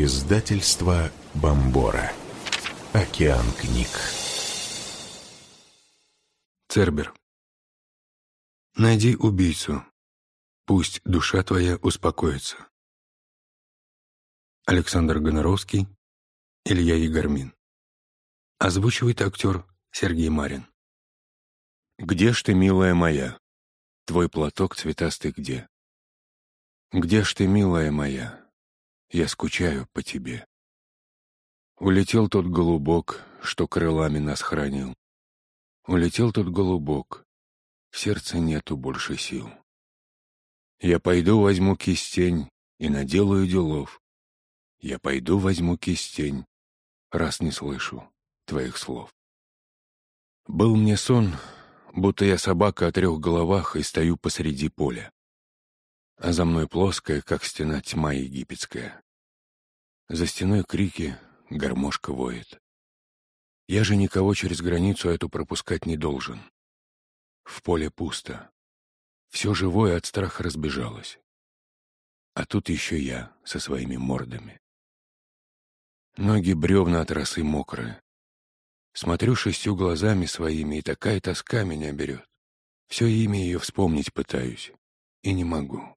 Издательство Бомбора. Океан книг. Цербер. Найди убийцу. Пусть душа твоя успокоится. Александр Гоноровский, Илья Егормин. Озвучивает актер Сергей Марин. Где ж ты, милая моя? Твой платок цветастый где? Где ж ты, милая моя? Я скучаю по тебе. Улетел тот голубок, что крылами нас хранил. Улетел тот голубок, в сердце нету больше сил. Я пойду возьму кистень и наделаю делов. Я пойду возьму кистень, раз не слышу твоих слов. Был мне сон, будто я собака о трех головах и стою посреди поля а за мной плоская, как стена тьма египетская. За стеной крики, гармошка воет. Я же никого через границу эту пропускать не должен. В поле пусто. Все живое от страха разбежалось. А тут еще я со своими мордами. Ноги бревна от росы мокрые. Смотрю шестью глазами своими, и такая тоска меня берет. Все имя ее вспомнить пытаюсь, и не могу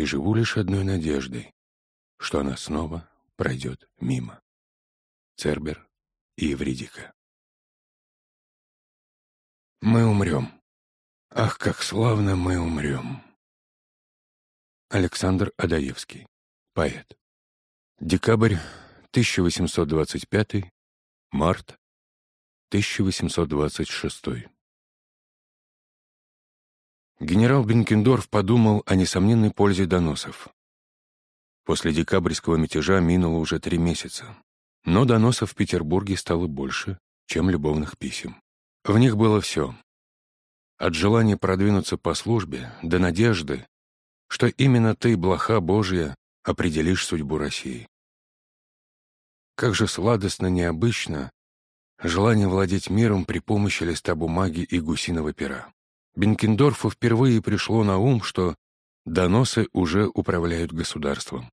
и живу лишь одной надеждой, что она снова пройдет мимо. Цербер и Евридика. Мы умрем. Ах, как славно мы умрем. Александр Адаевский, поэт. Декабрь 1825, март 1826. Генерал Бенкендорф подумал о несомненной пользе доносов. После декабрьского мятежа минуло уже три месяца, но доносов в Петербурге стало больше, чем любовных писем. В них было все. От желания продвинуться по службе до надежды, что именно ты, блоха Божья, определишь судьбу России. Как же сладостно необычно желание владеть миром при помощи листа бумаги и гусиного пера. Бенкендорфу впервые пришло на ум, что доносы уже управляют государством.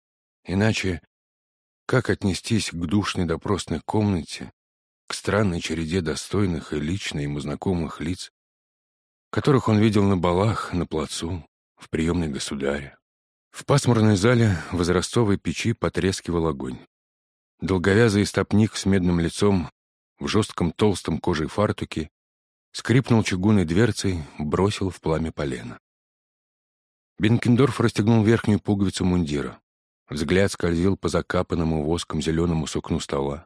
Иначе как отнестись к душной допросной комнате, к странной череде достойных и лично ему знакомых лиц, которых он видел на балах, на плацу, в приемной государя? В пасмурной зале возрастовой печи потрескивал огонь. Долговязый стопник с медным лицом в жестком толстом кожей фартуке скрипнул чугунной дверцей, бросил в пламя полено. Бенкендорф расстегнул верхнюю пуговицу мундира. Взгляд скользил по закапанному воском зеленому сукну стола,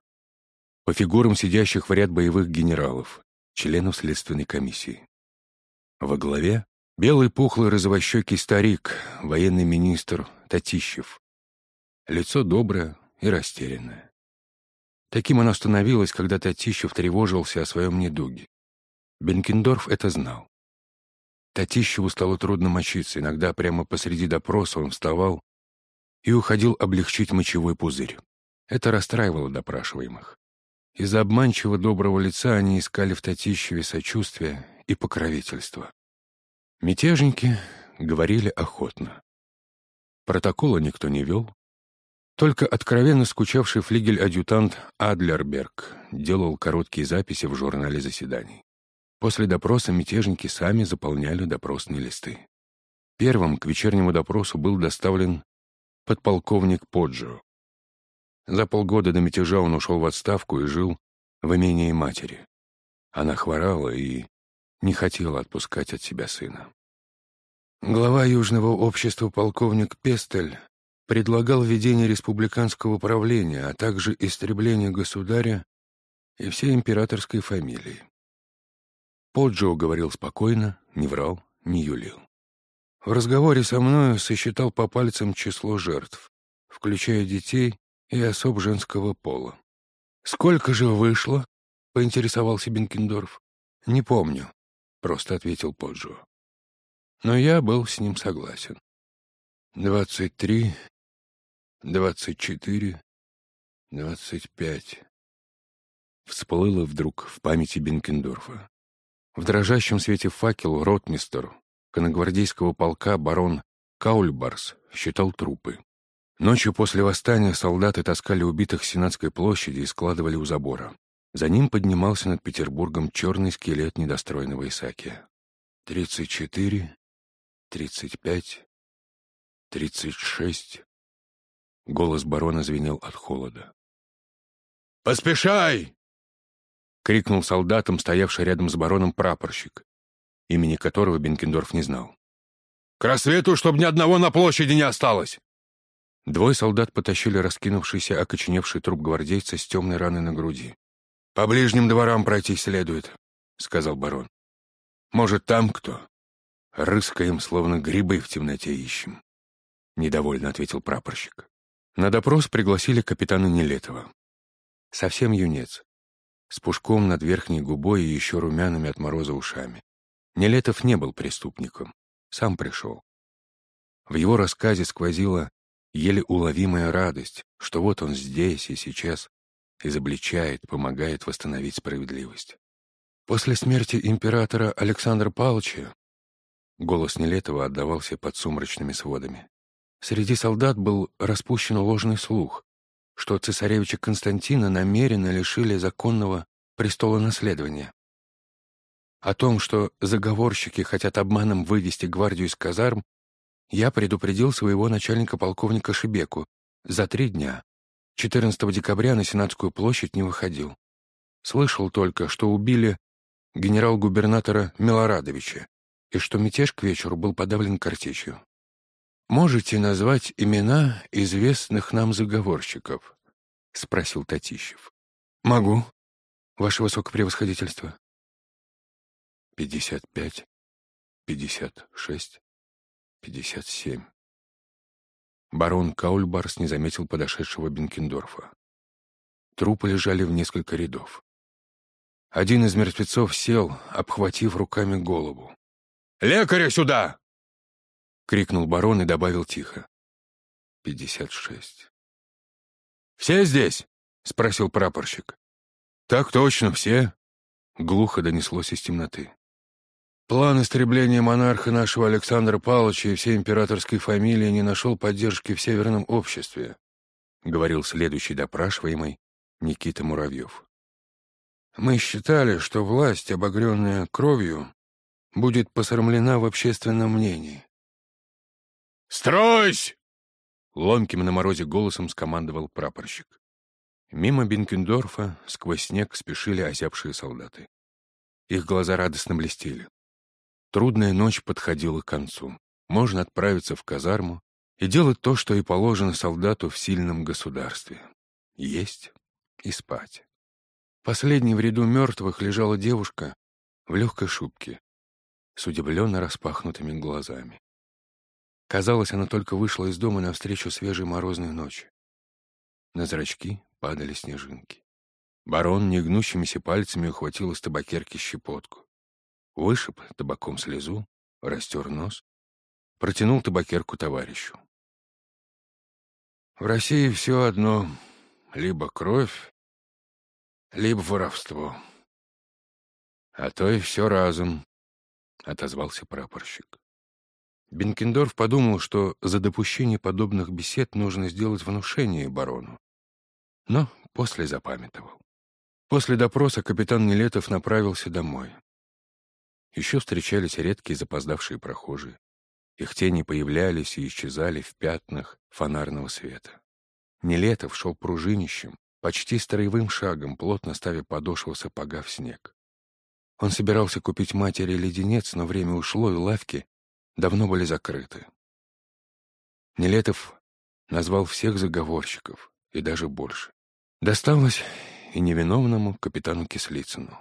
по фигурам сидящих в ряд боевых генералов, членов следственной комиссии. Во главе белый пухлый розовощекий старик, военный министр Татищев. Лицо доброе и растерянное. Таким оно становилось, когда Татищев тревожился о своем недуге. Бенкендорф это знал. Татищеву стало трудно мочиться, иногда прямо посреди допроса он вставал и уходил облегчить мочевой пузырь. Это расстраивало допрашиваемых. Из-за обманчиво доброго лица они искали в Татищеве сочувствия и покровительства. Мятежники говорили охотно. Протокола никто не вел. Только откровенно скучавший флигель-адъютант Адлерберг делал короткие записи в журнале заседаний. После допроса мятежники сами заполняли допросные листы. Первым к вечернему допросу был доставлен подполковник Поджио. За полгода до мятежа он ушел в отставку и жил в имении матери. Она хворала и не хотела отпускать от себя сына. Глава Южного общества полковник Пестель предлагал введение республиканского правления, а также истребление государя и всей императорской фамилии. Поджо говорил спокойно, не врал, не юлил. В разговоре со мною сосчитал по пальцам число жертв, включая детей и особ женского пола. «Сколько же вышло?» — поинтересовался Бенкендорф. «Не помню», — просто ответил Поджо. Но я был с ним согласен. «Двадцать три, двадцать четыре, двадцать пять...» Всплыло вдруг в памяти Бенкендорфа. В дрожащем свете факел ротмистер конногвардейского полка барон Каульбарс считал трупы. Ночью после восстания солдаты таскали убитых с Сенатской площади и складывали у забора. За ним поднимался над Петербургом черный скелет недостроенного Исаакия. Тридцать четыре, тридцать пять, тридцать шесть. Голос барона звенел от холода. «Поспешай!» — крикнул солдатам, стоявший рядом с бароном прапорщик, имени которого Бенкендорф не знал. «К рассвету, чтобы ни одного на площади не осталось!» Двое солдат потащили раскинувшийся, окоченевший труп гвардейца с темной раной на груди. «По ближним дворам пройти следует», — сказал барон. «Может, там кто?» «Рыскаем, словно грибы в темноте ищем», — недовольно ответил прапорщик. На допрос пригласили капитана Нелетова. Совсем юнец, с пушком над верхней губой и еще румяными от мороза ушами. Нелетов не был преступником, сам пришел. В его рассказе сквозила еле уловимая радость, что вот он здесь и сейчас изобличает, помогает восстановить справедливость. После смерти императора Александра Павловича голос Нелетова отдавался под сумрачными сводами. Среди солдат был распущен ложный слух, что цесаревича Константина намеренно лишили законного престола наследования. О том, что заговорщики хотят обманом вывести гвардию из казарм, я предупредил своего начальника полковника Шибеку за три дня. 14 декабря на Сенатскую площадь не выходил. Слышал только, что убили генерал-губернатора Милорадовича и что мятеж к вечеру был подавлен картечью. «Можете назвать имена известных нам заговорщиков?» — спросил Татищев. «Могу, ваше высокопревосходительство». «Пятьдесят пять, пятьдесят шесть, пятьдесят семь». Барон Каульбарс не заметил подошедшего Бенкендорфа. Трупы лежали в несколько рядов. Один из мертвецов сел, обхватив руками голову. «Лекаря сюда!» — крикнул барон и добавил тихо. «Пятьдесят шесть». «Все здесь?» — спросил прапорщик. «Так точно, все», — глухо донеслось из темноты. План истребления монарха нашего Александра Павловича и всей императорской фамилии не нашел поддержки в северном обществе, говорил следующий допрашиваемый Никита Муравьев. Мы считали, что власть, обогренная кровью, будет посрамлена в общественном мнении. «Стройсь!» — ломким на морозе голосом скомандовал прапорщик. Мимо Бенкендорфа сквозь снег спешили озябшие солдаты. Их глаза радостно блестели. Трудная ночь подходила к концу. Можно отправиться в казарму и делать то, что и положено солдату в сильном государстве. Есть и спать. Последней в ряду мертвых лежала девушка в легкой шубке с удивленно распахнутыми глазами. Казалось, она только вышла из дома навстречу свежей морозной ночи. На зрачки падали снежинки. Барон негнущимися пальцами ухватил из табакерки щепотку. Вышиб табаком слезу, растер нос, протянул табакерку товарищу. В России все одно — либо кровь, либо воровство. А то и все разом, — отозвался прапорщик. Бенкендорф подумал, что за допущение подобных бесед нужно сделать внушение барону. Но после запамятовал. После допроса капитан Нелетов направился домой. Еще встречались редкие запоздавшие прохожие. Их тени появлялись и исчезали в пятнах фонарного света. Нелетов шел пружинищем, почти строевым шагом, плотно ставя подошву сапога в снег. Он собирался купить матери леденец, но время ушло, и лавки давно были закрыты. Нелетов назвал всех заговорщиков, и даже больше. Досталось и невиновному капитану Кислицыну,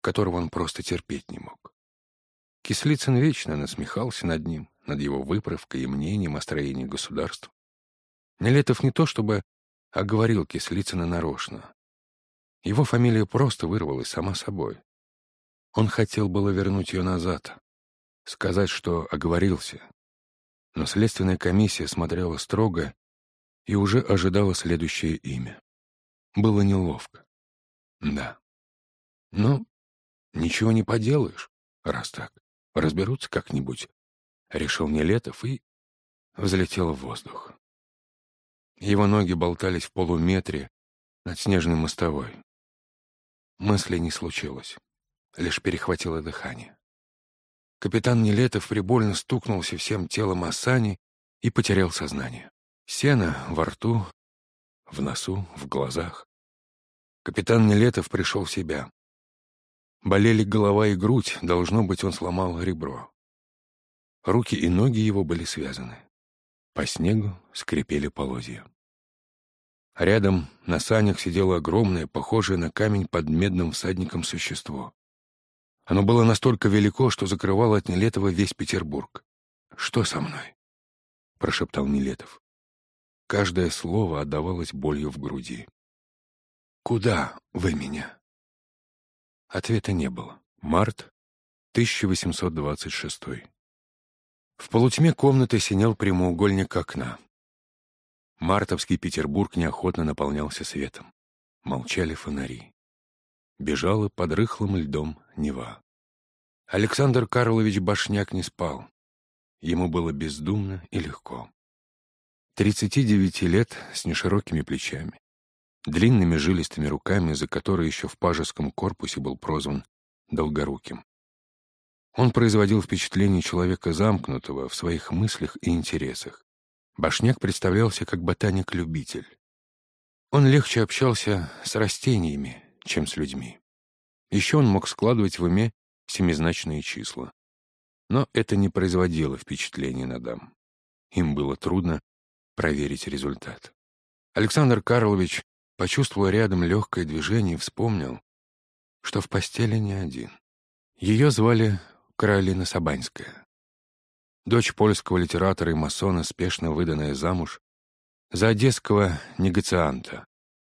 которого он просто терпеть не мог. Кислицын вечно насмехался над ним, над его выправкой и мнением о строении государства. Нелетов не то чтобы оговорил Кислицына нарочно. Его фамилия просто вырвалась сама собой. Он хотел было вернуть ее назад, сказать, что оговорился. Но следственная комиссия смотрела строго и уже ожидала следующее имя. Было неловко. Да. Но ничего не поделаешь, раз так. Разберутся как-нибудь, — решил Нелетов и взлетел в воздух. Его ноги болтались в полуметре над снежной мостовой. Мысли не случилось, лишь перехватило дыхание. Капитан Нелетов прибольно стукнулся всем телом о сани и потерял сознание. Сено во рту, в носу, в глазах. Капитан Нелетов пришел в себя. Болели голова и грудь, должно быть, он сломал ребро. Руки и ноги его были связаны. По снегу скрипели полозья. Рядом на санях сидело огромное, похожее на камень под медным всадником существо. Оно было настолько велико, что закрывало от Нелетова весь Петербург. «Что со мной?» — прошептал Нелетов. Каждое слово отдавалось болью в груди. «Куда вы меня?» Ответа не было. Март 1826. В полутьме комнаты синел прямоугольник окна. Мартовский Петербург неохотно наполнялся светом. Молчали фонари. Бежала под рыхлым льдом Нева. Александр Карлович Башняк не спал. Ему было бездумно и легко. Тридцати девяти лет с неширокими плечами, длинными жилистыми руками, за которые еще в пажеском корпусе был прозван Долгоруким. Он производил впечатление человека замкнутого в своих мыслях и интересах. Башняк представлялся как ботаник-любитель. Он легче общался с растениями, чем с людьми. Еще он мог складывать в уме семизначные числа. Но это не производило впечатления на дам. Им было трудно проверить результат. Александр Карлович почувствовал рядом легкое движение и вспомнил, что в постели не один. Ее звали Каролина Сабанская дочь польского литератора и масона, спешно выданная замуж, за одесского негацианта.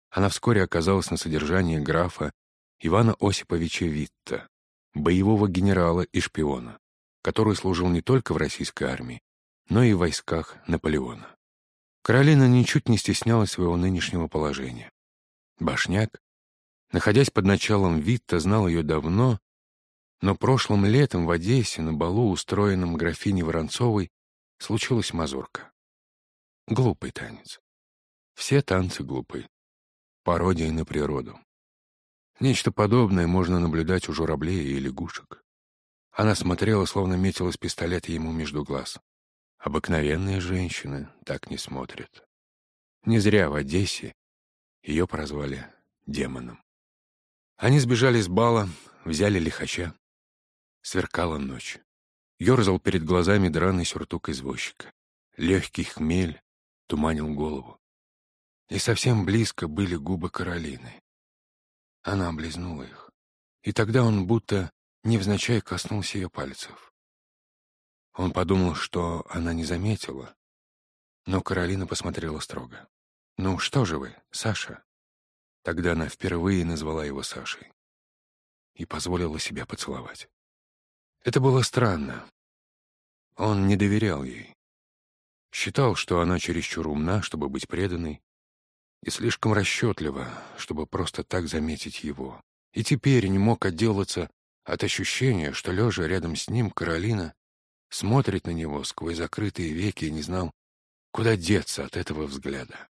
Она вскоре оказалась на содержании графа Ивана Осиповича Витта, боевого генерала и шпиона, который служил не только в российской армии, но и в войсках Наполеона. Каролина ничуть не стеснялась своего нынешнего положения. Башняк, находясь под началом Витта, знал ее давно но прошлым летом в Одессе на балу, устроенном графиней Воронцовой, случилась мазурка. Глупый танец. Все танцы глупы. Пародия на природу. Нечто подобное можно наблюдать у журавлей и лягушек. Она смотрела, словно метила с пистолета ему между глаз. Обыкновенные женщины так не смотрят. Не зря в Одессе ее прозвали демоном. Они сбежали с бала, взяли лихача. Сверкала ночь. Ёрзал перед глазами драный сюртук извозчика. Легкий хмель туманил голову. И совсем близко были губы Каролины. Она облизнула их. И тогда он будто невзначай коснулся ее пальцев. Он подумал, что она не заметила, но Каролина посмотрела строго. «Ну что же вы, Саша?» Тогда она впервые назвала его Сашей и позволила себя поцеловать. Это было странно. Он не доверял ей. Считал, что она чересчур умна, чтобы быть преданной, и слишком расчетлива, чтобы просто так заметить его. И теперь не мог отделаться от ощущения, что, лежа рядом с ним, Каролина смотрит на него сквозь закрытые веки и не знал, куда деться от этого взгляда.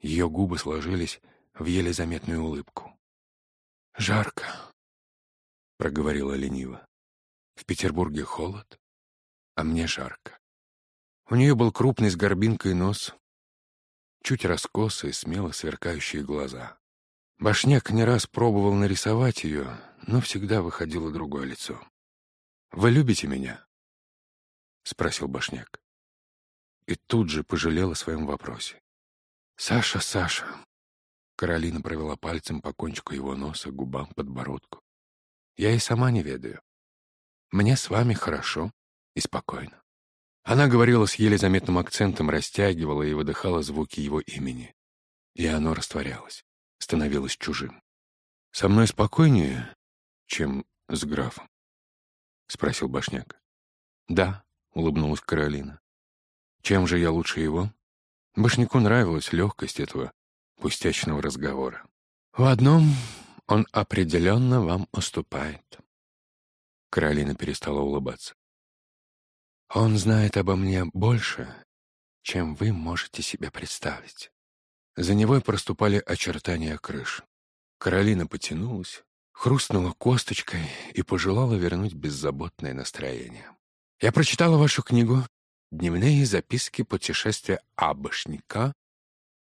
Ее губы сложились в еле заметную улыбку. «Жарко», — проговорила лениво. В Петербурге холод, а мне жарко. У нее был крупный с горбинкой нос, чуть раскосые, смело сверкающие глаза. Башняк не раз пробовал нарисовать ее, но всегда выходило другое лицо. «Вы любите меня?» — спросил Башняк. И тут же пожалел о своем вопросе. «Саша, Саша!» Каролина провела пальцем по кончику его носа, губам, подбородку. «Я и сама не ведаю. Мне с вами хорошо и спокойно». Она говорила с еле заметным акцентом, растягивала и выдыхала звуки его имени. И оно растворялось, становилось чужим. «Со мной спокойнее, чем с графом?» — спросил Башняк. «Да», — улыбнулась Каролина. «Чем же я лучше его?» Башняку нравилась легкость этого пустячного разговора. «В одном он определенно вам уступает», Каролина перестала улыбаться. «Он знает обо мне больше, чем вы можете себе представить». За Невой проступали очертания крыш. Каролина потянулась, хрустнула косточкой и пожелала вернуть беззаботное настроение. «Я прочитала вашу книгу «Дневные записки путешествия Абышника»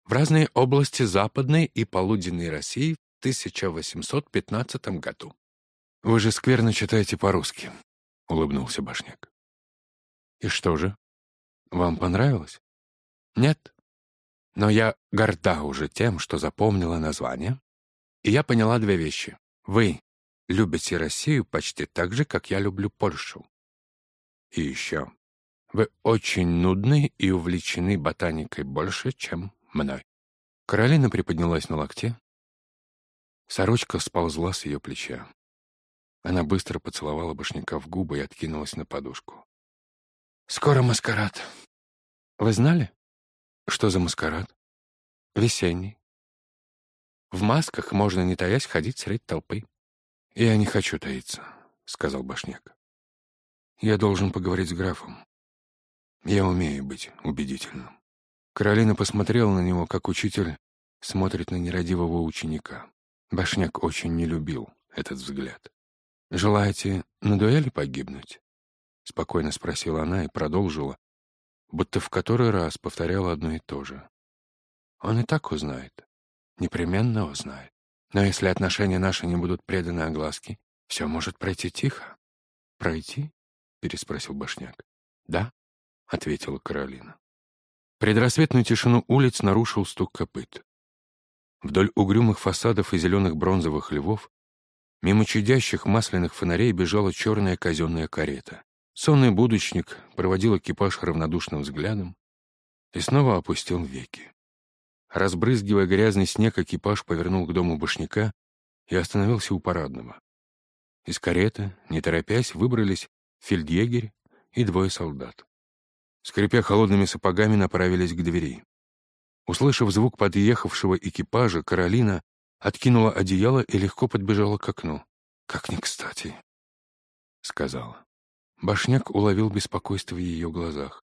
в разные области Западной и Полуденной России в 1815 году. «Вы же скверно читаете по-русски», — улыбнулся Башняк. «И что же? Вам понравилось?» «Нет. Но я горда уже тем, что запомнила название. И я поняла две вещи. Вы любите Россию почти так же, как я люблю Польшу. И еще. Вы очень нудны и увлечены ботаникой больше, чем мной». Каролина приподнялась на локте. Сорочка сползла с ее плеча. Она быстро поцеловала башняка в губы и откинулась на подушку. «Скоро маскарад. Вы знали?» «Что за маскарад?» «Весенний. В масках можно, не таясь, ходить средь толпы». «Я не хочу таиться», — сказал башняк. «Я должен поговорить с графом. Я умею быть убедительным». Каролина посмотрела на него, как учитель смотрит на нерадивого ученика. Башняк очень не любил этот взгляд. «Желаете на дуэли погибнуть?» — спокойно спросила она и продолжила, будто в который раз повторяла одно и то же. «Он и так узнает. Непременно узнает. Но если отношения наши не будут преданы огласке, все может пройти тихо». «Пройти?» — переспросил Башняк. «Да», — ответила Каролина. Предрассветную тишину улиц нарушил стук копыт. Вдоль угрюмых фасадов и зеленых бронзовых львов Мимо чудящих масляных фонарей бежала черная казенная карета. Сонный будущник проводил экипаж равнодушным взглядом и снова опустил веки. Разбрызгивая грязный снег, экипаж повернул к дому башняка и остановился у парадного. Из кареты, не торопясь, выбрались фельдъегерь и двое солдат. Скрипя холодными сапогами, направились к двери. Услышав звук подъехавшего экипажа, Каролина откинула одеяло и легко подбежала к окну. «Как не кстати», — сказала. Башняк уловил беспокойство в ее глазах.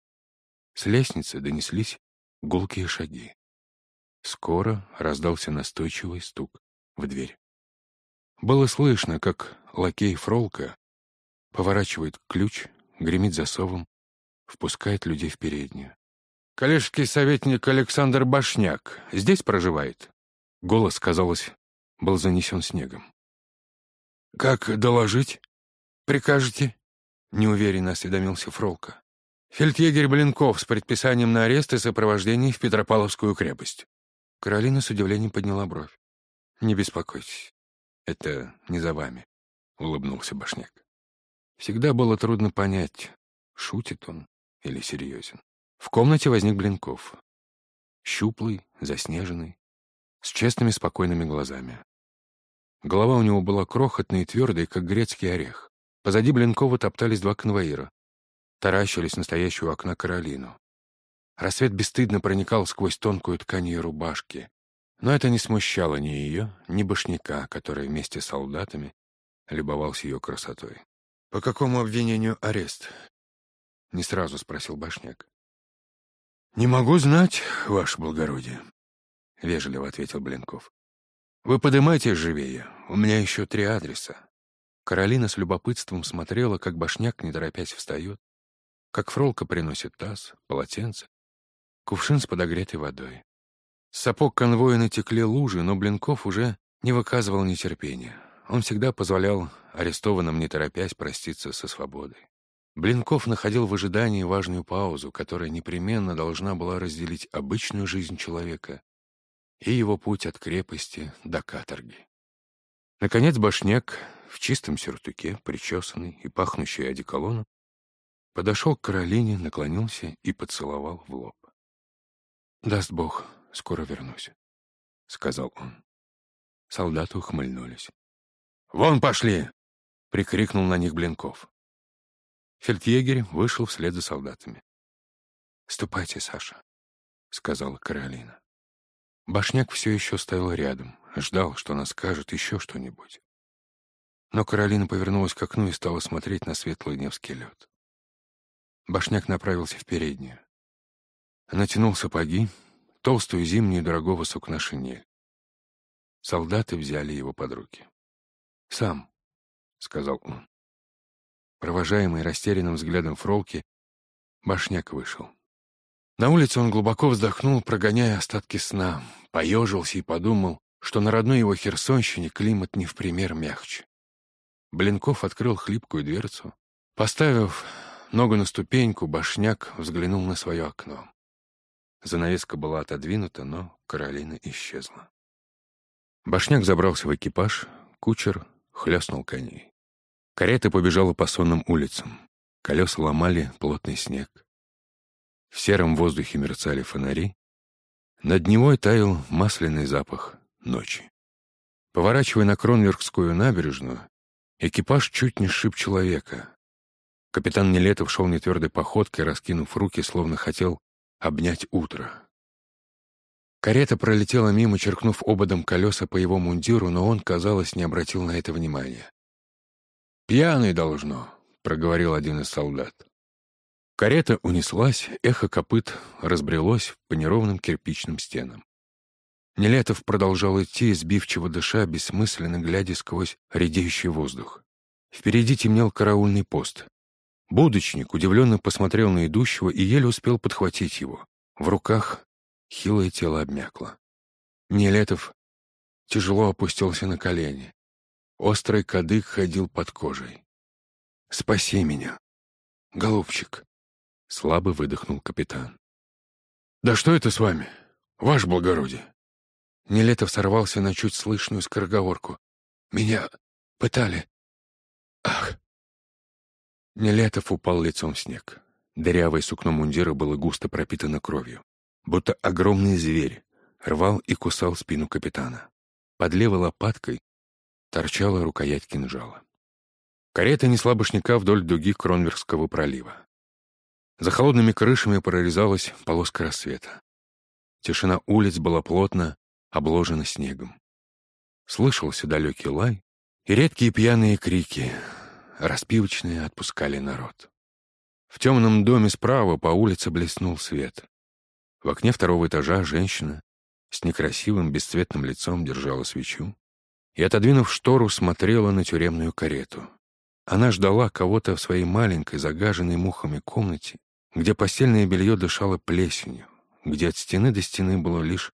С лестницы донеслись гулкие шаги. Скоро раздался настойчивый стук в дверь. Было слышно, как лакей Фролка поворачивает ключ, гремит засовом, впускает людей в переднюю. «Коллежский советник Александр Башняк здесь проживает?» Голос, казалось, был занесен снегом. «Как доложить? Прикажете?» — неуверенно осведомился Фролка. «Фельдъегерь Блинков с предписанием на арест и сопровождение в Петропавловскую крепость». Каролина с удивлением подняла бровь. «Не беспокойтесь, это не за вами», — улыбнулся Башняк. Всегда было трудно понять, шутит он или серьезен. В комнате возник Блинков. Щуплый, заснеженный, с честными спокойными глазами. Голова у него была крохотной и твердой, как грецкий орех. Позади Блинкова топтались два конвоира. Таращились настоящую окна Каролину. Рассвет бесстыдно проникал сквозь тонкую ткань ее рубашки. Но это не смущало ни ее, ни башняка, который вместе с солдатами любовался ее красотой. «По какому обвинению арест?» — не сразу спросил башняк. «Не могу знать, ваше благородие», — вежливо ответил Блинков. «Вы подымайтесь живее, у меня еще три адреса». Каролина с любопытством смотрела, как башняк, не торопясь, встает, как фролка приносит таз, полотенце, кувшин с подогретой водой. С сапог конвоя натекли лужи, но Блинков уже не выказывал нетерпения. Он всегда позволял арестованным, не торопясь, проститься со свободой. Блинков находил в ожидании важную паузу, которая непременно должна была разделить обычную жизнь человека и его путь от крепости до каторги. Наконец башняк в чистом сюртуке, причесанный и пахнущий одеколоном, подошел к Каролине, наклонился и поцеловал в лоб. «Даст Бог, скоро вернусь», — сказал он. Солдаты ухмыльнулись. «Вон пошли!» — прикрикнул на них Блинков. Фельдъегерь вышел вслед за солдатами. «Ступайте, Саша», — сказала Каролина. Башняк все еще стоял рядом, ждал, что она скажет еще что-нибудь. Но Каролина повернулась к окну и стала смотреть на светлый Невский лед. Башняк направился в переднюю. Натянул сапоги, толстую зимнюю дорогого сукна шинель. Солдаты взяли его под руки. «Сам», — сказал он. Провожаемый растерянным взглядом Фролки, башняк вышел. На улице он глубоко вздохнул, прогоняя остатки сна, поежился и подумал, что на родной его Херсонщине климат не в пример мягче. Блинков открыл хлипкую дверцу. Поставив ногу на ступеньку, башняк взглянул на свое окно. Занавеска была отодвинута, но Каролина исчезла. Башняк забрался в экипаж, кучер хлестнул коней. Карета побежала по сонным улицам. Колеса ломали плотный снег. В сером воздухе мерцали фонари. Над Невой таял масляный запах ночи. Поворачивая на Кронверкскую набережную, экипаж чуть не сшиб человека. Капитан Нелетов шел нетвердой походкой, раскинув руки, словно хотел обнять утро. Карета пролетела мимо, черкнув ободом колеса по его мундиру, но он, казалось, не обратил на это внимания. «Пьяный должно», — проговорил один из солдат. Карета унеслась, эхо копыт разбрелось по неровным кирпичным стенам. Нелетов продолжал идти, сбивчиво дыша, бессмысленно глядя сквозь редеющий воздух. Впереди темнел караульный пост. Будочник удивленно посмотрел на идущего и еле успел подхватить его. В руках хилое тело обмякло. Нелетов тяжело опустился на колени. Острый кадык ходил под кожей. «Спаси меня, голубчик!» — слабо выдохнул капитан. «Да что это с вами, ваше благородие?» Нелетов сорвался на чуть слышную скороговорку. «Меня пытали. Ах!» Нелетов упал лицом в снег. Дырявое сукно мундира было густо пропитано кровью. Будто огромный зверь рвал и кусал спину капитана. Под левой лопаткой торчала рукоять кинжала. Карета несла башняка вдоль дуги Кронверского пролива. За холодными крышами прорезалась полоска рассвета. Тишина улиц была плотно обложена снегом. Слышался далекий лай и редкие пьяные крики. Распивочные отпускали народ. В темном доме справа по улице блеснул свет. В окне второго этажа женщина с некрасивым бесцветным лицом держала свечу и, отодвинув штору, смотрела на тюремную карету. Она ждала кого-то в своей маленькой, загаженной мухами комнате, где постельное белье дышало плесенью, где от стены до стены было лишь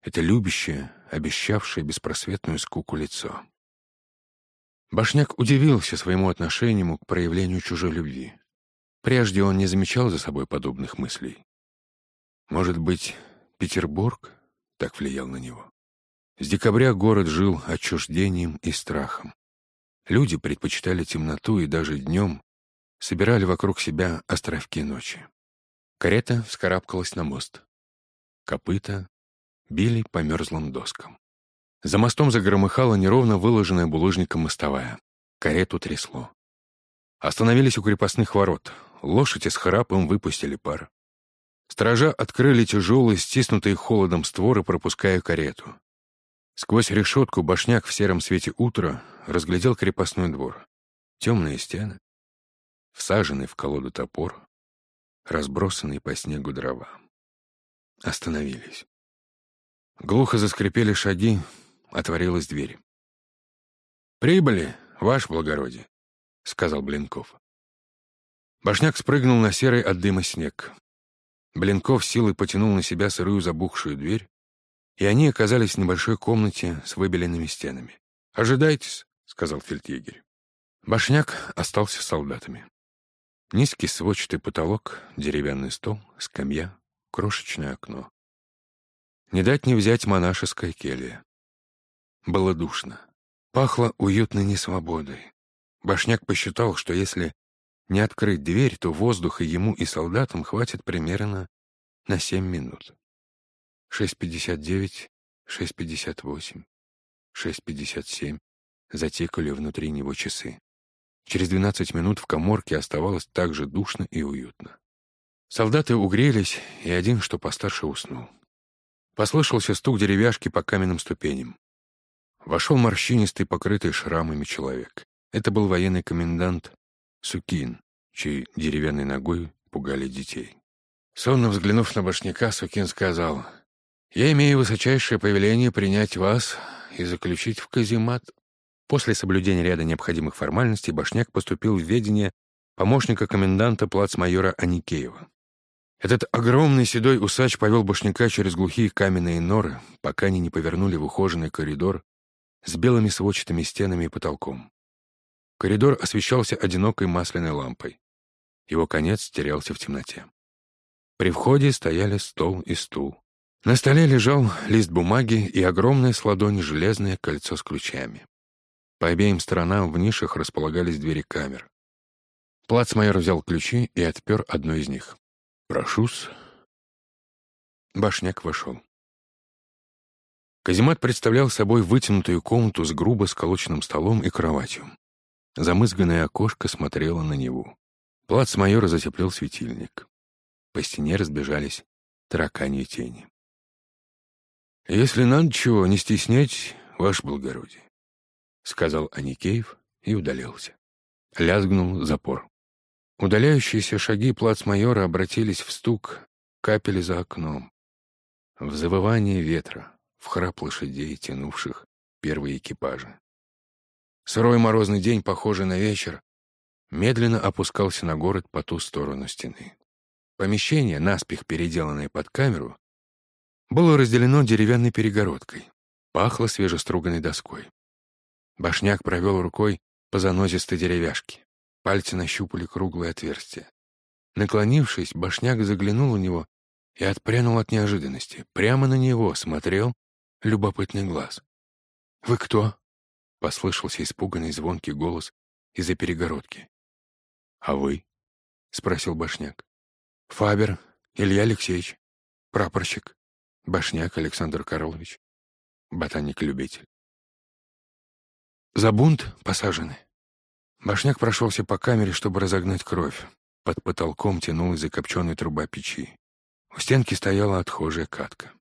это любящее, обещавшее беспросветную скуку лицо. Башняк удивился своему отношению к проявлению чужой любви. Прежде он не замечал за собой подобных мыслей. Может быть, Петербург так влиял на него? С декабря город жил отчуждением и страхом. Люди предпочитали темноту и даже днем собирали вокруг себя островки ночи. Карета вскарабкалась на мост. Копыта били по мерзлым доскам. За мостом загромыхала неровно выложенная булыжником мостовая. Карету трясло. Остановились у крепостных ворот. Лошади с храпом выпустили пар. Сторожа открыли тяжелые, стиснутые холодом створы, пропуская карету. Сквозь решетку башняк в сером свете утра разглядел крепостной двор. Темные стены, всаженный в колоду топор, разбросанные по снегу дрова. Остановились. Глухо заскрипели шаги, отворилась дверь. «Прибыли, ваше благородие», — сказал Блинков. Башняк спрыгнул на серый от дыма снег. Блинков силой потянул на себя сырую забухшую дверь, и они оказались в небольшой комнате с выбеленными стенами. «Ожидайтесь», — сказал фельдъегерь. Башняк остался с солдатами. Низкий сводчатый потолок, деревянный стол, скамья, крошечное окно. Не дать не взять монашеская келья. Было душно. Пахло уютной несвободой. Башняк посчитал, что если не открыть дверь, то воздуха ему и солдатам хватит примерно на семь минут. 6.59, 6.58, 6.57 затекали внутри него часы. Через 12 минут в коморке оставалось так же душно и уютно. Солдаты угрелись, и один, что постарше, уснул. Послышался стук деревяшки по каменным ступеням. Вошел морщинистый, покрытый шрамами человек. Это был военный комендант Сукин, чьей деревянной ногой пугали детей. Сонно взглянув на башняка, Сукин сказал, Я имею высочайшее повеление принять вас и заключить в каземат. После соблюдения ряда необходимых формальностей Башняк поступил в ведение помощника коменданта плацмайора Аникеева. Этот огромный седой усач повел Башняка через глухие каменные норы, пока они не повернули в ухоженный коридор с белыми сводчатыми стенами и потолком. Коридор освещался одинокой масляной лампой. Его конец терялся в темноте. При входе стояли стол и стул. На столе лежал лист бумаги и огромное с ладони железное кольцо с ключами. По обеим сторонам в нишах располагались двери камер. Плацмайор взял ключи и отпер одну из них. «Прошусь». Башняк вошел. Каземат представлял собой вытянутую комнату с грубо сколоченным столом и кроватью. Замызганное окошко смотрело на него. Плацмайор затеплил светильник. По стене разбежались тараканьи тени. «Если надо чего, не стеснять, ваше благородие», — сказал Аникеев и удалился. Лязгнул запор. Удаляющиеся шаги плацмайора обратились в стук капели за окном, в завывание ветра, в храп лошадей, тянувших первые экипажи. Сырой морозный день, похожий на вечер, медленно опускался на город по ту сторону стены. Помещение, наспех переделанное под камеру, было разделено деревянной перегородкой. Пахло свежеструганной доской. Башняк провел рукой по занозистой деревяшке. Пальцы нащупали круглое отверстие. Наклонившись, Башняк заглянул у него и отпрянул от неожиданности. Прямо на него смотрел любопытный глаз. «Вы кто?» — послышался испуганный звонкий голос из-за перегородки. «А вы?» — спросил Башняк. «Фабер Илья Алексеевич, прапорщик». Башняк Александр Карлович, ботаник-любитель. За бунт посажены. Башняк прошелся по камере, чтобы разогнать кровь. Под потолком тянулась закопченная труба печи. У стенки стояла отхожая катка.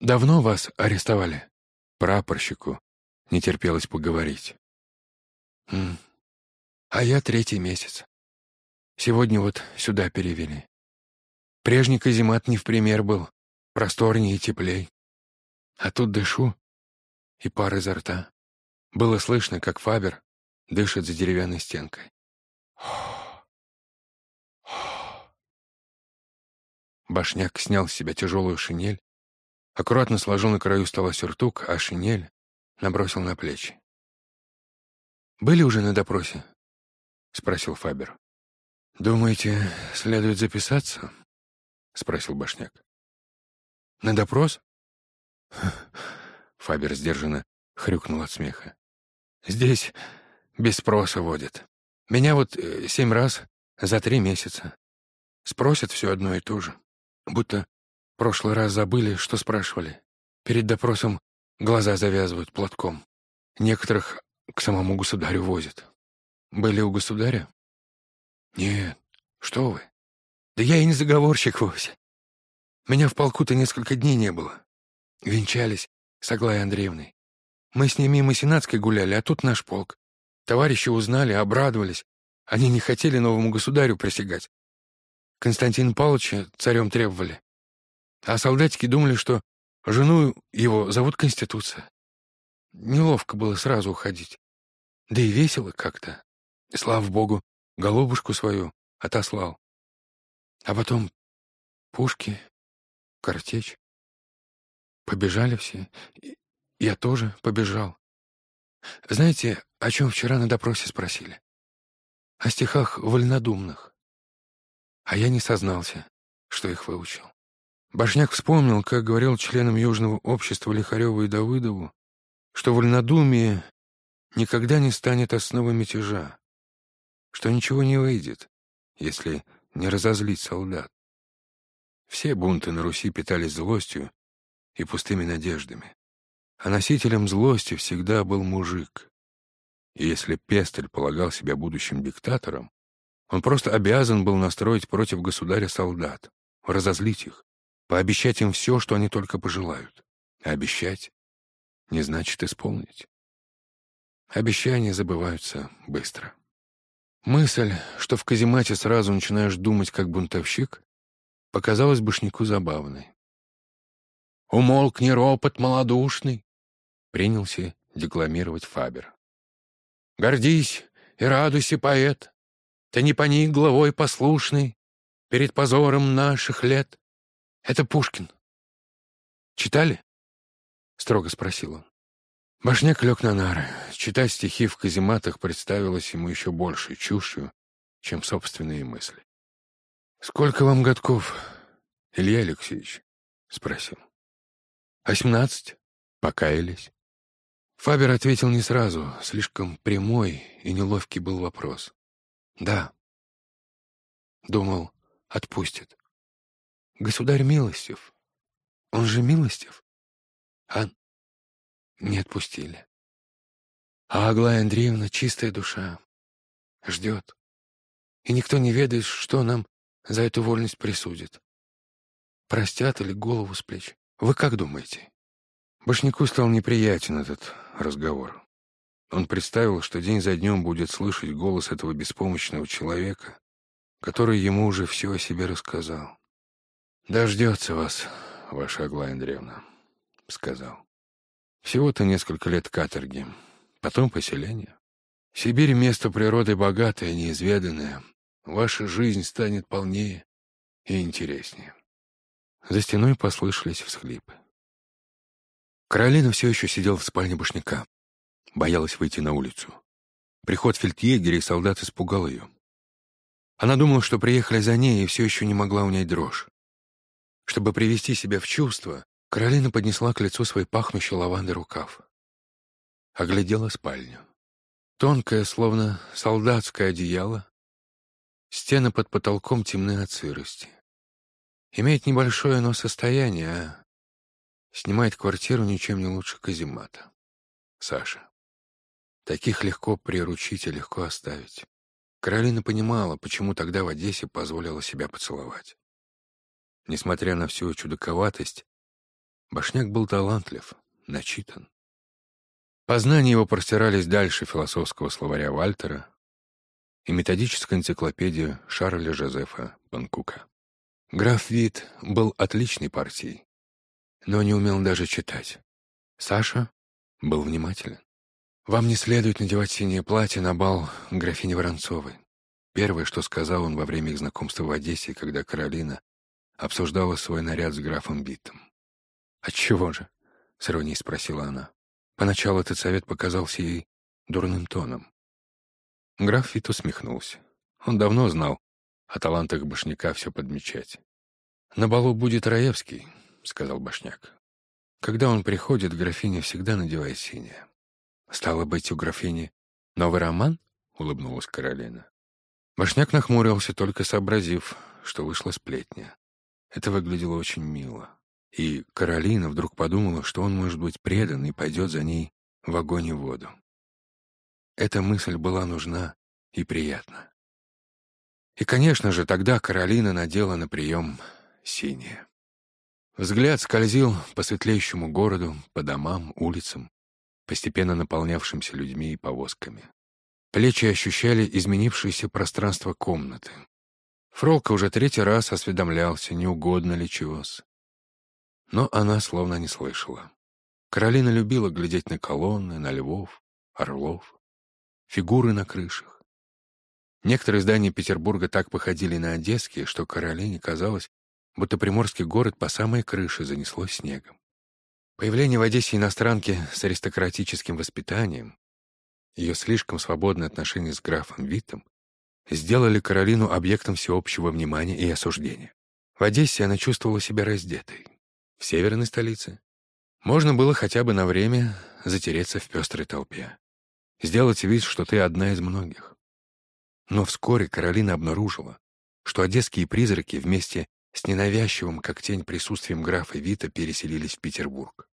«Давно вас арестовали?» Прапорщику не терпелось поговорить. «М а я третий месяц. Сегодня вот сюда перевели. Прежний каземат не в пример был просторнее и теплей. А тут дышу, и пар изо рта. Было слышно, как Фабер дышит за деревянной стенкой. Башняк снял с себя тяжелую шинель, аккуратно сложил на краю стола сюртук, а шинель набросил на плечи. «Были уже на допросе?» — спросил Фабер. «Думаете, следует записаться?» — спросил Башняк. На допрос? Фабер сдержанно хрюкнул от смеха. Здесь без спроса водят. Меня вот э, семь раз за три месяца. Спросят все одно и то же. Будто прошлый раз забыли, что спрашивали. Перед допросом глаза завязывают платком. Некоторых к самому государю возят. Были у государя? Нет, что вы. Да я и не заговорщик вовсе. Меня в полку-то несколько дней не было. Венчались с Аглаей Андреевной. Мы с ней мимо Сенатской гуляли, а тут наш полк. Товарищи узнали, обрадовались. Они не хотели новому государю присягать. Константин Павловича царем требовали. А солдатики думали, что жену его зовут Конституция. Неловко было сразу уходить. Да и весело как-то. Слава богу, голубушку свою отослал. А потом пушки, картечь. Побежали все. Я тоже побежал. Знаете, о чем вчера на допросе спросили? О стихах вольнодумных. А я не сознался, что их выучил. Башняк вспомнил, как говорил членам Южного общества Лихареву и Давыдову, что вольнодумие никогда не станет основой мятежа, что ничего не выйдет, если не разозлить солдат. Все бунты на Руси питались злостью и пустыми надеждами. А носителем злости всегда был мужик. И если Пестель полагал себя будущим диктатором, он просто обязан был настроить против государя солдат, разозлить их, пообещать им все, что они только пожелают. А обещать не значит исполнить. Обещания забываются быстро. Мысль, что в каземате сразу начинаешь думать как бунтовщик, показалась Башняку забавной. Умолкни ропот малодушный, принялся декламировать Фабер. Гордись и радуйся, поэт, ты не поник главой послушный перед позором наших лет. Это Пушкин. Читали? Строго спросил он. Башняк лег на нары. Читать стихи в казематах представилось ему еще большей чушью, чем собственные мысли. «Сколько вам годков, Илья Алексеевич?» — спросил. «Восемнадцать. Покаялись». Фабер ответил не сразу, слишком прямой и неловкий был вопрос. «Да». Думал, отпустит. «Государь милостив. Он же милостив. А не отпустили. А Аглая Андреевна чистая душа. Ждет. И никто не ведает, что нам за эту вольность присудит. Простят или голову с плеч. Вы как думаете? Башняку стал неприятен этот разговор. Он представил, что день за днем будет слышать голос этого беспомощного человека, который ему уже все о себе рассказал. «Дождется вас, ваша Аглая Андреевна», — сказал. «Всего-то несколько лет каторги, потом поселение. Сибирь — место природы богатое, неизведанное. Ваша жизнь станет полнее и интереснее». За стеной послышались всхлипы. Каролина все еще сидела в спальне башняка. Боялась выйти на улицу. Приход фельдъегеря и солдат испугал ее. Она думала, что приехали за ней, и все еще не могла унять дрожь. Чтобы привести себя в чувство, Каролина поднесла к лицу свой пахнущий лавандой рукав. Оглядела спальню. Тонкое, словно солдатское одеяло. Стены под потолком темны от сырости. Имеет небольшое, но состояние, а Снимает квартиру ничем не лучше каземата. Саша. Таких легко приручить и легко оставить. Каролина понимала, почему тогда в Одессе позволила себя поцеловать. Несмотря на всю чудаковатость, Башняк был талантлив, начитан. Познания его простирались дальше философского словаря Вальтера и методической энциклопедии Шарля Жозефа Банкука. Граф Вит был отличной партией, но не умел даже читать. Саша был внимателен. «Вам не следует надевать синее платье на бал графини Воронцовой». Первое, что сказал он во время их знакомства в Одессе, когда Каролина обсуждала свой наряд с графом Биттом. «Отчего же?» — с иронией спросила она. Поначалу этот совет показался ей дурным тоном. Граф Вит усмехнулся. Он давно знал о талантах башняка все подмечать. «На балу будет Раевский, — сказал Башняк. «Когда он приходит, графиня всегда надевает синее». «Стало быть, у графини новый роман?» — улыбнулась Каролина. Башняк нахмурился, только сообразив, что вышла сплетня. Это выглядело очень мило. И Каролина вдруг подумала, что он может быть предан и пойдет за ней в огонь и воду. Эта мысль была нужна и приятна. И, конечно же, тогда Каролина надела на прием синее. Взгляд скользил по светлеющему городу, по домам, улицам, постепенно наполнявшимся людьми и повозками. Плечи ощущали изменившееся пространство комнаты. Фролка уже третий раз осведомлялся, не угодно ли чего-с. Но она словно не слышала. Каролина любила глядеть на колонны, на львов, орлов, фигуры на крышах. Некоторые здания Петербурга так походили на одесские, что Каролине казалось, будто приморский город по самой крыше занесло снегом. Появление в Одессе иностранки с аристократическим воспитанием, ее слишком свободное отношение с графом Виттом сделали Каролину объектом всеобщего внимания и осуждения. В Одессе она чувствовала себя раздетой. В северной столице можно было хотя бы на время затереться в пестрой толпе. Сделать вид, что ты одна из многих. Но вскоре Каролина обнаружила, что одесские призраки вместе с ненавязчивым, как тень, присутствием графа Вита переселились в Петербург.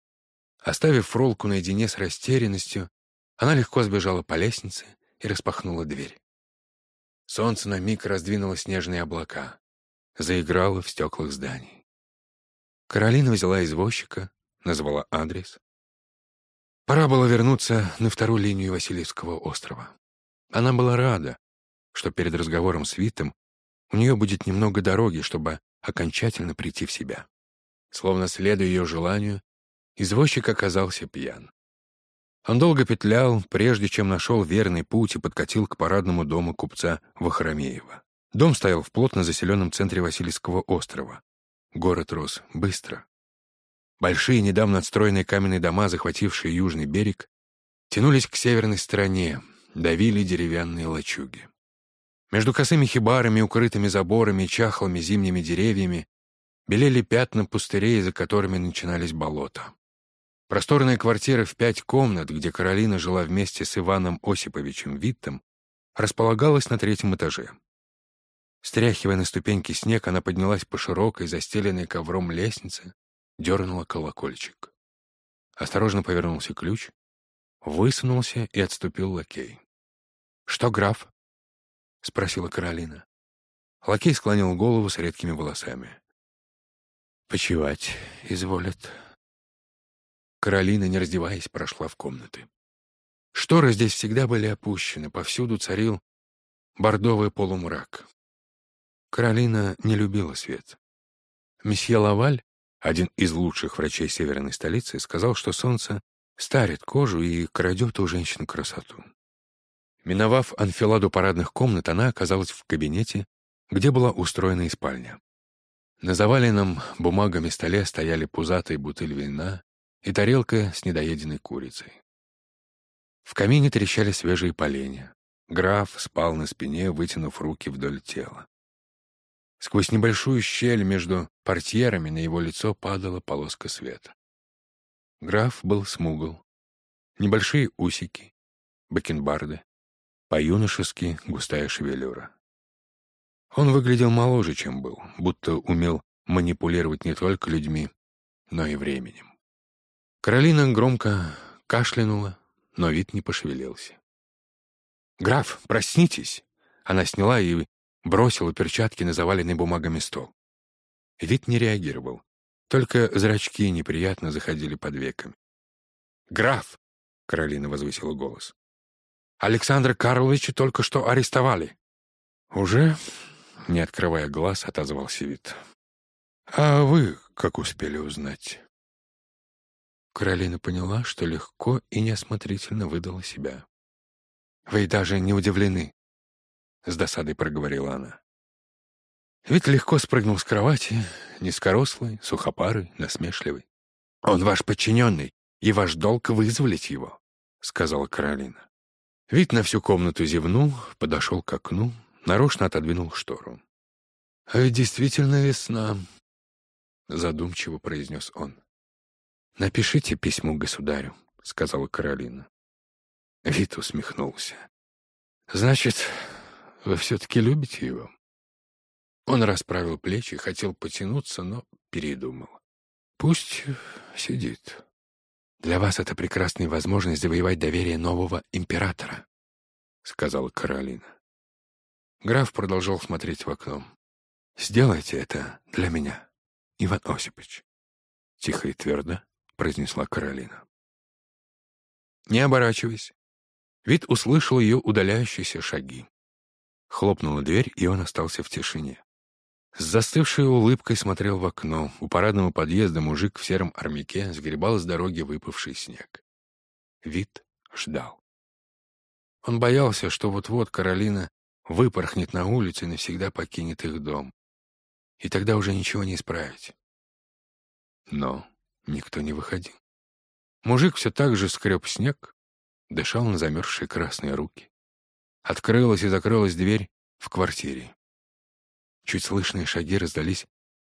Оставив Фролку наедине с растерянностью, она легко сбежала по лестнице и распахнула дверь. Солнце на миг раздвинуло снежные облака, заиграло в стеклах зданий. Каролина взяла извозчика, назвала адрес. Пора было вернуться на вторую линию Васильевского острова. Она была рада, что перед разговором с Витом у нее будет немного дороги, чтобы окончательно прийти в себя. Словно следуя ее желанию, извозчик оказался пьян. Он долго петлял, прежде чем нашел верный путь и подкатил к парадному дому купца Вахромеева. Дом стоял в плотно заселенном центре Васильевского острова. Город рос быстро. Большие, недавно отстроенные каменные дома, захватившие южный берег, тянулись к северной стороне, давили деревянные лачуги. Между косыми хибарами, укрытыми заборами и чахлыми зимними деревьями белели пятна пустырей, за которыми начинались болота. Просторная квартира в пять комнат, где Каролина жила вместе с Иваном Осиповичем Виттом, располагалась на третьем этаже. Стряхивая на ступеньки снег, она поднялась по широкой, застеленной ковром лестнице, дернула колокольчик. Осторожно повернулся ключ, высунулся и отступил лакей. «Что, граф?» — спросила Каролина. Лакей склонил голову с редкими волосами. «Почевать изволят». Каролина, не раздеваясь, прошла в комнаты. Шторы здесь всегда были опущены, повсюду царил бордовый полумрак. Каролина не любила свет. Месье Лаваль, один из лучших врачей северной столицы, сказал, что солнце старит кожу и крадет у женщин красоту. Миновав анфиладу парадных комнат, она оказалась в кабинете, где была устроена и спальня. На заваленном бумагами столе стояли пузатые бутыль вина и тарелка с недоеденной курицей. В камине трещали свежие поленья. Граф спал на спине, вытянув руки вдоль тела. Сквозь небольшую щель между портьерами на его лицо падала полоска света. Граф был смугл. Небольшие усики, бакенбарды, по-юношески густая шевелюра. Он выглядел моложе, чем был, будто умел манипулировать не только людьми, но и временем. Каролина громко кашлянула, но вид не пошевелился. «Граф, проснитесь!» Она сняла и бросила перчатки на заваленный бумагами стол. Вид не реагировал. Только зрачки неприятно заходили под веками. «Граф!» — Каролина возвысила голос. «Александра Карловича только что арестовали». «Уже?» — не открывая глаз, отозвался вид. «А вы как успели узнать?» Каролина поняла, что легко и неосмотрительно выдала себя. «Вы даже не удивлены», — с досадой проговорила она. Вид легко спрыгнул с кровати, низкорослый, сухопарый, насмешливый. «Он ваш подчиненный, и ваш долг вызволить его», — сказала Каролина. Вид на всю комнату зевнул, подошел к окну, нарочно отодвинул штору. «А ведь действительно весна», — задумчиво произнес он. «Напишите письмо государю», — сказала Каролина. Вит усмехнулся. «Значит, вы все-таки любите его?» Он расправил плечи, хотел потянуться, но передумал. «Пусть сидит. Для вас это прекрасная возможность завоевать доверие нового императора», — сказала Каролина. Граф продолжал смотреть в окно. «Сделайте это для меня, Иван Осипович», — тихо и твердо произнесла Каролина. Не оборачиваясь, вид услышал ее удаляющиеся шаги. Хлопнула дверь, и он остался в тишине. С застывшей улыбкой смотрел в окно. У парадного подъезда мужик в сером армяке сгребал с дороги выпавший снег. Вид ждал. Он боялся, что вот-вот Каролина выпорхнет на улицу и навсегда покинет их дом. И тогда уже ничего не исправить. Но никто не выходил. Мужик все так же скреб снег, дышал на замерзшие красные руки. Открылась и закрылась дверь в квартире. Чуть слышные шаги раздались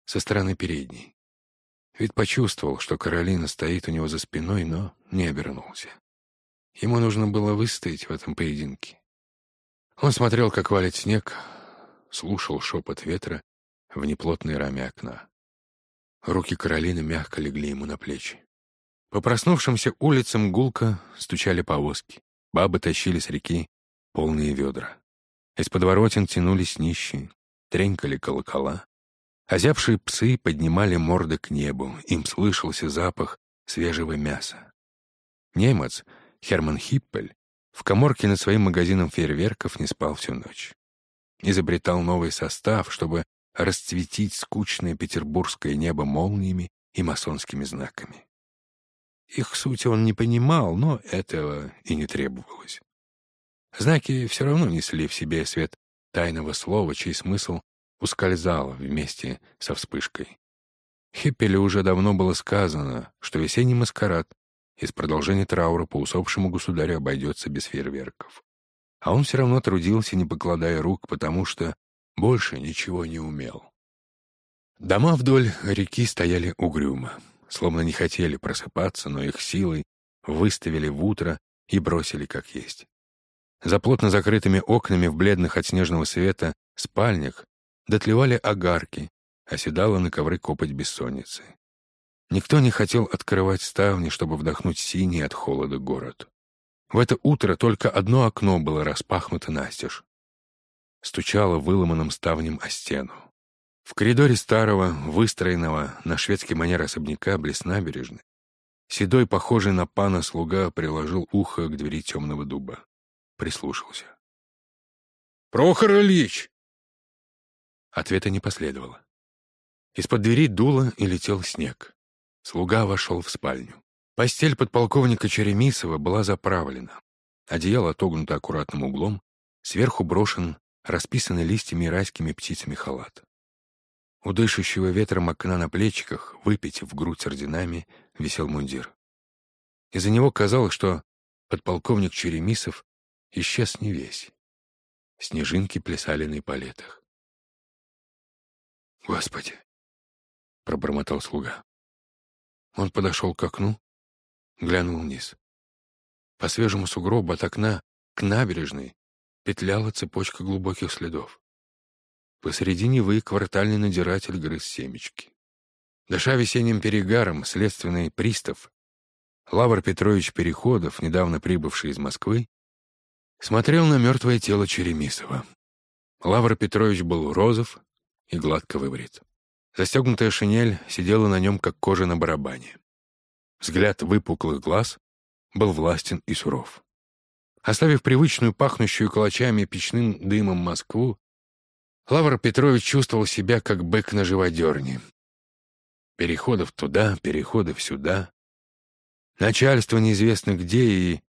со стороны передней. Вид почувствовал, что Каролина стоит у него за спиной, но не обернулся. Ему нужно было выстоять в этом поединке. Он смотрел, как валит снег, слушал шепот ветра в неплотной раме окна. Руки Каролины мягко легли ему на плечи. По проснувшимся улицам гулко стучали повозки. Бабы тащили с реки полные ведра. Из подворотен тянулись нищие, тренькали колокола. Озябшие псы поднимали морды к небу, им слышался запах свежего мяса. Немец, Херман Хиппель, в коморке над своим магазином фейерверков не спал всю ночь. Изобретал новый состав, чтобы расцветить скучное петербургское небо молниями и масонскими знаками. Их суть он не понимал, но этого и не требовалось. Знаки все равно несли в себе свет тайного слова, чей смысл ускользал вместе со вспышкой. Хеппеле уже давно было сказано, что весенний маскарад из продолжения траура по усопшему государю обойдется без фейерверков. А он все равно трудился, не покладая рук, потому что больше ничего не умел. Дома вдоль реки стояли угрюмо, словно не хотели просыпаться, но их силой выставили в утро и бросили как есть. За плотно закрытыми окнами в бледных от снежного света спальнях дотлевали огарки, оседала на ковры копоть бессонницы. Никто не хотел открывать ставни, чтобы вдохнуть синий от холода город. В это утро только одно окно было распахнуто настежь. Стучало выломанным ставнем о стену. В коридоре старого, выстроенного на шведский манер особняка близ набережной, седой, похожий на пана слуга, приложил ухо к двери темного дуба. Прислушался. «Прохор Ильич!» Ответа не последовало. Из-под двери дуло и летел снег. Слуга вошел в спальню. Постель подполковника Черемисова была заправлена. Одеяло отогнуто аккуратным углом, сверху брошен расписанный листьями райскими птицами халат. У дышащего ветром окна на плечиках, выпитив грудь орденами, висел мундир. Из-за него казалось, что подполковник Черемисов исчез не весь. Снежинки плясали на палетах. «Господи!» — пробормотал слуга. Он подошел к окну, глянул вниз. По свежему сугробу от окна к набережной петляла цепочка глубоких следов. Посреди Невы квартальный надиратель грыз семечки. Дыша весенним перегаром, следственный пристав Лавр Петрович Переходов, недавно прибывший из Москвы, смотрел на мертвое тело Черемисова. Лавр Петрович был розов и гладко выбрит. Застегнутая шинель сидела на нем, как кожа на барабане. Взгляд выпуклых глаз был властен и суров. Оставив привычную пахнущую калачами печным дымом Москву, Лавр Петрович чувствовал себя, как бык на живодерне. Переходов туда, переходов сюда. Начальство неизвестно где, и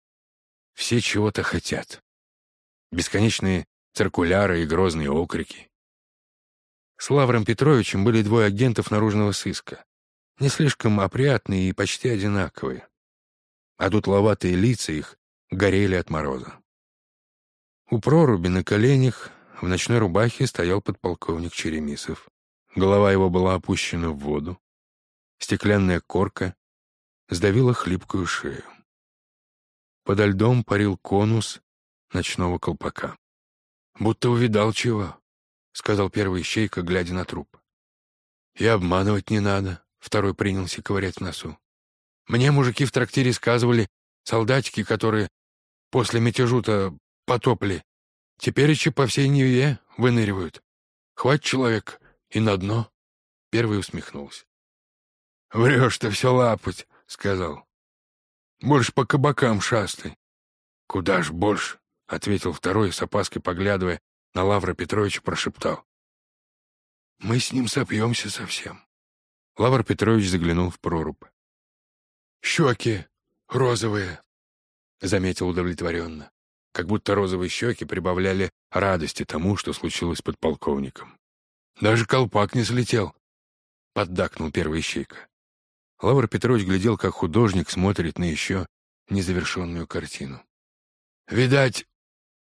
все чего-то хотят. Бесконечные циркуляры и грозные окрики. С Лавром Петровичем были двое агентов наружного сыска. Не слишком опрятные и почти одинаковые. А дутловатые лица их горели от мороза. У проруби на коленях в ночной рубахе стоял подполковник Черемисов. Голова его была опущена в воду. Стеклянная корка сдавила хлипкую шею. Подо льдом парил конус ночного колпака. «Будто увидал чего», — сказал первый ищейка, глядя на труп. «И обманывать не надо», — второй принялся ковырять в носу. «Мне мужики в трактире сказывали, солдатики, которые после мятежу-то потопли, теперь еще по всей Неве выныривают. Хватит человек и на дно». Первый усмехнулся. «Врешь-то все лапать», — сказал. «Больше по кабакам шастай». «Куда ж больше?» — ответил второй, с опаской поглядывая на Лавра Петрович прошептал. «Мы с ним сопьемся совсем». Лавр Петрович заглянул в прорубь. «Щеки розовые», — заметил удовлетворенно, как будто розовые щеки прибавляли радости тому, что случилось под полковником. «Даже колпак не слетел», — поддакнул первый ищейка. Лавр Петрович глядел, как художник смотрит на еще незавершенную картину. «Видать,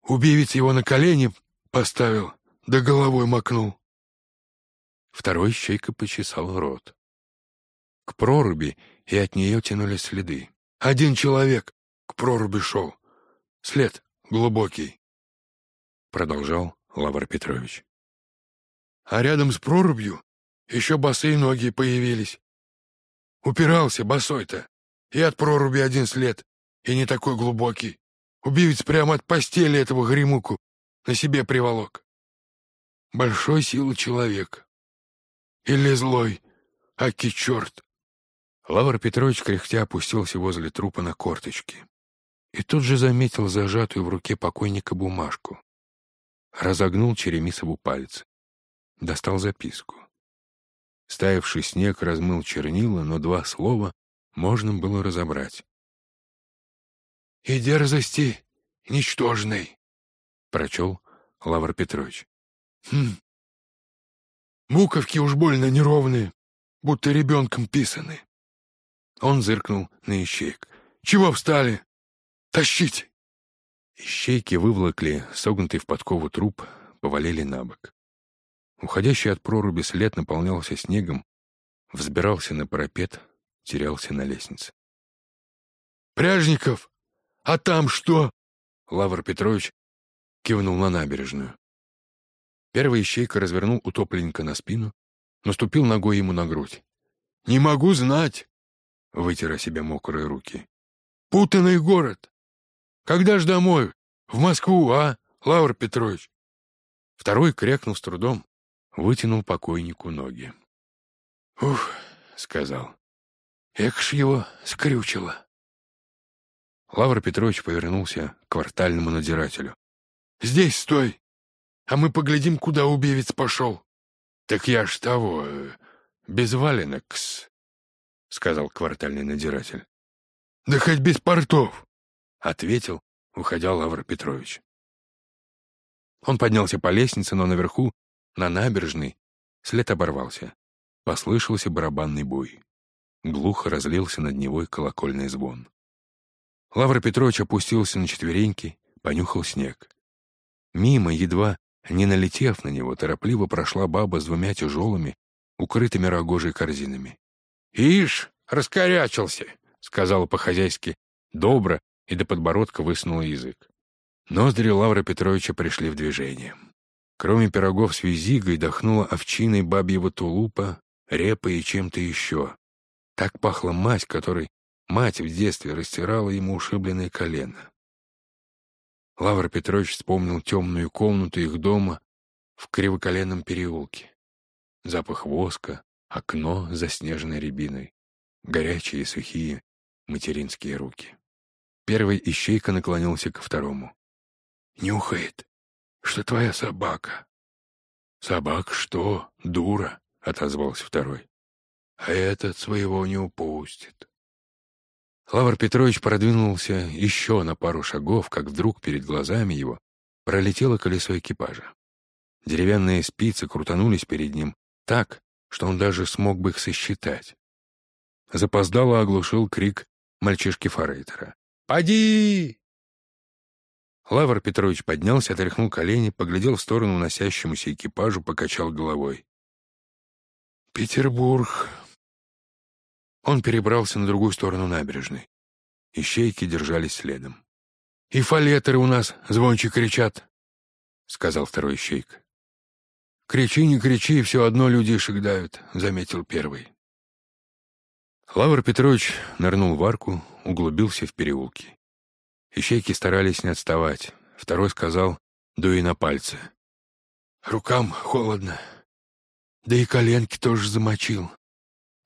убивец его на колени Поставил, да головой макнул. Второй щейка почесал рот. К проруби и от нее тянулись следы. Один человек к проруби шел. След глубокий. Продолжал Лавр Петрович. А рядом с прорубью еще босые ноги появились. Упирался босой-то. И от проруби один след, и не такой глубокий. Убивец прямо от постели этого гремуку на себе приволок. Большой силы человек. Или злой, аки черт. Лавр Петрович кряхтя опустился возле трупа на корточки. И тут же заметил зажатую в руке покойника бумажку. Разогнул Черемисову пальцы. Достал записку. Стаявший снег размыл чернила, но два слова можно было разобрать. «И дерзости ничтожной», — прочел Лавр Петрович. «Хм. Буковки уж больно неровные, будто ребенком писаны». Он зыркнул на ищейк. «Чего встали? Тащите!» Ищейки выволокли согнутый в подкову труп, повалили на бок. Уходящий от проруби след наполнялся снегом, взбирался на парапет, терялся на лестнице. «Пряжников! А там что?» Лавр Петрович кивнул на набережную. Первый ищейка развернул утопленника на спину, наступил ногой ему на грудь. «Не могу знать!» — вытер о себя мокрые руки. «Путанный город! Когда ж домой? В Москву, а, Лавр Петрович?» Второй, крякнув с трудом, вытянул покойнику ноги. «Ух!» — сказал. «Эх ж его скрючило!» Лавр Петрович повернулся к квартальному надзирателю. «Здесь стой, а мы поглядим, куда убивец пошел». «Так я ж того, э, без валенок-с», — сказал квартальный надзиратель. «Да хоть без портов», — ответил, уходя Лавр Петрович. Он поднялся по лестнице, но наверху, на набережной, след оборвался. Послышался барабанный бой. Глухо разлился над Невой колокольный звон. Лавр Петрович опустился на четвереньки, понюхал снег. Мимо, едва не налетев на него, торопливо прошла баба с двумя тяжелыми, укрытыми рогожей корзинами. «Ишь, раскорячился!» — сказала по-хозяйски добро и до подбородка высунула язык. Ноздри Лавра Петровича пришли в движение. Кроме пирогов с визигой, дохнула овчиной бабьего тулупа, репой и чем-то еще. Так пахла мать, которой мать в детстве растирала ему ушибленное колено. Лавр Петрович вспомнил темную комнату их дома в кривоколенном переулке. Запах воска, окно за снежной рябиной, горячие и сухие материнские руки. Первый ищейка наклонился ко второму. Нюхает, что твоя собака. Собак что, дура, — отозвался второй. А этот своего не упустит. Лавр Петрович продвинулся еще на пару шагов, как вдруг перед глазами его пролетело колесо экипажа. Деревянные спицы крутанулись перед ним так, что он даже смог бы их сосчитать. Запоздало оглушил крик мальчишки-форейтера. «Поди!» Лавр Петрович поднялся, отряхнул колени, поглядел в сторону носящемуся экипажу, покачал головой. «Петербург». Он перебрался на другую сторону набережной. Ищейки держались следом. «И фалетеры у нас звонче кричат», — сказал второй ищейка. «Кричи, не кричи, все одно людишек давят», — заметил первый. Лавр Петрович нырнул в арку, углубился в переулки. Ищейки старались не отставать. Второй сказал, дуй на пальцы. «Рукам холодно. Да и коленки тоже замочил.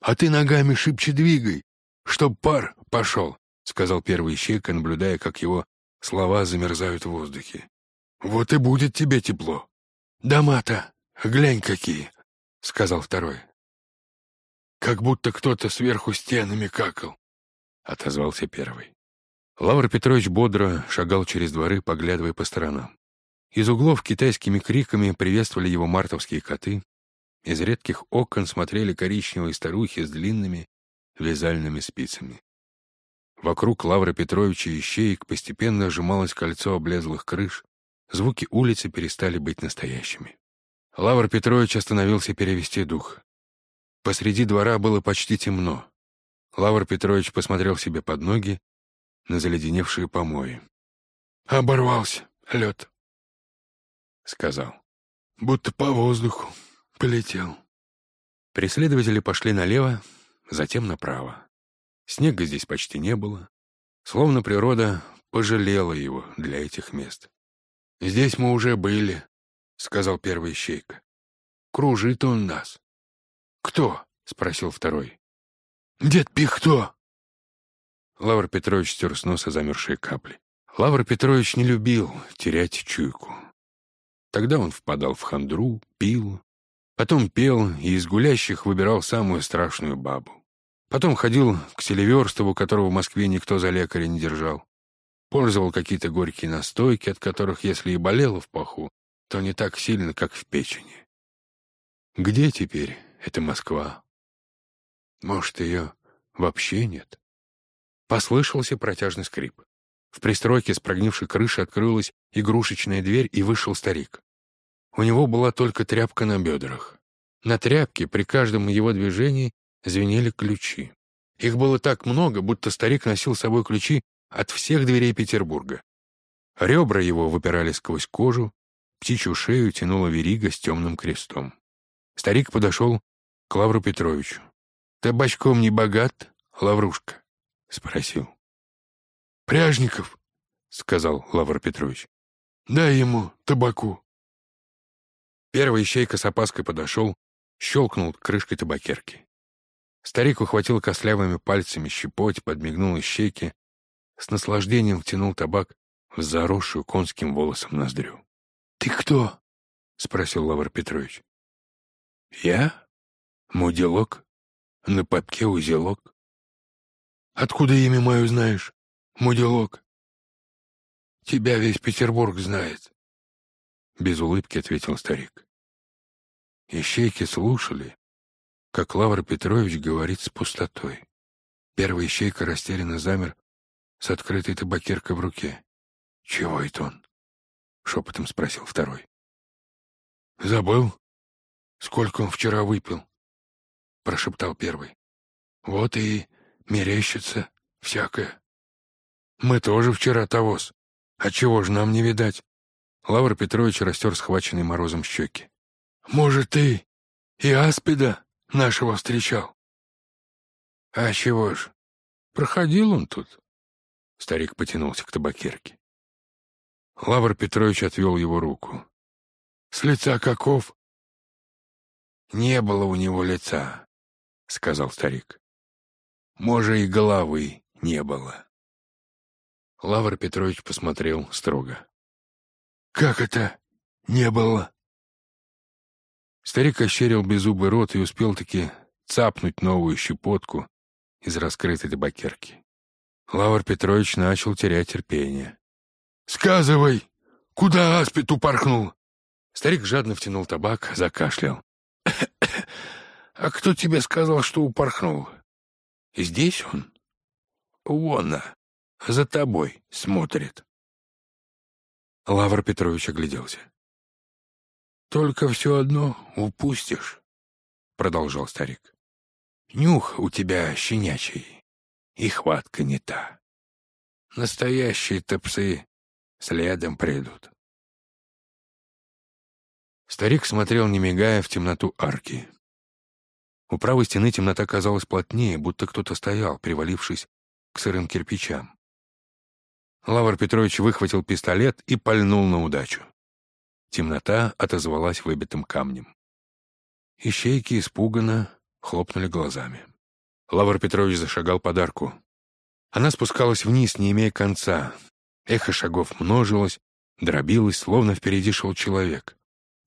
А ты ногами шибче двигай, чтоб пар пошел», — сказал первый ищейка, наблюдая, как его слова замерзают в воздухе. «Вот и будет тебе тепло. Дома-то, глянь какие», — сказал второй. «Как будто кто-то сверху стенами какал», — отозвался первый. Лавр Петрович бодро шагал через дворы, поглядывая по сторонам. Из углов китайскими криками приветствовали его мартовские коты. Из редких окон смотрели коричневые старухи с длинными вязальными спицами. Вокруг Лавра Петровича и ищеек постепенно сжималось кольцо облезлых крыш, звуки улицы перестали быть настоящими. Лавр Петрович остановился перевести дух. Посреди двора было почти темно. Лавр Петрович посмотрел себе под ноги на заледеневшие помои. «Оборвался лед», — сказал. «Будто по воздуху полетел». Преследователи пошли налево, затем направо. Снега здесь почти не было, словно природа пожалела его для этих мест. «Здесь мы уже были», — сказал первый ищейка. «Кружит он нас». «Кто?» — спросил второй. «Дед Пихто», Лавр Петрович стер с носа замерзшие капли. Лавр Петрович не любил терять чуйку. Тогда он впадал в хандру, пил, Потом пел и из гулящих выбирал самую страшную бабу. Потом ходил к Селиверстову, которого в Москве никто за лекаря не держал. Пользовал какие-то горькие настойки, от которых, если и болело в паху, то не так сильно, как в печени. Где теперь эта Москва? Может, ее вообще нет? Послышался протяжный скрип. В пристройке с прогнившей крыши открылась игрушечная дверь, и вышел старик. У него была только тряпка на бедрах. На тряпке при каждом его движении звенели ключи. Их было так много, будто старик носил с собой ключи от всех дверей Петербурга. Ребра его выпирали сквозь кожу, птичью шею тянула верига с темным крестом. Старик подошел к Лавру Петровичу. «Табачком не богат, Лаврушка?» — спросил. «Пряжников», — сказал Лавр Петрович. «Дай ему табаку». Первый ищейка с опаской подошел, щелкнул крышкой табакерки. Старик ухватил костлявыми пальцами щепоть, подмигнул ищейке, с наслаждением втянул табак в заросшую конским волосом ноздрю. — Ты кто? — спросил Лавр Петрович. — Я? Муделок. На попке узелок. — Откуда имя мое знаешь, Муделок? — Тебя весь Петербург знает. — без улыбки ответил старик. Ищейки слушали, как Лавр Петрович говорит с пустотой. Первый ищейка растерянно замер с открытой табакеркой в руке. «Чего это он?» — шепотом спросил второй. «Забыл, сколько он вчера выпил?» — прошептал первый. «Вот и мерещится всякое. Мы тоже вчера тогос. А чего ж нам не видать?» Лавр Петрович растер схваченный морозом щеки. «Может, ты и аспида нашего встречал?» «А чего ж? Проходил он тут?» Старик потянулся к табакерке. Лавр Петрович отвел его руку. «С лица каков?» «Не было у него лица», — сказал старик. «Може, и головы не было». Лавр Петрович посмотрел строго. «Как это не было?» Старик ощерил беззубый рот и успел-таки цапнуть новую щепотку из раскрытой табакерки. Лавр Петрович начал терять терпение. «Сказывай, куда аспид упорхнул?» Старик жадно втянул табак, закашлял. «А кто тебе сказал, что упорхнул?» «Здесь он?» «Вон, за тобой смотрит». Лавр Петрович огляделся. «Только все одно упустишь», — продолжал старик. «Нюх у тебя щенячий, и хватка не та. Настоящие-то псы следом придут». Старик смотрел, не мигая, в темноту арки. У правой стены темнота казалась плотнее, будто кто-то стоял, привалившись к сырым кирпичам. Лавр Петрович выхватил пистолет и пальнул на удачу. Темнота отозвалась выбитым камнем. Ищейки испуганно хлопнули глазами. Лавр Петрович зашагал под арку. Она спускалась вниз, не имея конца. Эхо шагов множилось, дробилось, словно впереди шел человек.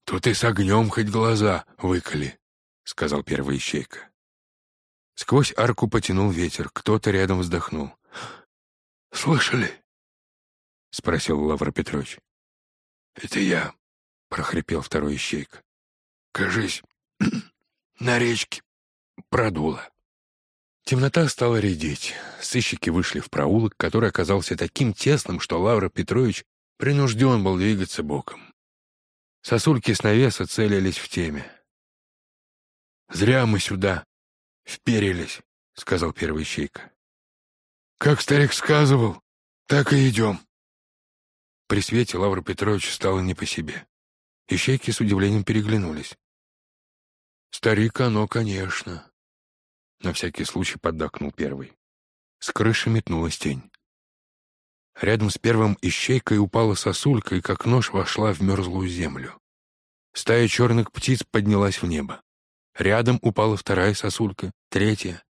«Тут и с огнем хоть глаза выколи», — сказал первый ищейка. Сквозь арку потянул ветер, кто-то рядом вздохнул. «Слышали?» — спросил Лавр Петрович. «Это я», — прохрипел второй ищейка. «Кажись, на речке продуло». Темнота стала редеть. Сыщики вышли в проулок, который оказался таким тесным, что Лавр Петрович принужден был двигаться боком. Сосульки с навеса целились в теме. «Зря мы сюда вперились», — сказал первый ищейка. «Как старик сказывал, так и идем». При свете Лавра Петровича стало не по себе. Ищейки с удивлением переглянулись. «Старик оно, конечно», — на всякий случай поддакнул первый. С крыши метнулась тень. Рядом с первым ищейкой упала сосулька и как нож вошла в мерзлую землю. Стая черных птиц поднялась в небо. Рядом упала вторая сосулька, третья.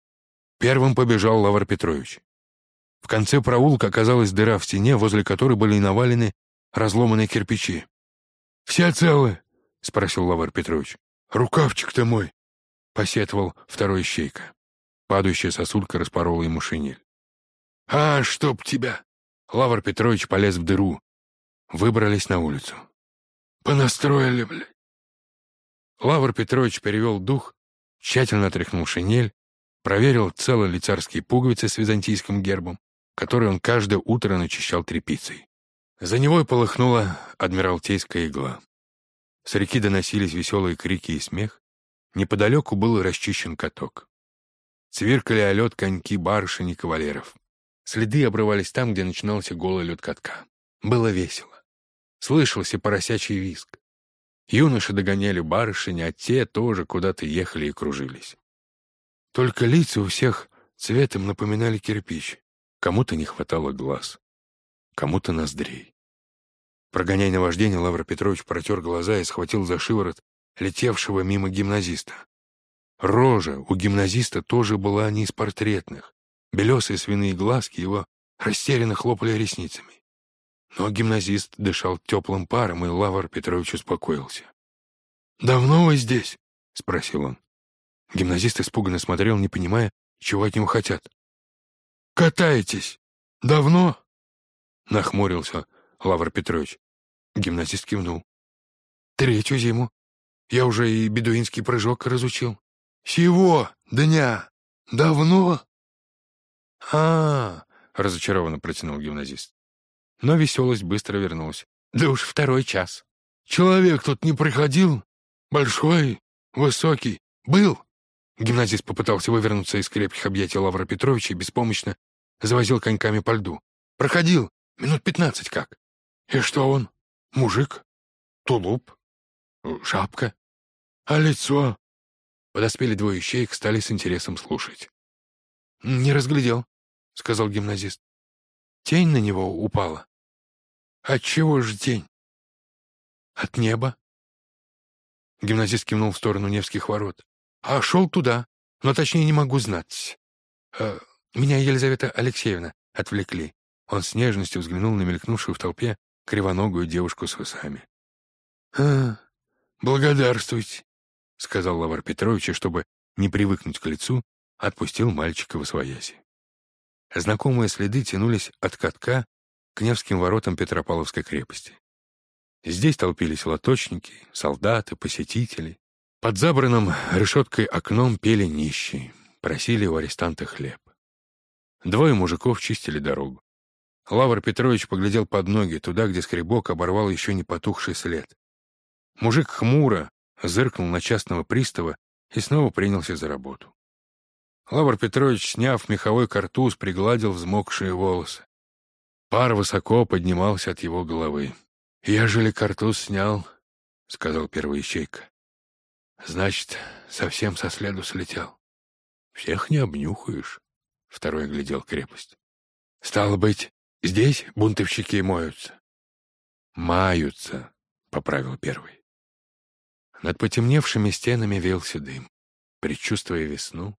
Первым побежал Лавр Петрович. В конце проулка оказалась дыра в стене, возле которой были навалены разломанные кирпичи. «Все целы?» — спросил Лавр Петрович. рукавчик-то мой!» — посетовал второй щейка. Падающая сосулька распорола ему шинель. «А, чтоб тебя!» Лавр Петрович полез в дыру. Выбрались на улицу. «Понастроили, блядь!» Лавр Петрович перевел дух, тщательно отряхнул шинель, проверил, целы ли царские пуговицы с византийским гербом, которые он каждое утро начищал тряпицей. За него и полыхнула адмиралтейская игла. С реки доносились веселые крики и смех. Неподалеку был расчищен каток. Цвиркали о лед коньки барышень и кавалеров. Следы обрывались там, где начинался голый лед катка. Было весело. Слышался поросячий визг. Юноши догоняли барышень, а те тоже куда-то ехали и кружились. Только лица у всех цветом напоминали кирпич. Кому-то не хватало глаз кому-то ноздрей. Прогоняя наваждение, Лавр Петрович протер глаза и схватил за шиворот летевшего мимо гимназиста. Рожа у гимназиста тоже была не из портретных. Белесые свиные глазки его растерянно хлопали ресницами. Но гимназист дышал теплым паром, и Лавр Петрович успокоился. «Давно вы здесь?» — спросил он. Гимназист испуганно смотрел, не понимая, чего от него хотят. «Катаетесь? Давно?» — нахмурился Лавр Петрович. Гимназист кивнул. «Третью зиму. Я уже и бедуинский прыжок разучил». «Сего дня? Давно?» а, -а, -а разочарованно протянул гимназист. Но веселость быстро вернулась. «Да уж второй час». «Человек тут не приходил? Большой, высокий. Был?» Гимназист попытался вывернуться из крепких объятий Лавра Петровича и беспомощно завозил коньками по льду. «Проходил. Минут пятнадцать как. И что он? Мужик? Тулуп? Шапка? А лицо? Подоспели двое ищеек, стали с интересом слушать. «Не разглядел», — сказал гимназист. «Тень на него упала». «От чего же тень?» «От неба». Гимназист кивнул в сторону Невских ворот. «А шел туда, но точнее не могу знать. Э, меня Елизавета Алексеевна отвлекли. Он с нежностью взглянул на мелькнувшую в толпе кривоногую девушку с усами. «А, благодарствуйте», — сказал Лавр Петрович, и, чтобы не привыкнуть к лицу, отпустил мальчика в освояси. Знакомые следы тянулись от катка к Невским воротам Петропавловской крепости. Здесь толпились лоточники, солдаты, посетители. Под забранным решеткой окном пели нищие, просили у арестанта хлеб. Двое мужиков чистили дорогу. Лавр Петрович поглядел под ноги, туда, где скребок оборвал еще не потухший след. Мужик хмуро зыркнул на частного пристава и снова принялся за работу. Лавр Петрович, сняв меховой картуз, пригладил взмокшие волосы. Пар высоко поднимался от его головы. «Ежели картуз снял», — сказал первый ищейка, — «значит, совсем со следу слетел». «Всех не обнюхаешь», — второй глядел крепость. «Стало быть, Здесь бунтовщики моются. Маются, поправил первый. Над потемневшими стенами велся дым. Предчувствуя весну,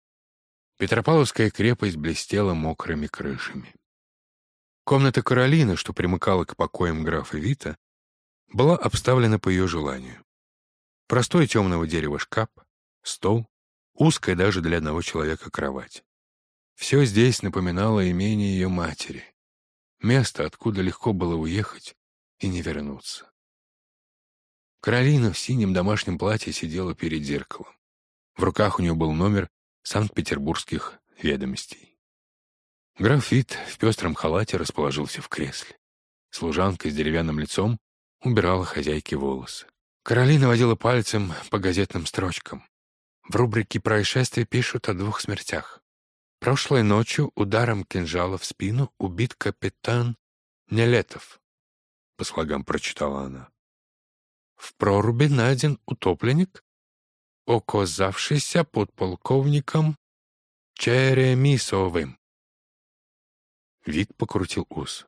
Петропавловская крепость блестела мокрыми крышами. Комната Каролины, что примыкала к покоям графа Вита, была обставлена по ее желанию. Простой темного дерева шкаф, стол, узкая даже для одного человека кровать. Все здесь напоминало имение ее матери, Место, откуда легко было уехать и не вернуться. Каролина в синем домашнем платье сидела перед зеркалом. В руках у нее был номер Санкт-Петербургских ведомостей. Граф Вит в пестром халате расположился в кресле. Служанка с деревянным лицом убирала хозяйке волосы. Каролина водила пальцем по газетным строчкам. В рубрике «Происшествия» пишут о двух смертях. Прошлой ночью ударом кинжала в спину убит капитан Нелетов. По слогам прочитала она. В проруби найден утопленник, оказавшийся подполковником Черемисовым. Вид покрутил ус.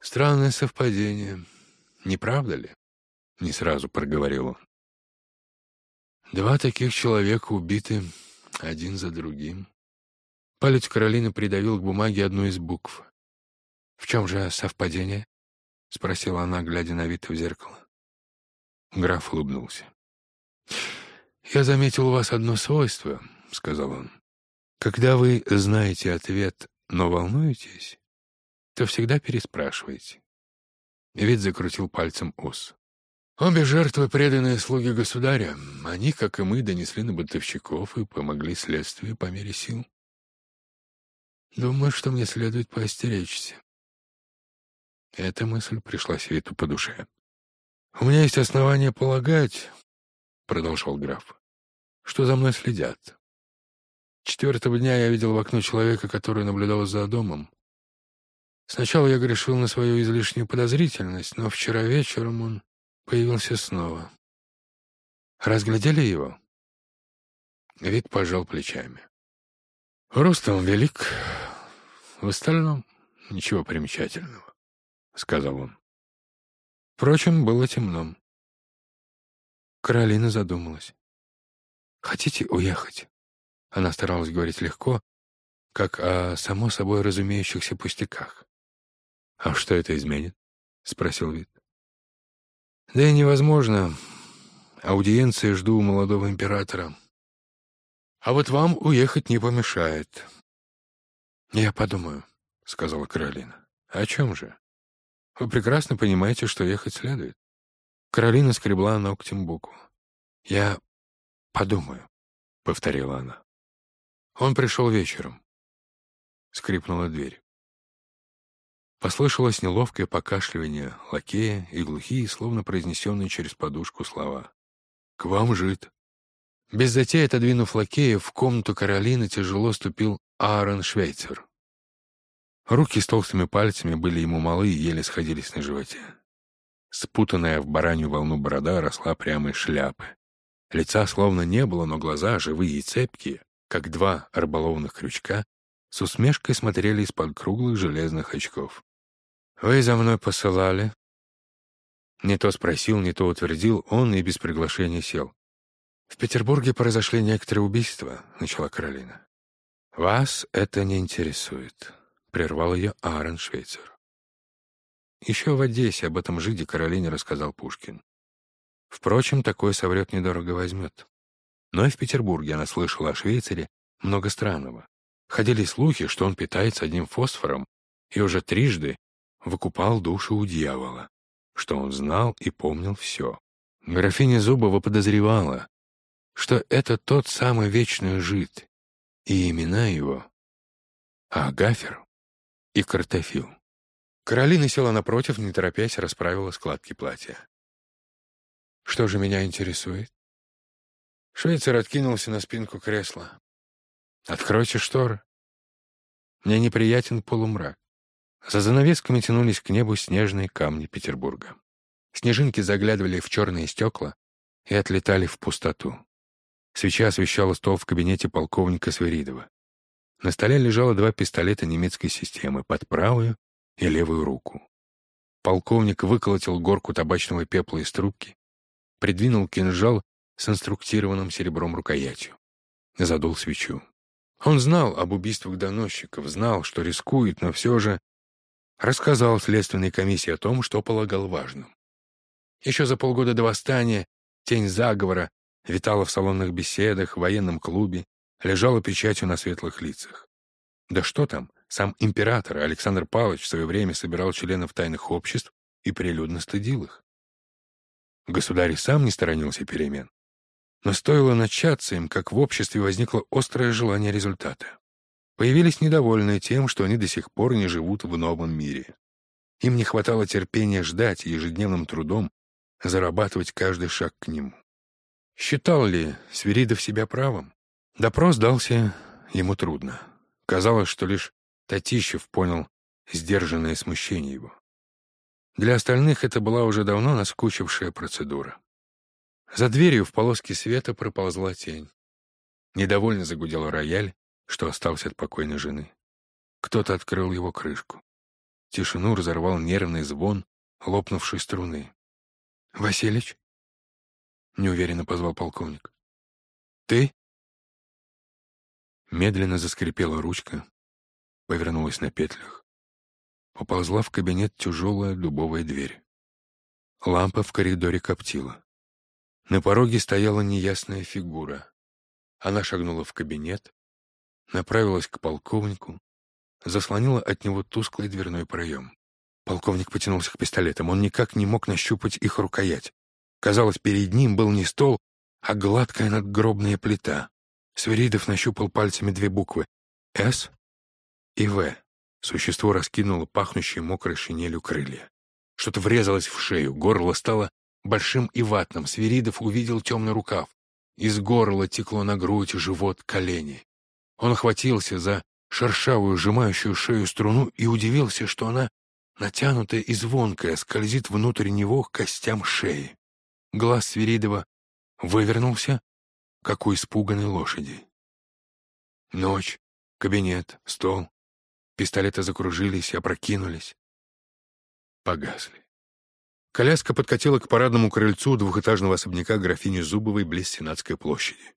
Странное совпадение, не правда ли? Не сразу проговорил он. Два таких человека убиты один за другим. Палец Каролины придавил к бумаге одну из букв. «В чем же совпадение?» — спросила она, глядя на Вита в зеркало. Граф улыбнулся. «Я заметил у вас одно свойство», — сказал он. «Когда вы знаете ответ, но волнуетесь, то всегда переспрашиваете». Вид закрутил пальцем ус. Обе жертвы — преданные слуги государя. Они, как и мы, донесли на бытовщиков и помогли следствию по мере сил. Думаю, что мне следует поостеречься. Эта мысль пришла Свету по душе. «У меня есть основания полагать, — продолжал граф, — что за мной следят. Четвертого дня я видел в окно человека, который наблюдал за домом. Сначала я грешил на свою излишнюю подозрительность, но вчера вечером он появился снова. Разглядели его? Вид пожал плечами. Ростом велик, в остальном ничего примечательного, — сказал он. Впрочем, было темно. Каролина задумалась. «Хотите уехать?» Она старалась говорить легко, как о само собой разумеющихся пустяках. «А что это изменит?» — спросил Вит. «Да и невозможно. Аудиенции жду у молодого императора. А вот вам уехать не помешает». «Я подумаю», — сказала Каролина. «О чем же? Вы прекрасно понимаете, что ехать следует». Каролина скребла ногтем букву. «Я подумаю», — повторила она. Он пришел вечером. Скрипнула дверь. Послышалось неловкое покашливание лакея и глухие, словно произнесенные через подушку слова. «К вам жит». Без затеи, отодвинув лакея, в комнату Каролины тяжело ступил Аарон Швейцер. Руки с толстыми пальцами были ему малы и еле сходились на животе. Спутанная в баранью волну борода росла прямо из шляпы. Лица словно не было, но глаза, живые и цепкие, как два рыболовных крючка, с усмешкой смотрели из-под круглых железных очков. «Вы за мной посылали?» Не то спросил, не то утвердил, он и без приглашения сел. «В Петербурге произошли некоторые убийства», — начала Каролина. «Вас это не интересует», — прервал ее Аарон Швейцер. Еще в Одессе об этом жиде Каролине рассказал Пушкин. Впрочем, такой соврет недорого возьмет. Но и в Петербурге она слышала о Швейцаре много странного. Ходили слухи, что он питается одним фосфором и уже трижды выкупал душу у дьявола, что он знал и помнил все. Графиня Зубова подозревала, что это тот самый вечный жид, и имена его — Агафер и Картофил. Каролина села напротив, не торопясь, расправила складки платья. «Что же меня интересует?» Швейцар откинулся на спинку кресла. «Откройте шторы. Мне неприятен полумрак. За занавесками тянулись к небу снежные камни Петербурга. Снежинки заглядывали в черные стекла и отлетали в пустоту. Свеча освещала стол в кабинете полковника Свиридова. На столе лежало два пистолета немецкой системы под правую и левую руку. Полковник выколотил горку табачного пепла из трубки, придвинул кинжал с инструктированным серебром рукоятью. Задул свечу. Он знал об убийствах доносчиков, знал, что рискует, но все же рассказал следственной комиссии о том, что полагал важным. Еще за полгода до восстания тень заговора витала в салонных беседах, в военном клубе, лежала печатью на светлых лицах. Да что там, сам император Александр Павлович в свое время собирал членов тайных обществ и прилюдно стыдил их. Государь сам не сторонился перемен. Но стоило начаться им, как в обществе возникло острое желание результата. Появились недовольные тем, что они до сих пор не живут в новом мире. Им не хватало терпения ждать и ежедневным трудом зарабатывать каждый шаг к нему. Считал ли Свиридов себя правым? Допрос дался ему трудно. Казалось, что лишь Татищев понял сдержанное смущение его. Для остальных это была уже давно наскучившая процедура. За дверью в полоске света проползла тень. Недовольно загудел рояль, что остался от покойной жены. Кто-то открыл его крышку. Тишину разорвал нервный звон лопнувшей струны. «Василич?» — неуверенно позвал полковник. «Ты?» Медленно заскрипела ручка, повернулась на петлях. Поползла в кабинет тяжелая дубовая дверь. Лампа в коридоре коптила. На пороге стояла неясная фигура. Она шагнула в кабинет, направилась к полковнику, заслонила от него тусклый дверной проем. Полковник потянулся к пистолетам. Он никак не мог нащупать их рукоять. Казалось, перед ним был не стол, а гладкая надгробная плита. Сверидов нащупал пальцами две буквы «С» и «В». Существо раскинуло пахнущие мокрой шинелью крылья. Что-то врезалось в шею, горло стало большим и ватным. Свиридов увидел темный рукав. Из горла текло на грудь, живот, колени. Он охватился за шершавую, сжимающую шею струну и удивился, что она, натянутая и звонкая, скользит внутрь него к костям шеи. Глаз Свиридова вывернулся, как у испуганной лошади. Ночь, кабинет, стол. Пистолеты закружились, опрокинулись. Погасли. Коляска подкатила к парадному крыльцу двухэтажного особняка графини Зубовой близ Сенатской площади.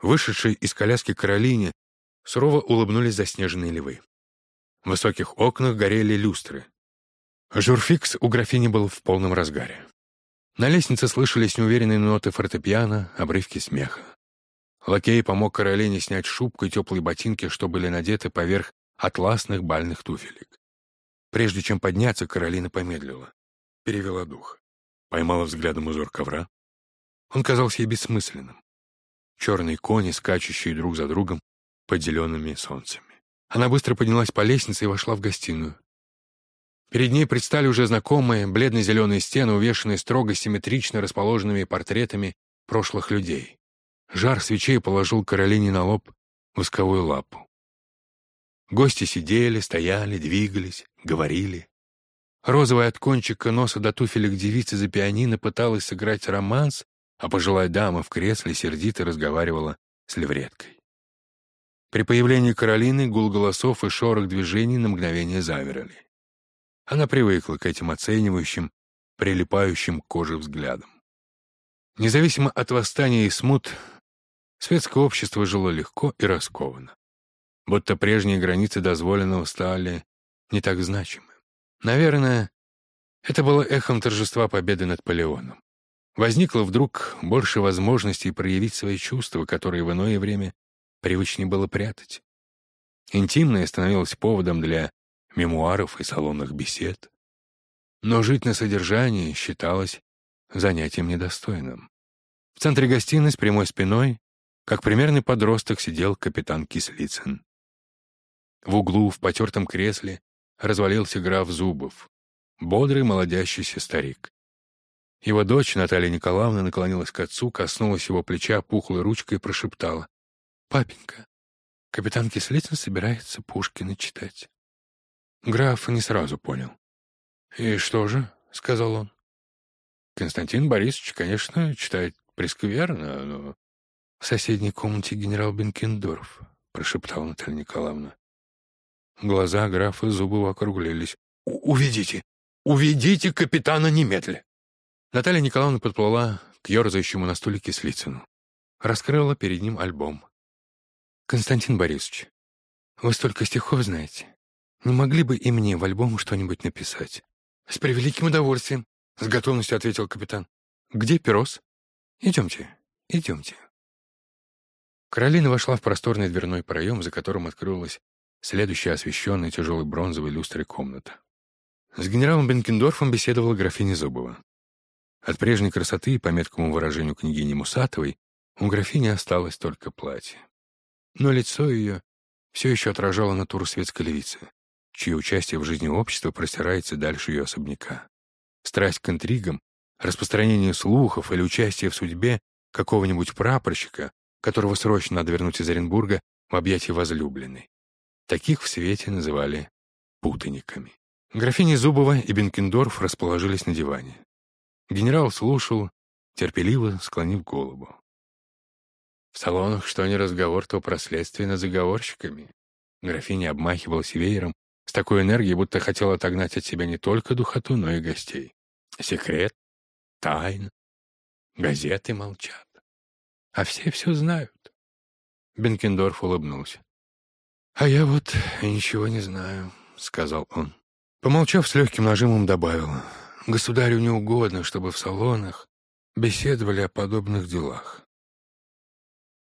Вышедшей из коляски Каролине сурово улыбнулись заснеженные львы. В высоких окнах горели люстры. Журфикс у графини был в полном разгаре. На лестнице слышались неуверенные ноты фортепиано, обрывки смеха. Лакей помог Каролине снять шубку и теплые ботинки, что были надеты поверх атласных бальных туфелек. Прежде чем подняться, Каролина помедлила перевела дух. Поймала взглядом узор ковра. Он казался ей бессмысленным. Черные кони, скачущие друг за другом под зелеными солнцами. Она быстро поднялась по лестнице и вошла в гостиную. Перед ней предстали уже знакомые бледно-зеленые стены, увешанные строго симметрично расположенными портретами прошлых людей. Жар свечей положил Каролине на лоб восковую лапу. Гости сидели, стояли, двигались, говорили. Розовая от кончика носа до туфелек девица за пианино пыталась сыграть романс, а пожилая дама в кресле сердито разговаривала с левреткой. При появлении Каролины гул голосов и шорох движений на мгновение замерли. Она привыкла к этим оценивающим, прилипающим к коже взглядам. Независимо от восстания и смут, светское общество жило легко и раскованно. Будто прежние границы дозволенного стали не так значимы. Наверное, это было эхом торжества победы над Полеоном. Возникло вдруг больше возможностей проявить свои чувства, которые в иное время привычнее было прятать. Интимное становилось поводом для мемуаров и салонных бесед. Но жить на содержании считалось занятием недостойным. В центре гостиной с прямой спиной, как примерный подросток, сидел капитан Кислицын. В углу, в потертом кресле, развалился граф Зубов, бодрый молодящийся старик. Его дочь, Наталья Николаевна, наклонилась к отцу, коснулась его плеча пухлой ручкой и прошептала. «Папенька, капитан Кислицын собирается Пушкина читать». Граф не сразу понял. «И что же?» — сказал он. «Константин Борисович, конечно, читает прескверно, но...» «В соседней комнате генерал Бенкендорф», — прошептала Наталья Николаевна. Глаза графа Зубова округлились. «Уведите! Уведите капитана немедля!» Наталья Николаевна подплыла к ерзающему на стуле Кислицыну. Раскрыла перед ним альбом. «Константин Борисович, вы столько стихов знаете. Не могли бы и мне в альбом что-нибудь написать?» «С превеликим удовольствием», — с готовностью ответил капитан. «Где Перос?» «Идемте, идемте». Каролина вошла в просторный дверной проем, за которым открылась следующая освещенная тяжелой бронзовой люстрой комната. С генералом Бенкендорфом беседовала графиня Зубова. От прежней красоты, по меткому выражению княгини Мусатовой, у графини осталось только платье. Но лицо ее все еще отражало натуру светской львицы, чье участие в жизни общества простирается дальше ее особняка. Страсть к интригам, распространение слухов или участие в судьбе какого-нибудь прапорщика, которого срочно надо вернуть из Оренбурга в объятия возлюбленной. Таких в свете называли путаниками. Графиня Зубова и Бенкендорф расположились на диване. Генерал слушал, терпеливо склонив голову. В салонах что не разговор, то про следствие над заговорщиками. Графиня обмахивалась веером с такой энергией, будто хотела отогнать от себя не только духоту, но и гостей. Секрет, тайна, газеты молчат. А все все знают. Бенкендорф улыбнулся. «А я вот ничего не знаю», — сказал он. Помолчав, с легким нажимом добавил. «Государю не угодно, чтобы в салонах беседовали о подобных делах.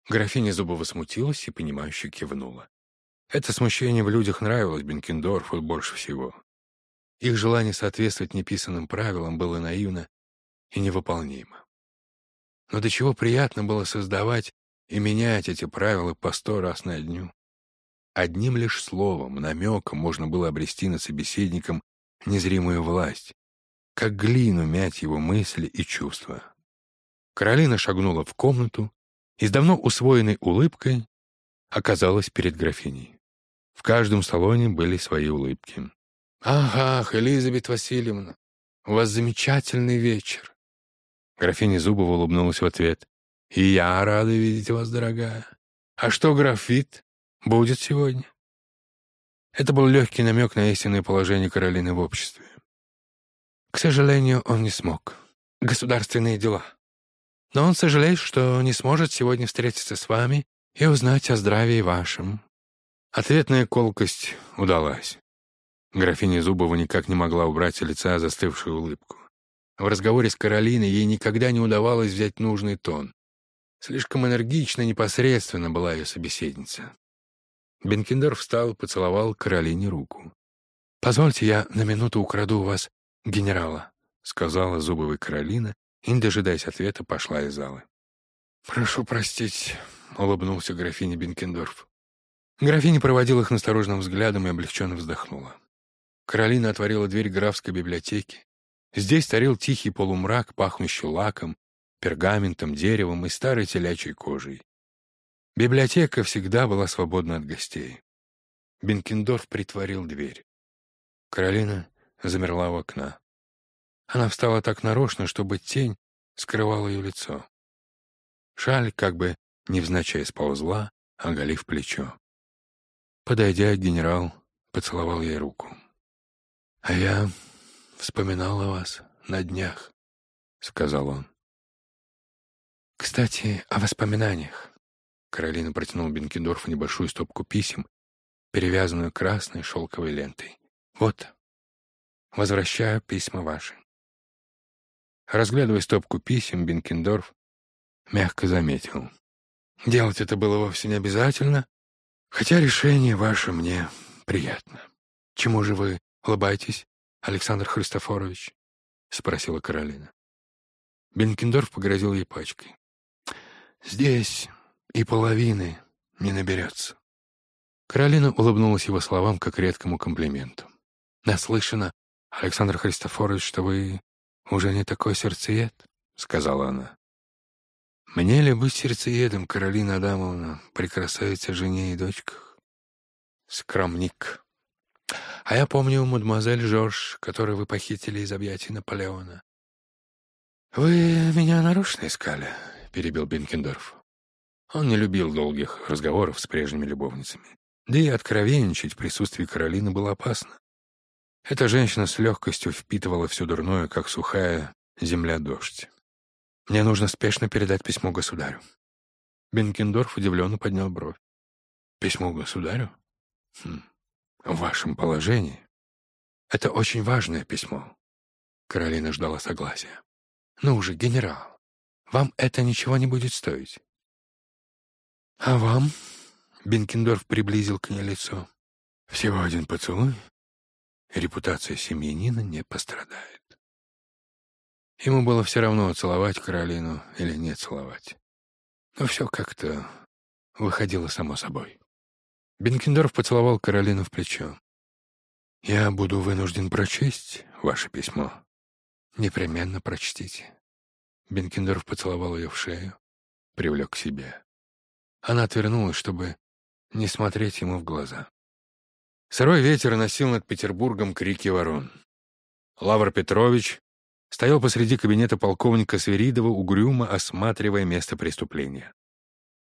Графиня Зубова смутилась и, понимающе кивнула. Это смущение в людях нравилось Бенкендорфу больше всего. Их желание соответствовать неписанным правилам было наивно и невыполнимо. Но до чего приятно было создавать и менять эти правила по сто раз на дню. Одним лишь словом, намеком можно было обрести над собеседником незримую власть, как глину мять его мысли и чувства. Каролина шагнула в комнату и с давно усвоенной улыбкой оказалась перед графиней. В каждом салоне были свои улыбки. «Ах, ах, Элизабет Васильевна, у вас замечательный вечер!» Графиня Зубова улыбнулась в ответ. «И я рада видеть вас, дорогая. А что графит будет сегодня?» Это был легкий намек на истинное положение Каролины в обществе. К сожалению, он не смог. Государственные дела. Но он сожалеет, что не сможет сегодня встретиться с вами и узнать о здравии вашем. Ответная колкость удалась. Графиня Зубова никак не могла убрать с лица застывшую улыбку. В разговоре с Каролиной ей никогда не удавалось взять нужный тон. Слишком энергично непосредственно была ее собеседница. Бенкендер встал поцеловал Каролине руку. «Позвольте, я на минуту украду у вас генерала», — сказала Зубовой Каролина, и, не дожидаясь ответа, пошла из залы. «Прошу простить», — улыбнулся графиня Бенкендорф. Графиня проводила их настороженным взглядом и облегченно вздохнула. Каролина отворила дверь графской библиотеки. Здесь царил тихий полумрак, пахнущий лаком, пергаментом, деревом и старой телячьей кожей. Библиотека всегда была свободна от гостей. Бенкендорф притворил дверь. Каролина замерла у окна. Она встала так нарочно, чтобы тень скрывала ее лицо. Шаль как бы невзначай сползла, оголив плечо. Подойдя, генерал поцеловал ей руку. «А я вспоминал о вас на днях», — сказал он. «Кстати, о воспоминаниях». Каролина протянула Бенкендорфу небольшую стопку писем, перевязанную красной шелковой лентой. «Вот, возвращаю письма ваши». Разглядывая стопку писем, Бенкендорф мягко заметил. «Делать это было вовсе не обязательно, хотя решение ваше мне приятно. Чему же вы улыбаетесь, Александр Христофорович?» — спросила Каролина. Бенкендорф погрозил ей пачкой. «Здесь и половины не наберется». Каролина улыбнулась его словам как редкому комплименту. «Наслышана, Александр Христофорович, что вы уже не такой сердцеед», — сказала она. «Мне ли быть сердцеедом, Каролина Адамовна, при красавице жене и дочках?» «Скромник. А я помню мадемуазель Жорж, которую вы похитили из объятий Наполеона». «Вы меня нарочно искали?» — перебил Бенкендорф. Он не любил долгих разговоров с прежними любовницами. Да и откровенничать в присутствии Каролины было опасно. Эта женщина с легкостью впитывала все дурное, как сухая земля-дождь. «Мне нужно спешно передать письмо государю». Бенкендорф удивленно поднял бровь. «Письмо государю? Хм. В вашем положении? Это очень важное письмо». Каролина ждала согласия. «Ну уже, генерал, вам это ничего не будет стоить». «А вам?» — Бенкендорф приблизил к ней лицо. «Всего один поцелуй, репутация семьянина не пострадает. Ему было все равно, целовать Каролину или не целовать. Но все как-то выходило само собой. Бенкендорф поцеловал Каролину в плечо. «Я буду вынужден прочесть ваше письмо. Непременно прочтите». Бенкендорф поцеловал ее в шею, привлек к себе. Она отвернулась, чтобы не смотреть ему в глаза. Сырой ветер носил над Петербургом крики ворон. Лавр Петрович стоял посреди кабинета полковника Свиридова, угрюмо осматривая место преступления.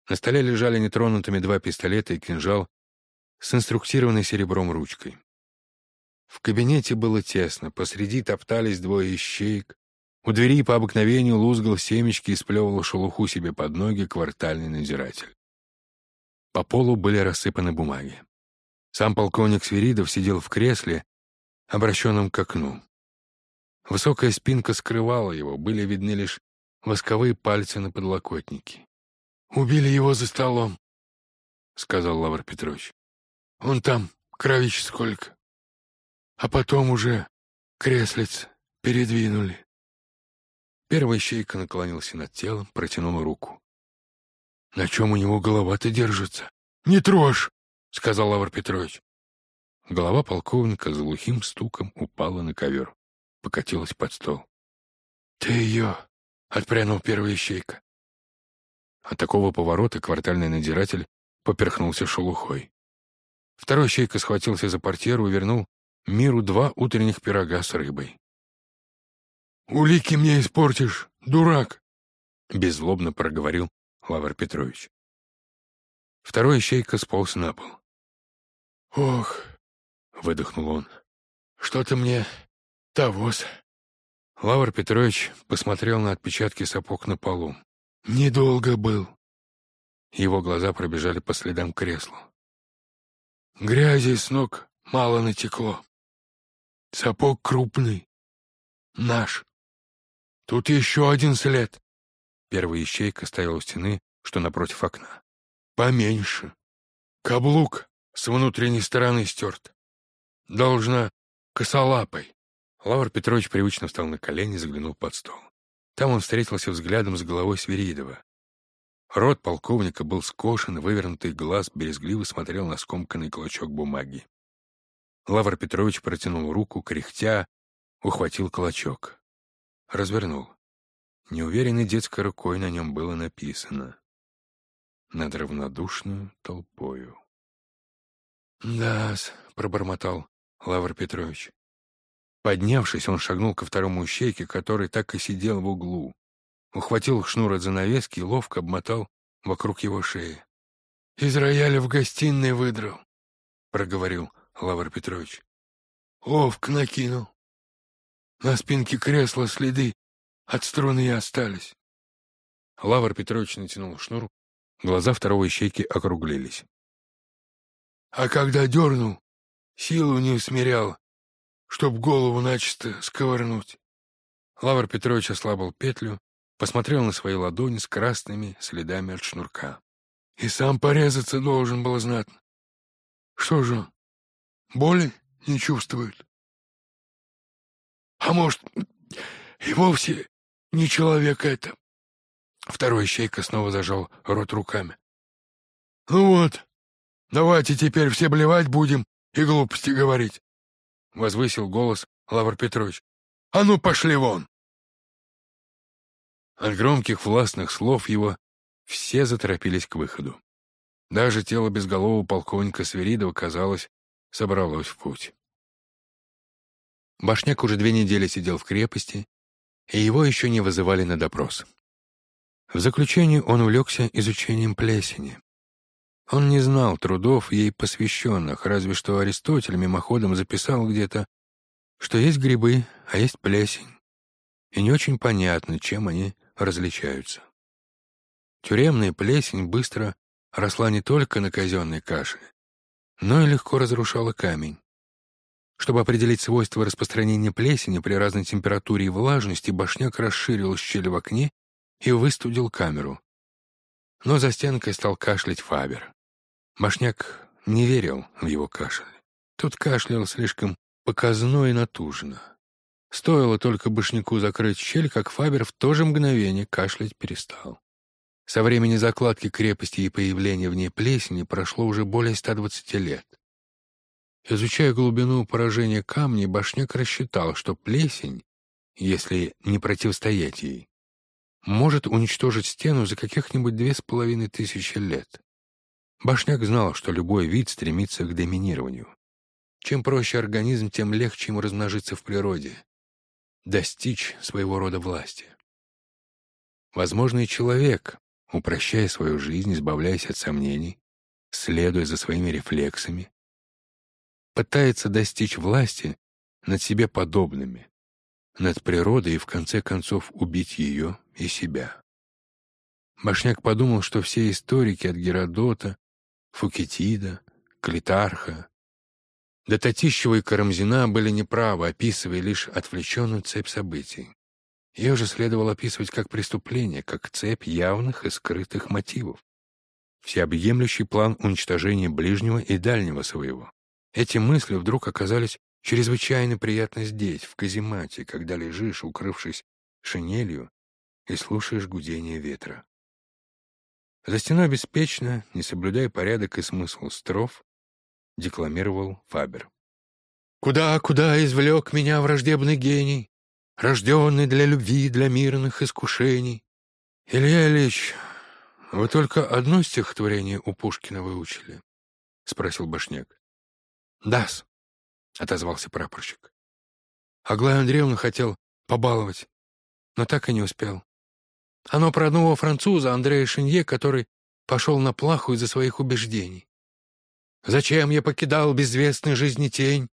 На столе лежали нетронутыми два пистолета и кинжал с инструктированной серебром ручкой. В кабинете было тесно, посреди топтались двое ищеек, у двери по обыкновению лузгал семечки и сплевывал шелуху себе под ноги квартальный надзиратель. По полу были рассыпаны бумаги. Сам полковник Свиридов сидел в кресле, обращенном к окну. Высокая спинка скрывала его, были видны лишь восковые пальцы на подлокотнике. «Убили его за столом», — сказал Лавр Петрович. «Он там, кровищ сколько. А потом уже креслиц передвинули». Первый щейка наклонился над телом, протянул руку. «На чем у него голова-то держится?» «Не трожь!» — сказал Лавр Петрович. Голова полковника с глухим стуком упала на ковер, покатилась под стол. «Ты ее!» — отпрянул первый ищейка. От такого поворота квартальный надзиратель поперхнулся шелухой. Второй щейка схватился за портьеру и вернул миру два утренних пирога с рыбой. «Улики мне испортишь, дурак!» — беззлобно проговорил Лавр Петрович. Второй ищейка сполз на пол. «Ох!» — выдохнул он. «Что-то мне тогос». Лавр Петрович посмотрел на отпечатки сапог на полу. «Недолго был». Его глаза пробежали по следам кресла. «Грязи с ног мало натекло. Сапог крупный. Наш. Тут еще один след». Первый ищейка стоял у стены, что напротив окна. «Поменьше. Каблук с внутренней стороны стерт. Должна косолапой». Лавр Петрович привычно встал на колени и заглянул под стол. Там он встретился взглядом с головой Свиридова. Рот полковника был скошен, вывернутый глаз березгливо смотрел на скомканный клочок бумаги. Лавр Петрович протянул руку, кряхтя, ухватил клочок. Развернул. Неуверенной детской рукой на нем было написано «Над равнодушную толпою». «Да-с», пробормотал Лавр Петрович. Поднявшись, он шагнул ко второму ищейке, который так и сидел в углу. Ухватил шнур от занавески и ловко обмотал вокруг его шеи. «Из рояля в гостиной выдрал», — проговорил Лавр Петрович. «Ловко накинул. На спинке кресла следы от струны остались». Лавр Петрович натянул шнур, глаза второго ищейки округлились. «А когда дернул, силу не усмирял, чтоб голову начисто сковырнуть. Лавр Петрович ослабил петлю, посмотрел на свои ладони с красными следами от шнурка. И сам порезаться должен был знатно. Что же он, боли не чувствует? А может, и вовсе не человек это? Второй щейка снова зажал рот руками. Ну вот, давайте теперь все блевать будем и глупости говорить. — возвысил голос Лавр Петрович. «А ну, пошли вон!» От громких властных слов его все заторопились к выходу. Даже тело безголового полковника Сверидова, казалось, собралось в путь. Башняк уже две недели сидел в крепости, и его еще не вызывали на допрос. В заключении он увлекся изучением плесени. Он не знал трудов ей посвященных, разве что Аристотель мимоходом записал где-то, что есть грибы, а есть плесень, и не очень понятно, чем они различаются. Тюремная плесень быстро росла не только на казенной каше, но и легко разрушала камень. Чтобы определить свойства распространения плесени при разной температуре и влажности, башняк расширил щель в окне и выстудил камеру. Но за стенкой стал кашлять Фабер. Башняк не верил в его кашель. Тот кашлял слишком показно и натужно. Стоило только Башняку закрыть щель, как Фабер в то же мгновение кашлять перестал. Со времени закладки крепости и появления в ней плесени прошло уже более 120 лет. Изучая глубину поражения камней, Башняк рассчитал, что плесень, если не противостоять ей, может уничтожить стену за каких-нибудь две с половиной тысячи лет. Башняк знал, что любой вид стремится к доминированию. Чем проще организм, тем легче ему размножиться в природе, достичь своего рода власти. Возможно, и человек, упрощая свою жизнь, избавляясь от сомнений, следуя за своими рефлексами, пытается достичь власти над себе подобными, над природой и в конце концов убить ее и себя. Башняк подумал, что все историки от Геродота Фукетида, Клитарха. Да Татищева и Карамзина были неправы, описывая лишь отвлеченную цепь событий. Ее же следовало описывать как преступление, как цепь явных и скрытых мотивов. Всеобъемлющий план уничтожения ближнего и дальнего своего. Эти мысли вдруг оказались чрезвычайно приятны здесь, в каземате, когда лежишь, укрывшись шинелью, и слушаешь гудение ветра. За стеной беспечно, не соблюдая порядок и смысл строф, декламировал Фабер. «Куда, куда извлек меня враждебный гений, рожденный для любви, для мирных искушений? Илья Ильич, вы только одно стихотворение у Пушкина выучили?» — спросил Башняк. «Да-с», — отозвался прапорщик. Аглая Андреевна хотел побаловать, но так и не успел. Оно про одного француза, Андрея Шинье, который пошел на плаху из-за своих убеждений. Зачем я покидал безвестной жизни тень,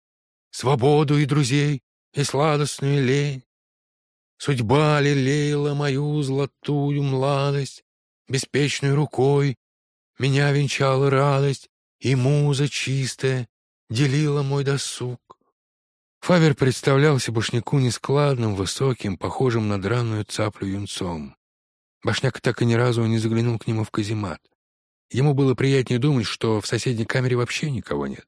свободу и друзей, и сладостную лень? Судьба лелеяла мою золотую младость, беспечной рукой меня венчала радость, и муза чистая делила мой досуг. Фавер представлялся башняку нескладным, высоким, похожим на драную цаплю юнцом. Башняк так и ни разу не заглянул к нему в каземат. Ему было приятнее думать, что в соседней камере вообще никого нет.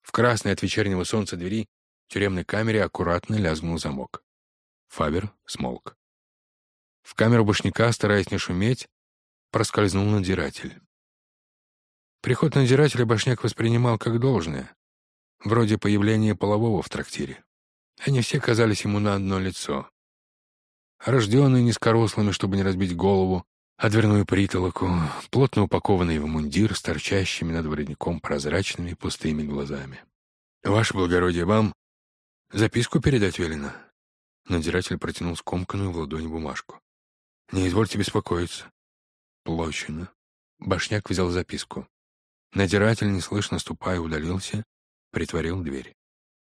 В красной от вечернего солнца двери тюремной камере аккуратно лязгнул замок. Фабер смолк. В камеру башняка, стараясь не шуметь, проскользнул надзиратель. Приход надзирателя башняк воспринимал как должное, вроде появления полового в трактире. Они все казались ему на одно лицо рожденный низкорослыми, чтобы не разбить голову, а дверную притолоку, плотно упакованный в мундир с торчащими над воротником прозрачными пустыми глазами. «Ваше благородие, вам записку передать велено?» Надзиратель протянул скомканную в ладони бумажку. «Не извольте беспокоиться». «Площина». Башняк взял записку. Надзиратель, неслышно ступая, удалился, притворил дверь.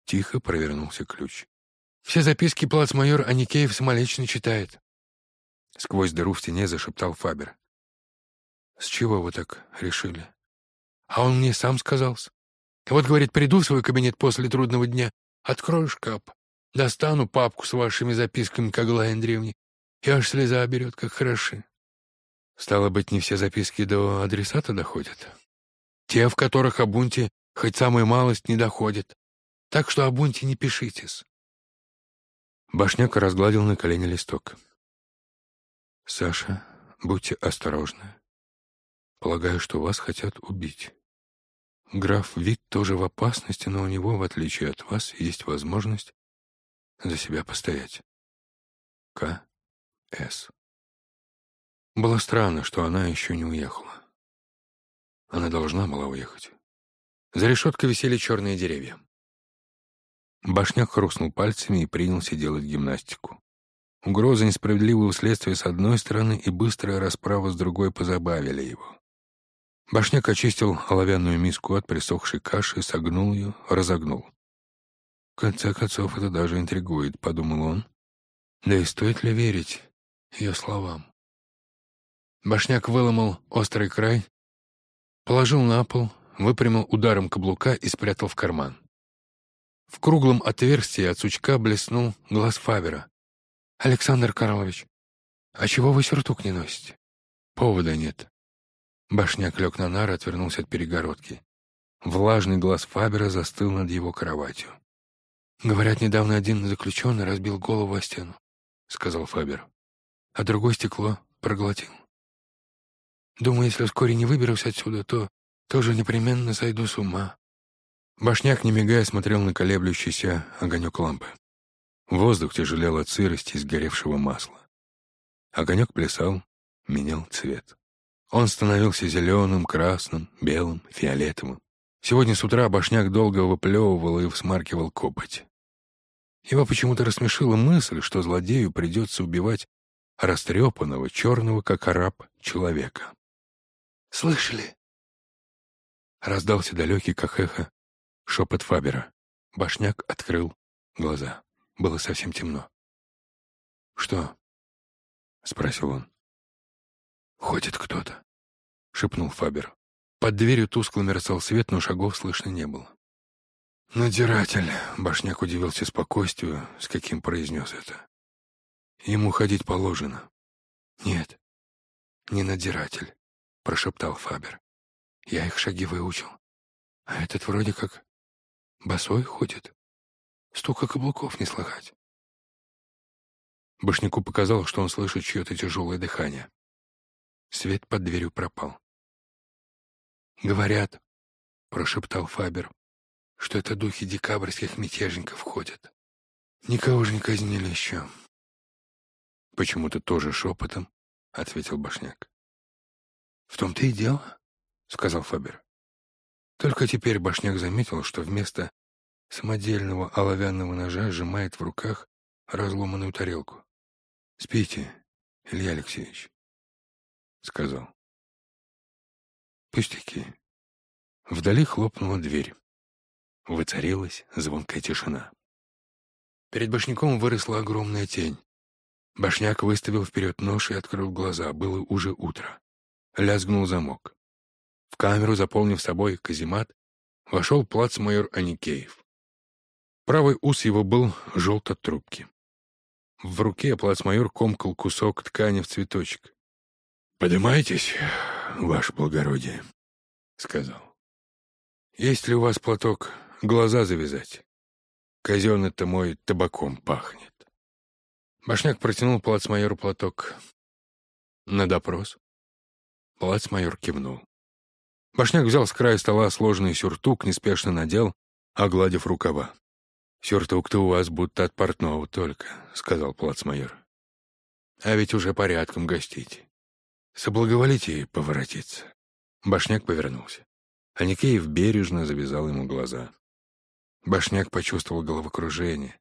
Тихо провернулся ключ. Все записки плацмайор Аникеев самолично читает. Сквозь дыру в стене зашептал Фабер. С чего вы так решили? А он мне сам сказал. Вот, говорит, приду в свой кабинет после трудного дня, открою шкаф, достану папку с вашими записками к Аглае Андреевне, и аж слеза берет, как хороши. Стало быть, не все записки до адресата доходят. Те, в которых о бунте хоть самая малость не доходит. Так что о бунте не пишитесь. Башняк разгладил на колени листок. «Саша, будьте осторожны. Полагаю, что вас хотят убить. Граф Вит тоже в опасности, но у него, в отличие от вас, есть возможность за себя постоять. К. С. Было странно, что она еще не уехала. Она должна была уехать. За решеткой висели черные деревья. Башняк хрустнул пальцами и принялся делать гимнастику. Угроза несправедливого следствия с одной стороны и быстрая расправа с другой позабавили его. Башняк очистил оловянную миску от присохшей каши, согнул ее, разогнул. В конце концов, это даже интригует, — подумал он. Да и стоит ли верить ее словам? Башняк выломал острый край, положил на пол, выпрямил ударом каблука и спрятал в карман. В круглом отверстии от сучка блеснул глаз Фабера. «Александр Карлович, а чего вы сюртук не носите?» «Повода нет». Башняк лег на нар, отвернулся от перегородки. Влажный глаз Фабера застыл над его кроватью. «Говорят, недавно один заключенный разбил голову о стену», — сказал Фабер. «А другое стекло проглотил. Думаю, если вскоре не выберусь отсюда, то тоже непременно сойду с ума. Башняк, не мигая, смотрел на колеблющийся огонек лампы. Воздух тяжелел от сырости сгоревшего масла. Огонек плясал, менял цвет. Он становился зеленым, красным, белым, фиолетовым. Сегодня с утра Башняк долго выплевывал и всмаркивал копоть. Его почему-то рассмешила мысль, что злодею придется убивать растрепанного, черного, как араб, человека. «Слышали?» Раздался далекий, как эхо, Шепот Фабера. Башняк открыл глаза. Было совсем темно. «Что?» — спросил он. «Ходит кто-то», — шепнул Фабер. Под дверью тускло мерцал свет, но шагов слышно не было. «Надзиратель», — Башняк удивился спокойствию, с каким произнес это. Ему ходить положено. Нет, не надзиратель, прошептал Фабер. Я их шаги выучил. А этот вроде как босой ходит. Стука каблуков не слыхать. Башняку показалось, что он слышит чье-то тяжелое дыхание. Свет под дверью пропал. «Говорят», — прошептал Фабер, — «что это духи декабрьских мятежников ходят. Никого же не казнили еще». «Почему-то тоже шепотом», — ответил Башняк. «В том-то и дело», — сказал Фабер. Только теперь Башняк заметил, что вместо самодельного оловянного ножа сжимает в руках разломанную тарелку. «Спите, Илья Алексеевич», — сказал. «Пустяки». Вдали хлопнула дверь. Воцарилась звонкая тишина. Перед башняком выросла огромная тень. Башняк выставил вперед нож и открыл глаза. Было уже утро. Лязгнул замок. В камеру, заполнив собой каземат, вошел плацмайор Аникеев. Правый ус его был желт от трубки. В руке плацмайор комкал кусок ткани в цветочек. «Подымайтесь, ваше благородие», — сказал. «Есть ли у вас платок глаза завязать? Казенный-то мой табаком пахнет». Башняк протянул плацмайору платок. «На допрос?» Плацмайор кивнул. Башняк взял с края стола сложный сюртук, неспешно надел, огладив рукава. «Сюртук-то у вас будто от портного только», — сказал плацмайор. «А ведь уже порядком гостите. Соблаговолите поворотиться». Башняк повернулся. А Никеев бережно завязал ему глаза. Башняк почувствовал головокружение.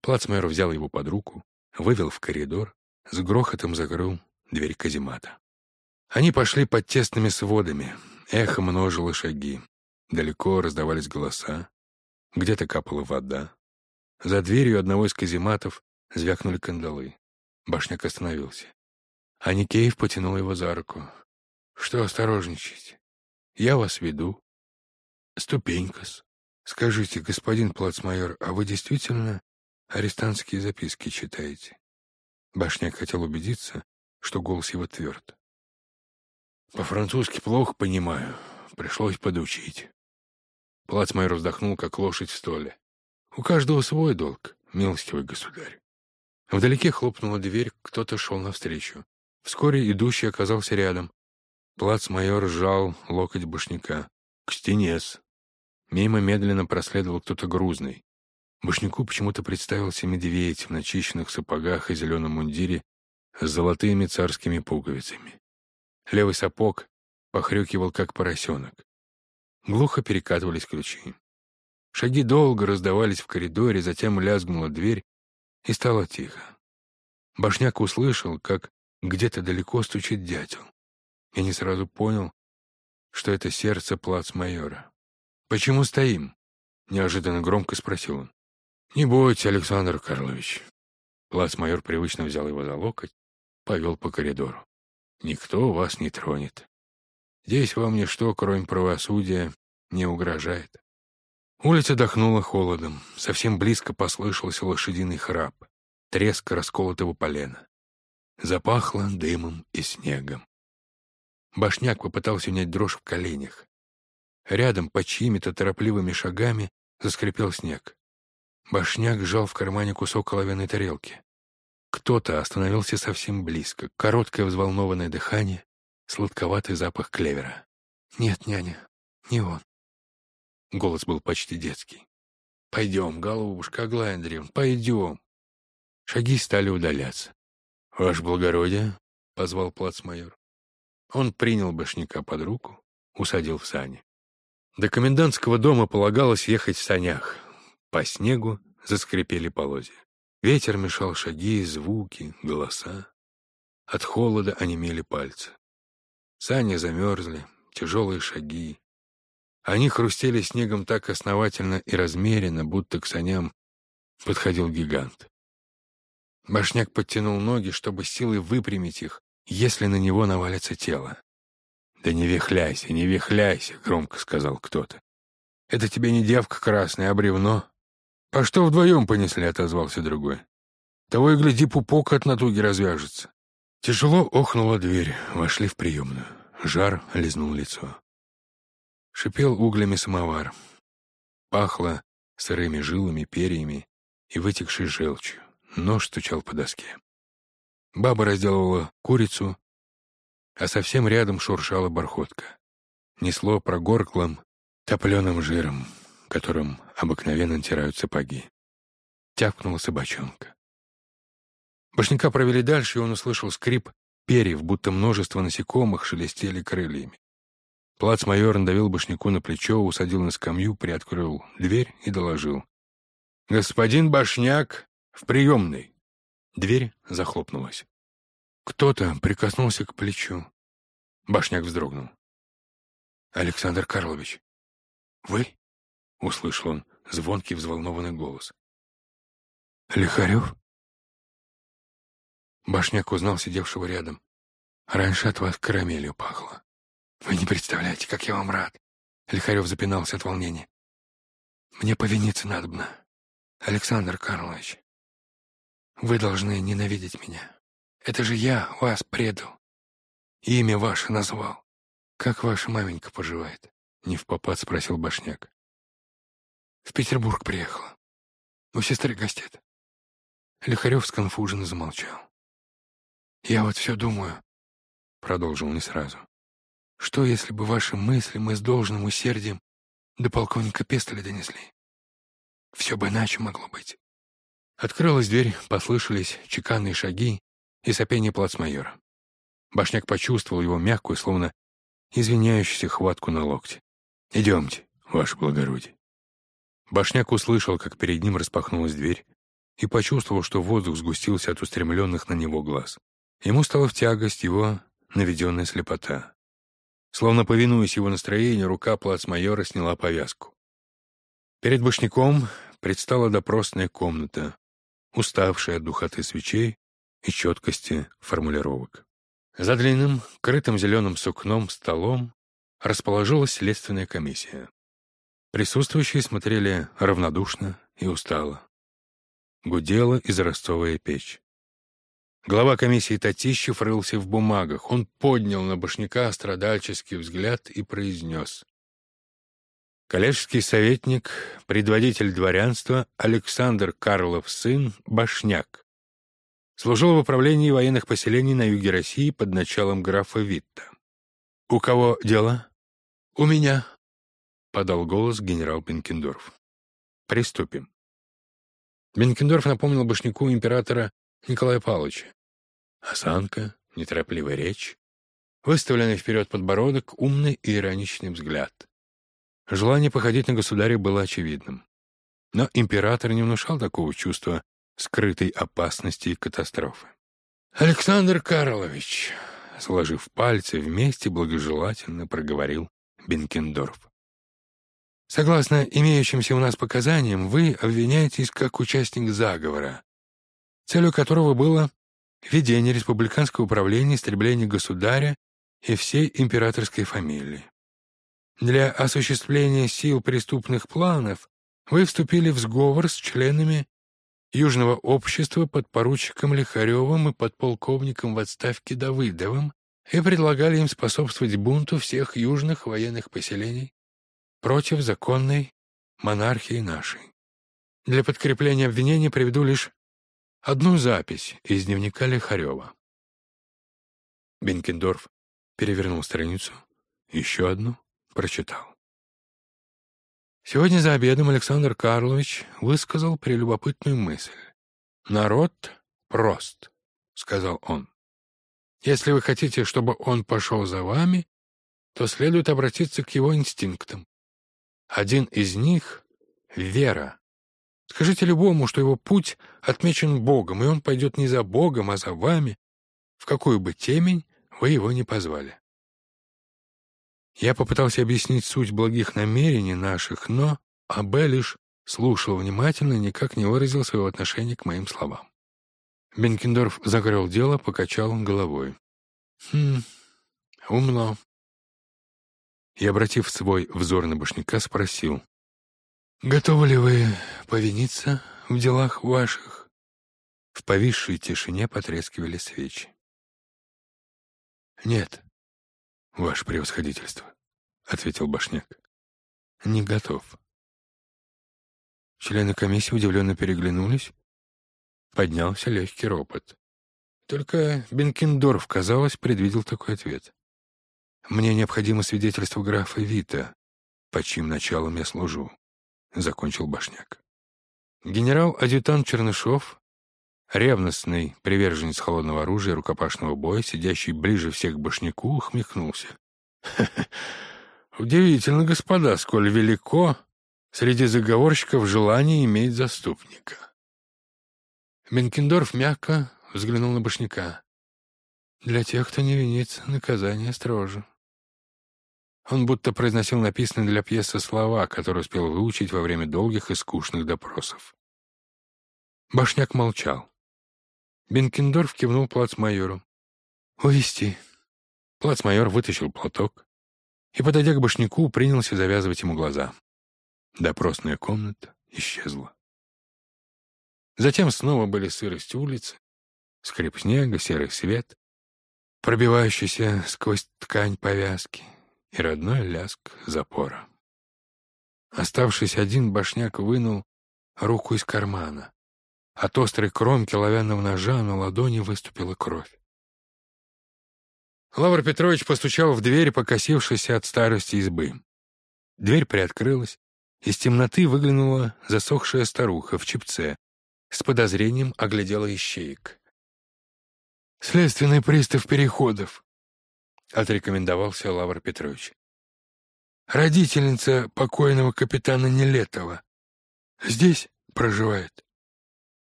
Плацмайор взял его под руку, вывел в коридор, с грохотом закрыл дверь каземата. Они пошли под тесными сводами, эхо множило шаги. Далеко раздавались голоса. Где-то капала вода. За дверью одного из казематов звякнули кандалы. Башняк остановился. А Никеев потянул его за руку. «Что осторожничать? Я вас веду. Ступенькас. Скажите, господин плацмайор, а вы действительно арестантские записки читаете?» Башняк хотел убедиться, что голос его тверд. «По-французски плохо понимаю. Пришлось подучить». Плацмайор вздохнул, как лошадь в столе. «У каждого свой долг, милостивый государь». Вдалеке хлопнула дверь, кто-то шел навстречу. Вскоре идущий оказался рядом. Плацмайор сжал локоть башняка. «К стене-с». Мимо медленно проследовал кто-то грузный. Башняку почему-то представился медведь в начищенных сапогах и зеленом мундире с золотыми царскими пуговицами. Левый сапог похрюкивал, как поросенок. Глухо перекатывались ключи. Шаги долго раздавались в коридоре, затем лязгнула дверь, и стало тихо. Башняк услышал, как где-то далеко стучит дятел. Я не сразу понял, что это сердце плацмайора. «Почему стоим?» — неожиданно громко спросил он. «Не бойтесь, Александр Карлович». Плацмайор привычно взял его за локоть, повел по коридору. «Никто вас не тронет. Здесь вам ничто, кроме правосудия, не угрожает. Улица дохнула холодом. Совсем близко послышался лошадиный храп, треск расколотого полена. Запахло дымом и снегом. Башняк попытался унять дрожь в коленях. Рядом, по чьими-то торопливыми шагами, заскрипел снег. Башняк сжал в кармане кусок оловянной тарелки. Кто-то остановился совсем близко. Короткое взволнованное дыхание, сладковатый запах клевера. «Нет, няня, не он». Голос был почти детский. «Пойдем, голубушка Аглая Андреевна, пойдем». Шаги стали удаляться. «Ваше благородие», — позвал плацмайор. Он принял башняка под руку, усадил в сани. До комендантского дома полагалось ехать в санях. По снегу заскрипели полозья. Ветер мешал шаги, звуки, голоса. От холода онемели пальцы. Сани замерзли, тяжелые шаги. Они хрустели снегом так основательно и размеренно, будто к саням подходил гигант. Башняк подтянул ноги, чтобы силой выпрямить их, если на него навалится тело. «Да не вихляйся, не вихляйся», — громко сказал кто-то. «Это тебе не девка красная, а бревно». «А что вдвоем понесли?» — отозвался другой. Того и гляди, пупок от натуги развяжется. Тяжело охнула дверь, вошли в приемную. Жар лизнул лицо. Шипел углями самовар. Пахло сырыми жилами, перьями и вытекшей желчью. Нож стучал по доске. Баба разделывала курицу, а совсем рядом шуршала бархотка. Несло прогорклым, топленым жиром, которым обыкновенно натирают сапоги. Тявкнула собачонка. Башняка провели дальше, и он услышал скрип перьев, будто множество насекомых шелестели крыльями. Плацмайор надавил Башняку на плечо, усадил на скамью, приоткрыл дверь и доложил. «Господин Башняк в приемной!» Дверь захлопнулась. Кто-то прикоснулся к плечу. Башняк вздрогнул. «Александр Карлович, вы?» — услышал он звонкий взволнованный голос. «Лихарев?» Башняк узнал сидевшего рядом. «Раньше от вас карамелью пахло. Вы не представляете, как я вам рад!» Лихарев запинался от волнения. «Мне повиниться надобно, Александр Карлович. Вы должны ненавидеть меня. Это же я вас предал. Имя ваше назвал. Как ваша маменька поживает?» Не в попад спросил Башняк. «В Петербург приехала. У сестры гостит». Лихарев сконфуженно замолчал. «Я вот все думаю», — продолжил не сразу, «что если бы ваши мысли мы с должным усердием до полковника Пестоля донесли? Все бы иначе могло быть». Открылась дверь, послышались чеканные шаги и сопение плацмайора. Башняк почувствовал его мягкую, словно извиняющуюся хватку на локте. «Идемте, ваше благородие». Башняк услышал, как перед ним распахнулась дверь, и почувствовал, что воздух сгустился от устремленных на него глаз. Ему стало в тягость его наведенная слепота. Словно повинуясь его настроению, рука плацмайора сняла повязку. Перед башняком предстала допросная комната, уставшая от духоты свечей и четкости формулировок. За длинным, крытым зеленым сукном столом расположилась следственная комиссия. Присутствующие смотрели равнодушно и устало. Гудела израстовая печь. Глава комиссии Татищев рылся в бумагах. Он поднял на башняка страдальческий взгляд и произнес. Коллежский советник, предводитель дворянства Александр Карлов, сын Башняк. Служил в управлении военных поселений на юге России под началом графа Витта. «У кого дело?» «У меня», — подал голос генерал Бенкендорф. «Приступим». Бенкендорф напомнил Башняку императора Николая Павловича. Осанка, неторопливая речь, выставленный вперед подбородок, умный и ироничный взгляд. Желание походить на государя было очевидным. Но император не внушал такого чувства скрытой опасности и катастрофы. «Александр Карлович», — сложив пальцы вместе, благожелательно проговорил Бенкендорф. «Согласно имеющимся у нас показаниям, вы обвиняетесь как участник заговора, целью которого было ведение республиканского управления, истребление государя и всей императорской фамилии. Для осуществления сил преступных планов вы вступили в сговор с членами Южного общества под поручиком Лихаревым и подполковником в отставке Давыдовым и предлагали им способствовать бунту всех южных военных поселений против законной монархии нашей. Для подкрепления обвинения приведу лишь одну запись из дневника Лихарева. Бенкендорф перевернул страницу, еще одну прочитал. Сегодня за обедом Александр Карлович высказал прелюбопытную мысль. «Народ прост», — сказал он. «Если вы хотите, чтобы он пошел за вами, то следует обратиться к его инстинктам. Один из них — вера. Скажите любому, что его путь отмечен Богом, и он пойдет не за Богом, а за вами, в какую бы темень вы его не позвали. Я попытался объяснить суть благих намерений наших, но Абе лишь слушал внимательно и никак не выразил своего отношения к моим словам. Бенкендорф закрыл дело, покачал головой. «Хм, умно». И, обратив свой взор на башняка, спросил. Готовы ли вы повиниться в делах ваших? В повисшей тишине потрескивали свечи. «Нет, ваше превосходительство», — ответил Башняк. «Не готов». Члены комиссии удивленно переглянулись. Поднялся легкий ропот. Только Бенкендорф, казалось, предвидел такой ответ. «Мне необходимо свидетельство графа Вита, под чьим началом я служу», — закончил Башняк. Генерал-адъютант Чернышов, ревностный приверженец холодного оружия и рукопашного боя, сидящий ближе всех к Башняку, ухмехнулся. «Удивительно, господа, сколь велико среди заговорщиков желание иметь заступника». Бенкендорф мягко взглянул на Башняка. «Для тех, кто не винится, наказание строже». Он будто произносил написанные для пьесы слова, которые успел выучить во время долгих и скучных допросов. Башняк молчал. Бенкендорф кивнул плацмайору. «Увести». Плацмайор вытащил платок и, подойдя к башняку, принялся завязывать ему глаза. Допросная комната исчезла. Затем снова были сырость улицы, скрип снега, серый свет, пробивающийся сквозь ткань повязки и родной ляск запора. Оставшись один, башняк вынул руку из кармана. От острой кромки лавянного ножа на ладони выступила кровь. Лавр Петрович постучал в дверь, покосившись от старости избы. Дверь приоткрылась, из темноты выглянула засохшая старуха в чепце, с подозрением оглядела ищеек. «Следственный пристав Переходов», — отрекомендовался Лавр Петрович. «Родительница покойного капитана Нелетова. Здесь проживает?»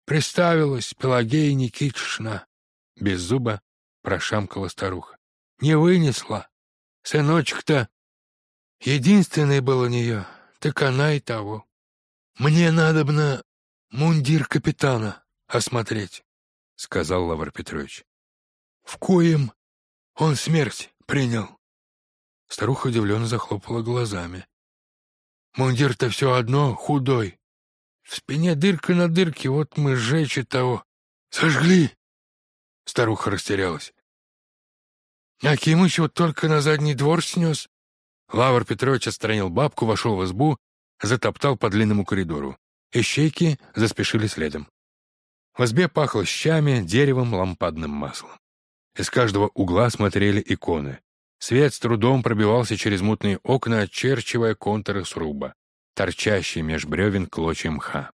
Представилась Пелагея Никитишна. Без зуба прошамкала старуха. Не вынесла. Сыночек-то единственный был у нее, так она и того. Мне надо бы на мундир капитана осмотреть, — сказал Лавр Петрович. В коем он смерть принял. Старуха удивленно захлопала глазами. Мундир-то все одно худой. В спине дырка на дырке, вот мы сжечь и того. Сожгли! Старуха растерялась. Акимыч вот только на задний двор снес. Лавр Петрович отстранил бабку, вошел в избу, затоптал по длинному коридору. Ищейки заспешили следом. В избе пахло щами, деревом, лампадным маслом. Из каждого угла смотрели иконы. Свет с трудом пробивался через мутные окна, очерчивая контуры сруба, торчащие меж бревен клочья мха.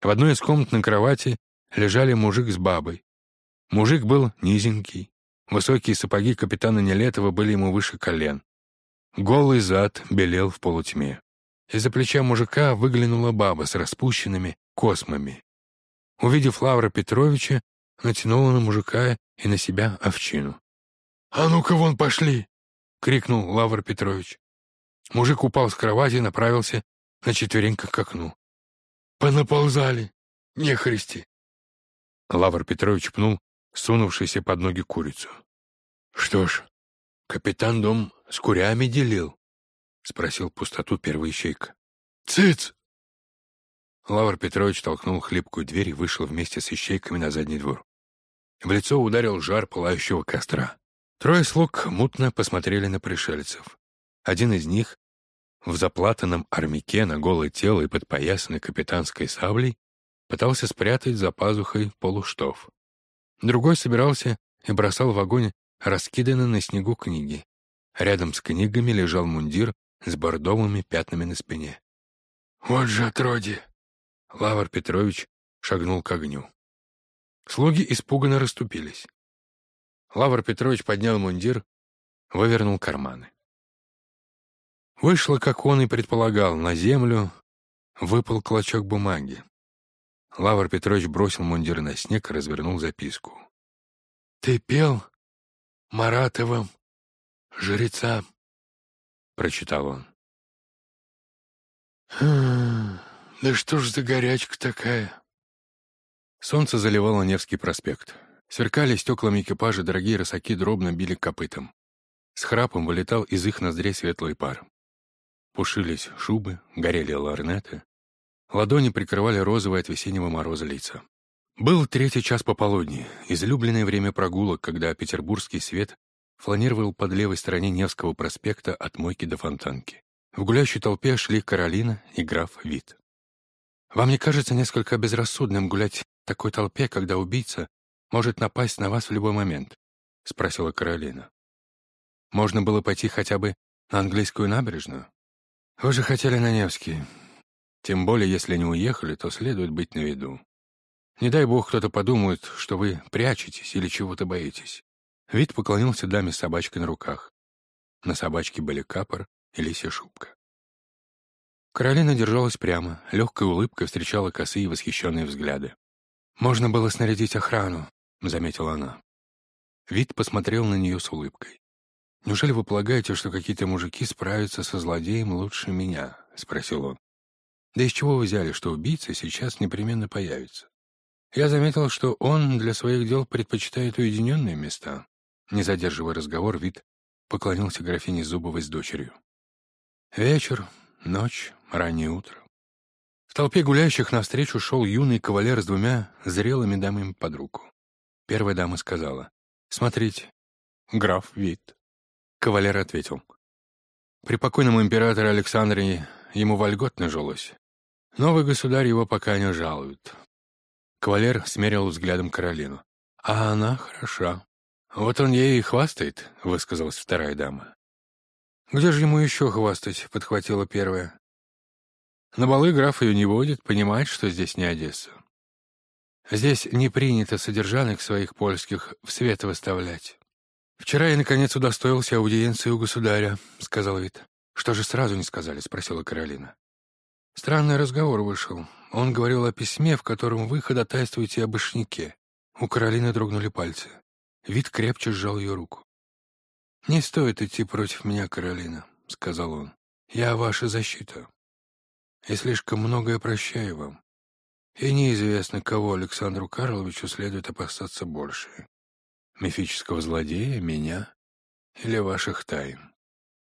В одной из комнат на кровати лежали мужик с бабой. Мужик был низенький. Высокие сапоги капитана Нелетова были ему выше колен. Голый зад белел в полутьме. Из-за плеча мужика выглянула баба с распущенными космами. Увидев Лавра Петровича, натянула на мужика и на себя овчину. «А ну-ка вон пошли!» — крикнул Лавр Петрович. Мужик упал с кровати и направился на четвереньках к окну. «Понаползали! Нехристи!» Лавр Петрович пнул сунувшийся под ноги курицу. «Что ж, капитан дом с курями делил?» — спросил пустоту первый ищейка. «Цыц!» Лавр Петрович толкнул хлипкую дверь и вышел вместе с ищейками на задний двор. В лицо ударил жар пылающего костра. Трое слуг мутно посмотрели на пришельцев. Один из них, в заплатанном армяке на голое тело и подпоясанной капитанской саблей, пытался спрятать за пазухой полуштов. Другой собирался и бросал в огонь раскиданные на снегу книги. Рядом с книгами лежал мундир с бордовыми пятнами на спине. «Вот же отродье!» Лавр Петрович шагнул к огню. Слуги испуганно расступились. Лавр Петрович поднял мундир, вывернул карманы. Вышло, как он и предполагал, на землю выпал клочок бумаги. Лавр Петрович бросил мундир на снег и развернул записку. «Ты пел Маратовым жрецам», — прочитал он. «Хм, «Да что ж за горячка такая?» Солнце заливало Невский проспект. Сверкали стеклами экипажа, дорогие рысаки дробно били копытом. С храпом вылетал из их ноздрей светлый пар. Пушились шубы, горели ларнеты. Ладони прикрывали розовые от весеннего мороза лица. Был третий час пополудни, излюбленное время прогулок, когда петербургский свет фланировал под левой стороне Невского проспекта от Мойки до Фонтанки. В гуляющей толпе шли Каролина и граф Вит. «Вам не кажется несколько безрассудным гулять такой толпе, когда убийца может напасть на вас в любой момент?» — спросила Каролина. «Можно было пойти хотя бы на английскую набережную? Вы же хотели на Невский. Тем более, если не уехали, то следует быть на виду. Не дай бог кто-то подумает, что вы прячетесь или чего-то боитесь». Вид поклонился даме с собачкой на руках. На собачке были капор и лисья шубка. Каролина держалась прямо, легкая улыбка встречала косые восхищенные взгляды. «Можно было снарядить охрану», — заметила она. Вид посмотрел на нее с улыбкой. «Неужели вы полагаете, что какие-то мужики справятся со злодеем лучше меня?» — спросил он. «Да из чего вы взяли, что убийца сейчас непременно появится? Я заметил, что он для своих дел предпочитает уединенные места». Не задерживая разговор, вид поклонился графине Зубовой с дочерью. Вечер, ночь, раннее утро. Толпе гуляющих навстречу шел юный кавалер с двумя зрелыми дамами под руку. Первая дама сказала, «Смотрите, граф Вит». Кавалер ответил, «При покойном императоре Александре ему вольготно жилось. Новый государь его пока не жалует». Кавалер смерил взглядом Каролину. «А она хороша». «Вот он ей и хвастает», — высказалась вторая дама. «Где же ему еще хвастать?» — подхватила первая. «На балы граф ее не водит, понимает, что здесь не Одесса. Здесь не принято содержанок своих польских в свет выставлять. Вчера я, наконец, удостоился аудиенции у государя», — сказал Вит. «Что же сразу не сказали?» — спросила Каролина. Странный разговор вышел. Он говорил о письме, в котором вы ходатайствуете об ошнике. У Каролины дрогнули пальцы. Вид крепче сжал ее руку. «Не стоит идти против меня, Каролина», — сказал он. «Я ваша защита. Я слишком многое прощаю вам. И неизвестно, кого Александру Карловичу следует опасаться больше. Мифического злодея, меня или ваших тайн».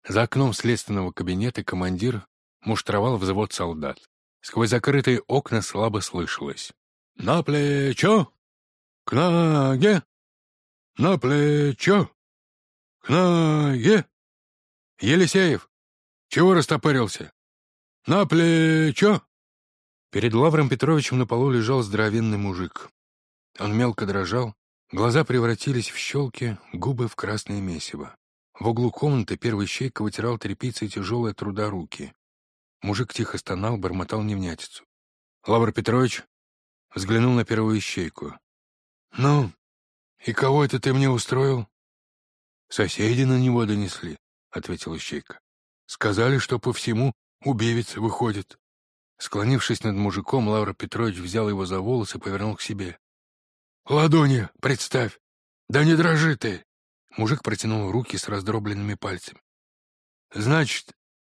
За окном следственного кабинета командир муштровал взвод солдат. Сквозь закрытые окна слабо слышалось. «На плечо! К ноге! На плечо!» «К ноге!» «Елисеев! Чего растопырился?» «На плечо!» Перед Лавром Петровичем на полу лежал здоровенный мужик. Он мелко дрожал, глаза превратились в щелки, губы в красное месиво. В углу комнаты первый щейка вытирал тряпицей тяжелые труда руки. Мужик тихо стонал, бормотал невнятицу. Лавр Петрович взглянул на первую щейку. «Ну, и кого это ты мне устроил?» «Соседи на него донесли», — ответил Ищейка. «Сказали, что по всему убивец выходит». Склонившись над мужиком, Лавра Петрович взял его за волосы и повернул к себе. «Ладони, представь! Да не дрожи ты!» Мужик протянул руки с раздробленными пальцами. «Значит,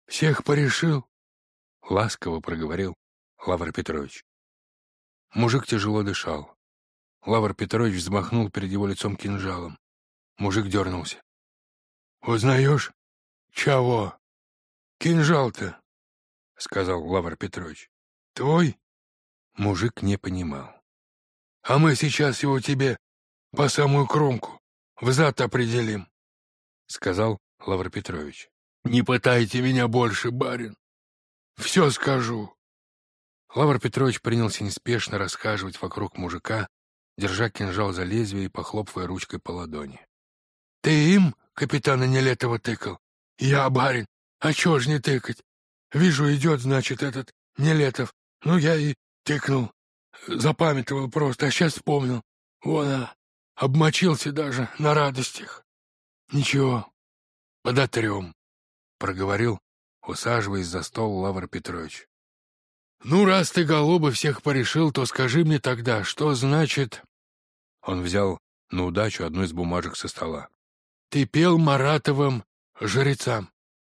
всех порешил?» Ласково проговорил Лавр Петрович. Мужик тяжело дышал. Лавр Петрович взмахнул перед его лицом кинжалом. Мужик дернулся. «Узнаешь? Чего? Кинжал-то?» — сказал Лавр Петрович. «Твой?» Мужик не понимал. «А мы сейчас его тебе по самую кромку в зад определим», — сказал Лавр Петрович. «Не пытайте меня больше, барин. Все скажу». Лавр Петрович принялся неспешно расхаживать вокруг мужика, держа кинжал за лезвие и похлопывая ручкой по ладони. Ты им, капитана Нелетова, тыкал? Я, барин, а чего ж не тыкать? Вижу, идет, значит, этот Нелетов. Ну, я и тыкнул. Запамятовал просто, а сейчас вспомнил. Вон, а, обмочился даже на радостях. Ничего, подотрем, — проговорил, усаживаясь за стол Лавр Петрович. «Ну, раз ты, голубы, всех порешил, то скажи мне тогда, что значит...» Он взял на удачу одну из бумажек со стола. Ты пел Маратовым жрецам.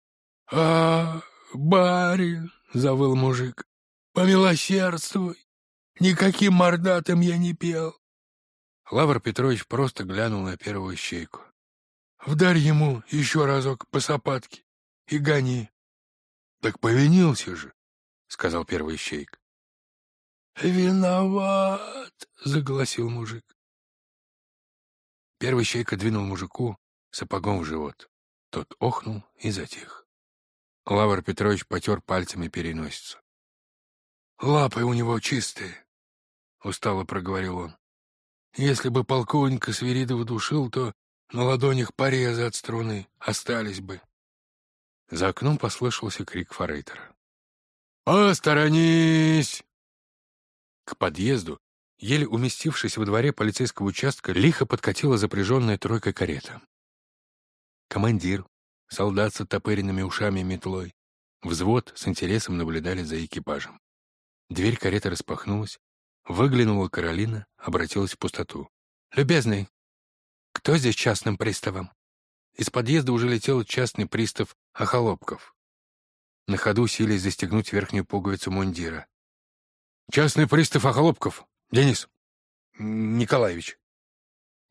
— А, барин, — завыл мужик, — помилосердствуй, никаким мордатым я не пел. Лавр Петрович просто глянул на первую щейку. — Вдарь ему еще разок по сапатке и гони. — Так повинился же, — сказал первый щейк. — Виноват, — заголосил мужик. Первый щейка двинул мужику сапогом в живот. Тот охнул и затих. Лавр Петрович потер пальцами переносицу. «Лапы у него чистые», — устало проговорил он. «Если бы полковника Свиридова душил, то на ладонях порезы от струны остались бы». За окном послышался крик форейтера. «Посторонись!» К подъезду, еле уместившись во дворе полицейского участка, лихо подкатила запряженная тройка карета. Командир, солдат с оттопыренными ушами и метлой, взвод с интересом наблюдали за экипажем. Дверь кареты распахнулась, выглянула Каролина, обратилась в пустоту. «Любезный, кто здесь частным приставом?» Из подъезда уже летел частный пристав Охолопков. На ходу сились застегнуть верхнюю пуговицу мундира. «Частный пристав Охолопков! Денис!» «Николаевич!»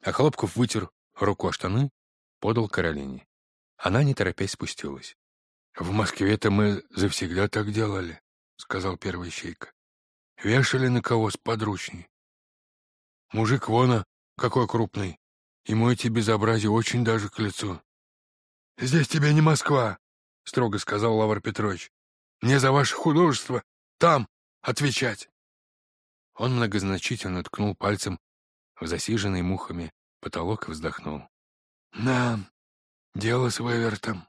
Охолопков вытер руку о штаны, подал Каролине. Она, не торопясь, спустилась. «В Москве-то мы завсегда так делали», — сказал первый щейка. «Вешали на кого с подручней. Мужик вон, какой крупный. Ему эти безобразия очень даже к лицу. «Здесь тебе не Москва», — строго сказал Лавр Петрович. «Мне за ваше художество там отвечать». Он многозначительно ткнул пальцем в засиженный мухами потолок и вздохнул. «Да, дело с Вевертом».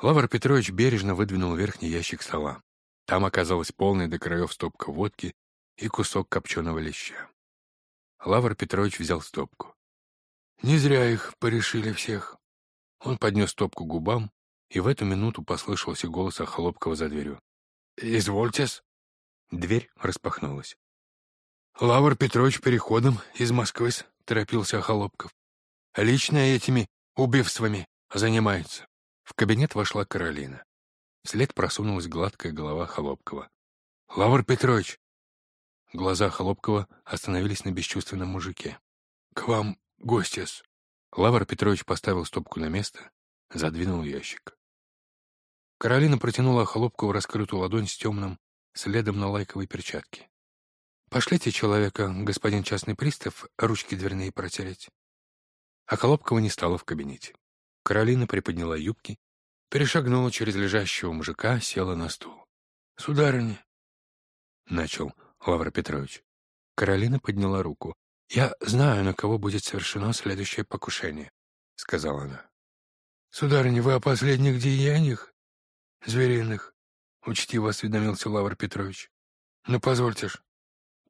Лавр Петрович бережно выдвинул верхний ящик стола. Там оказалась полная до краев стопка водки и кусок копченого леща. Лавр Петрович взял стопку. Не зря их порешили всех. Он поднес стопку губам, и в эту минуту послышался голос Охолопкова за дверью. «Извольтесь». Дверь распахнулась. «Лавр Петрович переходом из Москвы торопился Охолопков. «Лично этими убивствами занимается». В кабинет вошла Каролина. Вслед просунулась гладкая голова Холопкова. «Лавр Петрович!» Глаза Холопкова остановились на бесчувственном мужике. «К вам гостес». Лавр Петрович поставил стопку на место, задвинул ящик. Каролина протянула Холопкову раскрытую ладонь с темным следом на лайковой перчатке. «Пошлите человека, господин частный пристав, ручки дверные протереть». А Холопкова не стало в кабинете. Каролина приподняла юбки, перешагнула через лежащего мужика, села на стул. «Сударыня», — начал Лавр Петрович. Каролина подняла руку. «Я знаю, на кого будет совершено следующее покушение», — сказала она. «Сударыня, вы о последних деяниях звериных?» — учтиво осведомился Лавр Петрович. «Ну, позвольте ж,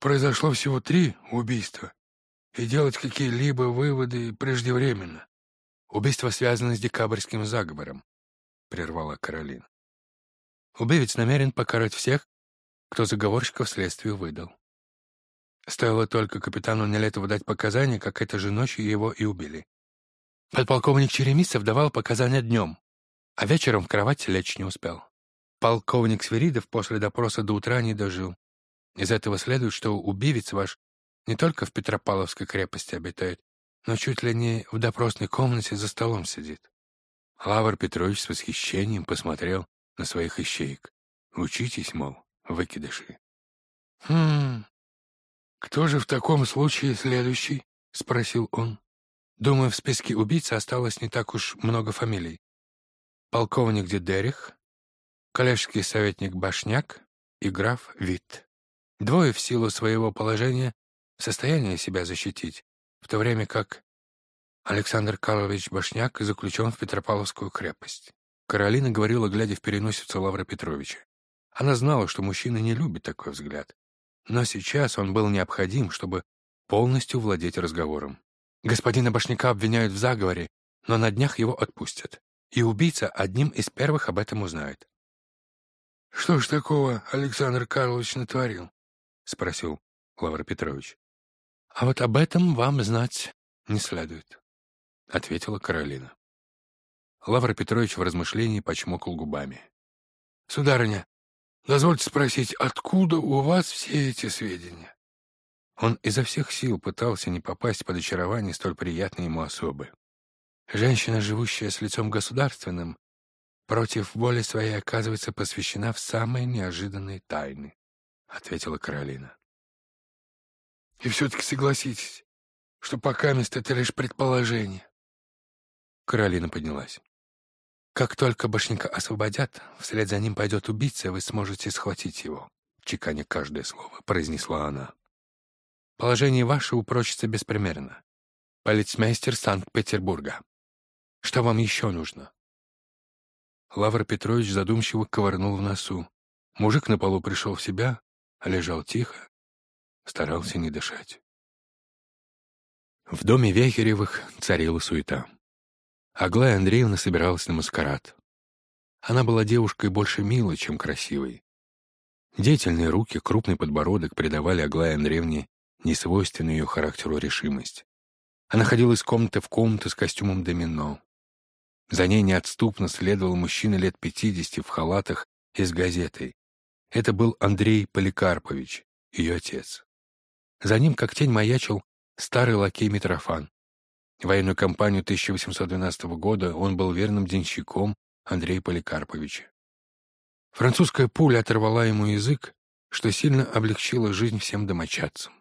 произошло всего три убийства, и делать какие-либо выводы преждевременно. Убийство связано с декабрьским заговором», — прервала Каролина. «Убивец намерен покарать всех, кто заговорщиков следствию выдал. Стоило только капитану Нелетову дать показания, как этой же ночью его и убили. Подполковник Черемисов давал показания днем, а вечером в кровать лечь не успел. Полковник Свиридов после допроса до утра не дожил. Из этого следует, что убивец ваш не только в Петропавловской крепости обитает, но чуть ли не в допросной комнате за столом сидит. Лавр Петрович с восхищением посмотрел на своих ищеек. Учитесь, мол, выкидыши. «Хм, «Кто же в таком случае следующий?» — спросил он. «Думаю, в списке убийц осталось не так уж много фамилий. Полковник Дедерих, коллежский советник Башняк и граф Вит. Двое в силу своего положения в состоянии себя защитить, в то время как Александр Карлович Башняк заключен в Петропавловскую крепость. Каролина говорила, глядя в переносицу Лавра Петровича. Она знала, что мужчина не любит такой взгляд. Но сейчас он был необходим, чтобы полностью владеть разговором. Господина Башняка обвиняют в заговоре, но на днях его отпустят. И убийца одним из первых об этом узнает. «Что ж такого Александр Карлович натворил?» — спросил Лавр Петрович. «А вот об этом вам знать не следует», — ответила Каролина. Лавр Петрович в размышлении почмокал губами. «Сударыня, Дозвольте спросить, откуда у вас все эти сведения?» Он изо всех сил пытался не попасть под очарование столь приятной ему особы. Женщина, живущая с лицом государственным, против воли своей оказывается посвящена в самые неожиданные тайны, — ответила Каролина. И все-таки согласитесь, что пока мест это лишь предположение. Каролина поднялась. «Как только башняка освободят, вслед за ним пойдет убийца, вы сможете схватить его», — чеканя каждое слово, произнесла она. «Положение ваше упрочится беспримерно. Полицмейстер Санкт-Петербурга. Что вам еще нужно?» Лавр Петрович задумчиво ковырнул в носу. Мужик на полу пришел в себя, лежал тихо, старался не дышать. В доме Вехеревых царила суета. Аглая Андреевна собиралась на маскарад. Она была девушкой больше милой, чем красивой. Деятельные руки, крупный подбородок придавали Аглае Андреевне несвойственную ее характеру решимость. Она ходила из комнаты в комнату с костюмом домино. За ней неотступно следовал мужчина лет пятидесяти в халатах и с газетой. Это был Андрей Поликарпович, ее отец. За ним, как тень, маячил старый лакей Митрофан. В военную кампанию 1812 года он был верным денщиком Андрея Поликарповича. Французская пуля оторвала ему язык, что сильно облегчило жизнь всем домочадцам.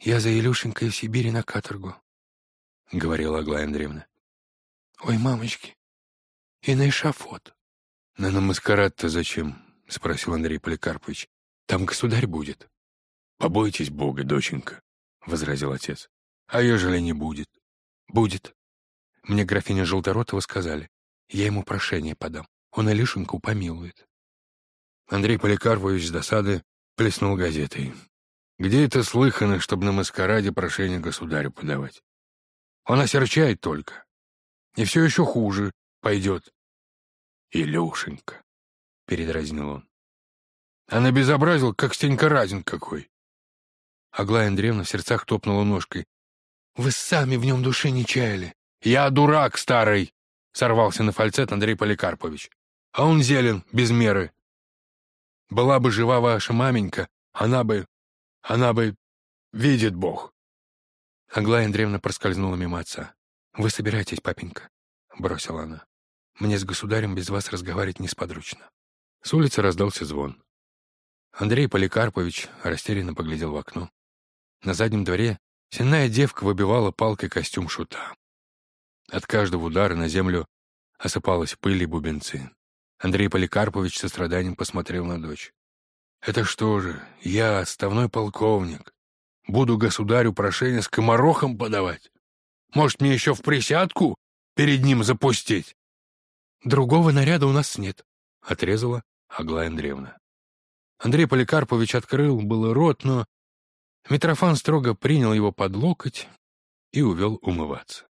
«Я за Илюшенькой в Сибири на каторгу», — говорила Аглая Андреевна. «Ой, мамочки, и на эшафот». «На на маскарад-то зачем?» — спросил Андрей Поликарпович. «Там государь будет». «Побойтесь Бога, доченька», — возразил отец. «А ежели не будет?» «Будет. Мне графиня Желторотова сказали. Я ему прошение подам. Он Илюшеньку помилует». Андрей Поликарпович с досады плеснул газетой. «Где это слыхано, чтобы на маскараде прошение государю подавать? Он осерчает только. И все еще хуже пойдет». «Илюшенька», — передразнил он. «А набезобразил, как Стенька Разин какой». Аглая Андреевна в сердцах топнула ножкой. Вы сами в нем души не чаяли. Я дурак старый, сорвался на фальцет Андрей Поликарпович. А он зелен, без меры. Была бы жива ваша маменька, она бы... она бы... видит Бог. Аглая Андреевна проскользнула мимо отца. «Вы собирайтесь, папенька», — бросила она. «Мне с государем без вас разговаривать несподручно». С улицы раздался звон. Андрей Поликарпович растерянно поглядел в окно. На заднем дворе Сенная девка выбивала палкой костюм шута. От каждого удара на землю осыпалась пыль и бубенцы. Андрей Поликарпович со страданием посмотрел на дочь. «Это что же, я, отставной полковник, буду государю прошение с комарохом подавать? Может, мне еще в присядку перед ним запустить?» «Другого наряда у нас нет», — отрезала Аглая Андреевна. Андрей Поликарпович открыл было рот, но Митрофан строго принял его под локоть и увел умываться.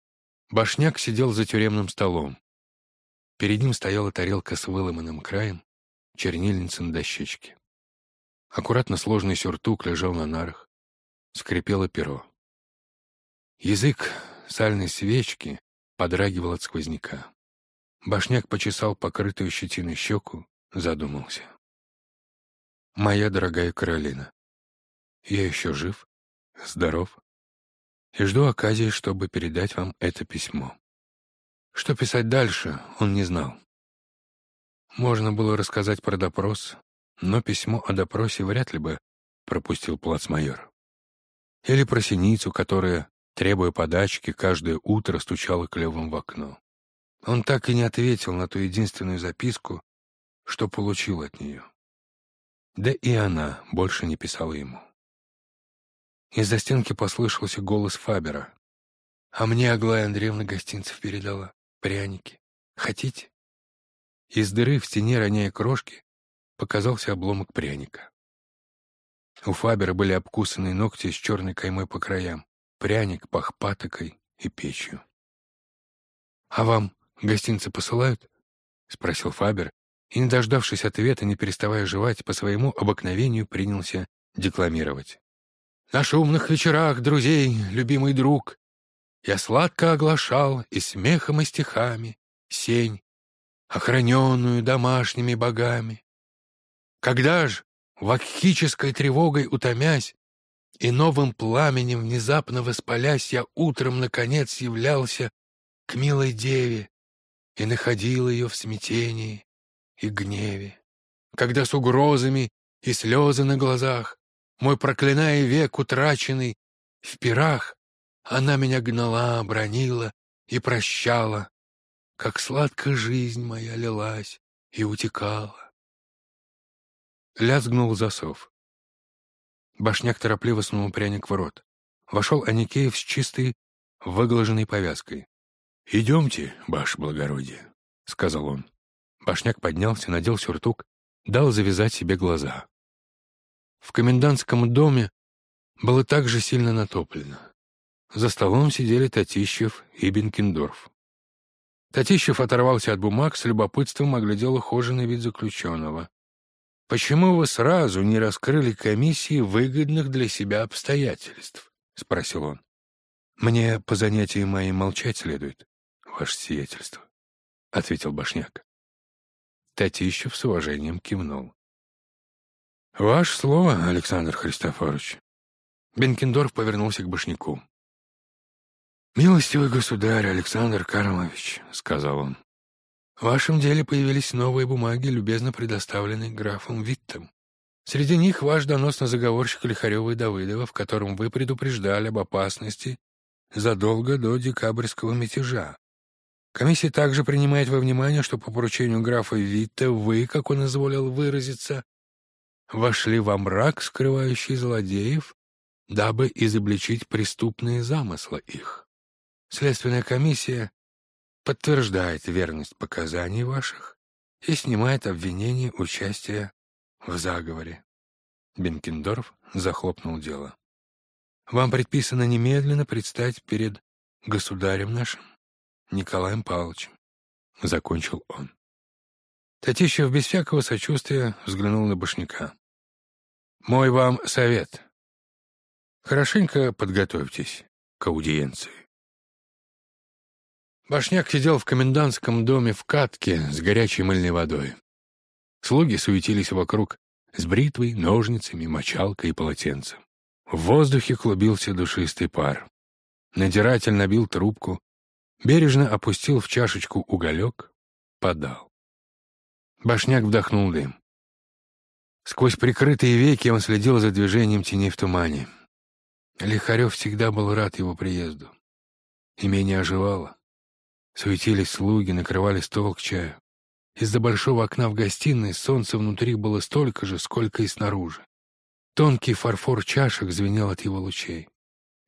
Башняк сидел за тюремным столом. Перед ним стояла тарелка с выломанным краем, чернильница на дощечке. Аккуратно сложный сюртук лежал на нарах. Скрипело перо. Язык сальной свечки подрагивал от сквозняка. Башняк почесал покрытую щетиной щеку, задумался. «Моя дорогая Каролина, я еще жив, здоров и жду оказии, чтобы передать вам это письмо. Что писать дальше, он не знал. Можно было рассказать про допрос, но письмо о допросе вряд ли бы пропустил плацмайор. Или про синицу, которая, требуя подачки, каждое утро стучала клювом в окно. Он так и не ответил на ту единственную записку, что получил от нее. Да и она больше не писала ему. Из-за стенки послышался голос Фабера. «А мне Аглая Андреевна гостинцев передала. Пряники. Хотите?» Из дыры в стене, роняя крошки, показался обломок пряника. У Фабера были обкусанные ногти с черной каймой по краям. Пряник пах патокой и печью. «А вам гостинцы посылают?» — спросил Фабер, и, не дождавшись ответа, не переставая жевать, по своему обыкновению принялся декламировать. На шумных вечерах друзей, любимый друг, Я сладко оглашал и смехом, и стихами Сень, охраненную домашними богами. Когда ж, вакхической тревогой утомясь, И новым пламенем внезапно воспалясь, Я утром, наконец, являлся к милой деве И находил ее в смятении и гневе. Когда с угрозами и слезы на глазах мой проклиная век утраченный, В пирах она меня гнала, бронила и прощала, как сладко жизнь моя лилась и утекала. Лязгнул засов. Башняк торопливо сунул пряник в рот. Вошел Аникеев с чистой, выглаженной повязкой. «Идемте, ваше благородие», — сказал он. Башняк поднялся, надел сюртук, дал завязать себе глаза. В комендантском доме было также сильно натоплено. За столом сидели Татищев и Бенкендорф. Татищев оторвался от бумаг, с любопытством оглядел ухоженный вид заключенного. «Почему вы сразу не раскрыли комиссии выгодных для себя обстоятельств?» — спросил он. «Мне по занятиям моим молчать следует, ваше сиятельство», — ответил Башняк. Татищев с уважением кивнул. «Ваше слово, Александр Христофорович». Бенкендорф повернулся к Башняку. «Милостивый государь Александр Карлович», — сказал он, — «в вашем деле появились новые бумаги, любезно предоставленные графом Виттом. Среди них ваш донос на заговорщика Лихарева и Давыдова, в котором вы предупреждали об опасности задолго до декабрьского мятежа. Комиссия также принимает во внимание, что по поручению графа Витта вы, как он изволил выразиться, вошли во мрак, скрывающий злодеев, дабы изобличить преступные замыслы их. Следственная комиссия подтверждает верность показаний ваших и снимает обвинение участия в заговоре. Бенкендорф захлопнул дело. Вам предписано немедленно предстать перед государем нашим, Николаем Павловичем. Закончил он. Татищев без всякого сочувствия взглянул на Башняка. «Мой вам совет. Хорошенько подготовьтесь к аудиенции». Башняк сидел в комендантском доме в катке с горячей мыльной водой. Слуги суетились вокруг с бритвой, ножницами, мочалкой и полотенцем. В воздухе клубился душистый пар. Надиратель набил трубку, бережно опустил в чашечку уголек, подал. Башняк вдохнул дым. Сквозь прикрытые веки он следил за движением теней в тумане. Лихарев всегда был рад его приезду. Имение оживало. Суетились слуги, накрывали стол к чаю. Из-за большого окна в гостиной солнца внутри было столько же, сколько и снаружи. Тонкий фарфор чашек звенел от его лучей.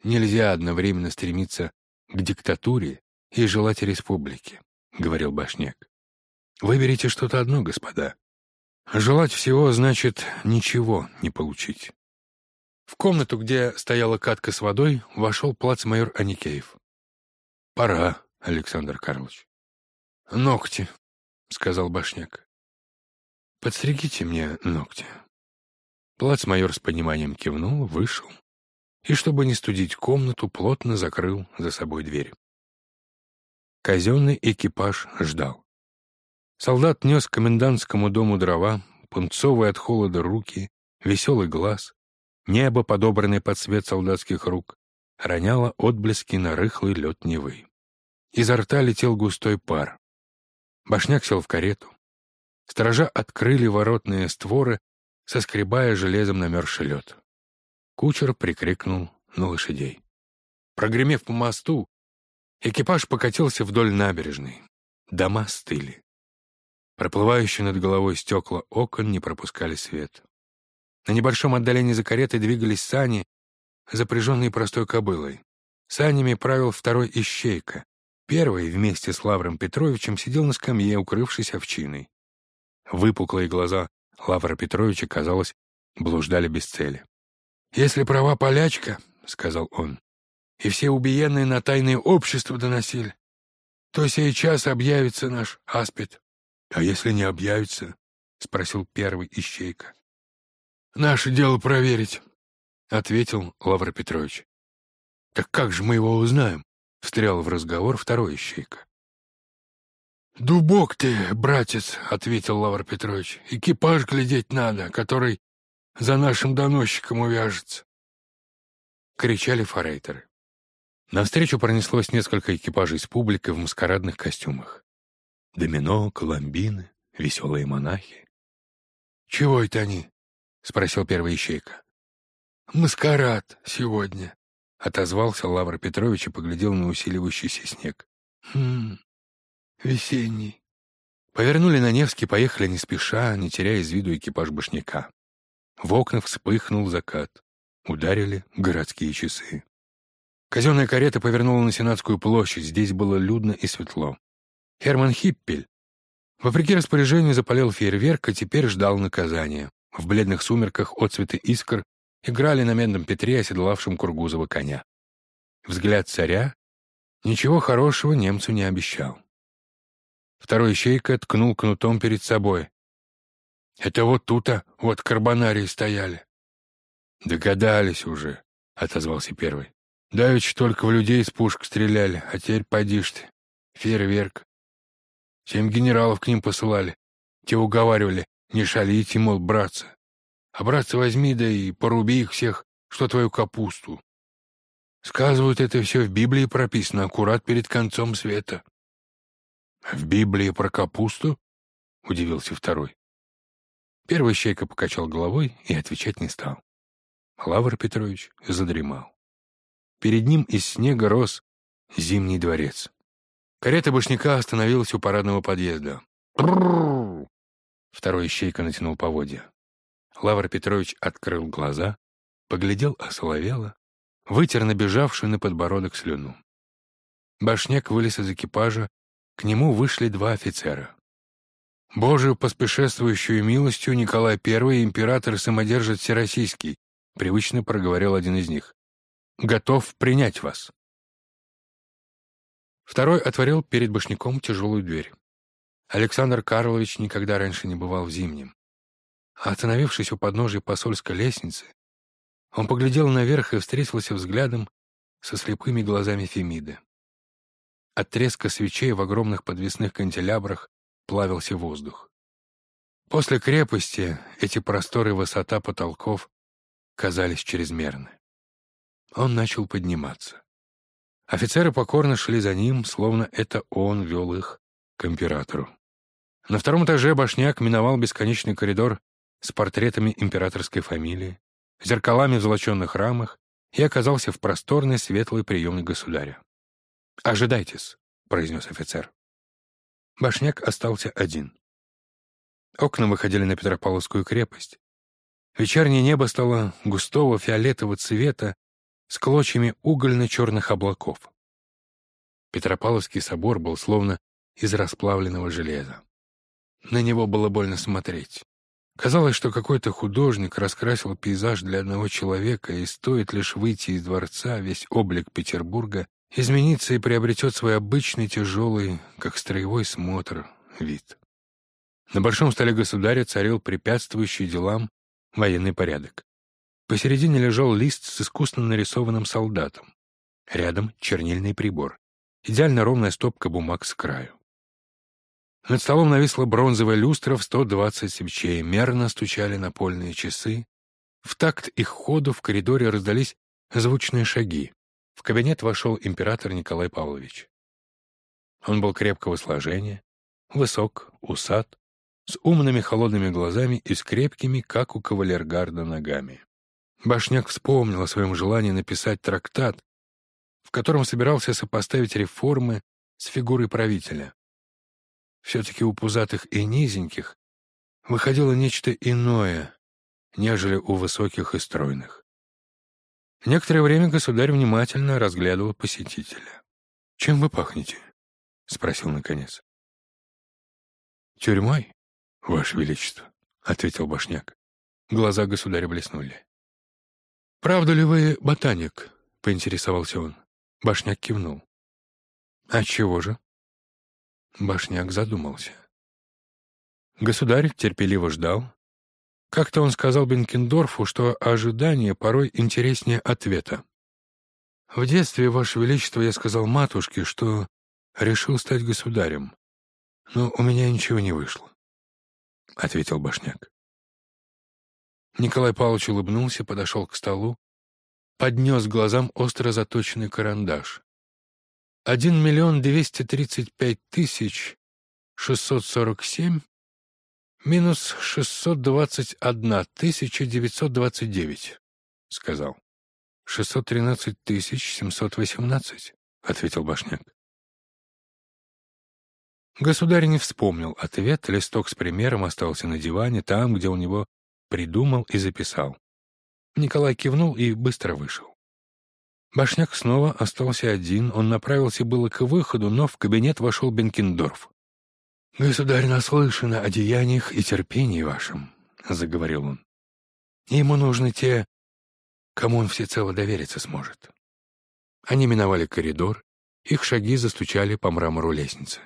Нельзя одновременно стремиться к диктатуре и желать республики, — говорил Башняк. Выберите что-то одно, господа. Желать всего значит ничего не получить. В комнату, где стояла катка с водой, вошел плацмайор Аникеев. «Пора», Александр Карлович. «Ногти», — сказал Башняк. «Подстригите мне ногти». Плацмайор с пониманием кивнул, вышел и, чтобы не студить комнату, плотно закрыл за собой дверь. Казенный экипаж ждал. Солдат нес к комендантскому дому дрова, пунцовые от холода руки, веселый глаз, небо, подобранное под цвет солдатских рук, роняло отблески на рыхлый лед Невы. Изо рта летел густой пар. Башняк сел в карету. Сторожа открыли воротные створы, соскребая железом намерзший лед. Кучер прикрикнул на лошадей. Прогремев по мосту, экипаж покатился вдоль набережной. Дома стыли. Проплывающие над головой стекла окон не пропускали свет. На небольшом отдалении за каретой двигались сани, запряженные простой кобылой. Санями правил второй ищейка. Первый вместе с Лавром Петровичем сидел на скамье, укрывшись овчиной. Выпуклые глаза Лавра Петровича, казалось, блуждали без цели. «Если права полячка, — сказал он, — и все убиенные на тайное общество доносили, то сейчас объявится наш аспид. А если не объявится? — спросил первый ищейка. «Наше дело проверить», — ответил Лавр Петрович. «Так как же мы его узнаем?» — встрял в разговор второй ищейка. «Дубок ты, братец», — ответил Лавр Петрович. «Экипаж глядеть надо, который за нашим доносчиком увяжется». Кричали форейтеры. Навстречу пронеслось несколько экипажей с публикой в маскарадных костюмах. Домино, коломбины, веселые монахи. «Чего это они?» — спросил первый ищейка. «Маскарад сегодня», Отозвался Лавр Петрович и поглядел на усиливающийся снег. Хм, весенний. Повернули на Невский, поехали не спеша, не теряя из виду экипаж башняка. В окнах вспыхнул закат. Ударили городские часы. Казенная карета повернула на Сенатскую площадь. Здесь было людно и светло. Херман Хиппель, вопреки распоряжению, запалил фейерверк, и теперь ждал наказания. В бледных сумерках отцветы искр играли на медном Петре, оседлавшем Кургузова коня. Взгляд царя ничего хорошего немцу не обещал. Второй ищейка ткнул кнутом перед собой. «Это вот тут-то, вот карбонарии стояли». «Догадались уже», — отозвался первый. «Давеча только в людей из пушек стреляли, а теперь поди ты. Фейерверк. Семь генералов к ним посылали. Те уговаривали, не шалите, мол, братцы. А братцы возьми, да и поруби их всех, что твою капусту. Сказывают, это все в Библии прописано, аккурат перед концом света. — В Библии про капусту? — удивился второй. Первый щейка покачал головой и отвечать не стал. Лавр Петрович задремал. Перед ним из снега рос Зимний дворец. Карета башняка остановилась у парадного подъезда. Второй ищейка натянул поводья. Лавр Петрович открыл глаза, поглядел осоловело, вытер набежавшую на подбородок слюну. Башняк вылез из экипажа, к нему вышли два офицера. «Божию поспешествующую милостью Николай I император-самодержец Всероссийский», привычно проговорил один из них. «Готов принять вас». Второй отворил перед башняком тяжелую дверь. Александр Карлович никогда раньше не бывал в Зимнем. Остановившись у подножия посольской лестницы, он поглядел наверх и встретился взглядом со слепыми глазами Фемиды. От треска свечей в огромных подвесных канделябрах плавился воздух. После крепости эти просторы высота потолков казались чрезмерны. Он начал подниматься. Офицеры покорно шли за ним, словно это он вел их к императору. На втором этаже башняк миновал бесконечный коридор с портретами императорской фамилии, зеркалами в золоченных рамах и оказался в просторной светлой приемной государя. «Ожидайтесь», — произнес офицер. Башняк остался один. Окна выходили на Петропавловскую крепость. Вечернее небо стало густого фиолетового цвета с клочьями угольно-черных облаков. Петропавловский собор был словно из расплавленного железа. На него было больно смотреть. Казалось, что какой-то художник раскрасил пейзаж для одного человека, и стоит лишь выйти из дворца, весь облик Петербурга изменится и приобретет свой обычный тяжелый, как строевой смотр, вид. На большом столе государя царил препятствующий делам военный порядок. Посередине лежал лист с искусно нарисованным солдатом. Рядом чернильный прибор. Идеально ровная стопка бумаг с краю. Над столом нависла бронзовая люстра в 120 свечей, мерно стучали напольные часы. В такт их ходу в коридоре раздались звучные шаги. В кабинет вошел император Николай Павлович. Он был крепкого сложения, высок, усат, с умными холодными глазами и с крепкими, как у кавалергарда, ногами. Башняк вспомнил о своем желании написать трактат, в котором собирался сопоставить реформы с фигурой правителя. Все-таки у пузатых и низеньких выходило нечто иное, нежели у высоких и стройных. Некоторое время государь внимательно разглядывал посетителя. «Чем вы пахнете?» — спросил наконец. «Тюрьмой, Ваше Величество», — ответил Башняк. Глаза государя блеснули. «Правда ли вы ботаник?» — поинтересовался он. Башняк кивнул. «А чего же?» Башняк задумался. Государь терпеливо ждал. Как-то он сказал Бенкендорфу, что ожидание порой интереснее ответа. «В детстве, Ваше Величество, я сказал матушке, что решил стать государем, но у меня ничего не вышло», — ответил Башняк. Николай Павлович улыбнулся, подошел к столу, поднес глазам остро заточенный карандаш. Один миллион двести тридцать пять тысяч шестьсот сорок семь минус шестьсот двадцать одна тысяча девятьсот двадцать девять, — сказал. шестьсот тринадцать тысяч семьсот восемнадцать», — ответил Башняк. Государь не вспомнил ответ, листок с примером остался на диване, там, где он его придумал и записал. Николай кивнул и быстро вышел. Башняк снова остался один, он направился было к выходу, но в кабинет вошел Бенкендорф. «Государь наслышан о деяниях и терпении вашем», — заговорил он. «Ему нужны те, кому он всецело довериться сможет». Они миновали коридор, их шаги застучали по мрамору лестницы.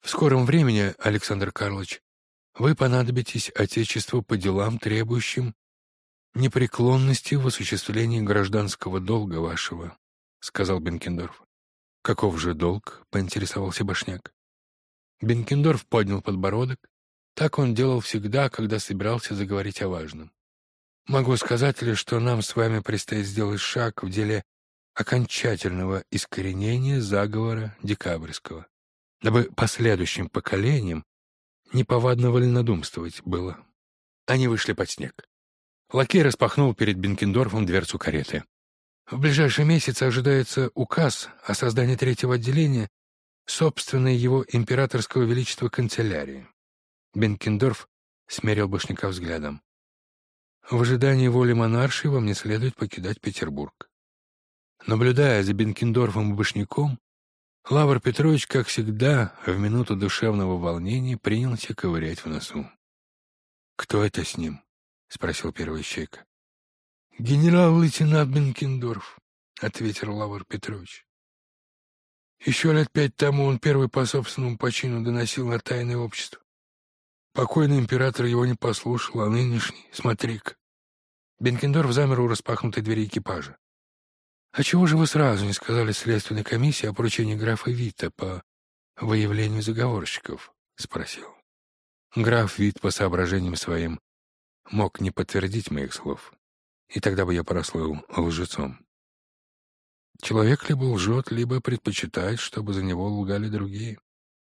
В скором времени, Александр Карлович, вы понадобитесь Отечеству по делам, требующим непреклонности в осуществлении гражданского долга вашего, — сказал Бенкендорф. — Каков же долг? — поинтересовался Башняк. Бенкендорф поднял подбородок. Так он делал всегда, когда собирался заговорить о важном. Могу сказать лишь, что нам с вами предстоит сделать шаг в деле окончательного искоренения заговора декабрьского дабы последующим поколениям неповадно вольнодумствовать было. Они вышли под снег. Лакей распахнул перед Бенкендорфом дверцу кареты. В ближайший месяц ожидается указ о создании третьего отделения собственной его императорского величества канцелярии. Бенкендорф смерил Башняка взглядом. В ожидании воли монарши вам не следует покидать Петербург. Наблюдая за Бенкендорфом и Башняком, Лавр Петрович, как всегда, в минуту душевного волнения принялся ковырять в носу. «Кто это с ним?» — спросил первый щейка. «Генерал-лейтенант Бенкендорф», — ответил Лавр Петрович. «Еще лет пять тому он первый по собственному почину доносил на тайное общество. Покойный император его не послушал, а нынешний, смотри-ка». Бенкендорф замер у распахнутой двери экипажа. «А чего же вы сразу не сказали следственной комиссии о поручении графа Вита по выявлению заговорщиков?» — спросил. Граф Вит по соображениям своим мог не подтвердить моих слов, и тогда бы я прослыл лжецом. Человек либо лжет, либо предпочитает, чтобы за него лгали другие.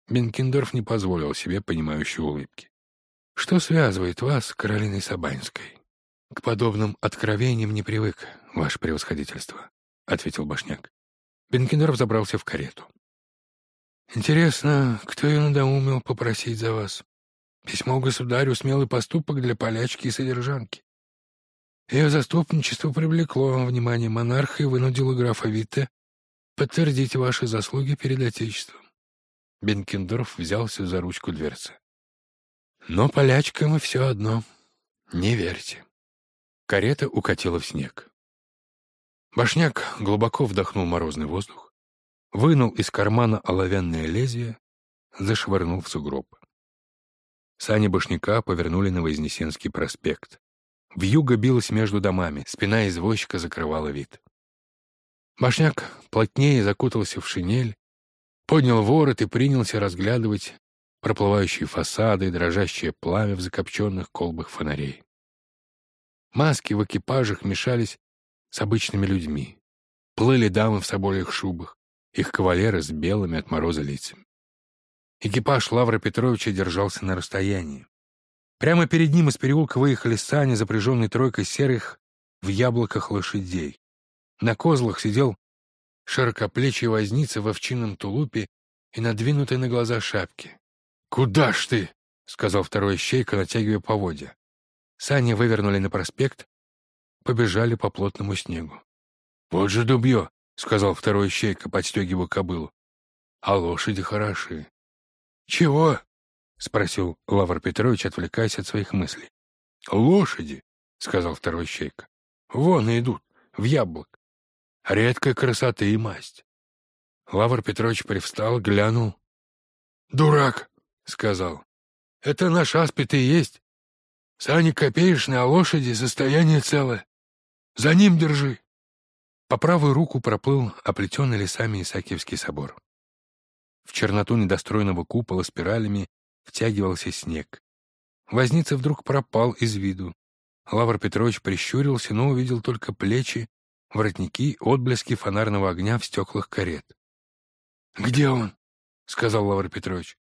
Бенкендорф не позволил себе понимающей улыбки. «Что связывает вас с Каролиной Сабанской?» «К подобным откровениям не привык, ваше превосходительство ответил Башняк. Бенкендорф забрался в карету. «Интересно, кто ее надоумил попросить за вас? Письмо государю — смелый поступок для полячки и содержанки. Ее заступничество привлекло внимание монарха и вынудило графа Витте подтвердить ваши заслуги перед Отечеством». Бенкендорф взялся за ручку дверцы. «Но полячкам и все одно. Не верьте». Карета укатила в снег. Башняк глубоко вдохнул морозный воздух, вынул из кармана оловянное лезвие, зашвырнул в сугроб. Сани Башняка повернули на Вознесенский проспект. Вьюга билась между домами, спина извозчика закрывала вид. Башняк плотнее закутался в шинель, поднял ворот и принялся разглядывать проплывающие фасады и дрожащее пламя в закопченных колбах фонарей. Маски в экипажах мешались с обычными людьми. Плыли дамы в собольих шубах, их кавалеры с белыми от мороза лицами. Экипаж Лавра Петровича держался на расстоянии. Прямо перед ним из переулка выехали сани, запряженные тройкой серых в яблоках лошадей. На козлах сидел широкоплечий возница в овчинном тулупе и надвинутой на глаза шапке. «Куда ж ты?» — сказал второй ищейка, натягивая поводья. Сани вывернули на проспект, побежали по плотному снегу. «Вот же дубье!» — сказал второй щейка, подстегивая кобылу. «А лошади хороши». «Чего?» — спросил Лавр Петрович, отвлекаясь от своих мыслей. «Лошади!» — сказал второй щейка. «Вон идут, в яблок. Редкая красота и масть». Лавр Петрович привстал, глянул. «Дурак!» — сказал. «Это наш аспид и есть. Сани копеечные, а лошади состояние целое. За ним держи!» По правую руку проплыл оплетенный лесами Исаакиевский собор. В черноту недостроенного купола спиралями втягивался снег. Возница вдруг пропал из виду. Лавр Петрович прищурился, но увидел только плечи, воротники, отблески фонарного огня в стеклах карет. «Где он?» — сказал Лавр Петрович.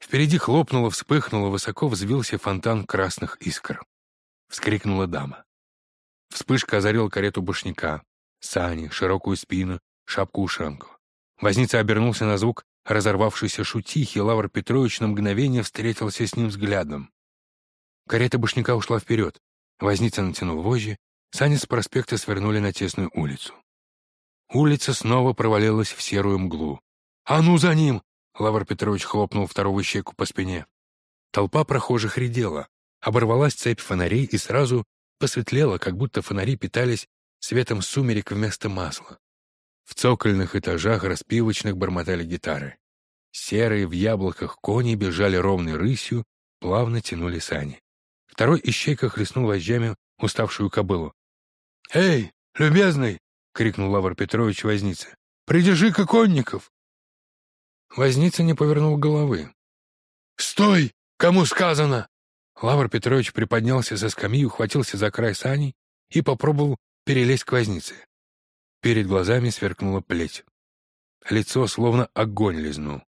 Впереди хлопнуло, вспыхнуло, высоко взвился фонтан красных искр. Вскрикнула дама. Вспышка озарила карету башняка, сани, широкую спину, шапку-ушанку. Возница обернулся на звук разорвавшейся шутихи, Лавр Петрович на мгновение встретился с ним взглядом. Карета башняка ушла вперед. Возница натянул вожжи, сани с проспекта свернули на тесную улицу. Улица снова провалилась в серую мглу. «А ну за ним!» — Лавр Петрович хлопнул второго щеку по спине. Толпа прохожих редела. Оборвалась цепь фонарей и сразу посветлела, как будто фонари питались светом сумерек вместо масла. В цокольных этажах распивочных бормотали гитары. Серые в яблоках кони бежали ровной рысью, плавно тянули сани. Второй ищейка хлестнул вожжами уставшую кобылу. «Эй, любезный!» — крикнул Лавр Петрович вознице. «Придержи-ка конников!» Возница не повернул головы. «Стой! Кому сказано?» Лавр Петрович приподнялся со скамьи, ухватился за край саней и попробовал перелезть к вознице. Перед глазами сверкнула плеть. Лицо словно огонь лизнул.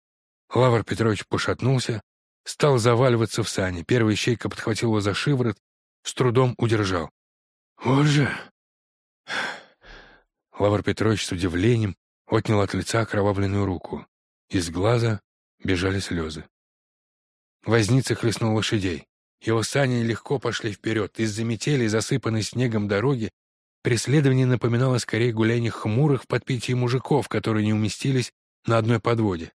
Лавр Петрович пошатнулся, стал заваливаться в сани. Первый щейка подхватил его за шиворот, с трудом удержал. «Вот же!» Лавр Петрович с удивлением отнял от лица окровавленную руку. Из глаза бежали слезы. Возница хлестнул лошадей. Его сани легко пошли вперед. Из-за метели, засыпанной снегом дороги, преследование напоминало скорее гуляние хмурых в подпитии мужиков, которые не уместились на одной подводе.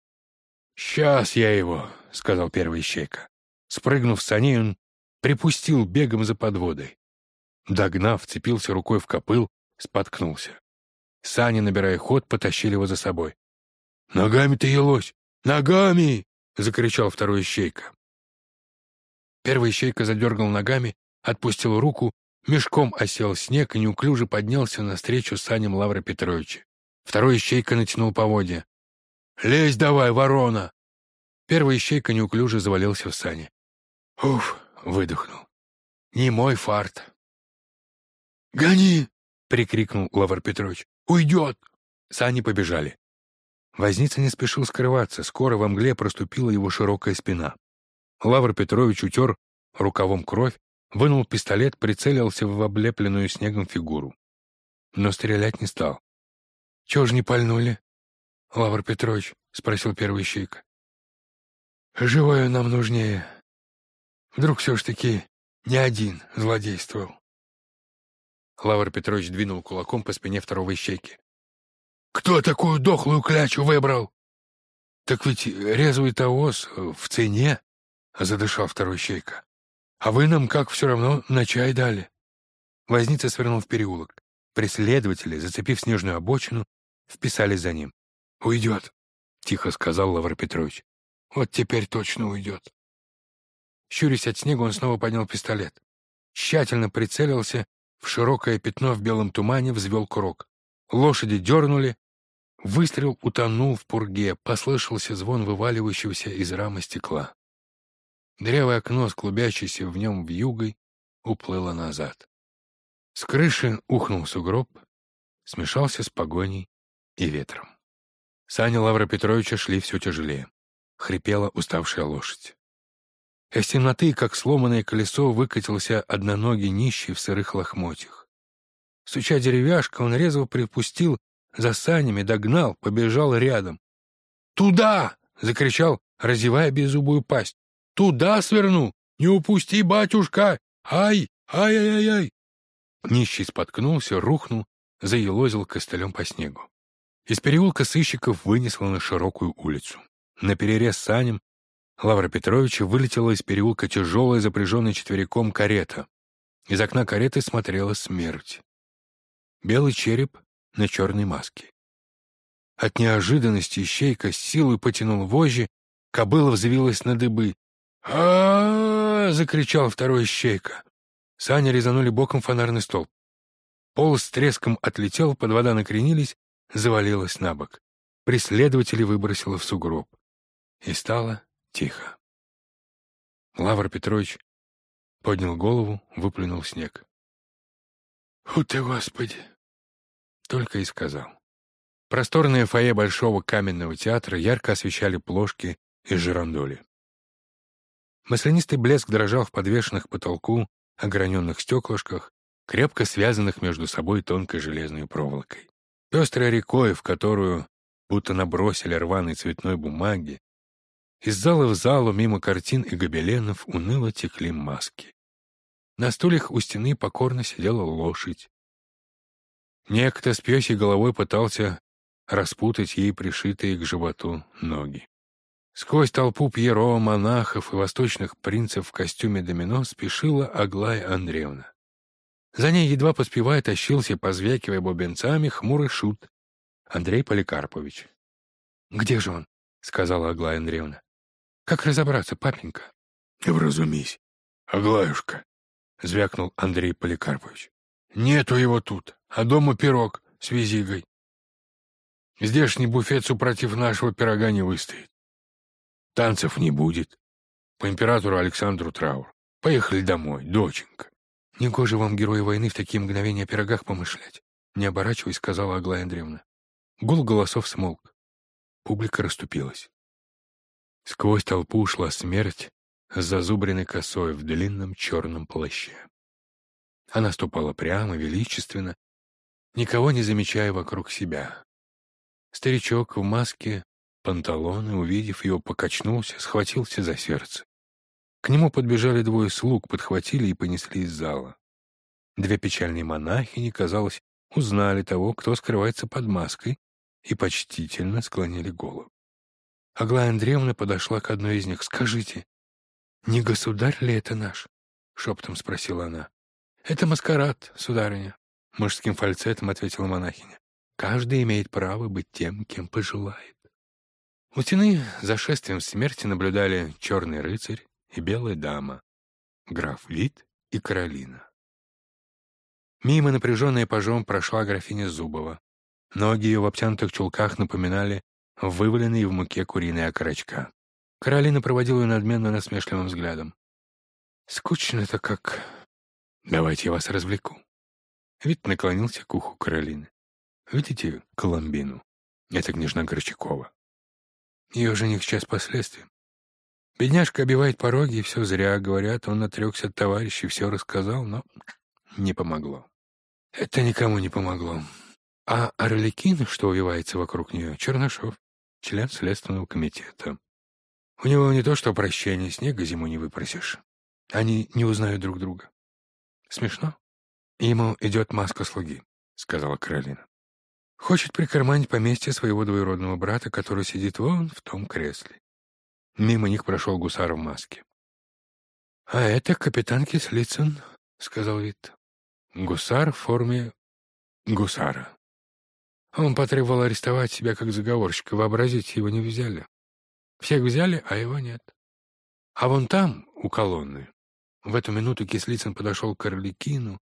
«Сейчас я его», — сказал первый щейка. Спрыгнув с саней, он припустил бегом за подводой. Догнав, цепился рукой в копыл, споткнулся. Сани, набирая ход, потащили его за собой. «Ногами ты елось! Ногами!» — закричал второй щейка. Первый щейка задергал ногами, отпустил руку, мешком осел снег и неуклюже поднялся навстречу саням Лавра Петровича. Второй ищейка натянул поводья. «Лезь давай, ворона!» Первый ищейка неуклюже завалился в сани. «Уф!» — выдохнул. «Не мой фарт!» «Гони!» — прикрикнул Лавр Петрович. «Уйдет!» Сани побежали. Возница не спешил скрываться, скоро во мгле проступила его широкая спина. Лавр Петрович утер рукавом кровь, вынул пистолет, прицелился в облепленную снегом фигуру. Но стрелять не стал. — Чего ж не пальнули? — Лавр Петрович, — спросил первый щейка. — Живое нам нужнее. Вдруг все ж таки не один злодействовал. Лавр Петрович двинул кулаком по спине второго ищейки. «Кто такую дохлую клячу выбрал?» «Так ведь резвый-то в цене», — задышал второй щейка. «А вы нам как все равно на чай дали». Возница свернул в переулок. Преследователи, зацепив снежную обочину, вписались за ним. «Уйдет», — тихо сказал Лавр Петрович. «Вот теперь точно уйдет». Щурясь от снега, он снова поднял пистолет. Тщательно прицелился, в широкое пятно в белом тумане взвел курок. Лошади дернули, выстрел утонул в пурге, послышался звон вываливающегося из рамы стекла. Дырявое окно с клубящейся в нем вьюгой уплыло назад. С крыши ухнул сугроб, смешался с погоней и ветром. Сани Лавра Петровича шли все тяжелее. Хрипела уставшая лошадь. Из темноты, как сломанное колесо, выкатился одноногий нищий в сырых лохмотьях. Суча деревяшка, он резво припустил за санями, догнал, побежал рядом. «Туда!» — закричал, разевая беззубую пасть. Туда сверну! Не упусти, батюшка! Ай! Ай-ай-ай-ай!» Нищий споткнулся, рухнул, заелозил костылем по снегу. Из переулка сыщиков вынесло на широкую улицу. На перерез санем Лавра Петровича вылетела из переулка тяжелая, запряженная четвериком карета. Из окна кареты смотрела смерть. Белый череп на черной маске. От неожиданности ищейка с силой потянул вожжи, кобыла взвилась на дыбы а, закричал второй щейка. Сани резанули боком фонарный столб. Пол с треском отлетел, под вода накренились, завалилась на бок. Преследователи выбросило в сугроб. И стало тихо. Лавр Петрович поднял голову, выплюнул снег. «Фу ты, Господи!» Только и сказал. Просторное фойе Большого каменного театра ярко освещали плошки из жирандоли. Маслянистый блеск дрожал в подвешенных потолку ограненных стеклышках, крепко связанных между собой тонкой железной проволокой. Пестрой рекой, в которую будто набросили рваной цветной бумаги, из зала в залу мимо картин и гобеленов уныло текли маски. На стульях у стены покорно сидела лошадь. Некто с пёсей головой пытался распутать ей пришитые к животу ноги. Сквозь толпу пьеро, монахов и восточных принцев в костюме домино спешила Аглая Андреевна. За ней едва поспевая тащился, позвякивая бубенцами, хмурый шут Андрей Поликарпович. «Где же он?» — сказала Аглая Андреевна. «Как разобраться, папенька?» «Вразумись, Аглаюшка», — звякнул Андрей Поликарпович. «Нету его тут, а дома пирог с визигой. Здешний буфет супротив нашего пирога не выстоит. Танцев не будет. По императору Александру траур. Поехали домой, доченька». «Негоже вам, герои войны, в такие мгновения о пирогах помышлять», — не оборачиваясь, сказала Аглая Андреевна. Гул голосов смолк. Публика расступилась. Сквозь толпу ушла смерть с зазубренной косой в длинном черном плаще. Она ступала прямо, величественно, никого не замечая вокруг себя. Старичок в маске панталоны, увидев его, покачнулся, схватился за сердце. К нему подбежали двое слуг, подхватили и понесли из зала. Две печальные монахини, казалось, узнали того, кто скрывается под маской, и почтительно склонили голову. Аглая Андреевна подошла к одной из них. «Скажите, не государь ли это наш?» — шепотом спросила она. «Это маскарад, сударыня», — мужским фальцетом ответила монахиня. «Каждый имеет право быть тем, кем пожелает». У стены за шествием смерти наблюдали черный рыцарь и белая дама, граф Вит и Каролина. Мимо напряженная пожом прошла графиня Зубова. Ноги ее в обтянутых чулках напоминали вываленные в муке куриные окорочка. Каролина проводила ее надменно насмешливым взглядом. «Скучно-то как. Давайте я вас развлеку». Вид наклонился к уху Каролины. «Видите Коломбину? Это княжна Горчакова. Ее жених сейчас последствием. Бедняжка обивает пороги, и все зря, говорят, он отрекся от товарищей, все рассказал, но не помогло. Это никому не помогло. А Орликин, что увивается вокруг нее, Чернышов, член Следственного комитета. У него не то что прощение, снега зиму не выпросишь. Они не узнают друг друга. Смешно? Ему идет маска слуги, сказала Каролина. Хочет прикарманить поместье своего двоюродного брата, который сидит вон в том кресле. Мимо них прошел гусар в маске. — А это капитан Кислицын, — сказал Вит. Гусар в форме гусара. Он потребовал арестовать себя как заговорщика, вообразить его не взяли. Всех взяли, а его нет. А вон там, у колонны, в эту минуту Кислицын подошел к Орликину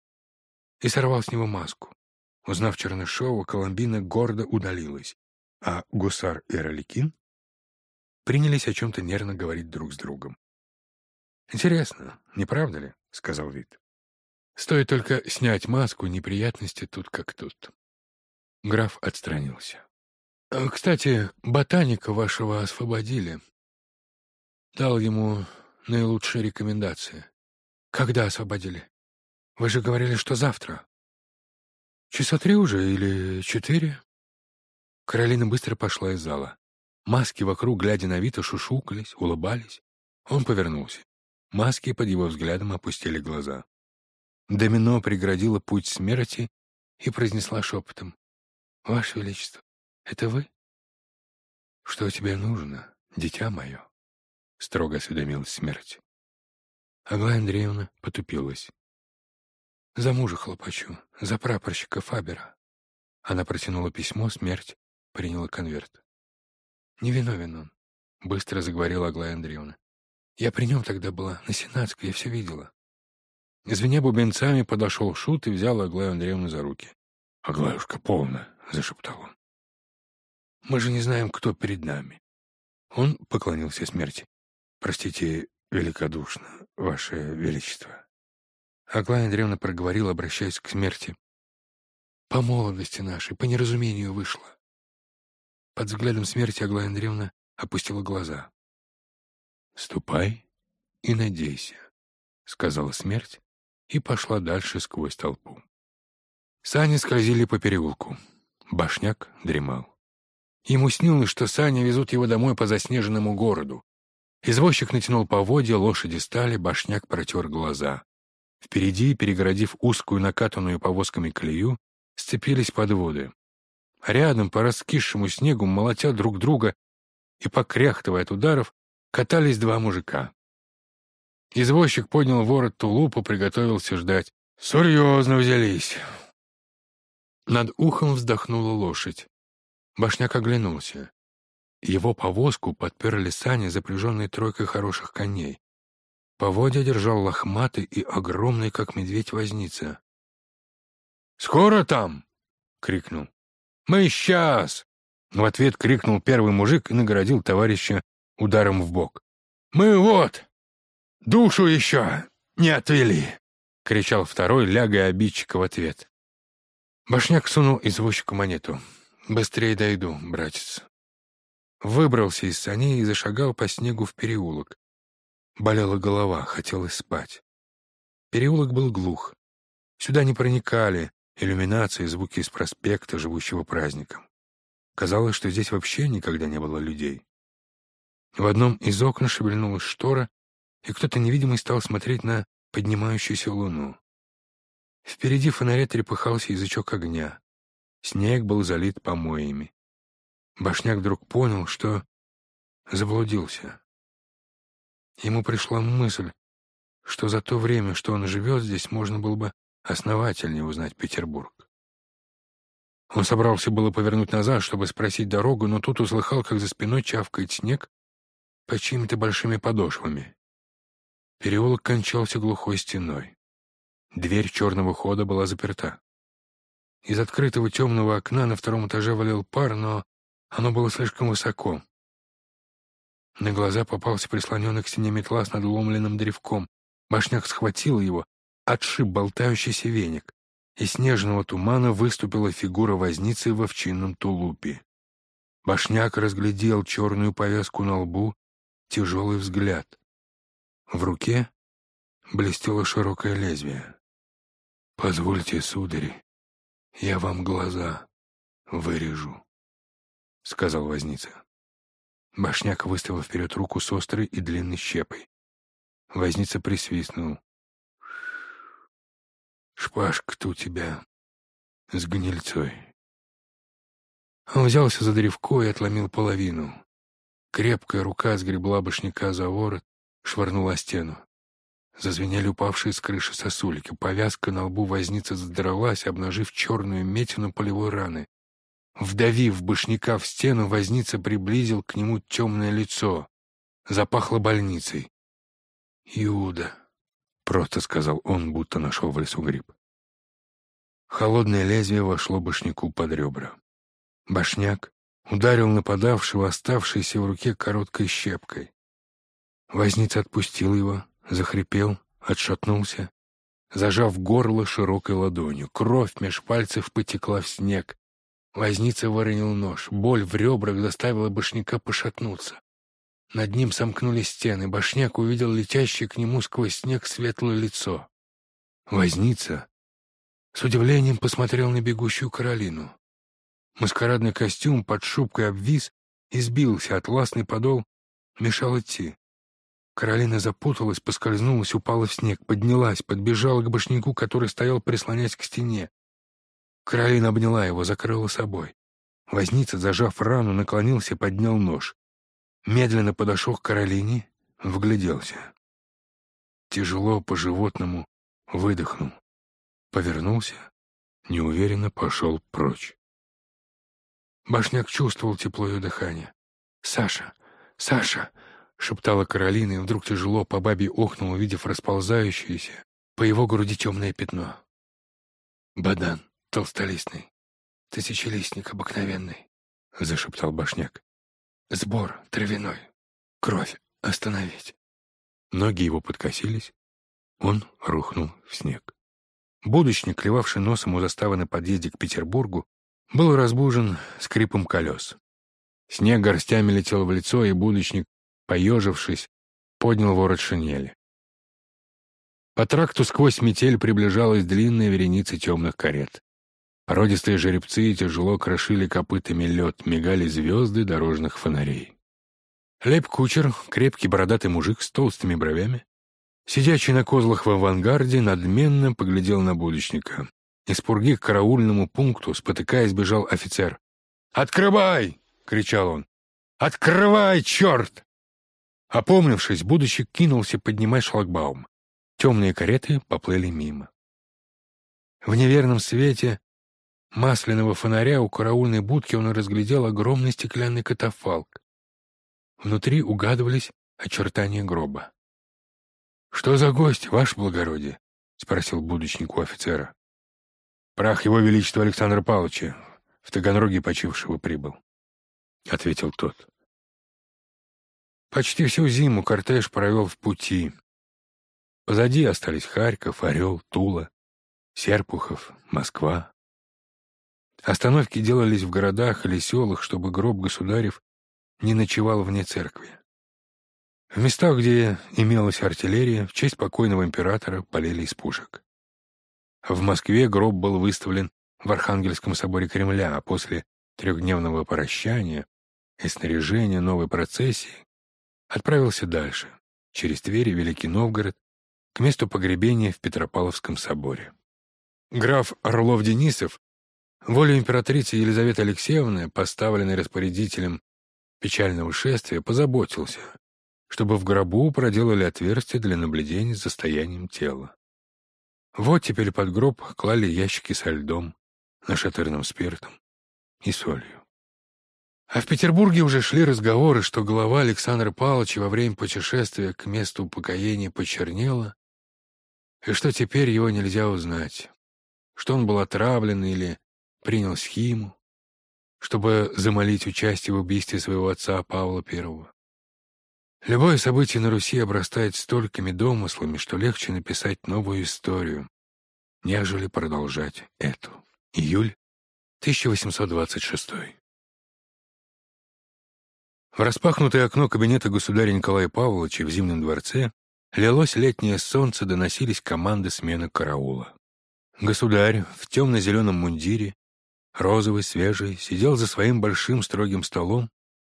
и сорвал с него маску. Узнав Чернышова, Коломбина гордо удалилась, а Гусар и Орликин принялись о чем-то нервно говорить друг с другом. «Интересно, не правда ли?» — сказал Вит. «Стоит только снять маску, неприятности тут как тут». Граф отстранился. «Э, «Кстати, ботаника вашего освободили. Дал ему наилучшие рекомендации. Когда освободили? Вы же говорили, что завтра. Часа три уже или четыре?» Каролина быстро пошла из зала. Маски вокруг, глядя на Вита, шушукались, улыбались. Он повернулся. Маски под его взглядом опустили глаза. Домино преградила путь смерти и произнесла шепотом. «Ваше Величество, это вы?» «Что тебе нужно, дитя мое?» — строго осведомилась смерть. Аглая Андреевна потупилась. «За мужа хлопочу, за прапорщика Фабера». Она протянула письмо, смерть приняла конверт. «Невиновен он», — быстро заговорила Аглая Андреевна. «Я при нем тогда была, на Сенатской, я все видела». Звеня бубенцами подошел Шут и взял Аглаю Андреевну за руки. «Аглаюшка, полно!» — зашептал он. «Мы же не знаем, кто перед нами». Он поклонился смерти. «Простите великодушно, Ваше Величество». Аглая Андреевна проговорила, обращаясь к смерти. «По молодости нашей, по неразумению вышло». Под взглядом смерти Аглая Андреевна опустила глаза. «Ступай и надейся», — сказала смерть и пошла дальше сквозь толпу. Сани скользили по переулку. Башняк дремал. Ему снилось, что сани везут его домой по заснеженному городу. Извозчик натянул поводья, лошади стали, башняк протер глаза. Впереди, перегородив узкую накатанную повозками колею, сцепились подводы. Рядом по раскисшему снегу, молотя друг друга и покряхтывая от ударов, катались два мужика. Извозчик поднял ворот тулупа, приготовился ждать. «Серьезно взялись!» Над ухом вздохнула лошадь. Башняк оглянулся. Его повозку подперли сани, запряженные тройкой хороших коней. Поводья держал лохматый и огромный, как медведь, возница. «Скоро там!» — крикнул. «Мы сейчас!» В ответ крикнул первый мужик и наградил товарища ударом в бок. «Мы вот! Душу еще не отвели!» — кричал второй, лягая обидчика в ответ. Башняк сунул извозчику монету. «Быстрее дойду, братец». Выбрался из саней и зашагал по снегу в переулок. Болела голова, хотелось спать. Переулок был глух. Сюда не проникали иллюминации, звуки из проспекта, живущего праздником. Казалось, что здесь вообще никогда не было людей. В одном из окон шевельнулась штора, и кто-то невидимый стал смотреть на поднимающуюся луну. Впереди фонаря трепыхался язычок огня. Снег был залит помоями. Башняк вдруг понял, что заблудился. Ему пришла мысль, что за то время, что он живет здесь, можно было бы основательнее узнать Петербург. Он собрался было повернуть назад, чтобы спросить дорогу, но тут услыхал, как за спиной чавкает снег под чьими-то большими подошвами. Переулок кончался глухой стеной. Дверь черного хода была заперта. Из открытого темного окна на втором этаже валил пар, но оно было слишком высоко. На глаза попался прислоненный к стене метла с надломленным древком. Башняк схватил его, отшиб болтающийся веник. Из снежного тумана выступила фигура возницы в овчинном тулупе. Башняк разглядел черную повязку на лбу, тяжелый взгляд. В руке блестело широкое лезвие. «Позвольте, сударь, я вам глаза вырежу», — сказал возница. Башняк выставил вперед руку с острой и длинной щепой. Возница присвистнул. «Шпажка-то у тебя с гнильцой». Он взялся за древко и отломил половину. Крепкая рука сгребла башняка за ворот, швырнула стену. Зазвенели упавшие с крыши сосулики. Повязка на лбу возницы задралась, обнажив черную метину полевой раны. Вдавив башняка в стену, возница приблизил к нему темное лицо. Запахло больницей. «Иуда», — просто сказал он, будто нашел в лесу гриб. Холодное лезвие вошло башняку под ребра. Башняк ударил нападавшего, оставшейся в руке короткой щепкой. Возница отпустил его, захрипел, отшатнулся, зажав горло широкой ладонью. Кровь меж пальцев потекла в снег. Возница выронил нож. Боль в ребрах заставила башняка пошатнуться. Над ним сомкнулись стены. Башняк увидел летящее к нему сквозь снег светлое лицо. Возница с удивлением посмотрел на бегущую Каролину. Маскарадный костюм под шубкой обвис и сбился, атласный подол мешал идти. Каролина запуталась, поскользнулась, упала в снег, поднялась, подбежала к башняку, который стоял, прислонясь к стене. Каролина обняла его, закрыла собой. Возница, зажав рану, наклонился, поднял нож. Медленно подошел к Каролине, вгляделся. Тяжело по-животному выдохнул. Повернулся, неуверенно пошел прочь. Башняк чувствовал тепло ее дыхания. «Саша! Саша!» — шептала Каролина, и вдруг тяжело по бабе охнул, увидев расползающееся по его груди темное пятно. «Бадан!» Толстолистный, тысячелистник обыкновенный, — зашептал башняк. Сбор травяной, кровь остановить. Ноги его подкосились, он рухнул в снег. Будущник, клевавший носом у заставы на подъезде к Петербургу, был разбужен скрипом колес. Снег горстями летел в лицо, и будущник, поежившись, поднял ворот шинели. По тракту сквозь метель приближалась длинная вереница темных карет. Породистые жеребцы тяжело крошили копытами лед, мигали звезды дорожных фонарей. Леп-кучер, крепкий бородатый мужик с толстыми бровями, сидящий на козлах в авангарде, надменно поглядел на будущника. Из пурги к караульному пункту, спотыкаясь, бежал офицер. «Открывай!» — кричал он. «Открывай, черт!» Опомнившись, будущий кинулся поднимать шлагбаум. Темные кареты поплыли мимо. В неверном свете масляного фонаря у караульной будки он разглядел огромный стеклянный катафалк. Внутри угадывались очертания гроба. — Что за гость, ваше благородие? — спросил будущник у офицера. — Прах его величества Александра Павловича, в Таганроге почившего прибыл, — ответил тот. Почти всю зиму кортеж провел в пути. Позади остались Харьков, Орел, Тула, Серпухов, Москва. Остановки делались в городах или селах, чтобы гроб государев не ночевал вне церкви. В местах, где имелась артиллерия, в честь покойного императора полили из пушек. В Москве гроб был выставлен в Архангельском соборе Кремля, а после трехдневного прощания и снаряжения новой процессии отправился дальше, через Тверь и Великий Новгород, к месту погребения в Петропавловском соборе. Граф Орлов-Денисов, волю императрицы Елизаветы Алексеевны, поставленный распорядителем печального шествия, позаботился, чтобы в гробу проделали отверстие для наблюдения за состоянием тела. Вот теперь под гроб клали ящики со льдом, нашатырным спиртом и солью. А в Петербурге уже шли разговоры, что голова Александра Павловича во время путешествия к месту упокоения почернела, и что теперь его нельзя узнать, что он был отравлен или принял схиму, чтобы замолить участие в убийстве своего отца Павла I. Любое событие на Руси обрастает столькими домыслами, что легче написать новую историю, нежели продолжать эту. Июль 1826 в распахнутое окно кабинета государя Николая Павловича в Зимнем дворце лилось летнее солнце, доносились команды смены караула. Государь в темно-зеленом мундире, розовый, свежий, сидел за своим большим строгим столом,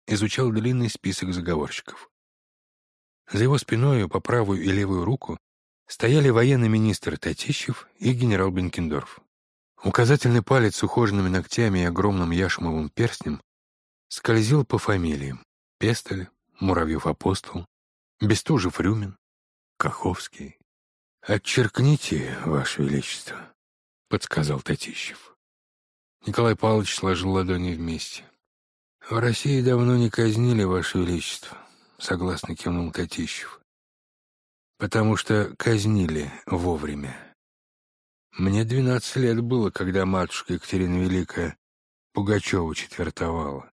изучал длинный список заговорщиков. За его спиною по правую и левую руку стояли военный министр Татищев и генерал Бенкендорф. Указательный палец с ухоженными ногтями и огромным яшмовым перстнем скользил по фамилиям. Пестель, Муравьев-Апостол, Бестужев-Рюмин, Каховский. «Отчеркните, Ваше Величество», — подсказал Татищев. Николай Павлович сложил ладони вместе. «В России давно не казнили, Ваше Величество», — согласно кивнул Татищев. «Потому что казнили вовремя. Мне двенадцать лет было, когда матушка Екатерина Великая Пугачеву четвертовала.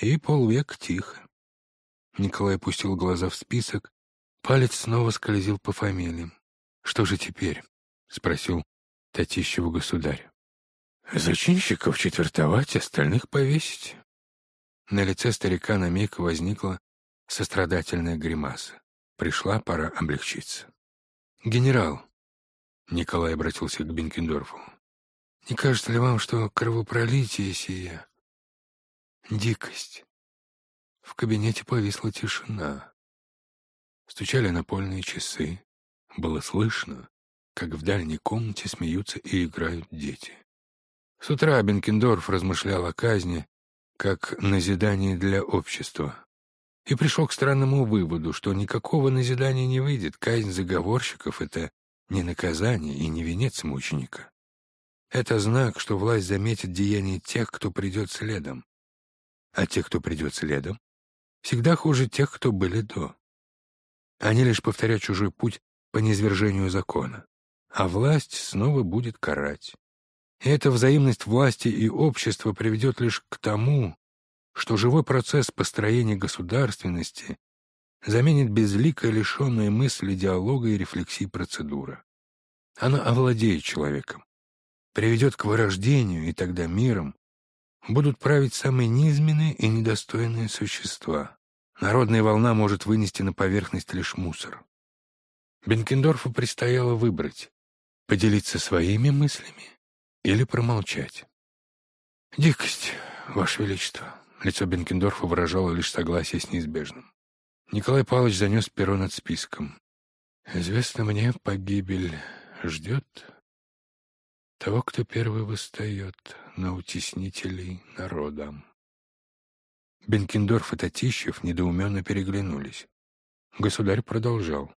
И полвека тихо. Николай опустил глаза в список. Палец снова скользил по фамилиям. «Что же теперь?» — спросил Татищеву государь. «Зачинщиков четвертовать, остальных повесить». На лице старика на миг возникла сострадательная гримаса. Пришла пора облегчиться. «Генерал», — Николай обратился к Бенкендорфу, — «не кажется ли вам, что кровопролитие сие — дикость?» В кабинете повисла тишина. Стучали напольные часы. Было слышно, как в дальней комнате смеются и играют дети. С утра Бенкендорф размышлял о казни как назидании для общества и пришел к странному выводу, что никакого назидания не выйдет. Казнь заговорщиков — это не наказание и не венец мученика. Это знак, что власть заметит деяния тех, кто придет следом. А те, кто придет следом, всегда хуже тех, кто были до. Они лишь повторяют чужой путь по низвержению закона, а власть снова будет карать. Эта взаимность власти и общества приведет лишь к тому, что живой процесс построения государственности заменит безликая лишенная мысли, диалога и рефлексии процедура. Она овладеет человеком, приведет к вырождению, и тогда миром будут править самые низменные и недостойные существа. Народная волна может вынести на поверхность лишь мусор. Бенкендорфу предстояло выбрать — поделиться своими мыслями или промолчать. «Дикость, Ваше Величество!» Лицо Бенкендорфа выражало лишь согласие с неизбежным. Николай Павлович занес перо над списком. «Известно мне, погибель ждет того, кто первый восстает на утеснителей народа». Бенкендорф и Татищев недоуменно переглянулись. Государь продолжал.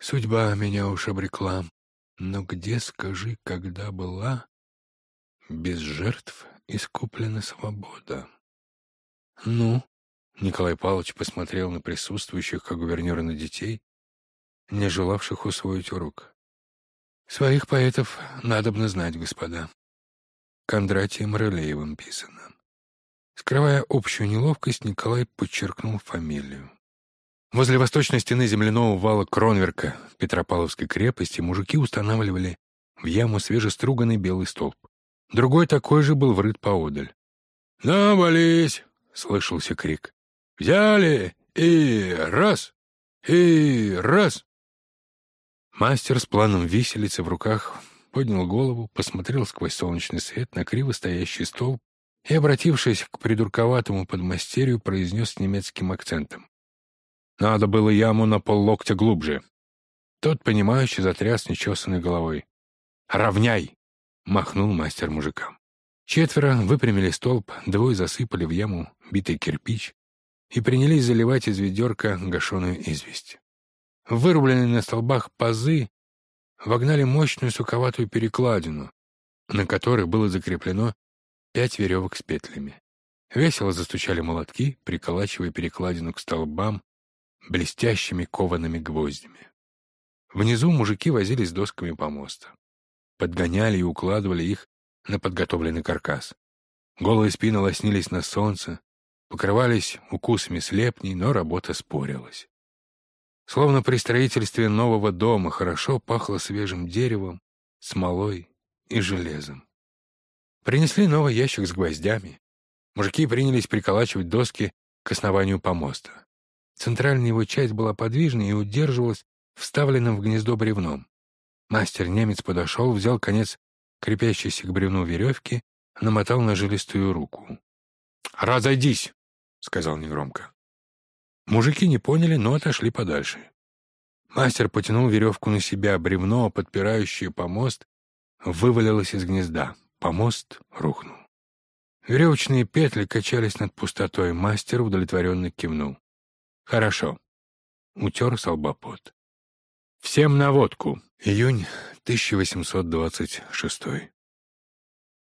«Судьба меня уж обрекла, но где, скажи, когда была, без жертв искуплена свобода?» «Ну?» — Николай Павлович посмотрел на присутствующих, как гувернера на детей, не желавших усвоить урок. «Своих поэтов надобно знать, господа». Кондратием Рылеевым писано. Скрывая общую неловкость, Николай подчеркнул фамилию. Возле восточной стены земляного вала Кронверка Петропавловской крепости мужики устанавливали в яму свежеструганный белый столб. Другой такой же был врыт поодаль. «Навались!» — слышался крик. «Взяли! И раз! И раз!» Мастер с планом виселицы в руках поднял голову, посмотрел сквозь солнечный свет на криво стоящий столб и, обратившись к придурковатому подмастерью, произнес с немецким акцентом. Надо было яму на поллоктя глубже. Тот, понимающий, затряс нечесанной головой. «Равняй!» — махнул мастер мужикам. Четверо выпрямили столб, двое засыпали в яму битый кирпич и принялись заливать из ведерка гашеную известь. Вырубленные на столбах пазы вогнали мощную суковатую перекладину, на которой было закреплено пять веревок с петлями. Весело застучали молотки, приколачивая перекладину к столбам блестящими коваными гвоздями. Внизу мужики возились с досками помоста. Подгоняли и укладывали их на подготовленный каркас. Голые спины лоснились на солнце, покрывались укусами слепней, но работа спорилась. Словно при строительстве нового дома хорошо пахло свежим деревом, смолой и железом. Принесли новый ящик с гвоздями. Мужики принялись приколачивать доски к основанию помоста. Центральная его часть была подвижной и удерживалась вставленным в гнездо бревном. Мастер-немец подошел, взял конец крепящейся к бревну веревки, намотал на жилистую руку. «Разойдись!» — сказал негромко. Мужики не поняли, но отошли подальше. Мастер потянул веревку на себя, бревно, подпирающее помост, вывалилось из гнезда. Помост рухнул. Веревочные петли качались над пустотой. Мастер удовлетворенно кивнул. Хорошо. Утер солбопот. Всем на водку. Июнь 1826.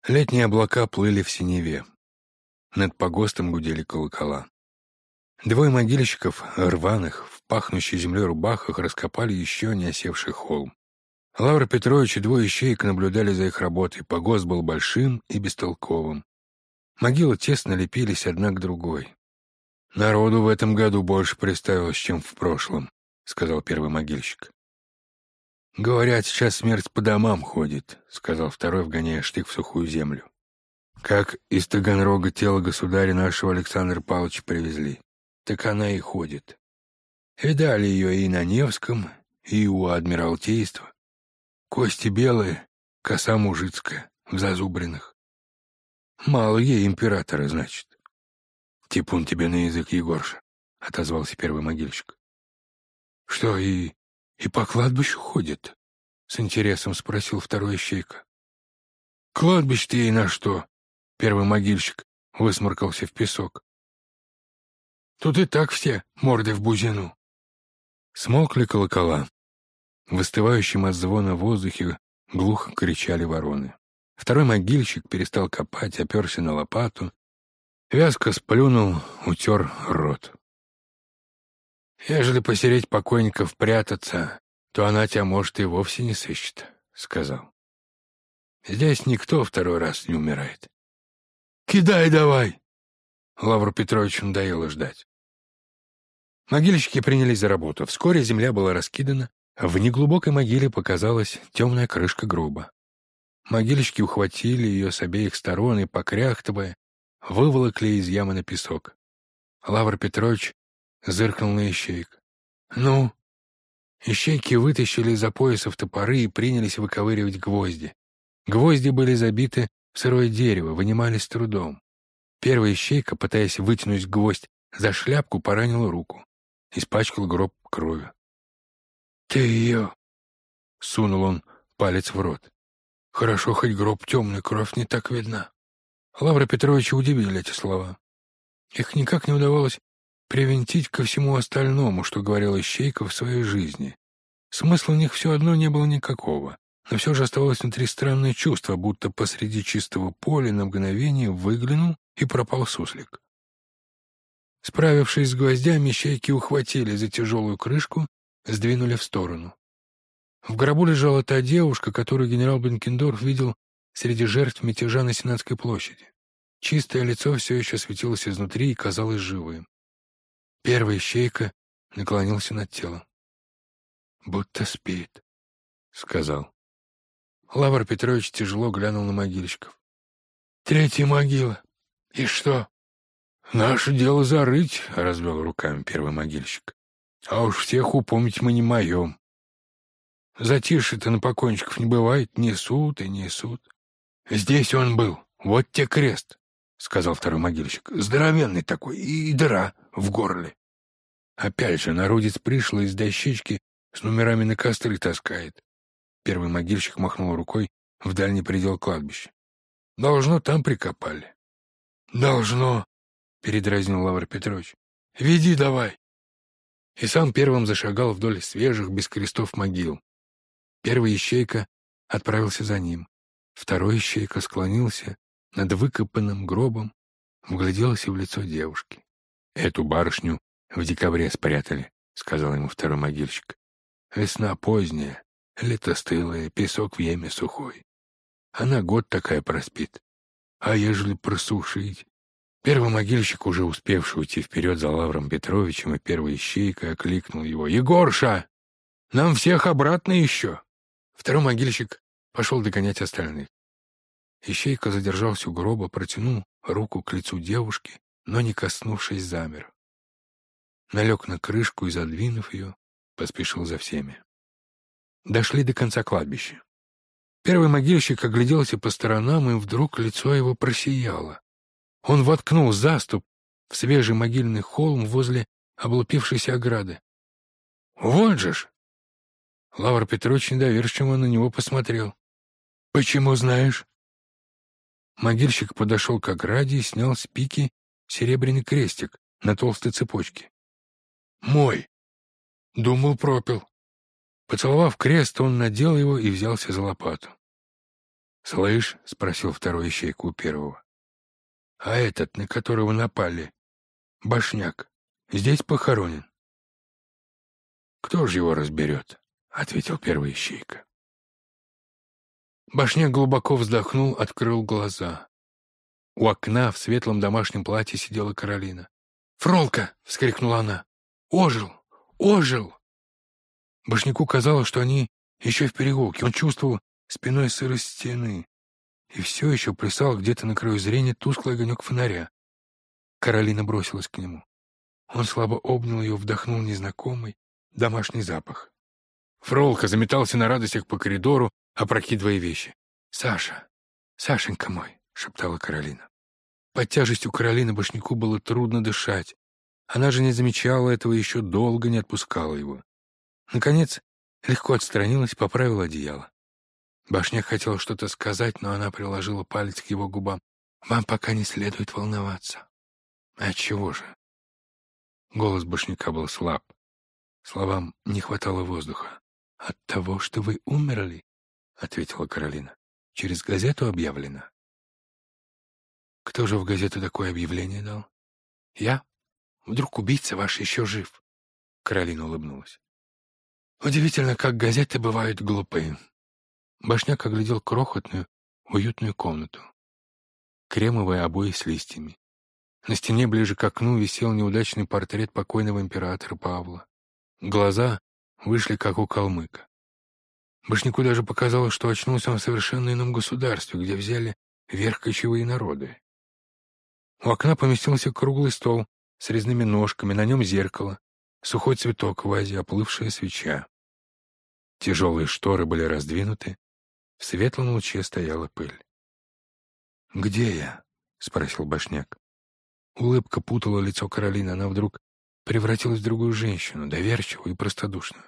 Летние облака плыли в синеве. Над погостом гудели колокола. Двое могильщиков, рваных, в пахнущей землей рубахах, раскопали еще не осевший холм. Лавр Петрович и двое ищеек наблюдали за их работой. Погост был большим и бестолковым. Могилы тесно лепились одна к другой. «Народу в этом году больше представилось, чем в прошлом», — сказал первый могильщик. «Говорят, сейчас смерть по домам ходит», — сказал второй, вгоняя штык в сухую землю. «Как из Таганрога тело государя нашего Александра Павловича привезли, так она и ходит. Видали ее и на Невском, и у Адмиралтейства. Кости белые, коса мужицкая, в зазубринах. Мало ей императора, значит. «Типун тебе на язык, Егорша», — отозвался первый могильщик. «Что, и, и по кладбищу ходит?» — с интересом спросил второй ищейка. «Кладбище-то ей на что?» — первый могильщик высморкался в песок. «Тут и так все морды в бузину». Смолкли колокола. В от звона воздухе глухо кричали вороны. Второй могильщик перестал копать, оперся на лопату Вязко сплюнул, утер рот. «Ежели посереть покойников прятаться, то она тебя, может, и вовсе не сыщет», — сказал. «Здесь никто второй раз не умирает». «Кидай давай!» Лавру Петровичу надоело ждать. Могильщики принялись за работу. Вскоре земля была раскидана, в неглубокой могиле показалась темная крышка гроба. Могильщики ухватили ее с обеих сторон и, покряхтывая, выволокли из ямы на песок. Лавр Петрович зыркнул на ищейк. «Ну?» Ищейки вытащили из-за поясов топоры и принялись выковыривать гвозди. Гвозди были забиты в сырое дерево, вынимались трудом. Первая ищейка, пытаясь вытянуть гвоздь за шляпку, поранила руку. Испачкал гроб кровью. «Ты ее!» — сунул он палец в рот. «Хорошо, хоть гроб темный, кровь не так видна». Лавра Петровича удивили эти слова. Их никак не удавалось привинтить ко всему остальному, что говорил Ищейка в своей жизни. Смысла у них все одно не было никакого, но все же оставалось внутри странное чувство, будто посреди чистого поля на мгновение выглянул и пропал суслик. Справившись с гвоздями, щейки ухватили за тяжелую крышку, сдвинули в сторону. В гробу лежала та девушка, которую генерал Бенкендорф видел среди жертв мятежа на Сенатской площади. Чистое лицо все еще светилось изнутри и казалось живым. Первый щейка наклонился над телом. «Будто спит», — сказал. Лавр Петрович тяжело глянул на могильщиков. «Третья могила. И что?» «Наше дело зарыть», — развел руками первый могильщик. «А уж всех упомнить мы не моем. Затишье-то на покойничков не бывает, несут и несут. Здесь он был, вот те крест», — сказал второй могильщик. «Здоровенный такой, и дыра в горле». Опять же, народец пришло из дощечки с номерами на костры таскает. Первый могильщик махнул рукой в дальний предел кладбища. Должно, там прикопали. Должно, передразнил Лавр Петрович. Веди давай. И сам первым зашагал вдоль свежих, без крестов могил. Первый ищейка отправился за ним. Второй ищейка склонился над выкопанным гробом, вгляделся в лицо девушки. Эту барышню в декабре спрятали, — сказал ему второй могильщик. Весна поздняя, лето стылое, песок в яме сухой. Она год такая проспит. А ежели просушить? Первый могильщик, уже успевший уйти вперед за Лавром Петровичем, и первой ищейкой окликнул его. «Егорша! Нам всех обратно еще!» Второй могильщик пошел догонять остальных. Ищейка задержался у гроба, протянул руку к лицу девушки, но, не коснувшись, замер. Налег на крышку и, задвинув ее, поспешил за всеми. Дошли до конца кладбища. Первый могильщик огляделся по сторонам, и вдруг лицо его просияло. Он воткнул заступ в свежий могильный холм возле облупившейся ограды. «Вот же ж!» Лавр Петрович недоверчиво на него посмотрел. «Почему знаешь?» Могильщик подошел к ограде и снял с пики серебряный крестик на толстой цепочке. «Мой!» Думал, пропил. Поцеловав крест, он надел его и взялся за лопату. «Слышь?» — спросил второй ищейка у первого. «А этот, на которого напали, башняк, здесь похоронен?» «Кто же его разберет?» — ответил первый ищейка. Башняк глубоко вздохнул, открыл глаза. У окна в светлом домашнем платье сидела Каролина. «Фролка!» — вскрикнула она. «Ожил! ожил!» Башняку казалось, что они еще в переулке. Он чувствовал спиной сырость стены. И все еще плясал где-то на краю зрения тусклый огонек фонаря. Каролина бросилась к нему. Он слабо обнял ее, вдохнул незнакомый домашний запах. Фролка заметался на радостях по коридору, опрокидывая вещи. «Саша! Сашенька мой!» — шептала Каролина. Под тяжестью Каролины Башняку было трудно дышать. Она же не замечала этого и еще долго не отпускала его. Наконец, легко отстранилась, поправила одеяло. Башняк хотел что-то сказать, но она приложила палец к его губам. «Вам пока не следует волноваться». «Отчего же?» Голос Башняка был слаб. Словам не хватало воздуха. «От того, что вы умерли», — ответила Каролина. «Через газету объявлено». «Кто же в газету такое объявление дал?» «Я?» Вдруг убийца ваш еще жив?» Каролина улыбнулась. «Удивительно, как газеты бывают глупые». Башняк оглядел крохотную, уютную комнату. Кремовые обои с листьями. На стене ближе к окну висел неудачный портрет покойного императора Павла. Глаза вышли, как у калмыка. Башняку даже показалось, что очнулся он в совершенно ином государстве, где взяли верх кочевые народы. У окна поместился круглый стол с резными ножками, на нем зеркало, сухой цветок в вазе, оплывшая свеча. Тяжелые шторы были раздвинуты, В светлом луче стояла пыль. «Где я?» — спросил Башняк. Улыбка путала лицо Каролины, она вдруг превратилась в другую женщину, доверчивую и простодушную.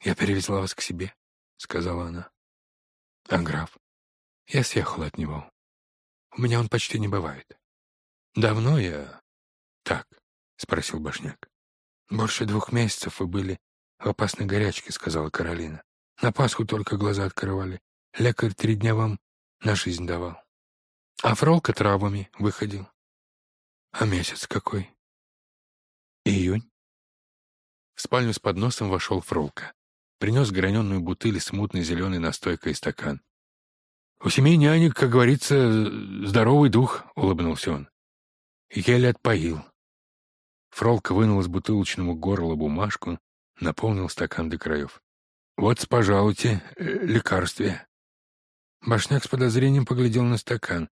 «Я перевезла вас к себе», — сказала она. «А граф?» «Я съехала от него. У меня он почти не бывает». «Давно я...» «Так», — спросил Башняк. «Больше двух месяцев вы были в опасной горячке», — сказала Каролина. «На Пасху только глаза открывали. Лекарь три дня вам на жизнь давал. А фролка травами выходил. А месяц какой? Июнь. В спальню с подносом вошел Фролка. Принес граненую бутыль с мутной зеленой настойкой и стакан. «У семей нянек, как говорится, здоровый дух», — улыбнулся он. Еле отпоил. Фролка вынул из бутылочного горла бумажку, наполнил стакан до краев. «Вот, пожалуйте, э, лекарствие». Башняк с подозрением поглядел на стакан.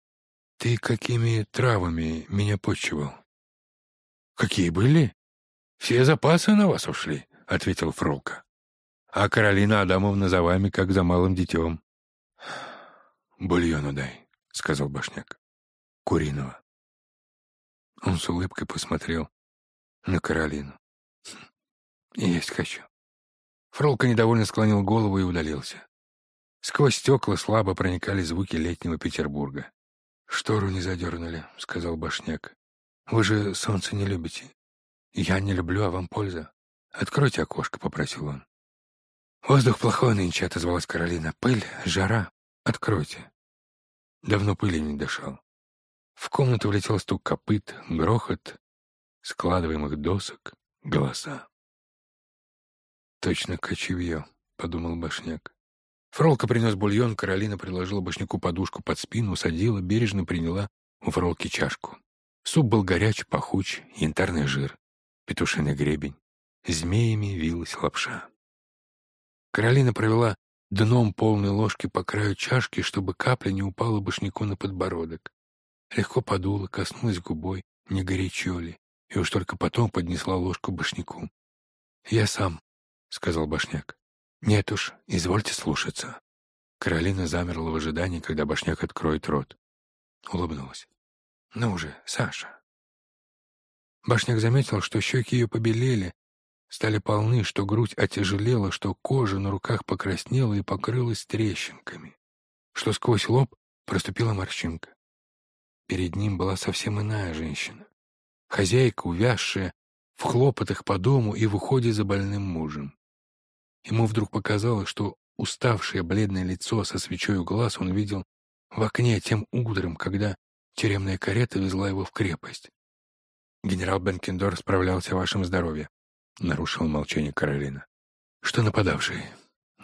«Ты какими травами меня почивал?» «Какие были?» «Все запасы на вас ушли», — ответил Фролка. «А Каролина Адамовна за вами, как за малым детем». «Бульону дай», — сказал Башняк. «Куриного». Он с улыбкой посмотрел на Каролину. «Хм, «Есть хочу». Фролка недовольно склонил голову и удалился. Сквозь стекла слабо проникали звуки летнего Петербурга. «Штору не задернули», — сказал Башняк. «Вы же солнце не любите». «Я не люблю, а вам польза». «Откройте окошко», — попросил он. «Воздух плохой нынче», — отозвалась Каролина. «Пыль, жара. Откройте». Давно пыли не дышал. В комнату влетел стук копыт, грохот, складываемых досок, голоса. «Точно кочевье», — подумал Башняк. Фролка принес бульон, Каролина приложила Башняку подушку под спину, садила, бережно приняла у Фролки чашку. Суп был горяч, пахуч, янтарный жир, петушиный гребень. Змеями вилась лапша. Каролина провела дном полной ложки по краю чашки, чтобы капля не упала Башняку на подбородок. Легко подула, коснулась губой, не горячо ли, и уж только потом поднесла ложку Башняку. «Я сам», — сказал Башняк. «Нет уж, извольте слушаться». Каролина замерла в ожидании, когда Башняк откроет рот. Улыбнулась. «Ну уже, Саша». Башняк заметил, что щеки ее побелели, стали полны, что грудь отяжелела, что кожа на руках покраснела и покрылась трещинками, что сквозь лоб проступила морщинка. Перед ним была совсем иная женщина. Хозяйка, увязшая в хлопотах по дому и в уходе за больным мужем. Ему вдруг показалось, что уставшее бледное лицо со свечой у глаз он видел в окне тем утром, когда тюремная карета везла его в крепость. «Генерал Бенкендор справлялся о вашем здоровье», — нарушил молчание Каролина. «Что нападавший?»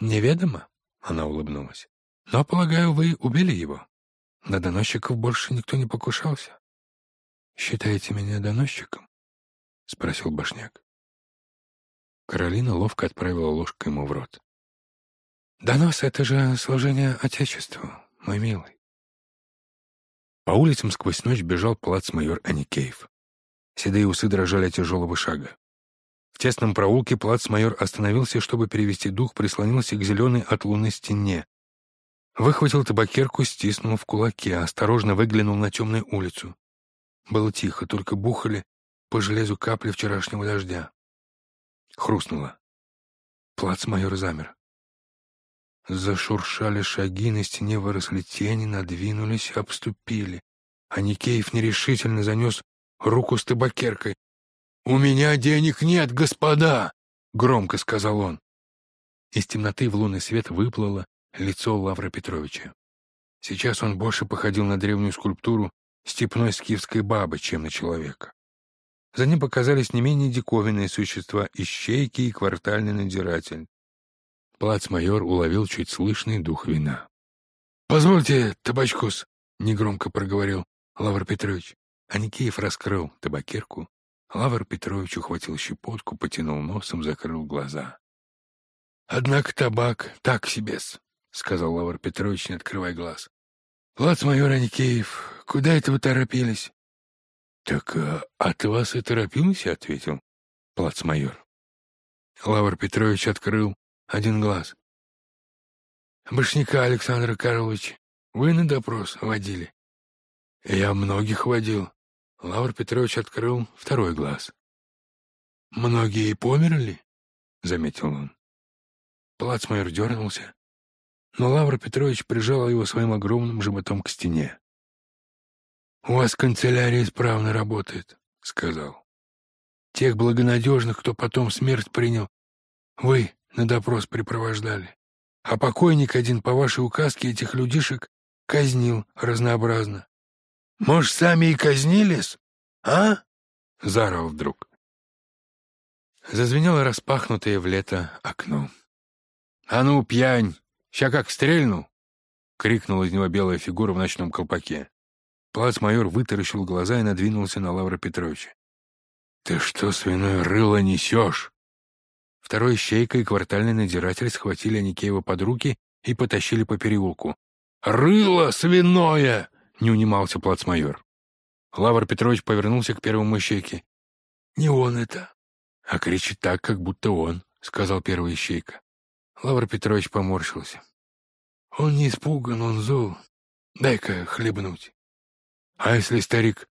«Неведомо», — она улыбнулась. «Но, полагаю, вы убили его. На доносчиков больше никто не покушался». «Считаете меня доносчиком?» — спросил Башняк. Каролина ловко отправила ложку ему в рот. «Донос — это же служение Отечеству, мой милый». По улицам сквозь ночь бежал плацмайор Аникеев. Седые усы дрожали от тяжелого шага. Тесном проулке плацмайор остановился, чтобы перевести дух, прислонился к зеленой от луны стене. Выхватил табакерку, стиснул в кулаке, осторожно выглянул на темную улицу. Было тихо, только бухали по железу капли вчерашнего дождя. Хрустнуло. Плацмайор замер. Зашуршали шаги, на стене выросли тени, надвинулись, обступили. А Никеев нерешительно занес руку с табакеркой. «У меня денег нет, господа!» — громко сказал он. Из темноты в лунный свет выплыло лицо Лавра Петровича. Сейчас он больше походил на древнюю скульптуру степной скифской бабы, чем на человека. За ним показались не менее диковинные существа — ищейки и квартальный надзиратель. Плацмайор уловил чуть слышный дух вина. «Позвольте, табачкус!» — негромко проговорил Лавр Петрович. Аникеев раскрыл табакерку. Лавр Петрович ухватил щепотку, потянул носом, закрыл глаза. «Однако табак так себе-с», — сказал Лавр Петрович, не открывая глаз. «Плацмайор Аникеев, куда это вы торопились?» «Так а, от вас и торопился?» — ответил плацмайор. Лавр Петрович открыл один глаз. Башняка Александра Карловича вы на допрос водили?» «Я многих водил». Лавр Петрович открыл второй глаз. «Многие померли?» — заметил он. Плацмайор дернулся, но Лавр Петрович прижал его своим огромным животом к стене. «У вас канцелярия исправно работает», — сказал. «Тех благонадежных, кто потом смерть принял, вы на допрос припровождали. А покойник один по вашей указке этих людишек казнил разнообразно. Может, сами и казнились, а?» — заорал вдруг. Зазвенело распахнутое в лето окно. «А ну, пьянь! Ща как стрельну!» — крикнула из него белая фигура в ночном колпаке. Плацмайор вытаращил глаза и надвинулся на Лавра Петровича. «Ты что, свиное рыло, несешь?» Второй щейка и квартальный надзиратель схватили Аникеева под руки и потащили по переулку. «Рыло свиное!» — не унимался плацмайор. Лавр Петрович повернулся к первому щейке. «Не он это!» «А кричит так, как будто он», — сказал первый ищейка. Лавр Петрович поморщился. «Он не испуган, он зол. Дай-ка хлебнуть». «А если старик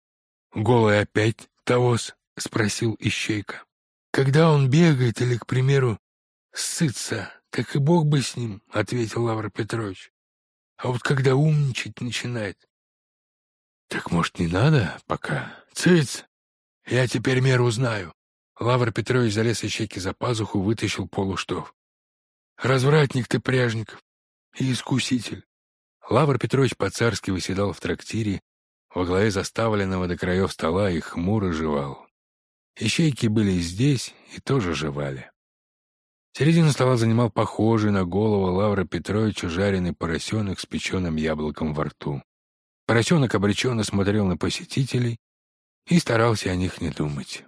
голый опять тогос?» — спросил ищейка. «Когда он бегает или, к примеру, сытся, так и бог бы с ним», — ответил Лавр Петрович. «А вот когда умничать начинает...» «Так, может, не надо пока? Цыц! Я теперь меру знаю. Лавр Петрович залез ищейки за пазуху, вытащил полуштов. «Развратник ты, пряжников, и искуситель!» Лавр Петрович по-царски выседал в трактире, во главе заставленного до краев стола и хмуро жевал. Ищейки были здесь и тоже жевали. Середину стола занимал похожий на голову Лавра Петровича жареный поросенок с печеным яблоком во рту. Поросенок обреченно смотрел на посетителей и старался о них не думать.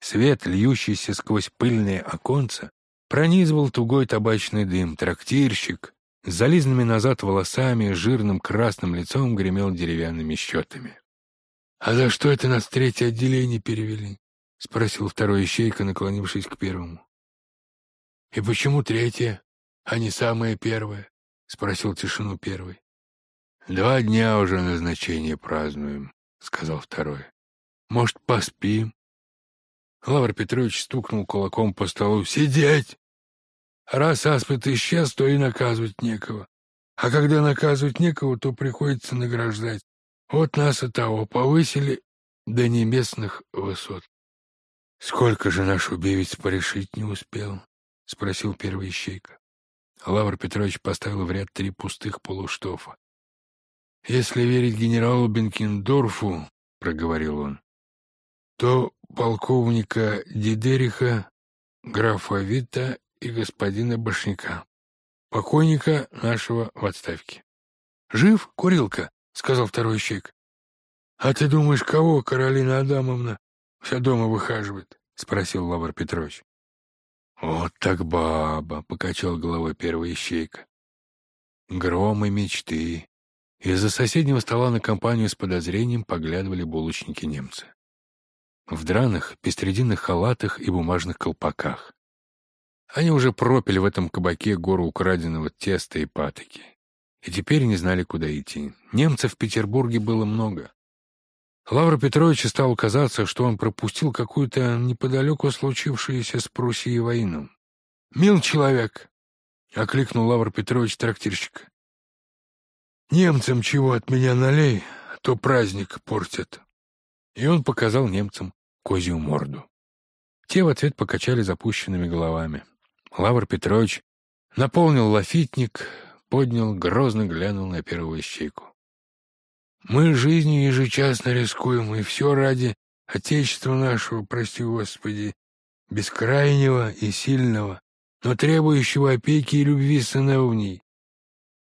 Свет, льющийся сквозь пыльные оконца, пронизывал тугой табачный дым. Трактирщик с зализанными назад волосами, жирным красным лицом гремел деревянными счетами. — А за что это нас третье отделение перевели? — спросил второй ищейка, наклонившись к первому. — И почему третье, а не самое первое? — спросил тишину первый. — Два дня уже назначение празднуем, — сказал второй. — Может, поспим? Лавр Петрович стукнул кулаком по столу. «Сидеть! Раз аспид исчез, то и наказывать некого. А когда наказывать некого, то приходится награждать. Вот нас и того повысили до небесных высот. — Сколько же наш убивец порешить не успел? — спросил первый ищейка. Лавр Петрович поставил в ряд три пустых полуштофа. — Если верить генералу Бенкендорфу, — проговорил он, — то полковника Дидериха, графа Вита и господина Башняка, покойника нашего в отставке. — Жив, Курилка? — сказал второй щек. — А ты думаешь, кого Каролина Адамовна вся дома выхаживает? — спросил Лавр Петрович. — Вот так баба! — покачал головой первый ищейка. Гром и мечты. Из-за соседнего стола на компанию с подозрением поглядывали булочники-немцы в драных, пестрединных халатах и бумажных колпаках. Они уже пропили в этом кабаке гору украденного теста и патоки. И теперь не знали, куда идти. Немцев в Петербурге было много. Лавру Петровичу стало казаться, что он пропустил какую-то неподалеку случившуюся с Пруссией войну. «Мил человек!» — окликнул Лавр Петрович трактирщика. «Немцам чего от меня налей, то праздник портят». И он показал немцам козью морду. Те в ответ покачали запущенными головами. Лавр Петрович наполнил лафитник, поднял, грозно глянул на первую щейку. «Мы жизнью ежечасно рискуем, и все ради Отечества нашего, прости Господи, бескрайнего и сильного, но требующего опеки и любви сыновней.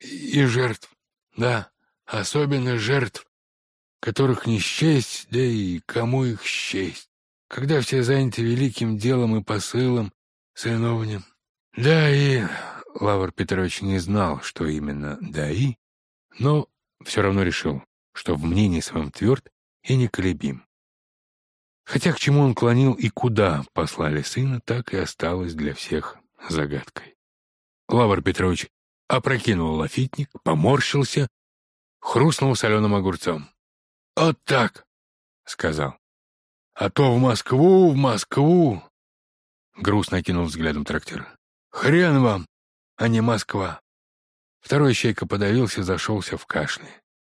И жертв, да, особенно жертв, которых не счесть, да и кому их счесть когда все заняты великим делом и посылом, сыновнем. Да и... Лавр Петрович не знал, что именно «да и», но все равно решил, что в мнении своем тверд и неколебим. Хотя к чему он клонил и куда послали сына, так и осталось для всех загадкой. Лавр Петрович опрокинул лафитник, поморщился, хрустнул соленым огурцом. «Вот так», — сказал. «А то в Москву, в Москву!» Грустно кинул взглядом трактир. «Хрен вам, а не Москва!» Второй щейка подавился, зашелся в кашле.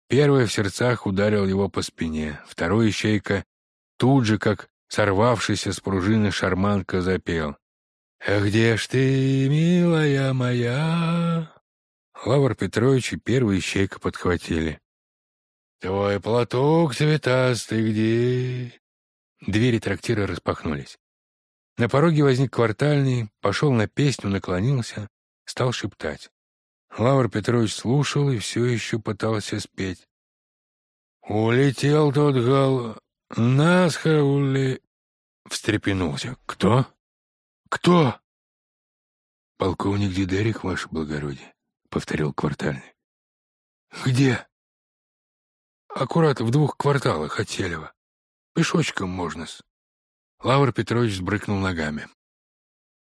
Первый в сердцах ударил его по спине, второй щейка тут же, как сорвавшийся с пружины шарманка, запел. «Эх, где ж ты, милая моя?» Лавр Петрович и первый щейка подхватили. «Твой платок цветастый где?» Двери трактира распахнулись. На пороге возник квартальный, пошел на песню, наклонился, стал шептать. Лавр Петрович слушал и все еще пытался спеть. «Улетел тот гал... Насха ули...» Встрепенулся. «Кто? Кто?» «Полковник Дидерик, ваше благородие», — повторил квартальный. «Где?» «Аккурат в двух кварталах от Селева. Пешочком можно-с». Лавр Петрович сбрыкнул ногами.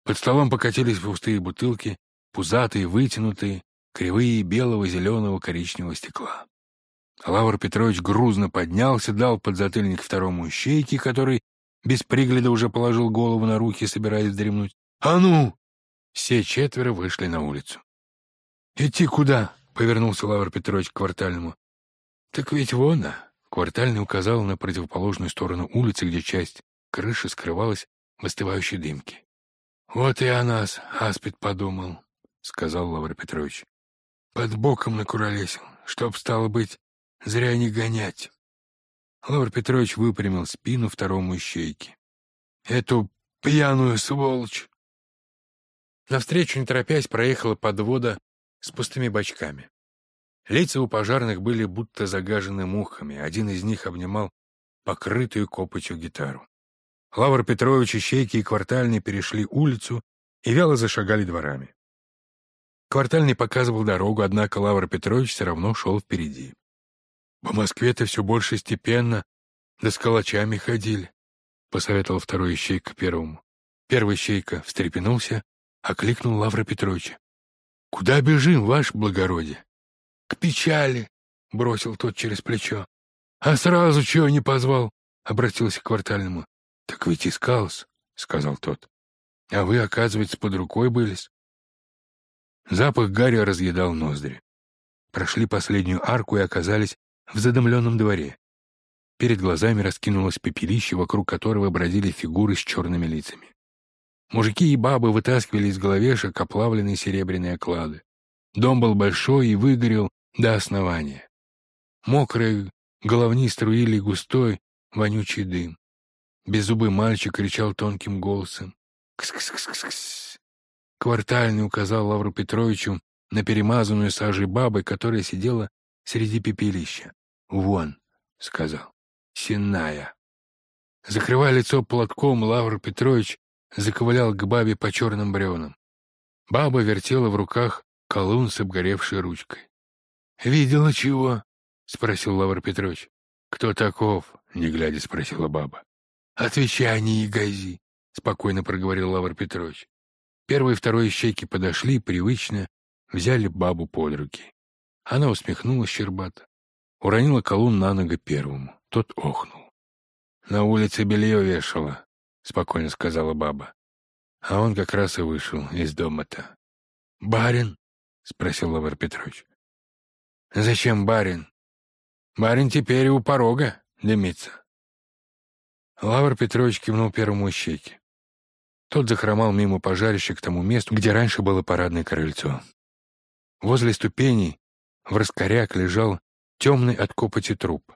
Под столом покатились пустые бутылки, пузатые, вытянутые, кривые белого, зеленого, коричневого стекла. Лавр Петрович грузно поднялся, дал подзатыльник второму щейке, который без пригляда уже положил голову на руки, собираясь дремнуть. «А ну!» Все четверо вышли на улицу. «Идти куда?» — повернулся Лавр Петрович к квартальному. «Так ведь вон, а!» — квартальный указал на противоположную сторону улицы, где часть крыши скрывалась в остывающей дымке. «Вот и о нас, Аспид подумал», — сказал Лавр Петрович. Под боком накуролесил, чтоб, стало быть, зря не гонять. Лавр Петрович выпрямил спину второму ищейке. «Эту пьяную сволочь!» Навстречу, не торопясь, проехала подвода с пустыми бочками. Лица у пожарных были будто загажены мухами, один из них обнимал покрытую копотью гитару. Лавр Петрович, Ищейки и Квартальный перешли улицу и вяло зашагали дворами. Квартальный показывал дорогу, однако Лавр Петрович все равно шел впереди. «По Москве-то все больше степенно, да с калачами ходили», — посоветовал второй ищейка первому. Первый ищейка встрепенулся, окликнул Лавра Петровича. «Куда бежим, ваше благородие?» «К печали», — бросил тот через плечо. «А сразу чего не позвал?» — обратился к квартальному. «Так ведь искался», — сказал тот. «А вы, оказывается, под рукой былись». Запах гари разъедал ноздри. Прошли последнюю арку и оказались в задымленном дворе. Перед глазами раскинулось пепелище, вокруг которого бродили фигуры с черными лицами. Мужики и бабы вытаскивали из головешек оплавленные серебряные оклады. Дом был большой и выгорел до основания. Мокрые головни струили густой, вонючий дым. Беззубый мальчик кричал тонким голосом. «Кс-кс-кс-кс-кс!» Квартальный указал Лавру Петровичу на перемазанную сажей бабы, которая сидела среди пепелища. «Вон», — сказал, — «сенная». Закрывая лицо платком, Лавр Петрович заковылял к бабе по черным бревнам. Баба вертела в руках колун с обгоревшей ручкой. «Видела чего?» — спросил Лавр Петрович. «Кто таков?» — не глядя спросила баба. «Отвечай, не ягози», — спокойно проговорил Лавр Петрович. Первый и второй ищейки подошли, привычно, взяли бабу под руки. Она усмехнулась щербато, уронила колун на ногу первому. Тот охнул. «На улице белье вешала», — спокойно сказала баба. А он как раз и вышел из дома-то. «Барин?» — спросил Лавр Петрович. «Зачем барин? Барин теперь у порога дымится». Лавр Петрович кивнул первому щеке. Тот захромал мимо пожарища к тому месту, где раньше было парадное крыльцо. Возле ступеней в раскоряк лежал темный от копоти труп.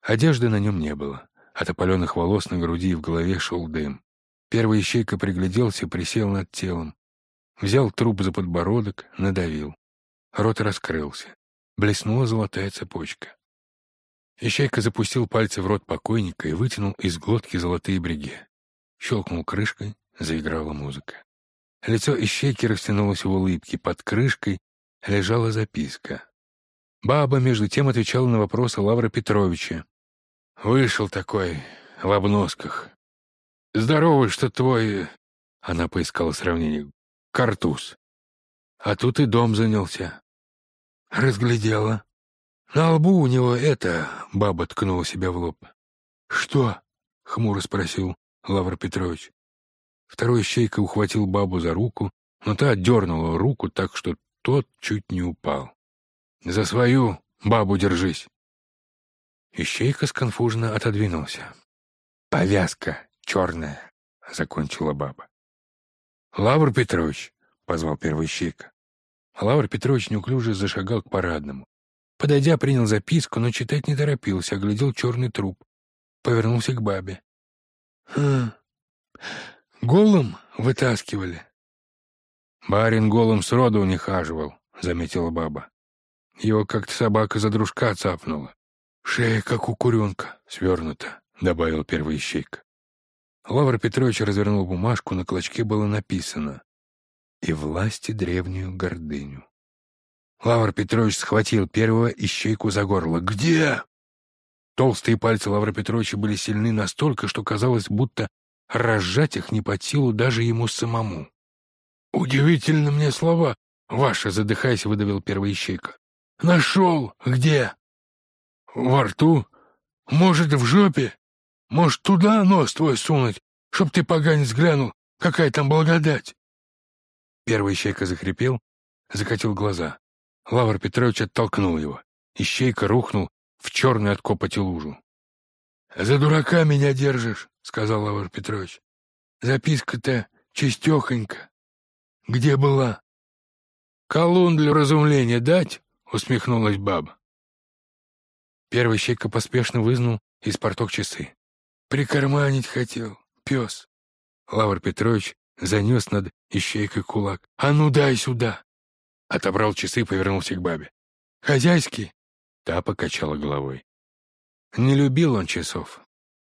Одежды на нем не было. От опаленных волос на груди и в голове шел дым. Первый ищейка пригляделся, присел над телом. Взял труп за подбородок, надавил. Рот раскрылся. Блеснула золотая цепочка. Ищейка запустил пальцы в рот покойника и вытянул из глотки золотые бреги. Щелкнул крышкой, Заиграла музыка. Лицо ищейки растянулось в улыбке. Под крышкой лежала записка. Баба, между тем, отвечала на вопросы Лавра Петровича. «Вышел такой, в обносках. Здоровый, что твой...» Она поискала сравнение. «Картуз. А тут и дом занялся. Разглядела. На лбу у него это... Баба ткнула себя в лоб. «Что?» — хмуро спросил Лавр Петрович. Второй щейка ухватил бабу за руку, но та отдернула руку так, что тот чуть не упал. «За свою бабу держись!» Ищейка сконфуженно отодвинулся. «Повязка черная!» — закончила баба. «Лавр Петрович!» — позвал первый щейка. Лавр Петрович неуклюже зашагал к парадному. Подойдя, принял записку, но читать не торопился, оглядел черный труп. Повернулся к бабе. «Хм, голым вытаскивали?» «Барин голым сроду не хаживал», — заметила баба. Его как-то собака за дружка цапнула. «Шея, как у куренка, свернута», — добавил первый ищейка. Лавр Петрович развернул бумажку, на клочке было написано «И власти древнюю гордыню». Лавр Петрович схватил первого ищейку за горло. «Где?» Толстые пальцы Лавра Петровича были сильны настолько, что казалось, будто разжать их не под силу даже ему самому. «Удивительно мне слова!» — ваша, задыхаясь, выдавил первый ищейка. «Нашел! Где?» «Во рту? Может, в жопе? Может, туда нос твой сунуть, чтоб ты, поганец, глянул, какая там благодать?» Первый ищейка захрипел, закатил глаза. Лавр Петрович оттолкнул его. Ищейка рухнул в черную от копоти лужу. — За дурака меня держишь, — сказал Лавр Петрович. — Записка-то чистехонька. Где была? — Колун для разумления дать? — усмехнулась баба. Первый щейка поспешно вызнул из порток часы. Прикарманить хотел, пес. Лавр Петрович занес над ищейкой кулак. «А ну дай сюда!» Отобрал часы и повернулся к бабе. «Хозяйский?» Та покачала головой. Не любил он часов.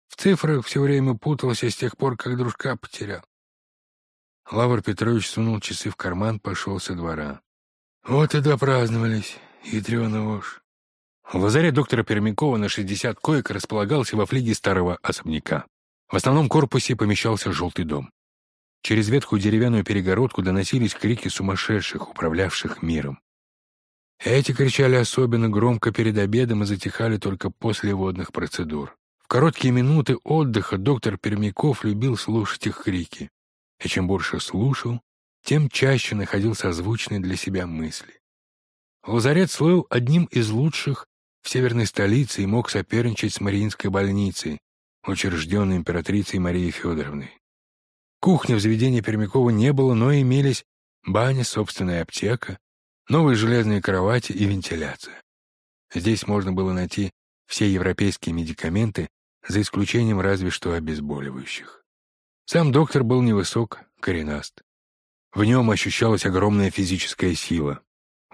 В цифрах все время путался с тех пор, как дружка потерял. Лавр Петрович сунул часы в карман, пошел со двора. Вот и допраздновались, ядрёна вошь. В доктора Пермякова на 60 коек располагался во флиге старого особняка. В основном корпусе помещался желтый дом. Через ветхую деревянную перегородку доносились крики сумасшедших, управлявших миром. Эти кричали особенно громко перед обедом и затихали только после водных процедур. В короткие минуты отдыха доктор Пермяков любил слушать их крики. И чем больше слушал, тем чаще находил созвучные для себя мысли. Лазарет слыл одним из лучших в северной столице и мог соперничать с Мариинской больницей, учрежденной императрицей Марией Федоровной. Кухни в заведении Пермякова не было, но имелись баня, собственная аптека, новые железные кровати и вентиляция. Здесь можно было найти все европейские медикаменты, за исключением разве что обезболивающих. Сам доктор был невысок, коренаст. В нем ощущалась огромная физическая сила.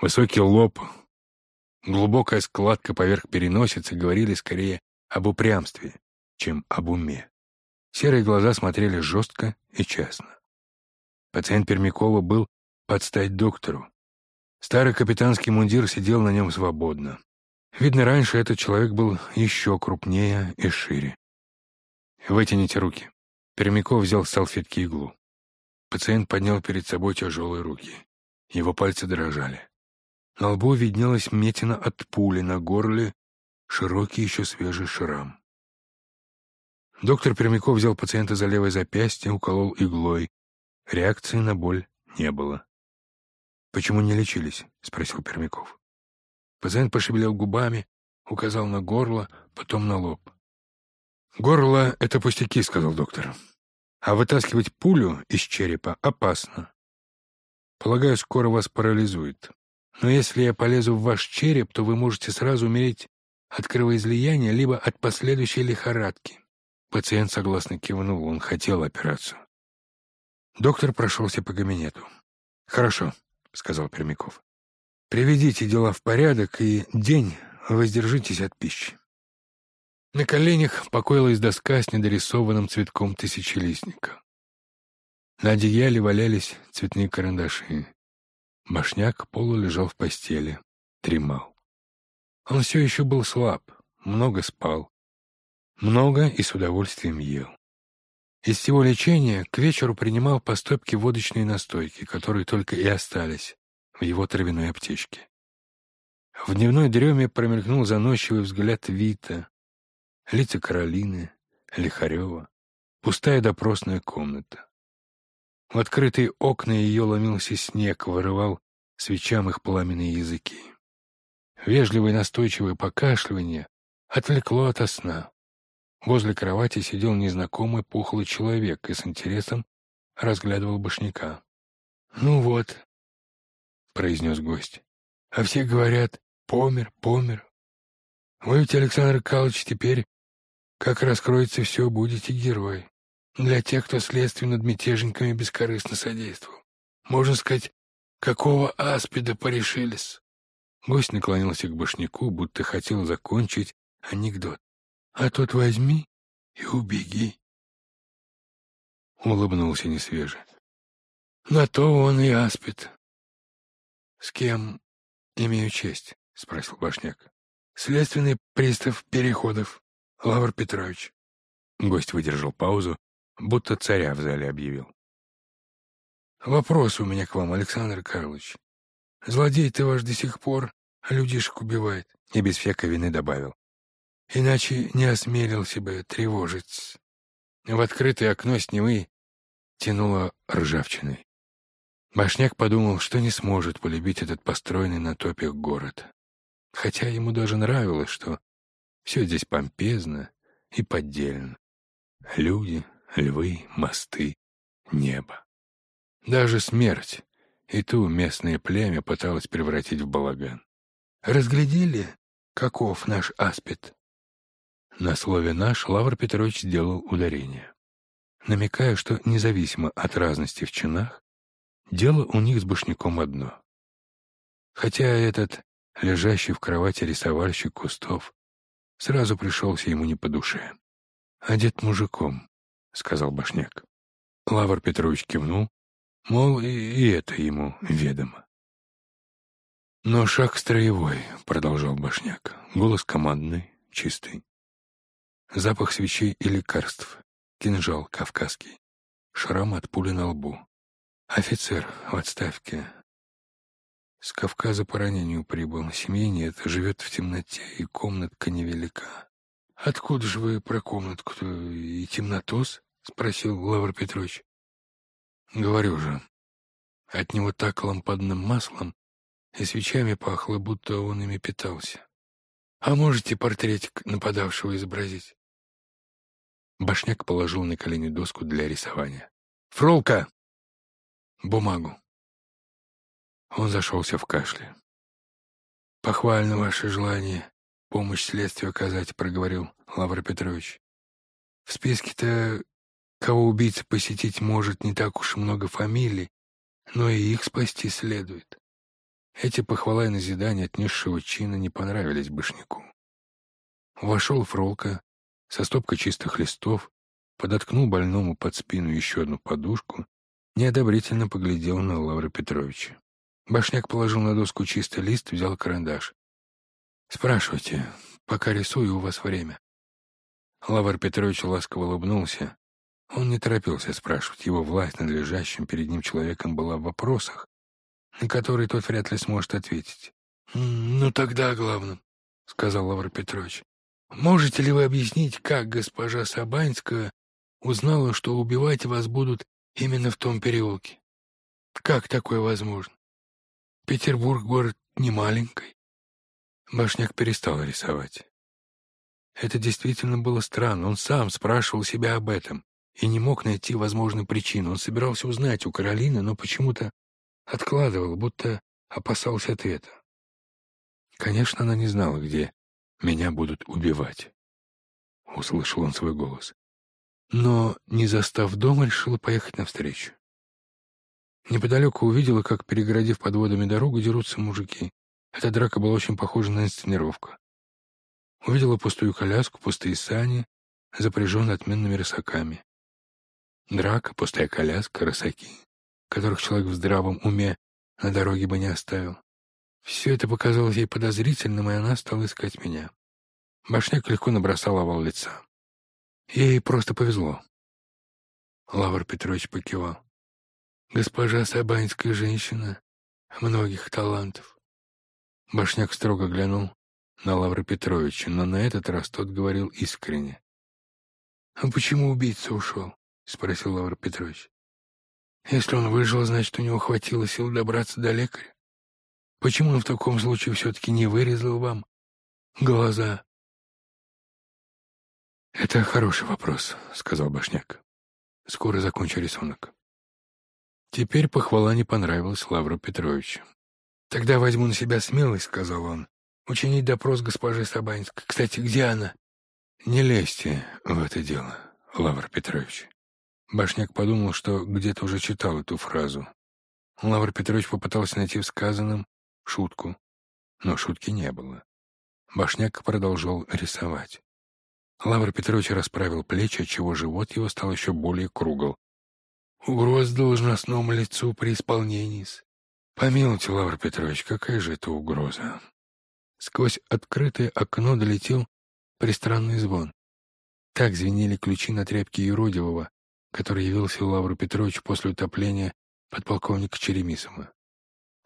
Высокий лоб, глубокая складка поверх переносицы говорили скорее об упрямстве, чем об уме. Серые глаза смотрели жестко и честно. Пациент Пермякова был под стать доктору. Старый капитанский мундир сидел на нем свободно. Видно, раньше этот человек был еще крупнее и шире. «Вытяните руки». Пермяков взял с салфетки иглу. Пациент поднял перед собой тяжелые руки. Его пальцы дрожали. На лбу виднелась метина от пули, на горле широкий еще свежий шрам. Доктор Пермяков взял пациента за левое запястье, уколол иглой. Реакции на боль не было. «Почему не лечились?» — спросил Пермяков. Пациент пошевелил губами, указал на горло, потом на лоб. «Горло — это пустяки», — сказал доктор. «А вытаскивать пулю из черепа опасно. Полагаю, скоро вас парализует. Но если я полезу в ваш череп, то вы можете сразу умереть от кровоизлияния либо от последующей лихорадки. Пациент согласно кивнул, он хотел операцию. Доктор прошелся по кабинету. «Хорошо», — сказал Пермяков. «Приведите дела в порядок и день воздержитесь от пищи». На коленях покоилась доска с недорисованным цветком тысячелистника. На одеяле валялись цветные карандаши. Башняк полу лежал в постели, дремал. Он все еще был слаб, много спал, много и с удовольствием ел. Из всего лечения к вечеру принимал по стопке водочные настойки, которые только и остались в его травяной аптечке. В дневной дреме промелькнул заносчивый взгляд Вита, лица Каролины, Лихарева, пустая допросная комната. В открытые окна ее ломился снег, вырывал свечам их пламенные языки. Вежливое настойчивое покашливание отвлекло от сна. Возле кровати сидел незнакомый пухлый человек и с интересом разглядывал башняка. «Ну вот», — произнес гость, — «а все говорят, помер, помер. Вы ведь, Александр Калыч, теперь, как раскроется все, будете герой. Для тех, кто следствию над мятежниками бескорыстно содействовал. Можно сказать, какого аспида порешились?» Гость наклонился к башняку, будто хотел закончить анекдот а тот возьми и убеги. Улыбнулся несвеже. На то он и аспид. С кем имею честь? Спросил Башняк. Следственный пристав Переходов, Лавр Петрович. Гость выдержал паузу, будто царя в зале объявил. Вопрос у меня к вам, Александр Карлович. Злодей ты ваш до сих пор людишек убивает. И без всякой вины добавил иначе не осмелился бы тревожить. В открытое окно с Невы тянуло ржавчиной. Башняк подумал, что не сможет полюбить этот построенный на топях город. Хотя ему даже нравилось, что все здесь помпезно и поддельно. Люди, львы, мосты, небо. Даже смерть и ту местное племя пыталась превратить в балаган. «Разглядели, каков наш аспид?» На слове «наш» Лавр Петрович сделал ударение, намекая, что независимо от разности в чинах, дело у них с Башняком одно. Хотя этот, лежащий в кровати рисовальщик кустов, сразу пришелся ему не по душе. «Одет мужиком», — сказал Башняк. Лавр Петрович кивнул, мол, и, это ему ведомо. «Но шаг строевой», — продолжал Башняк, голос командный, чистый. Запах свечей и лекарств. Кинжал кавказский. Шрам от пули на лбу. Офицер в отставке. С Кавказа по ранению прибыл. Семьи нет, живет в темноте, и комнатка невелика. «Откуда же вы про комнатку и темнотос?» — спросил Лавр Петрович. «Говорю же, от него так лампадным маслом и свечами пахло, будто он ими питался. А можете портретик нападавшего изобразить?» Башняк положил на колени доску для рисования. «Фролка!» «Бумагу». Он зашелся в кашле. «Похвально ваше желание помощь следствию оказать», — проговорил Лавр Петрович. «В списке-то, кого убийца посетить может, не так уж и много фамилий, но и их спасти следует». Эти похвала и назидания от низшего чина не понравились Башняку. Вошел Фролка, со стопкой чистых листов, подоткнул больному под спину еще одну подушку, неодобрительно поглядел на Лавра Петровича. Башняк положил на доску чистый лист, взял карандаш. «Спрашивайте, пока рисую, у вас время». Лавр Петрович ласково улыбнулся. Он не торопился спрашивать. Его власть над лежащим перед ним человеком была в вопросах, на которые тот вряд ли сможет ответить. «Ну тогда о главном», — сказал Лавр Петрович. Можете ли вы объяснить, как госпожа Сабанская узнала, что убивать вас будут именно в том переулке? Как такое возможно? Петербург — город не маленький. Башняк перестал рисовать. Это действительно было странно. Он сам спрашивал себя об этом и не мог найти возможную причину. Он собирался узнать у Каролины, но почему-то откладывал, будто опасался ответа. Конечно, она не знала, где меня будут убивать. Услышал он свой голос. Но, не застав дома, решила поехать навстречу. Неподалеку увидела, как, перегородив подводами дорогу, дерутся мужики. Эта драка была очень похожа на инсценировку. Увидела пустую коляску, пустые сани, запряженные отменными рысаками. Драка, пустая коляска, рысаки, которых человек в здравом уме на дороге бы не оставил. Все это показалось ей подозрительным, и она стала искать меня. Башняк легко набросал овал лица. Ей просто повезло. Лавр Петрович покивал. Госпожа Сабанская женщина многих талантов. Башняк строго глянул на Лавра Петровича, но на этот раз тот говорил искренне. «А почему убийца ушел?» — спросил Лавр Петрович. «Если он выжил, значит, у него хватило сил добраться до лекаря. Почему он в таком случае все-таки не вырезал вам глаза?» «Это хороший вопрос», — сказал Башняк. «Скоро закончу рисунок». Теперь похвала не понравилась Лавру Петровичу. «Тогда возьму на себя смелость», — сказал он, — «учинить допрос госпожи Сабанской. Кстати, где она?» «Не лезьте в это дело, Лавр Петрович». Башняк подумал, что где-то уже читал эту фразу. Лавр Петрович попытался найти в сказанном шутку, но шутки не было. Башняк продолжал рисовать. Лавр Петрович расправил плечи, отчего живот его стал еще более кругл. «Угроз должностному лицу при исполнении -с. Помилуйте, Лавр Петрович, какая же это угроза?» Сквозь открытое окно долетел пристранный звон. Так звенели ключи на тряпке юродивого, который явился Лавру Петровичу после утопления подполковника Черемисова.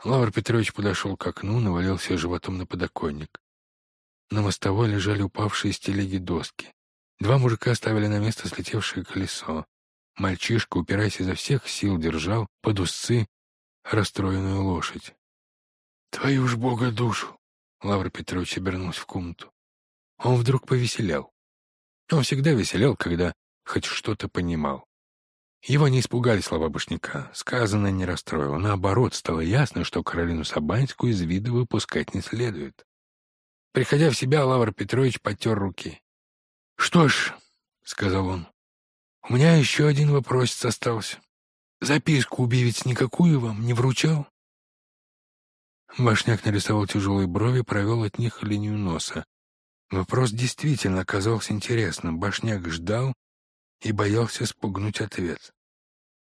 Лавр Петрович подошел к окну, навалился животом на подоконник. На мостовой лежали упавшие из телеги доски. Два мужика ставили на место слетевшее колесо. Мальчишка, упираясь изо всех сил, держал под узцы расстроенную лошадь. «Твою ж бога душу!» Лавр Петрович обернулся в комнату. Он вдруг повеселел. Он всегда веселел, когда хоть что-то понимал. Его не испугали слова Башняка, сказанное не расстроило. Наоборот, стало ясно, что Каролину Сабанскую из вида выпускать не следует. Приходя в себя, Лавр Петрович потер руки. «Что ж», — сказал он, — «у меня еще один вопрос остался. Записку убивец никакую вам не вручал?» Башняк нарисовал тяжелые брови, провел от них линию носа. Вопрос действительно оказался интересным. Башняк ждал и боялся спугнуть ответ.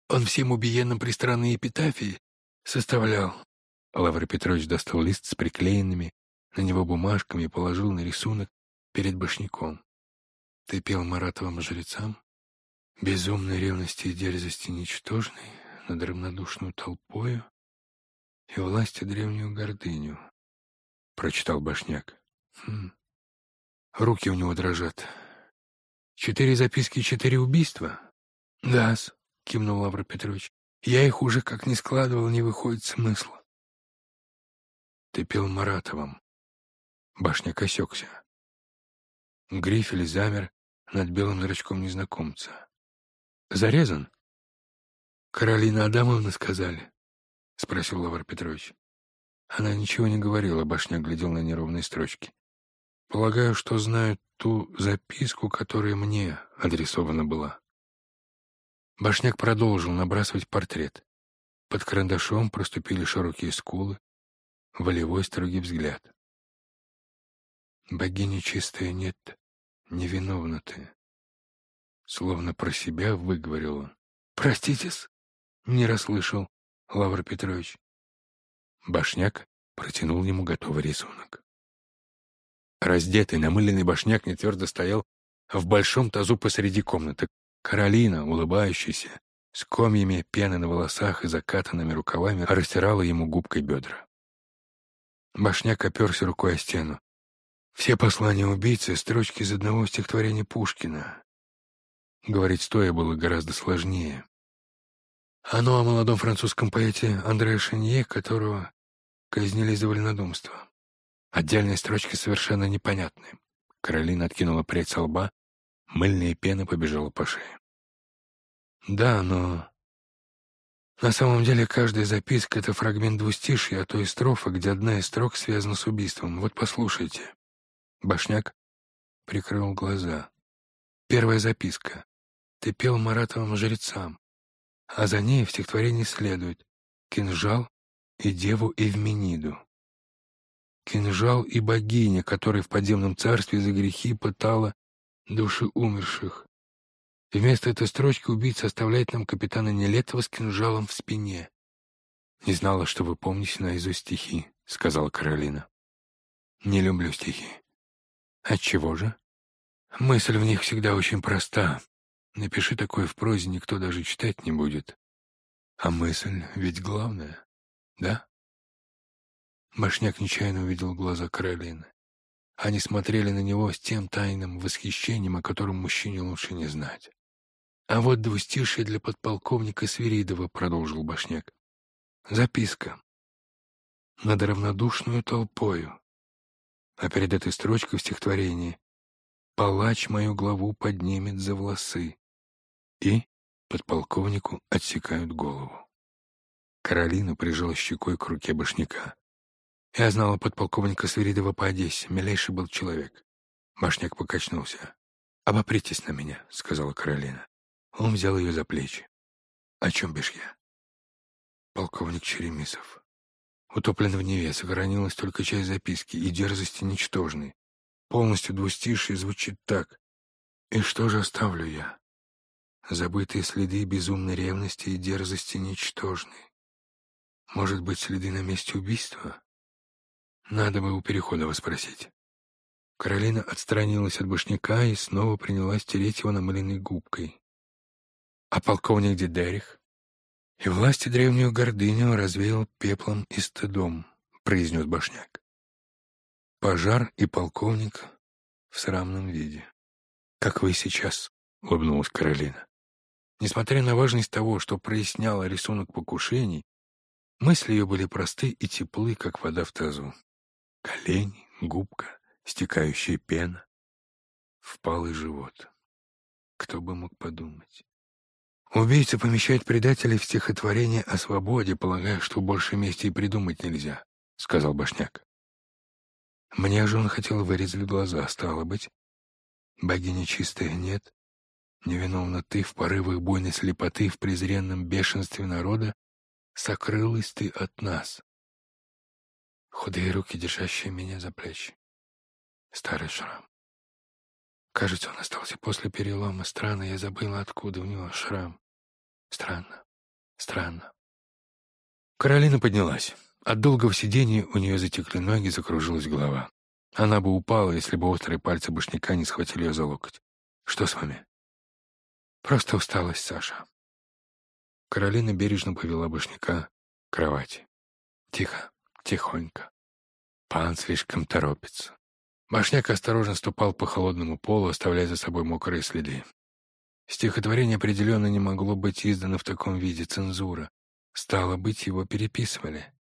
Он всем убиенным пристранные эпитафии составлял. Лавр Петрович достал лист с приклеенными на него бумажками и положил на рисунок перед башняком. Ты пел Маратовым жрецам, безумной ревности и дерзости ничтожной, над равнодушную толпою и власти древнюю гордыню, — прочитал башняк. Хм. Руки у него дрожат. Четыре записки, четыре убийства? Да-с, — кивнул Лавр Петрович. Я их уже как не складывал, не выходит смысла. Ты пел Маратовым, Башня осекся. Грифель замер над белым зрачком незнакомца. «Зарезан?» «Каролина Адамовна сказали?» — спросил Лавр Петрович. Она ничего не говорила, башня глядел на неровные строчки. «Полагаю, что знают ту записку, которая мне адресована была». Башняк продолжил набрасывать портрет. Под карандашом проступили широкие скулы, волевой строгий взгляд. Богиня чистая нет, невиновна ты. Словно про себя выговорил он. Проститесь? Не расслышал, Лавр Петрович. Башняк протянул ему готовый рисунок. Раздетый, намыленный башняк не твердо стоял в большом тазу посреди комнаты. Каролина, улыбающаяся, с комьями пены на волосах и закатанными рукавами, растирала ему губкой бедра. Башняк оперся рукой о стену. Все послания убийцы — строчки из одного стихотворения Пушкина. Говорить стоя было гораздо сложнее. Оно о молодом французском поэте Андре Шенье, которого казнили за вольнодумство. Отдельные строчки совершенно непонятны. Каролина откинула прядь со лба, мыльная пена побежала по шее. Да, но... На самом деле каждая записка — это фрагмент двустишья, а то и строфа, где одна из строк связана с убийством. Вот послушайте. Башняк прикрыл глаза. Первая записка. Ты пел Маратовым жрецам, а за ней в стихотворении следует «Кинжал и деву Эвмениду». Кинжал и богиня, которая в подземном царстве за грехи пытала души умерших. вместо этой строчки убийца оставляет нам капитана Нелетова с кинжалом в спине. «Не знала, что вы помните наизусть стихи», — сказала Каролина. «Не люблю стихи. Отчего же? Мысль в них всегда очень проста. Напиши такое в прозе, никто даже читать не будет. А мысль ведь главная, да? Башняк нечаянно увидел глаза Каролины. Они смотрели на него с тем тайным восхищением, о котором мужчине лучше не знать. «А вот двустишие для подполковника Свиридова», — продолжил Башняк. «Записка. Над равнодушную толпою. А перед этой строчкой в стихотворении «Палач мою главу поднимет за волосы» и подполковнику отсекают голову. Каролина прижала щекой к руке Башняка. Я знала подполковника Свиридова по Одессе. Милейший был человек. Башняк покачнулся. «Обопритесь на меня», — сказала Каролина. Он взял ее за плечи. «О чем бишь я?» Полковник Черемисов. Утоплен в Неве, сохранилась только часть записки, и дерзости ничтожной. Полностью двустишие звучит так. «И что же оставлю я?» Забытые следы безумной ревности и дерзости ничтожной. Может быть, следы на месте убийства? Надо бы у Переходова спросить. Каролина отстранилась от башняка и снова принялась тереть его намыленной губкой. А полковник Дедерих? И власти древнюю гордыню развеял пеплом и стыдом, произнес башняк. Пожар и полковник в срамном виде. Как вы сейчас, улыбнулась Каролина. Несмотря на важность того, что проясняло рисунок покушений, мысли ее были просты и теплы, как вода в тазу. Колени, губка, стекающая пена, впалый живот. Кто бы мог подумать? Убийца помещает предателей в стихотворение о свободе, полагая, что больше мести и придумать нельзя, — сказал Башняк. Мне же он хотел вырезать глаза, стало быть. Богиня чистая нет, невиновна ты в порывах буйной слепоты, в презренном бешенстве народа, сокрылась ты от нас. Худые руки, держащие меня за плечи. Старый шрам. Кажется, он остался после перелома. Странно, я забыла, откуда у него шрам. Странно, странно. Каролина поднялась. От долгого сидения у нее затекли ноги, закружилась голова. Она бы упала, если бы острые пальцы башняка не схватили ее за локоть. «Что с вами?» «Просто усталость, Саша». Каролина бережно повела башняка к кровати. «Тихо. Тихонько. Пан слишком торопится. Башняк осторожно ступал по холодному полу, оставляя за собой мокрые следы. Стихотворение определенно не могло быть издано в таком виде цензура. Стало быть, его переписывали.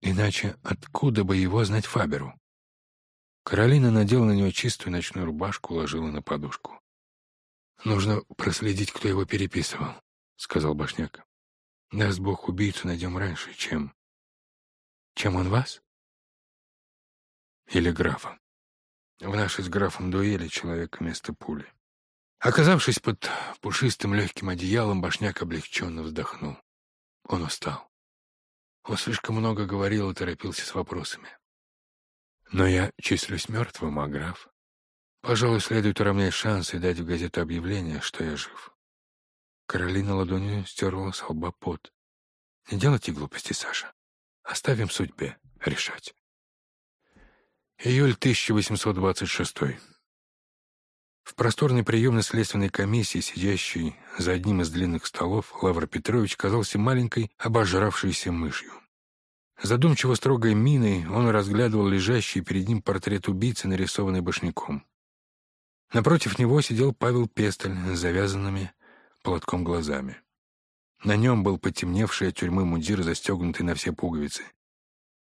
Иначе откуда бы его знать Фаберу? Каролина надела на него чистую ночную рубашку, уложила на подушку. «Нужно проследить, кто его переписывал», — сказал Башняк. «Даст Бог, убийцу найдем раньше, чем чем он вас? Или графа. В нашей с графом дуэли человек вместо пули. Оказавшись под пушистым легким одеялом, башняк облегченно вздохнул. Он устал. Он слишком много говорил и торопился с вопросами. Но я числюсь мертвым, а граф... Пожалуй, следует уравнять шансы и дать в газету объявление, что я жив. Каролина ладонью стерла с лба пот. Не делайте глупости, Саша. Оставим судьбе решать. Июль 1826. В просторной приемной следственной комиссии, сидящей за одним из длинных столов, Лавр Петрович казался маленькой, обожравшейся мышью. Задумчиво строгой миной он разглядывал лежащий перед ним портрет убийцы, нарисованный башняком. Напротив него сидел Павел Пестель с завязанными платком глазами. На нем был потемневший от тюрьмы мундир, застегнутый на все пуговицы.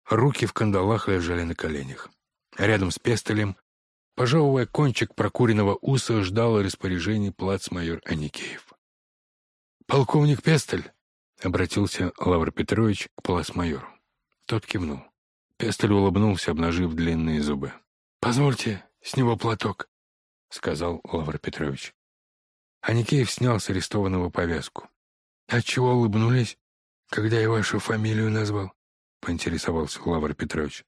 Руки в кандалах лежали на коленях. Рядом с пестолем, пожевывая кончик прокуренного уса, ждал распоряжений плацмайор Аникеев. «Полковник Пестель!» — обратился Лавр Петрович к плацмайору. Тот кивнул. Пестель улыбнулся, обнажив длинные зубы. «Позвольте, с него платок», — сказал Лавр Петрович. Аникеев снял с арестованного повязку. «Отчего улыбнулись, когда я вашу фамилию назвал?» — поинтересовался Лавр Петрович.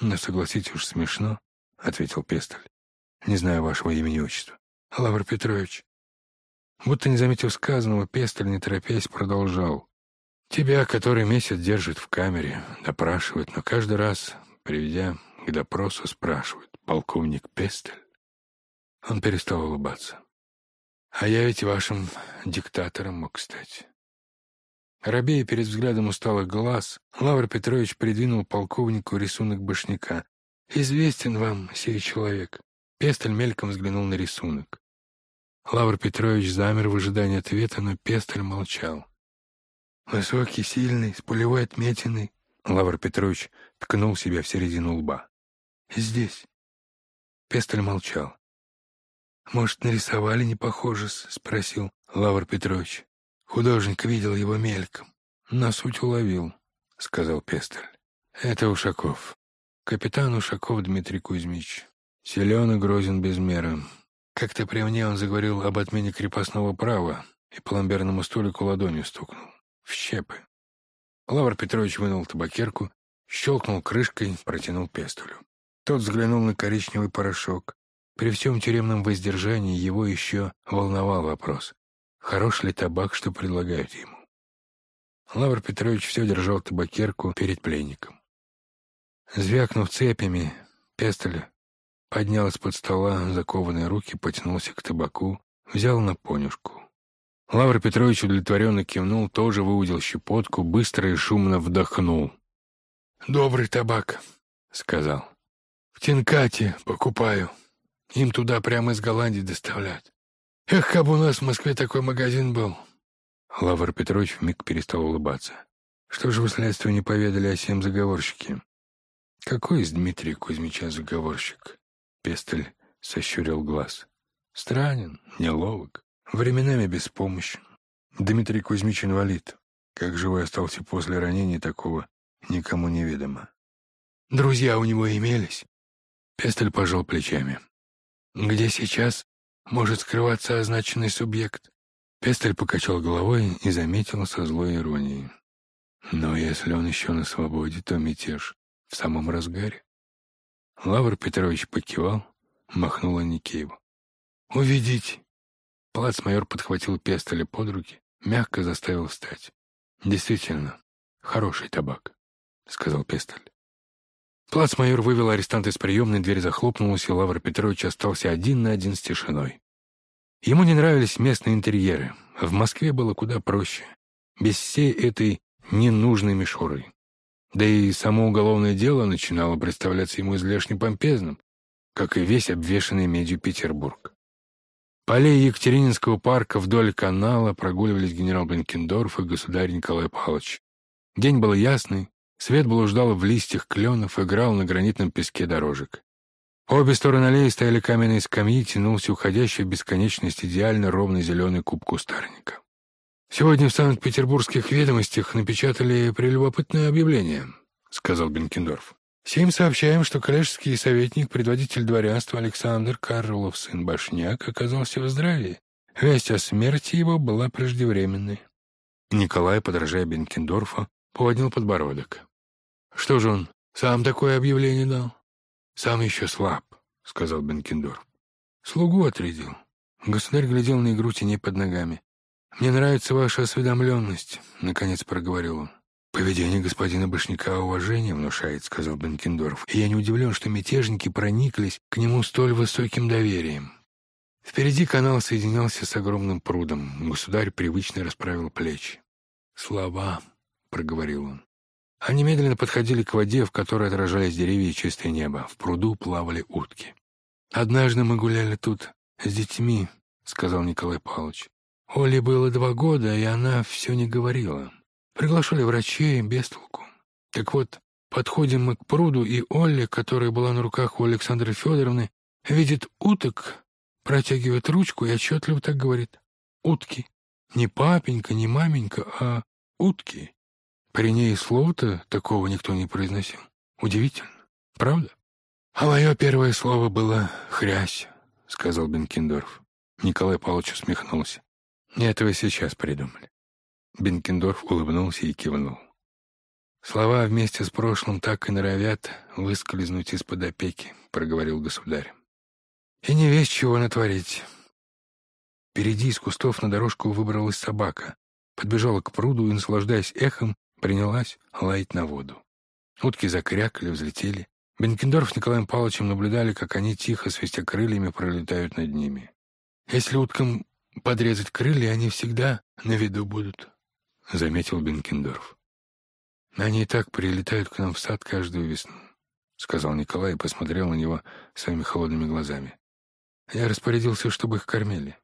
«Ну, согласитесь уж смешно», — ответил Пестель. «Не знаю вашего имени и отчества». «Лавр Петрович». Будто не заметив сказанного, Пестель, не торопясь, продолжал. «Тебя, который месяц держит в камере, допрашивают, но каждый раз, приведя к допросу, спрашивают, полковник Пестель?» Он перестал улыбаться. «А я ведь вашим диктатором мог стать». Робея перед взглядом усталых глаз, Лавр Петрович придвинул полковнику рисунок башняка. «Известен вам сей человек». Пестель мельком взглянул на рисунок. Лавр Петрович замер в ожидании ответа, но Пестель молчал. «Высокий, сильный, с пулевой отметиной». Лавр Петрович ткнул себя в середину лба. «Здесь». Пестель молчал. «Может, нарисовали не похоже?» — спросил Лавр Петрович. Художник видел его мельком. На суть уловил, — сказал Пестель. Это Ушаков. Капитан Ушаков Дмитрий Кузьмич. Силен и грозен без меры. Как-то при мне он заговорил об отмене крепостного права и по ламберному столику ладонью стукнул. В щепы. Лавр Петрович вынул табакерку, щелкнул крышкой, протянул Пестулю. Тот взглянул на коричневый порошок. При всем тюремном воздержании его еще волновал вопрос. Хорош ли табак, что предлагают ему? Лавр Петрович все держал табакерку перед пленником. Звякнув цепями, Пестель поднял из-под стола закованные руки, потянулся к табаку, взял на понюшку. Лавр Петрович удовлетворенно кивнул, тоже выудил щепотку, быстро и шумно вдохнул. «Добрый табак», — сказал. «В Тинкате покупаю. Им туда прямо из Голландии доставляют. Эх, как бы у нас в Москве такой магазин был. Лавр Петрович вмиг перестал улыбаться. Что же вы следствию не поведали о всем заговорщике? Какой из Дмитрия Кузьмича заговорщик? Пестель сощурил глаз. Странен, неловок, временами беспомощен. Дмитрий Кузьмич инвалид. Как живой остался после ранения такого, никому не ведомо. Друзья у него имелись. Пестель пожал плечами. Где сейчас? Может скрываться означенный субъект. Пестель покачал головой и заметил со злой иронией. Но если он еще на свободе, то мятеж в самом разгаре. Лавр Петрович покивал, махнул Аникееву. «Уведите!» Плацмайор подхватил Пестеля под руки, мягко заставил встать. «Действительно, хороший табак», — сказал Пестель. Плацмайор вывел арестанта из приемной, дверь захлопнулась, и Лавр Петрович остался один на один с тишиной. Ему не нравились местные интерьеры. В Москве было куда проще, без всей этой ненужной мишуры. Да и само уголовное дело начинало представляться ему излишне помпезным, как и весь обвешанный медью Петербург. По аллее Екатерининского парка вдоль канала прогуливались генерал Бенкендорф и государь Николай Павлович. День был ясный, Свет блуждал в листьях кленов, играл на гранитном песке дорожек. Обе стороны аллеи стояли каменные скамьи, тянулся уходящий в бесконечность идеально ровный зеленый куб кустарника. «Сегодня в Санкт-Петербургских ведомостях напечатали прелюбопытное объявление», — сказал Бенкендорф. «Сим сообщаем, что коллежский советник, предводитель дворянства Александр Карлов, сын Башняк, оказался в здравии. Весть о смерти его была преждевременной». Николай, подражая Бенкендорфу, поднял подбородок. Что же он, сам такое объявление дал? Сам еще слаб, сказал Бенкендорф. Слугу отрядил. Государь глядел на игру теней под ногами. «Мне нравится ваша осведомленность», — наконец проговорил он. «Поведение господина Башняка уважение внушает», — сказал Бенкендорф. «И я не удивлен, что мятежники прониклись к нему столь высоким доверием». Впереди канал соединялся с огромным прудом. Государь привычно расправил плечи. «Слова», — проговорил он. Они медленно подходили к воде, в которой отражались деревья и чистое небо. В пруду плавали утки. «Однажды мы гуляли тут с детьми», — сказал Николай Павлович. Оле было два года, и она все не говорила. Приглашали врачей, без толку. Так вот, подходим мы к пруду, и Оля, которая была на руках у Александры Федоровны, видит уток, протягивает ручку и отчетливо так говорит. «Утки. Не папенька, не маменька, а утки». При ней слова-то такого никто не произносил. Удивительно, правда? А мое первое слово было «хрясь», — сказал Бенкендорф. Николай Павлович усмехнулся. Этого сейчас придумали. Бенкендорф улыбнулся и кивнул. «Слова вместе с прошлым так и норовят выскользнуть из-под опеки», — проговорил государь. «И не весь чего натворить». Впереди из кустов на дорожку выбралась собака, подбежала к пруду и, наслаждаясь эхом, принялась лаять на воду. Утки закрякали, взлетели. Бенкендорф с Николаем Павловичем наблюдали, как они, тихо свистя крыльями, пролетают над ними. «Если уткам подрезать крылья, они всегда на виду будут», —— заметил Бенкендорф. «Они и так прилетают к нам в сад каждую весну», — сказал Николай и посмотрел на него своими холодными глазами. «Я распорядился, чтобы их кормили.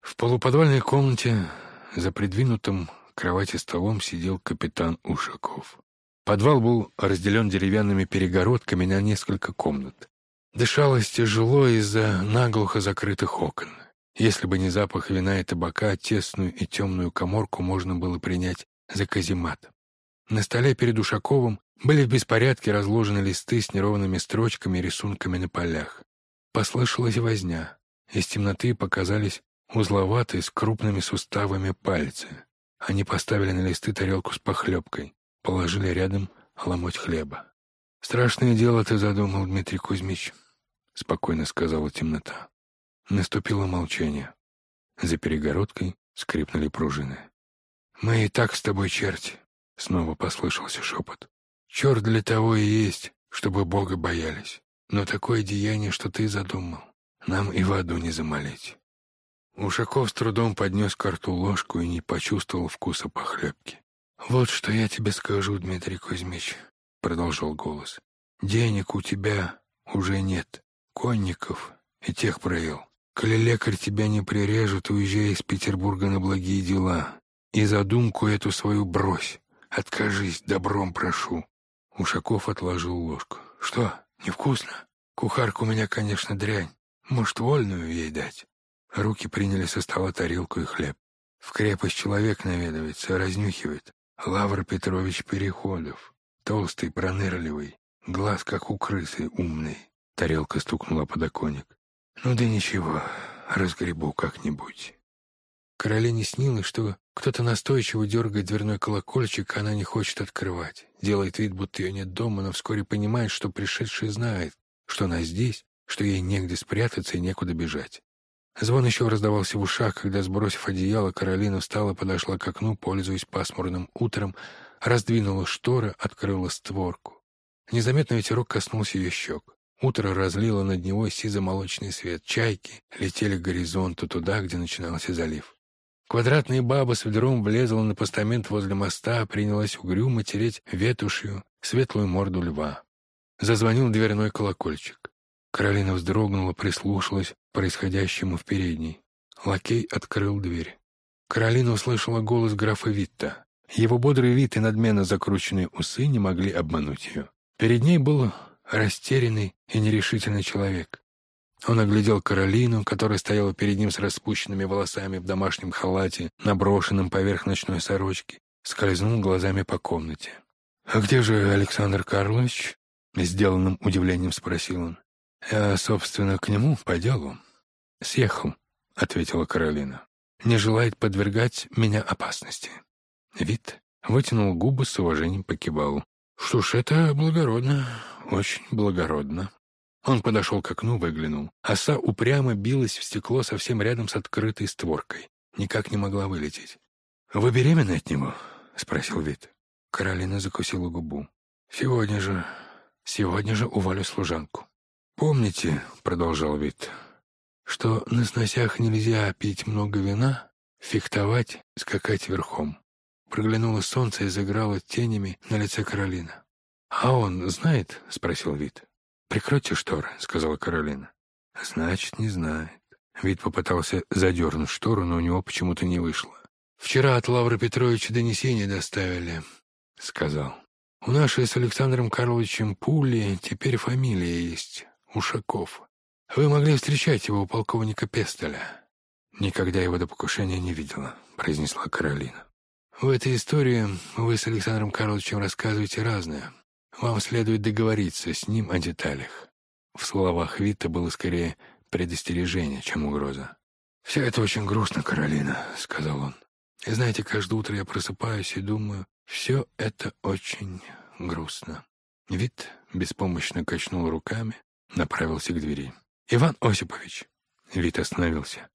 В полуподвальной комнате за придвинутым к кровати столом сидел капитан Ушаков. Подвал был разделен деревянными перегородками на несколько комнат. Дышалось тяжело из-за наглухо закрытых окон. Если бы не запах вина и табака, тесную и темную коморку можно было принять за каземат. На столе перед Ушаковым были в беспорядке разложены листы с неровными строчками и рисунками на полях. Послышалась возня. Из темноты показались узловатые с крупными суставами пальцы. Они поставили на листы тарелку с похлебкой, положили рядом ломоть хлеба. «Страшное дело ты задумал, Дмитрий Кузьмич», — спокойно сказала темнота. Наступило молчание. За перегородкой скрипнули пружины. «Мы и так с тобой черти», — снова послышался шепот. «Черт для того и есть, чтобы Бога боялись. Но такое деяние, что ты задумал, нам и в аду не замолить». Ушаков с трудом поднес к рту ложку и не почувствовал вкуса похлебки. «Вот что я тебе скажу, Дмитрий Кузьмич», — продолжал голос. «Денег у тебя уже нет, конников и тех проел. Коли лекарь тебя не прирежет, уезжай из Петербурга на благие дела. И задумку эту свою брось. Откажись, добром прошу. Ушаков отложил ложку. Что, невкусно? Кухарка у меня, конечно, дрянь. Может, вольную ей дать? Руки приняли со стола тарелку и хлеб. В крепость человек наведывается, разнюхивает. Лавр Петрович Переходов. Толстый, пронырливый. Глаз, как у крысы, умный. Тарелка стукнула подоконник. Ну да ничего, разгребу как-нибудь. Каролине снилось, что кто-то настойчиво дергает дверной колокольчик, а она не хочет открывать. Делает вид, будто ее нет дома, но вскоре понимает, что пришедший знает, что она здесь, что ей негде спрятаться и некуда бежать. Звон еще раздавался в ушах, когда, сбросив одеяло, Каролина встала, подошла к окну, пользуясь пасмурным утром, раздвинула шторы, открыла створку. Незаметно ветерок коснулся ее щек. Утро разлило над него сизо-молочный свет. Чайки летели к горизонту туда, где начинался залив. Квадратная баба с ведром влезла на постамент возле моста, принялась угрюмо тереть ветушью светлую морду льва. Зазвонил дверной колокольчик. Каролина вздрогнула, прислушалась к происходящему в передней. Лакей открыл дверь. Каролина услышала голос графа Витта. Его бодрый вид и надменно закрученные усы не могли обмануть ее. Перед ней был растерянный и нерешительный человек. Он оглядел Каролину, которая стояла перед ним с распущенными волосами в домашнем халате, наброшенном поверх ночной сорочки, скользнул глазами по комнате. «А где же Александр Карлович?» — сделанным удивлением спросил он. «Я, собственно, к нему по делу». «Съехал», — ответила Каролина. «Не желает подвергать меня опасности». Вид вытянул губы с уважением покивал. «Что ж, это благородно. Очень благородно. Он подошел к окну, выглянул. Оса упрямо билась в стекло совсем рядом с открытой створкой. Никак не могла вылететь. «Вы беременны от него?» — спросил Вит. Каролина закусила губу. «Сегодня же... Сегодня же уволю служанку». «Помните, — продолжал Вит, — что на сносях нельзя пить много вина, фехтовать, скакать верхом». Проглянуло солнце и заграло тенями на лице Каролина. «А он знает?» — спросил Вит. «Прикройте шторы», — сказала Каролина. «Значит, не знает». Вит попытался задернуть штору, но у него почему-то не вышло. «Вчера от Лавра Петровича донесение доставили», — сказал. «У нашей с Александром Карловичем Пули теперь фамилия есть — Ушаков. Вы могли встречать его у полковника Пестоля». «Никогда его до покушения не видела», — произнесла Каролина. «В этой истории вы с Александром Карловичем рассказываете разное. Вам следует договориться с ним о деталях. В словах Вита было скорее предостережение, чем угроза. «Все это очень грустно, Каролина», — сказал он. «И знаете, каждое утро я просыпаюсь и думаю, все это очень грустно». Вит беспомощно качнул руками, направился к двери. «Иван Осипович!» Вит остановился.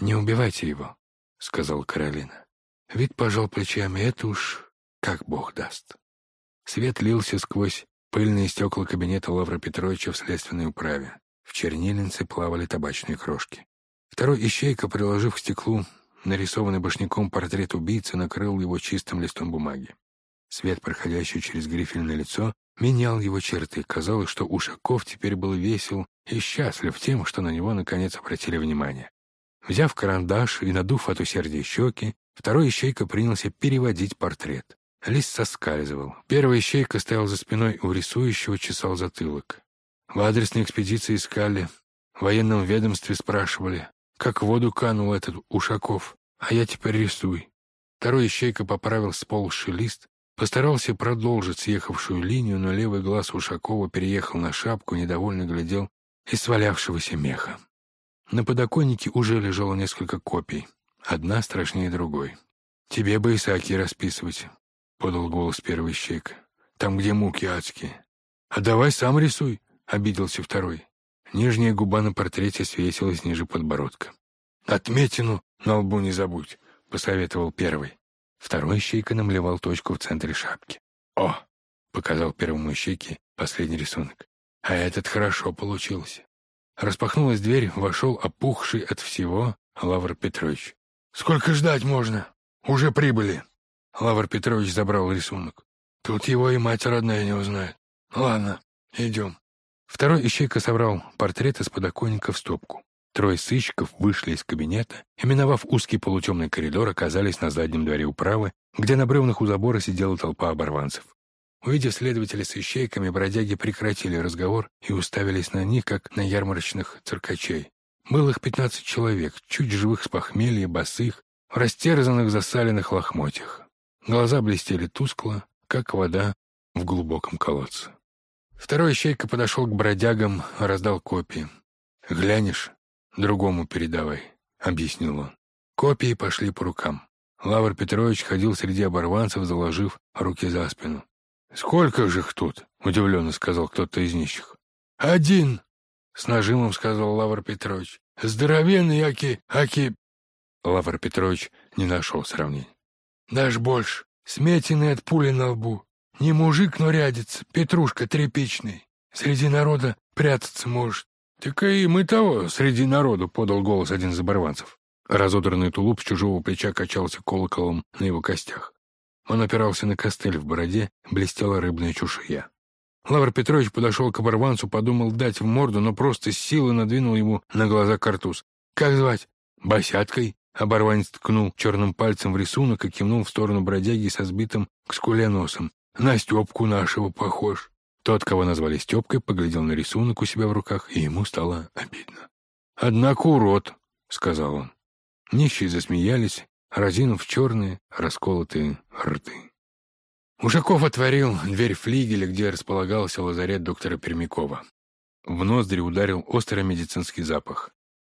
«Не убивайте его», — сказала Каролина. Вит пожал плечами. «Это уж как Бог даст». Свет лился сквозь пыльные стекла кабинета Лавра Петровича в следственной управе. В чернильнице плавали табачные крошки. Второй ищейка, приложив к стеклу нарисованный башняком портрет убийцы накрыл его чистым листом бумаги. Свет, проходящий через грифельное лицо, менял его черты. Казалось, что Ушаков теперь был весел и счастлив тем, что на него наконец обратили внимание. Взяв карандаш и надув от усердия щеки, второй ищейка принялся переводить портрет. Лист соскальзывал. Первый ищейка стоял за спиной у рисующего, чесал затылок. В адресной экспедиции искали, в военном ведомстве спрашивали, как в воду канул этот Ушаков, а я теперь рисуй. Второй ищейка поправил сползший лист, постарался продолжить съехавшую линию, но левый глаз Ушакова переехал на шапку, недовольно глядел из свалявшегося меха. На подоконнике уже лежало несколько копий, одна страшнее другой. «Тебе бы Исааки расписывать», — подал голос первый щейка. «Там, где муки адские». «А давай сам рисуй», — обиделся второй. Нижняя губа на портрете свесилась ниже подбородка. «Отметину на лбу не забудь», — посоветовал первый. Второй щейка намлевал точку в центре шапки. «О!» — показал первому щейке последний рисунок. «А этот хорошо получился». Распахнулась дверь, вошел опухший от всего Лавр Петрович. «Сколько ждать можно? Уже прибыли!» Лавр Петрович забрал рисунок. «Тут его и мать родная не узнает. Ладно, идем». Второй ищейка собрал портрет из подоконника в стопку. Трое сыщиков вышли из кабинета и, миновав узкий полутемный коридор, оказались на заднем дворе управы, где на бревнах у забора сидела толпа оборванцев. Увидев следователя с ищейками, бродяги прекратили разговор и уставились на них, как на ярмарочных циркачей. Было их пятнадцать человек, чуть живых с похмелья, босых, в растерзанных засаленных лохмотьях. Глаза блестели тускло, как вода в глубоком колодце. Второй ищейка подошел к бродягам, раздал копии. «Глянешь, другому передавай», — объяснил он. Копии пошли по рукам. Лавр Петрович ходил среди оборванцев, заложив руки за спину. «Сколько же их тут?» — удивленно сказал кто-то из нищих. «Один!» — с нажимом сказал Лавр Петрович. «Здоровенный, аки... аки...» Лавр Петрович не нашел сравнений. «Даже больше. Сметенный от пули на лбу. Не мужик, но рядится, петрушка тряпичный. Среди народа прятаться может. Так и мы того среди народу, — подал голос один из оборванцев. Разодранный тулуп с чужого плеча качался колоколом на его костях. Он опирался на костыль в бороде, блестела рыбная чушья. Лавр Петрович подошел к оборванцу, подумал дать в морду, но просто с силы надвинул ему на глаза картуз. «Как звать?» «Босяткой». Оборванец ткнул черным пальцем в рисунок и кивнул в сторону бродяги со сбитым к скуле носом. На Степку нашего похож. Тот, кого назвали Степкой, поглядел на рисунок у себя в руках, и ему стало обидно. «Однако урод», — сказал он. Нищие засмеялись, разинув черные, расколотые рты. Ушаков отворил дверь флигеля, где располагался лазарет доктора Пермякова. В ноздри ударил острый медицинский запах.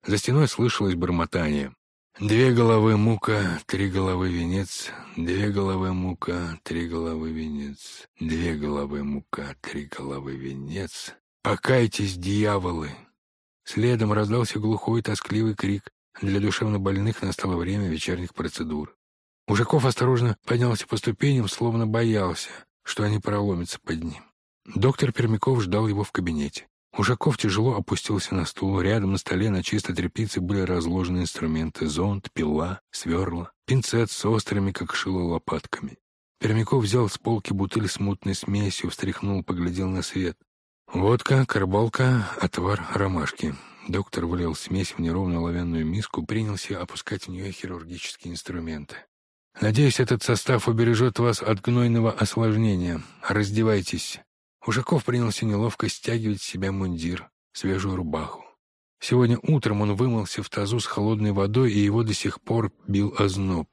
За стеной слышалось бормотание. Две головы мука, три головы венец, две головы мука, три головы венец, две головы мука, три головы венец. Покайтесь, дьяволы! Следом раздался глухой тоскливый крик. Для душевнобольных настало время вечерних процедур. Ужаков осторожно поднялся по ступеням, словно боялся, что они проломятся под ним. Доктор Пермяков ждал его в кабинете. Ушаков тяжело опустился на стул. Рядом на столе на чистой тряпице были разложены инструменты — зонт, пила, сверла, пинцет с острыми, как шило, лопатками. Пермяков взял с полки бутыль с мутной смесью, встряхнул, поглядел на свет. Водка, карбалка, отвар ромашки. Доктор вылил смесь в неровную оловянную миску, принялся опускать в нее хирургические инструменты. «Надеюсь, этот состав убережет вас от гнойного осложнения. Раздевайтесь. Ужаков принялся неловко стягивать с себя мундир, свежую рубаху. Сегодня утром он вымылся в тазу с холодной водой, и его до сих пор бил озноб.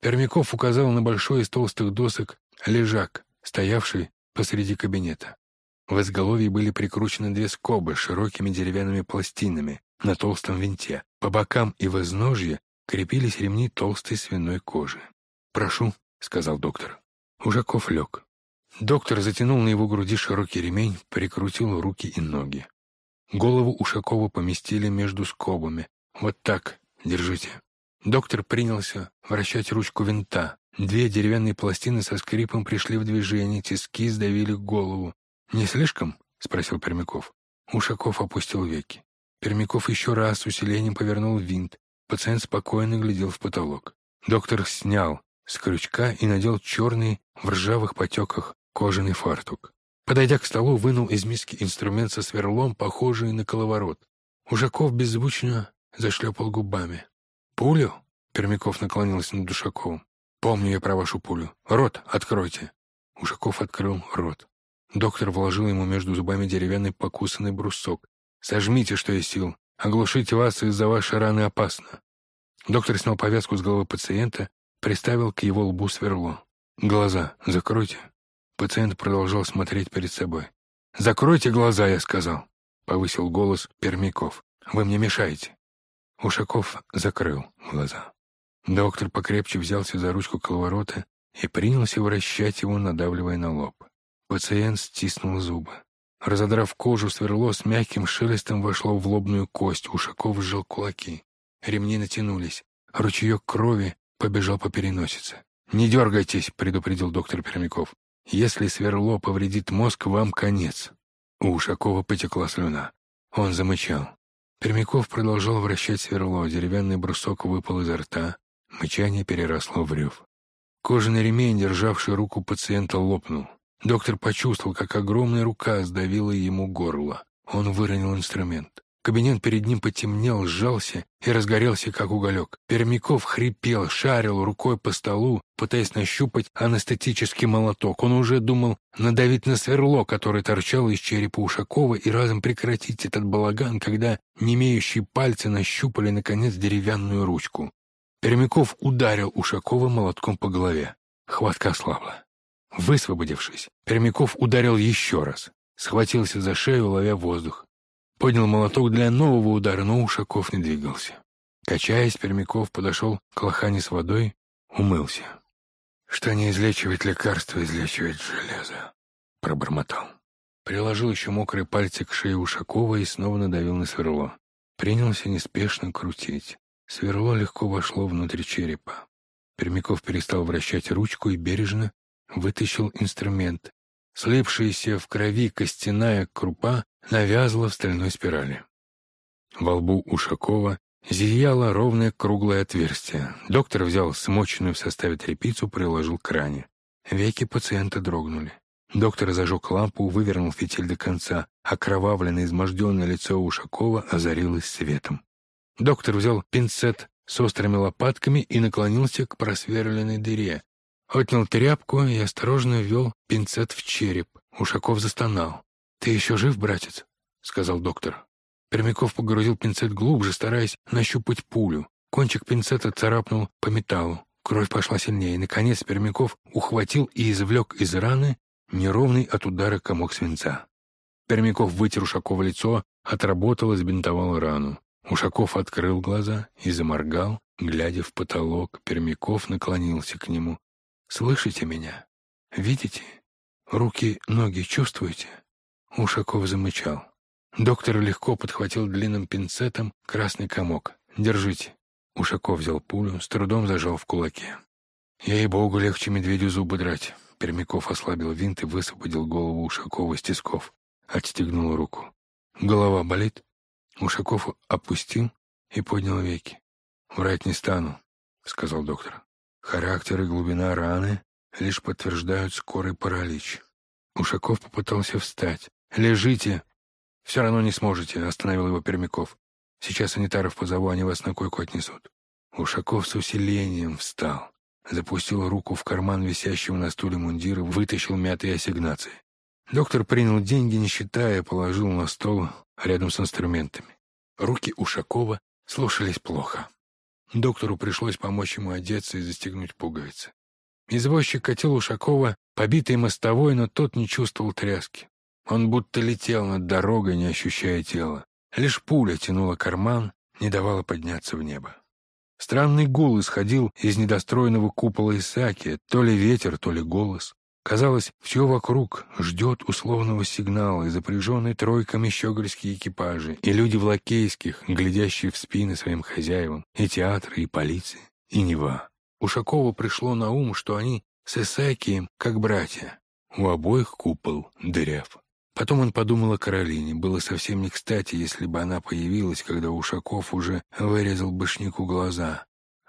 Пермяков указал на большой из толстых досок лежак, стоявший посреди кабинета. В изголовье были прикручены две скобы с широкими деревянными пластинами на толстом винте. По бокам и в изножье крепились ремни толстой свиной кожи. «Прошу», — сказал доктор. Ужаков лег. Доктор затянул на его груди широкий ремень, прикрутил руки и ноги. Голову Ушакова поместили между скобами. «Вот так, держите». Доктор принялся вращать ручку винта. Две деревянные пластины со скрипом пришли в движение, тиски сдавили голову. «Не слишком?» — спросил Пермяков. Ушаков опустил веки. Пермяков еще раз с усилением повернул винт. Пациент спокойно глядел в потолок. Доктор снял с крючка и надел черный в ржавых потеках кожаный фартук. Подойдя к столу, вынул из миски инструмент со сверлом, похожий на коловорот. Ушаков беззвучно зашлепал губами. «Пулю?» — Пермяков наклонился над Ушаковым. «Помню я про вашу пулю. Рот откройте!» Ушаков открыл рот. Доктор вложил ему между зубами деревянный покусанный брусок. «Сожмите, что есть сил. Оглушить вас из-за вашей раны опасно». Доктор снял повязку с головы пациента, приставил к его лбу сверло. «Глаза закройте». Пациент продолжал смотреть перед собой. «Закройте глаза», — я сказал, — повысил голос Пермяков. «Вы мне мешаете». Ушаков закрыл глаза. Доктор покрепче взялся за ручку коловорота и принялся вращать его, надавливая на лоб. Пациент стиснул зубы. Разодрав кожу, сверло с мягким шелестом вошло в лобную кость. Ушаков сжал кулаки. Ремни натянулись. Ручеек крови побежал по переносице. «Не дергайтесь», — предупредил доктор Пермяков. «Если сверло повредит мозг, вам конец». У Ушакова потекла слюна. Он замычал. Пермяков продолжал вращать сверло. Деревянный брусок выпал изо рта. Мычание переросло в рев. Кожаный ремень, державший руку пациента, лопнул. Доктор почувствовал, как огромная рука сдавила ему горло. Он выронил инструмент. Кабинет перед ним потемнел, сжался и разгорелся, как уголек. Пермяков хрипел, шарил рукой по столу, пытаясь нащупать анестетический молоток. Он уже думал надавить на сверло, которое торчало из черепа Ушакова, и разом прекратить этот балаган, когда немеющие пальцы нащупали, наконец, деревянную ручку. Пермяков ударил Ушакова молотком по голове. Хватка ослабла. Высвободившись, Пермяков ударил еще раз. Схватился за шею, ловя воздух. Поднял молоток для нового удара, но Ушаков не двигался. Качаясь, Пермяков подошел к лохане с водой, умылся. «Что не излечивает лекарство, излечивает железо», — пробормотал. Приложил еще мокрые пальцы к шее Ушакова и снова надавил на сверло. Принялся неспешно крутить. Сверло легко вошло внутрь черепа. Пермяков перестал вращать ручку и бережно вытащил инструмент. Слипшаяся в крови костяная крупа навязла в стальной спирали. Во лбу Ушакова зияло ровное круглое отверстие. Доктор взял смоченную в составе тряпицу, приложил к ране. Веки пациента дрогнули. Доктор зажег лампу, вывернул фитиль до конца. Окровавленное, изможденное лицо Ушакова озарилось светом. Доктор взял пинцет с острыми лопатками и наклонился к просверленной дыре. Отнял тряпку и осторожно ввел пинцет в череп. Ушаков застонал. «Ты еще жив, братец?» — сказал доктор. Пермяков погрузил пинцет глубже, стараясь нащупать пулю. Кончик пинцета царапнул по металлу. Кровь пошла сильнее. Наконец Пермяков ухватил и извлек из раны неровный от удара комок свинца. Пермяков вытер Ушакова лицо, отработал и сбинтовал рану. Ушаков открыл глаза и заморгал, глядя в потолок. Пермяков наклонился к нему. «Слышите меня? Видите? Руки, ноги чувствуете?» Ушаков замычал. Доктор легко подхватил длинным пинцетом красный комок. «Держите». Ушаков взял пулю, с трудом зажал в кулаке. «Ей-богу, легче медведю зубы драть». Пермяков ослабил винт и высвободил голову Ушакова из тисков. Отстегнул руку. «Голова болит?» Ушаков опустил и поднял веки. «Врать не стану», — сказал доктор. «Характер и глубина раны лишь подтверждают скорый паралич». Ушаков попытался встать. «Лежите!» «Все равно не сможете», — остановил его Пермяков. «Сейчас санитаров позову, они вас на койку отнесут». Ушаков с усилением встал, запустил руку в карман висящего на стуле мундира, вытащил мятые ассигнации. Доктор принял деньги, не считая, положил на стол рядом с инструментами. Руки Ушакова слушались плохо. Доктору пришлось помочь ему одеться и застегнуть пуговицы. Извозчик катил Ушакова, побитый мостовой, но тот не чувствовал тряски. Он будто летел над дорогой, не ощущая тела. Лишь пуля тянула карман, не давала подняться в небо. Странный гул исходил из недостроенного купола Исаки, то ли ветер, то ли голос. Казалось, все вокруг ждет условного сигнала, и запряженные тройками щегольские экипажи, и люди в лакейских, глядящие в спины своим хозяевам, и театры, и полиция, и Нева. Ушакову пришло на ум, что они с Исаакием как братья. У обоих купол дыряв. Потом он подумал о Каролине. Было совсем не кстати, если бы она появилась, когда Ушаков уже вырезал башняку глаза.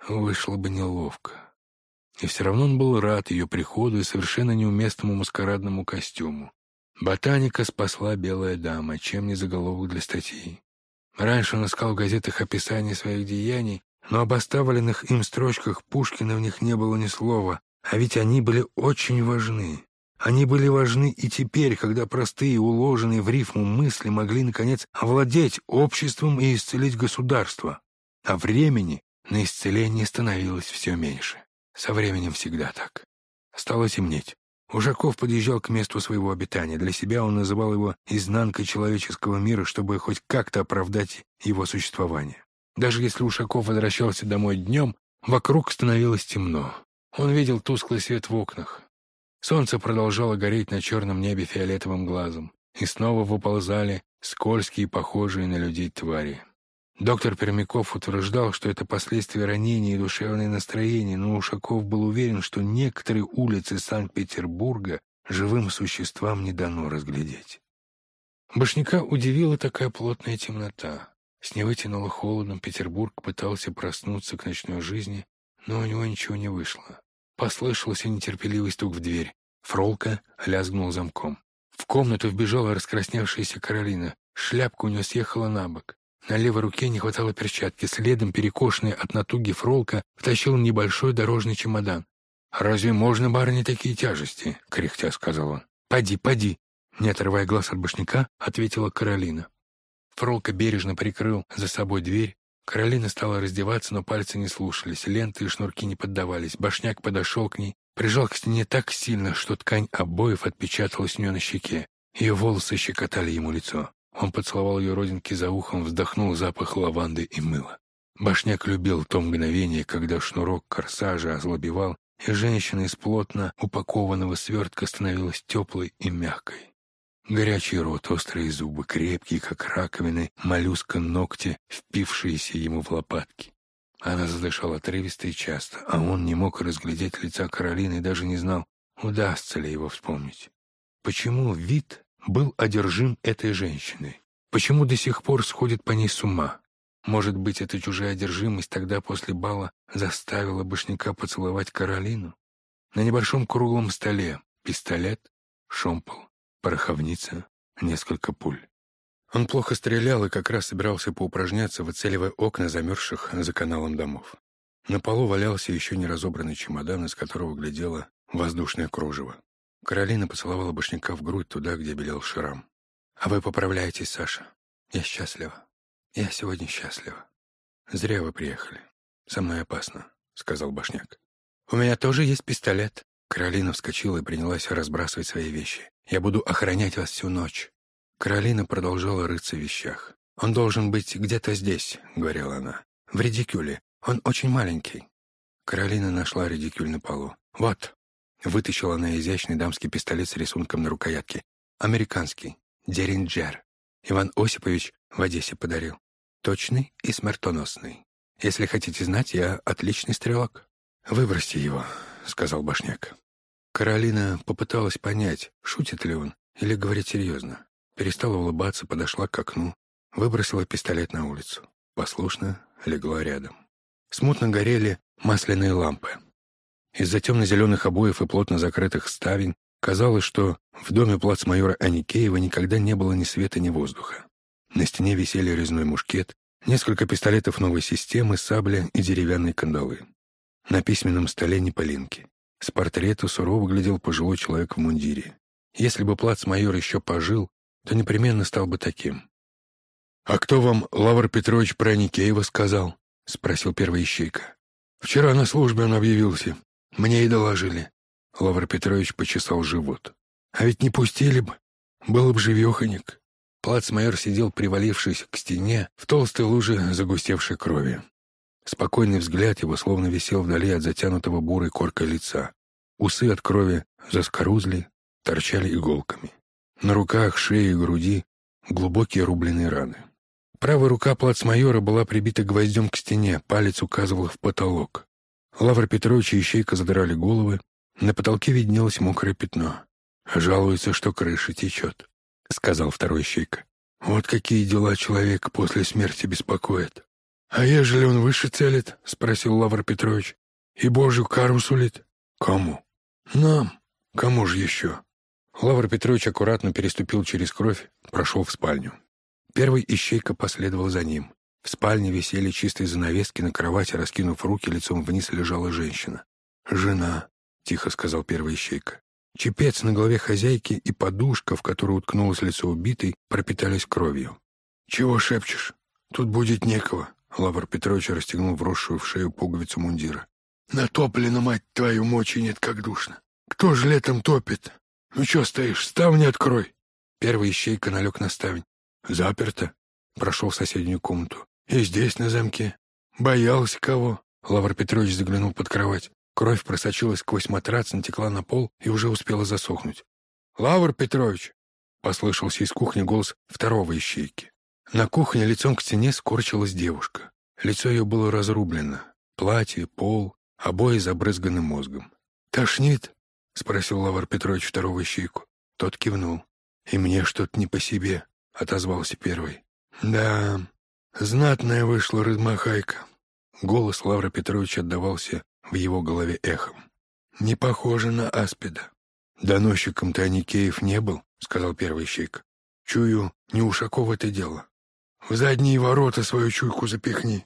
Вышло бы неловко. И все равно он был рад ее приходу и совершенно неуместному маскарадному костюму. Ботаника спасла белая дама, чем не заголовок для статьи. Раньше он искал в газетах описание своих деяний, но об оставленных им строчках Пушкина в них не было ни слова, а ведь они были очень важны. Они были важны и теперь, когда простые, уложенные в рифму мысли могли, наконец, овладеть обществом и исцелить государство. А времени на исцеление становилось все меньше. Со временем всегда так. Стало темнеть. Ужаков подъезжал к месту своего обитания. Для себя он называл его изнанкой человеческого мира, чтобы хоть как-то оправдать его существование. Даже если Ушаков возвращался домой днем, вокруг становилось темно. Он видел тусклый свет в окнах. Солнце продолжало гореть на черном небе фиолетовым глазом, и снова выползали скользкие, похожие на людей твари. Доктор Пермяков утверждал, что это последствия ранения и душевное настроение, но Ушаков был уверен, что некоторые улицы Санкт-Петербурга живым существам не дано разглядеть. Башняка удивила такая плотная темнота. С него тянуло холодом, Петербург пытался проснуться к ночной жизни, но у него ничего не вышло. Послышался нетерпеливый стук в дверь. Фролка лязгнул замком. В комнату вбежала раскрасневшаяся Каролина. Шляпка у нее съехала на бок. На левой руке не хватало перчатки. Следом, перекошенный от натуги Фролка, втащил небольшой дорожный чемодан. «Разве можно, барыне, такие тяжести?» — кряхтя сказал он. «Поди, поди!» Не отрывая глаз от башняка, ответила Каролина. Фролка бережно прикрыл за собой дверь, Каролина стала раздеваться, но пальцы не слушались, ленты и шнурки не поддавались. Башняк подошел к ней, прижал к стене так сильно, что ткань обоев отпечаталась у нее на щеке. Ее волосы щекотали ему лицо. Он поцеловал ее родинки за ухом, вздохнул запах лаванды и мыла. Башняк любил то мгновение, когда шнурок корсажа ослабевал, и женщина из плотно упакованного свертка становилась теплой и мягкой. Горячий рот, острые зубы, крепкие, как раковины, моллюска ногти, впившиеся ему в лопатки. Она задышала отрывисто и часто, а он не мог разглядеть лица Каролины и даже не знал, удастся ли его вспомнить. Почему вид был одержим этой женщиной? Почему до сих пор сходит по ней с ума? Может быть, эта чужая одержимость тогда после бала заставила Башняка поцеловать Каролину? На небольшом круглом столе пистолет, шомпол, пороховница, несколько пуль. Он плохо стрелял и как раз собирался поупражняться, выцеливая окна замерзших за каналом домов. На полу валялся еще не разобранный чемодан, из которого глядело воздушное кружево. Каролина поцеловала башняка в грудь туда, где белел шрам. «А вы поправляетесь, Саша. Я счастлива. Я сегодня счастлива. Зря вы приехали. Со мной опасно», — сказал башняк. «У меня тоже есть пистолет». Каролина вскочила и принялась разбрасывать свои вещи. Я буду охранять вас всю ночь». Каролина продолжала рыться в вещах. «Он должен быть где-то здесь», — говорила она. «В редикюле. Он очень маленький». Каролина нашла редикюль на полу. «Вот». Вытащила она изящный дамский пистолет с рисунком на рукоятке. «Американский. Деринджер. Иван Осипович в Одессе подарил. Точный и смертоносный. Если хотите знать, я отличный стрелок». «Выбросьте его», — сказал Башняк. Каролина попыталась понять, шутит ли он или говорит серьезно. Перестала улыбаться, подошла к окну, выбросила пистолет на улицу. Послушно легла рядом. Смутно горели масляные лампы. Из-за темно-зеленых обоев и плотно закрытых ставень казалось, что в доме плацмайора Аникеева никогда не было ни света, ни воздуха. На стене висели резной мушкет, несколько пистолетов новой системы, сабля и деревянные кандалы. На письменном столе не полинки. С портрета сурово глядел пожилой человек в мундире. Если бы плацмайор еще пожил, то непременно стал бы таким. «А кто вам, Лавр Петрович, про Никеева сказал?» — спросил первый ищейка. «Вчера на службе он объявился. Мне и доложили». Лавр Петрович почесал живот. «А ведь не пустили бы. Был бы живеханик». Плацмайор сидел, привалившись к стене, в толстой луже загустевшей крови. Спокойный взгляд его словно висел вдали от затянутого бурой коркой лица. Усы от крови заскорузли, торчали иголками. На руках, шее и груди глубокие рубленые раны. Правая рука плацмайора была прибита гвоздем к стене, палец указывал в потолок. Лавр Петрович и Ищейка задрали головы, на потолке виднелось мокрое пятно. Жалуется, что крыша течет. — сказал второй щейка. «Вот какие дела человека после смерти беспокоят». «А ежели он выше целит?» — спросил Лавр Петрович. «И божью кару сулит?» «Кому?» «Нам. Кому же еще?» Лавр Петрович аккуратно переступил через кровь, прошел в спальню. Первый ищейка последовал за ним. В спальне висели чистые занавески, на кровати, раскинув руки, лицом вниз лежала женщина. «Жена», — тихо сказал первый ищейка. Чепец на голове хозяйки и подушка, в которую уткнулось лицо убитой, пропитались кровью. «Чего шепчешь? Тут будет некого», — Лавр Петрович расстегнул вросшую в шею пуговицу мундира. «Натоплено, мать твою, мочи нет, как душно. Кто же летом топит? Ну что стоишь, ставни открой!» Первый ищейка налег на ставень. «Заперто!» Прошел в соседнюю комнату. «И здесь на замке. Боялся кого?» Лавр Петрович заглянул под кровать. Кровь просочилась сквозь матрац, натекла на пол и уже успела засохнуть. «Лавр Петрович!» — послышался из кухни голос второго ищейки. На кухне лицом к стене скорчилась девушка. Лицо ее было разрублено. Платье, пол, обои забрызганы мозгом. «Тошнит?» — спросил Лавр Петрович второго ищейку. Тот кивнул. «И мне что-то не по себе», — отозвался первый. «Да, знатная вышла размахайка». Голос Лавра Петровича отдавался в его голове эхом. «Не похоже на аспида». «Доносчиком-то Аникеев не был», — сказал первый щейк. «Чую, не Ушаков это дело. В задние ворота свою чуйку запихни».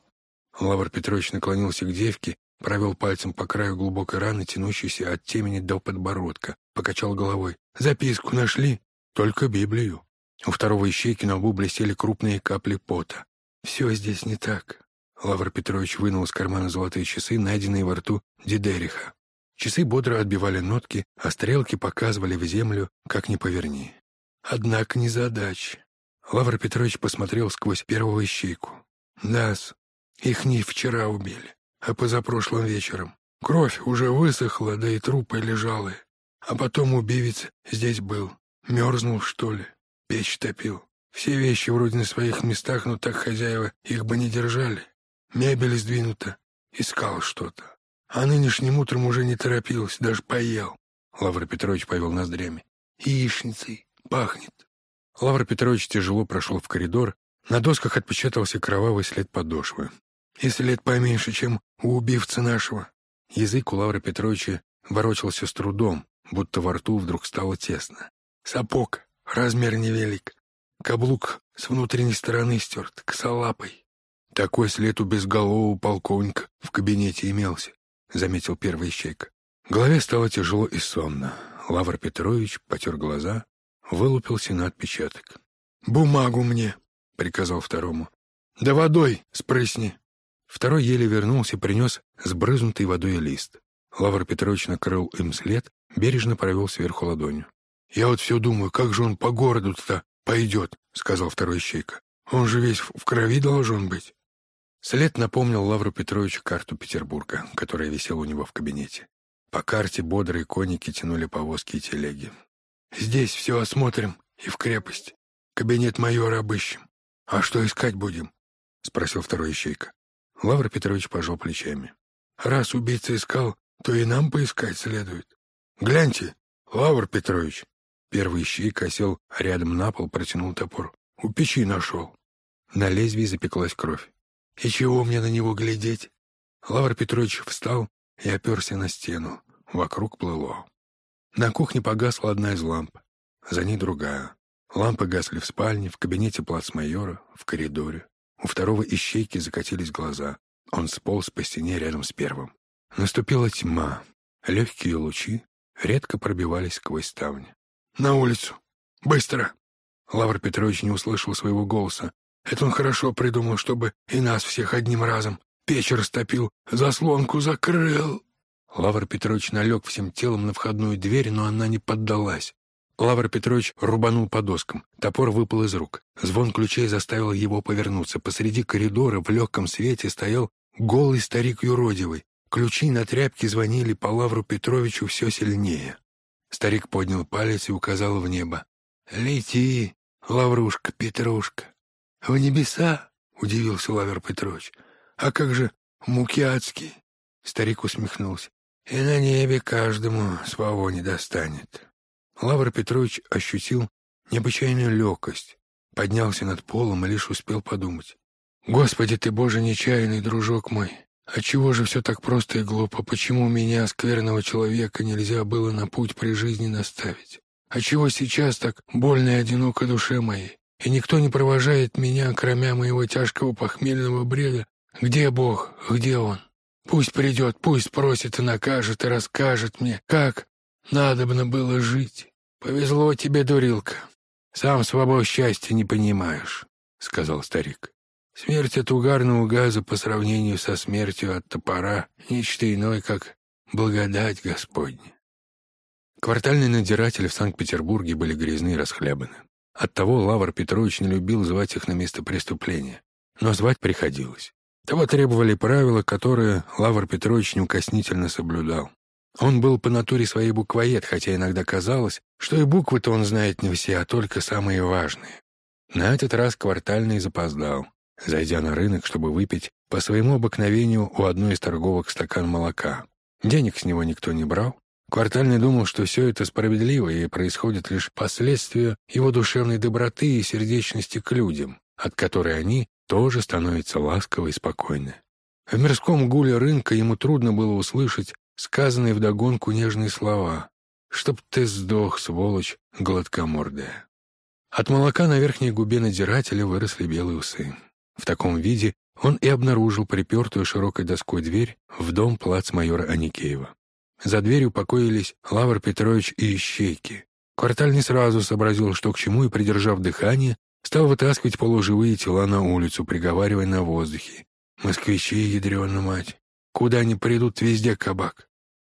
Лавр Петрович наклонился к девке, провел пальцем по краю глубокой раны, тянущейся от темени до подбородка, покачал головой. «Записку нашли? Только Библию». У второго ищейки на лбу блестели крупные капли пота. «Все здесь не так. Лавр Петрович вынул из кармана золотые часы, найденные во рту Дидериха. Часы бодро отбивали нотки, а стрелки показывали в землю, как ни поверни. Однако не задача. Лавр Петрович посмотрел сквозь первого ищейку. «Да-с, их не вчера убили, а позапрошлым вечером. Кровь уже высохла, да и трупы лежалы. А потом убивец здесь был. Мерзнул, что ли? Печь топил. Все вещи вроде на своих местах, но так хозяева их бы не держали. Мебель сдвинута. Искал что-то. А нынешним утром уже не торопился, даже поел. Лавр Петрович повел ноздрями. Яичницей. Пахнет. Лавр Петрович тяжело прошел в коридор. На досках отпечатался кровавый след подошвы. И след поменьше, чем у убивца нашего. Язык у Лавра Петровича ворочался с трудом, будто во рту вдруг стало тесно. Сапог, размер невелик. Каблук с внутренней стороны стерт, косолапый. Такой след у безголового полковника в кабинете имелся, — заметил первый ищейка. Голове стало тяжело и сонно. Лавр Петрович потер глаза, вылупился на отпечаток. «Бумагу мне!» — приказал второму. «Да водой спрысни!» Второй еле вернулся, принес сбрызнутый водой лист. Лавр Петрович накрыл им след, бережно провел сверху ладонью. «Я вот все думаю, как же он по городу-то пойдет?» — сказал второй ищейка. «Он же весь в крови должен быть». След напомнил Лавру Петровичу карту Петербурга, которая висела у него в кабинете. По карте бодрые конники тянули повозки и телеги. «Здесь все осмотрим и в крепость. Кабинет майора обыщем. А что искать будем?» — спросил второй ищейка. Лавр Петрович пожал плечами. «Раз убийца искал, то и нам поискать следует. Гляньте, Лавр Петрович!» Первый ищейка сел рядом на пол, протянул топор. «У печи нашел». На лезвии запеклась кровь. И чего мне на него глядеть? Лавр Петрович встал и оперся на стену. Вокруг плыло. На кухне погасла одна из ламп, за ней другая. Лампы гасли в спальне, в кабинете плацмайора, в коридоре. У второго ищейки закатились глаза. Он сполз по стене рядом с первым. Наступила тьма. Легкие лучи редко пробивались сквозь ставни. «На улицу! Быстро!» Лавр Петрович не услышал своего голоса. Это он хорошо придумал, чтобы и нас всех одним разом. Печь растопил, заслонку закрыл. Лавр Петрович налег всем телом на входную дверь, но она не поддалась. Лавр Петрович рубанул по доскам. Топор выпал из рук. Звон ключей заставил его повернуться. Посреди коридора в легком свете стоял голый старик юродивый. Ключи на тряпке звонили по Лавру Петровичу все сильнее. Старик поднял палец и указал в небо. «Лети, Лаврушка, Петрушка!» «В небеса?» — удивился Лавр Петрович. «А как же муки адские?» Старик усмехнулся. «И на небе каждому своего не достанет». Лавр Петрович ощутил, необычайную легкость. Поднялся над полом и лишь успел подумать. «Господи ты, Боже нечаянный, дружок мой! Отчего же все так просто и глупо? Почему меня, скверного человека, нельзя было на путь при жизни наставить? Отчего сейчас так больно и одиноко душе моей? И никто не провожает меня, кроме моего тяжкого похмельного бреда? Где Бог? Где Он? Пусть придет, пусть спросит и накажет, и расскажет мне, как надобно было жить. Повезло тебе, дурилка. Сам свобод счастья не понимаешь, — сказал старик. Смерть от угарного газа по сравнению со смертью от топора — нечто иное, как благодать Господня. Квартальные надзиратели в Санкт-Петербурге были грязны и расхлябаны. Оттого Лавр Петрович не любил звать их на место преступления. Но звать приходилось. Того требовали правила, которые Лавр Петрович неукоснительно соблюдал. Он был по натуре своей буквоед, хотя иногда казалось, что и буквы-то он знает не все, а только самые важные. На этот раз квартальный запоздал, зайдя на рынок, чтобы выпить по своему обыкновению у одной из торговок стакан молока. Денег с него никто не брал. Квартальный думал, что все это справедливо и происходит лишь последствия его душевной доброты и сердечности к людям, от которой они тоже становятся ласковы и спокойны. В мирском гуле рынка ему трудно было услышать сказанные вдогонку нежные слова «Чтоб ты сдох, сволочь гладкомордая». От молока на верхней губе надзирателя выросли белые усы. В таком виде он и обнаружил припертую широкой доской дверь в дом плацмайора Аникеева. За дверью покоились Лавр Петрович и Ищейки. Кварталь не сразу сообразил, что к чему, и, придержав дыхание, стал вытаскивать полуживые тела на улицу, приговаривая на воздухе. «Москвичи, ядрёна мать! Куда они придут, везде кабак!»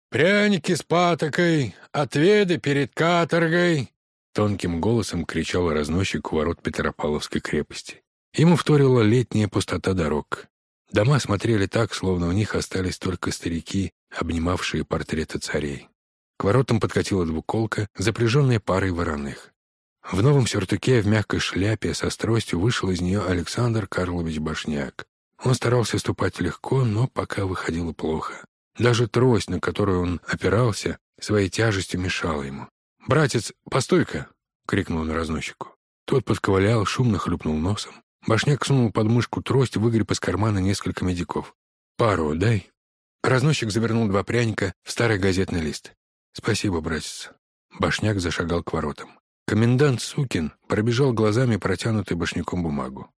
«Пряники с патокой, отведы перед каторгой!» Тонким голосом кричал разносчик у ворот Петропавловской крепости. Ему вторила летняя пустота дорог. Дома смотрели так, словно в них остались только старики, обнимавшие портреты царей. К воротам подкатила двуколка, запряженная парой вороных. В новом сюртуке, в мягкой шляпе, со стростью вышел из нее Александр Карлович Башняк. Он старался ступать легко, но пока выходило плохо. Даже трость, на которую он опирался, своей тяжестью мешала ему. «Братец, постой-ка!» — крикнул он разносчику. Тот подковылял, шумно хлюпнул носом. Башняк сунул под мышку трость, выгреб из кармана несколько медиков. «Пару дай». Разносчик завернул два пряника в старый газетный лист. «Спасибо, братец». Башняк зашагал к воротам. Комендант Сукин пробежал глазами протянутой башняком бумагу.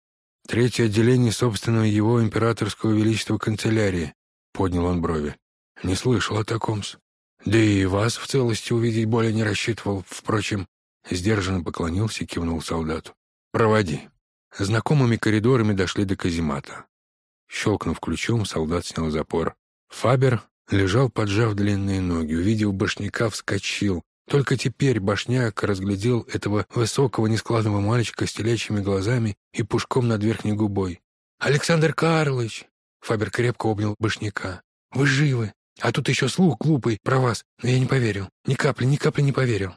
«Третье отделение собственного его императорского величества канцелярии», — поднял он брови. «Не слышал о таком-с. Да и вас в целости увидеть более не рассчитывал. Впрочем, сдержанно поклонился и кивнул солдату. «Проводи». Знакомыми коридорами дошли до каземата. Щелкнув ключом, солдат снял запор. Фабер лежал, поджав длинные ноги. Увидев башняка, вскочил. Только теперь башняк разглядел этого высокого, нескладного мальчика с телячьими глазами и пушком над верхней губой. «Александр Карлович!» Фабер крепко обнял башняка. «Вы живы! А тут еще слух глупый про вас, но я не поверил. Ни капли, ни капли не поверил».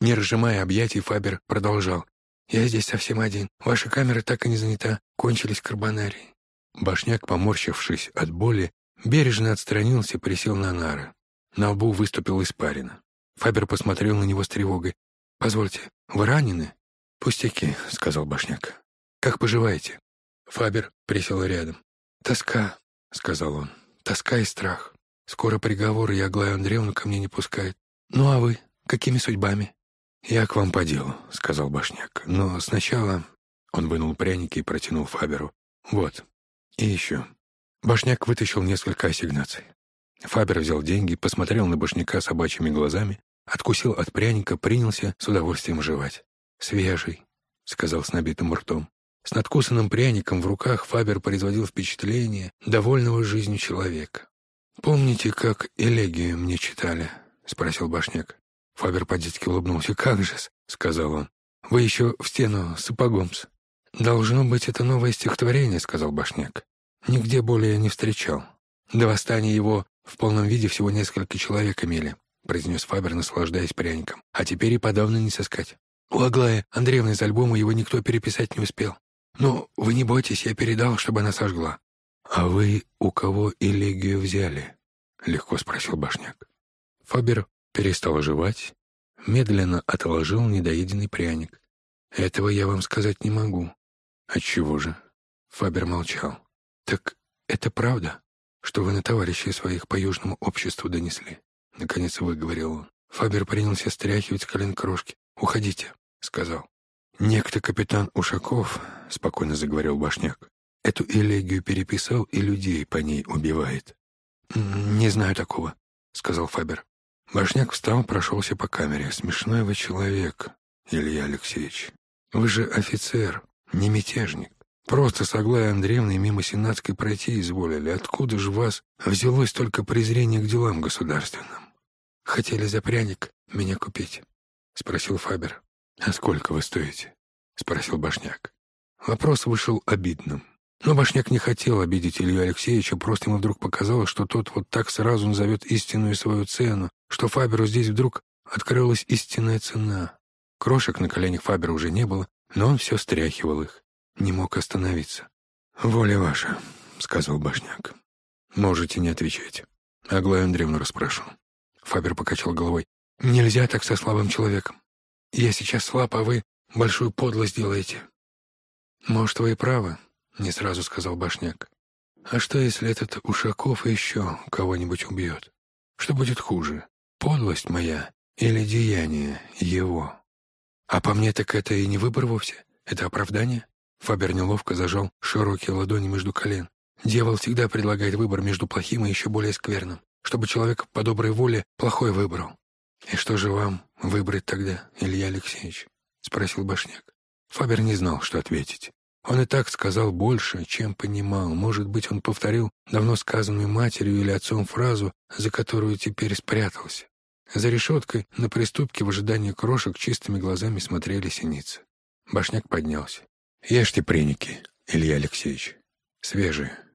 Не разжимая объятий, Фабер продолжал. «Я здесь совсем один. Ваша камера так и не занята. Кончились карбонарии». Башняк, поморщившись от боли, бережно отстранился и присел на нары. На лбу выступил испарина. Фабер посмотрел на него с тревогой. «Позвольте, вы ранены?» «Пустяки», — сказал Башняк. «Как поживаете?» Фабер присел рядом. «Тоска», — сказал он. «Тоска и страх. Скоро приговор, и Аглаю Андреевну ко мне не пускает. Ну а вы? Какими судьбами?» «Я к вам по делу», — сказал Башняк. «Но сначала...» Он вынул пряники и протянул Фаберу. «Вот. И еще». Башняк вытащил несколько ассигнаций. Фабер взял деньги, посмотрел на Башняка собачьими глазами, откусил от пряника, принялся с удовольствием жевать. «Свежий», — сказал с набитым ртом. С надкусанным пряником в руках Фабер производил впечатление довольного жизнью человека. «Помните, как элегию мне читали?» — спросил Башняк. Фабер по-детски улыбнулся. «Как же-с», — сказал он. «Вы еще в стену сапогом-с». «Должно быть, это новое стихотворение», — сказал Башняк. «Нигде более не встречал. До восстания его в полном виде всего несколько человек имели», — произнес Фабер, наслаждаясь пряником. «А теперь и подавно не сыскать. У Аглая Андреевны из альбома его никто переписать не успел. Ну, вы не бойтесь, я передал, чтобы она сожгла». «А вы у кого элегию взяли?» — легко спросил Башняк. Фабер перестал жевать, медленно отложил недоеденный пряник. Этого я вам сказать не могу. Отчего же? Фабер молчал. Так это правда, что вы на товарищей своих по южному обществу донесли? Наконец выговорил он. Фабер принялся стряхивать с колен крошки. «Уходите», — сказал. «Некто капитан Ушаков», — спокойно заговорил Башняк, «эту элегию переписал и людей по ней убивает». «Не знаю такого», — сказал Фабер. Башняк встал, прошелся по камере. «Смешной вы человек, Илья Алексеевич. Вы же офицер, не мятежник. Просто с Аглаей Андреевной мимо Сенатской пройти изволили. Откуда же вас взялось только презрение к делам государственным? Хотели за пряник меня купить?» — спросил Фабер. «А сколько вы стоите?» — спросил Башняк. Вопрос вышел обидным. Но Башняк не хотел обидеть Илью Алексеевича, просто ему вдруг показалось, что тот вот так сразу назовет истинную свою цену, что Фаберу здесь вдруг открылась истинная цена. Крошек на коленях Фабера уже не было, но он все стряхивал их. Не мог остановиться. «Воля ваша», — сказал Башняк. «Можете не отвечать. Аглаю Андреевну расспрошу». Фабер покачал головой. «Нельзя так со слабым человеком. Я сейчас слаб, а вы большую подлость делаете». «Может, вы и правы», — не сразу сказал Башняк. «А что, если этот Ушаков еще кого-нибудь убьет? Что будет хуже, подлость моя или деяние его? А по мне так это и не выбор вовсе, это оправдание?» Фабер неловко зажал широкие ладони между колен. «Дьявол всегда предлагает выбор между плохим и еще более скверным, чтобы человек по доброй воле плохой выбрал. И что же вам выбрать тогда, Илья Алексеевич?» — спросил Башняк. Фабер не знал, что ответить. Он и так сказал больше, чем понимал. Может быть, он повторил давно сказанную матерью или отцом фразу, за которую теперь спрятался. За решеткой на приступке в ожидании крошек чистыми глазами смотрели синицы. Башняк поднялся. «Ешьте пряники, Илья Алексеевич. Свежие».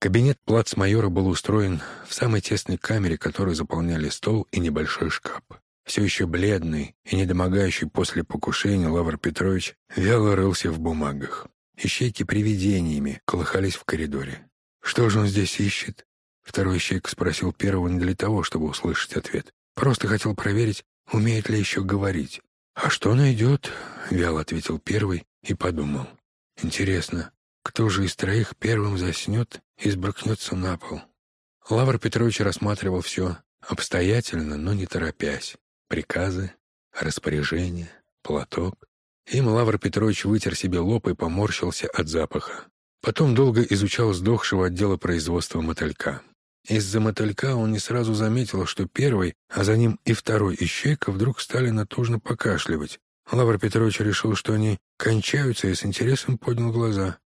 Кабинет плацмайора был устроен в самой тесной камере, которую заполняли стол и небольшой шкаф. Все еще бледный и недомогающий после покушения Лавр Петрович вяло рылся в бумагах. Ищейки привидениями колыхались в коридоре. «Что же он здесь ищет?» Второй ищейка спросил первого не для того, чтобы услышать ответ. Просто хотел проверить, умеет ли еще говорить. «А что найдет?» — вяло ответил первый и подумал. «Интересно, кто же из троих первым заснет и сбрыкнется на пол?» Лавр Петрович рассматривал все обстоятельно, но не торопясь приказы, распоряжения, платок. Им Лавр Петрович вытер себе лоб и поморщился от запаха. Потом долго изучал сдохшего отдела производства мотылька. Из-за мотылька он не сразу заметил, что первый, а за ним и второй ищейка вдруг стали натужно покашливать. Лавр Петрович решил, что они кончаются, и с интересом поднял глаза.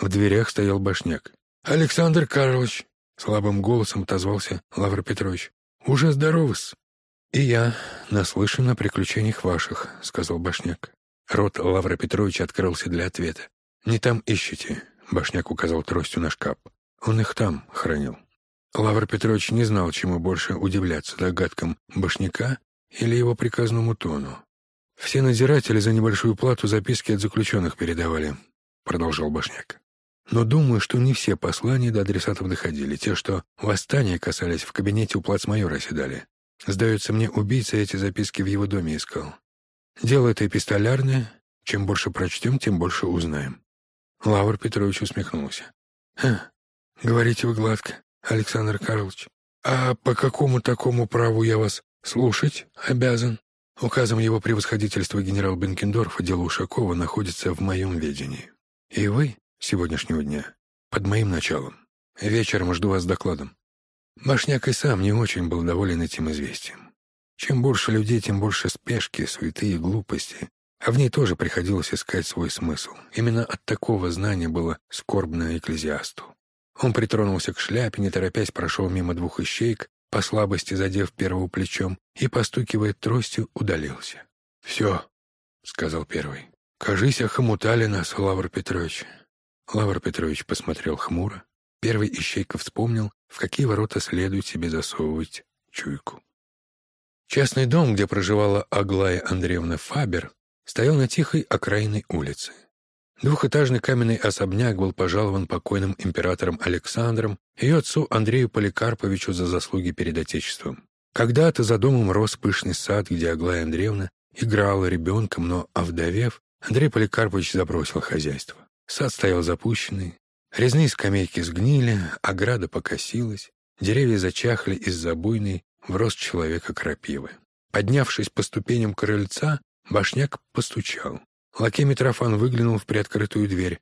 В дверях стоял башняк. «Александр Карлович!» — слабым голосом отозвался Лавр Петрович. «Уже здоровы-с!» «И я наслышан о приключениях ваших», — сказал Башняк. Рот Лавра Петровича открылся для ответа. «Не там ищите», — Башняк указал тростью на шкаф. «Он их там хранил». Лавр Петрович не знал, чему больше удивляться, догадкам Башняка или его приказному тону. «Все надзиратели за небольшую плату записки от заключенных передавали», — продолжал Башняк. «Но думаю, что не все послания до адресатов доходили. Те, что восстания касались, в кабинете у плацмайора седали. Сдается мне, убийца эти записки в его доме искал. Дело это эпистолярное. Чем больше прочтем, тем больше узнаем. Лавр Петрович усмехнулся. «Ха, говорите вы гладко, Александр Карлович. А по какому такому праву я вас слушать обязан? Указом его превосходительства генерал Бенкендорфа дело Ушакова находится в моем ведении. И вы сегодняшнего дня под моим началом. Вечером жду вас с докладом. Башняк и сам не очень был доволен этим известием. Чем больше людей, тем больше спешки, суеты и глупости. А в ней тоже приходилось искать свой смысл. Именно от такого знания было скорбно экклезиасту. Он притронулся к шляпе, не торопясь прошел мимо двух ищейк, по слабости задев первого плечом, и, постукивая тростью, удалился. «Все», — сказал первый. «Кажись, охомутали нас, Лавр Петрович». Лавр Петрович посмотрел хмуро. Первый ищейка вспомнил, в какие ворота следует себе засовывать чуйку. Частный дом, где проживала Аглая Андреевна Фабер, стоял на тихой окраинной улице. Двухэтажный каменный особняк был пожалован покойным императором Александром ее отцу Андрею Поликарповичу за заслуги перед Отечеством. Когда-то за домом рос пышный сад, где Аглая Андреевна играла ребенком, но, овдовев, Андрей Поликарпович забросил хозяйство. Сад стоял запущенный, резные скамейки сгнили, ограда покосилась, деревья зачахли из-за буйной в рост человека крапивы. Поднявшись по ступеням крыльца, Башняк постучал. Лакей Митрофан выглянул в приоткрытую дверь.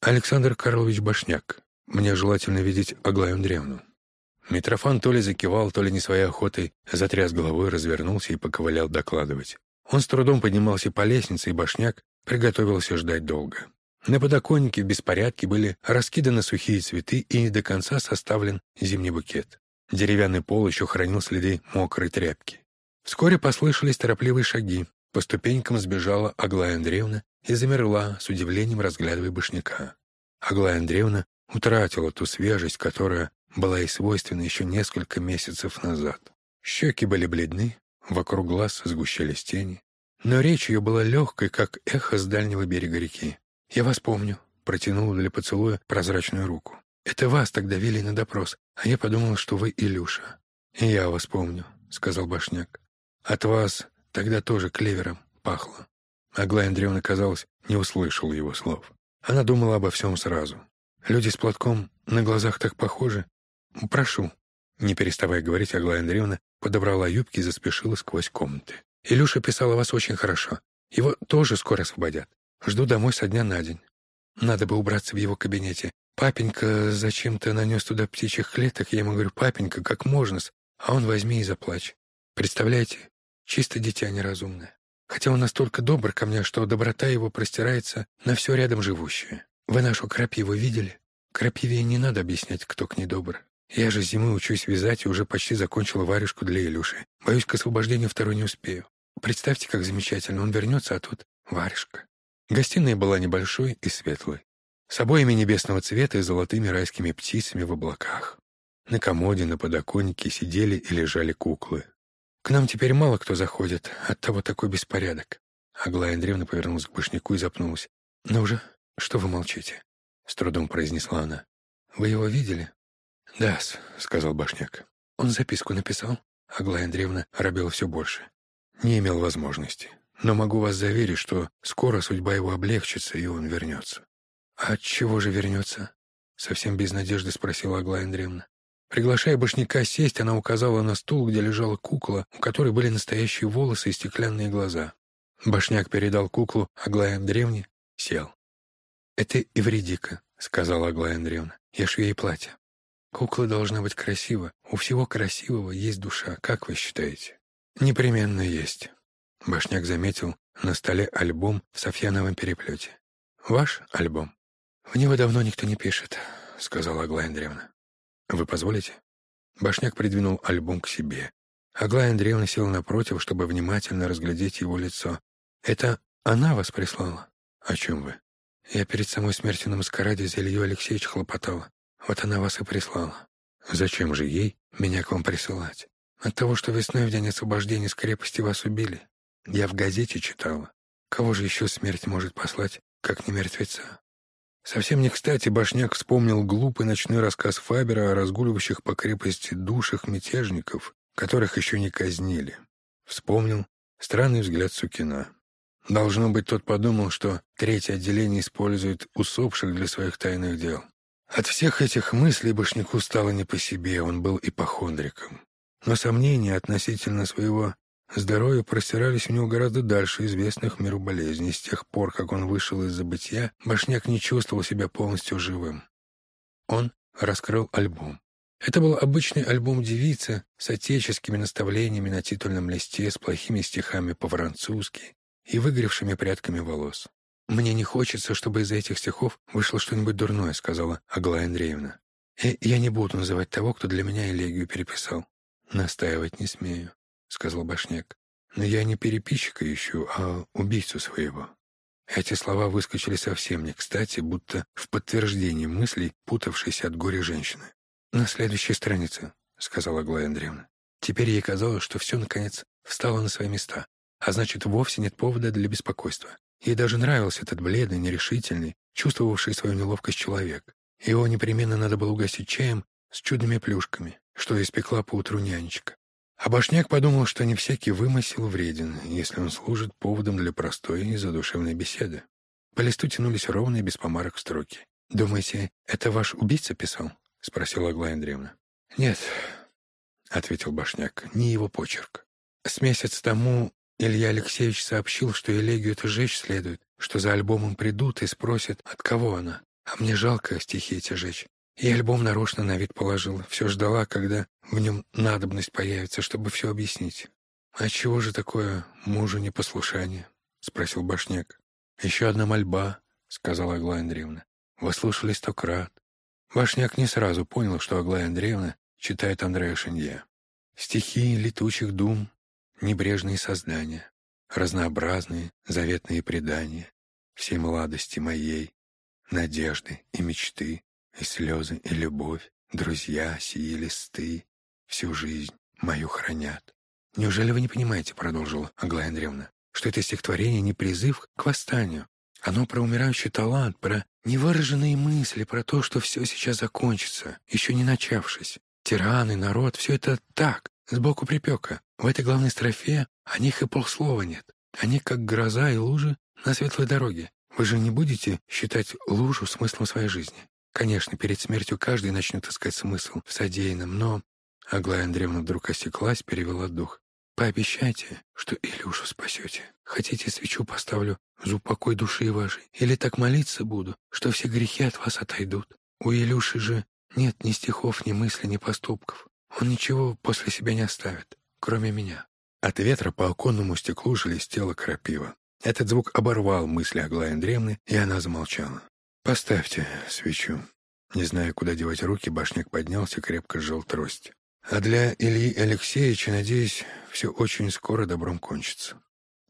«Александр Карлович Башняк, мне желательно видеть Аглаю Андреевну». Митрофан то ли закивал, то ли не своей охотой, затряс головой, развернулся и поковылял докладывать. Он с трудом поднимался по лестнице, и Башняк приготовился ждать долго. На подоконнике в беспорядке были раскиданы сухие цветы и не до конца составлен зимний букет. Деревянный пол еще хранил следы мокрой тряпки. Вскоре послышались торопливые шаги. По ступенькам сбежала Аглая Андреевна и замерла, с удивлением разглядывая башняка. Аглая Андреевна утратила ту свежесть, которая была ей свойственна еще несколько месяцев назад. Щеки были бледны, вокруг глаз сгущались тени, но речь ее была легкой, как эхо с дальнего берега реки. «Я вас помню», — протянула для поцелуя прозрачную руку. «Это вас тогда вели на допрос, а я подумала, что вы Илюша». «И я вас помню», — сказал Башняк. «От вас тогда тоже клевером пахло». Аглая Андреевна, казалось, не услышала его слов. Она думала обо всем сразу. «Люди с платком на глазах так похожи. Прошу». Не переставая говорить, Аглая Андреевна подобрала юбки и заспешила сквозь комнаты. «Илюша писал о вас очень хорошо. Его тоже скоро освободят. Жду домой со дня на день. Надо бы убраться в его кабинете. Папенька зачем-то нанес туда птичьих клеток. Я ему говорю, папенька, как можно -с? А он возьми и заплачь. Представляете, чисто дитя неразумное. Хотя он настолько добр ко мне, что доброта его простирается на все рядом живущее. Вы нашу крапиву видели? Крапиве не надо объяснять, кто к ней добр. Я же зимой учусь вязать и уже почти закончила варежку для Илюши. Боюсь, к освобождению второй не успею. Представьте, как замечательно. Он вернется, а тут варежка. Гостиная была небольшой и светлой, с обоями небесного цвета и золотыми райскими птицами в облаках. На комоде, на подоконнике сидели и лежали куклы. «К нам теперь мало кто заходит, оттого такой беспорядок». Аглая Андреевна повернулась к башняку и запнулась. «Ну уже, что вы молчите?» — с трудом произнесла она. «Вы его видели?» «Да-с», — сказал башняк. «Он записку написал?» Аглая Андреевна робела все больше. «Не имел возможности. Но могу вас заверить, что скоро судьба его облегчится, и он вернется». «А от чего же вернется?» — совсем без надежды спросила Аглая Андреевна. Приглашая башняка сесть, она указала на стул, где лежала кукла, у которой были настоящие волосы и стеклянные глаза. Башняк передал куклу Аглае Андреевне, сел. «Это Ивредика», — сказала Аглая Андреевна. «Я шью ей платье. Кукла должна быть красива. У всего красивого есть душа. Как вы считаете?» «Непременно есть». Башняк заметил на столе альбом в софьяновом переплете. «Ваш альбом?» «В него давно никто не пишет», — сказала Аглая Андреевна. «Вы позволите?» Башняк придвинул альбом к себе. Аглая Андреевна села напротив, чтобы внимательно разглядеть его лицо. «Это она вас прислала?» «О чем вы?» «Я перед самой смертью на маскараде за Илью Алексеевич хлопотала. Вот она вас и прислала». «Зачем же ей меня к вам присылать?» «От того, что весной в день освобождения с крепости вас убили. Я в газете читала. Кого же еще смерть может послать, как не мертвеца?» Совсем не кстати Башняк вспомнил глупый ночной рассказ Фабера о разгуливающих по крепости душах мятежников, которых еще не казнили. Вспомнил странный взгляд Сукина. Должно быть, тот подумал, что третье отделение использует усопших для своих тайных дел. От всех этих мыслей Башняку стало не по себе, он был ипохондриком. Но сомнения относительно своего Здоровье простирались у него гораздо дальше известных миру болезней. С тех пор, как он вышел из забытия, Башняк не чувствовал себя полностью живым. Он раскрыл альбом. Это был обычный альбом девицы с отеческими наставлениями на титульном листе, с плохими стихами по-французски и выгоревшими прядками волос. «Мне не хочется, чтобы из этих стихов вышло что-нибудь дурное», — сказала Аглая Андреевна. «И я не буду называть того, кто для меня элегию переписал. Настаивать не смею сказал Башняк. «Но я не переписчика ищу, а убийцу своего». Эти слова выскочили совсем не кстати, будто в подтверждение мыслей, путавшейся от горя женщины. «На следующей странице», — сказала Аглая Андреевна. Теперь ей казалось, что все, наконец, встало на свои места, а значит, вовсе нет повода для беспокойства. Ей даже нравился этот бледный, нерешительный, чувствовавший свою неловкость человек. Его непременно надо было угостить чаем с чудными плюшками, что испекла поутру нянечка. А Башняк подумал, что не всякий вымысел вреден, если он служит поводом для простой и задушевной беседы. По листу тянулись ровные, без помарок строки. «Думаете, это ваш убийца писал?» — спросила Аглая Андреевна. «Нет», — ответил Башняк, — «не его почерк. С месяц тому Илья Алексеевич сообщил, что элегию-то жечь следует, что за альбомом придут и спросят, от кого она. А мне жалко стихи эти жечь. И альбом нарочно на вид положил. Все ждала, когда в нем надобность появится, чтобы все объяснить. «А чего же такое мужу непослушание?» — спросил Башняк. «Еще одна мольба», — сказала Аглая Андреевна. «Вы слушали сто крат». Башняк не сразу понял, что Аглая Андреевна читает Андрея Шинье. Стихи летучих дум, небрежные создания, разнообразные заветные предания, всей младости моей, надежды и мечты, и слезы, и любовь, друзья, сии листы, всю жизнь мою хранят. «Неужели вы не понимаете, — продолжила Аглая Андреевна, — что это стихотворение не призыв к восстанию? Оно про умирающий талант, про невыраженные мысли, про то, что все сейчас закончится, еще не начавшись. Тираны, народ — все это так, сбоку припека. В этой главной строфе о них и полслова нет. Они как гроза и лужи на светлой дороге. Вы же не будете считать лужу смыслом своей жизни? Конечно, перед смертью каждый начнет искать смысл в содеянном, но... Аглая Андреевна вдруг осеклась, перевела дух. «Пообещайте, что Илюшу спасете. Хотите, свечу поставлю за упокой души вашей? Или так молиться буду, что все грехи от вас отойдут? У Илюши же нет ни стихов, ни мыслей, ни поступков. Он ничего после себя не оставит, кроме меня». От ветра по оконному стеклу шелестела крапива. Этот звук оборвал мысли Аглаи Андреевны, и она замолчала. «Поставьте свечу». Не зная, куда девать руки, башняк поднялся, крепко сжал трость. А для Ильи Алексеевича, надеюсь, все очень скоро добром кончится.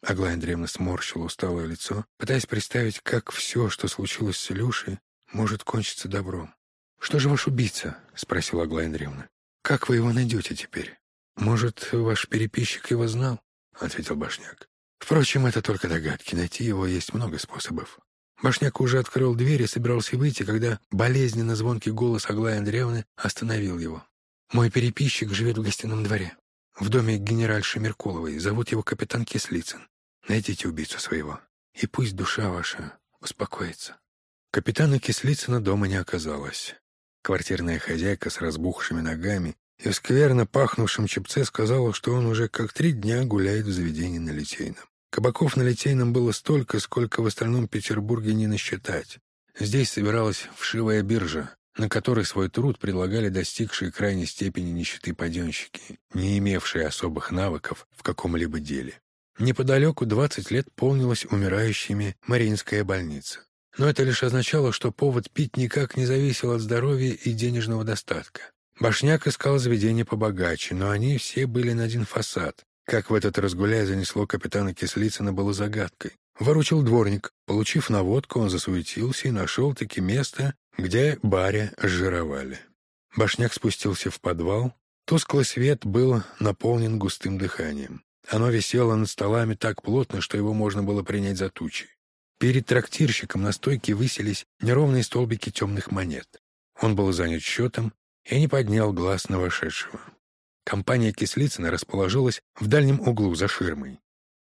Аглая Андреевна сморщила усталое лицо, пытаясь представить, как все, что случилось с Илюшей, может кончиться добром. «Что же ваш убийца?» — спросила Аглая Андреевна. «Как вы его найдете теперь? Может, ваш переписчик его знал?» — ответил Башняк. «Впрочем, это только догадки. Найти его есть много способов». Башняк уже открыл дверь и собирался выйти, когда болезненно звонкий голос Аглаи Андреевны остановил его. Мой переписчик живет в гостином дворе, в доме генеральши Меркуловой. Зовут его капитан Кислицын. Найдите убийцу своего, и пусть душа ваша успокоится. Капитана Кислицына дома не оказалось. Квартирная хозяйка с разбухшими ногами и в скверно пахнувшем чепце сказала, что он уже как три дня гуляет в заведении на Литейном. Кабаков на Литейном было столько, сколько в остальном Петербурге не насчитать. Здесь собиралась вшивая биржа, на которой свой труд предлагали достигшие крайней степени нищеты паденщики, не имевшие особых навыков в каком-либо деле. Неподалеку 20 лет полнилась умирающими Мариинская больница. Но это лишь означало, что повод пить никак не зависел от здоровья и денежного достатка. Башняк искал заведения побогаче, но они все были на один фасад. Как в этот разгуляй занесло капитана Кислицына было загадкой. Выручил дворник. Получив наводку, он засуетился и нашел-таки место, где баря жировали. Башняк спустился в подвал. Тусклый свет был наполнен густым дыханием. Оно висело над столами так плотно, что его можно было принять за тучи. Перед трактирщиком на стойке высились неровные столбики темных монет. Он был занят счетом и не поднял глаз на вошедшего. Компания Кислицына расположилась в дальнем углу за ширмой.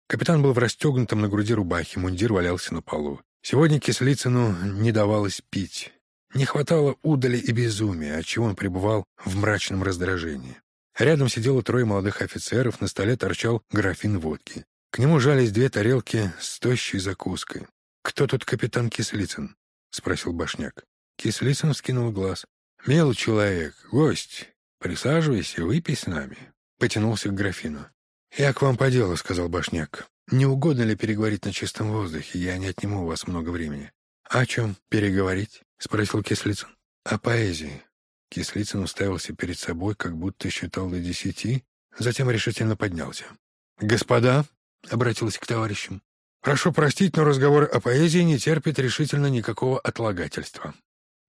Капитан был в расстегнутом на груди рубахе, мундир валялся на полу. Сегодня Кислицыну не давалось пить. Не хватало удали и безумия, отчего он пребывал в мрачном раздражении. Рядом сидело трое молодых офицеров, на столе торчал графин водки. К нему жались две тарелки с тощей закуской. «Кто тут капитан Кислицын?» — спросил Башняк. Кислицын вскинул глаз. «Мил человек, гость, присаживайся, выпей с нами». Потянулся к графину. «Я к вам по делу», — сказал Башняк. «Не угодно ли переговорить на чистом воздухе? Я не отниму у вас много времени». «О чем переговорить?» — спросил Кислицын. «О поэзии». Кислицын уставился перед собой, как будто считал до десяти, затем решительно поднялся. «Господа», — обратился к товарищам, — «прошу простить, но разговор о поэзии не терпит решительно никакого отлагательства».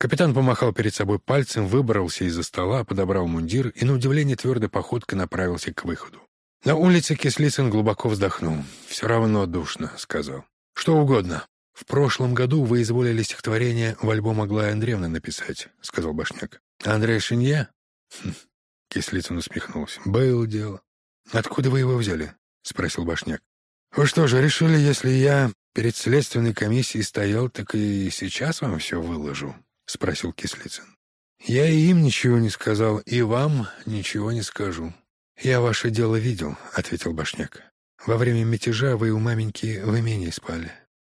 Капитан помахал перед собой пальцем, выбрался из-за стола, подобрал мундир и, на удивление, твердой походкой направился к выходу. На улице Кислицын глубоко вздохнул. «Все равно душно», — сказал. «Что угодно». «В прошлом году вы изволили стихотворение в альбом Аглая Андреевны написать», — сказал Башняк. «Андрей Шинья?» хм. Кислицын усмехнулся. «Было дело. «Откуда вы его взяли?» — спросил Башняк. «Вы что же, решили, если я перед следственной комиссией стоял, так и сейчас вам все выложу?» — спросил Кислицын. «Я и им ничего не сказал, и вам ничего не скажу». «Я ваше дело видел», — ответил Башняк. «Во время мятежа вы у маменьки в имении спали».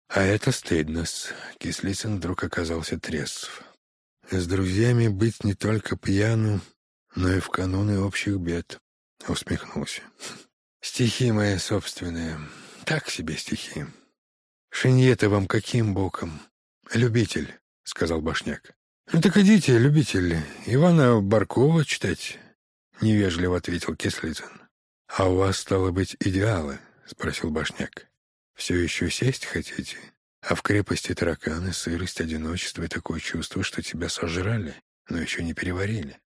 «А это стыдно-с», — Кислицын вдруг оказался трезв. «С друзьями быть не только пьяным, но и в кануны общих бед», — усмехнулся. «Стихи мои собственные. Так себе стихи. Шиньета вам каким боком? Любитель», — сказал Башняк. «Ну так идите, любитель, Ивана Баркова читать», — невежливо ответил Кислицын. «А у вас, стало быть, идеалы?» — спросил Башняк. «Все еще сесть хотите? А в крепости тараканы, сырость, одиночество и такое чувство, что тебя сожрали, но еще не переварили.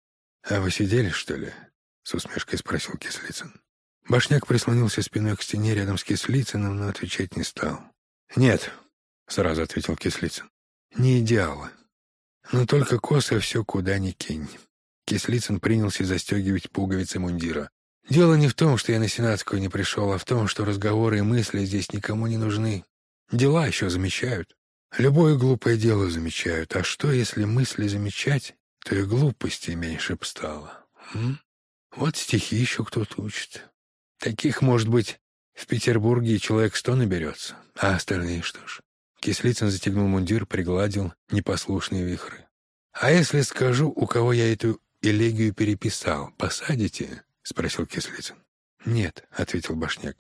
А вы сидели, что ли?» — с усмешкой спросил Кислицын. Башняк прислонился спиной к стене рядом с Кислицыным, но отвечать не стал. «Нет», — сразу ответил Кислицын, — «не идеалы. Но только косы все куда ни кинь». Кислицын принялся застегивать пуговицы мундира. «Дело не в том, что я на Сенатскую не пришел, а в том, что разговоры и мысли здесь никому не нужны. Дела еще замечают. Любое глупое дело замечают. А что, если мысли замечать, то и глупости меньше б стало? М? Вот стихи еще кто-то учит. Таких, может быть, в Петербурге человек сто наберется. А остальные что ж? Кислицын затягнул мундир, пригладил непослушные вихры. «А если скажу, у кого я эту элегию переписал, посадите?» — спросил Кислицын. «Нет», — ответил Башняк.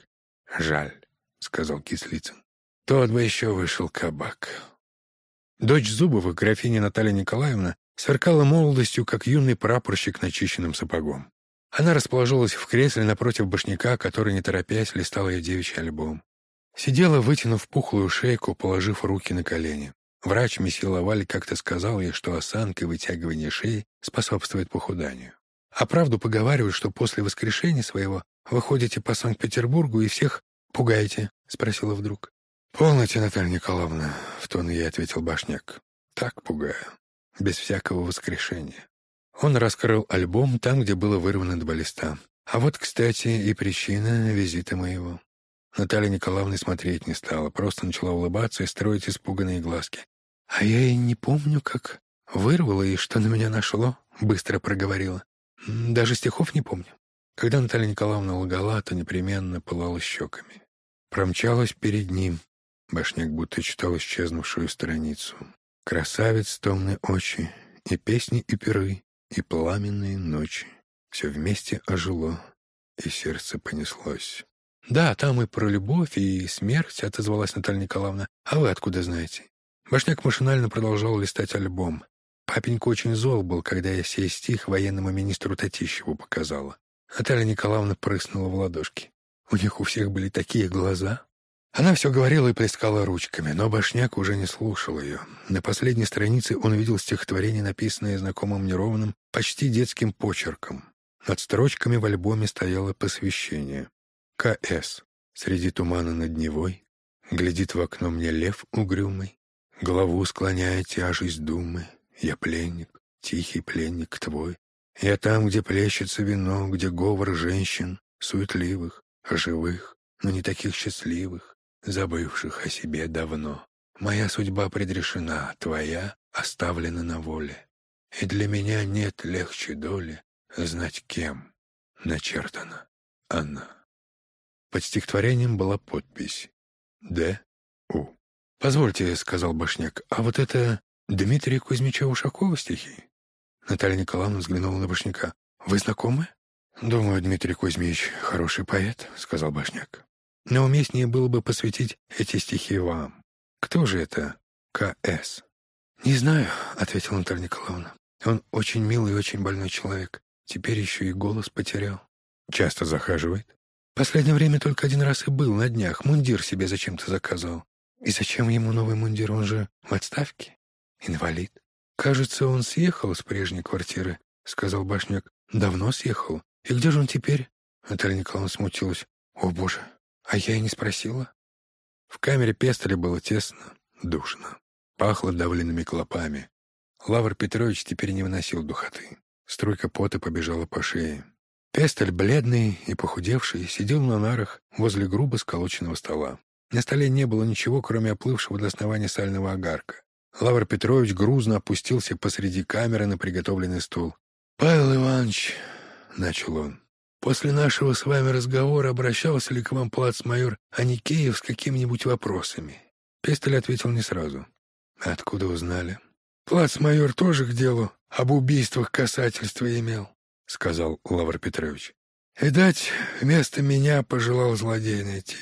«Жаль», — сказал Кислицын. «Тот бы еще вышел кабак». Дочь Зубова, графиня Наталья Николаевна, сверкала молодостью, как юный прапорщик начищенным сапогом. Она расположилась в кресле напротив башняка, который, не торопясь, листал ее девичий альбом. Сидела, вытянув пухлую шейку, положив руки на колени. Врач месье Лаваль как-то сказал ей, что осанка и вытягивание шеи способствует похуданию. А правду поговаривают, что после воскрешения своего вы ходите по Санкт-Петербургу и всех пугаете, — спросила вдруг. «Полноте, Наталья Николаевна», — в тон ей ответил Башняк. «Так пугаю, без всякого воскрешения». Он раскрыл альбом там, где было вырвано два листа. А вот, кстати, и причина визита моего. Наталья Николаевна смотреть не стала, просто начала улыбаться и строить испуганные глазки. «А я и не помню, как вырвала и что на меня нашло», — быстро проговорила. «Даже стихов не помню». Когда Наталья Николаевна лгала, то непременно пылала щеками. Промчалась перед ним, Башняк будто читал исчезнувшую страницу. Красавец, томные очи, и песни, и пиры, и пламенные ночи. Все вместе ожило, и сердце понеслось. «Да, там и про любовь, и смерть», — отозвалась Наталья Николаевна. «А вы откуда знаете?» Башняк машинально продолжал листать альбом. Папенька очень зол был, когда я сей стих военному министру Татищеву показала. Наталья Николаевна прыснула в ладошки. У них у всех были такие глаза. Она все говорила и плескала ручками, но Башняк уже не слушал ее. На последней странице он видел стихотворение, написанное знакомым неровным, почти детским почерком. Над строчками в альбоме стояло посвящение. К.С. Среди тумана над Невой Глядит в окно мне лев угрюмый, Голову склоняя тяжесть думы. Я пленник, тихий пленник твой. Я там, где плещется вино, Где говор женщин, суетливых, живых, Но не таких счастливых забывших о себе давно. Моя судьба предрешена, твоя оставлена на воле. И для меня нет легче доли знать, кем начертана она. Под стихотворением была подпись «Д. У». «Позвольте», — сказал Башняк, — «а вот это Дмитрия Кузьмича Ушакова стихи?» Наталья Николаевна взглянула на Башняка. «Вы знакомы?» «Думаю, Дмитрий Кузьмич хороший поэт», — сказал Башняк. Но уместнее было бы посвятить эти стихи вам. Кто же это К.С.? «Не знаю», — ответила Наталья Николаевна. «Он очень милый и очень больной человек. Теперь еще и голос потерял. Часто захаживает. Последнее время только один раз и был на днях. Мундир себе зачем-то заказывал. И зачем ему новый мундир? Он же в отставке. Инвалид. Кажется, он съехал с прежней квартиры, — сказал Башняк. Давно съехал. И где же он теперь? Наталья Николаевна смутилась. О, боже, а я и не спросила. В камере Пестеля было тесно, душно. Пахло давленными клопами. Лавр Петрович теперь не выносил духоты. Струйка пота побежала по шее. Пестель, бледный и похудевший, сидел на нарах возле грубо сколоченного стола. На столе не было ничего, кроме оплывшего до основания сального огарка. Лавр Петрович грузно опустился посреди камеры на приготовленный стул. «Павел Иванович», — начал он, — «после нашего с вами разговора обращался ли к вам плацмайор Аникеев с какими-нибудь вопросами?» Пестель ответил не сразу. «Откуда узнали?» «Плацмайор тоже к делу об убийствах касательства имел», — сказал Лавр Петрович. «Видать, вместо меня пожелал злодей найти.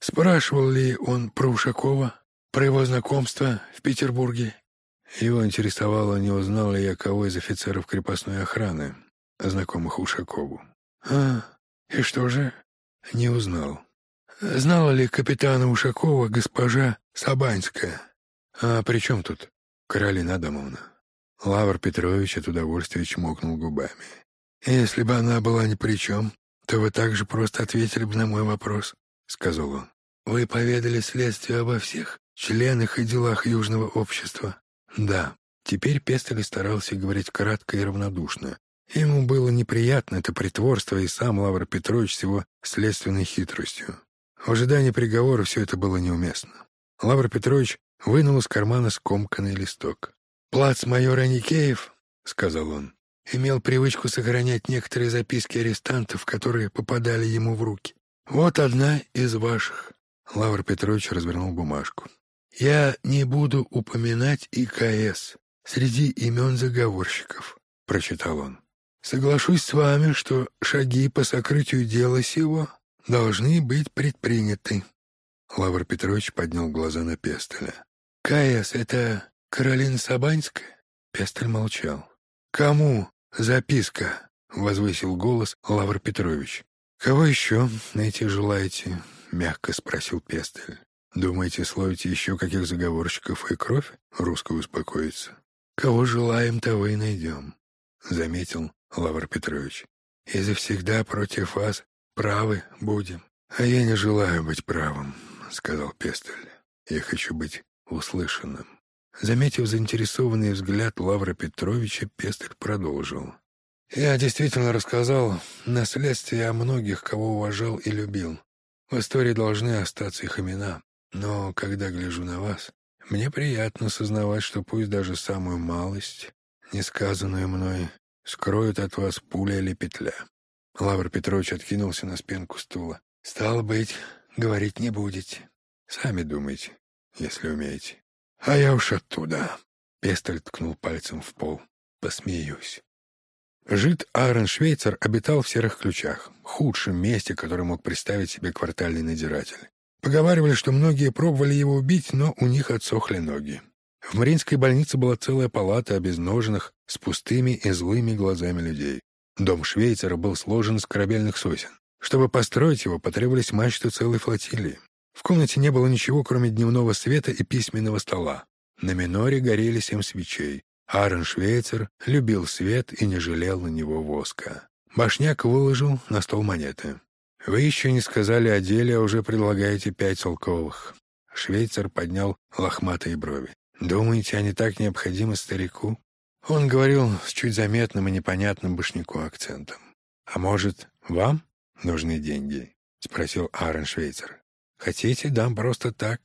Спрашивал ли он про Ушакова, про его знакомство в Петербурге? Его интересовало, не узнал ли я кого из офицеров крепостной охраны, знакомых Ушакову. А, и что же? Не узнал. Знала ли капитана Ушакова госпожа Сабанская? А при чем тут Каролина Адамовна? Лавр Петрович от удовольствия чмокнул губами. «Если бы она была ни при чем, то вы так же просто ответили бы на мой вопрос. — сказал он. «Вы поведали следствию обо всех членах и делах Южного общества?» «Да». Теперь Пестель старался говорить кратко и равнодушно. Ему было неприятно это притворство и сам Лавр Петрович с его следственной хитростью. В ожидании приговора все это было неуместно. Лавр Петрович вынул из кармана скомканный листок. «Плац майора Никеев», — сказал он, — имел привычку сохранять некоторые записки арестантов, которые попадали ему в руки. «Вот одна из ваших». Лавр Петрович развернул бумажку. «Я не буду упоминать ИКС среди имен заговорщиков», — прочитал он. «Соглашусь с вами, что шаги по сокрытию дела сего должны быть предприняты». Лавр Петрович поднял глаза на Пестеля. «КС — это Каролина Сабанская?» Пестель молчал. «Кому записка?» — возвысил голос Лавр Петрович. «Кого еще найти желаете?» — мягко спросил Пестель. «Думаете, словите еще каких заговорщиков и кровь?» — русскую успокоится. «Кого желаем, того и найдем», — заметил Лавр Петрович. «И завсегда против вас правы будем». «А я не желаю быть правым», — сказал Пестель. «Я хочу быть услышанным». Заметив заинтересованный взгляд Лавра Петровича, Пестель продолжил. Я действительно рассказал на следствии о многих, кого уважал и любил. В истории должны остаться их имена. Но когда гляжу на вас, мне приятно сознавать, что пусть даже самую малость, несказанную мной, скроют от вас пуля или петля. Лавр Петрович откинулся на спинку стула. «Стало быть, говорить не будете. Сами думайте, если умеете. А я уж оттуда». Пестоль ткнул пальцем в пол. «Посмеюсь». Жид Аарон Швейцер обитал в Серых Ключах, худшем месте, которое мог представить себе квартальный надзиратель. Поговаривали, что многие пробовали его убить, но у них отсохли ноги. В Мариинской больнице была целая палата обезноженных, с пустыми и злыми глазами людей. Дом Швейцера был сложен из корабельных сосен. Чтобы построить его, потребовались мачты целой флотилии. В комнате не было ничего, кроме дневного света и письменного стола. На миноре горели семь свечей. Аарон Швейцер любил свет и не жалел на него воска. Башняк выложил на стол монеты. «Вы еще не сказали о деле, а уже предлагаете пять солковых». Швейцер поднял лохматые брови. «Думаете, они так необходимы старику?» Он говорил с чуть заметным и непонятным башняку акцентом. «А может, вам нужны деньги?» — спросил Аарон Швейцер. «Хотите, дам просто так».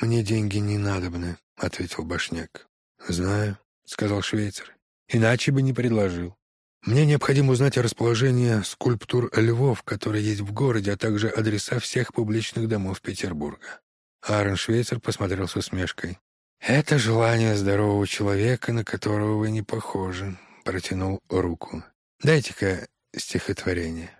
«Мне деньги не надобны», — ответил башняк. «Знаю. — сказал швейцар. «Иначе бы не предложил. Мне необходимо узнать о расположении скульптур львов, которые есть в городе, а также адреса всех публичных домов Петербурга». Аарон Швейцар посмотрел с усмешкой. «Это желание здорового человека, на которого вы не похожи», — протянул руку. «Дайте-ка стихотворение».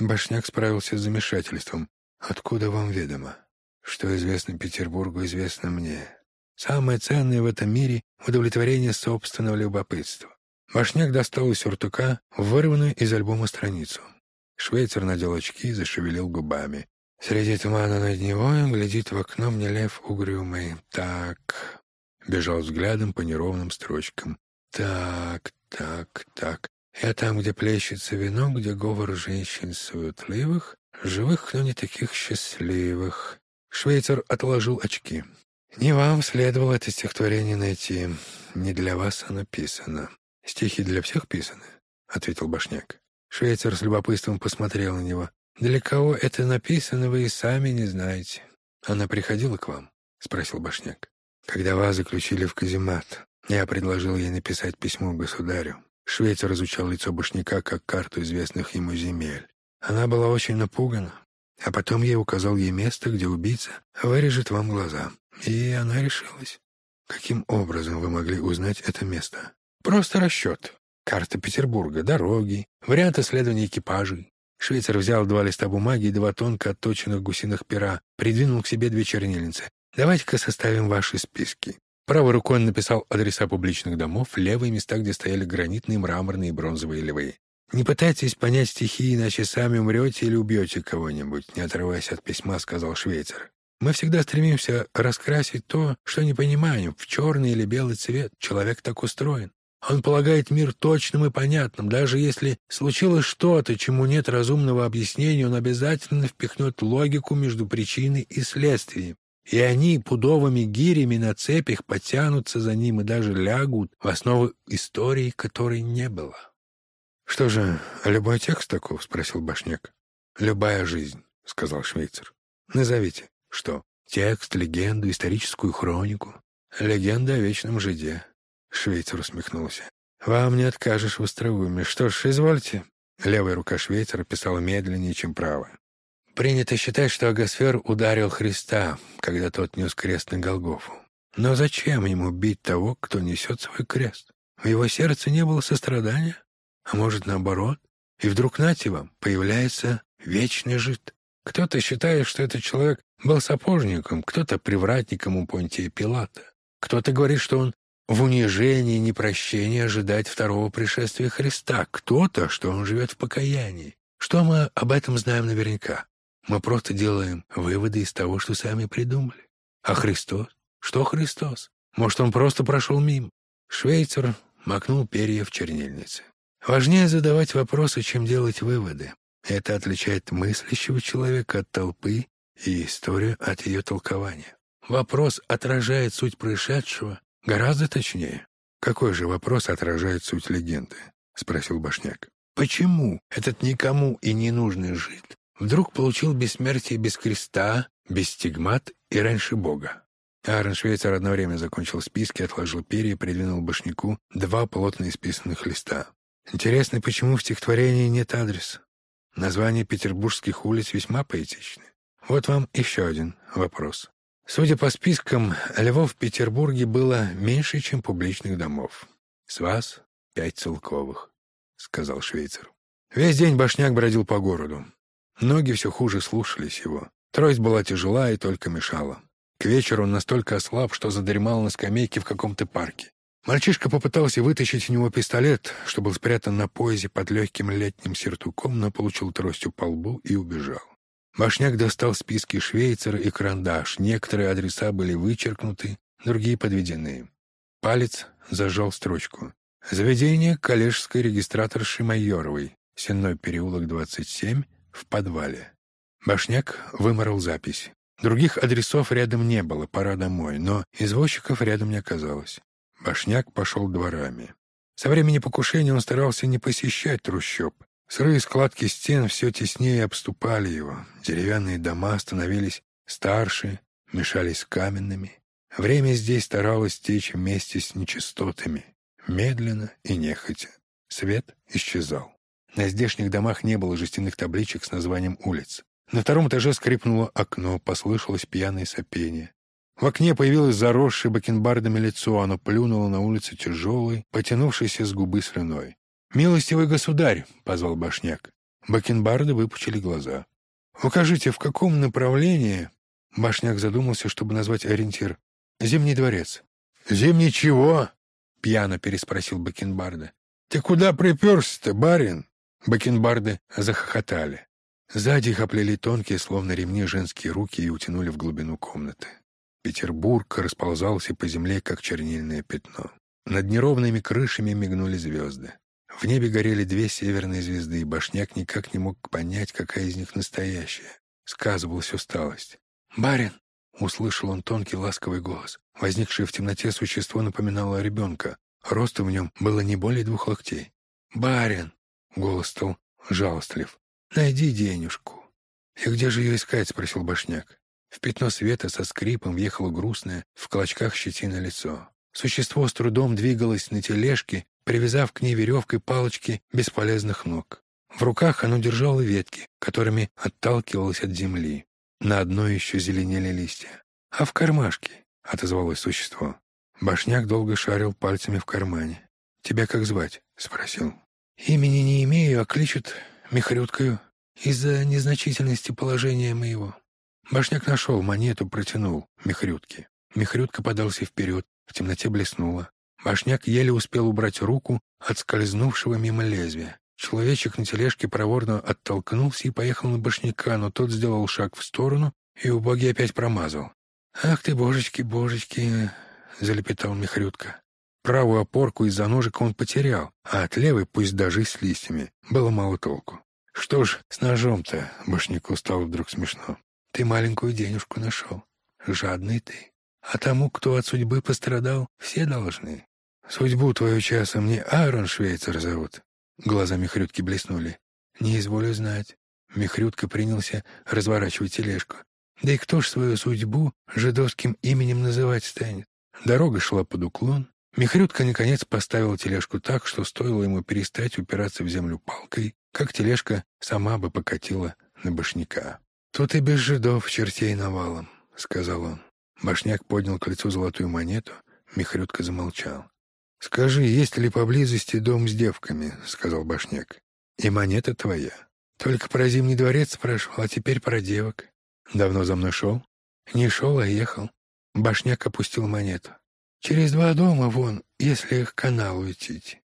Башняк справился с замешательством. «Откуда вам ведомо? Что известно Петербургу, известно мне. Самое ценное в этом мире — удовлетворение собственного любопытства. Башняк достал из сюртука вырванную из альбома страницу. Швейцар надел очки и зашевелил губами. Среди тумана над него глядит в окно мне лев угрюмый. Так... Бежал взглядом по неровным строчкам. Так, так, так. Я там, где плещется вино, где говор женщин суетливых, живых, но не таких счастливых. Швейцар отложил очки. Не вам следовало это стихотворение найти. Не для вас оно писано. Стихи для всех писаны, — ответил Башняк. Швейцар с любопытством посмотрел на него. «Для кого это написано, вы и сами не знаете». «Она приходила к вам?» — спросил Башняк. «Когда вас заключили в каземат, я предложил ей написать письмо государю. Швейцар изучал лицо Башняка как карту известных ему земель. Она была очень напугана, а потом я указал ей место, где убийца вырежет вам глаза. И она решилась. Каким образом вы могли узнать это место? Просто расчет. Карта Петербурга, дороги, варианты следования экипажей. Швейцар взял два листа бумаги и два тонко отточенных гусиных пера, придвинул к себе две чернильницы. «Давайте-ка составим ваши списки». Правой рукой он написал адреса публичных домов, левые — места, где стояли гранитные, мраморные и бронзовые львы. «Не пытайтесь понять стихи, иначе сами умрете или убьете кого-нибудь», — не отрываясь от письма, сказал швейцар. «Мы всегда стремимся раскрасить то, что не понимаем, в черный или белый цвет. Человек так устроен. Он полагает мир точным и понятным. Даже если случилось что-то, чему нет разумного объяснения, он обязательно впихнет логику между причиной и следствием. И они пудовыми гирями на цепях потянутся за ним и даже лягут в основу истории, которой не было. «Что же, любой текст таков?» — спросил Башняк. «Любая жизнь», — сказал швейцар. «Назовите. Что? Текст, легенду, историческую хронику?» «Легенда о вечном жиде», — швейцар усмехнулся. «Вам не откажешь в остроумии. Что ж, извольте». Левая рука швейцара писала медленнее, чем правая. Принято считать, что Агасфер ударил Христа, когда тот нес крест на Голгофу. Но зачем ему бить того, кто несет свой крест? В его сердце не было сострадания? А может, наоборот? И вдруг, нате вам, появляется вечный жид. Кто-то считает, что этот человек был сапожником, кто-то привратником у Понтия Пилата. Кто-то говорит, что он в унижении и непрощении ожидает второго пришествия Христа. Кто-то, что он живет в покаянии. Что мы об этом знаем наверняка? Мы просто делаем выводы из того, что сами придумали. А Христос? Что Христос? Может, он просто прошел мимо? Швейцар макнул перья в чернильнице. Важнее задавать вопросы, чем делать выводы. Это отличает мыслящего человека от толпы и историю от ее толкования. Вопрос отражает суть происшедшего гораздо точнее. «Какой же вопрос отражает суть легенды?» — спросил Башняк. «Почему этот никому и не нужный жид вдруг получил бессмертие без креста, без стигмат и раньше Бога?» Аарон Швейцар одновременно закончил списки, отложил перья и придвинул Башняку два плотно исписанных листа. Интересно, почему в стихотворении нет адреса? Названия петербургских улиц весьма поэтичны. Вот вам еще один вопрос. Судя по спискам, львов в Петербурге было меньше, чем публичных домов. С вас пять целковых, — сказал швейцар. Весь день башняк бродил по городу. Ноги все хуже слушались его. Трость была тяжела и только мешала. К вечеру он настолько ослаб, что задремал на скамейке в каком-то парке. Мальчишка попытался вытащить у него пистолет, что был спрятан на поясе под легким летним сертуком, но получил тростью по лбу и убежал. Башняк достал списки швейцара и карандаш. Некоторые адреса были вычеркнуты, другие подведены. Палец зажал строчку. Заведение коллежской регистраторши Майоровой. Сенной переулок, 27, в подвале. Башняк выморал запись. Других адресов рядом не было, пора домой, но извозчиков рядом не оказалось. Башняк пошел дворами. Со времени покушения он старался не посещать трущоб. Сырые складки стен все теснее обступали его. Деревянные дома становились старше, мешались каменными. Время здесь старалось течь вместе с нечистотами. Медленно и нехотя. Свет исчезал. На здешних домах не было жестяных табличек с названием улиц. На втором этаже скрипнуло окно, послышалось пьяное сопение. В окне появилось заросшее бакенбардами лицо, оно плюнуло на улице тяжелой, потянувшейся с губы слюной. «Милостивый государь!» — позвал Башняк. Бакенбарды выпучили глаза. «Укажите, в каком направлении...» Башняк задумался, чтобы назвать ориентир. «Зимний дворец». «Зимний чего?» — пьяно переспросил Бакенбарда. «Ты куда приперся-то, барин?» Бакенбарды захохотали. Сзади их оплели тонкие, словно ремни, женские руки и утянули в глубину комнаты. Петербург расползался по земле, как чернильное пятно. Над неровными крышами мигнули звезды. В небе горели две северные звезды, и Башняк никак не мог понять, какая из них настоящая. Сказывалась усталость. «Барин!» — услышал он тонкий ласковый голос. Возникшее в темноте существо напоминало ребенка. Ростом в нем было не более двух локтей. «Барин!» — голос стал жалостлив. Найди денежку. И где же ее искать? спросил Башняк. В пятно света со скрипом въехало грустное, в клочках щетина лицо. Существо с трудом двигалось на тележке, привязав к ней веревкой палочки бесполезных ног. В руках оно держало ветки, которыми отталкивалось от земли. На одной еще зеленели листья. «А в кармашке?» — отозвалось существо. Башняк долго шарил пальцами в кармане. «Тебя как звать?» — спросил. «Имени не имею, а кличут Михрюткою из-за незначительности положения моего». Башняк нашел монету, протянул Михрютке. Михрютка подался вперед, в темноте блеснула. Башняк еле успел убрать руку от скользнувшего мимо лезвия. Человечек на тележке проворно оттолкнулся и поехал на башняка, но тот сделал шаг в сторону, и убогий опять промазал. «Ах ты, божечки, божечки!» — залепетал Михрютка. Правую опорку из-за ножика он потерял, а от левой, пусть даже и с листьями, было мало толку. «Что ж, с ножом-то?» — башняку стало вдруг смешно. «Ты маленькую денежку нашел. Жадный ты. А тому, кто от судьбы пострадал, все должны. Судьбу твою часом не Аарон Швейцер зовут». Глаза Михрютки блеснули. «Не изволю знать». Михрютка принялся разворачивать тележку. «Да и кто ж свою судьбу жидовским именем называть станет?» Дорога шла под уклон, Михрютка, наконец, поставил тележку так, что стоило ему перестать упираться в землю палкой, как тележка сама бы покатила на башняка. «Тут и без жидов чертей навалом», — сказал он. Башняк поднял к лицу золотую монету, Михрютка замолчал. «Скажи, есть ли поблизости дом с девками?» — сказал Башняк. «И монета твоя. Только про Зимний дворец спрашивал, а теперь про девок. Давно за мной шел?» «Не шел, а ехал». Башняк опустил монету. Через два дома вон, если к каналу идти.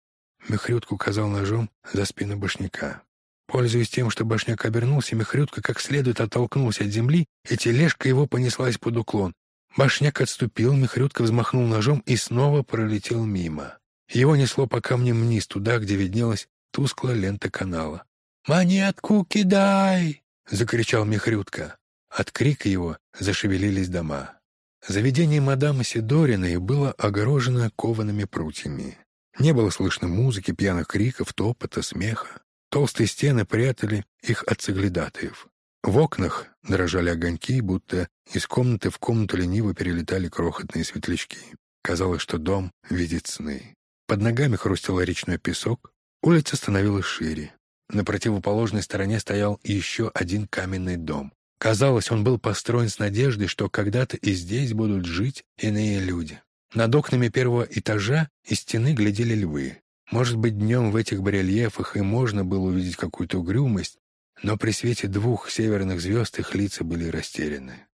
Мехрютка указал ножом за спину башняка. Пользуясь тем, что башняк обернулся, Мехрютка как следует оттолкнулся от земли, и тележка его понеслась под уклон. Башняк отступил, Мехрютка взмахнул ножом и снова пролетел мимо. Его несло по камням вниз, туда, где виднелась тусклая лента канала. «Монетку кидай!» — закричал Мехрютка. От крика его зашевелились дома. Заведение мадамы Сидориной было огорожено коваными прутьями. Не было слышно музыки, пьяных криков, топота, смеха. Толстые стены прятали их от соглядатаев. В окнах дрожали огоньки, будто из комнаты в комнату лениво перелетали крохотные светлячки. Казалось, что дом видит сны. Под ногами хрустел речной песок, улица становилась шире. На противоположной стороне стоял еще один каменный дом. Казалось, он был построен с надеждой, что когда-то и здесь будут жить иные люди. Над окнами первого этажа из стены глядели львы. Может быть, днем в этих барельефах и можно было увидеть какую-то угрюмость, но при свете двух северных звезд их лица были растеряны.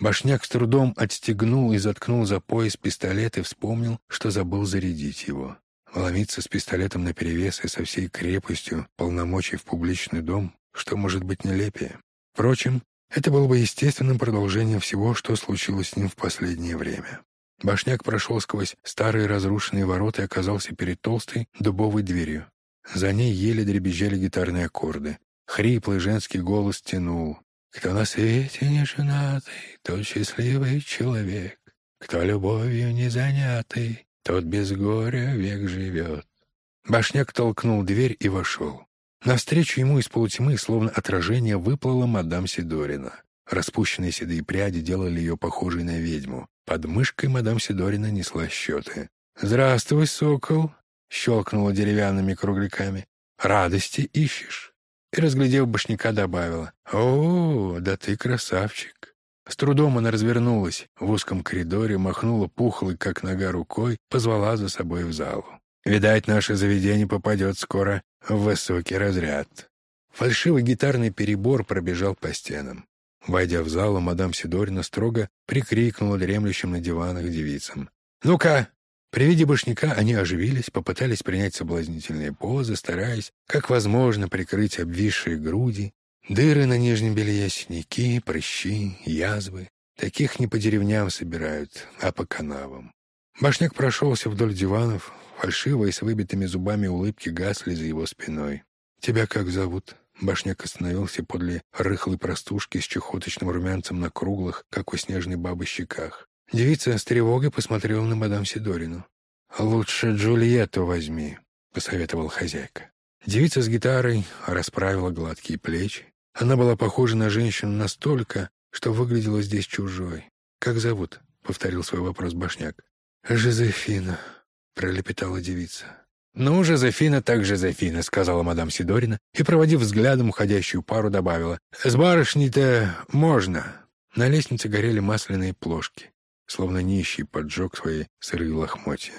Башняк с трудом отстегнул и заткнул за пояс пистолет и вспомнил, что забыл зарядить его. Ломиться с пистолетом наперевес и со всей крепостью полномочий в публичный дом, что может быть нелепее. Впрочем, это было бы естественным продолжением всего, что случилось с ним в последнее время. Башняк прошел сквозь старые разрушенные ворота и оказался перед толстой дубовой дверью. За ней еле дребезжали гитарные аккорды. Хриплый женский голос тянул. «Кто на свете не женатый, тот счастливый человек. Кто любовью не занятый, тот без горя век живет». Башняк толкнул дверь и вошел. Навстречу ему из полутьмы, словно отражение, выплыла мадам Сидорина. Распущенные седые пряди делали ее похожей на ведьму. Под мышкой мадам Сидорина несла счеты. «Здравствуй, сокол!» — щелкнула деревянными кругляками. «Радости ищешь?» И, разглядев башняка, добавила. «О, да ты красавчик!» С трудом она развернулась в узком коридоре, махнула пухлой, как нога, рукой, позвала за собой в залу. «Видать, наше заведение попадет скоро в высокий разряд. Фальшивый гитарный перебор пробежал по стенам. Войдя в зал, мадам Сидорина строго прикрикнула дремлющим на диванах девицам. «Ну-ка!» При виде башняка они оживились, попытались принять соблазнительные позы, стараясь, как возможно, прикрыть обвисшие груди, дыры на нижнем белье, синяки, прыщи, язвы. Таких не по деревням собирают, а по канавам. Башняк прошелся вдоль диванов, Фальшивые с выбитыми зубами улыбки гасли за его спиной. «Тебя как зовут?» Башняк остановился подле рыхлой простушки с чехоточным румянцем на круглых, как у снежной бабы, щеках. Девица с тревогой посмотрела на мадам Сидорину. «Лучше Джульетту возьми», — посоветовал хозяйка. Девица с гитарой расправила гладкие плечи. Она была похожа на женщину настолько, что выглядела здесь чужой. «Как зовут?» — повторил свой вопрос Башняк. «Жозефина», — пролепетала девица. «Ну, Жозефина так Жозефина», — сказала мадам Сидорина и, проводив взглядом уходящую пару, добавила. «С барышней-то можно». На лестнице горели масляные плошки, словно нищий поджег свои сырые лохмотья.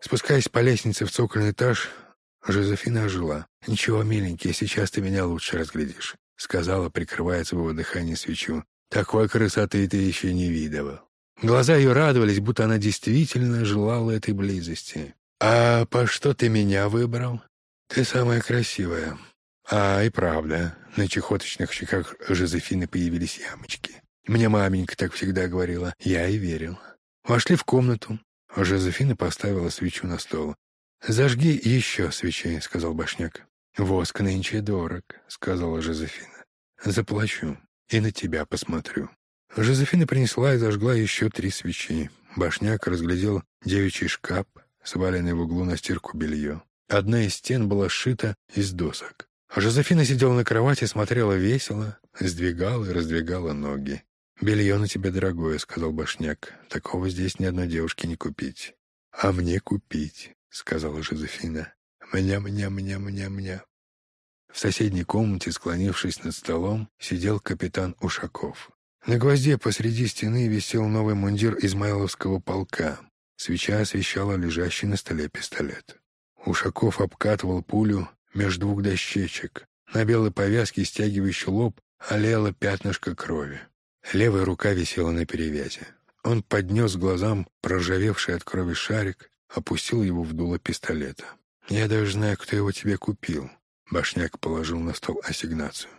Спускаясь по лестнице в цокольный этаж, Жозефина ожила. «Ничего, миленький, сейчас ты меня лучше разглядишь», — сказала, прикрывая своего дыхания свечу. «Такой красоты ты еще не видывал». Глаза ее радовались, будто она действительно желала этой близости. «А по что ты меня выбрал?» «Ты самая красивая». «А, и правда». На чехоточных щеках Жозефины появились ямочки. Мне маменька так всегда говорила. Я и верил. Вошли в комнату. Жозефина поставила свечу на стол. «Зажги еще свечей», — сказал Башняк. «Воск нынче дорог», — сказала Жозефина. «Заплачу и на тебя посмотрю». Жозефина принесла и зажгла еще три свечи. Башняк разглядел девичий шкаф, сваленный в углу на стирку белье. Одна из стен была сшита из досок. А Жозефина сидела на кровати, смотрела весело, сдвигала и раздвигала ноги. «Белье на тебе дорогое», — сказал Башняк. «Такого здесь ни одной девушке не купить». «А мне купить», — сказала Жозефина. «Мня-мня-мня-мня-мня». В соседней комнате, склонившись над столом, сидел капитан Ушаков. На гвозде посреди стены висел новый мундир Измайловского полка. Свеча освещала лежащий на столе пистолет. Ушаков обкатывал пулю между двух дощечек. На белой повязке, стягивающей лоб, олело пятнышко крови. Левая рука висела на перевязи. Он поднес глазам проржавевший от крови шарик, опустил его в дуло пистолета. «Я даже знаю, кто его тебе купил», — Башняк положил на стол ассигнацию.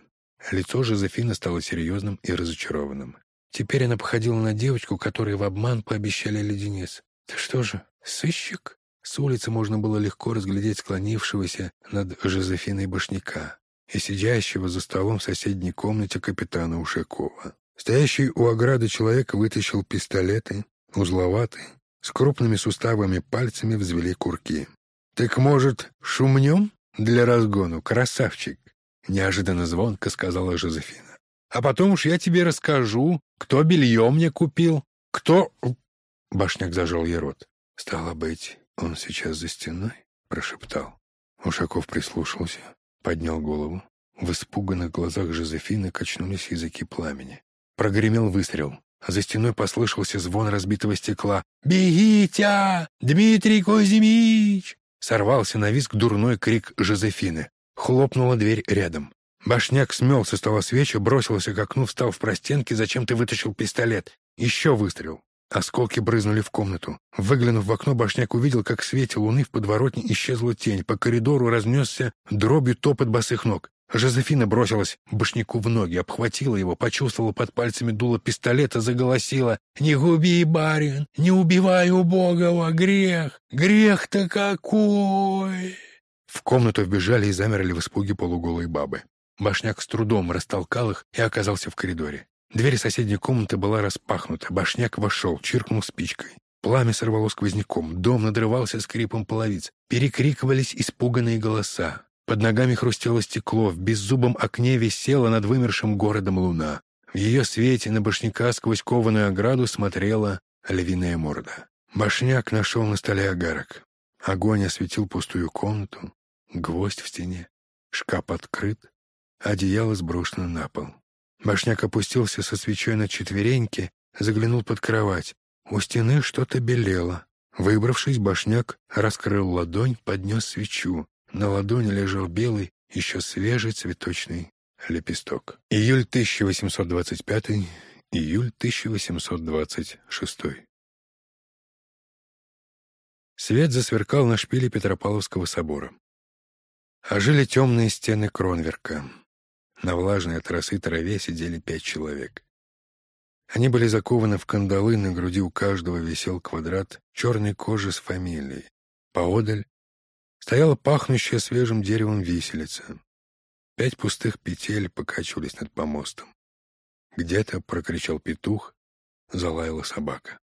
Лицо Жозефины стало серьезным и разочарованным. Теперь она походила на девочку, которой в обман пообещали леденец. «Ты что же, сыщик?» С улицы можно было легко разглядеть склонившегося над Жозефиной башняка и сидящего за столом в соседней комнате капитана Ушакова. Стоящий у ограды человек вытащил пистолеты, узловатые, с крупными суставами пальцами взвели курки. «Так, может, шумнем для разгону, красавчик?» Неожиданно звонко сказала Жозефина. «А потом уж я тебе расскажу, кто белье мне купил, кто...» Башняк зажал ей рот. «Стало быть, он сейчас за стеной?» — прошептал. Ушаков прислушался, поднял голову. В испуганных глазах Жозефины качнулись языки пламени. Прогремел выстрел. За стеной послышался звон разбитого стекла. «Бегите! Дмитрий Кузьмич!» Сорвался на визг дурной крик Жозефины. Хлопнула дверь рядом. Башняк смел со стола свечи, бросился к окну, встал в простенке, зачем-то вытащил пистолет. Еще выстрел. Осколки брызнули в комнату. Выглянув в окно, Башняк увидел, как в свете луны в подворотне исчезла тень. По коридору разнесся дробью топот босых ног. Жозефина бросилась Башняку в ноги, обхватила его, почувствовала под пальцами дуло пистолета, заголосила «Не губи, барин! Не убивай убогого! Грех! Грех-то какой!» В комнату вбежали и замерли в испуге полуголые бабы. Башняк с трудом растолкал их и оказался в коридоре. Дверь соседней комнаты была распахнута. Башняк вошел, чиркнул спичкой. Пламя сорвало сквозняком, дом надрывался скрипом половиц. Перекрикивались испуганные голоса. Под ногами хрустело стекло, в беззубом окне висела над вымершим городом луна. В ее свете на башняка сквозь кованую ограду смотрела львиная морда. Башняк нашел на столе огарок. Огонь осветил пустую комнату, Гвоздь в стене, шкаф открыт, одеяло сброшено на пол. Башняк опустился со свечой на четвереньки, заглянул под кровать. У стены что-то белело. Выбравшись, Башняк раскрыл ладонь, поднес свечу. На ладони лежал белый, еще свежий цветочный лепесток. Июль 1825, июль 1826. Свет засверкал на шпиле Петропавловского собора. Ожили темные стены Кронверка. На влажной от росы траве сидели пять человек. Они были закованы в кандалы, на груди у каждого висел квадрат черной кожи с фамилией. Поодаль стояла пахнущая свежим деревом виселица. Пять пустых петель покачивались над помостом. Где-то прокричал петух, залаяла собака.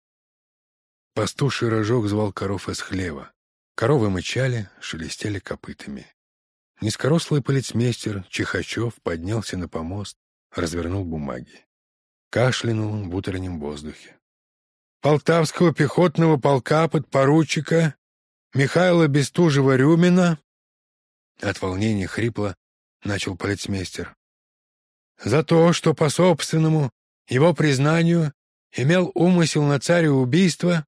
Пастуший рожок звал коров из хлева. Коровы мычали, шелестели копытами. Низкорослый полицмейстер Чихачев поднялся на помост, развернул бумаги. Кашлянул в утреннем воздухе. Полтавского пехотного полка подпоручика Михаила Бестужева-Рюмина от волнения хрипло начал полицмейстер. За то, что по собственному его признанию имел умысел на царя убийства,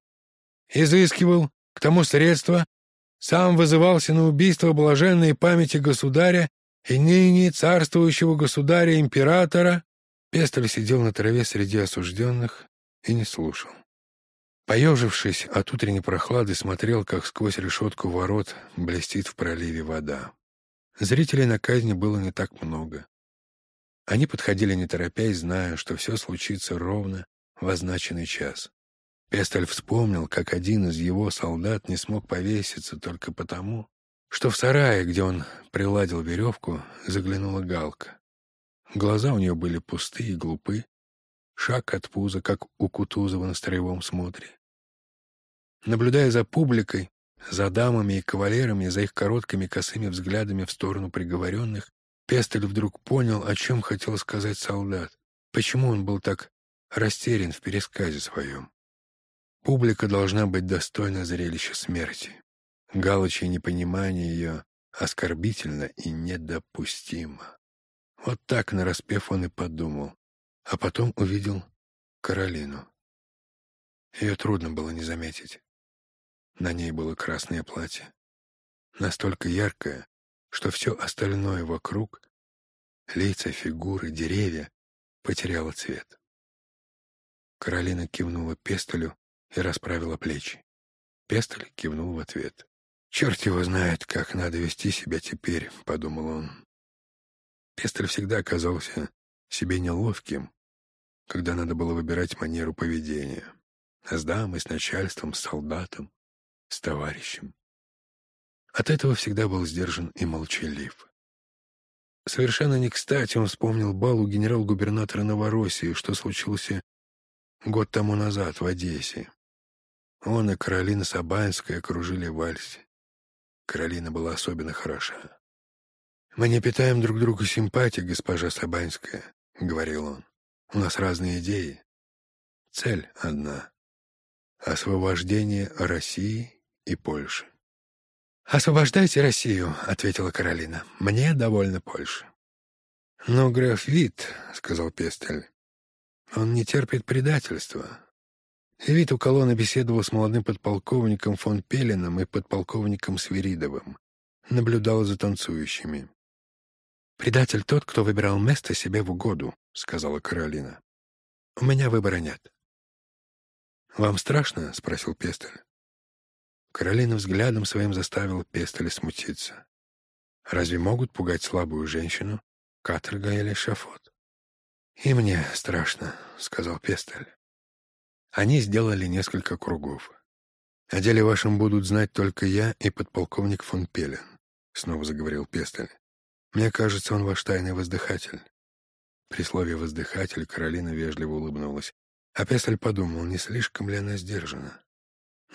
изыскивал к тому средства, сам вызывался на убийство блаженной памяти государя и ныне царствующего государя-императора, Пестель сидел на траве среди осужденных и не слушал. Поежившись от утренней прохлады, смотрел, как сквозь решетку ворот блестит в проливе вода. Зрителей на казни было не так много. Они подходили не торопясь, зная, что все случится ровно в означенный час. Пестель вспомнил, как один из его солдат не смог повеситься только потому, что в сарае, где он приладил веревку, заглянула галка. Глаза у нее были пустые и глупы, шаг от пуза, как у Кутузова на строевом смотре. Наблюдая за публикой, за дамами и кавалерами, за их короткими косыми взглядами в сторону приговоренных, Пестель вдруг понял, о чем хотел сказать солдат, почему он был так растерян в пересказе своем. Публика должна быть достойна зрелища смерти. Галочье непонимание ее оскорбительно и недопустимо. Вот так, нараспев, он и подумал, а потом увидел Каролину. Ее трудно было не заметить. На ней было красное платье, настолько яркое, что все остальное вокруг — лица, фигуры, деревья — потеряло цвет. Каролина кивнула Пестелю и расправила плечи. Пестель кивнул в ответ. «Черт его знает, как надо вести себя теперь», — подумал он. Пестель всегда оказался себе неловким, когда надо было выбирать манеру поведения. С дамой, с начальством, с солдатом, с товарищем. От этого всегда был сдержан и молчалив. Совершенно не кстати он вспомнил бал у генерал-губернатора Новороссии, что случился год тому назад в Одессе. Он и Каролина Сабанская окружили вальсе. Каролина была особенно хороша. «Мы не питаем друг другу симпатии, госпожа Сабанская», — говорил он. «У нас разные идеи. Цель одна — освобождение России и Польши. «Освобождайте Россию», — ответила Каролина. «Мне довольно Польши». «Но граф Вит», — сказал Пестель, — «он не терпит предательства». Вит у колонны беседовал с молодым подполковником фон Пеленом и подполковником Свиридовым. Наблюдал за танцующими. «Предатель тот, кто выбирал место себе в угоду», — сказала Каролина. «У меня выбора нет». «Вам страшно?» — спросил Пестель. Каролина взглядом своим заставила Пестеля смутиться. Разве могут пугать слабую женщину каторга или шафот? «И мне страшно», — сказал Пестель. Они сделали несколько кругов. «О деле вашем будут знать только я и подполковник фон Пелен», — снова заговорил Пестель. «Мне кажется, он ваш тайный воздыхатель». При слове «воздыхатель» Каролина вежливо улыбнулась. А Пестель подумал, не слишком ли она сдержана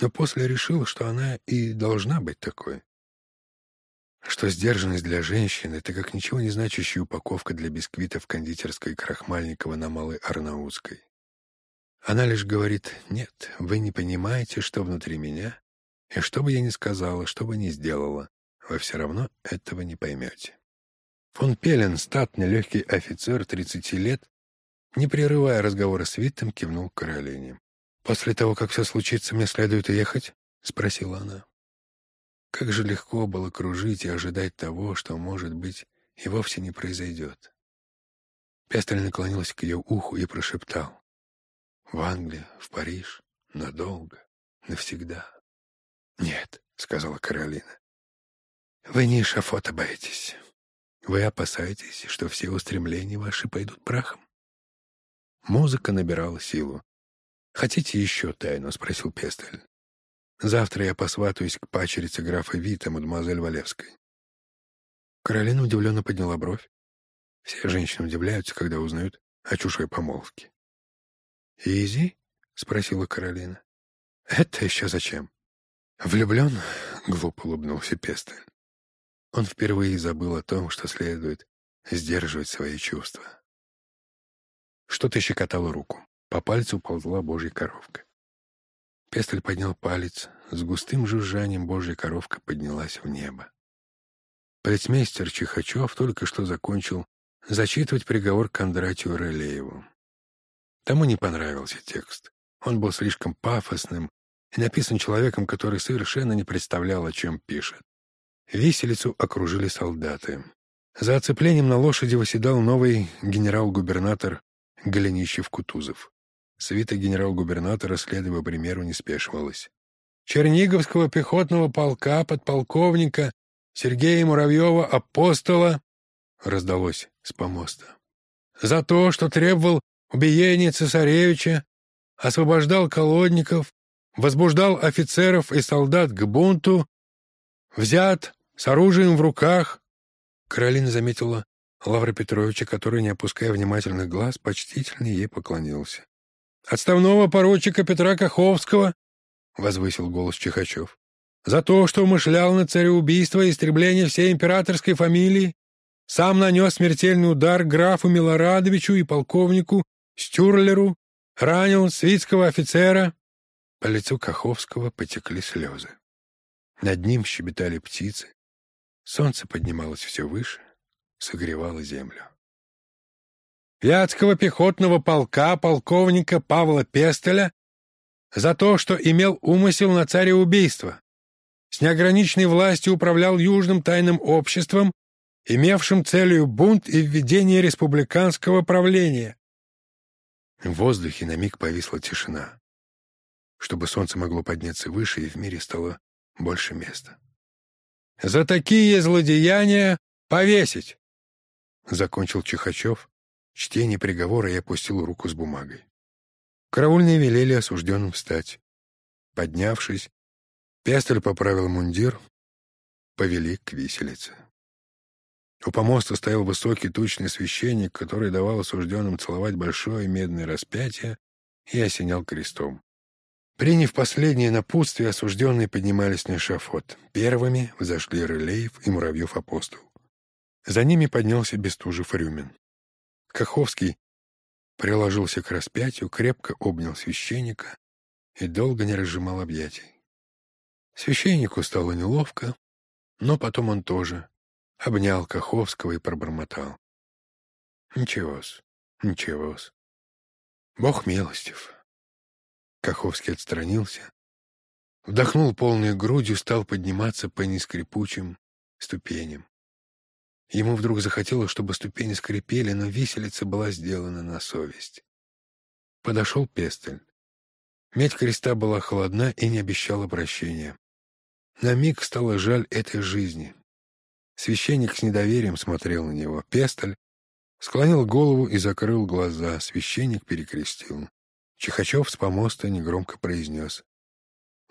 но после решил, что она и должна быть такой. Что сдержанность для женщин — это как ничего не значащая упаковка для бисквитов кондитерской Крахмальникова на Малой Арнаутской. Она лишь говорит, «Нет, вы не понимаете, что внутри меня, и что бы я ни сказала, что бы ни сделала, вы все равно этого не поймете». Фон Пелен, статный легкий офицер 30 лет, не прерывая разговора с Виттом, кивнул к Каролине. «После того, как все случится, мне следует уехать?» — спросила она. Как же легко было кружить и ожидать того, что, может быть, и вовсе не произойдет. Пестель наклонился к ее уху и прошептал. «В Англию, в Париж, надолго, навсегда». «Нет», — сказала Каролина. «Вы не шафота боитесь. Вы опасаетесь, что все устремления ваши пойдут прахом». Музыка набирала силу. «Хотите еще тайну?» — спросил Пестель. «Завтра я посватаюсь к пачерице графа Вита, мадемуазель Валевской». Каролина удивленно подняла бровь. Все женщины удивляются, когда узнают о чужой помолвке. «Изи?» — спросила Каролина. «Это еще зачем?» «Влюблен?» — глупо улыбнулся Пестель. Он впервые забыл о том, что следует сдерживать свои чувства. Что-то щекотало руку. По пальцу ползла божья коровка. Пестель поднял палец. С густым жужжанием божья коровка поднялась в небо. Полицмейстер Чихачев только что закончил зачитывать приговор Кондратию Релееву. Тому не понравился текст. Он был слишком пафосным и написан человеком, который совершенно не представлял, о чем пишет. Виселицу окружили солдаты. За оцеплением на лошади восседал новый генерал-губернатор Голенищев-Кутузов. Свита генерал-губернатора, следуя примеру, не спешивалась. Черниговского пехотного полка подполковника Сергея Муравьева апостола раздалось с помоста. За то, что требовал убиения цесаревича, освобождал колодников, возбуждал офицеров и солдат к бунту, взят с оружием в руках. Каролина заметила Лавра Петровича, который, не опуская внимательных глаз, почтительно ей поклонился. «Отставного поручика Петра Каховского», — возвысил голос Чихачев, «за то, что умышлял на цареубийство и истребление всей императорской фамилии, сам нанес смертельный удар графу Милорадовичу и полковнику Стюрлеру, ранил свитского офицера». По лицу Каховского потекли слезы. Над ним щебетали птицы. Солнце поднималось все выше, согревало землю. Вятского пехотного полка полковника Павла Пестеля за то, что имел умысел на цареубийство. С неограниченной властью управлял Южным тайным обществом, имевшим целью бунт и введение республиканского правления. В воздухе на миг повисла тишина, чтобы солнце могло подняться выше, и в мире стало больше места. «За такие злодеяния повесить!» — закончил Чихачев, чтение приговора и опустил руку с бумагой. Караульные велели осужденным встать. Поднявшись, Пестель поправил мундир, повели к виселице. У помоста стоял высокий тучный священник, который давал осужденным целовать большое медное распятие и осенял крестом. Приняв последнее напутствие, осужденные поднимались на эшафот. Первыми взошли Рылеев и Муравьев-апостол. За ними поднялся Бестужев-Рюмин. Каховский приложился к распятию, крепко обнял священника и долго не разжимал объятий. Священнику стало неловко, но потом он тоже обнял Каховского и пробормотал. «Ничего-с, ничего-с. Бог милостив». Каховский отстранился, вдохнул полной грудью, стал подниматься по нескрипучим ступеням. Ему вдруг захотелось, чтобы ступени скрипели, но виселица была сделана на совесть. Подошел Пестель. Медь креста была холодна и не обещала прощения. На миг стало жаль этой жизни. Священник с недоверием смотрел на него. Пестель склонил голову и закрыл глаза. Священник перекрестил. Чихачев с помоста негромко произнес.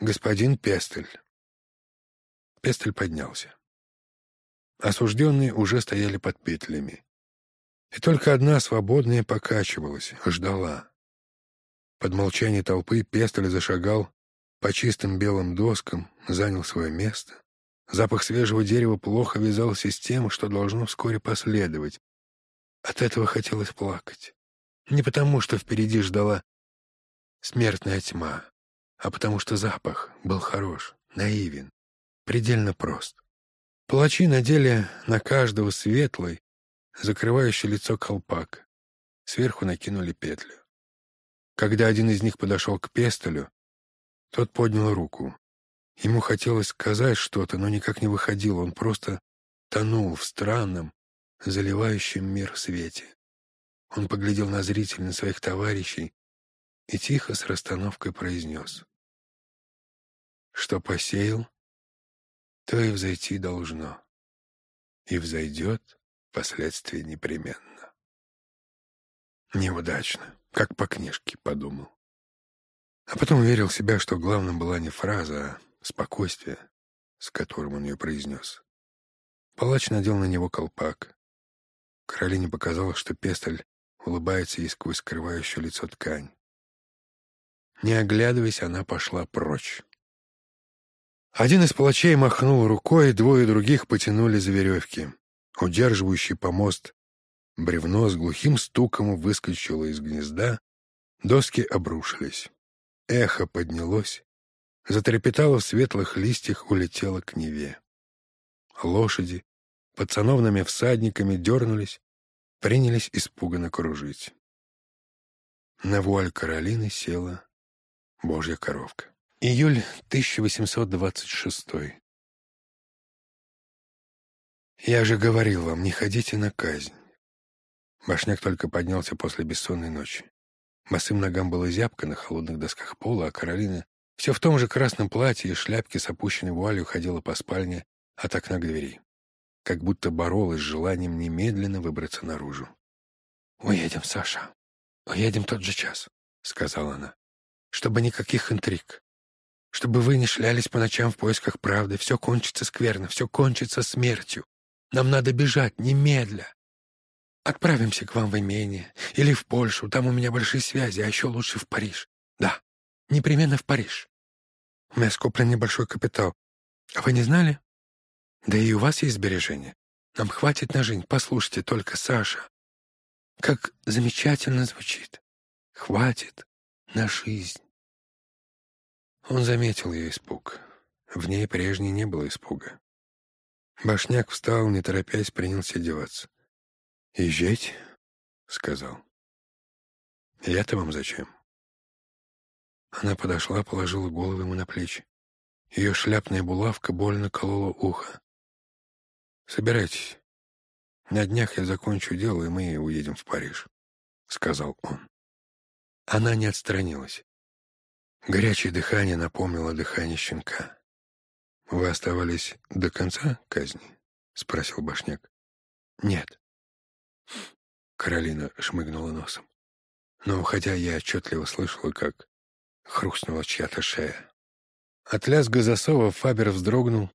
«Господин Пестель». Пестель поднялся. Осужденные уже стояли под петлями. И только одна свободная покачивалась, ждала. Под молчание толпы Пестель зашагал по чистым белым доскам, занял свое место. Запах свежего дерева плохо вязался с тем, что должно вскоре последовать. От этого хотелось плакать. Не потому, что впереди ждала смертная тьма, а потому что запах был хорош, наивен, предельно прост. Палачи надели на каждого светлый, закрывающий лицо колпак. Сверху накинули петлю. Когда один из них подошел к пестолю, тот поднял руку. Ему хотелось сказать что-то, но никак не выходило. Он просто тонул в странном, заливающем мир свете. Он поглядел на зрителей, на своих товарищей и тихо с расстановкой произнес. Что посеял, то и взойти должно. И взойдет впоследствии непременно. Неудачно, как по книжке подумал. А потом уверил себя, что главным была не фраза, а спокойствие, с которым он ее произнес. Палач надел на него колпак. Каролине показалось, что пестоль улыбается ей сквозь скрывающую лицо ткань. Не оглядываясь, она пошла прочь. Один из палачей махнул рукой, двое других потянули за веревки. Удерживающий помост бревно с глухим стуком выскочило из гнезда, доски обрушились. Эхо поднялось, затрепетало в светлых листьях, улетело к Неве. Лошади под сановными всадниками дернулись, принялись испуганно кружить. На вуаль Каролины села божья коровка. Июль 1826. Я же говорил вам, не ходите на казнь. Башняк только поднялся после бессонной ночи. Босым ногам было зябко на холодных досках пола, а Каролина все в том же красном платье и шляпке с опущенной вуалью ходила по спальне от окна к двери, как будто боролась с желанием немедленно выбраться наружу. «Уедем, Саша, уедем тот же час», — сказала она, — «чтобы никаких интриг, чтобы вы не шлялись по ночам в поисках правды. Все кончится скверно, все кончится смертью. Нам надо бежать немедля. Отправимся к вам в имение или в Польшу, там у меня большие связи, а еще лучше в Париж. Да, непременно в Париж. У меня скоплен небольшой капитал. А вы не знали? Да и у вас есть сбережения. Нам хватит на жизнь. Послушайте только, Саша. Как замечательно звучит. Хватит на жизнь. Он заметил ее испуг. В ней прежней не было испуга. Башняк встал, не торопясь, принялся одеваться. «Езжайте», — сказал. «Я-то вам зачем?» Она подошла, положила голову ему на плечи. Ее шляпная булавка больно колола ухо. «Собирайтесь. На днях я закончу дело, и мы уедем в Париж», — сказал он. Она не отстранилась. Горячее дыхание напомнило дыхание щенка. «Вы оставались до конца казни?» — спросил Башняк. «Нет». Каролина шмыгнула носом. Но, уходя, я отчетливо слышала, как хрустнула чья-то шея. От лязга засова Фабер вздрогнул,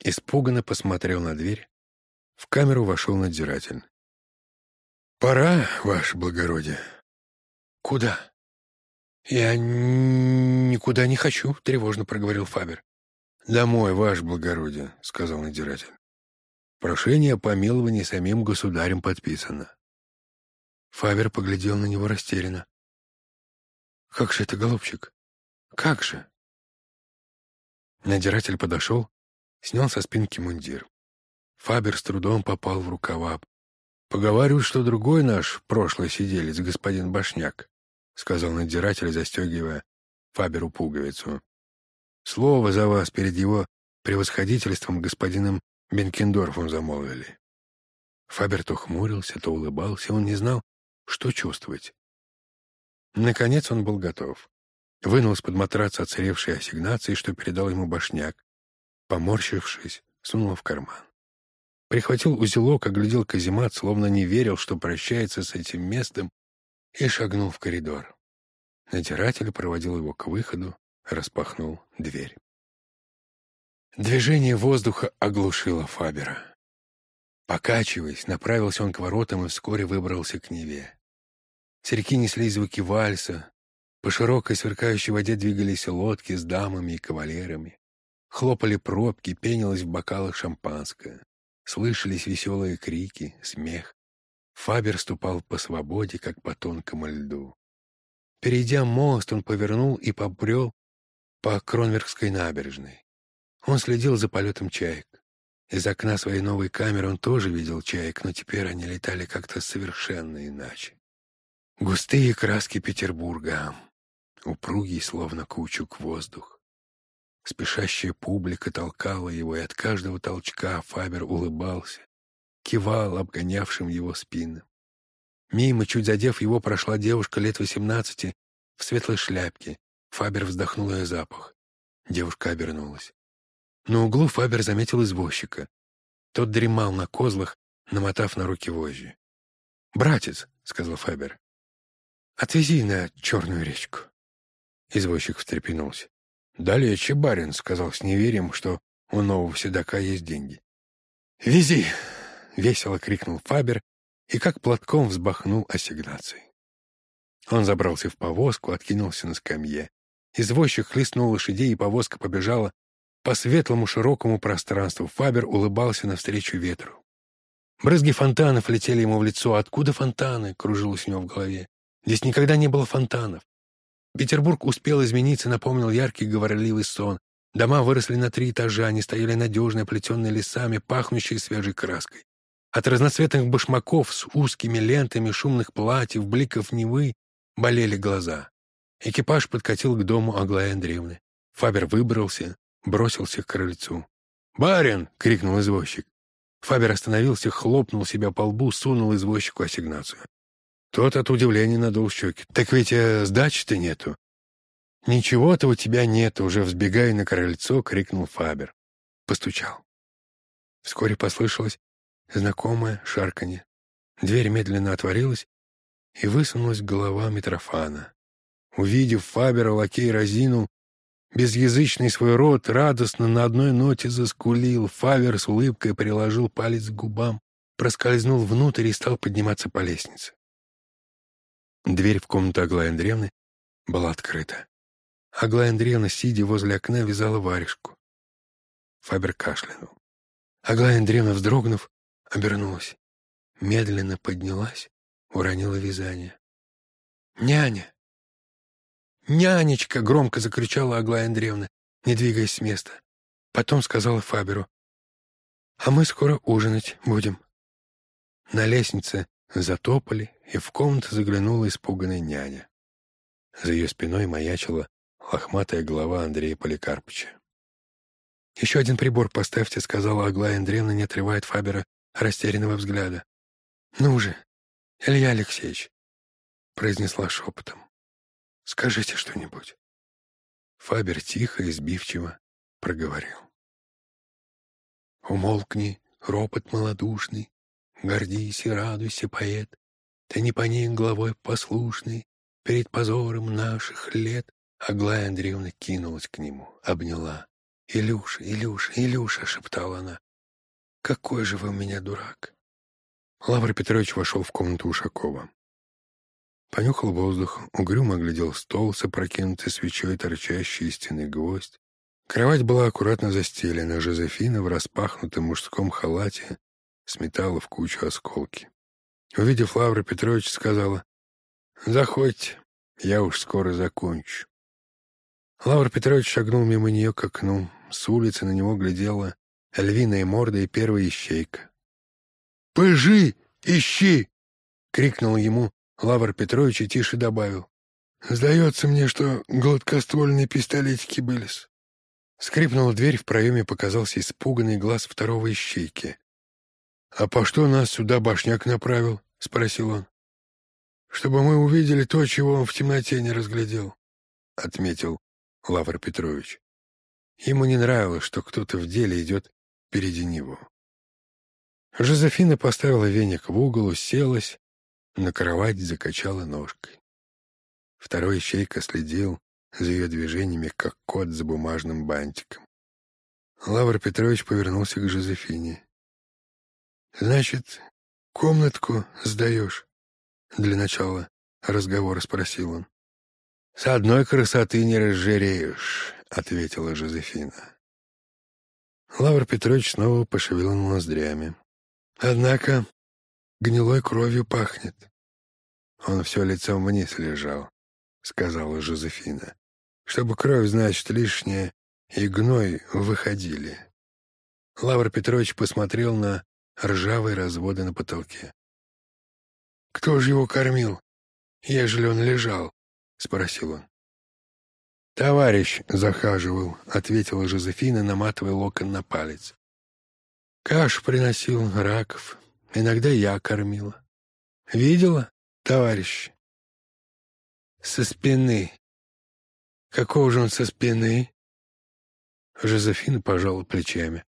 испуганно посмотрел на дверь. В камеру вошел надзиратель. «Пора, ваше благородие». «Куда?» «Я никуда не хочу», — тревожно проговорил Фабер. «Домой, ваше благородие», — сказал надзиратель. «Прошение о помиловании самим государем подписано. Фабер поглядел на него растерянно. «Как же это, голубчик? Как же?» Надиратель подошел, снял со спинки мундир. Фабер с трудом попал в рукава. «Поговаривают, что другой наш прошлый сиделец, господин Башняк», — сказал надзиратель, застегивая Фаберу пуговицу. «Слово за вас перед его превосходительством господином Бенкендорфом замолвили». Фабер то хмурился, то улыбался, он не знал, что чувствовать? Наконец он был готов. Вынул из-под матраца оцаревшие ассигнации, что передал ему башняк. Поморщившись, сунул в карман. Прихватил узелок, оглядел каземат, словно не верил, что прощается с этим местом, и шагнул в коридор. Надиратель проводил его к выходу, распахнул дверь. Движение воздуха оглушило Фабера. Покачиваясь, направился он к воротам и вскоре выбрался к Неве. С реки неслись звуки вальса, по широкой сверкающей воде двигались лодки с дамами и кавалерами. Хлопали пробки, пенилось в бокалах шампанское. Слышались веселые крики, смех. Фабер ступал по свободе, как по тонкому льду. Перейдя мост, он повернул и побрел по Кронверкской набережной. Он следил за полетом чаек. Из окна своей новой камеры он тоже видел чаек, но теперь они летали как-то совершенно иначе. Густые краски Петербурга, упругий, словно кучук воздух. Спешащая публика толкала его, и от каждого толчка Фабер улыбался, кивал обгонявшим его спинам. Мимо, чуть задев его, прошла девушка лет восемнадцати в светлой шляпке. Фабер вздохнул ее запах. Девушка обернулась. На углу Фабер заметил извозчика. Тот дремал на козлах, намотав на руки вожжи. «Братец», — сказал Фабер, — «отвези на Черную речку». Извозчик встрепенулся. «Далече, барин», — сказал с неверием, что у нового седока есть деньги. «Вези!» — весело крикнул Фабер и как платком взбахнул ассигнацией. Он забрался в повозку, откинулся на скамье. Извозчик хлестнул лошадей, и повозка побежала по светлому широкому пространству. Фабер улыбался навстречу ветру. Брызги фонтанов летели ему в лицо. Откуда фонтаны? Кружилось у него в голове. Здесь никогда не было фонтанов. Петербург успел измениться, напомнил яркий говорливый сон. Дома выросли на три этажа, они стояли надежно, оплетенные лесами, пахнущие свежей краской. От разноцветных башмаков с узкими лентами шумных платьев, бликов Невы болели глаза. Экипаж подкатил к дому Аглаи Андреевны. Фабер выбрался, бросился к крыльцу. «Барин!» — крикнул извозчик. Фабер остановился, хлопнул себя по лбу, сунул извозчику ассигнацию. Тот от удивления надул щеки. «Так ведь э, сдачи-то нету». «Ничего-то у тебя нет», — уже взбегая на крыльцо, крикнул Фабер. Постучал. Вскоре послышалось знакомое шарканье. Дверь медленно отворилась, и высунулась голова Митрофана. Увидев Фабера, лакей разинул безязычный свой рот, радостно на одной ноте заскулил. Фабер с улыбкой приложил палец к губам, проскользнул внутрь и стал подниматься по лестнице. Дверь в комнату Аглаи Андреевны была открыта. Аглая Андреевна, сидя возле окна, вязала варежку. Фабер кашлянул. Аглая Андреевна, вздрогнув, обернулась. Медленно поднялась, уронила вязание. «Няня!» «Нянечка!» — громко закричала Аглая Андреевна, не двигаясь с места. Потом сказала Фаберу. «А мы скоро ужинать будем». На лестнице затопали, и в комнату заглянула испуганная няня. За ее спиной маячила лохматая голова Андрея Поликарпыча. «Еще один прибор поставьте», — сказала Аглая Андреевна, не отрывая от Фабера растерянного взгляда. «Ну же, Илья Алексеевич», — произнесла шепотом, — «скажите что-нибудь». Фабер тихо и сбивчиво проговорил. «Умолкни, ропот малодушный, гордись и радуйся, поэт, ты не по ней головой послушный, перед позором наших лет». Аглая Андреевна кинулась к нему, обняла. «Илюша, Илюша, Илюша!» — шептала она. «Какой же вы у меня дурак!» Лавр Петрович вошел в комнату Ушакова. Понюхал воздух, угрюмо оглядел стол с опрокинутой свечой, торчащий из стены гвоздь. Кровать была аккуратно застелена, Жозефина в распахнутом мужском халате сметала в кучу осколки. Увидев Лавра Петрович, сказала, «Заходьте, я уж скоро закончу». Лавр Петрович шагнул мимо нее к окну. С улицы на него глядела львиная морда и первая ищейка. «Пыжи! Ищи!» — крикнул ему Лавр Петрович и тише добавил. «Сдается мне, что гладкоствольные пистолетики были -с. Скрипнула дверь, в проеме показался испуганный глаз второго ищейки. «А по что нас сюда башняк направил?» — спросил он. «Чтобы мы увидели то, чего он в темноте не разглядел», — отметил Лавр Петрович. Ему не нравилось, что кто-то в деле идет впереди него. Жозефина поставила веник в угол, уселась, на кровать закачала ножкой. Второй ищейка следил за ее движениями, как кот за бумажным бантиком. Лавр Петрович повернулся к Жозефине. «Значит, комнатку сдаешь?» Для начала разговора спросил он. «С одной красоты не разжиреешь», — ответила Жозефина. Лавр Петрович снова пошевелил ноздрями. «Однако гнилой кровью пахнет». «Он все лицом вниз лежал», — сказала Жозефина. «Чтобы кровь, значит, лишняя, и гной выходили». Лавр Петрович посмотрел на ржавые разводы на потолке. «Кто же его кормил, ежели он лежал?» — спросил он. «Товарищ захаживал», — ответила Жозефина, наматывая локон на палец. «Кашу приносил, раков. Иногда я кормила. Видела, товарищ?» «Со спины». «Какого же он со спины?» Жозефина пожала плечами.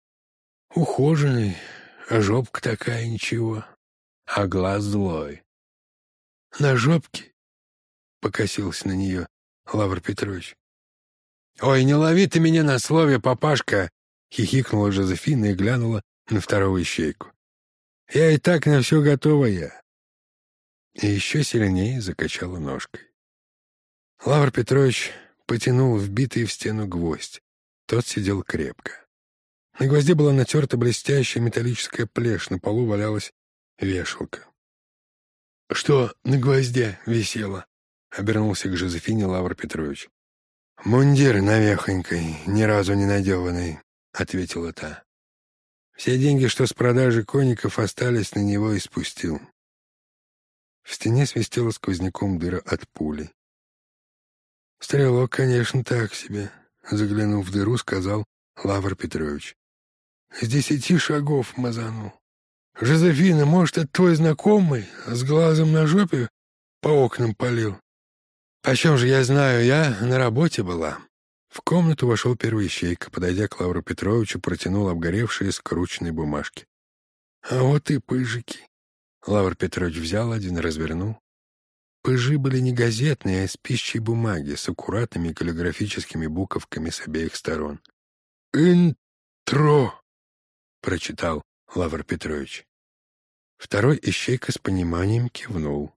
«Ухоженный, жопка такая ничего, а глаз злой». «На жопке — покосился на нее Лавр Петрович. «Ой, не лови ты меня на слове, папашка!» — хихикнула Жозефина и глянула на второго ищейку. «Я и так на все готовая!» И еще сильнее закачала ножкой. Лавр Петрович потянул вбитый в стену гвоздь. Тот сидел крепко. На гвозде была натерта блестящая металлическая плешь, на полу валялась вешалка. «Что на гвозде висело?» — обернулся к Жозефине Лавр Петрович. «Мундир навехонькой, ни разу не надеванный», — ответила та. «Все деньги, что с продажи коников остались, на него и спустил». В стене свистела сквозняком дыра от пули. «Стрелок, конечно, так себе», — заглянув в дыру, сказал Лавр Петрович. «С десяти шагов мазанул. Жозефина, может, это твой знакомый с глазом на жопе по окнам полил?» «Почем же я знаю, я на работе была». В комнату вошел первый ищейка, подойдя к Лавру Петровичу, протянул обгоревшие скрученные бумажки. «А вот и пыжики». Лавр Петрович взял один, развернул. Пыжи были не газетные, а из пищей бумаги, с аккуратными каллиграфическими буковками с обеих сторон. «Интро», — прочитал Лавр Петрович. Второй ищейка с пониманием кивнул.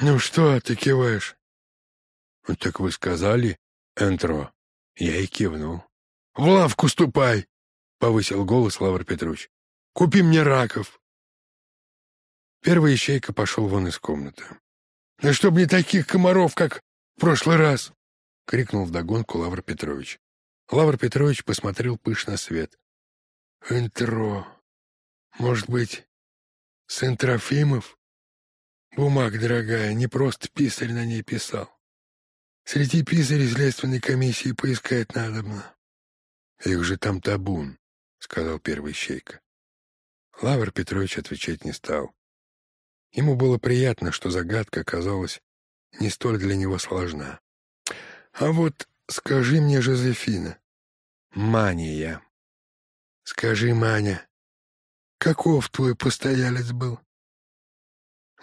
«Ну что ты киваешь?» «Ну, «Так вы сказали, Энтро». Я и кивнул. «В лавку ступай!» — повысил голос Лавр Петрович. «Купи мне раков!» Первый ищейка пошел вон из комнаты. «Да чтоб не таких комаров, как в прошлый раз!» — крикнул вдогонку Лавр Петрович. Лавр Петрович посмотрел пышно свет. «Энтро. Может быть, сын Трофимов? Бумага дорогая, не просто писарь на ней писал. Среди писарей следственной комиссии поискать надобно». «Их же там табун», — сказал первый щейка. Лавр Петрович отвечать не стал. Ему было приятно, что загадка оказалась не столь для него сложна. «А вот скажи мне, Жозефина...» «Мания». «Скажи, Маня, каков твой постоялец был?»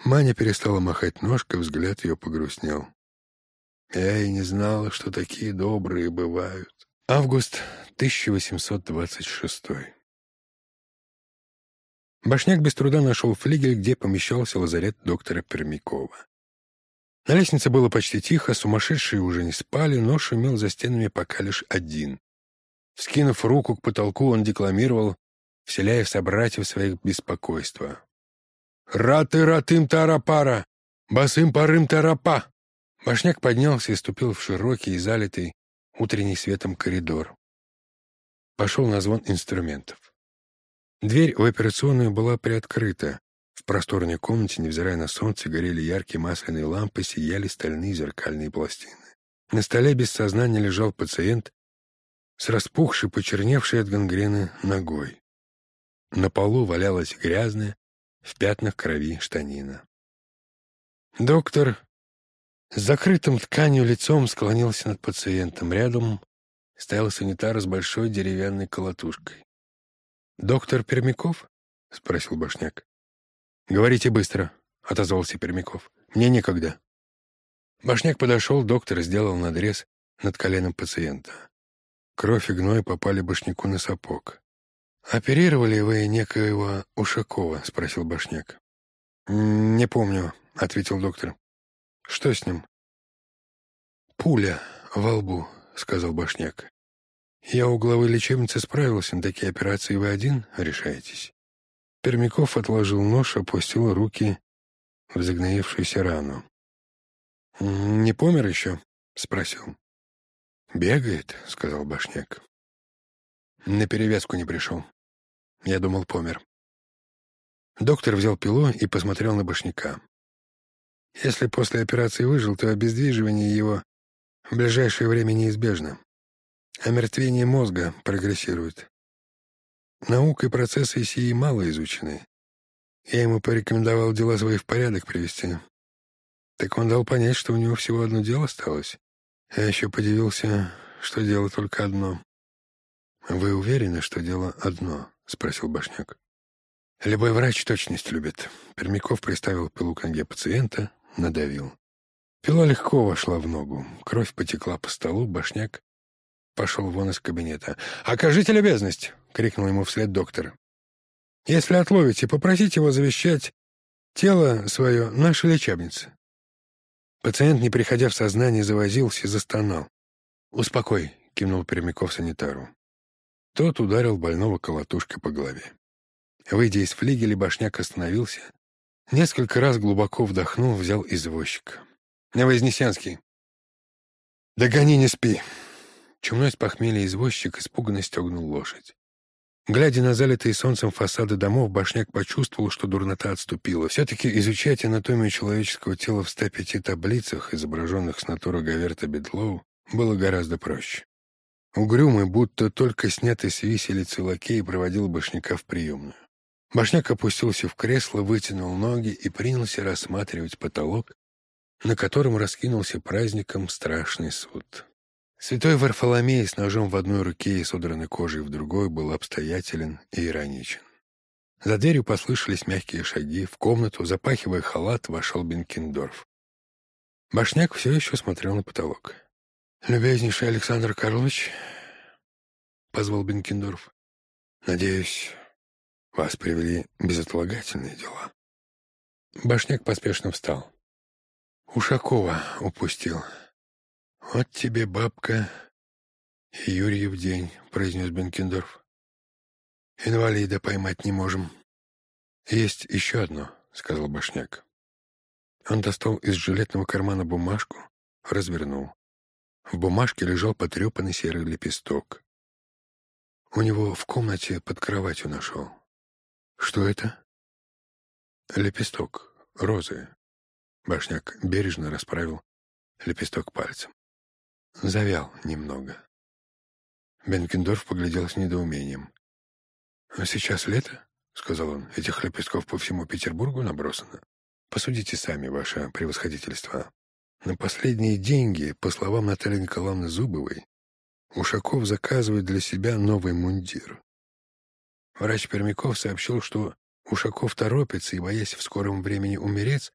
Маня перестала махать ножкой, взгляд ее погрустнел. «Я и не знала, что такие добрые бывают». Август 1826 Башняк без труда нашел флигель, где помещался лазарет доктора Пермякова. На лестнице было почти тихо, сумасшедшие уже не спали, но шумел за стенами пока лишь один. Вскинув руку к потолку, он декламировал, вселяя в собратьев своих беспокойства. «Раты ратым тарапара! Басым парым тарапа!» Башняк поднялся и ступил в широкий и залитый утренний светом коридор. Пошел на звон инструментов. Дверь в операционную была приоткрыта. В просторной комнате, невзирая на солнце, горели яркие масляные лампы, сияли стальные зеркальные пластины. На столе без сознания лежал пациент с распухшей, почерневшей от гангрены ногой. На полу валялась грязная, в пятнах крови штанина. Доктор с закрытым тканью лицом склонился над пациентом. Рядом стоял санитар с большой деревянной колотушкой. «Доктор Пермяков?» — спросил Башняк. «Говорите быстро», — отозвался Пермяков. «Мне некогда». Башняк подошел, доктор сделал надрез над коленом пациента. Кровь и гной попали Башняку на сапог. «Оперировали вы некоего Ушакова?» — спросил Башняк. «Не помню», — ответил доктор. «Что с ним?» «Пуля во лбу», — сказал Башняк. Я у главы лечебницы справился, на такие операции вы один решаетесь. Пермяков отложил нож, опустил руки в загноившуюся рану. «Не помер еще?» — спросил. «Бегает», — сказал Башняк. На перевязку не пришел. Я думал, помер. Доктор взял пилу и посмотрел на Башняка. Если после операции выжил, то обездвиживание его в ближайшее время неизбежно. Омертвение мозга прогрессирует. Наука и процессы сии мало изучены. Я ему порекомендовал дела свои в порядок привести. Так он дал понять, что у него всего одно дело осталось. Я еще подивился, что дело только одно. «Вы уверены, что дело одно?» — спросил Башняк. «Любой врач точность любит». Пермяков приставил пилу к ноге пациента, надавил. Пила легко вошла в ногу. Кровь потекла по столу, Башняк пошел вон из кабинета. «Окажите любезность!» — крикнул ему вслед доктор. «Если отловите, попросите его завещать тело свое нашей лечебнице». Пациент, не приходя в сознание, завозился и застонал. «Успокой», кивнул прямиков санитару. Тот ударил больного колотушкой по голове. Выйдя из флигеля, башняк остановился. Несколько раз глубоко вдохнул, взял извозчика. «Вознесенский!» «Да гони, не спи!» Чумной с похмелья извозчик испуганно стегнул лошадь. Глядя на залитые солнцем фасады домов, Башняк почувствовал, что дурнота отступила. Все-таки изучать анатомию человеческого тела в 105 таблицах, изображенных с натуры Гаверта Бедлоу, было гораздо проще. Угрюмый, будто только снятый с виселицы лакей, проводил Башняка в приемную. Башняк опустился в кресло, вытянул ноги и принялся рассматривать потолок, на котором раскинулся праздником страшный суд. Святой Варфоломей с ножом в одной руке и содранной кожей в другой был обстоятелен и ироничен. За дверью послышались мягкие шаги. В комнату, запахивая халат, вошел Бенкендорф. Башняк все еще смотрел на потолок. «Любезнейший Александр Карлович», — позвал Бенкендорф, — «надеюсь, вас привели безотлагательные дела». Башняк поспешно встал. «Ушакова упустил». «Вот тебе, бабка, и Юрьев день», — произнес Бенкендорф. «Инвалида поймать не можем». «Есть еще одно», — сказал Башняк. Он достал из жилетного кармана бумажку, развернул. В бумажке лежал потрепанный серый лепесток. У него в комнате под кроватью нашел. «Что это?» «Лепесток. Розы». Башняк бережно расправил лепесток пальцем. Завял немного. Бенкендорф поглядел с недоумением. «А сейчас лето?» — сказал он. «Этих лепестков по всему Петербургу набросано. Посудите сами, ваше превосходительство. На последние деньги, по словам Натальи Николаевны Зубовой, Ушаков заказывает для себя новый мундир. Врач Пермяков сообщил, что Ушаков торопится и, боясь в скором времени умереть,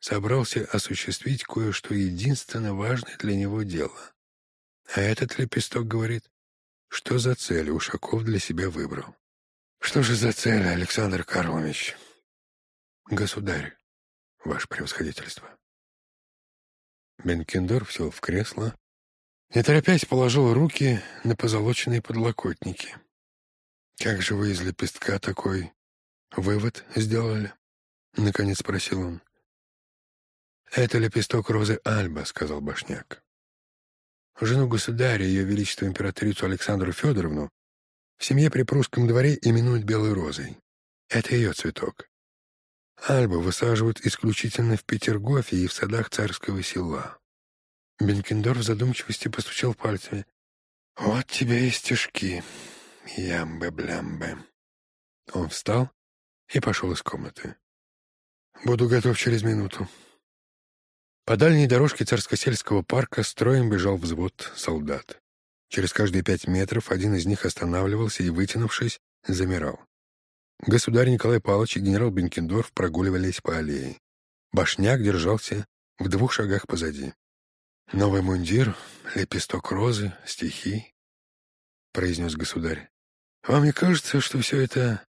собрался осуществить кое-что единственно важное для него дело. А этот лепесток говорит, что за цель Ушаков для себя выбрал. Что же за цель, Александр Карлович? Государь, ваше превосходительство. Бенкендорф сел в кресло, не торопясь положил руки на позолоченные подлокотники. «Как же вы из лепестка такой вывод сделали?» — наконец спросил он. «Это лепесток розы Альба», — сказал Башняк. Жену государя, ее величество императрицу Александру Федоровну, в семье при прусском дворе именуют белой розой. Это ее цветок. Альбу высаживают исключительно в Петергофе и в садах царского села. Бенкендорф в задумчивости постучал пальцами. «Вот тебе и стежки, ямбы-блямбы». Он встал и пошел из комнаты. «Буду готов через минуту», по дальней дорожке Царско-сельского парка строем бежал взвод солдат. Через каждые пять метров один из них останавливался и, вытянувшись, замирал. Государь Николай Павлович и генерал Бенкендорф прогуливались по аллее. Башняк держался в двух шагах позади. «Новый мундир, лепесток розы, стихи», — произнес государь. «Вам не кажется, что все это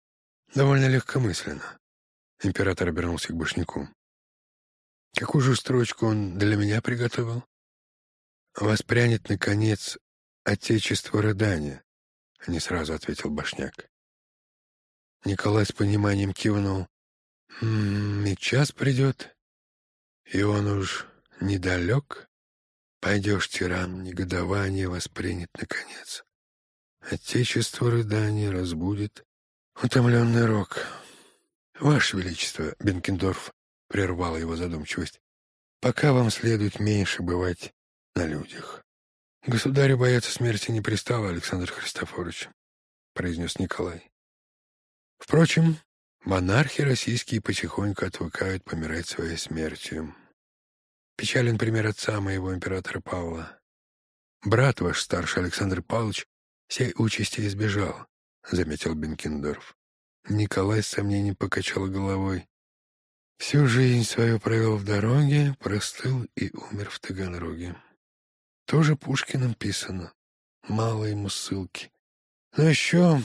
довольно легкомысленно?» Император обернулся к Башняку. Какую же строчку он для меня приготовил? «Воспрянет, наконец, отечество рыдания», — не сразу ответил Башняк. Николай с пониманием кивнул. «М -м, «И час придет, и он уж недалек. Пойдешь, тиран, негодование воспринят, наконец. Отечество рыдания разбудит утомленный рок. Ваше Величество, Бенкендорф, — прервала его задумчивость, — «пока вам следует меньше бывать на людях». «Государю бояться смерти не пристало, Александр Христофорович», — произнес Николай. «Впрочем, монархи российские потихоньку отвыкают помирать своей смертью. Печален пример отца моего императора Павла. Брат ваш, старший Александр Павлович, всей участи избежал», — заметил Бенкендорф. Николай с сомнением покачал головой. Всю жизнь свою провел в дороге, простыл и умер в Таганроге. Тоже Пушкиным писано. Мало ему ссылки. Но еще,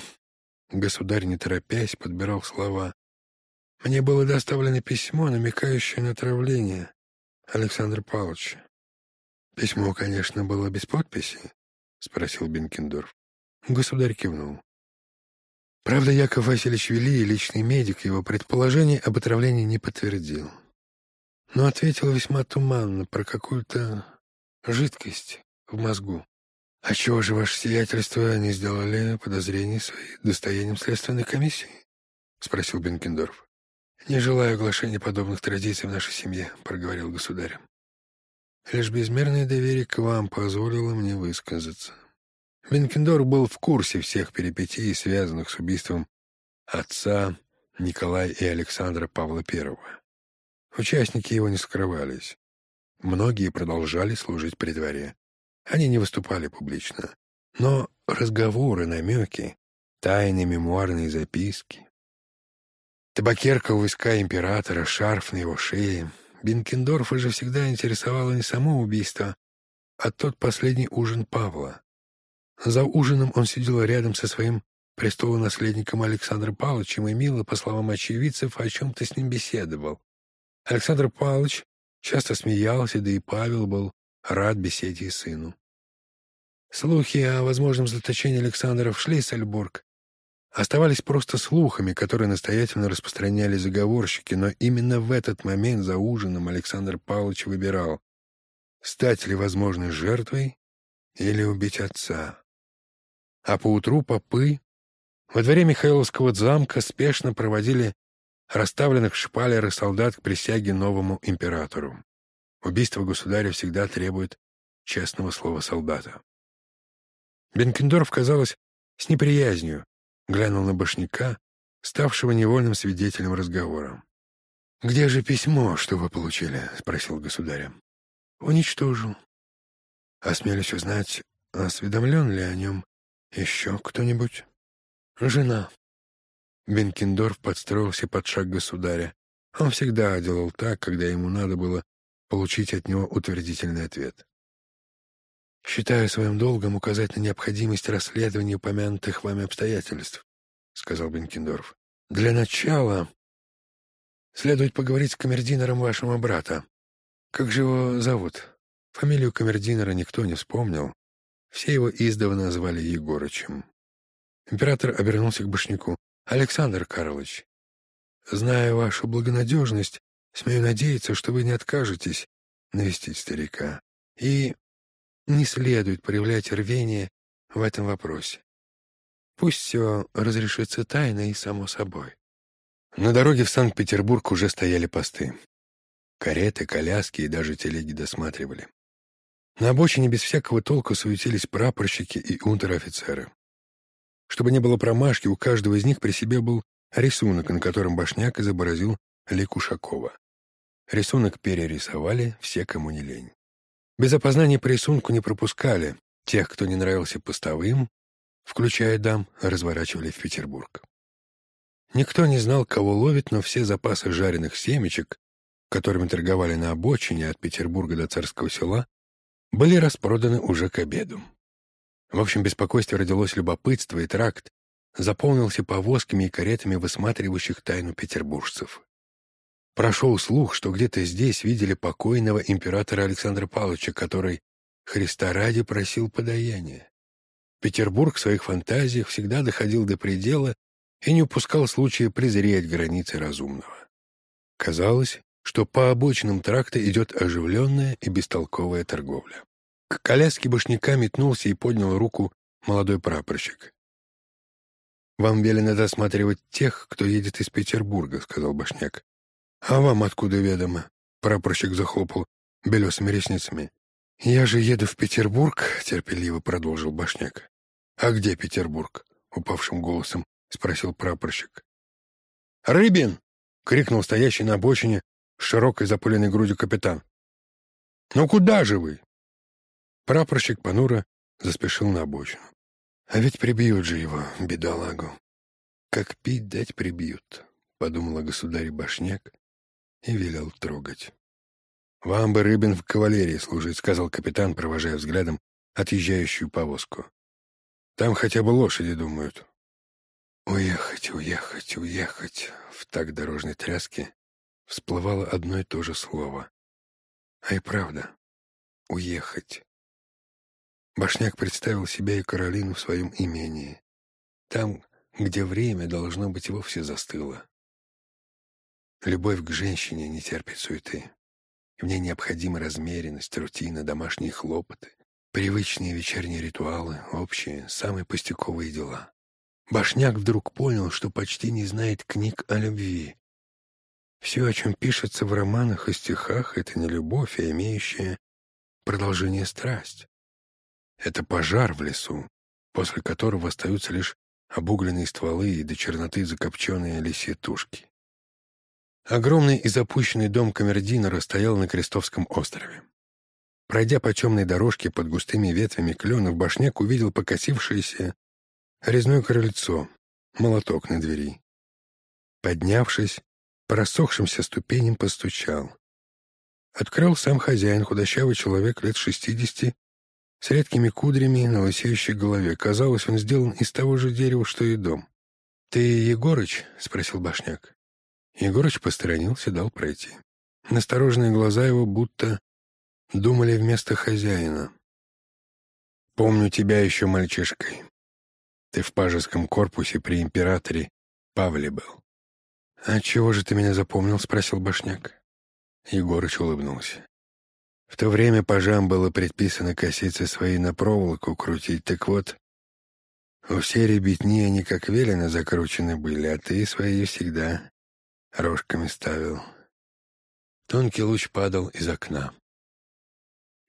государь, не торопясь, подбирал слова. Мне было доставлено письмо, намекающее на отравление Александра Павловича. Письмо, конечно, было без подписи, спросил Бенкендорф. Государь кивнул. Правда, Яков Васильевич Вели, личный медик, его предположение об отравлении не подтвердил. Но ответил весьма туманно про какую-то жидкость в мозгу. «А чего же ваше сиятельство не сделали подозрений свои достоянием следственной комиссии?» — спросил Бенкендорф. «Не желаю оглашения подобных традиций в нашей семье», — проговорил государь. «Лишь безмерное доверие к вам позволило мне высказаться». Бенкендорф был в курсе всех перипетий, связанных с убийством отца Николая и Александра Павла I. Участники его не скрывались. Многие продолжали служить при дворе. Они не выступали публично. Но разговоры, намеки, тайные мемуарные записки, табакерка у виска императора, шарф на его шее. Бенкендорфа же всегда интересовало не само убийство, а тот последний ужин Павла. За ужином он сидел рядом со своим престолонаследником Александром Павловичем и мило, по словам очевидцев, о чем-то с ним беседовал. Александр Павлович часто смеялся, да и Павел был рад беседе сыну. Слухи о возможном заточении Александра в Шлиссельбург оставались просто слухами, которые настоятельно распространяли заговорщики, но именно в этот момент за ужином Александр Павлович выбирал, стать ли возможной жертвой или убить отца. А поутру попы во дворе Михайловского замка спешно проводили расставленных шпалеры солдат к присяге новому императору. Убийство государя всегда требует честного слова солдата. Бенкендорф, казалось, с неприязнью глянул на башняка, ставшего невольным свидетелем разговора. «Где же письмо, что вы получили?» — спросил государя. «Уничтожил. Осмелюсь узнать, осведомлен ли о нем еще кто-нибудь?» «Жена». Бенкендорф подстроился под шаг государя. Он всегда делал так, когда ему надо было получить от него утвердительный ответ. «Считаю своим долгом указать на необходимость расследования упомянутых вами обстоятельств», — сказал Бенкендорф. «Для начала следует поговорить с камердинером вашего брата. Как же его зовут?» Фамилию камердинера никто не вспомнил. Все его издавна звали Егорычем. Император обернулся к башняку. «Александр Карлович, зная вашу благонадежность, смею надеяться, что вы не откажетесь навестить старика. И не следует проявлять рвение в этом вопросе. Пусть все разрешится тайно и само собой. На дороге в Санкт-Петербург уже стояли посты. Кареты, коляски и даже телеги досматривали. На обочине без всякого толка суетились прапорщики и унтер-офицеры. Чтобы не было промашки, у каждого из них при себе был рисунок, на котором Башняк изобразил Лик Ушакова. Рисунок перерисовали все, кому не лень. Без опознания по рисунку не пропускали. Тех, кто не нравился постовым, включая дам, разворачивали в Петербург. Никто не знал, кого ловит, но все запасы жареных семечек, которыми торговали на обочине от Петербурга до Царского села, были распроданы уже к обеду. В общем беспокойстве родилось любопытство, и тракт заполнился повозками и каретами высматривающих тайну петербуржцев. Прошел слух, что где-то здесь видели покойного императора Александра Павловича, который Христа ради просил подаяния. Петербург в своих фантазиях всегда доходил до предела и не упускал случая презреть границы разумного. Казалось, что по обочинам тракта идет оживленная и бестолковая торговля. К коляске башняка метнулся и поднял руку молодой прапорщик. «Вам велено досматривать тех, кто едет из Петербурга», — сказал башняк. «А вам откуда ведомо?» — прапорщик захлопал белесыми ресницами. «Я же еду в Петербург», — терпеливо продолжил Башняк. «А где Петербург?» — упавшим голосом спросил прапорщик. «Рыбин!» — крикнул стоящий на обочине широкой запыленной грудью капитан. «Ну куда же вы?» Прапорщик понуро заспешил на обочину. «А ведь прибьют же его, бедолагу. Как пить дать прибьют», — подумала государь Башняк и велел трогать. «Вам бы, Рыбин, в кавалерии служить», — сказал капитан, провожая взглядом отъезжающую повозку. «Там хотя бы лошади думают». «Уехать, уехать, уехать!» В так дорожной тряске всплывало одно и то же слово. А и правда, уехать. Башняк представил себя и Каролину в своем имении. Там, где время, должно быть, вовсе застыло. Любовь к женщине не терпит суеты. В ней необходима размеренность, рутина, домашние хлопоты, привычные вечерние ритуалы, общие, самые пустяковые дела. Башняк вдруг понял, что почти не знает книг о любви. Все, о чем пишется в романах и стихах, — это не любовь, а имеющая продолжение страсть. Это пожар в лесу, после которого остаются лишь обугленные стволы и до черноты закопченные лисьи тушки. Огромный и запущенный дом камердинера стоял на Крестовском острове. Пройдя по темной дорожке под густыми ветвями кленов, башняк увидел покосившееся резное крыльцо, молоток на двери. Поднявшись, по рассохшимся ступеням постучал. Открыл сам хозяин, худощавый человек лет шестидесяти, с редкими кудрями на лысеющей голове. Казалось, он сделан из того же дерева, что и дом. — Ты Егорыч? — спросил Башняк. Егорыч посторонился, дал пройти. Настороженные глаза его будто думали вместо хозяина. «Помню тебя еще мальчишкой. Ты в пажеском корпусе при императоре Павле был». «А чего же ты меня запомнил?» — спросил Башняк. Егорыч улыбнулся. В то время пажам было предписано косицы свои на проволоку крутить, так вот, у всей ребятни они как велено закручены были, а ты свои всегда рожками ставил. Тонкий луч падал из окна.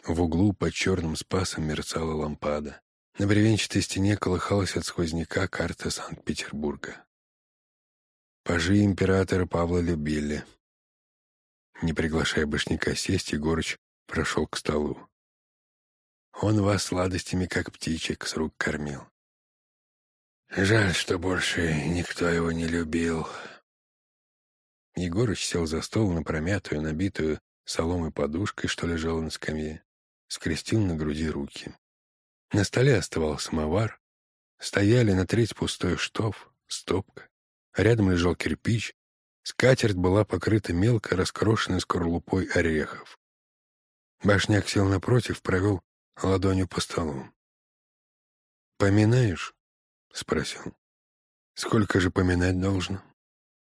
В углу под черным спасом мерцала лампада. На бревенчатой стене колыхалась от сквозняка карта Санкт-Петербурга. Пажи императора Павла любили. Не приглашая башняка сесть, Егорыч прошел к столу. Он вас сладостями, как птичек, с рук кормил. Жаль, что больше никто его не любил. Егорыч сел за стол на промятую, набитую соломой подушкой, что лежала на скамье, скрестил на груди руки. На столе оставался самовар, стояли на треть пустой штоф, стопка. Рядом лежал кирпич, скатерть была покрыта мелко раскрошенной скорлупой орехов. Башняк сел напротив, провел ладонью по столу. «Поминаешь?» — спросил. «Сколько же поминать должно?»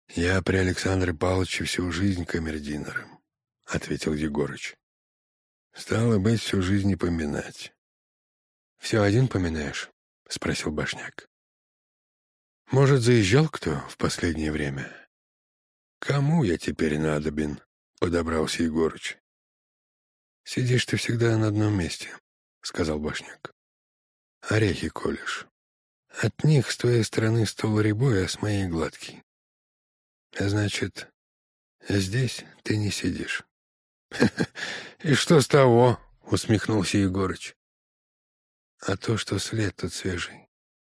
«Я при Александре Павловиче всю жизнь камердинером, ответил Егорыч. «Стало быть, всю жизнь не поминать». «Все один поминаешь?» — спросил Башняк. «Может, заезжал кто в последнее время?» «Кому я теперь надобен?» — подобрался Егорыч. «Сидишь ты всегда на одном месте», — сказал Башняк. «Орехи колешь. От них с твоей стороны стол рябой, а с моей гладкий. Значит, здесь ты не сидишь. И что с того? Усмехнулся Егорыч. А то, что след тут свежий.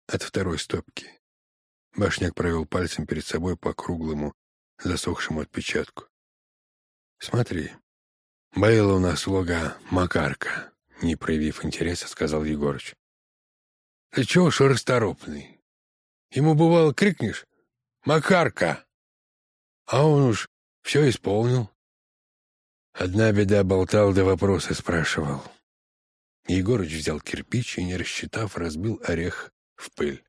От второй стопки. Башняк провел пальцем перед собой по круглому, засохшему отпечатку. Смотри. Была у нас слуга Макарка, не проявив интереса, сказал Егорыч. Ты чего ж расторопный? Ему бывало крикнешь «Макарка!» А он уж все исполнил. Одна беда болтал, да вопросы спрашивал. Егорыч взял кирпич и, не рассчитав, разбил орех в пыль.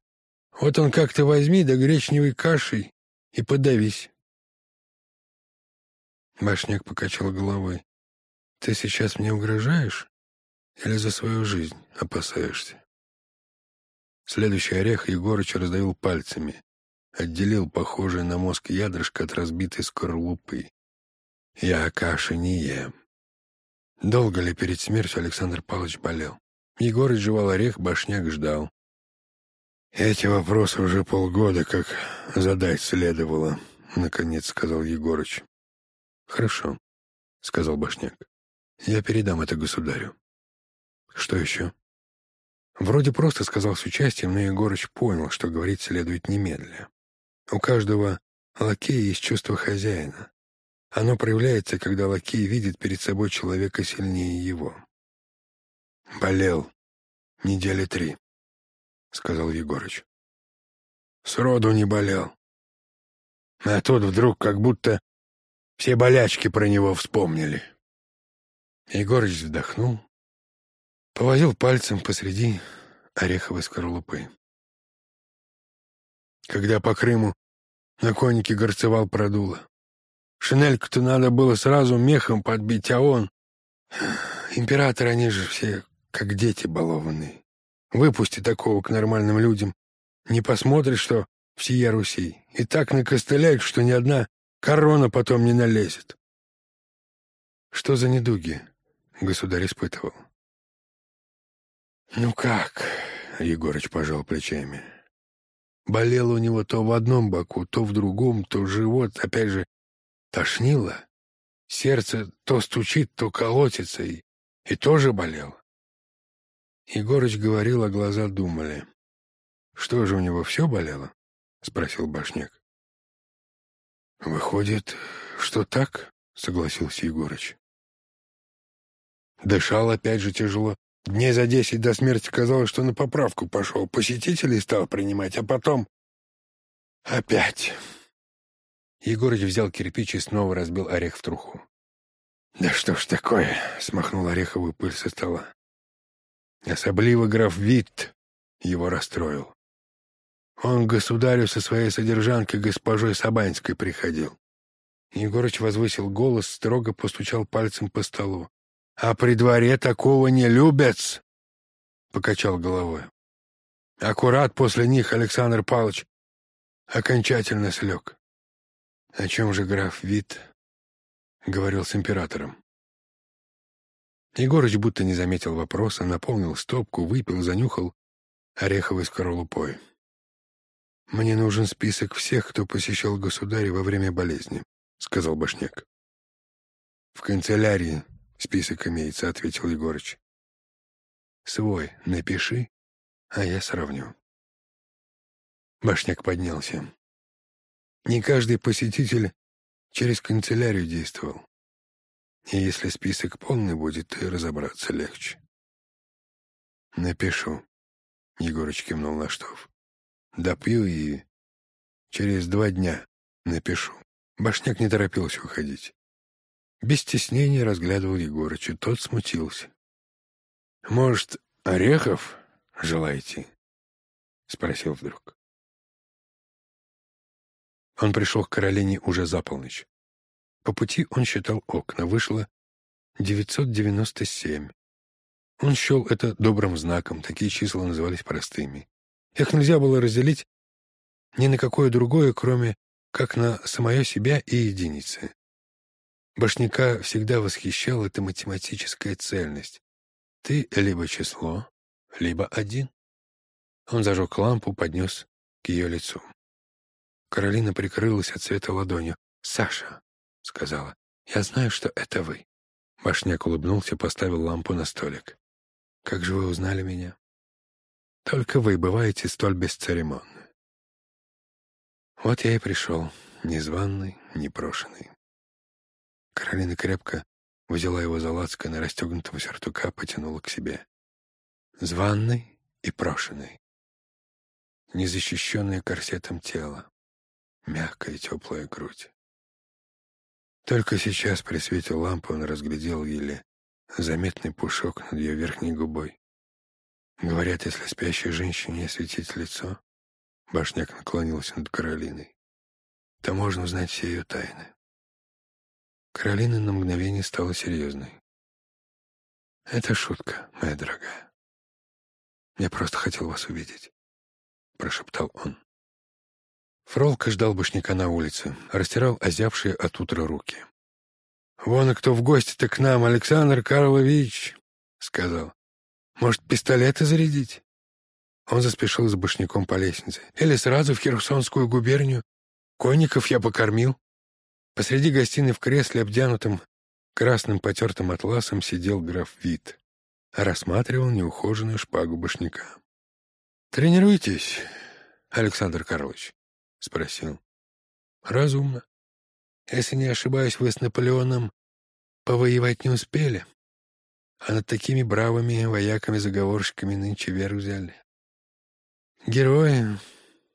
Вот он как-то возьми да гречневой кашей и подавись. Башняк покачал головой. Ты сейчас мне угрожаешь или за свою жизнь опасаешься? Следующий орех Егорыч раздавил пальцами отделил похожее на мозг ядрышко от разбитой скорлупы. Я каши не ем. Долго ли перед смертью Александр Павлович болел? Егорыч жевал орех, башняк ждал. «Эти вопросы уже полгода как задать следовало», — наконец сказал Егорыч. «Хорошо», — сказал башняк. «Я передам это государю». «Что еще?» Вроде просто сказал с участием, но Егорыч понял, что говорить следует немедля. У каждого лакея есть чувство хозяина. Оно проявляется, когда лакей видит перед собой человека сильнее его. «Болел. Недели три», — сказал Егорыч. «Сроду не болел. А тут вдруг как будто все болячки про него вспомнили». Егорыч вздохнул, Повозил пальцем посреди ореховой скорлупы. Когда по Крыму на коннике горцевал продуло. Шинельку-то надо было сразу мехом подбить, а он... Императоры, они же все как дети балованные. Выпусти такого к нормальным людям. Не посмотришь, что всея Руси. И так накостыляют, что ни одна корона потом не налезет. Что за недуги государь испытывал? Ну как, Егорыч пожал плечами. Болело у него то в одном боку, то в другом, то живот, опять же, тошнило. Сердце то стучит, то колотится, и, и тоже болело. Егорыч говорил, а глаза думали. «Что же, у него все болело?» — спросил Башняк. «Выходит, что так?» — согласился Егорыч. Дышал опять же тяжело. Дней за десять до смерти казалось, что на поправку пошел. Посетителей стал принимать, а потом... Опять. Егорыч взял кирпич и снова разбил орех в труху. «Да что ж такое?» — смахнул ореховую пыль со стола. Особливо граф Витт его расстроил. Он к государю со своей содержанкой госпожой Сабанской приходил. Егорыч возвысил голос, строго постучал пальцем по столу. «А при дворе такого не любят!» — покачал головой. Аккурат после них Александр Павлович окончательно слег. О чем же граф Вит говорил с императором? Егорыч будто не заметил вопроса, наполнил стопку, выпил, занюхал ореховой скорлупой. «Мне нужен список всех, кто посещал государя во время болезни», — сказал Башняк. «В канцелярии список имеется», — ответил Егорыч. «Свой напиши, а я сравню». Башняк поднялся. Не каждый посетитель через канцелярию действовал. И если список полный будет, и разобраться легче. «Напишу», — Егорыч кивнул на штоф. «Допью и через два дня напишу». Башняк не торопился уходить. Без стеснения разглядывал Егорыча. Тот смутился. «Может, орехов желаете?» — спросил вдруг. Он пришел к Каролине уже за полночь. По пути он считал окна. Вышло 997. Он счел это добрым знаком, такие числа назывались простыми. Их нельзя было разделить ни на какое другое, кроме как на самое себя и единицы. Башняка всегда восхищала эта математическая цельность. Ты либо число, либо один. Он зажег лампу, поднес к ее лицу. Каролина прикрылась от света ладонью. «Саша», — сказала, — «я знаю, что это вы». Башняк улыбнулся, поставил лампу на столик. «Как же вы узнали меня?» «Только вы бываете столь бесцеремонны». Вот я и пришел, незваный, непрошенный. Каролина крепко взяла его за лацканы расстегнутого сюртука, потянула к себе. Званный и прошенный. Незащищенное корсетом тело. Мягкая теплая грудь. Только сейчас при свете лампы он разглядел еле заметный пушок над ее верхней губой. Говорят, если спящей женщине осветить лицо, башняк наклонился над Каролиной, то можно узнать все ее тайны. Каролина на мгновение стала серьезной. «Это шутка, моя дорогая. Я просто хотел вас увидеть», — прошептал он. Фролка ждал башняка на улице, растирал озявшие от утра руки. «Вон и кто в гости-то к нам, Александр Карлович», — сказал. «Может, пистолеты зарядить?» Он заспешил за башняком по лестнице. «Или сразу в Херсонскую губернию. Конников я покормил». Посреди гостиной в кресле, обдянутым красным потертым атласом, сидел граф Вит, рассматривал неухоженную шпагу башняка. «Тренируйтесь, Александр Карлович», — спросил. «Разумно. Если не ошибаюсь, вы с Наполеоном повоевать не успели, а над такими бравыми вояками-заговорщиками нынче веру взяли. Герои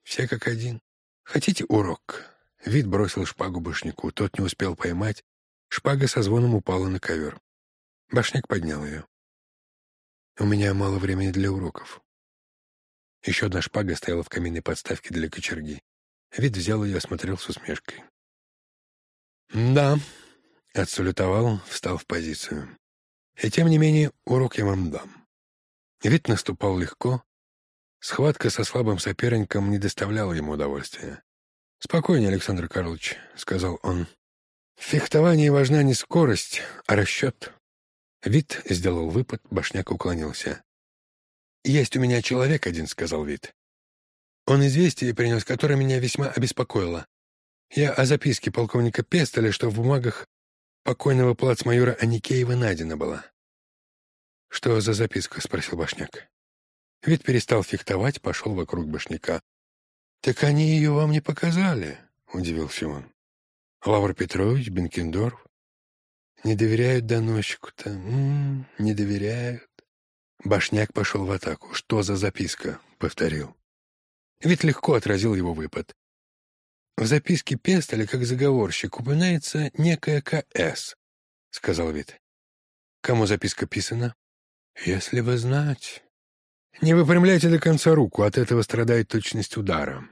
все как один. Хотите урок?» Вид бросил шпагу башняку, тот не успел поймать. Шпага со звоном упала на ковер. Башняк поднял ее. У меня мало времени для уроков. Еще одна шпага стояла в каминной подставке для кочерги. Вид взял ее и осмотрел с усмешкой. «Да», — отсалютовал, встал в позицию. «И тем не менее урок я вам дам». Вид наступал легко. Схватка со слабым соперником не доставляла ему удовольствия. «Спокойнее, Александр Карлович», — сказал он. «В фехтовании важна не скорость, а расчет». Вид сделал выпад, башняк уклонился. «Есть у меня человек один», — сказал Вит. «Он известие принес, которое меня весьма обеспокоило. Я о записке полковника Пестоля, что в бумагах покойного плацмайора Аникеева найдена была». «Что за записка?» — спросил Башняк. Вит перестал фехтовать, пошел вокруг Башняка. «Так они ее вам не показали?» — удивился он. «Лавр Петрович, Бенкендорф? Не доверяют доносчику-то? М -м, не доверяют». Башняк пошел в атаку. «Что за записка?» — повторил. Ведь легко отразил его выпад. «В записке Пестоля, как заговорщик, упоминается некая К.С., — сказал Вит. «Кому записка писана?» «Если вы знать...» «Не выпрямляйте до конца руку, от этого страдает точность удара.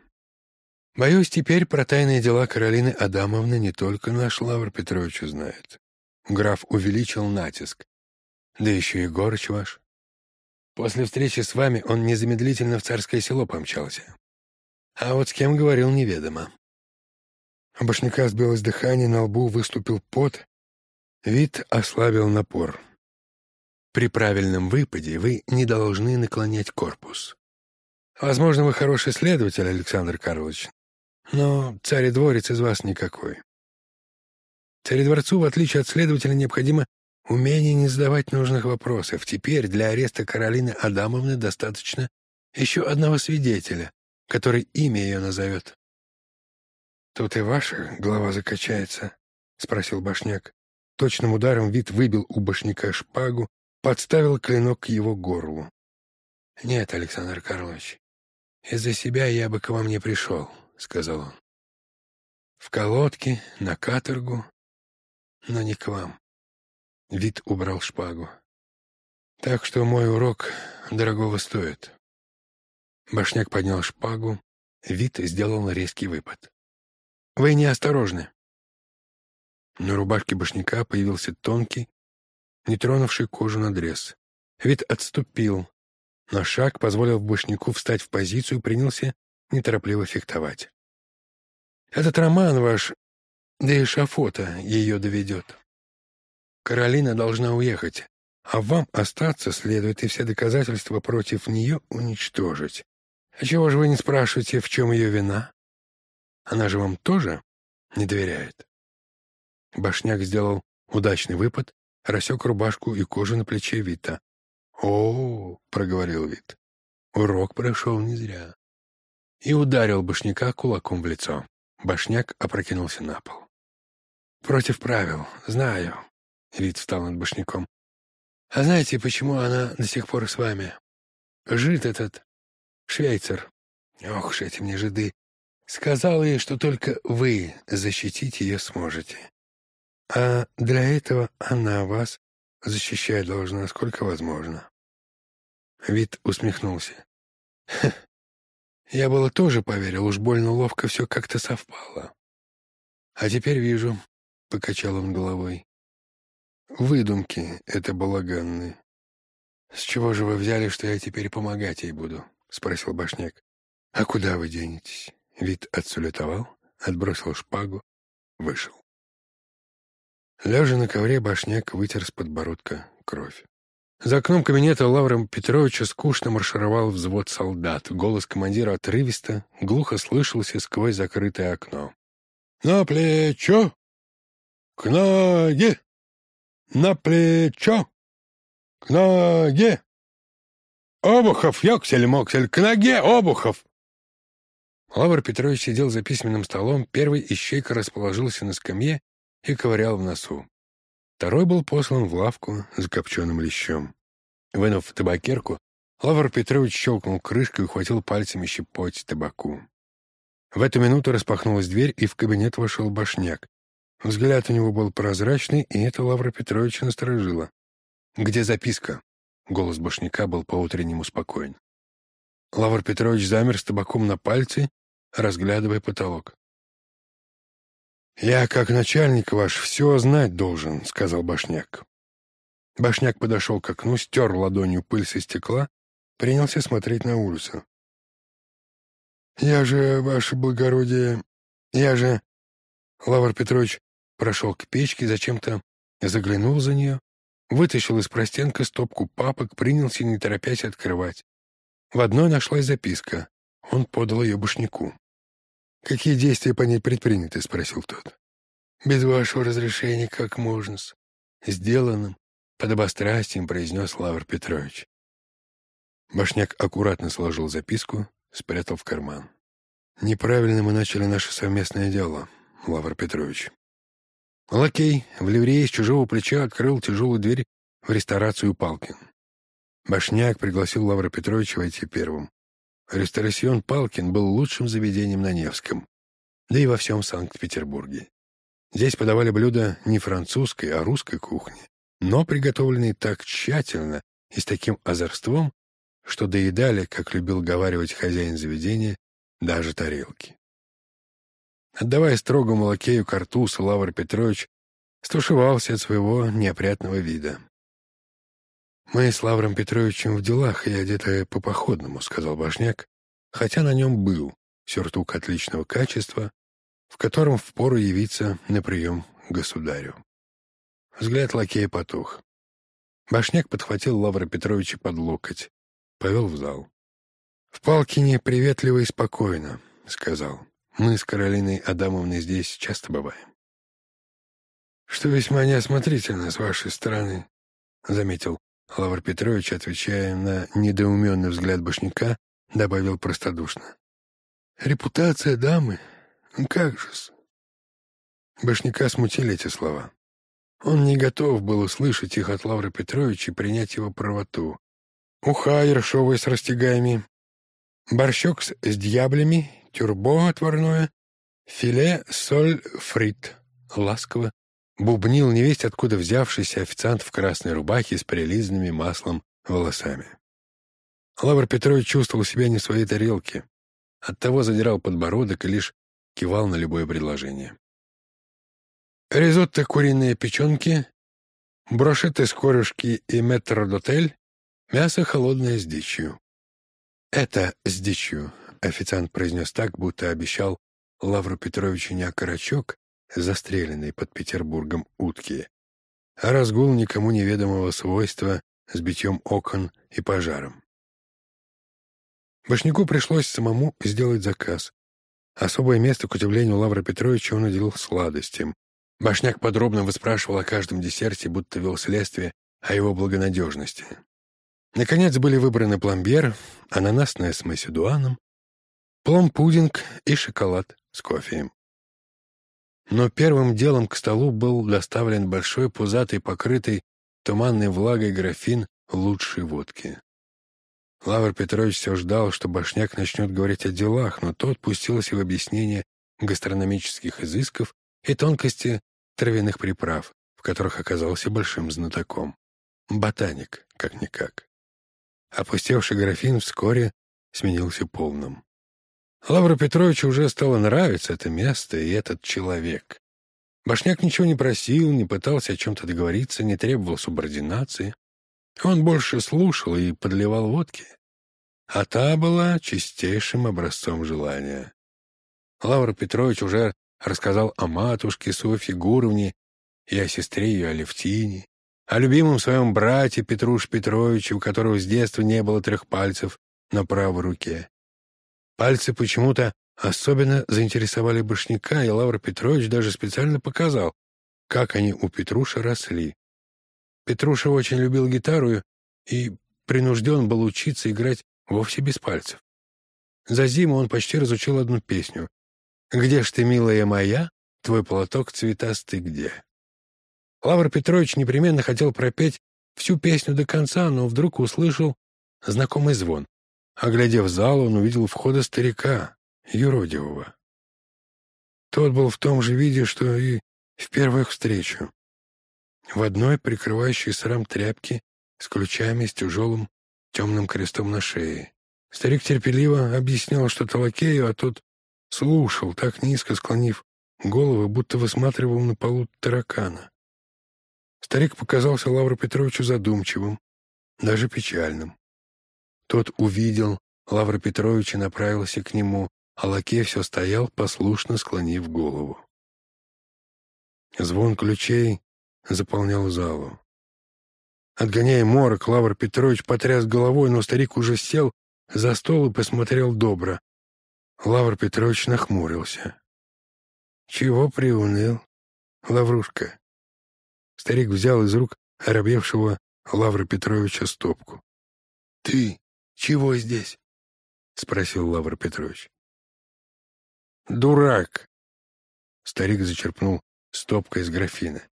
Боюсь, теперь про тайные дела Каролины Адамовны не только наш Лавр Петрович узнает. Граф увеличил натиск. Да еще и Горыч ваш. После встречи с вами он незамедлительно в царское село помчался. А вот с кем говорил, неведомо. У башняка сбилось дыхание, на лбу выступил пот. Вид ослабил напор. При правильном выпаде вы не должны наклонять корпус. Возможно, вы хороший следователь, Александр Карлович, но царь-дворец из вас никакой. Царедворцу, в отличие от следователя, необходимо Умение не задавать нужных вопросов. Теперь для ареста Каролины Адамовны достаточно еще одного свидетеля, который имя ее назовет. «Тут и ваша голова закачается?» — спросил Башняк. Точным ударом вид выбил у Башняка шпагу, подставил клинок к его горлу. «Нет, Александр Карлович, из-за себя я бы к вам не пришел», — сказал он. «В колодке, на каторгу, но не к вам. Вид убрал шпагу. Так что мой урок дорогого стоит. Башняк поднял шпагу. Вид сделал резкий выпад. «Вы неосторожны». На рубашке башняка появился тонкий, не тронувший кожу надрез. Вид отступил. На шаг, позволил башняку встать в позицию, принялся неторопливо фехтовать. «Этот роман ваш, да и шафота ее доведет. Каролина должна уехать, а вам остаться следует и все доказательства против нее уничтожить. А чего же вы не спрашиваете, в чем ее вина? Она же вам тоже не доверяет. Башняк сделал удачный выпад, рассек рубашку и кожу на плече Вита. «О, — проговорил Вит, — урок прошел не зря». И ударил Башняка кулаком в лицо. Башняк опрокинулся на пол. «Против правил, знаю. Вид встал над башняком. «А знаете, почему она до сих пор с вами? Жид этот, швейцар, ох уж эти мне жиды, сказал ей, что только вы защитить ее сможете. А для этого она вас защищать должна, насколько возможно». Вид усмехнулся. «Я было тоже поверил, уж больно ловко все как-то совпало. А теперь вижу», — покачал он головой, Выдумки это балаганные. С чего же вы взяли, что я теперь помогать ей буду? Спросил Башняк. А куда вы денетесь? Вид отсулетовал, отбросил шпагу, вышел. Лежа на ковре, Башняк вытер с подбородка кровь. За окном кабинета Лавра Петровича скучно маршировал взвод солдат. Голос командира отрывисто, глухо слышался сквозь закрытое окно. «На плечо! К ноге!» На плечо, к ноге. Обухов, ёксель-моксель, к ноге, Обухов!» Лавр Петрович сидел за письменным столом, первый ищейка расположился на скамье и ковырял в носу. Второй был послан в лавку с копченым лещом. Вынув табакерку, Лавр Петрович щелкнул крышкой и ухватил пальцами щепоть табаку. В эту минуту распахнулась дверь, и в кабинет вошел башняк. Взгляд у него был прозрачный, и это Лавра Петровича насторожило. «Где записка?» Голос башняка был по-утреннему спокоен. Лавр Петрович замер с табаком на пальце, разглядывая потолок. «Я, как начальник ваш, все знать должен», — сказал Башняк. Башняк подошел к окну, стер ладонью пыль со стекла, принялся смотреть на улицу. «Я же, ваше благородие, я же...» Лавр Петрович прошел к печке, зачем-то заглянул за нее, вытащил из простенка стопку папок, принялся, не торопясь, открывать. В одной нашлась записка. Он подал ее Башняку. «Какие действия по ней предприняты?» — спросил тот. «Без вашего разрешения как можно-с?» «Сделанным», — подобострастием произнес Лавр Петрович. Башняк аккуратно сложил записку, спрятал в карман. «Неправильно мы начали наше совместное дело, Лавр Петрович». Лакей в ливрее с чужого плеча открыл тяжелую дверь в ресторацию Палкин. Башняк пригласил Лавра Петровича войти первым. Ресторасьон Палкин был лучшим заведением на Невском, да и во всем Санкт-Петербурге. Здесь подавали блюда не французской, а русской кухни, но приготовленные так тщательно и с таким озорством, что доедали, как любил говаривать хозяин заведения, даже тарелки. Отдавая строгому лакею картуз, Лавр Петрович стушевался от своего неопрятного вида. «Мы с Лавром Петровичем в делах и одеты по-походному», — сказал Башняк, хотя на нем был сюртук отличного качества, в котором впору явиться на прием государю. Взгляд лакея потух. Башняк подхватил Лавра Петровича под локоть, повел в зал. «В Палкине приветливо и спокойно», — сказал. «Мы с Каролиной Адамовной здесь часто бываем». «Что весьма неосмотрительно с вашей стороны», — заметил Лавр Петрович, отвечая на недоуменный взгляд башняка, добавил простодушно. «Репутация дамы? Как же-с?» Башняка смутили эти слова. Он не готов был услышать их от Лавра Петровича и принять его правоту. Уха ершовая с растягаями, борщок с, с дьяблями, тюрбо отварное, филе соль фрит, ласково бубнил невесть, откуда взявшийся официант в красной рубахе с прилизанными маслом волосами. Лавр Петрович чувствовал себя не в своей тарелке. Оттого задирал подбородок и лишь кивал на любое предложение. Ризотто куриные печенки, брошеты с корюшки и метродотель, мясо холодное с дичью. «Это с дичью», — официант произнес так, будто обещал Лавру Петровичу не окорочок, застреленной под Петербургом утки, а разгул никому неведомого свойства с битьем окон и пожаром. Башняку пришлось самому сделать заказ. Особое место, к удивлению Лавра Петровича, он уделил сладостям. Башняк подробно выспрашивал о каждом десерте, будто вел следствие о его благонадежности. Наконец были выбраны пломбир, ананасная с маседуаном, плом-пудинг и шоколад с кофеем. Но первым делом к столу был доставлен большой пузатый, покрытый туманной влагой графин лучшей водки. Лавр Петрович все ждал, что Башняк начнет говорить о делах, но тот пустился в объяснение гастрономических изысков и тонкости травяных приправ, в которых оказался большим знатоком. Ботаник, как-никак. Опустевший графин вскоре сменился полным. Лавру Петровичу уже стало нравиться это место и этот человек. Башняк ничего не просил, не пытался о чем-то договориться, не требовал субординации. Он больше слушал и подливал водки. А та была чистейшим образцом желания. Лавр Петрович уже рассказал о матушке Софье Гуровне и о сестре ее Алевтине, о любимом своем брате Петруш Петровиче, у которого с детства не было трех пальцев на правой руке. Пальцы почему-то особенно заинтересовали Башняка, и Лавр Петрович даже специально показал, как они у Петруша росли. Петруша очень любил гитару и принужден был учиться играть вовсе без пальцев. За зиму он почти разучил одну песню. «Где ж ты, милая моя, твой платок цветастый где?» Лавр Петрович непременно хотел пропеть всю песню до конца, но вдруг услышал знакомый звон. Оглядев зал, он увидел входа старика, юродивого. Тот был в том же виде, что и в первую встречу. В одной, прикрывающей срам тряпки, с ключами, с тяжелым темным крестом на шее. Старик терпеливо объяснял что-то лакею, а тот слушал, так низко склонив голову, будто высматривал на полу таракана. Старик показался Лавру Петровичу задумчивым, даже печальным. Тот увидел Лавра Петровича направился к нему, а лакей все стоял, послушно склонив голову. Звон ключей заполнял залу. Отгоняя морок, Лавр Петрович потряс головой, но старик уже сел за стол и посмотрел добро. Лавр Петрович нахмурился. «Чего приуныл, Лаврушка?» Старик взял из рук оробевшего Лавра Петровича стопку. «Ты чего здесь?» — спросил Лавр Петрович. «Дурак!» Старик зачерпнул стопкой из графина.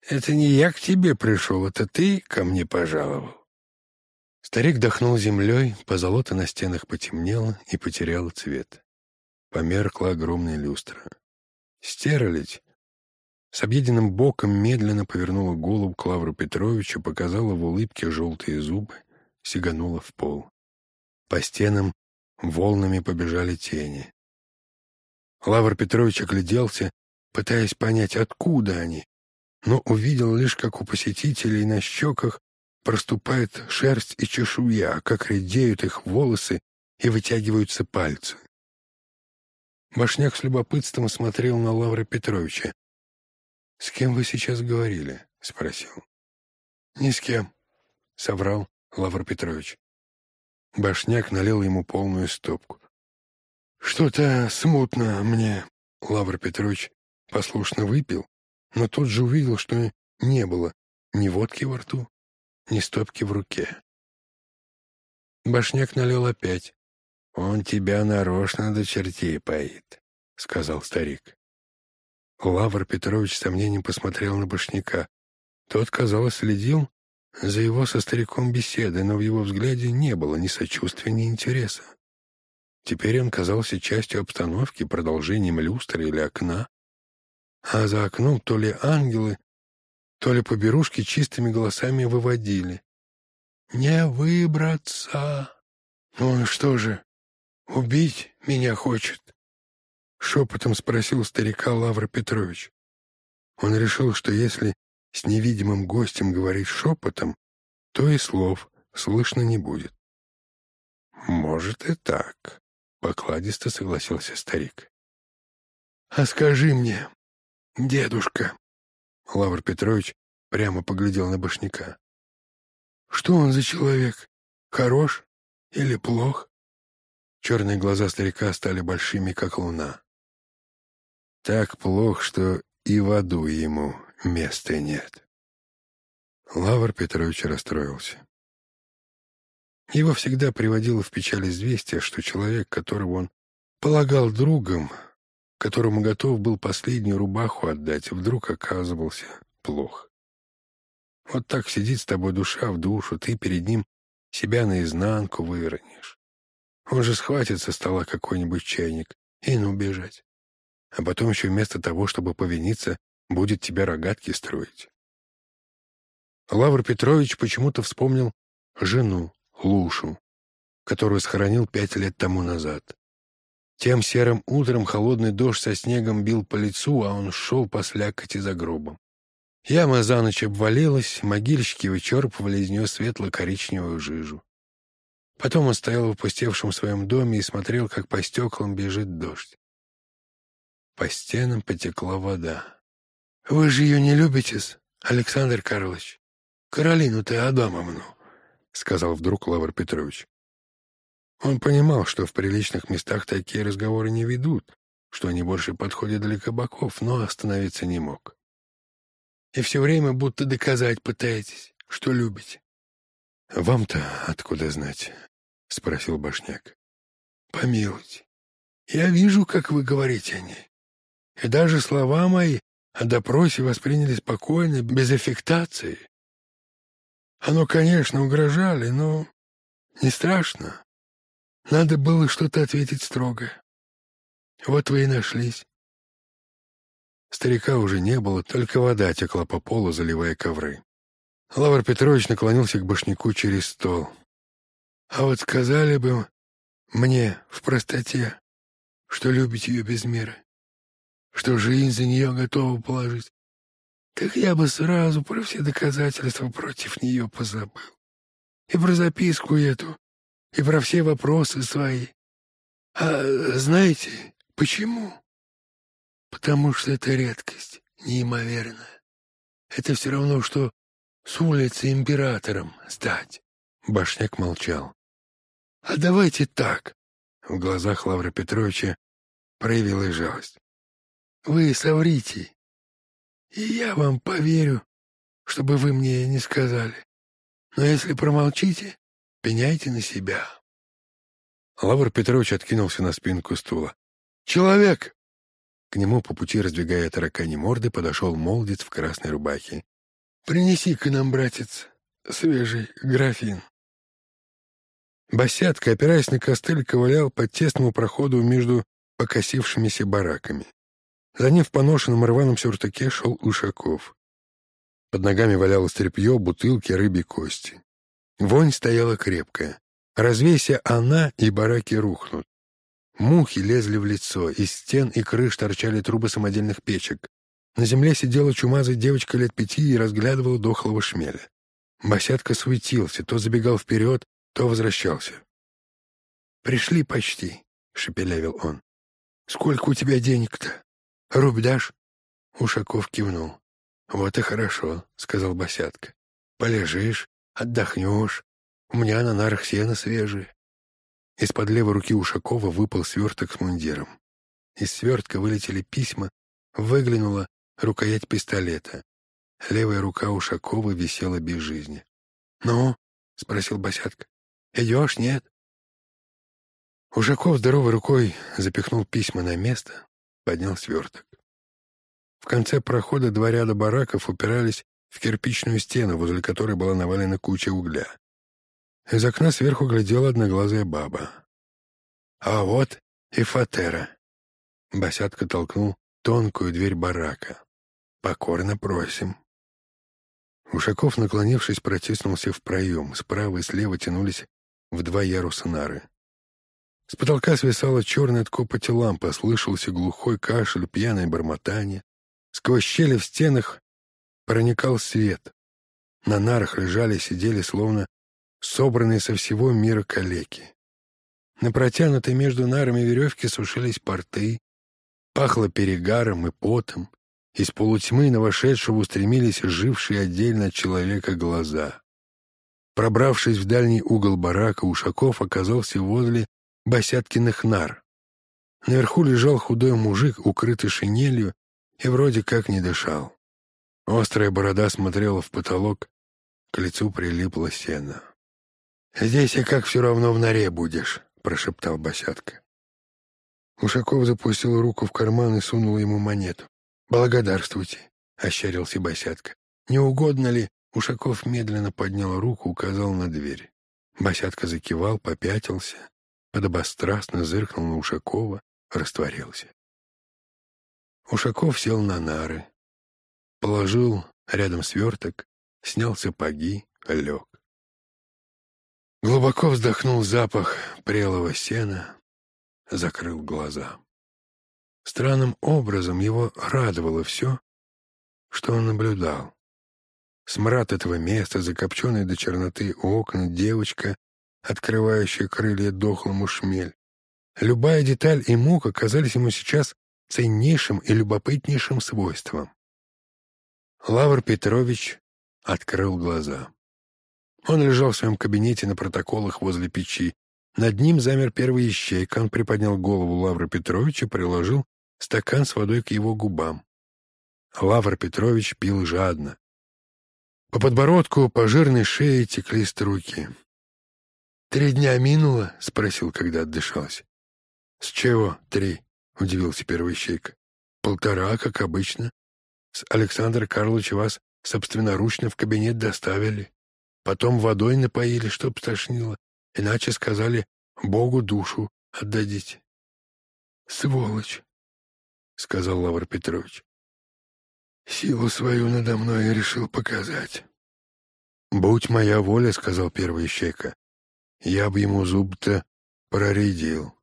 «Это не я к тебе пришел, это ты ко мне пожаловал». Старик дохнул землей, позолота на стенах потемнела и потеряла цвет. Померкла огромная люстра. Стерлядь с объеденным боком медленно повернула голову к Лавру Петровичу, показала в улыбке желтые зубы, сиганула в пол. По стенам волнами побежали тени. Лавр Петрович огляделся, пытаясь понять, откуда они, но увидел лишь, как у посетителей на щеках проступает шерсть и чешуя, как редеют их волосы и вытягиваются пальцы. Башняк с любопытством смотрел на Лавра Петровича. «С кем вы сейчас говорили?» — спросил. «Ни с кем», — соврал Лавр Петрович. Башняк налил ему полную стопку. «Что-то смутно мне», — Лавр Петрович послушно выпил, но тут же увидел, что не было ни водки во рту, ни стопки в руке. Башняк налил опять. «Он тебя нарочно до чертей поит», — сказал старик. Лавр Петрович с сомнением посмотрел на Башняка. Тот, казалось, следил за его со стариком беседой, но в его взгляде не было ни сочувствия, ни интереса. Теперь он казался частью обстановки, продолжением люстры или окна. А за окном то ли ангелы, то ли поберушки чистыми голосами выводили. «Не выбраться!» «Ну что же, убить меня хочет?» Шепотом спросил старика Лавр Петрович. Он решил, что если с невидимым гостем говорить шепотом, то и слов слышно не будет. «Может и так», — покладисто согласился старик. «А скажи мне, дедушка...» Лавр Петрович прямо поглядел на башняка. «Что он за человек? Хорош или плох?» Черные глаза старика стали большими, как луна. «Так плох, что и в аду ему места нет». Лавр Петрович расстроился. Его всегда приводило в печаль известие, что человек, которого он полагал другом, которому готов был последнюю рубаху отдать, вдруг оказывался плох. Вот так сидит с тобой душа в душу, ты перед ним себя наизнанку выронишь. Он же схватит со стола какой-нибудь чайник и ну бежать. А потом еще вместо того, чтобы повиниться, будет тебя рогатки строить. Лавр Петрович почему-то вспомнил жену, Лушу, которую схоронил пять лет тому назад. Тем серым утром холодный дождь со снегом бил по лицу, а он шел по слякоти за гробом. Яма за ночь обвалилась, могильщики вычерпывали из нее светло-коричневую жижу. Потом он стоял в опустевшем своем доме и смотрел, как по стеклам бежит дождь. По стенам потекла вода. — Вы же ее не любите, Александр Карлович? Каролину-то Адамовну. — сказал вдруг Лавр Петрович. Он понимал, что в приличных местах такие разговоры не ведут, что они больше подходят для кабаков, но остановиться не мог. И все время будто доказать пытаетесь, что любите. — Вам-то откуда знать? — спросил Башняк. — Помилуйте. Я вижу, как вы говорите о ней. И даже слова мои о допросе восприняли спокойно, без аффектации. Оно, конечно, угрожали, но не страшно. Надо было что-то ответить строго. Вот вы и нашлись. Старика уже не было, только вода текла по полу, заливая ковры. Лавр Петрович наклонился к башняку через стол. «А вот сказали бы мне в простоте, что любите ее без меры, что жизнь за нее готова положить, так я бы сразу про все доказательства против нее позабыл. И про записку эту, и про все вопросы свои. А знаете, почему? Потому что это редкость неимоверная. Это все равно, что с улицы императором стать. Башняк молчал. А давайте так. В глазах Лавра Петровича проявилась жалость. Вы соврите, и я вам поверю, чтобы вы мне не сказали. Но если промолчите, пеняйте на себя. Лавр Петрович откинулся на спинку стула. «Человек!» К нему по пути, раздвигая таракани морды, подошел молодец в красной рубахе. «Принеси-ка нам, братец, свежий графин». Босятка, опираясь на костыль, ковылял по тесному проходу между покосившимися бараками. За ним в поношенном рваном сюртаке шел Ушаков. Под ногами валялось тряпье, бутылки, рыбьи кости. Вонь стояла крепкая. Развейся она, и бараки рухнут. Мухи лезли в лицо, из стен и крыш торчали трубы самодельных печек. На земле сидела чумазая девочка лет пяти и разглядывала дохлого шмеля. Босятка суетился, то забегал вперед, то возвращался. «Пришли почти», — шепелявил он. «Сколько у тебя денег-то? Рубь дашь?» Ушаков кивнул. «Вот и хорошо», — сказал Босятка. «Полежишь, отдохнешь. У меня на нарах сено свежее». Из-под левой руки Ушакова выпал сверток с мундиром. Из свертка вылетели письма, выглянула рукоять пистолета. Левая рука Ушакова висела без жизни. «Ну?» — спросил Босятка. «Идешь, нет?» Ушаков здоровой рукой запихнул письма на место, поднял сверток. В конце прохода два ряда бараков упирались в кирпичную стену, возле которой была навалена куча угля. Из окна сверху глядела одноглазая баба. «А вот и фатера!» Босятка толкнул тонкую дверь барака. «Покорно просим». Ушаков, наклонившись, протиснулся в проем. Справа и слева тянулись в два яруса нары. С потолка свисала черная от копоти лампа, слышался глухой кашель, пьяное бормотание. Сквозь щели в стенах проникал свет. На нарах лежали, сидели, словно собранные со всего мира калеки. На протянутой между нарами веревке сушились порты, пахло перегаром и потом, из полутьмы на вошедшего устремились жившие отдельно от человека глаза. Пробравшись в дальний угол барака, Ушаков оказался возле Босяткиных нар. Наверху лежал худой мужик, укрытый шинелью, и вроде как не дышал. Острая борода смотрела в потолок, к лицу прилипло сено. «Здесь и как все равно в норе будешь», — прошептал Босятка. Ушаков запустил руку в карман и сунул ему монету. «Благодарствуйте», — ощерился Босятка. «Не угодно ли?» Ушаков медленно поднял руку, указал на дверь. Босятка закивал, попятился, подобострастно зыркнул на Ушакова, растворился. Ушаков сел на нары, положил рядом сверток, снял сапоги, лег. Глубоко вздохнул запах прелого сена, закрыл глаза. Странным образом его радовало все, что он наблюдал. Смрад этого места, закопченные до черноты окна, девочка, открывающая крылья дохлому шмель. Любая деталь и мука казались ему сейчас ценнейшим и любопытнейшим свойством. Лавр Петрович открыл глаза. Он лежал в своем кабинете на протоколах возле печи. Над ним замер первый ищейка. Он приподнял голову Лавра Петровича приложил стакан с водой к его губам. Лавр Петрович пил жадно. По подбородку, по жирной шее текли струйки. «Три дня минуло?» — спросил, когда отдышался. «С чего три?» — удивился первый ищейка. «Полтора, как обычно. С Александра Карловича вас собственноручно в кабинет доставили. Потом водой напоили, чтоб стошнило. Иначе сказали, Богу душу отдадите. «Сволочь!» — сказал Лавр Петрович. «Силу свою надо мной решил показать. «Будь моя воля», — сказал первый ищейка, — «я бы ему зуб-то проредил.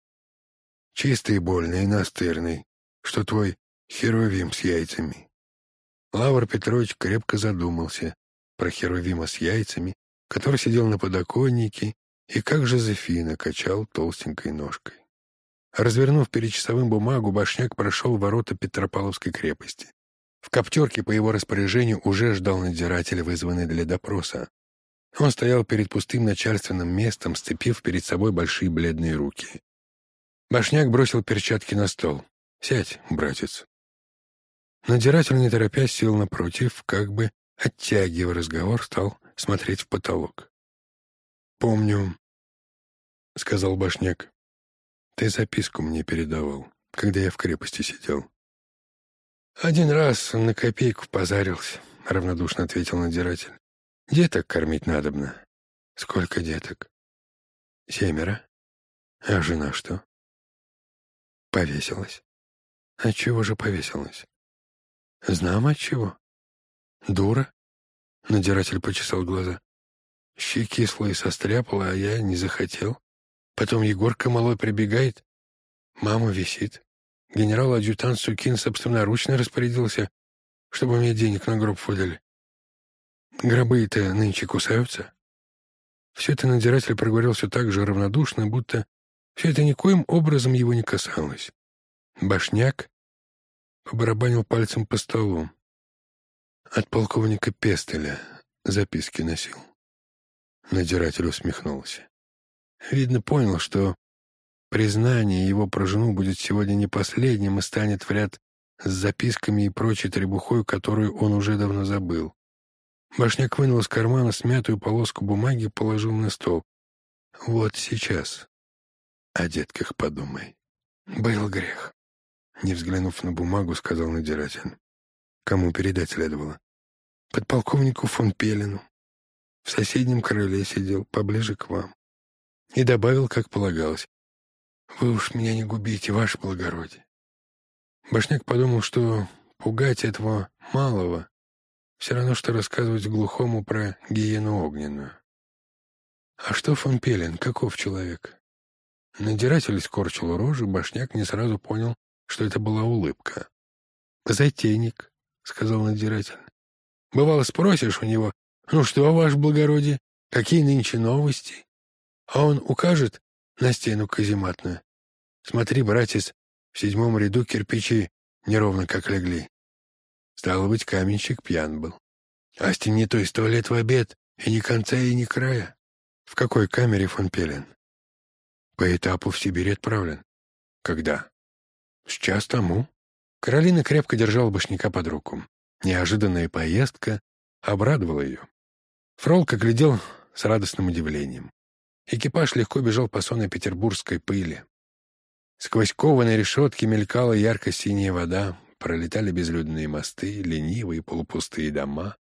Чистый, больный настырный, что твой херовим с яйцами». Лавр Петрович крепко задумался про херовима с яйцами, который сидел на подоконнике и, как Жозефина, качал толстенькой ножкой. Развернув перед часовым бумагу, Башняк прошел ворота Петропавловской крепости. В коптерке по его распоряжению уже ждал надзиратель, вызванный для допроса. Он стоял перед пустым начальственным местом, сцепив перед собой большие бледные руки. Башняк бросил перчатки на стол. «Сядь, братец». Надзиратель, не торопясь, сел напротив, как бы, оттягивая разговор, стал смотреть в потолок. «Помню», — сказал Башняк, — «ты записку мне передавал, когда я в крепости сидел. «Один раз на копейку позарился», — равнодушно ответил надзиратель. «Деток кормить надобно». «Сколько деток?» «Семеро». «А жена что?» «Повесилась». «А чего же повесилась?» «Знам от чего». «Дура?» — надзиратель почесал глаза. Щеки слой состряпала, а я не захотел. Потом Егорка малой прибегает. Мама висит. Генерал-адъютант Сукин собственноручно распорядился, чтобы мне денег на гроб выдали. Гробы-то нынче кусаются. Все это надзиратель проговорил все так же равнодушно, будто все это никоим образом его не касалось. Башняк побарабанил пальцем по столу. От полковника Пестеля записки носил. Надзиратель усмехнулся. Видно, понял, что Признание его про жену будет сегодня не последним и станет в ряд с записками и прочей требухой, которую он уже давно забыл. Башняк вынул из кармана смятую полоску бумаги и положил на стол. «Вот сейчас. О детках подумай. Был грех». Не взглянув на бумагу, сказал надзиратель. Кому передать следовало? Подполковнику фон Пелину. В соседнем крыле сидел, поближе к вам. И добавил, как полагалось. Вы уж меня не губите, ваше благородие. Башняк подумал, что пугать этого малого все равно, что рассказывать глухому про гиену огненную. А что фон Пелен, каков человек? Надиратель скорчил рожу, Башняк не сразу понял, что это была улыбка. «Затейник», — сказал надзиратель. «Бывало, спросишь у него, ну что, ваше благородие, какие нынче новости?» А он укажет на стену казематную. Смотри, братец, в седьмом ряду кирпичи неровно как легли. Стало быть, каменщик пьян был. А стене той сто лет в обед, и ни конца, и ни края. В какой камере фон Пелен? По этапу в Сибирь отправлен. Когда? Сейчас тому. Каролина крепко держала башняка под руку. Неожиданная поездка обрадовала ее. Фролка глядел с радостным удивлением. Экипаж легко бежал по сонной петербургской пыли. Сквозь кованые решетки мелькала ярко-синяя вода, пролетали безлюдные мосты, ленивые полупустые дома.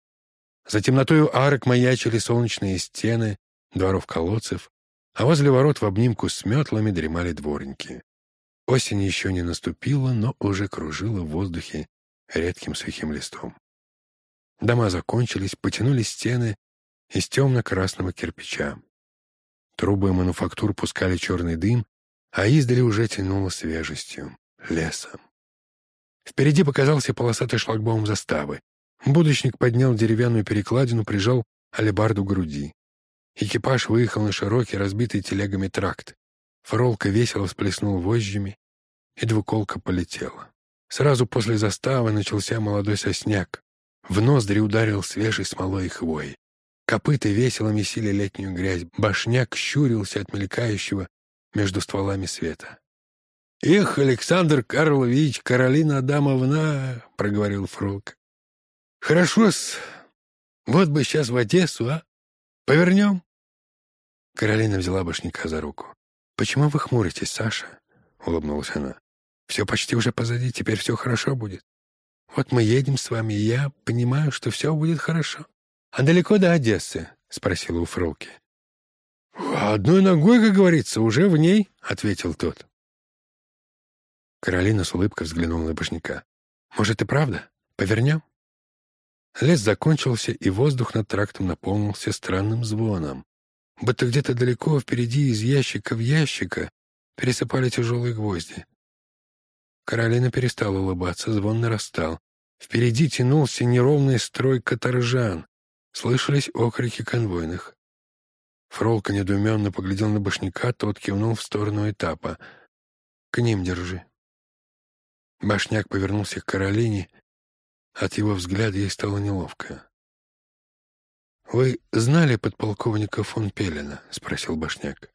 За темнотою арок маячили солнечные стены, дворов колодцев, а возле ворот в обнимку с метлами дремали дворники. Осень еще не наступила, но уже кружила в воздухе редким сухим листом. Дома закончились, потянулись стены из темно-красного кирпича. Трубы мануфактур пускали черный дым, а издали уже тянуло свежестью, лесом. Впереди показался полосатый шлагбаум заставы. Будочник поднял деревянную перекладину, прижал алебарду к груди. Экипаж выехал на широкий, разбитый телегами тракт. Фролка весело всплеснул вожжами, и двуколка полетела. Сразу после заставы начался молодой сосняк. В ноздри ударил свежей смолой и хвоей. Копыта весело месили летнюю грязь. Башняк щурился от мелькающего между стволами света. «Их, Александр Карлович, Каролина Адамовна!» — проговорил Фролк. «Хорошо-с. Вот бы сейчас в Одессу, а? Повернем?» Каролина взяла башняка за руку. «Почему вы хмуритесь, Саша?» — улыбнулась она. «Все почти уже позади, теперь все хорошо будет. Вот мы едем с вами, и я понимаю, что все будет хорошо. «А далеко до Одессы?» — спросила у Фролки. «Одной ногой, как говорится, уже в ней», — ответил тот. Каролина с улыбкой взглянула на башняка. «Может, и правда? Повернем?» Лес закончился, и воздух над трактом наполнился странным звоном. Будто где-то далеко впереди из ящика в ящика пересыпали тяжелые гвозди. Каролина перестала улыбаться, звон нарастал. Впереди тянулся неровный строй каторжан. Слышались окрики конвойных. Фролка недоуменно поглядел на башняка, тот кивнул в сторону этапа. «К ним держи». Башняк повернулся к Каролине. От его взгляда ей стало неловко. «Вы знали подполковника фон Пелена?» — спросил Башняк.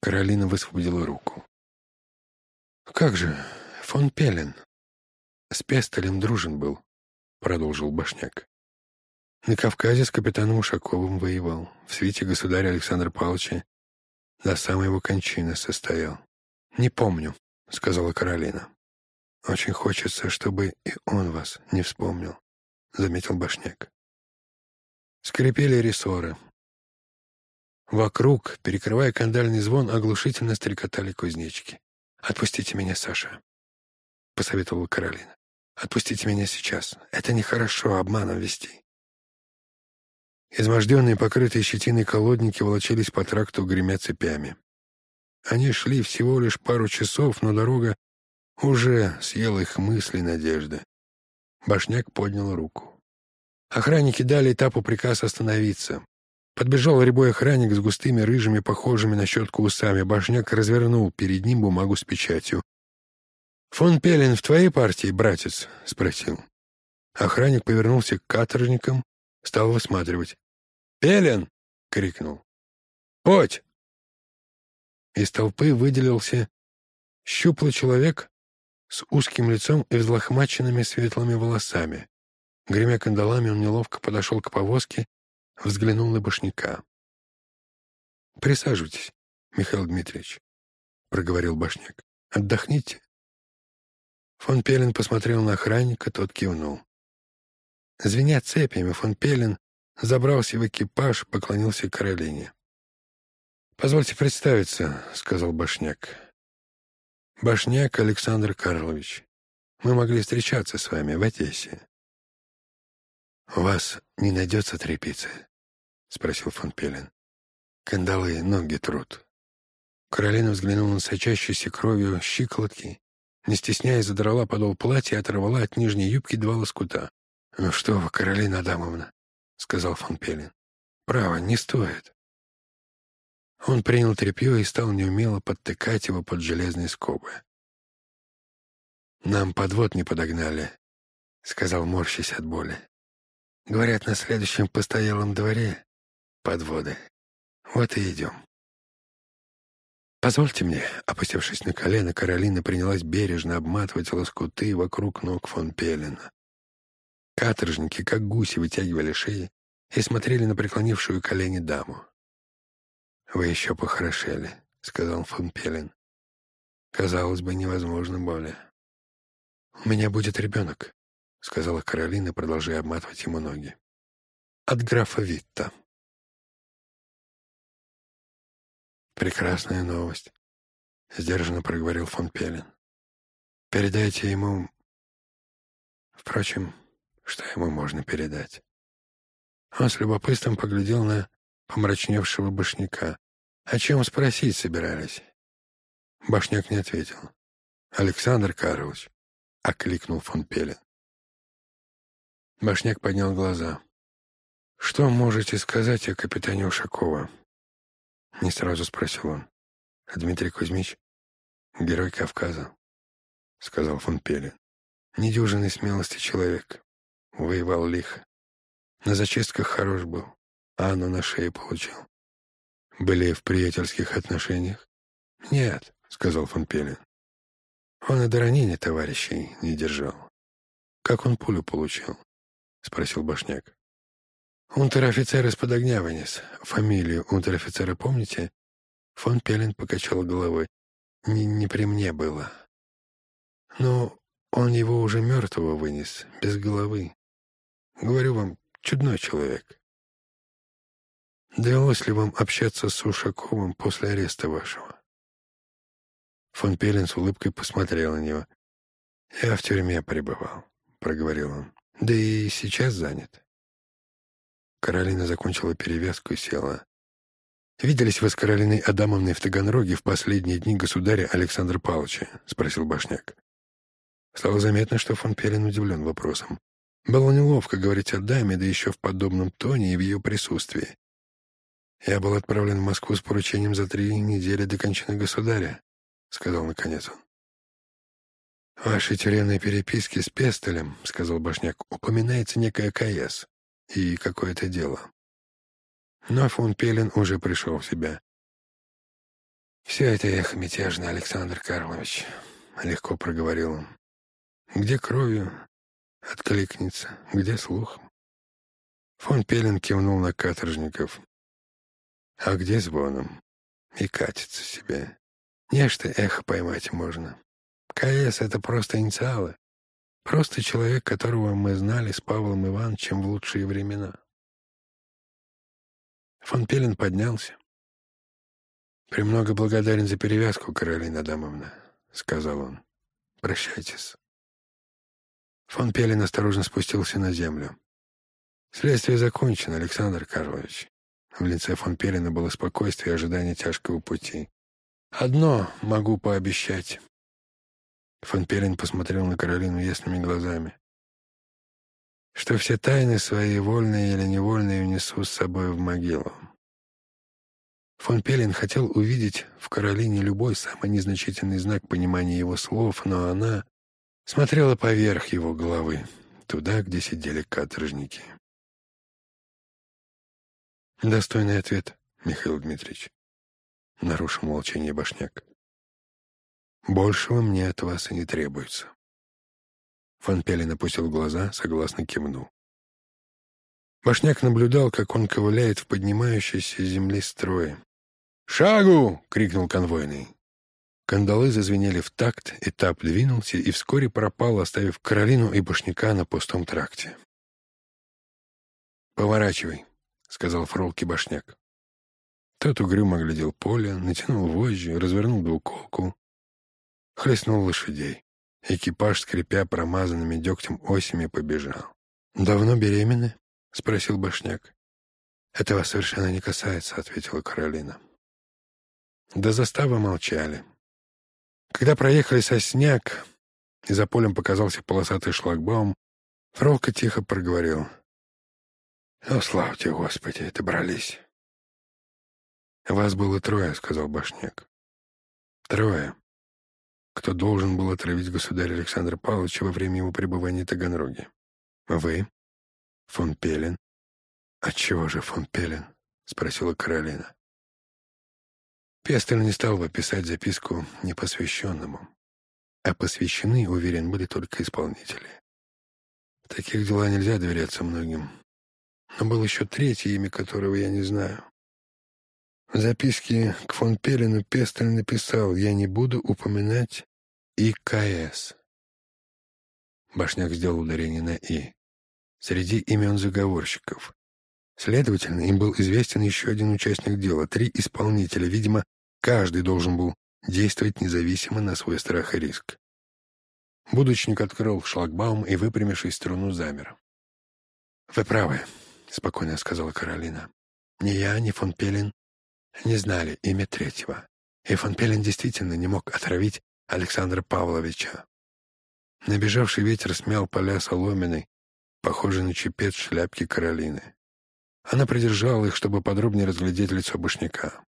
Каролина высвободила руку. «Как же, фон Пелен? С Пестелем дружен был», — продолжил Башняк. На Кавказе с капитаном Ушаковым воевал, в свите государя Александра Павловича до самой его кончины состоял. «Не помню», — сказала Каролина. «Очень хочется, чтобы и он вас не вспомнил», — заметил Башняк. Скрипели рессоры. Вокруг, перекрывая кандальный звон, оглушительно стрекотали кузнечики. «Отпустите меня, Саша», — посоветовала Каролина. «Отпустите меня сейчас. Это нехорошо обманом вести». Изможденные, покрытые щетиной колодники волочились по тракту, гремя цепями. Они шли всего лишь пару часов, но дорога уже съела их мысли надежды. Башняк поднял руку. Охранники дали этапу приказ остановиться. Подбежал рябой охранник с густыми рыжими, похожими на щетку усами. Башняк развернул перед ним бумагу с печатью. «Фон Пелин в твоей партии, братец?» — спросил. Охранник повернулся к каторжникам, стал высматривать. «Пелин!» — крикнул. «Подь!» Из толпы выделился щуплый человек с узким лицом и взлохмаченными светлыми волосами. Гремя кандалами, он неловко подошел к повозке, взглянул на башняка. «Присаживайтесь, Михаил Дмитриевич», — проговорил башняк. «Отдохните». Фон Пелин посмотрел на охранника, тот кивнул. Звеня цепями, фон Пелин забрался в экипаж, поклонился Каролине. «Позвольте представиться», — сказал Башняк. «Башняк Александр Карлович. Мы могли встречаться с вами в Одессе». «У вас не найдется трепицы?» — спросил фон Пелин. «Кандалы ноги трут». Каролина взглянула на сочащейся кровью щиколотки, не стесняясь, задрала подол платья и оторвала от нижней юбки два лоскута. «Ну что вы, Каролина Адамовна», — сказал фон Пелин. «Право, не стоит». Он принял тряпье и стал неумело подтыкать его под железные скобы. «Нам подвод не подогнали», — сказал, морщась от боли. «Говорят, на следующем постоялом дворе подводы. Вот и идем». «Позвольте мне», — опустившись на колено, Каролина принялась бережно обматывать лоскуты вокруг ног фон Пелена. Каторжники, как гуси, вытягивали шеи и смотрели на преклонившую колени даму. «Вы еще похорошели», — сказал фон Пелин. «Казалось бы, невозможно более». «У меня будет ребенок», — сказала Каролина, продолжая обматывать ему ноги. «От графа Витта». «Прекрасная новость», — сдержанно проговорил фон Пелин. «Передайте ему...» Впрочем, что ему можно передать? Он с любопытством поглядел на помрачневшего башняка. О чем спросить собирались? Башняк не ответил. «Александр Карлович», — окликнул фон Пелин. Башняк поднял глаза. «Что можете сказать о капитане Ушакова?» Не сразу спросил он. «А Дмитрий Кузьмич? Герой Кавказа», — сказал фон Пелин. «Недюжинной смелости человек. Воевал лихо. На зачистках хорош был, а Анну на шее получил. Были в приятельских отношениях? Нет, сказал фон Пелин. Он и до ранения товарищей не держал. Как он пулю получил? Спросил Башняк. Унтер-офицер из-под огня вынес. Фамилию унтер-офицера помните? Фон Пелин покачал головой. Не, не при мне было. Но он его уже мертвого вынес, без головы. Говорю вам, чудной человек. Довелось ли вам общаться с Ушаковым после ареста вашего? Фон Пелин с улыбкой посмотрел на него. «Я в тюрьме пребывал», — проговорил он. Да и сейчас занят. Каролина закончила перевязку и села. «Виделись вы с Каролиной Адамовной в Таганроге в последние дни государя Александра Павловича?» — спросил Башняк. Стало заметно, что фон Пелин удивлен вопросом. Было неловко говорить о даме, да еще в подобном тоне и в ее присутствии. «Я был отправлен в Москву с поручением за три недели до кончины государя», — сказал наконец он. «Ваши тюремные переписки с Пестелем, — сказал Башняк, — упоминается некая КС и какое-то дело. Но фон Пелин уже пришел в себя. «Все это эхо мятежно, Александр Карлович», — легко проговорил он. «Где кровью откликнется, где слухом?» Фон Пелин кивнул на каторжников. «А где звоном?» И катится себе. Нечто эхо поймать можно. КС — это просто инициалы. Просто человек, которого мы знали с Павлом Ивановичем в лучшие времена. Фон Пелин поднялся. «Премного благодарен за перевязку, Каролина Адамовна», — сказал он. «Прощайтесь». Фон Пелин осторожно спустился на землю. «Следствие закончено, Александр Карлович». В лице фон Пелина было спокойствие и ожидание тяжкого пути. «Одно могу пообещать. Фон Перин посмотрел на Каролину ясными глазами. «Что все тайны свои, вольные или невольные, унесу с собой в могилу». Фон Пелин хотел увидеть в Каролине любой самый незначительный знак понимания его слов, но она смотрела поверх его головы, туда, где сидели каторжники. «Достойный ответ, Михаил Дмитриевич», — нарушил молчание Башняк. Большего мне от вас и не требуется. Фан Пелин опустил глаза, согласно кивнул. Башняк наблюдал, как он ковыляет в поднимающейся земли строе. «Шагу!» — крикнул конвойный. Кандалы зазвенели в такт, этап двинулся и вскоре пропал, оставив Каролину и Башняка на пустом тракте. «Поворачивай», — сказал Фролки Башняк. Тот угрюмо глядел поле, натянул вожжи, развернул двуколку, хлестнул лошадей. Экипаж, скрипя промазанными дегтем осями, побежал. «Давно беременны?» — спросил Башняк. «Этого совершенно не касается», — ответила Каролина. До заставы молчали. Когда проехали сосняк, и за полем показался полосатый шлагбаум, Фролка тихо проговорил. «О, славьте, Господи, добрались!» «Вас было трое», — сказал Башняк. «Трое кто должен был отравить государя Александра Павловича во время его пребывания в Таганроге. Вы? Фон Пелен? Отчего же фон Пелен? Спросила Каролина. Пестель не стал бы писать записку непосвященному, а посвящены, уверен, были только исполнители. В таких делах нельзя доверяться многим. Но был еще третье имя, которого я не знаю. В записке к фон Пелену Пестель написал «Я не буду упоминать ИКС». Башняк сделал ударение на «И». Среди имен заговорщиков. Следовательно, им был известен еще один участник дела, три исполнителя. Видимо, каждый должен был действовать независимо на свой страх и риск. Будочник открыл шлагбаум и, выпрямившись струну, замер. «Вы правы», — спокойно сказала Каролина. «Ни я, ни фон Пелин не знали имя третьего, и фон Пелен действительно не мог отравить Александра Павловича. Набежавший ветер смял поля соломенной, похожей на чепец шляпки Каролины. Она придержала их, чтобы подробнее разглядеть лицо башняка.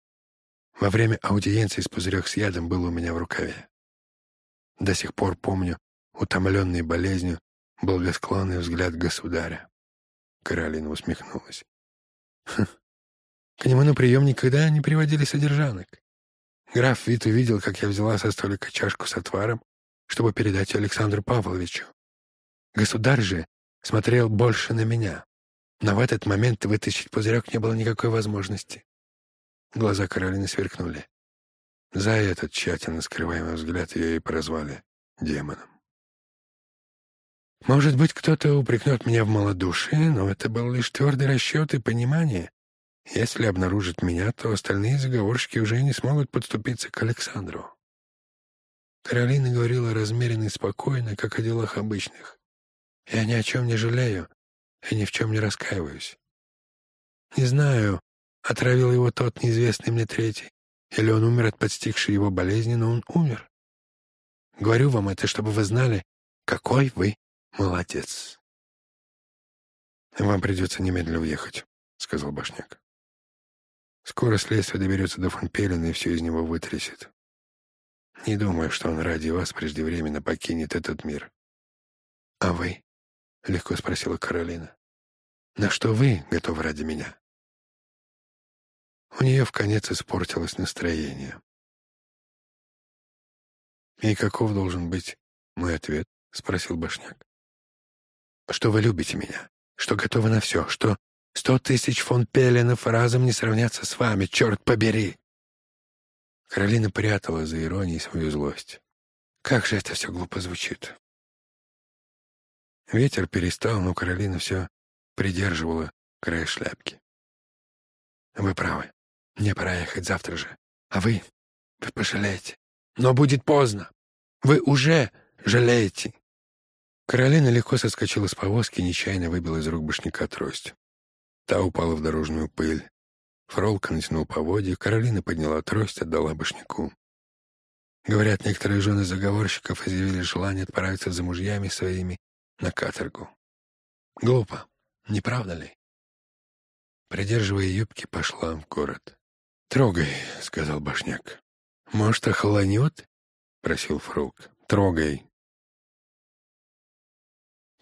Во время аудиенции с пузырек с ядом был у меня в рукаве. До сих пор помню утомленный болезнью благосклонный взгляд государя. Каролина усмехнулась. «Хм, к нему на прием никогда не приводили содержанок. Граф Вит увидел, как я взяла со столика чашку с отваром, чтобы передать Александру Павловичу. Государь же смотрел больше на меня, но в этот момент вытащить пузырек не было никакой возможности. Глаза Каролины сверкнули. За этот тщательно скрываемый взгляд ее и прозвали демоном. Может быть, кто-то упрекнет меня в малодушии, но это был лишь твердый расчет и понимание, если обнаружат меня, то остальные заговорщики уже не смогут подступиться к Александру. Каролина говорила размеренно и спокойно, как о делах обычных. Я ни о чем не жалею и ни в чем не раскаиваюсь. Не знаю, отравил его тот неизвестный мне третий, или он умер от подстигшей его болезни, но он умер. Говорю вам это, чтобы вы знали, какой вы молодец. «Вам придется немедленно уехать», — сказал Башняк. «Скоро следствие доберется до фон Пелена и все из него вытрясет. Не думаю, что он ради вас преждевременно покинет этот мир». «А вы?» — легко спросила Каролина. «На что вы готовы ради меня?» У нее в конец испортилось настроение. «И каков должен быть мой ответ?» — спросил Башняк. «Что вы любите меня, что готовы на все, что сто тысяч фон Пеленов разом не сравнятся с вами, черт побери!» Каролина прятала за иронией свою злость. Как же это все глупо звучит. Ветер перестал, но Каролина все придерживала край шляпки. «Вы правы. Мне пора ехать завтра же. А вы? Вы пожалеете. Но будет поздно. Вы уже жалеете. Каролина легко соскочила с повозки и нечаянно выбила из рук башняка трость. Та упала в дорожную пыль. Фролка натянул поводья, Каролина подняла трость, отдала башняку. Говорят, некоторые жены заговорщиков изъявили желание отправиться за мужьями своими на каторгу. Глупо, не правда ли? Придерживая юбки, пошла в город. «Трогай», — сказал Башняк. «Может, охолонет?» — просил Фролк. «Трогай».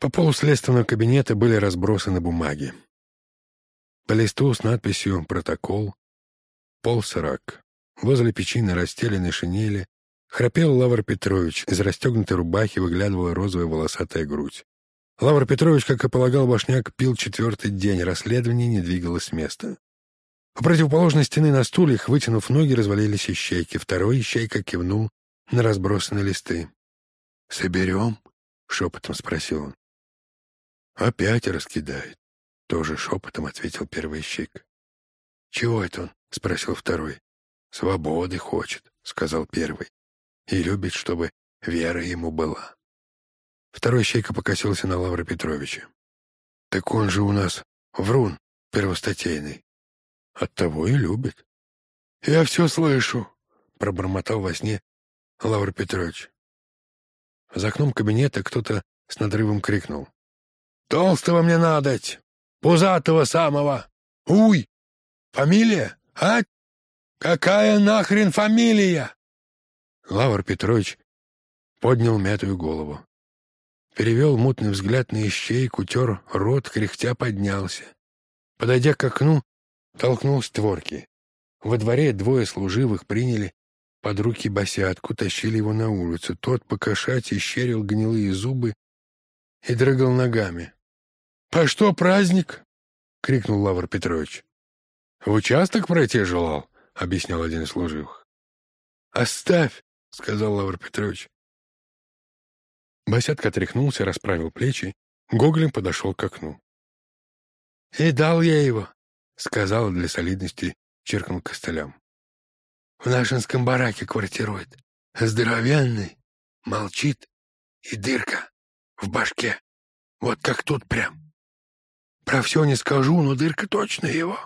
По полу следственного кабинета были разбросаны бумаги. По листу с надписью «Протокол» пол сорок. Возле печи на расстеленной шинели храпел Лавр Петрович, из расстегнутой рубахи выглядывала розовая волосатая грудь. Лавр Петрович, как и полагал Башняк, пил четвертый день, расследование не двигалось с места. У противоположной стены на стульях, вытянув ноги, развалились ищейки. Второй ищейка кивнул на разбросанные листы. «Соберем?» — шепотом спросил он. «Опять раскидает», — тоже шепотом ответил первый ищейка. «Чего это он?» — спросил второй. «Свободы хочет», — сказал первый. «И любит, чтобы вера ему была». Второй ищейка покосился на Лавра Петровича. «Так он же у нас врун первостатейный. Оттого и любит. «Я все слышу», — пробормотал во сне Лавр Петрович. За окном кабинета кто-то с надрывом крикнул. «Толстого мне надоть! Пузатого самого! Уй! Фамилия? А? Какая нахрен фамилия?» Лавр Петрович поднял мятую голову. Перевел мутный взгляд на ищейку, тер рот, кряхтя поднялся. Подойдя к окну, толкнул створки. Во дворе двое служивых приняли под руки босятку, тащили его на улицу. Тот, покошать, ищерил гнилые зубы и дрыгал ногами. — По что праздник? — крикнул Лавр Петрович. — В участок пройти желал, — объяснял один из служивых. — Оставь, — сказал Лавр Петрович. Босятка отряхнулся, расправил плечи. Гоголем подошел к окну. — И дал я его, Сказал для солидности, черкнул костылем. В нашинском бараке квартирует. Здоровенный, молчит и дырка в башке. Вот как тут прям. Про все не скажу, но дырка точно его.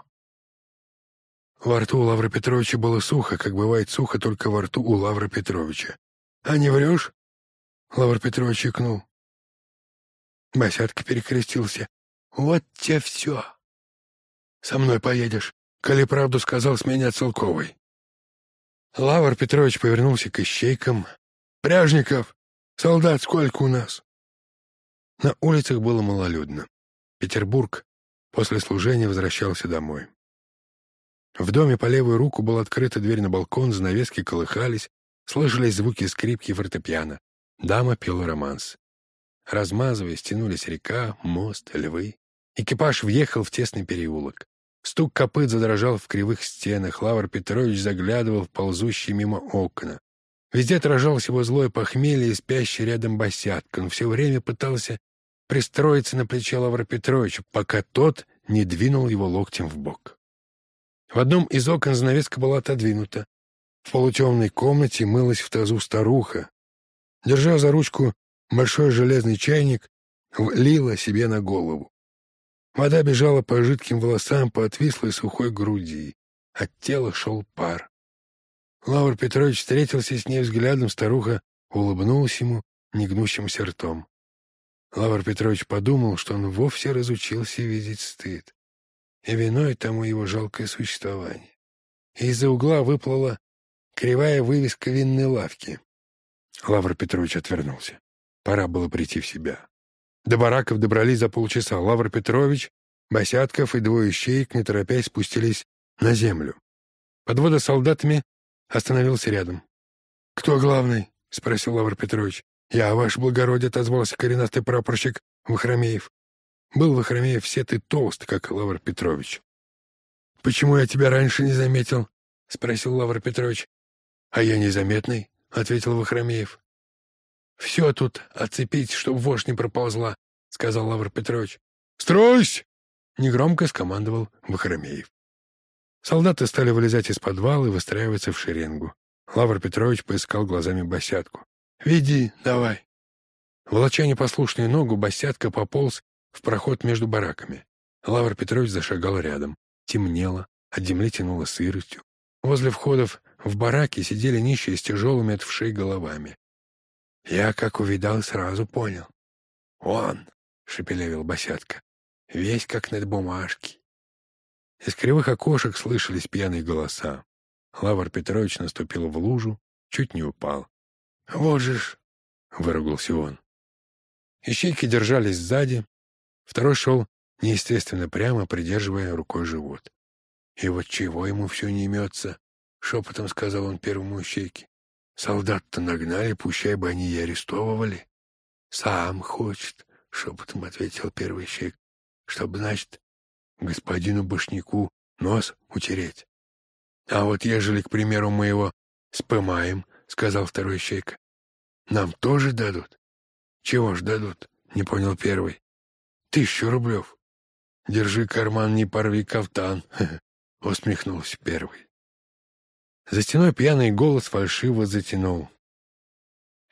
Во рту у Лавра Петровича было сухо, как бывает сухо только во рту у Лавра Петровича. «А не врешь?» Лавр Петрович икнул. Босятка перекрестился. «Вот тебе все!» Со мной поедешь, коли правду сказал с меня целковой. Лавр Петрович повернулся к ищейкам. «Пряжников! Солдат сколько у нас?» На улицах было малолюдно. Петербург после служения возвращался домой. В доме по левую руку была открыта дверь на балкон, занавески колыхались, слышались звуки скрипки и фортепиано. Дама пела романс. Размазываясь, тянулись река, мост, львы. Экипаж въехал в тесный переулок. Стук копыт задрожал в кривых стенах, Лавр Петрович заглядывал в ползущие мимо окна. Везде отражалось его злое похмелье и спящий рядом босятка. Он все время пытался пристроиться на плече Лавра Петровича, пока тот не двинул его локтем в бок. В одном из окон занавеска была отодвинута. В полутемной комнате мылась в тазу старуха. Держа за ручку большой железный чайник, лила себе на голову. Вода бежала по жидким волосам, по отвислой сухой груди. От тела шел пар. Лавр Петрович встретился с ней взглядом, старуха улыбнулась ему негнущимся ртом. Лавр Петрович подумал, что он вовсе разучился видеть стыд. И виной тому его жалкое существование. из-за угла выплыла кривая вывеска винной лавки. Лавр Петрович отвернулся. Пора было прийти в себя. До бараков добрались за полчаса. Лавр Петрович, Босятков и двое щеек, не торопясь, спустились на землю. Подвода солдатами остановился рядом. «Кто главный?» — спросил Лавр Петрович. «Я, ваше благородие», — отозвался коренастый прапорщик Вахромеев. Был Вахромеев все ты толст, как Лавр Петрович. «Почему я тебя раньше не заметил?» — спросил Лавр Петрович. «А я незаметный», — ответил Вахромеев. «Все тут оцепить, чтоб вошь не проползла», — сказал Лавр Петрович. «Стройсь!» — негромко скомандовал Вахромеев. Солдаты стали вылезать из подвала и выстраиваться в шеренгу. Лавр Петрович поискал глазами босятку. «Веди, давай». Волоча непослушную ногу, босятка пополз в проход между бараками. Лавр Петрович зашагал рядом. Темнело, от земли тянуло сыростью. Возле входов в бараки сидели нищие с тяжелыми от вшей головами. Я, как увидал, сразу понял. «Он!» — шепелевил босятка. «Весь как над бумажки. Из кривых окошек слышались пьяные голоса. Лавр Петрович наступил в лужу, чуть не упал. «Вот же ж!» — выругался он. Ищейки держались сзади. Второй шел неестественно прямо, придерживая рукой живот. «И вот чего ему все не имется?» — шепотом сказал он первому ищейке. «Солдат-то нагнали, пущай бы они и арестовывали». «Сам хочет», — шепотом ответил первый ищейк. «Чтоб, значит, господину Башняку нос утереть. А вот ежели, к примеру, мы его спымаем, — сказал второй щейка, — нам тоже дадут? Чего ж дадут? — не понял первый. Тысячу рублев. Держи карман, не порви кафтан, — усмехнулся первый. За стеной пьяный голос фальшиво затянул.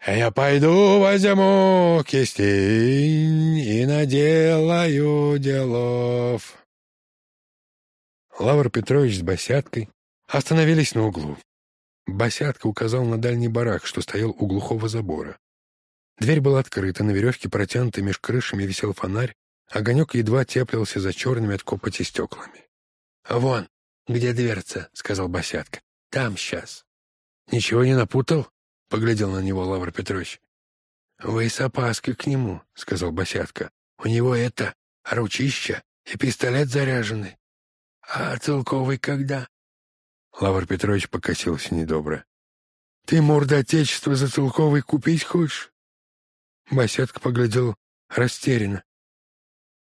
«Я пойду возьму кистень и наделаю делов». Лавр Петрович с Босяткой остановились на углу. Босятка указал на дальний барак, что стоял у глухого забора. Дверь была открыта, на веревке, протянутой меж крышами, висел фонарь, огонек едва теплился за черными от копоти стеклами. «Вон, где дверца?» — сказал Босятка. «Там сейчас». «Ничего не напутал?» — поглядел на него Лавр Петрович. «Вы с опаской к нему», — сказал Босятка. «У него это, ручища и пистолет заряженный. А целковый когда? Лавр Петрович покосился недобро. Ты, морда отечества, за целковый купить хочешь? Басятка поглядел растерянно.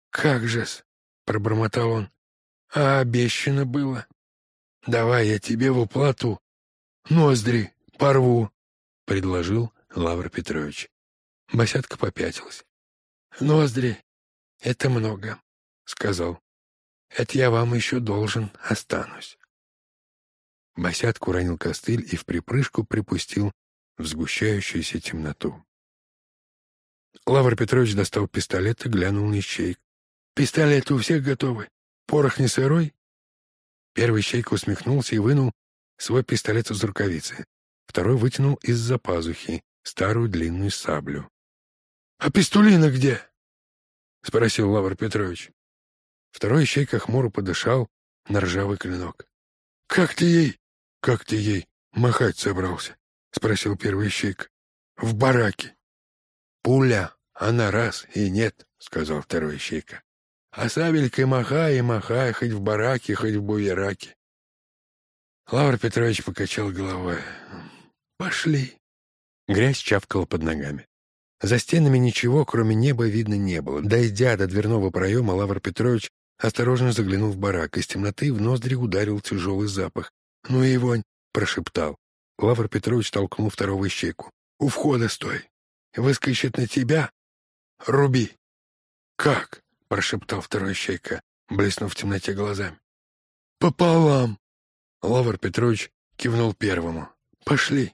Как же-с, пробормотал он. А обещано было. Давай я тебе в уплату ноздри порву, предложил Лавр Петрович. Басятка попятился. Ноздри — это много, — сказал. Это я вам еще должен останусь. Босятку ранил костыль и в припрыжку припустил в сгущающуюся темноту. Лавр Петрович достал пистолет и глянул на ищейк. «Пистолеты у всех готовы? Порох не сырой?» Первый ищейка усмехнулся и вынул свой пистолет из рукавицы. Второй вытянул из-за пазухи старую длинную саблю. «А пистолина где?» — спросил Лавр Петрович. Второй ищейка хмуро подышал на ржавый клинок. — Как ты ей? Как ты ей махать собрался? — спросил первый ищейка. — В бараке. — Пуля, она раз и нет, — сказал второй ищейка. — А сабелькой махай и махай, хоть в бараке, хоть в буераке. Лавр Петрович покачал головой. — Пошли. Грязь чавкала под ногами. За стенами ничего, кроме неба, видно не было. Дойдя до дверного проема, Лавр Петрович Осторожно заглянул в барак. Из темноты в ноздри ударил тяжелый запах. «Ну и вонь!» — прошептал. Лавр Петрович толкнул второго щеку. «У входа стой! Выскочит на тебя! Руби!» «Как?» — прошептал второй щейка, блеснув в темноте глазами. «Пополам!» Лавр Петрович кивнул первому. «Пошли!»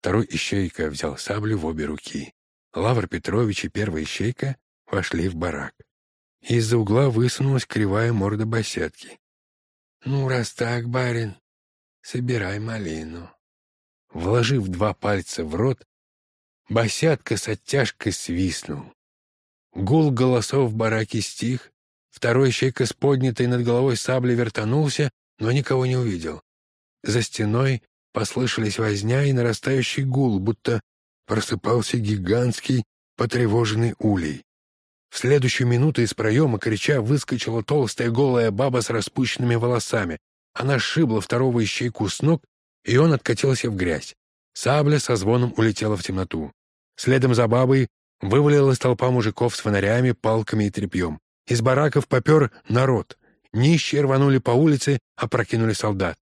Второй ищейка взял саблю в обе руки. Лавр Петрович и первый ищейка вошли в барак. Из-за угла высунулась кривая морда босятки. «Ну, раз так, барин, собирай малину». Вложив два пальца в рот, босятка с оттяжкой свистнул. Гул голосов в бараке стих, второй щейка с поднятой над головой саблей вертанулся, но никого не увидел. За стеной послышались возня и нарастающий гул, будто просыпался гигантский потревоженный улей. В следующую минуту из проема, крича, выскочила толстая голая баба с распущенными волосами. Она сшибла второго ищейку с ног, и он откатился в грязь. Сабля со звоном улетела в темноту. Следом за бабой вывалилась толпа мужиков с фонарями, палками и тряпьем. Из бараков попер народ. Нищие рванули по улице, опрокинули солдат.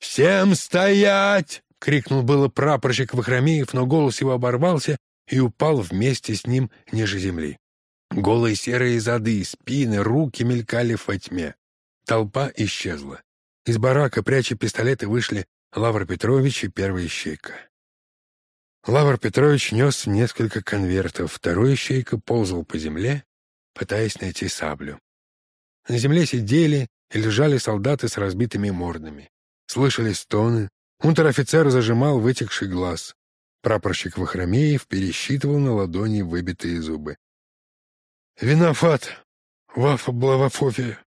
«Всем стоять!» — крикнул было прапорщик Вахромеев, но голос его оборвался и упал вместе с ним ниже земли. Голые серые зады, спины, руки мелькали во тьме. Толпа исчезла. Из барака, пряча пистолеты, вышли Лавр Петрович и первая ищейка. Лавр Петрович нес несколько конвертов, второй ищейка ползал по земле, пытаясь найти саблю. На земле сидели и лежали солдаты с разбитыми мордами. Слышали стоны. Унтер-офицер зажимал вытекший глаз. Прапорщик Вахромеев пересчитывал на ладони выбитые зубы. «Виноват, Вафа Блавафофия!»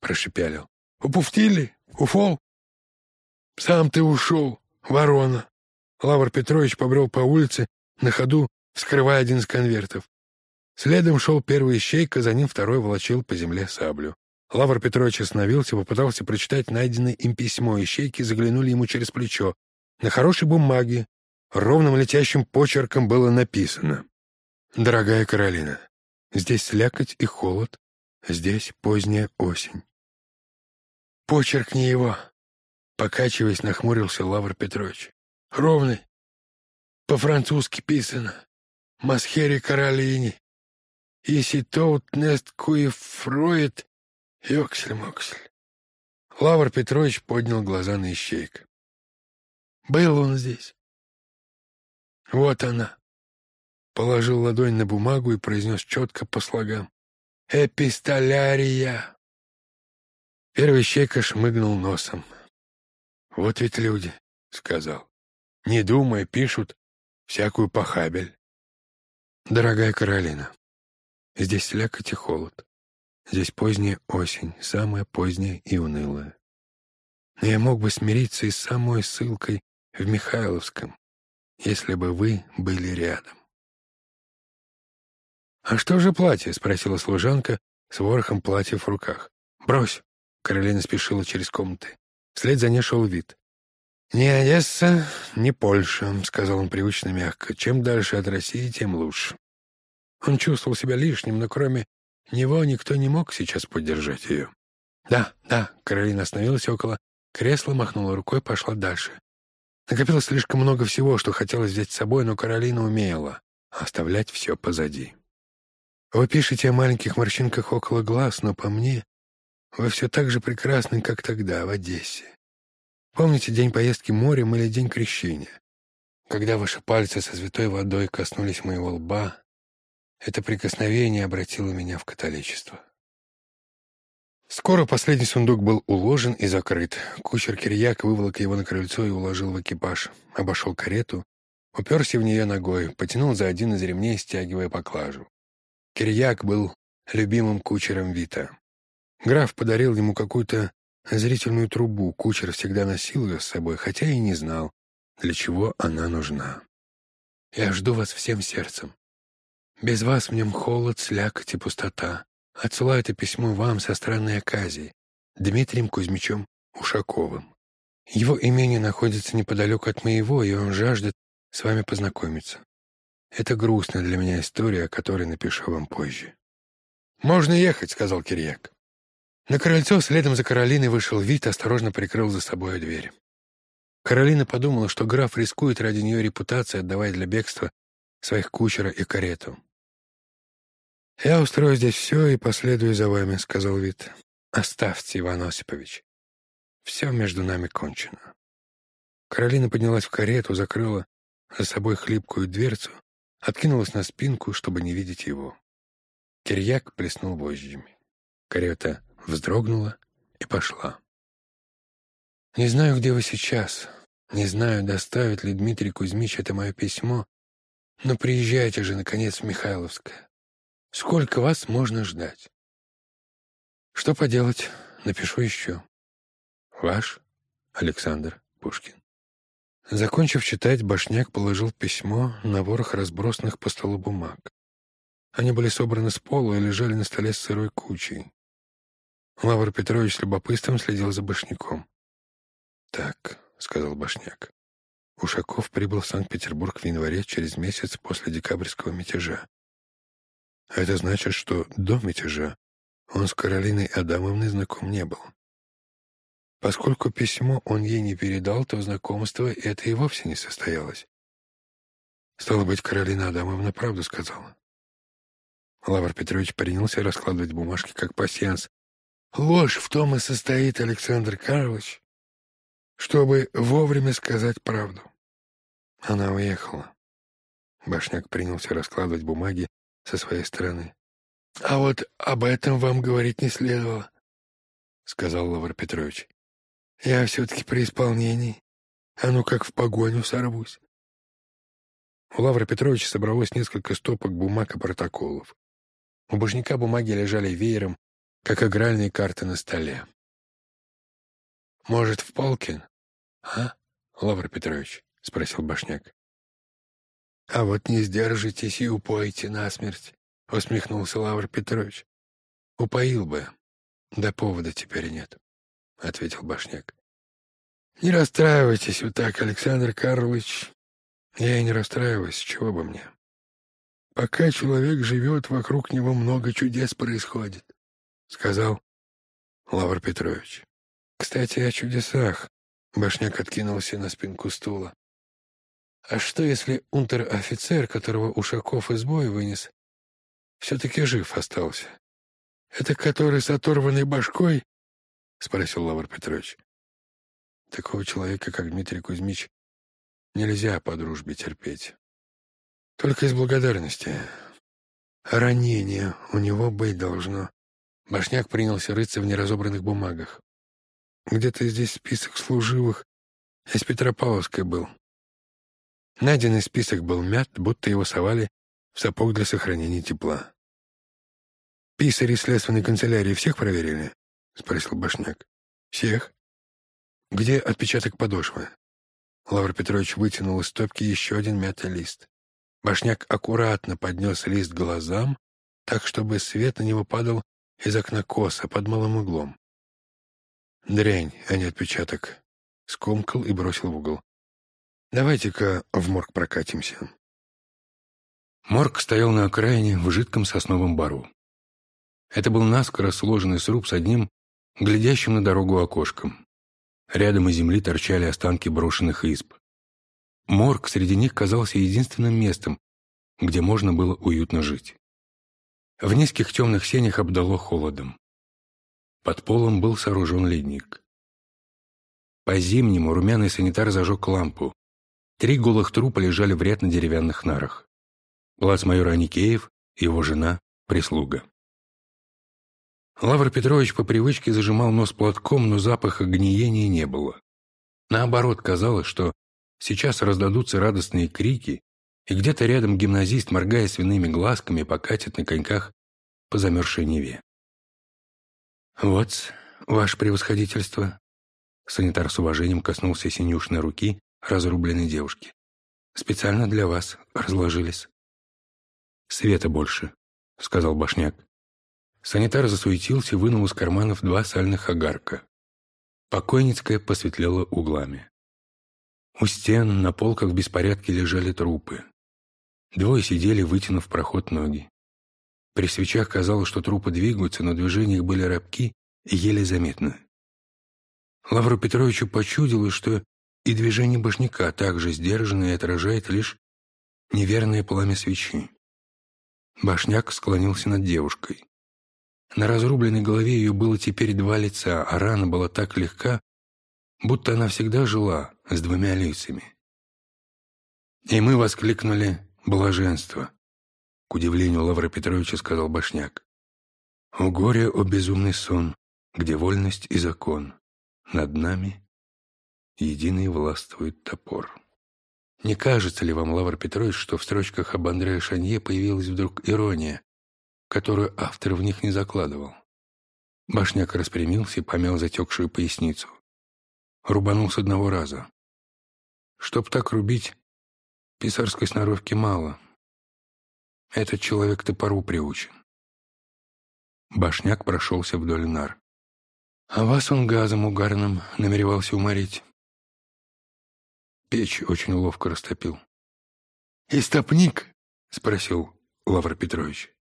Прошипялил. «Упуфтили? Уфол?» «Сам ты ушел, ворона!» Лавр Петрович побрел по улице, на ходу вскрывая один из конвертов. Следом шел первый ищейка, за ним второй волочил по земле саблю. Лавр Петрович остановился, попытался прочитать найденное им письмо, ищейки заглянули ему через плечо. На хорошей бумаге, ровным летящим почерком было написано. «Дорогая Каролина, здесь слякоть и холод, здесь поздняя осень». «Почерк не его», — покачиваясь, нахмурился Лавр Петрович. «Ровный, по-французски писано. Масхери Каролини. Если то нест куи фроет Ёксель-моксель. Лавр Петрович поднял глаза на ищейка. Был он здесь. Вот она. Положил ладонь на бумагу и произнес четко по слогам. «Эпистолярия!» Первый щейка шмыгнул носом. «Вот ведь люди», — сказал. «Не думая, пишут всякую похабель». «Дорогая Каролина, здесь слякоть и холод. Здесь поздняя осень, самая поздняя и унылая. Но я мог бы смириться и с самой ссылкой в Михайловском, если бы вы были рядом. «А что же платье?» — спросила служанка с ворохом платья в руках. «Брось!» — Каролина спешила через комнаты. Вслед за ней шел вид. «Не Одесса, не Польша», — сказал он привычно мягко. «Чем дальше от России, тем лучше». Он чувствовал себя лишним, но кроме него никто не мог сейчас поддержать ее. «Да, да», — Каролина остановилась около кресла, махнула рукой, пошла дальше. Накопилось слишком много всего, что хотелось взять с собой, но Каролина умела оставлять все позади. Вы пишете о маленьких морщинках около глаз, но по мне вы все так же прекрасны, как тогда, в Одессе. Помните день поездки морем или день крещения? Когда ваши пальцы со святой водой коснулись моего лба, это прикосновение обратило меня в католичество. Скоро последний сундук был уложен и закрыт. Кучер Кирьяк выволок его на крыльцо и уложил в экипаж. Обошел карету, уперся в нее ногой, потянул за один из ремней, стягивая поклажу. Кирьяк был любимым кучером Вита. Граф подарил ему какую-то зрительную трубу. Кучер всегда носил ее с собой, хотя и не знал, для чего она нужна. «Я жду вас всем сердцем. Без вас в нем холод, слякоть и пустота. Отсылаю это письмо вам со странной оказией, Дмитрием Кузьмичем Ушаковым. Его имение находится неподалеку от моего, и он жаждет с вами познакомиться. Это грустная для меня история, о которой напишу вам позже. «Можно ехать», — сказал Кирьяк. На крыльцо следом за Каролиной вышел вид, осторожно прикрыл за собой дверь. Каролина подумала, что граф рискует ради нее репутацией, отдавая для бегства своих кучера и карету. «Я устрою здесь все и последую за вами», — сказал Вит. «Оставьте, Иван Осипович. Все между нами кончено». Каролина поднялась в карету, закрыла за собой хлипкую дверцу, откинулась на спинку, чтобы не видеть его. Кирьяк плеснул вожжами. Карета вздрогнула и пошла. «Не знаю, где вы сейчас. Не знаю, доставит ли Дмитрий Кузьмич это мое письмо, но приезжайте же, наконец, в Михайловское. Сколько вас можно ждать? Что поделать, напишу еще. Ваш Александр Пушкин. Закончив читать, Башняк положил письмо на ворох разбросанных по столу бумаг. Они были собраны с пола и лежали на столе с сырой кучей. Лавр Петрович с любопытством следил за Башняком. «Так», — сказал Башняк, — Ушаков прибыл в Санкт-Петербург в январе через месяц после декабрьского мятежа. Это значит, что до мятежа он с Каролиной Адамовной знаком не был. Поскольку письмо он ей не передал, то знакомство это и вовсе не состоялось. Стало быть, Каролина Адамовна правду сказала. Лавр Петрович принялся раскладывать бумажки как пасьянс. Ложь в том и состоит, Александр Карлович, чтобы вовремя сказать правду. Она уехала. Башняк принялся раскладывать бумаги со своей стороны. — А вот об этом вам говорить не следовало, — сказал Лавр Петрович. Я все-таки при исполнении. А ну как в погоню сорвусь. У Лавра Петровича собралось несколько стопок бумаг и протоколов. У Божника бумаги лежали веером, как игральные карты на столе. «Может, в Полкин?» «А, Лавр Петрович?» — спросил Башняк. «А вот не сдержитесь и упоите насмерть», — усмехнулся Лавр Петрович. «Упоил бы, да повода теперь нет». — ответил Башняк. «Не расстраивайтесь вот так, Александр Карлович. Я и не расстраиваюсь, чего бы мне. Пока человек живет, вокруг него много чудес происходит», — сказал Лавр Петрович. «Кстати, о чудесах». Башняк откинулся на спинку стула. «А что, если унтер-офицер, которого Ушаков из боя вынес, все-таки жив остался? Это который с оторванной башкой — спросил Лавр Петрович. Такого человека, как Дмитрий Кузьмич, нельзя по дружбе терпеть. Только из благодарности. ранение у него быть должно. Башняк принялся рыться в неразобранных бумагах. Где-то здесь список служивых из Петропавловской был. Найденный список был мят, будто его совали в сапог для сохранения тепла. Писари следственной канцелярии всех проверили? — спросил Башняк. «Всех?» «Где отпечаток подошвы?» Лавр Петрович вытянул из стопки еще один мятый лист. Башняк аккуратно поднес лист глазам, так, чтобы свет на него падал из окна коса под малым углом. «Дрянь, а не отпечаток», — скомкал и бросил в угол. «Давайте-ка в морг прокатимся». Морг стоял на окраине в жидком сосновом бару. Это был наскоро сложенный сруб с одним глядящим на дорогу окошком. Рядом из земли торчали останки брошенных изб. Морг среди них казался единственным местом, где можно было уютно жить. В низких темных сенях обдало холодом. Под полом был сооружен ледник. По-зимнему румяный санитар зажег лампу. Три голых трупа лежали в ряд на деревянных нарах. Глаз майор Аникеев, его жена, прислуга. Лавр Петрович по привычке зажимал нос платком, но запаха гниения не было. Наоборот, казалось, что сейчас раздадутся радостные крики, и где-то рядом гимназист, моргая свиными глазками, покатит на коньках по замерзшей Неве. «Вот, ваше превосходительство», — санитар с уважением коснулся синюшной руки разрубленной девушки. «Специально для вас разложились». «Света больше», — сказал Башняк. Санитар засуетился и вынул из карманов два сальных огарка. Покойницкая посветлела углами. У стен на полках в беспорядке лежали трупы. Двое сидели, вытянув проход ноги. При свечах казалось, что трупы двигаются, но движения их были рабки и еле заметны. Лавру Петровичу почудилось, что и движение башняка также сдержано и отражает лишь неверное пламя свечи. Башняк склонился над девушкой. На разрубленной голове ее было теперь два лица, а рана была так легка, будто она всегда жила с двумя лицами. И мы воскликнули блаженство, к удивлению Лавра Петровича сказал Башняк. У горя о безумный сон, где вольность и закон. Над нами единый властвует топор. Не кажется ли вам, Лавр Петрович, что в строчках об Андреа Шанье появилась вдруг ирония, которую автор в них не закладывал? Башняк распрямился и помял затекшую поясницу. Рубанул с одного раза. Чтоб так рубить, писарской сноровки мало. Этот человек топору приучен. Башняк прошелся вдоль нар. А вас он газом угарным намеревался уморить. Печь очень ловко растопил. «Истопник?» — спросил Лавр Петрович.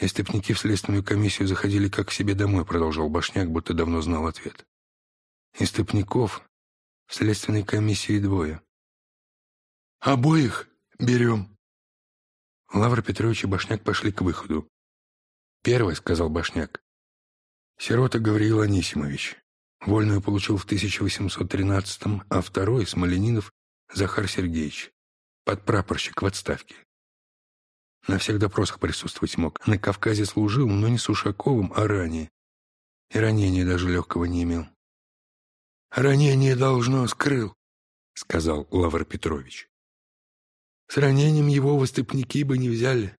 Истопники в следственную комиссию заходили как к себе домой, продолжал Башняк, будто давно знал ответ. Истопников в следственной комиссии двое. «Обоих берем». Лавр Петрович и Башняк пошли к выходу. «Первый», — сказал Башняк, — «сирота Гавриил Анисимович. Вольную получил в 1813-м, а второй, Смоленинов, Захар Сергеевич, подпрапорщик в отставке. На всех допросах присутствовать мог. На Кавказе служил, но не с Ушаковым, а ранее. И ранения даже легкого не имел. «Ранение должно скрыл», — сказал Лавр Петрович. «С ранением его выступники бы не взяли.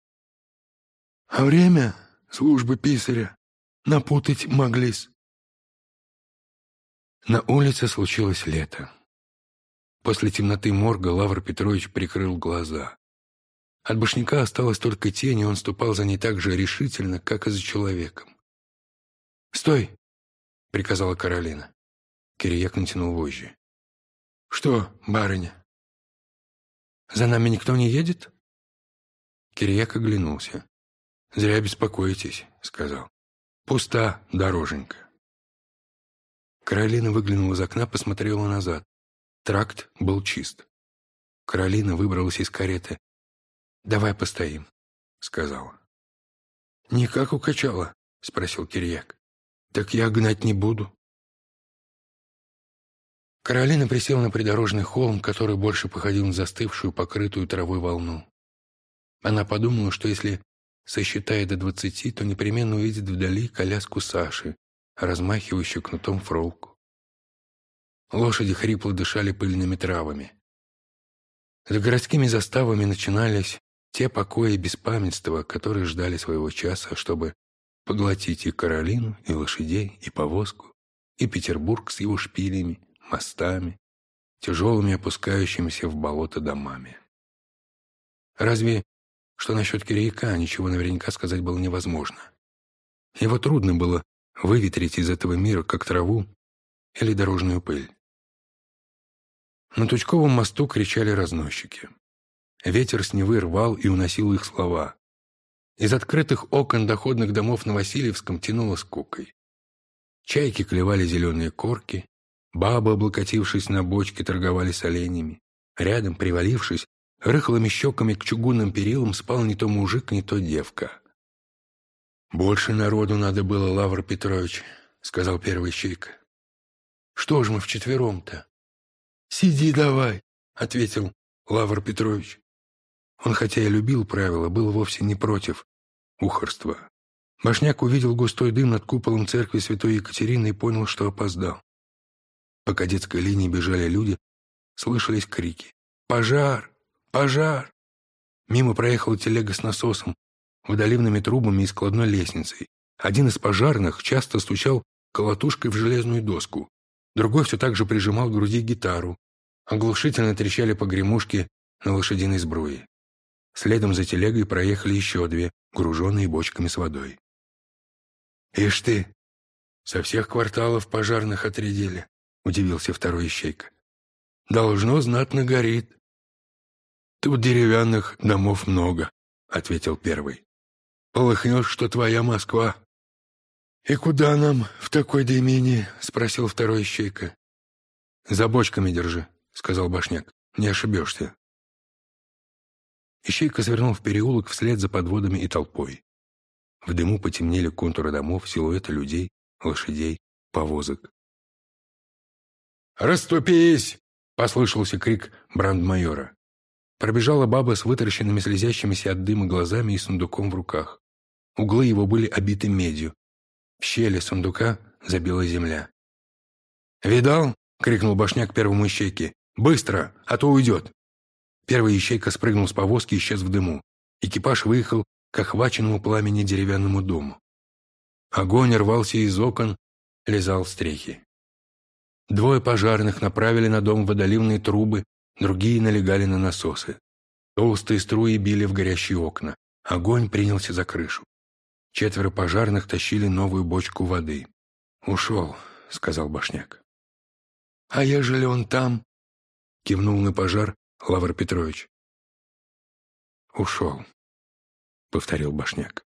А время службы писаря напутать моглись». На улице случилось лето. После темноты морга Лавр Петрович прикрыл глаза. От башняка осталась только тень, и он ступал за ней так же решительно, как и за человеком. «Стой!» — приказала Каролина. Кирияк натянул вожжи. «Что, барыня?» «За нами никто не едет?» Кирияк оглянулся. «Зря беспокоитесь», — сказал. «Пуста дороженька». Каролина выглянула из окна, посмотрела назад. Тракт был чист. Каролина выбралась из кареты. «Давай постоим», — сказала. «Никак укачала?» — спросил Кирьяк. «Так я гнать не буду». Каролина присела на придорожный холм, который больше походил на застывшую, покрытую травой волну. Она подумала, что если сосчитает до двадцати, то непременно увидит вдали коляску Саши, размахивающую кнутом фролку. Лошади хрипло дышали пыльными травами. За городскими заставами начинались те покои и беспамятства, которые ждали своего часа, чтобы поглотить и Каролину, и лошадей, и повозку, и Петербург с его шпилями, мостами, тяжелыми опускающимися в болото домами. Разве что насчет Кирияка ничего наверняка сказать было невозможно. Его трудно было выветрить из этого мира, как траву или дорожную пыль. На Тучковом мосту кричали разносчики. Ветер с Невы рвал и уносил их слова. Из открытых окон доходных домов на Васильевском тянуло скукой. Чайки клевали зеленые корки, бабы, облокотившись на бочке, торговали с оленями. Рядом, привалившись, рыхлыми щеками к чугунным перилам спал не то мужик, не то девка. «Больше народу надо было, Лавр Петрович», — сказал первый щейка. «Что ж мы вчетвером-то?» «Сиди давай», — ответил Лавр Петрович. Он, хотя и любил правила, был вовсе не против ухорства. Башняк увидел густой дым над куполом церкви святой Екатерины и понял, что опоздал. По кадетской линии бежали люди, слышались крики. «Пожар! Пожар!» Мимо проехала телега с насосом, водоливными трубами и складной лестницей. Один из пожарных часто стучал колотушкой в железную доску, другой все так же прижимал к груди гитару. Оглушительно трещали погремушки на лошадиной сбруе. Следом за телегой проехали еще две, груженные бочками с водой. «Ишь ты! Со всех кварталов пожарных отрядили», — удивился второй ищейка. «Должно знатно горит». «Тут деревянных домов много», — ответил первый полыхнешь, что твоя Москва». «И куда нам в такой дымении?» — спросил второй ищейка. «За бочками держи», — сказал Башняк. «Не ошибешься». Ищейка свернул в переулок вслед за подводами и толпой. В дыму потемнели контуры домов, силуэты людей, лошадей, повозок. «Раступись!» — послышался крик брандмайора. Пробежала баба с вытаращенными слезящимися от дыма глазами и сундуком в руках. Углы его были обиты медью. В щели сундука забила земля. «Видал?» — крикнул башняк первому ищейке. «Быстро, а то уйдет!» Первый ищейка спрыгнул с повозки и исчез в дыму. Экипаж выехал к охваченному пламени деревянному дому. Огонь рвался из окон, лизал стрехи. Двое пожарных направили на дом водоливные трубы, другие налегали на насосы. Толстые струи били в горящие окна. Огонь принялся за крышу. Четверо пожарных тащили новую бочку воды. «Ушел», — сказал Башняк. «А ежели он там?» — кивнул на пожар Лавр Петрович. «Ушел», — повторил Башняк.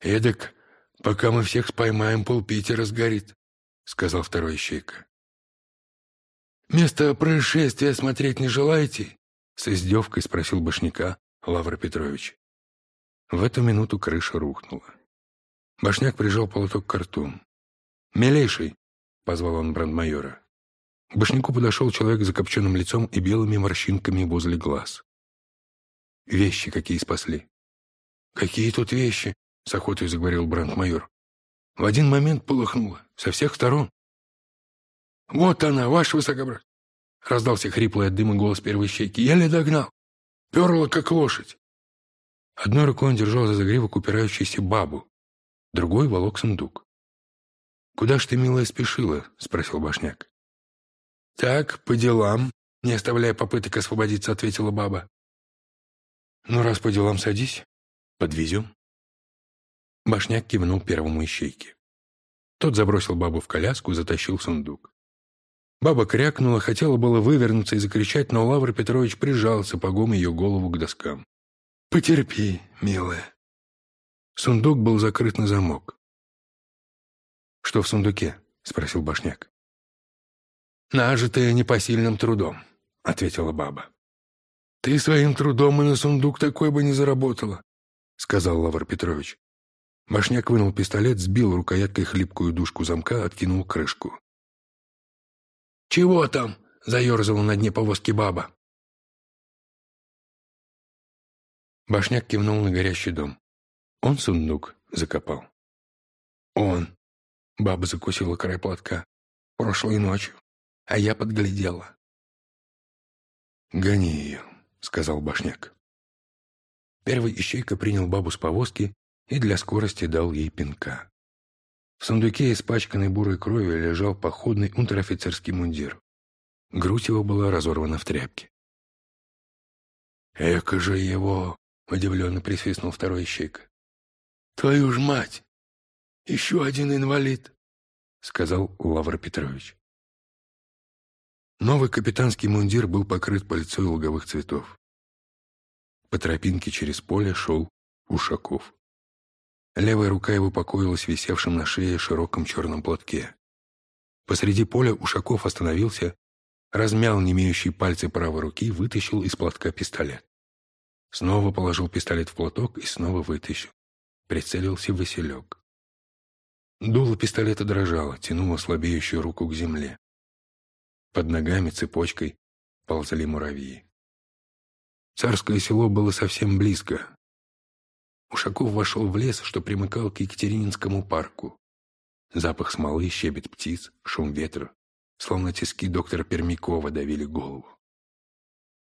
«Эдак, пока мы всех споймаем, полпитера сгорит», — сказал второй ищейка. «Место происшествия смотреть не желаете?» — с издевкой спросил Башняка Лавр Петрович. В эту минуту крыша рухнула. Башняк прижал полоток к рту. «Милейший!» — позвал он брандмайора. К Башняку подошел человек с закопченным лицом и белыми морщинками возле глаз. «Вещи какие спасли!» «Какие тут вещи?» с охотой заговорил брандмайор. В один момент полыхнуло, со всех сторон. «Вот она, ваш высокобрат!» Раздался хриплый от дыма голос первой щеки. «Еле догнал! Перла, как лошадь!» Одной рукой он держал за загривок упирающуюся бабу, другой волок сундук. «Куда ж ты, милая, спешила?» — спросил Башняк. «Так, по делам», — не оставляя попыток освободиться, ответила баба. «Ну, раз по делам садись, подвезем». Башняк кивнул первому ищейке. Тот забросил бабу в коляску, затащил сундук. Баба крякнула, хотела было вывернуться и закричать, но Лавр Петрович прижал сапогом ее голову к доскам. «Потерпи, милая». Сундук был закрыт на замок. «Что в сундуке?» — спросил Башняк. «Нажитое непосильным трудом», — ответила баба. «Ты своим трудом и на сундук такой бы не заработала», — сказал Лавр Петрович. Башняк вынул пистолет, сбил рукояткой хлипкую дужку замка, откинул крышку. «Чего там?» — заерзала на дне повозки баба. Башняк кивнул на горящий дом. Он сундук закопал. «Он!» — баба закусила край платка. «Прошлой ночью. А я подглядела». «Гони ее», — сказал Башняк. Первый ищейка принял бабу с повозки и для скорости дал ей пинка. В сундуке, испачканной бурой кровью, лежал походный унтер-офицерский мундир. Грудь его была разорвана в тряпке. «Эка же его!» — удивленно присвистнул второй ищейка. «Твою ж мать! Еще один инвалид!» — сказал Лавр Петрович. Новый капитанский мундир был покрыт пальцой луговых цветов. По тропинке через поле шел Ушаков. Левая рука его покоилась висевшим на шее широком черном платке. Посреди поля Ушаков остановился, размял немеющие пальцы правой руки вытащил из платка пистолет. Снова положил пистолет в платок и снова вытащил. Прицелился Василек. Дуло пистолета дрожало, тянуло слабеющую руку к земле. Под ногами цепочкой ползали муравьи. Царское село было совсем близко, Ушаков вошел в лес, что примыкал к Екатерининскому парку. Запах смолы, щебет птиц, шум ветра, словно тиски доктора Пермякова давили голову.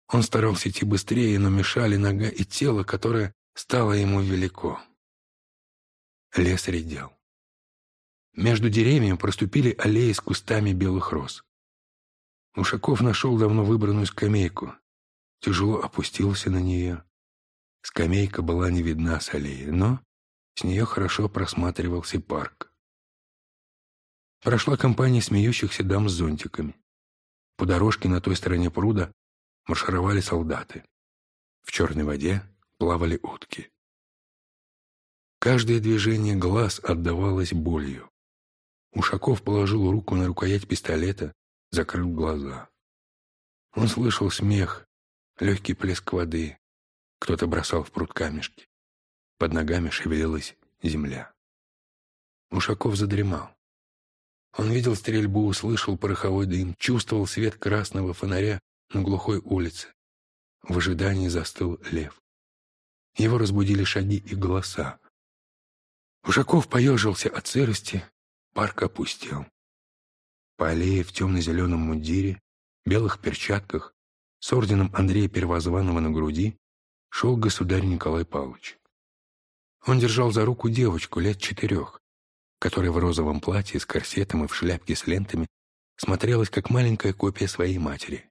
Он старался идти быстрее, но мешали нога и тело, которое стало ему велико. Лес редел. Между деревьями проступили аллеи с кустами белых роз. Ушаков нашел давно выбранную скамейку, тяжело опустился на нее, Скамейка была не видна с аллеи, но с нее хорошо просматривался парк. Прошла компания смеющихся дам с зонтиками. По дорожке на той стороне пруда маршировали солдаты. В черной воде плавали утки. Каждое движение глаз отдавалось болью. Ушаков положил руку на рукоять пистолета, закрыл глаза. Он слышал смех, легкий плеск воды, кто-то бросал в пруд камешки. Под ногами шевелилась земля. Ушаков задремал. Он видел стрельбу, услышал пороховой дым, чувствовал свет красного фонаря на глухой улице. в ожидании застыл лев. Его разбудили шаги и голоса. Ушаков поежился от сырости, парк опустел. По аллее в темно-зеленом мундире, белых перчатках, с орденом Андрея Первозванного на груди, шел государь Николай Павлович. Он держал за руку девочку лет четырех, которая в розовом платье с корсетом и в шляпке с лентами смотрелась как маленькая копия своей матери.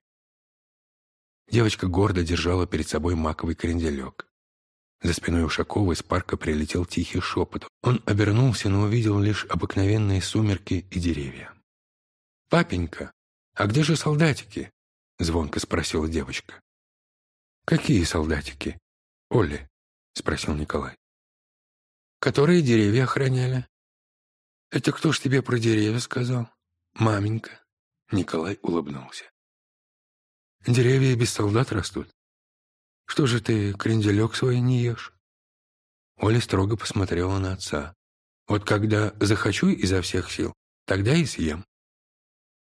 Девочка гордо держала перед собой маковый кренделек. За спиной Ушакова из парка прилетел тихий шепот. Он обернулся, но увидел лишь обыкновенные сумерки и деревья. «Папенька, а где же солдатики?» — звонко спросила девочка. «Какие солдатики?» «Оли», — спросил Николай. «Которые деревья охраняли?» «Это кто ж тебе про деревья сказал?» «Маменька». Николай улыбнулся. «Деревья без солдат растут. Что же ты кренделек свой не ешь?» Оля строго посмотрела на отца. «Вот когда захочу изо всех сил, тогда и съем».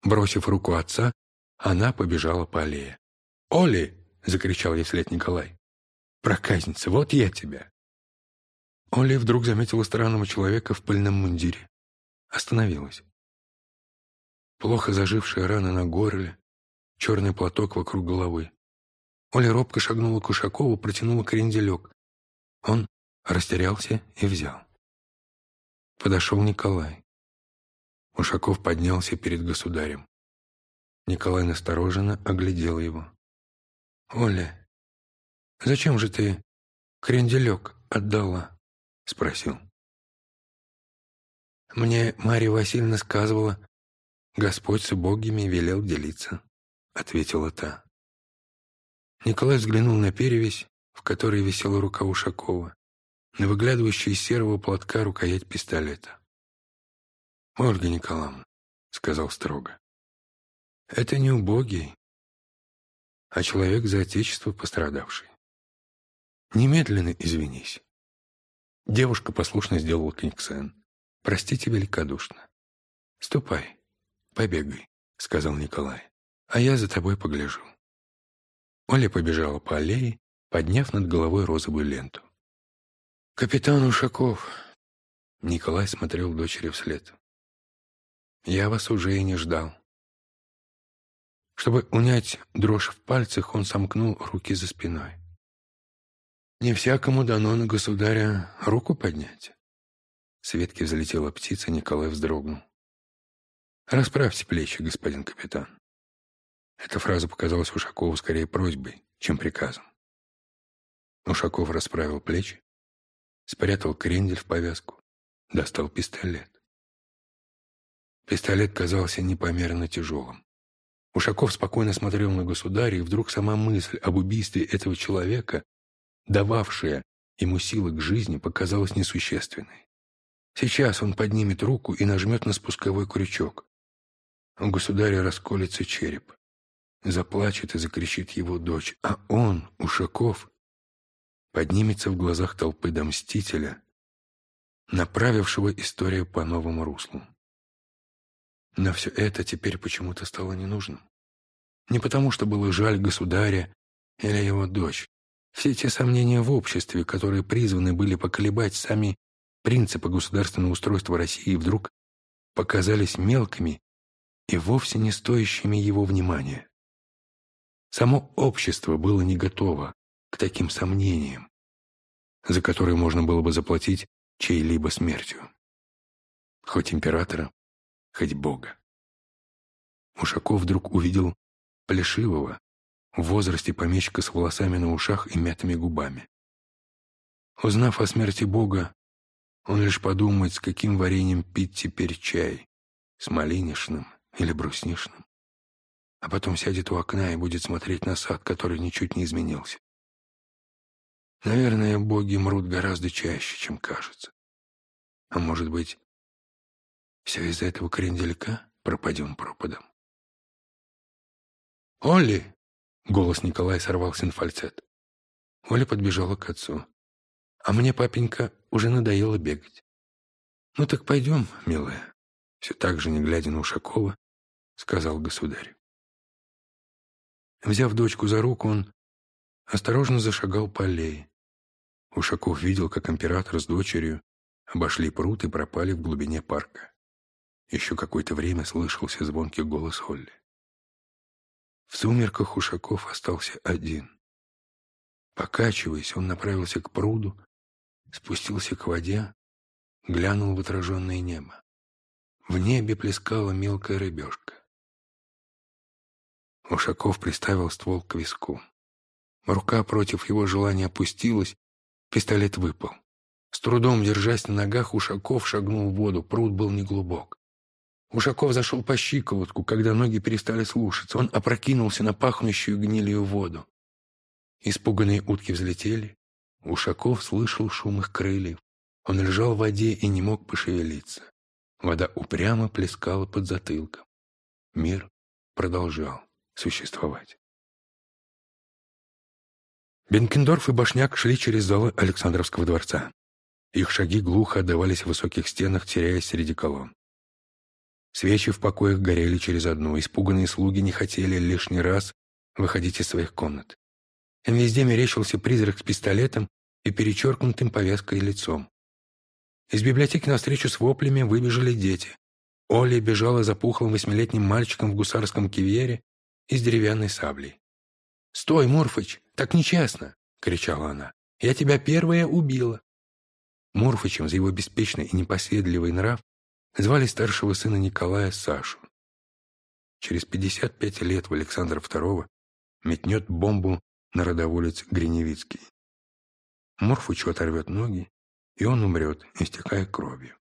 Бросив руку отца, она побежала по аллее. «Оли!» — закричал ей вслед Николай. «Проказница, вот я тебя!» Оля вдруг заметила странного человека в пыльном мундире. Остановилась. Плохо зажившая рана на горле, черный платок вокруг головы. Оля робко шагнула к Ушакову, протянула кренделек. Он растерялся и взял. Подошел Николай. Ушаков поднялся перед государем. Николай настороженно оглядел его. «Оля, зачем же ты кренделек отдала?» — спросил. «Мне Марья Васильевна сказывала, Господь с убогими велел делиться», — ответила та. Николай взглянул на перевязь, в которой висела рука Ушакова, на выглядывающую из серого платка рукоять пистолета. «Ольга Николаевна», — сказал строго, — «это не убогий, а человек за отечество пострадавший. Немедленно извинись». Девушка послушно сделала книгсен. «Простите великодушно. Ступай, побегай», — сказал Николай, — «а я за тобой погляжу». Оля побежала по аллее, подняв над головой розовую ленту. «Капитан Ушаков!» Николай смотрел дочери вслед. «Я вас уже и не ждал». Чтобы унять дрожь в пальцах, он сомкнул руки за спиной. «Не всякому дано на государя руку поднять». С ветки взлетела птица, Николай вздрогнул. «Расправьте плечи, господин капитан». Эта фраза показалась Ушакову скорее просьбой, чем приказом. Ушаков расправил плечи, спрятал крендель в повязку, достал пистолет. Пистолет казался непомерно тяжелым. Ушаков спокойно смотрел на государя, и вдруг сама мысль об убийстве этого человека, дававшая ему силы к жизни, показалась несущественной. Сейчас он поднимет руку и нажмет на спусковой крючок. У государя расколется череп. Заплачет и закричит его дочь, а он, Ушаков, поднимется в глазах толпы до мстителя, направившего историю по новому руслу. Но все это теперь почему-то стало ненужным. Не потому, что было жаль государя или его дочь. Все те сомнения в обществе, которые призваны были поколебать сами принципы государственного устройства России, вдруг показались мелкими и вовсе не стоящими его внимания. Само общество было не готово к таким сомнениям, за которые можно было бы заплатить чьей-либо смертью. Хоть императора, хоть Бога. Ушаков вдруг увидел Плешивого в возрасте помещика с волосами на ушах и мятыми губами. Узнав о смерти Бога, он лишь подумает, с каким вареньем пить теперь чай, с малинишным или бруснишным а потом сядет у окна и будет смотреть на сад, который ничуть не изменился. Наверное, боги мрут гораздо чаще, чем кажется. А может быть, все из-за этого кренделька пропадем пропадом. «Олли!» — голос Николая сорвался на фальцет. Оля подбежала к отцу. «А мне, папенька, уже надоело бегать». «Ну так пойдем, милая», — все так же, не глядя на Ушакова, сказал государь. Взяв дочку за руку, он осторожно зашагал по аллее. Ушаков видел, как император с дочерью обошли пруд и пропали в глубине парка. Еще какое-то время слышался звонкий голос Холли. В сумерках Ушаков остался один. Покачиваясь, он направился к пруду, спустился к воде, глянул в отраженное небо. В небе плескала мелкая рыбешка. Ушаков приставил ствол к виску. Рука против его желания опустилась, пистолет выпал. С трудом держась на ногах, Ушаков шагнул в воду, пруд был неглубок. Ушаков зашел по щиколотку, когда ноги перестали слушаться. Он опрокинулся на пахнущую гнилью воду. Испуганные утки взлетели. Ушаков слышал шум их крыльев. Он лежал в воде и не мог пошевелиться. Вода упрямо плескала под затылком. Мир продолжал существовать. Бенкендорф и Башняк шли через залы Александровского дворца. Их шаги глухо отдавались в высоких стенах, теряясь среди колонн. Свечи в покоях горели через одну, испуганные слуги не хотели лишний раз выходить из своих комнат. Им везде мерещился призрак с пистолетом и перечеркнутым повязкой лицом. Из библиотеки навстречу с воплями выбежали дети. Оля бежала за пухлым восьмилетним мальчиком в гусарском кивьере и с деревянной саблей. «Стой, Мурфыч, так нечестно!» — кричала она. «Я тебя первая убила!» Мурфычем за его беспечный и непоседливый нрав звали старшего сына Николая Сашу. Через 55 лет в Александра II метнет бомбу на родоволец Гриневицкий. Мурфычу оторвет ноги, и он умрет, истекая кровью.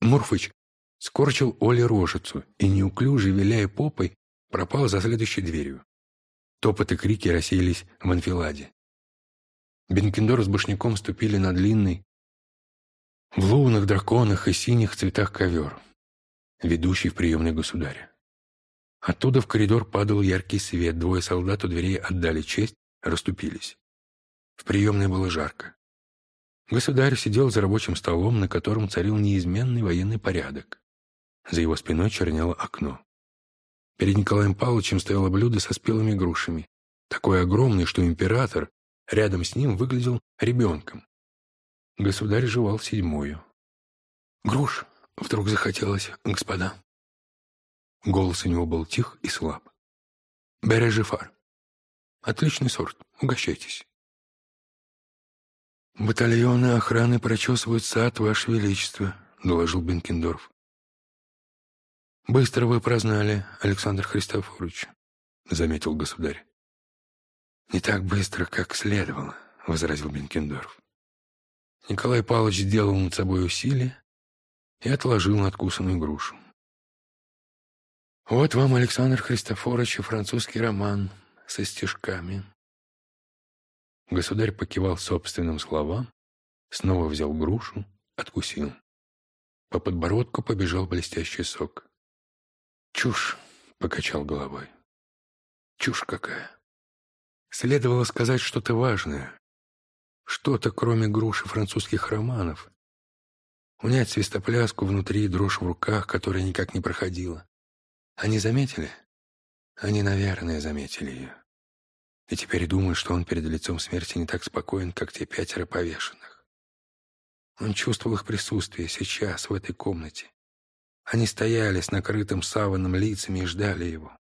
Мурфыч скорчил Оле рожицу и, неуклюже виляя попой, пропал за следующей дверью. Топот и крики рассеялись в анфиладе. Бенкендор с Башняком ступили на длинный, в лунных драконах и синих цветах ковер, ведущий в приемной государя. Оттуда в коридор падал яркий свет, двое солдат у дверей отдали честь, расступились. В приемной было жарко. Государь сидел за рабочим столом, на котором царил неизменный военный порядок. За его спиной чернело окно. Перед Николаем Павловичем стояло блюдо со спелыми грушами, такое огромное, что император рядом с ним выглядел ребенком. Государь жевал седьмую. «Груш!» — вдруг захотелось, господа. Голос у него был тих и слаб. «Бережефар. Отличный сорт. Угощайтесь». «Батальоны охраны прочесывают сад, Ваше Величество», — доложил Бенкендорф. «Быстро вы прознали, Александр Христофорович», — заметил государь. «Не так быстро, как следовало», — возразил Бенкендорф. Николай Павлович сделал над собой усилие и отложил надкусанную грушу. «Вот вам, Александр Христофорович, французский роман со стишками». Государь покивал собственным словам, снова взял грушу, откусил. По подбородку побежал блестящий сок. «Чушь!» — покачал головой. «Чушь какая!» Следовало сказать что-то важное, что-то, кроме груши французских романов. Унять свистопляску внутри, дрожь в руках, которая никак не проходила. Они заметили? Они, наверное, заметили ее. И теперь думают, что он перед лицом смерти не так спокоен, как те пятеро повешенных. Он чувствовал их присутствие сейчас, в этой комнате. Они стояли с накрытым саваном лицами и ждали его.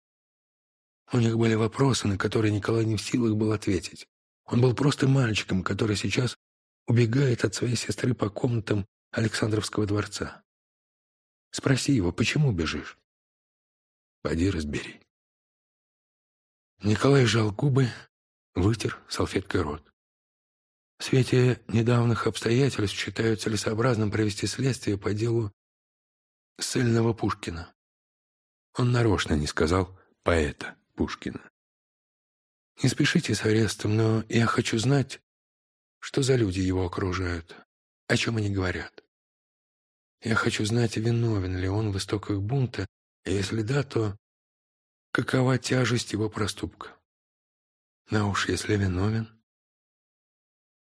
У них были вопросы, на которые Николай не в силах был ответить. Он был просто мальчиком, который сейчас убегает от своей сестры по комнатам Александровского дворца. Спроси его, почему бежишь? Пойди разбери. Николай сжал губы, вытер салфеткой рот. В свете недавних обстоятельств считаю целесообразным провести следствие по делу сыльного Пушкина. Он нарочно не сказал поэта Пушкина. Не спешите с арестом, но я хочу знать, что за люди его окружают, о чем они говорят. Я хочу знать, виновен ли он в истоках бунта, и если да, то какова тяжесть его проступка. Но уж если виновен...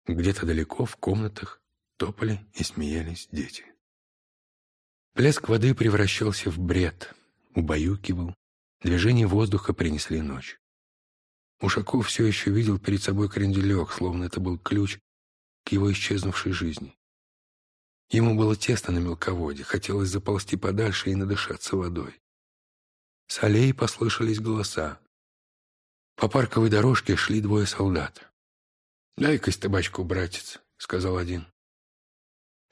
Где-то далеко, в комнатах, топали и смеялись дети. Плеск воды превращался в бред, убаюкивал, движение воздуха принесли ночь. Ушаков все еще видел перед собой кренделек, словно это был ключ к его исчезнувшей жизни. Ему было тесно на мелководье, хотелось заползти подальше и надышаться водой. С аллеи послышались голоса. По парковой дорожке шли двое солдат. «Дай-ка табачку, братец», — сказал один.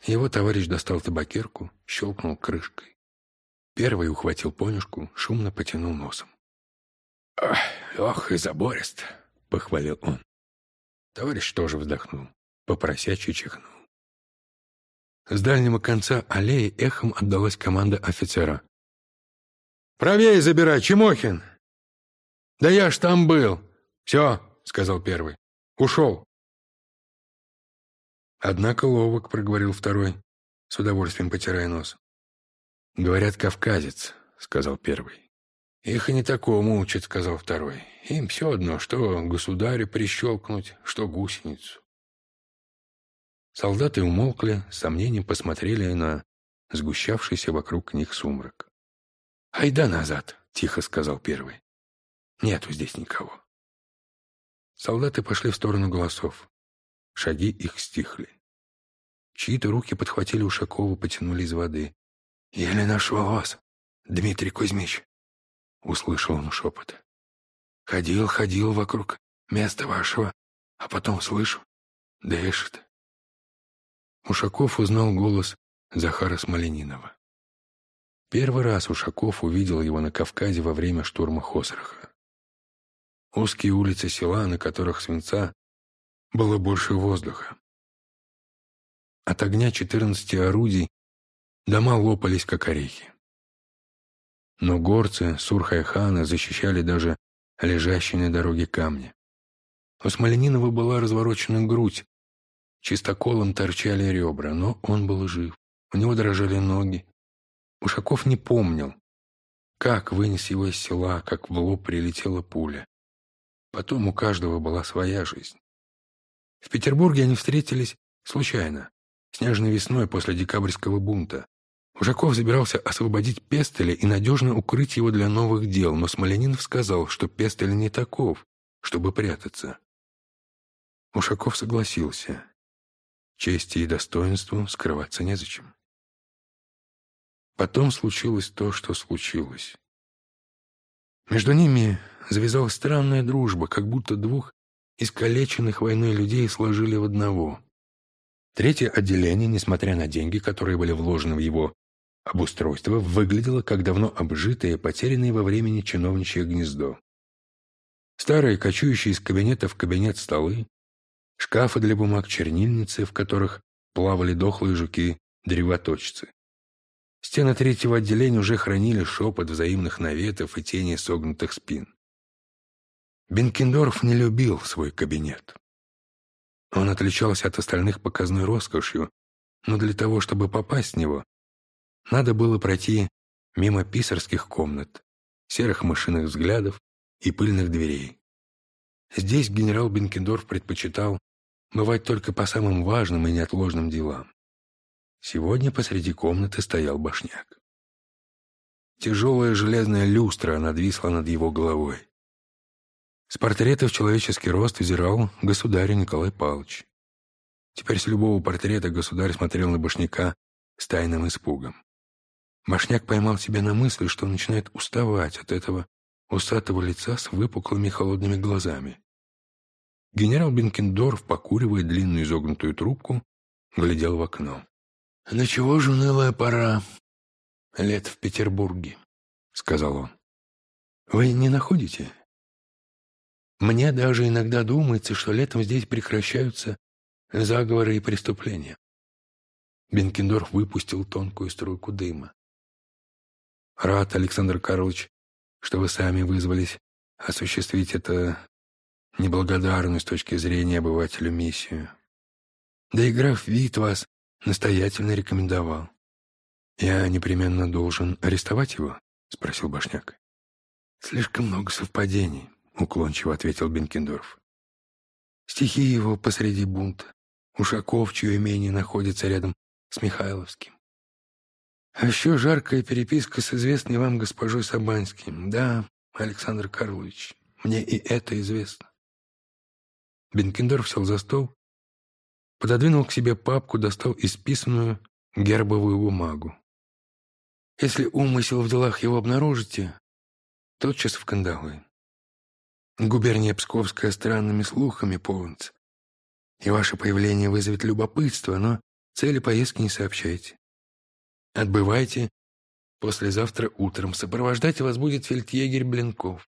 Его товарищ достал табакерку, щелкнул крышкой. Первый ухватил понюшку, шумно потянул носом. «Ох, и заборист», — похвалил он. Товарищ тоже вздохнул, попросячий чихнул. С дальнего конца аллеи эхом отдалась команда офицера. «Правее забирай, Чемохин!» «Да я ж там был!» «Все», — сказал первый. «Ушел». «Однако ловок», — проговорил второй, с удовольствием потирая нос. «Говорят, кавказец», — сказал первый. «Их и не такому учат», — сказал второй. «Им все одно, что государю прищелкнуть, что гусеницу». Солдаты умолкли, с сомнением посмотрели на сгущавшийся вокруг них сумрак. «Айда назад», — тихо сказал первый. «Нету здесь никого». Солдаты пошли в сторону голосов. Шаги их стихли. Чьи-то руки подхватили Ушакова, потянули из воды. «Еле нашел вас, Дмитрий Кузьмич», — услышал он шепот. «Ходил, ходил вокруг места вашего, а потом слышу, дышит». Ушаков узнал голос Захара Смоленинова. Первый раз Ушаков увидел его на Кавказе во время штурма Хосраха. Узкие улицы села, на которых свинца было больше воздуха. От огня четырнадцати орудий дома лопались, как орехи. Но горцы Сурхайхана защищали даже лежащие на дороге камни. У Смоленинова была разворочена грудь, Чистоколом торчали ребра, но он был жив. У него дрожали ноги. Ушаков не помнил, как вынес его из села, как в лоб прилетела пуля. Потом у каждого была своя жизнь. В Петербурге они встретились случайно, снежной весной после декабрьского бунта. Ушаков собирался освободить Пестеля и надежно укрыть его для новых дел, но Смоленинов сказал, что Пестель не таков, чтобы прятаться. Ушаков согласился. Чести и достоинству скрываться незачем. Потом случилось то, что случилось. Между ними завязалась странная дружба, как будто двух искалеченных войной людей сложили в одного. Третье отделение, несмотря на деньги, которые были вложены в его обустройство, выглядело как давно обжитое, потерянное во времени чиновничье гнездо. Старые, кочующие из кабинета в кабинет столы, шкафы для бумаг, чернильницы, в которых плавали дохлые жуки-древоточцы. Стены третьего отделения уже хранили шепот взаимных наветов и тени согнутых спин. Бенкендорф не любил свой кабинет. Он отличался от остальных показной роскошью, но для того, чтобы попасть в него, надо было пройти мимо писарских комнат, серых мышиных взглядов и пыльных дверей. Здесь генерал Бенкендорф предпочитал бывать только по самым важным и неотложным делам. Сегодня посреди комнаты стоял башняк. Тяжелая железная люстра надвисла над его головой. С портрета в человеческий рост взирал государь Николай Павлович. Теперь с любого портрета государь смотрел на башняка с тайным испугом. Башняк поймал себя на мысли, что начинает уставать от этого усатого лица с выпуклыми холодными глазами. Генерал Бенкендорф, покуривая длинную изогнутую трубку, глядел в окно. «На чего же унылая пора? Лет в Петербурге», — сказал он. «Вы не находите? Мне даже иногда думается, что летом здесь прекращаются заговоры и преступления». Бенкендорф выпустил тонкую струйку дыма. «Рад, Александр Карлович, что вы сами вызвались осуществить это неблагодарную с точки зрения обывателя миссию. Да и граф Вит вас настоятельно рекомендовал. «Я непременно должен арестовать его?» — спросил Башняк. «Слишком много совпадений», — уклончиво ответил Бенкендорф. «Стихи его посреди бунта. Ушаков, чье имение находится рядом с Михайловским. А еще жаркая переписка с известной вам госпожой Сабанским. Да, Александр Карлович, Мне и это известно. Бенкендорф сел за стол, пододвинул к себе папку, достал исписанную гербовую бумагу. Если умысел в делах его обнаружите, тотчас в кандалы. Губерния Псковская странными слухами полнится, и ваше появление вызовет любопытство, но цели поездки не сообщайте. Отбывайте послезавтра утром. Сопровождать вас будет фельдъегерь Блинков.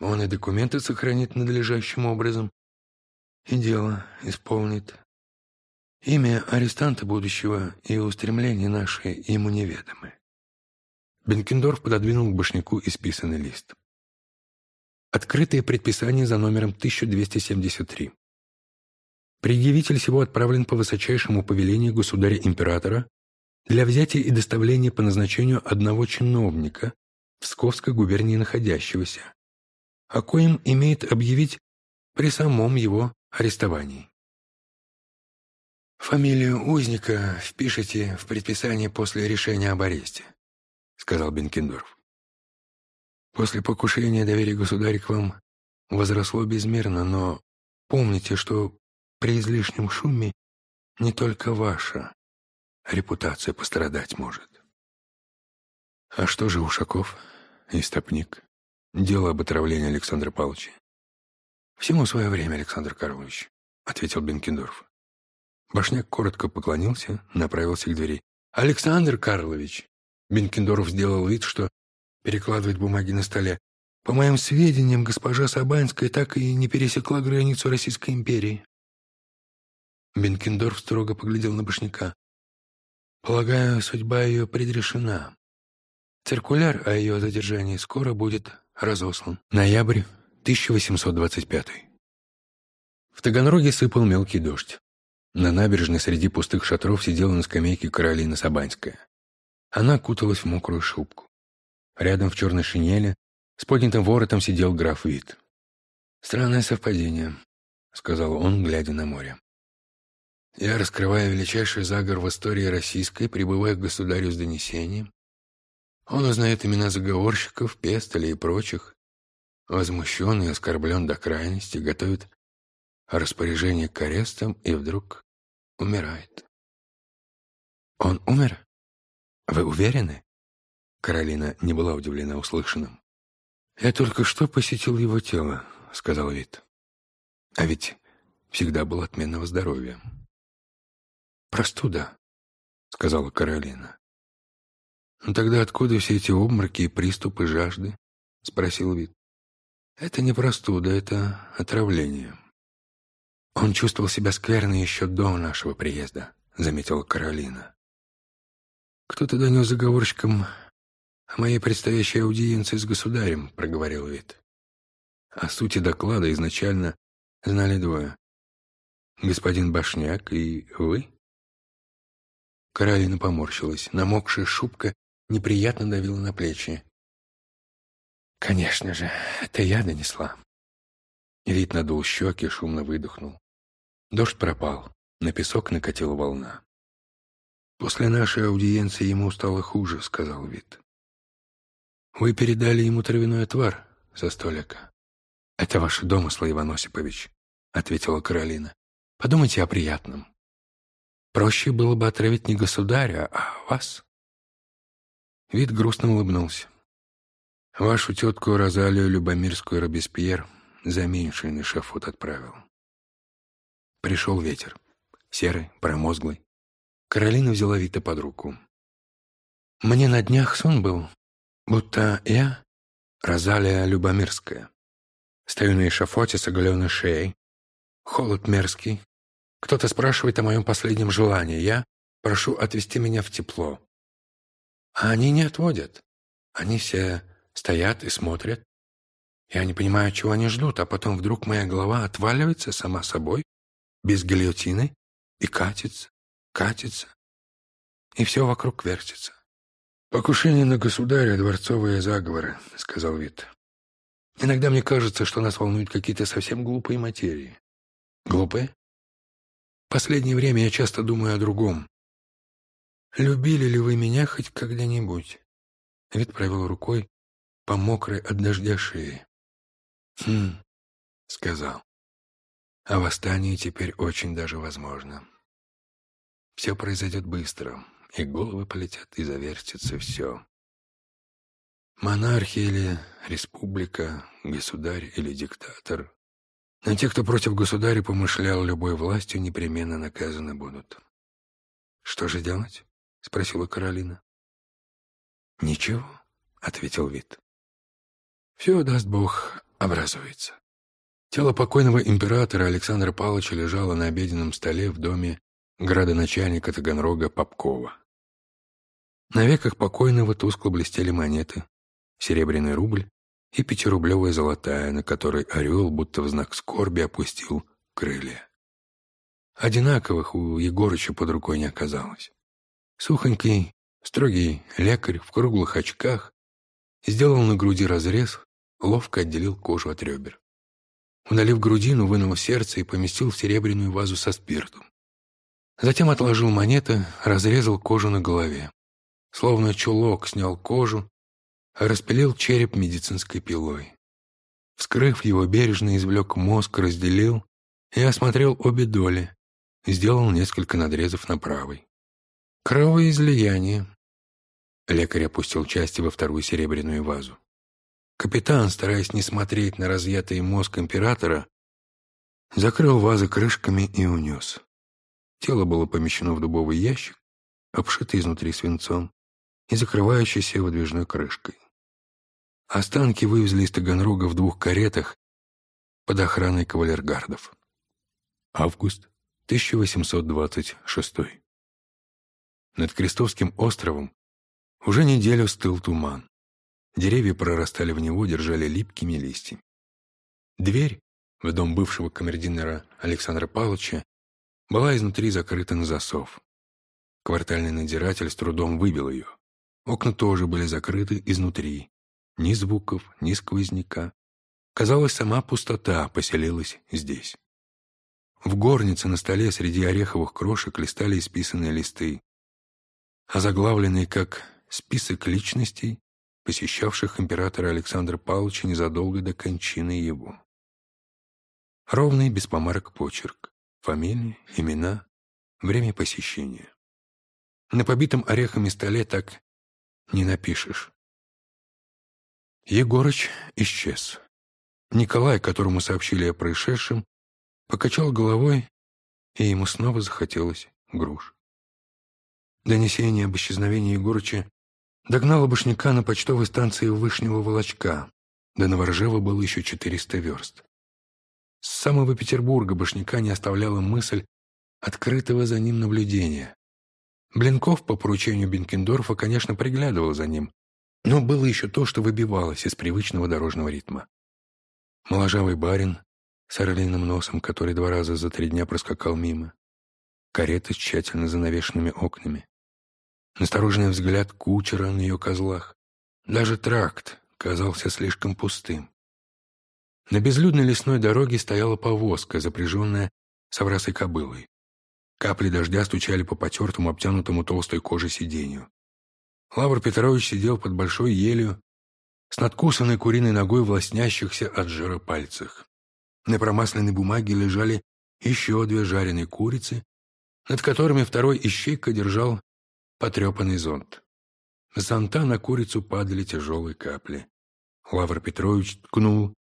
Он и документы сохранит надлежащим образом, и дело исполнит. Имя арестанта будущего и устремления наши ему неведомы. Бенкендорф пододвинул к башняку исписанный лист. Открытое предписание за номером 1273. Предъявитель всего отправлен по высочайшему повелению государя-императора для взятия и доставления по назначению одного чиновника в Псковской губернии находящегося, о коем имеет объявить при самом его арестовании. «Фамилию узника впишите в предписание после решения об аресте», — сказал Бенкендорф. «После покушения доверия государя к вам возросло безмерно, но помните, что при излишнем шуме не только ваша репутация пострадать может». «А что же Ушаков, истопник? Дело об отравлении Александра Павловича?» «Всему свое время, Александр Карлович», — ответил Бенкендорф. Башняк коротко поклонился, направился к двери. «Александр Карлович!» Бенкендорф сделал вид, что перекладывает бумаги на столе. «По моим сведениям, госпожа Сабанская так и не пересекла границу Российской империи». Бенкендорф строго поглядел на Башняка. «Полагаю, судьба ее предрешена. Циркуляр о ее задержании скоро будет разослан. Ноябрь 1825. В Таганроге сыпал мелкий дождь. На набережной среди пустых шатров сидела на скамейке Каролина Сабанская. Она куталась в мокрую шубку. Рядом в черной шинели с поднятым воротом сидел граф Вит. «Странное совпадение», — сказал он, глядя на море. «Я раскрываю величайший заговор в истории российской, прибывая к государю с донесением. Он узнает имена заговорщиков, пестолей и прочих, возмущен и оскорблен до крайности, готовит распоряжение к арестам и вдруг умирает. Он умер? Вы уверены? Каролина не была удивлена услышанным. «Я только что посетил его тело», — сказал Вит. «А ведь всегда был отменного здоровья». «Простуда», — сказала Каролина. «Ну тогда откуда все эти обмороки и приступы жажды?» — спросил Вит. «Это не простуда, это отравление». «Он чувствовал себя скверно еще до нашего приезда», — заметила Каролина. «Кто-то донес заговорщикам о моей предстоящей аудиенции с государем», — проговорил Вит. О сути доклада изначально знали двое. «Господин Башняк и вы?» Каролина поморщилась. Намокшая шубка неприятно давила на плечи. «Конечно же, это я донесла». Вид надул щеки, шумно выдохнул. Дождь пропал, на песок накатила волна. «После нашей аудиенции ему стало хуже», — сказал Вит. «Вы передали ему травяной отвар со столика». «Это ваши домыслы, Иван Осипович», — ответила Каролина. «Подумайте о приятном. Проще было бы отравить не государя, а вас». Вид грустно улыбнулся. «Вашу тетку Розалию Любомирскую Робеспьер за меньший на шафот отправил. Пришел ветер. Серый, промозглый. Каролина взяла Вита под руку. «Мне на днях сон был, будто я, Розалия Любомирская, стою на эшафоте с оголенной шеей, холод мерзкий. Кто-то спрашивает о моем последнем желании. Я прошу отвести меня в тепло. А они не отводят. Они все стоят и смотрят. Я не понимаю, чего они ждут, а потом вдруг моя голова отваливается сама собой, без гильотины и катится, катится, и все вокруг вертится. «Покушение на государя — дворцовые заговоры», — сказал Вит. «Иногда мне кажется, что нас волнуют какие-то совсем глупые материи». «Глупые?» «В последнее время я часто думаю о другом. Любили ли вы меня хоть когда-нибудь?» Вит провел рукой по мокрой от дождя шее. «Хм», — сказал. «А восстание теперь очень даже возможно. Все произойдет быстро, и головы полетят, и завертится все. Монархия или республика, государь или диктатор. Но те, кто против государя помышлял любой властью, непременно наказаны будут. «Что же делать?» — спросила Каролина. «Ничего», — ответил Вит. «Все, даст Бог, образуется». Тело покойного императора Александра Павловича лежало на обеденном столе в доме градоначальника Таганрога Попкова. На веках покойного тускло блестели монеты, серебряный рубль и пятирублевая золотая, на которой орел, будто в знак скорби, опустил крылья. Одинаковых у Егорыча под рукой не оказалось. Сухонький, строгий лекарь в круглых очках сделал на груди разрез, ловко отделил кожу от ребер. Удалив грудину, вынул сердце и поместил в серебряную вазу со спиртом. Затем отложил монеты, разрезал кожу на голове. Словно чулок снял кожу, распилил череп медицинской пилой. Вскрыв его, бережно извлек мозг, разделил и осмотрел обе доли, сделал несколько надрезов на правой. Кровоизлияние. Лекарь опустил части во вторую серебряную вазу. Капитан, стараясь не смотреть на разъятый мозг императора, закрыл вазы крышками и унес. Тело было помещено в дубовый ящик, обшитый изнутри свинцом и закрывающийся выдвижной крышкой. Останки вывезли из Таганрога в двух каретах под охраной кавалергардов. Август 1826. Над Крестовским островом уже неделю стыл туман. Деревья прорастали в него, держали липкими листьями. Дверь в дом бывшего камердинера Александра Павловича была изнутри закрыта на засов. Квартальный надзиратель с трудом выбил ее. Окна тоже были закрыты изнутри, ни звуков, ни сквозняка. Казалось, сама пустота поселилась здесь. В горнице на столе среди ореховых крошек листали исписанные листы, озаглавленные как «Список личностей, посещавших императора Александра Павловича незадолго до кончины его». Ровный, без помарок почерк, фамилии, имена, время посещения. На побитом орехами столе так не напишешь. Егорыч исчез. Николай, которому сообщили о происшедшем, покачал головой, и ему снова захотелось груш. Донесение об исчезновении Егорыча догнало Башняка на почтовой станции Вышнего Волочка. До Новоржева было еще 400 верст. С самого Петербурга Башняка не оставляла мысль открытого за ним наблюдения. Блинков по поручению Бенкендорфа, конечно, приглядывал за ним, но было еще то, что выбивалось из привычного дорожного ритма. Моложавый барин с орлиным носом, который два раза за три дня проскакал мимо. Карета с тщательно занавешенными окнами. Настороженный взгляд кучера на ее козлах. Даже тракт казался слишком пустым. На безлюдной лесной дороге стояла повозка, запряженная соврасой кобылой. Капли дождя стучали по потертому, обтянутому толстой кожей сиденью. Лавр Петрович сидел под большой елью с надкусанной куриной ногой в лоснящихся от жира пальцах. На промасленной бумаге лежали еще две жареные курицы, над которыми второй ищейка держал потрепанный зонт. С зонта на курицу падали тяжелые капли. Лавр Петрович ткнул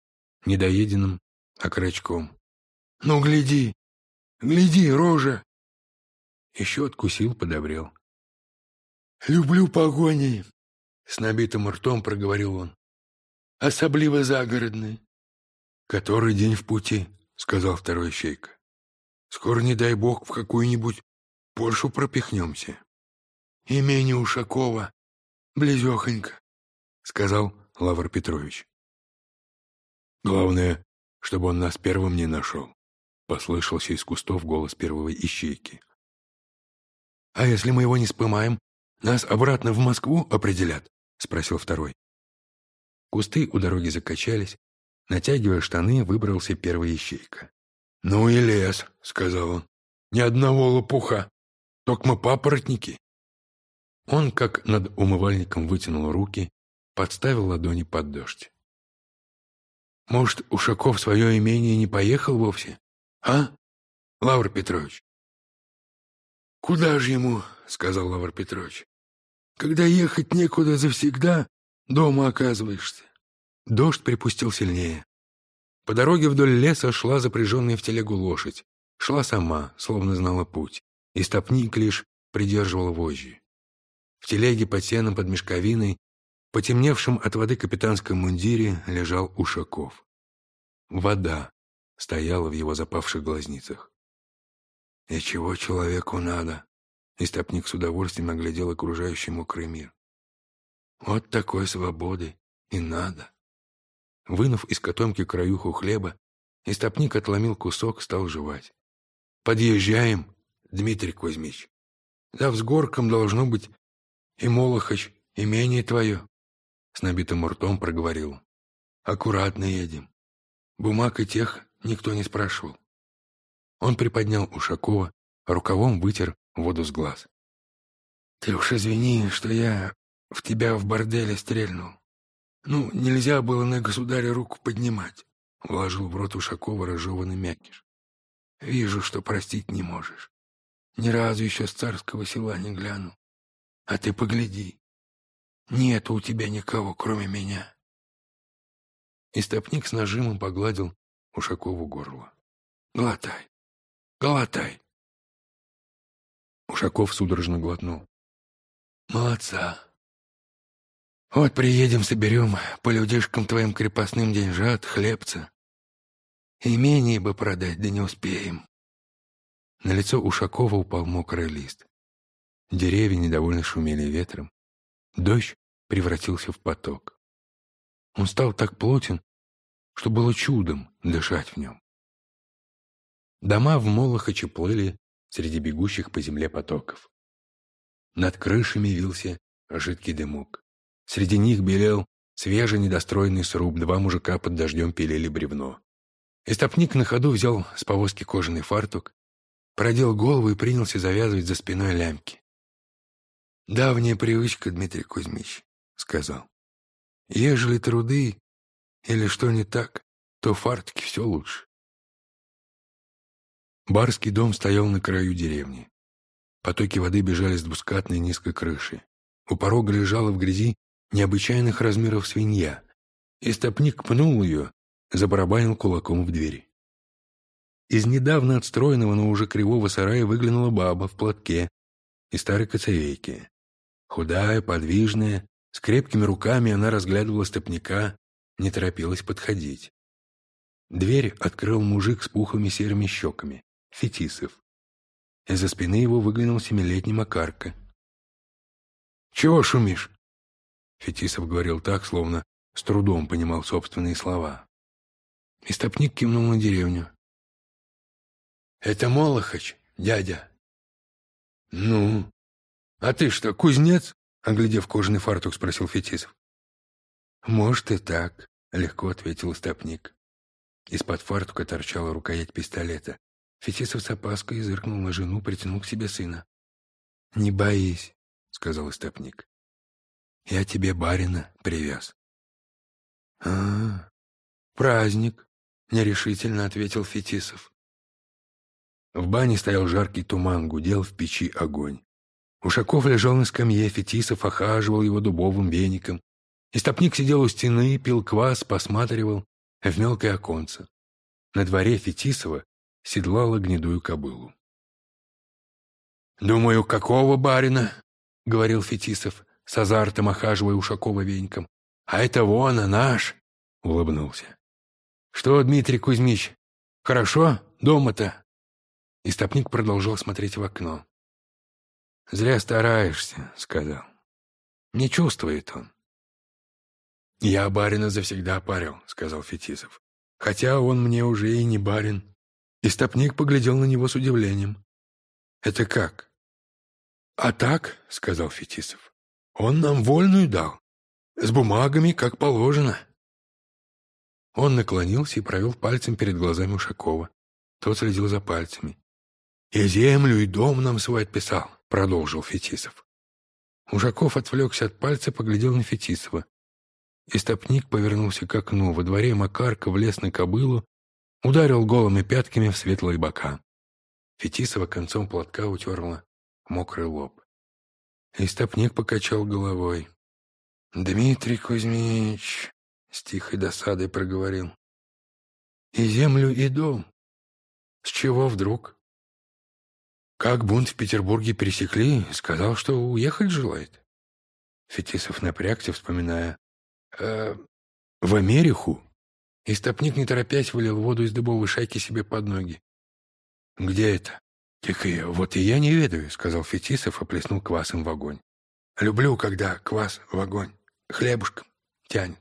недоеденным окорочком. «Ну, гляди! Гляди, рожа!» Еще откусил, подобрел. «Люблю погони!» — с набитым ртом проговорил он. «Особливо загородные». «Который день в пути?» — сказал второй ищейка. «Скоро, не дай бог, в какую-нибудь Польшу пропихнемся». «Имени Ушакова, близехонько», — сказал Лавр Петрович. «Главное, чтобы он нас первым не нашел», — послышался из кустов голос первого ищейки. «А если мы его не спымаем, нас обратно в Москву определят?» — спросил второй. Кусты у дороги закачались. Натягивая штаны, выбрался первый ищейка. «Ну и лес», — сказал он. «Ни одного лопуха. Только мы папоротники». Он, как над умывальником, вытянул руки, подставил ладони под дождь. Может, Ушаков в свое имение не поехал вовсе? А, Лавр Петрович? «Куда же ему?» — сказал Лавр Петрович. «Когда ехать некуда завсегда, дома оказываешься». Дождь припустил сильнее. По дороге вдоль леса шла запряженная в телегу лошадь. Шла сама, словно знала путь, и стопник лишь придерживал вожжи. В телеге под сеном под мешковиной, потемневшем от воды капитанском мундире, лежал Ушаков. Вода стояла в его запавших глазницах. «И чего человеку надо?» И стопник с удовольствием оглядел окружающий мокрый мир. «Вот такой свободы и надо». Вынув из котомки краюху хлеба, истопник отломил кусок, стал жевать. «Подъезжаем, Дмитрий Кузьмич. За взгорком должно быть и Молохач, имение твое», — с набитым ртом проговорил. «Аккуратно едем. Бумаг и тех никто не спрашивал». Он приподнял Ушакова, рукавом вытер воду с глаз. «Ты уж извини, что я в тебя в борделе стрельнул. Ну, нельзя было на государя руку поднимать», — вложил в рот Ушакова разжеванный мякиш. «Вижу, что простить не можешь. Ни разу еще с царского села не глянул. А ты погляди. Нет у тебя никого, кроме меня». Истопник с нажимом погладил Ушакову горло. «Глотай, глотай». Ушаков судорожно глотнул. «Молодца. Вот приедем, соберем по людишкам твоим крепостным деньжат, хлебца. Имение бы продать, да не успеем». На лицо Ушакова упал мокрый лист. Деревья недовольно шумели ветром. Дождь превратился в поток. Он стал так плотен, что было чудом дышать в нем. Дома в Молохаче плыли среди бегущих по земле потоков. Над крышами вился жидкий дымок. Среди них белел свежий недостроенный сруб, два мужика под дождем пилили бревно. Истопник на ходу взял с повозки кожаный фартук, продел голову и принялся завязывать за спиной лямки. «Давняя привычка, Дмитрий Кузьмич», — сказал. «Ежели труды или что не так, то фартуки все лучше. Барский дом стоял на краю деревни. Потоки воды бежали с двускатной низкой крыши. У порога лежала в грязи необычайных размеров свинья. И стопник пнул ее, забарабанил кулаком в дверь. Из недавно отстроенного, но уже кривого сарая выглянула баба в платке и старой коцовейке. Худая, подвижная, с крепкими руками она разглядывала стопника, не торопилась подходить. Дверь открыл мужик с пухлыми серыми щеками. Фетисов. Из-за спины его выглянул семилетний Макарка. «Чего шумишь?» Фетисов говорил так, словно с трудом понимал собственные слова. Истопник кивнул на деревню. «Это Молохач, дядя». «Ну? А ты что, кузнец?» Оглядев кожаный фартук, спросил Фетисов. «Может и так», — легко ответил Истопник. Из-под фартука торчала рукоять пистолета. Фетисов с опаской зыркнул на жену, притянул к себе сына. «Не боись», — сказал истопник. «Я тебе барина привез». «А, праздник», — нерешительно ответил Фетисов. В бане стоял жаркий туман, гудел в печи огонь. Ушаков лежал на скамье, Фетисов охаживал его дубовым веником. Истопник сидел у стены, пил квас, посматривал в мелкое оконце. На дворе Фетисова седлала гнедую кобылу. «Думаю, какого барина?» — говорил Фетисов, с азартом охаживая Ушакова веньком. «А это вон, а наш!» — улыбнулся. «Что, Дмитрий Кузьмич, хорошо дома-то?» Истопник продолжал смотреть в окно. «Зря стараешься», — сказал. «Не чувствует он». «Я барина завсегда парил», — сказал Фетисов. «Хотя он мне уже и не барин». Истопник поглядел на него с удивлением. «Это как?» «А так», — сказал Фетисов, — «он нам вольную дал, с бумагами, как положено». Он наклонился и провел пальцем перед глазами Ушакова. Тот следил за пальцами. «И землю, и дом нам свой отписал», — продолжил Фетисов. Ушаков отвлекся от пальца, поглядел на Фетисова. Истопник повернулся к окну. Во дворе Макарка влез на кобылу, ударил голыми пятками в светлые бока. Фетисова концом платка утерла мокрый лоб. Истопник покачал головой. «Дмитрий Кузьмич», — с тихой досадой проговорил, — «и землю, и дом. С чего вдруг?» Как бунт в Петербурге пересекли, сказал, что уехать желает. Фетисов напрягся, вспоминая. «Э, «В Америку?» Истопник, не торопясь, вылил воду из дубовой шайки себе под ноги. «Где это?» «Так и вот и я не ведаю», — сказал Фетисов и плеснул квасом в огонь. «Люблю, когда квас в огонь хлебушком тянет».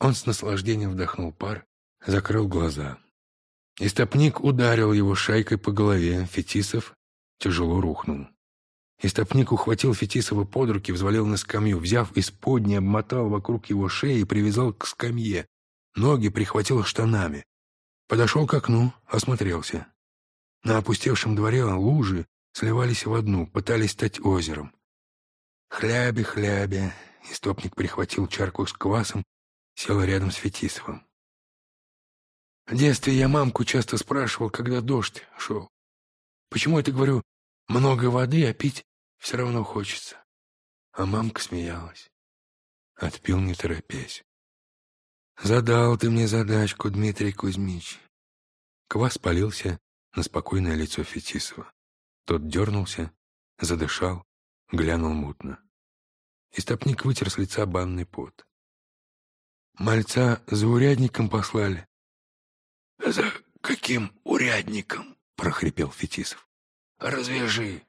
Он с наслаждением вдохнул пар, закрыл глаза. Истопник ударил его шайкой по голове, Фетисов тяжело рухнул. Истопник ухватил Фетисова под руки, взвалил на скамью, взяв из подни, обмотал вокруг его шеи и привязал к скамье. Ноги прихватил штанами. Подошел к окну, осмотрелся. На опустевшем дворе лужи сливались в одну, пытались стать озером. Хляби-хляби. Истопник прихватил чарку с квасом, сел рядом с Фетисовым. В детстве я мамку часто спрашивал, когда дождь шел. Почему это, говорю, много воды, а пить все равно хочется? А мамка смеялась. Отпил, не торопясь. Задал ты мне задачку, Дмитрий Кузьмич. Квас полился на спокойное лицо Фетисова. Тот дернулся, задышал, глянул мутно. Истопник вытер с лица банный пот. Мальца за урядником послали, «За каким урядником?» — прохрипел Фетисов. «Развяжи!»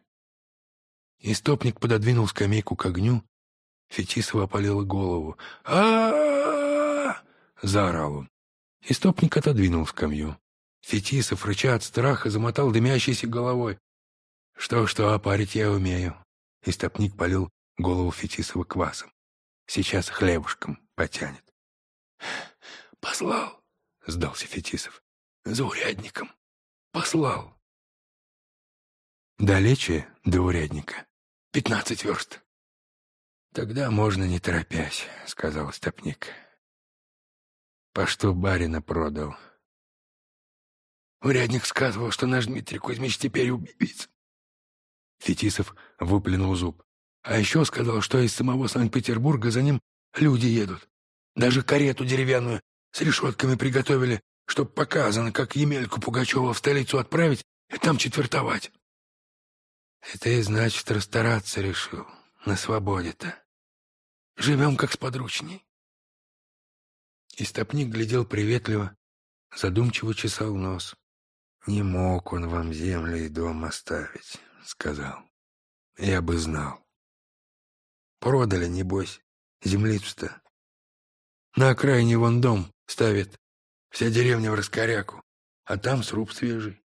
Истопник пододвинул скамейку к огню. Фетисова опалила голову. а заорал он. Истопник отодвинул скамью. Фетисов, рыча от страха, замотал дымящейся головой. «Что-что, опарить я умею». Истопник полил голову Фетисова квасом. «Сейчас хлебушком потянет». «Послал», — сдался Фетисов за урядником. Послал. Далече до урядника. Пятнадцать верст. Тогда можно не торопясь, — сказал стопник. По что барина продал? Урядник сказывал, что наш Дмитрий Кузьмич теперь убийца. Фетисов выплюнул зуб. А еще сказал, что из самого Санкт-Петербурга за ним люди едут. Даже карету деревянную с решетками приготовили, чтоб показано, как Емельку Пугачева в столицу отправить и там четвертовать. Это и значит расстараться решил, на свободе-то. Живем как с подручней. Истопник глядел приветливо, задумчиво чесал нос. «Не мог он вам землю и дом оставить», — сказал. «Я бы знал». «Продали, небось, землицу-то. На окраине вон дом ставит Вся деревня в раскоряку, а там сруб свежий.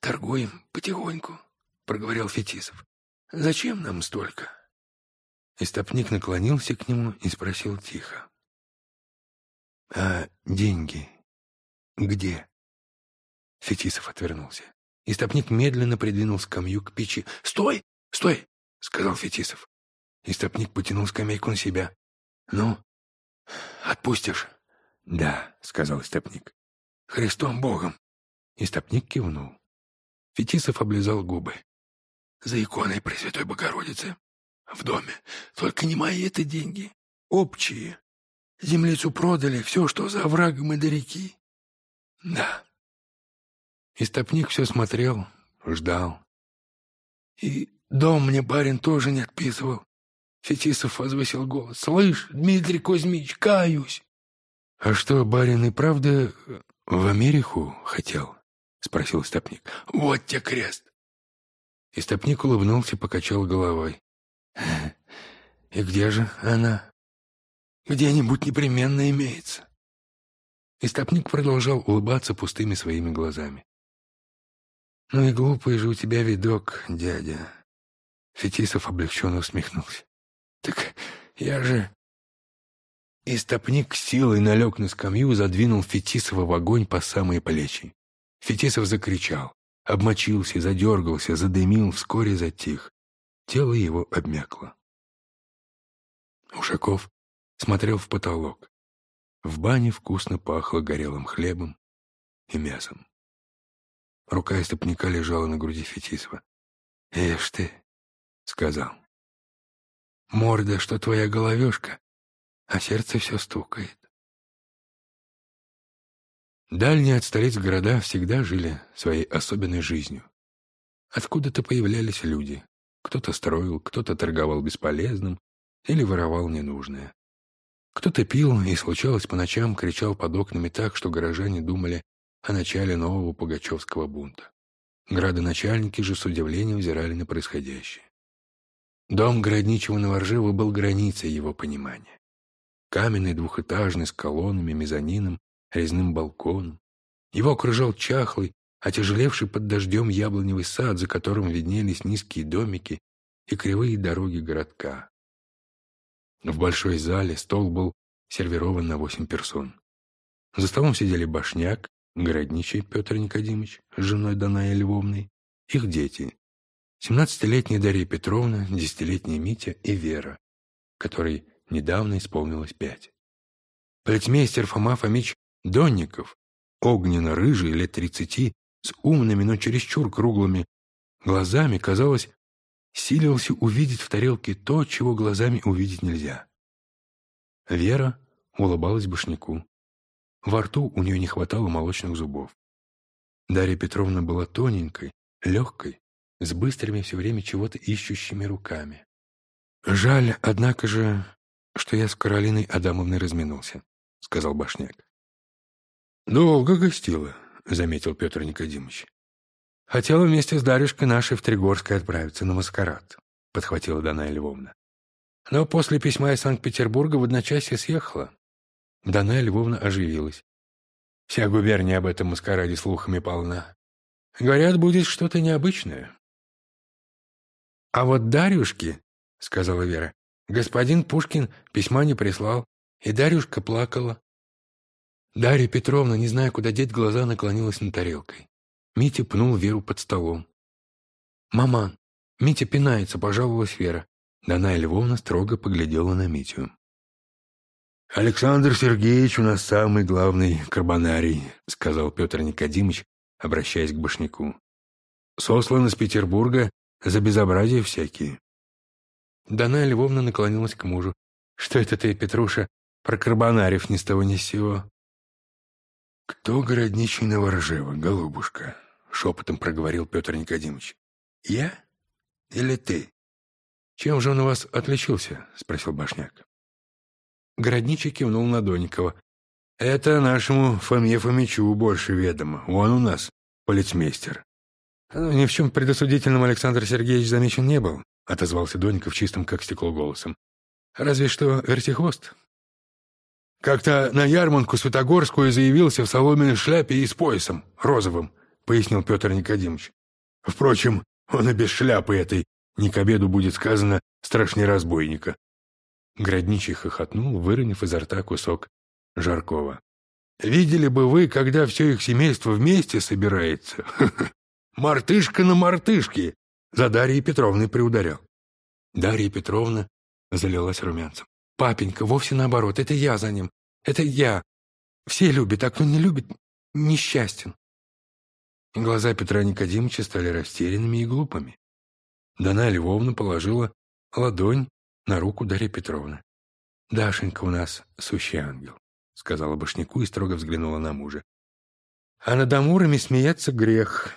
«Торгуем потихоньку», — проговорил Фетисов. «Зачем нам столько?» Истопник наклонился к нему и спросил тихо. «А деньги где?» Фетисов отвернулся. Истопник медленно придвинул скамью к печи. «Стой! Стой!» — сказал Фетисов. Истопник потянул скамейку на себя. «Ну, отпустишь?» «Да», — сказал истопник. «Христом Богом!» Истопник кивнул. Фетисов облизал губы. «За иконой Пресвятой Богородицы. В доме. Только не мои это деньги. Общие. Землицу продали, все, что за оврагом и до реки. Да». Истопник все смотрел, ждал. «И дом мне барин тоже не отписывал». Фетисов возвысил голос. «Слышь, Дмитрий Кузьмич, каюсь!» — А что, барин и правда в Америку хотел? — спросил Стопник. — Вот тебе крест! Истопник улыбнулся, покачал головой. — И где же она? — Где-нибудь непременно имеется. Истопник продолжал улыбаться пустыми своими глазами. — Ну и глупый же у тебя видок, дядя. Фетисов облегченно усмехнулся. — Так я же Истопник силой налег на скамью, задвинул Фетисова в огонь по самые плечи. Фетисов закричал, обмочился, задергался, задымил, вскоре затих. Тело его обмякло. Ушаков смотрел в потолок. В бане вкусно пахло горелым хлебом и мясом. Рука истопника лежала на груди Фетисова. «Ишь ты», — сказал. «Морда, что твоя головешка, а сердце все стукает». Дальние от столиц города всегда жили своей особенной жизнью. Откуда-то появлялись люди. Кто-то строил, кто-то торговал бесполезным или воровал ненужное. Кто-то пил и, случалось, по ночам кричал под окнами так, что горожане думали о начале нового пугачевского бунта. Градоначальники же с удивлением взирали на происходящее. Дом городничего Новоржева был границей его понимания. Каменный двухэтажный с колоннами, мезонином, резным балконом. Его окружал чахлый, отяжелевший под дождем яблоневый сад, за которым виднелись низкие домики и кривые дороги городка. В большой зале стол был сервирован на восемь персон. За столом сидели Башняк, городничий Петр Никодимович с женой Даная Львовной, их дети, семнадцатилетняя Дарья Петровна, десятилетняя Митя и Вера, которой недавно исполнилось пять. Полицмейстер Фома Фомич Донников, огненно-рыжий, лет тридцати, с умными, но чересчур круглыми глазами, казалось, силился увидеть в тарелке то, чего глазами увидеть нельзя. Вера улыбалась башняку. Во рту у нее не хватало молочных зубов. Дарья Петровна была тоненькой, легкой, с быстрыми все время чего-то ищущими руками. «Жаль, однако же, что я с Каролиной Адамовной разминулся», — сказал Башняк. «Долго гостила», — заметил Петр Никодимович. «Хотела вместе с Дарюшкой нашей в Тригорское отправиться на маскарад», — подхватила Даная Львовна. «Но после письма из Санкт-Петербурга в одночасье съехала». Даная Львовна оживилась. «Вся губерния об этом маскараде слухами полна. Говорят, будет что-то необычное». «А вот Дарюшке», — сказала Вера, — «господин Пушкин письма не прислал, и Дарюшка плакала. Дарья Петровна, не зная, куда деть глаза, наклонилась над тарелкой. Митя пнул Веру под столом. «Маман, Митя пинается», — пожаловалась Вера. Даная Львовна строго поглядела на Митю. «Александр Сергеевич у нас самый главный карбонарий», — сказал Петр Никодимович, обращаясь к башняку. «Сослан из Петербурга за безобразие всякие». Даная Львовна наклонилась к мужу. «Что это ты, Петруша, про карбонарев ни с того ни с сего?» «Кто городничий Новоржева, голубушка?» — шепотом проговорил Петр Никодимович. «Я или ты?» «Чем же он у вас отличился?» — спросил Башняк. Городничий кивнул на Доникова. «Это нашему Фоме Фомичу больше ведомо. Он у нас полицмейстер». «Ну, «Ни в чем предосудительном Александр Сергеевич замечен не был», — отозвался Доников чистым, как стекло, голосом. «Разве что вертихвост». Как-то на ярманку Святогорскую заявился в соломенной шляпе и с поясом, розовым, пояснил Петр Никодимович. Впрочем, он и без шляпы этой, не к обеду будет сказано, страшнее разбойника. Градничий хохотнул, выронив изо рта кусок жаркого. «Видели бы вы, когда все их семейство вместе собирается? Мартышка на мартышке!» За Дарьей Петровной приударял. Дарья Петровна залилась румянцем. Папенька, вовсе наоборот, это я за ним. Это я. Все любят, а кто не любит, несчастен. Глаза Петра Никодимовича стали растерянными и глупыми. Дана Львовна положила ладонь на руку Дарьи Петровны. «Дашенька у нас сущий ангел», — сказала Башняку и строго взглянула на мужа. «А над Амурами смеяться грех».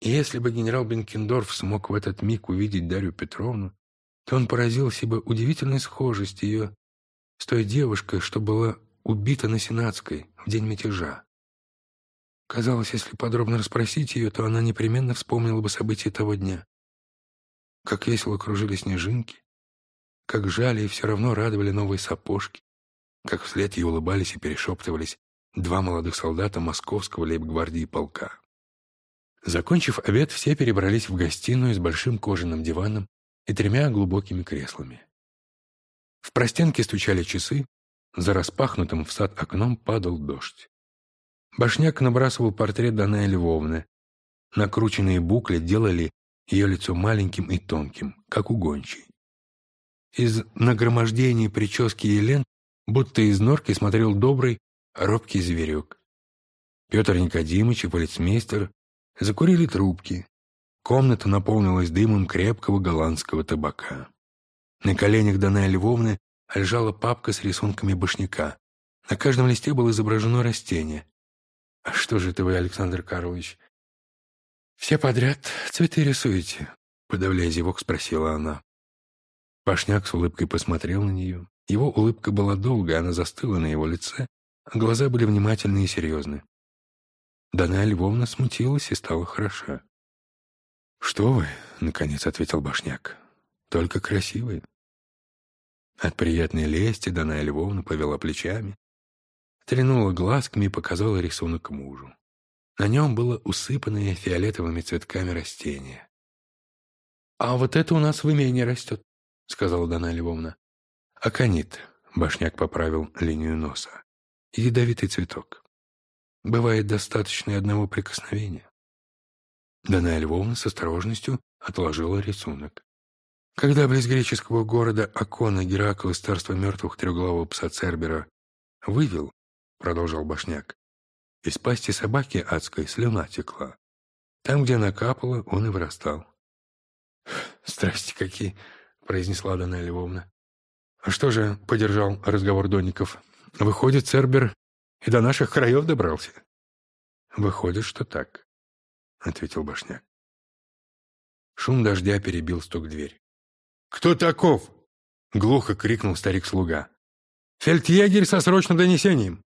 И если бы генерал Бенкендорф смог в этот миг увидеть Дарью Петровну, то он поразился бы удивительной схожести ее с той девушкой, что была убита на Сенатской в день мятежа. Казалось, если подробно расспросить ее, то она непременно вспомнила бы события того дня. Как весело кружили снежинки, как жали и все равно радовали новые сапожки, как вслед ей улыбались и перешептывались два молодых солдата московского лейб-гвардии полка. Закончив обед, все перебрались в гостиную с большим кожаным диваном и тремя глубокими креслами. В простенке стучали часы, за распахнутым в сад окном падал дождь. Башняк набрасывал портрет Даная Львовны. Накрученные букли делали ее лицо маленьким и тонким, как у гончей. Из нагромождения прически и лент, будто из норки смотрел добрый, робкий зверек. Петр Никодимович и полицмейстер закурили трубки. Комната наполнилась дымом крепкого голландского табака. На коленях Даная Львовны лежала папка с рисунками башняка. На каждом листе было изображено растение. «А что же это вы, Александр Карлович?» «Все подряд цветы рисуете?» Подавляя зевок, спросила она. Пашняк с улыбкой посмотрел на нее. Его улыбка была долгая, она застыла на его лице, а глаза были внимательны и серьезны. Даная Львовна смутилась и стала хороша. «Что вы?» — наконец ответил Башняк. «Только красивые». От приятной лести Даная Львовна повела плечами, тренула глазками и показала рисунок мужу. На нем было усыпанное фиолетовыми цветками растение. «А вот это у нас в имении растет», — сказала Дана Львовна. «Аконит», — Башняк поправил линию носа. «Ядовитый цветок. Бывает достаточно одного прикосновения». Дана Львовна с осторожностью отложила рисунок. Когда близ греческого города Акона Геракл из царства мертвых трехглавого пса Цербера вывел, продолжал Башняк, из пасти собаки адской слюна текла. Там, где она капала, он и вырастал. «Страсти какие!» — произнесла Дана Львовна. «А что же?» — поддержал разговор Донников. «Выходит, Цербер и до наших краев добрался?» «Выходит, что так», — ответил Башняк. Шум дождя перебил стук в дверь. «Кто таков?» — глухо крикнул старик-слуга. «Фельдъегерь со срочным донесением!»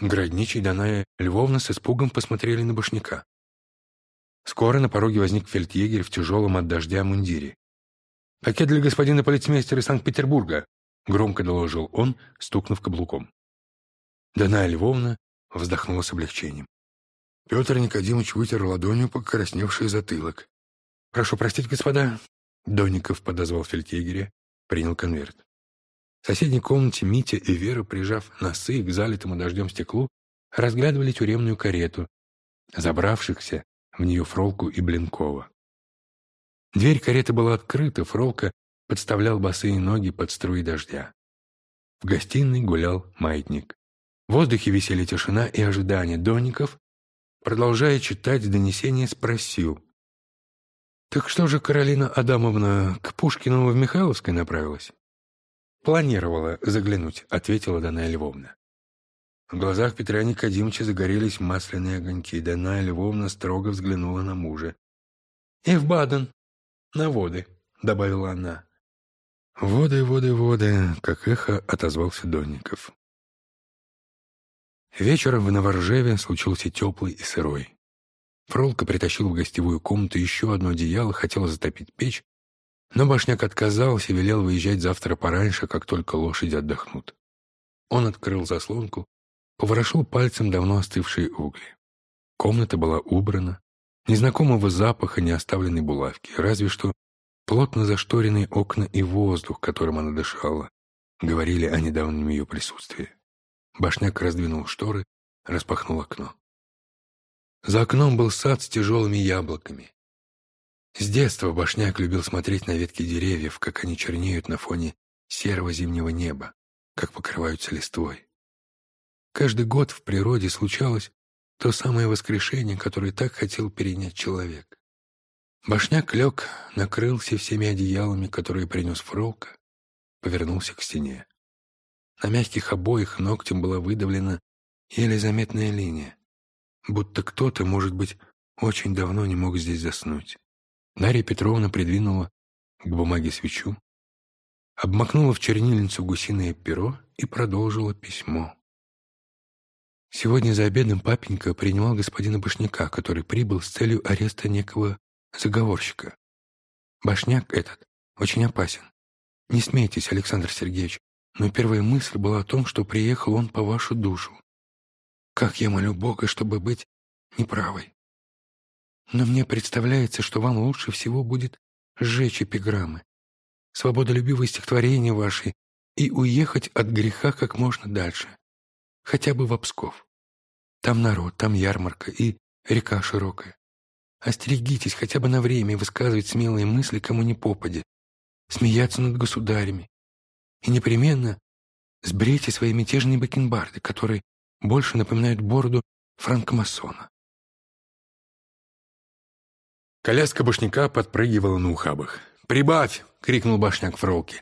Городничий Даная Львовна с испугом посмотрели на башняка. Скоро на пороге возник фельдъегерь в тяжелом от дождя мундире. «Пакет для господина полицмейстера из Санкт-Петербурга», — громко доложил он, стукнув каблуком. Даная Львовна вздохнула с облегчением. Петр Никодимович вытер ладонью покрасневший затылок. «Прошу простить, господа». Донников подозвал фельдъегеря, принял конверт. В соседней комнате Митя и Вера, прижав носы к залитому дождем стеклу, разглядывали тюремную карету, забравшихся в нее Фролку и Блинкова. Дверь кареты была открыта, Фролка подставлял босые ноги под струи дождя. В гостиной гулял маятник. В воздухе висели тишина и ожидание. Донников, продолжая читать донесение, спросил. «Так что же Каролина Адамовна к Пушкину в Михайловской направилась?» «Планировала заглянуть», — ответила Даная Львовна. В глазах Петра Никодимовича загорелись масляные огоньки. Даная Львовна строго взглянула на мужа. «И в Баден, на воды», — добавила она. «Воды, воды, воды», — как эхо отозвался Донников. Вечером в Новоржеве случился теплый и сырой. Фролка притащил в гостевую комнату еще одно одеяло, хотел затопить печь, но Башняк отказался и велел выезжать завтра пораньше, как только лошади отдохнут. Он открыл заслонку, поворошил пальцем давно остывшие угли. Комната была убрана, незнакомого запаха не оставленной булавки, разве что плотно зашторенные окна и воздух, которым она дышала, говорили о недавнем ее присутствии. Башняк раздвинул шторы, распахнул окно. За окном был сад с тяжелыми яблоками. С детства Башняк любил смотреть на ветки деревьев, как они чернеют на фоне серого зимнего неба, как покрываются листвой. Каждый год в природе случалось то самое воскрешение, которое так хотел перенять человек. Башняк лег, накрылся всеми одеялами, которые принес Фролка, повернулся к стене. На мягких обоих ногтем была выдавлена еле заметная линия, будто кто-то, может быть, очень давно не мог здесь заснуть. Дарья Петровна придвинула к бумаге свечу, обмакнула в чернильницу гусиное перо и продолжила письмо. Сегодня за обедом папенька принимал господина Башняка, который прибыл с целью ареста некого заговорщика. Башняк этот очень опасен. Не смейтесь, Александр Сергеевич, но первая мысль была о том, что приехал он по вашу душу. Как я молю Бога, чтобы быть неправой. Но мне представляется, что вам лучше всего будет сжечь эпиграммы, свободолюбивые стихотворения ваши и уехать от греха как можно дальше, хотя бы в Псков. Там народ, там ярмарка и река широкая. Остерегитесь хотя бы на время высказывать смелые мысли кому ни попади. смеяться над государями. И непременно сбрейте свои мятежные бакенбарды, которые больше напоминают бороду франкомасона. Коляска башняка подпрыгивала на ухабах. «Прибавь!» — крикнул башняк Фролке.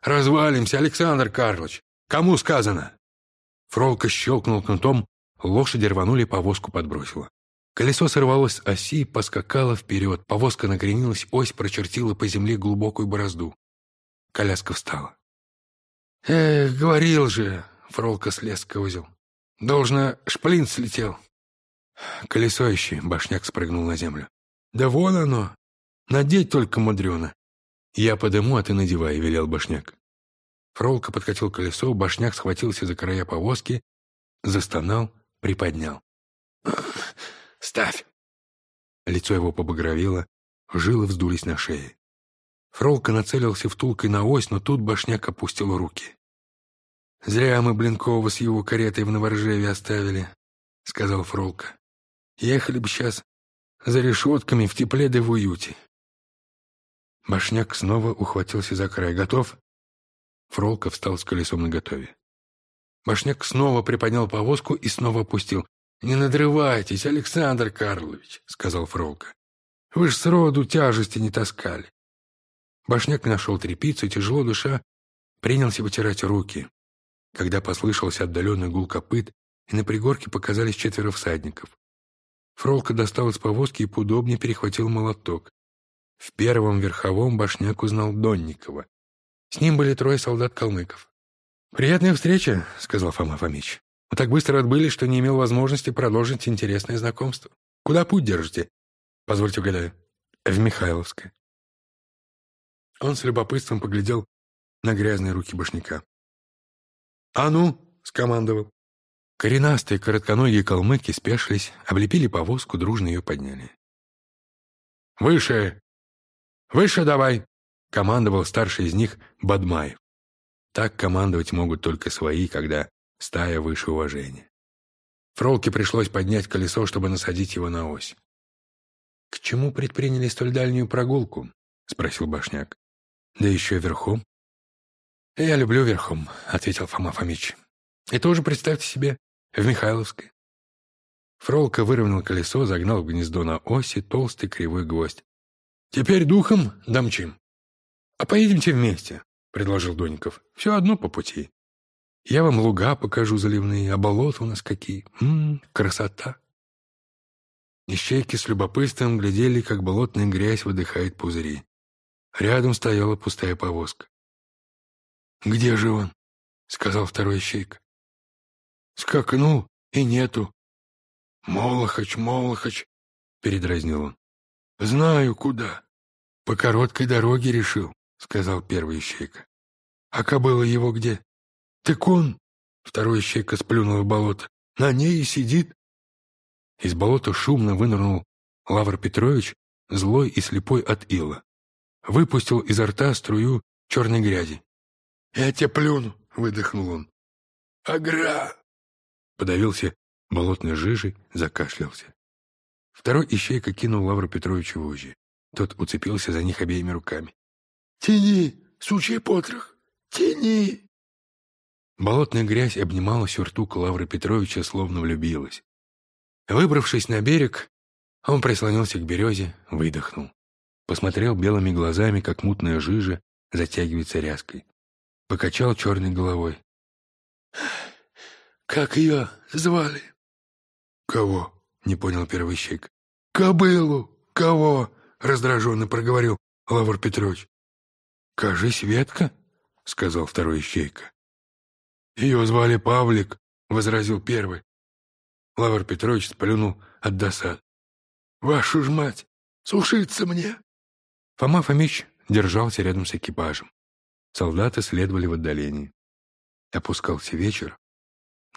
«Развалимся, Александр Карлович! Кому сказано?» Фролка щелкнул кнутом, лошади рванули, повозку подбросило. Колесо сорвалось с оси, поскакало вперед, повозка накренилась, ось прочертила по земле глубокую борозду. Коляска встала. «Эх, говорил же!» — Фролка слез козел. «Должно, шплин слетел». «Колесо ищи!» — башняк спрыгнул на землю. «Да вон оно! Надеть только мудрено!» «Я подыму, а ты надевай», — велел башняк. Фролка подкатил колесо, башняк схватился за края повозки, застонал, приподнял. «Ставь!» Лицо его побагровело, жилы вздулись на шее. Фролка нацелился втулкой на ось, но тут башняк опустил руки. «Зря мы Блинкова с его каретой в Новоржеве оставили», — сказал Фролка. «Ехали бы сейчас за решетками в тепле да в уюте». Башняк снова ухватился за край. «Готов?» Фролка встал с колесом наготове. Башняк снова приподнял повозку и снова опустил. «Не надрывайтесь, Александр Карлович», — сказал Фролка. «Вы ж сроду тяжести не таскали». Башняк нашел тряпицу, тяжело душа, принялся вытирать руки. Когда послышался отдаленный гул копыт, и на пригорке показались четверо всадников. Фролка достал из повозки и поудобнее перехватил молоток. В первом верховом башняк узнал Донникова. С ним были трое солдат-калмыков. «Приятная встреча», — сказал Фома Фомич. Мы так быстро отбыли, что не имел возможности продолжить интересное знакомство. Куда путь держите? Позвольте угадаю. В Михайловское. Он с любопытством поглядел на грязные руки башняка. «А ну!» — скомандовал. Коренастые, коротконогие калмыки спешились, облепили повозку, дружно ее подняли. «Выше! Выше давай!» — командовал старший из них Бадмаев. Так командовать могут только свои, когда стая выше уважения. Фролке пришлось поднять колесо, чтобы насадить его на ось. «К чему предприняли столь дальнюю прогулку?» — спросил Башняк. «Да еще верхом». «Я люблю верхом», — ответил Фома Фомич. «И тоже представьте себе, в Михайловской». Фролка выровнял колесо, загнал в гнездо на оси толстый кривой гвоздь. «Теперь духом домчим». «А поедемте вместе», — предложил Доников. «Все одно по пути». Я вам луга покажу заливные, а болота у нас какие. Ммм, красота. Ищейки с любопытством глядели, как болотная грязь выдыхает пузыри. Рядом стояла пустая повозка. «Где же он?» — сказал второй ищейка. «Скакнул, и нету». «Молохач, Молохач!» — передразнил он. «Знаю, куда. По короткой дороге решил», — сказал первый ищейка. «А кобыла его где?» «Так он...» — второй щейка сплюнул в болото. «На ней и сидит». Из болота шумно вынырнул Лавр Петрович, злой и слепой от ила. Выпустил изо рта струю черной грязи. «Я тебя плюну!» — выдохнул он. «Агра!» Подавился болотной жижей, закашлялся. Второй ищейка кинул Лавру Петровичу вожжи. Тот уцепился за них обеими руками. «Тяни, сучий потрох! Тяни!» Болотная грязь обнимала сюртук Лавры Петровича, словно влюбилась. Выбравшись на берег, он прислонился к березе, выдохнул. Посмотрел белыми глазами, как мутная жижа затягивается ряской. Покачал черной головой. «Как ее звали?» «Кого?» — не понял первый щек. «Кобылу! Кого?» — раздраженно проговорил Лавр Петрович. «Кажись, ветка», — сказал второй ищейка. «Ее звали Павлик», — возразил первый. Лавр Петрович сплюнул от досад. «Вашу ж мать! Сушиться мне!» Фома Фомич держался рядом с экипажем. Солдаты следовали в отдалении. Опускался вечер.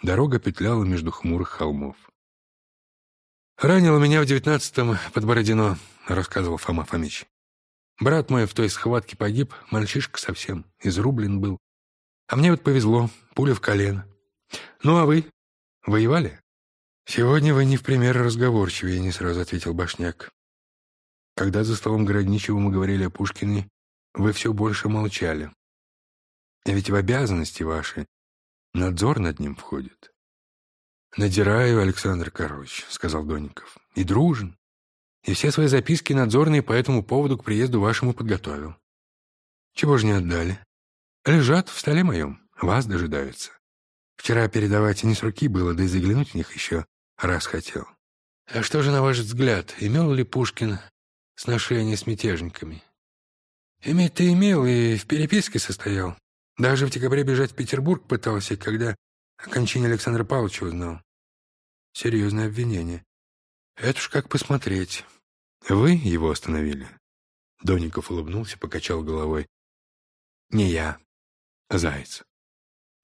Дорога петляла между хмурых холмов. «Ранил меня в девятнадцатом под Бородино», — рассказывал Фома Фомич. «Брат мой в той схватке погиб, мальчишка совсем, изрублен был. А мне вот повезло, пуля в колено. Ну, а вы? Воевали? Сегодня вы не в пример разговорчивее, не сразу ответил Башняк. Когда за столом Городничего мы говорили о Пушкине, вы все больше молчали. Ведь в обязанности ваши надзор над ним входит. «Надираю, Александр Карлович», — сказал Донников, — «и дружен. И все свои записки надзорные по этому поводу к приезду вашему подготовил. Чего же не отдали? Лежат в столе моем, вас дожидаются. Вчера передавать не с руки было, да и заглянуть в них еще раз хотел. А что же, на ваш взгляд, имел ли Пушкин сношение с мятежниками? Иметь-то имел и в переписке состоял. Даже в декабре бежать в Петербург пытался, когда о кончине Александра Павловича узнал. Серьезное обвинение. Это ж как посмотреть. Вы его остановили? Доников улыбнулся, покачал головой. Не я, а Заяц.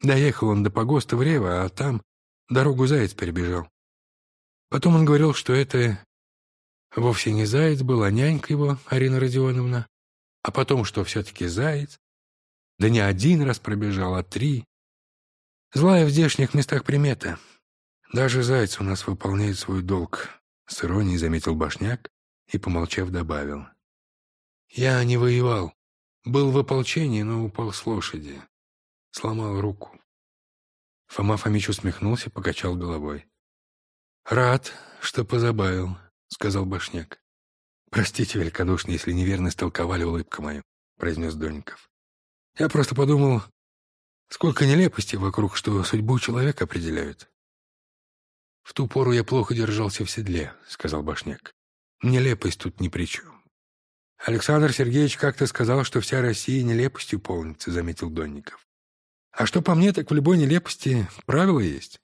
Доехал он до погоста в Рево, а там дорогу Заяц перебежал. Потом он говорил, что это вовсе не Заяц был, а нянька его, Арина Родионовна. А потом, что все-таки Заяц. Да не один раз пробежал, а три. Злая в здешних местах примета. Даже Заяц у нас выполняет свой долг, — с иронией заметил Башняк и, помолчав, добавил. Я не воевал. Был в ополчении, но упал с лошади. Сломал руку. Фома Фомич усмехнулся, покачал головой. «Рад, что позабавил», — сказал Башняк. «Простите великодушно, если неверно истолковали улыбку мою», — произнес Донников. «Я просто подумал, сколько нелепостей вокруг, что судьбу человека определяют». «В ту пору я плохо держался в седле», — сказал Башняк. «Нелепость тут ни при чем». «Александр Сергеевич как-то сказал, что вся Россия нелепостью полнится», — заметил Донников. «А что по мне, так в любой нелепости правила есть».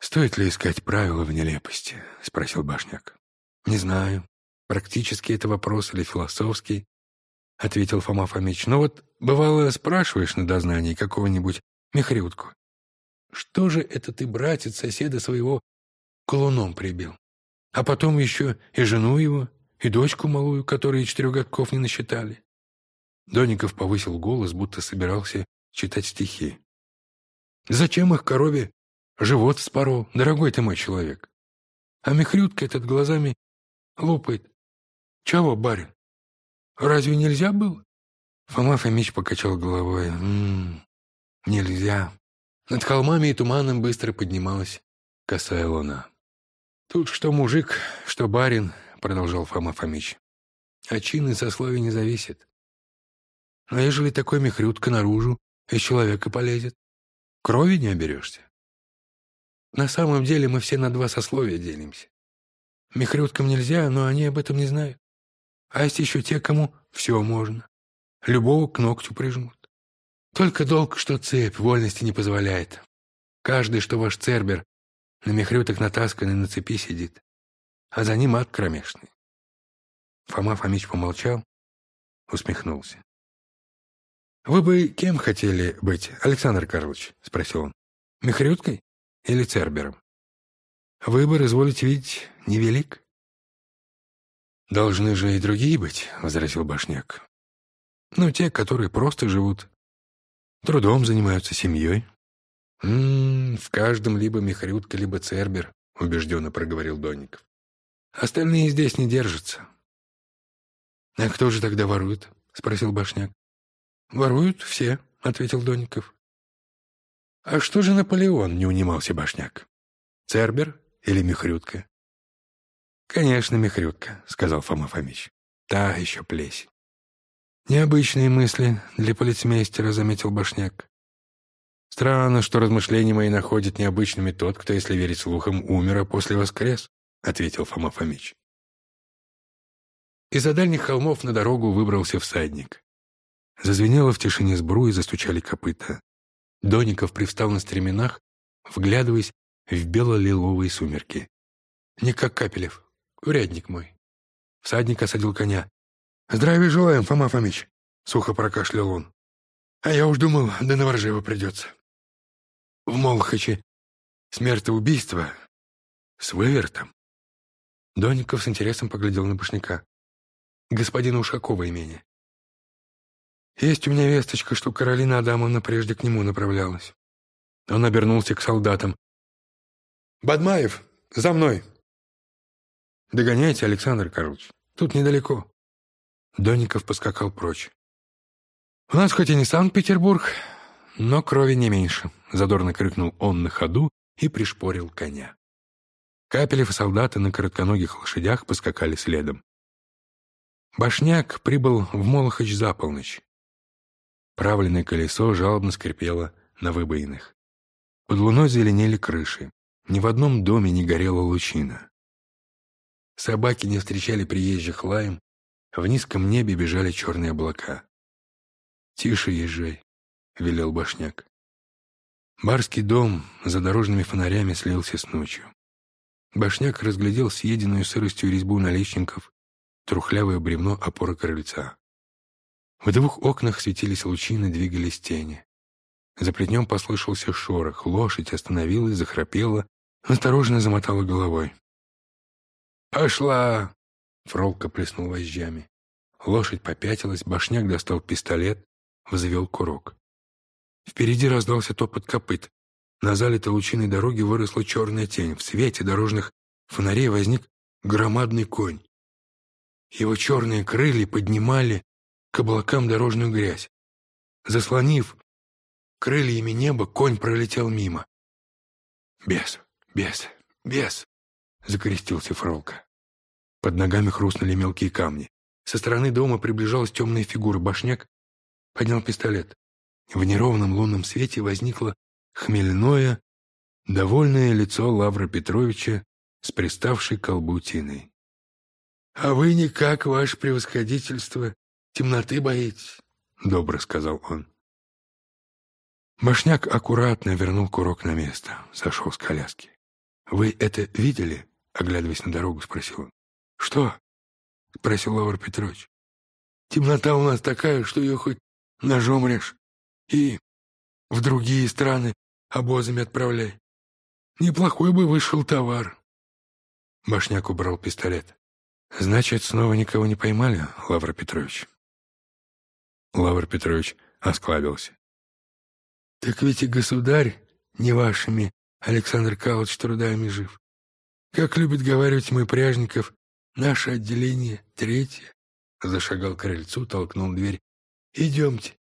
«Стоит ли искать правила в нелепости?» — спросил Башняк. «Не знаю. Практически это вопрос или философский?» — ответил Фома Фомич. «Но вот, бывало, спрашиваешь на дознании какого-нибудь мехрютку. Что же это ты, братец, соседа своего колуном прибил? А потом еще и жену его, и дочку малую, которые четырех годков не насчитали?» Доников повысил голос, будто собирался читать стихи. «Зачем их корове Живот вспорол, дорогой ты мой человек. А мехрютка этот глазами лупает. Чего, барин? Разве нельзя было? Фома Фомич покачал головой. М -м, нельзя. Над холмами и туманом быстро поднималась косая луна. Тут что мужик, что барин, продолжал Фома Фомич. А чин и сословие не зависит. Но ежели такой мехрютка наружу из человека полезет, крови не оберешься. На самом деле мы все на два сословия делимся. Мехрюткам нельзя, но они об этом не знают. А есть еще те, кому все можно. Любого к ногтю прижмут. Только долг, что цепь, вольности не позволяет. Каждый, что ваш цербер, на мехрюток натасканный на цепи сидит. А за ним ад кромешный. Фома Фомич помолчал, усмехнулся. «Вы бы кем хотели быть, Александр Карлович?» — спросил он. «Мехрюткой?» или Цербером. Выбор, изволите видеть, невелик. «Должны же и другие быть», — возразил Башняк. «Ну, те, которые просто живут, трудом занимаются семьей». «М «М-м, -м, «В каждом либо Михрютка, либо Цербер», — убежденно проговорил Донников. «Остальные здесь не держатся». «А кто же тогда ворует?» — спросил Башняк. «Воруют все», — ответил Донников. «А что же Наполеон?» — не унимался Башняк. «Цербер или Мехрютка?» «Конечно, Мехрютка», — сказал Фома Фомич. «Та еще плесень». «Необычные мысли для полицмейстера», — заметил Башняк. «Странно, что размышления мои находят необычными тот, кто, если верить слухам, умер, а после воскрес», — ответил Фома Фомич. Из-за дальних холмов на дорогу выбрался всадник. Зазвенело в тишине сбру и застучали копыта. Доников привстал на стременах, вглядываясь в бело-лиловые сумерки. «Не как Капелев, урядник мой». Всадник осадил коня. «Здравия желаем, Фома Фомич!» — сухо прокашлял он. «А я уж думал, до Новоржева придется. В Молхаче смертоубийство с вывертом». Доников с интересом поглядел на Башняка. «Господина Ушакова имение. Есть у меня весточка, что Каролина Адамовна прежде к нему направлялась. Он обернулся к солдатам. «Бадмаев, за мной!» «Догоняйте, Александр Карлович. Тут недалеко». Донников поскакал прочь. «У нас хоть и не Санкт-Петербург, но крови не меньше», — задорно крикнул он на ходу и пришпорил коня. Капелев и солдаты на коротконогих лошадях поскакали следом. Башняк прибыл в Молохоч за полночь. Правленное колесо жалобно скрипело на выбоинах. Под луной зеленели крыши. Ни в одном доме не горела лучина. Собаки не встречали приезжих лаем, в низком небе бежали черные облака. «Тише езжай», — велел Башняк. Барский дом за дорожными фонарями слился с ночью. Башняк разглядел съеденную сыростью резьбу наличников, трухлявое бревно опоры крыльца. В двух окнах светились лучины, двигались тени. За плетнем послышался шорох, лошадь остановилась, захрапела, осторожно замотала головой. «Пошла!» — Фролка плеснул вожжами. Лошадь попятилась, башняк достал пистолет, взвел курок. Впереди раздался топот копыт. На залитой лучиной дороге выросла черная тень. В свете дорожных фонарей возник громадный конь. Его черные крылья поднимали к облакам дорожную грязь. Заслонив крыльями небо, конь пролетел мимо. «Бес, бес, бес!» — закрестился Фролка. Под ногами хрустнули мелкие камни. Со стороны дома приближалась темная фигура. Башняк поднял пистолет. В неровном лунном свете возникло хмельное, довольное лицо Лавра Петровича с приставшей колбу тиной. — А вы никак, ваше превосходительство, темноты боитесь? — добро сказал он. Башняк аккуратно вернул курок на место, сошел с коляски. «Вы это видели?» — оглядываясь на дорогу, спросил он. «Что?» — спросил Лавр Петрович. «Темнота у нас такая, что ее хоть ножом режь и в другие страны обозами отправляй. Неплохой бы вышел товар». Башняк убрал пистолет. «Значит, снова никого не поймали, Лавр Петрович?» Лавр Петрович осклабился. Так ведь и государь не вашими, Александр Калыч, трудами жив. Как любит говорить мой Пряжников, наше отделение третье. Зашагал к крыльцу, толкнул дверь. Идемте,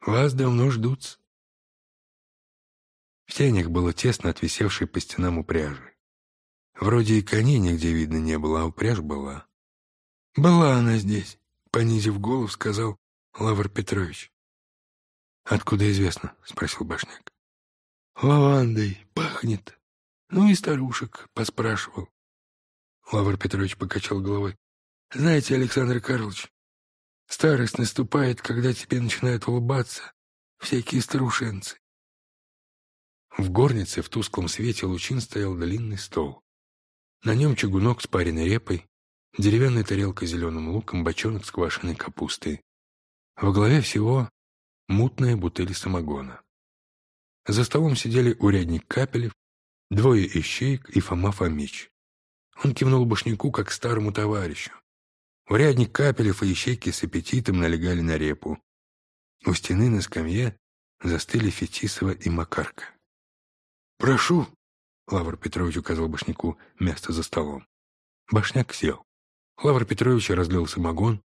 вас давно ждут. В тенях было тесно от по стенам упряжи. Вроде и коней нигде видно не было, а упряжь была. «Была она здесь», — понизив голову, сказал Лавр Петрович. «Откуда известно?» — спросил Башняк. «Лавандой пахнет. Ну и старушек поспрашивал». Лавр Петрович покачал головой. «Знаете, Александр Карлович, старость наступает, когда тебе начинают улыбаться всякие старушенцы». В горнице в тусклом свете лучин стоял длинный стол. На нем чугунок с пареной репой, деревянная тарелка с зеленым луком, бочонок с квашеной капустой. Во главе всего мутная бутыль самогона. За столом сидели урядник Капелев, двое ищеек и Фома Фомич. Он кивнул Башняку, как старому товарищу. Урядник Капелев и ищейки с аппетитом налегали на репу. У стены на скамье застыли Фетисова и Макарка. «Прошу!» — Лавр Петрович указал Башняку место за столом. Башняк сел. Лавр Петрович разлил самогон,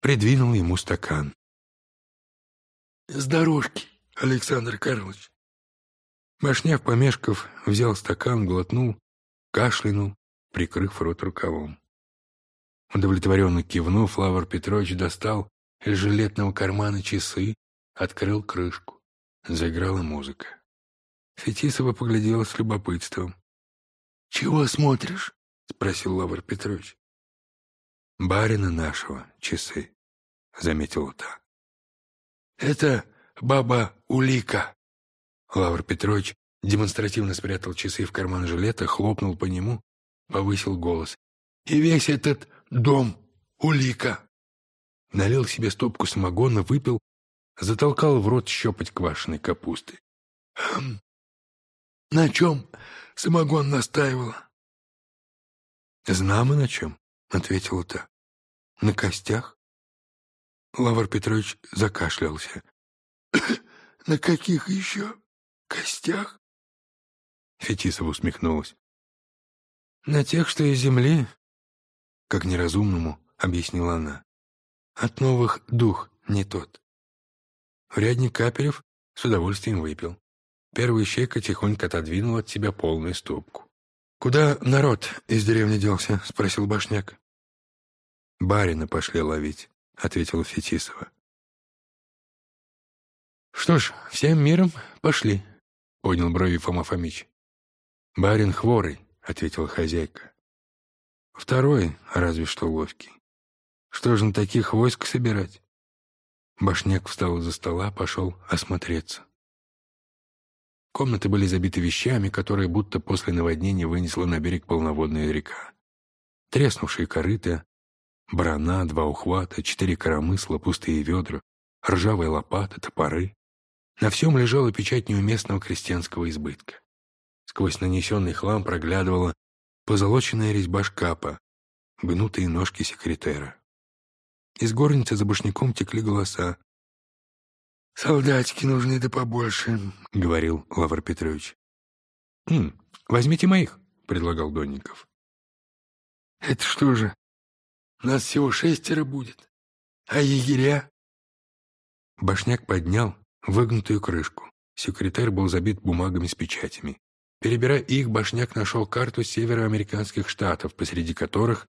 придвинул ему стакан. С дорожки, Александр Карлович. Башняк, помешков, взял стакан, глотнул, кашлянул, прикрыв рот рукавом. Удовлетворенно кивнув, Лавр Петрович достал из жилетного кармана часы, открыл крышку. Заиграла музыка. Фетисова поглядела с любопытством. — Чего смотришь? — спросил Лавр Петрович. — Барина нашего часы, — заметила та. «Это баба Улика». Лавр Петрович демонстративно спрятал часы в карман жилета, хлопнул по нему, повысил голос. «И весь этот дом Улика». Налил себе стопку самогона, выпил, затолкал в рот щепоть квашеной капусты. «Хм, «На чем самогон настаивала?» «Знамо на чем», — ответила та. «На костях». Лавр Петрович закашлялся. «На каких еще костях?» Фетисова усмехнулась. «На тех, что из земли», — как неразумному объяснила она. От новых дух не тот. Урядник Капелев с удовольствием выпил. Первый щека тихонько отодвинул от себя полную стопку. «Куда народ из деревни делся?» — спросил Башняк. «Барина пошли ловить», — ответила Фетисова. «Что ж, всем миром пошли», — поднял брови Фома Фомич. «Барин хворый», — ответила хозяйка. «Второй, разве что ловкий. Что же на таких войск собирать?» Башняк встал из-за стола, пошел осмотреться. Комнаты были забиты вещами, которые будто после наводнения вынесла на берег полноводная река. Треснувшие корыта, брана, два ухвата, четыре коромысла, пустые ведра, ржавые лопаты, топоры. На всем лежала печать неуместного крестьянского избытка. Сквозь нанесенный хлам проглядывала позолоченная резьба шкафа, гнутые ножки секретера. Из горницы за башняком текли голоса. «Солдатики нужны да побольше», — говорил Лавр Петрович. «Хм, возьмите моих», — предлагал Донников. «Это что же, нас всего шестеро будет, а егеря?» Башняк поднял выгнутую крышку. Секретарь был забит бумагами с печатями. Перебирая их, Башняк нашел карту североамериканских штатов, посреди которых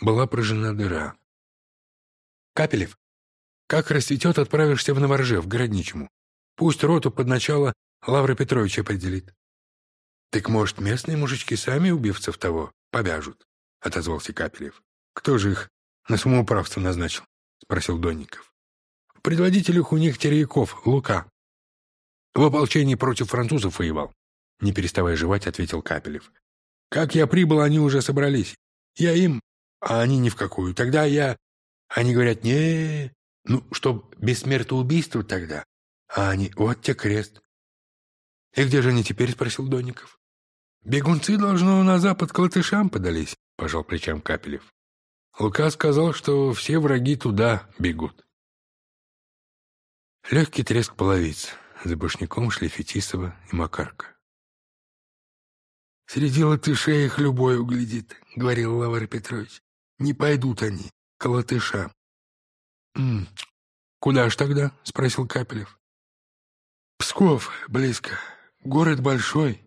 была прожжена дыра. «Капелев, как расцветет, отправишься в Новоржев, к Городничему. Пусть роту под начало Лавра Петровича определит». «Так, может, местные мужички сами убивцев того повяжут?» — отозвался Капелев. «Кто же их на самоуправство назначил?» — спросил Донников. «В предводителях у них Терейков, Лука. В ополчении против французов воевал». Не переставая жевать, ответил Капелев. «Как я прибыл, они уже собрались. Я им, а они ни в какую. Тогда я... Они говорят, не ну, чтоб без смертоубийства тогда. А они, вот те крест. И где же они теперь, спросил Донников. Бегунцы, должно, на запад к латышам подались, пожал плечам Капелев. Лука сказал, что все враги туда бегут. Легкий треск половиц. За башняком шли Фетисова и Макарка. «Среди латышей их любой углядит», — говорил Лавр Петрович. «Не пойдут они к латышам. «Куда ж тогда?» — спросил Капелев. «Псков близко. Город большой.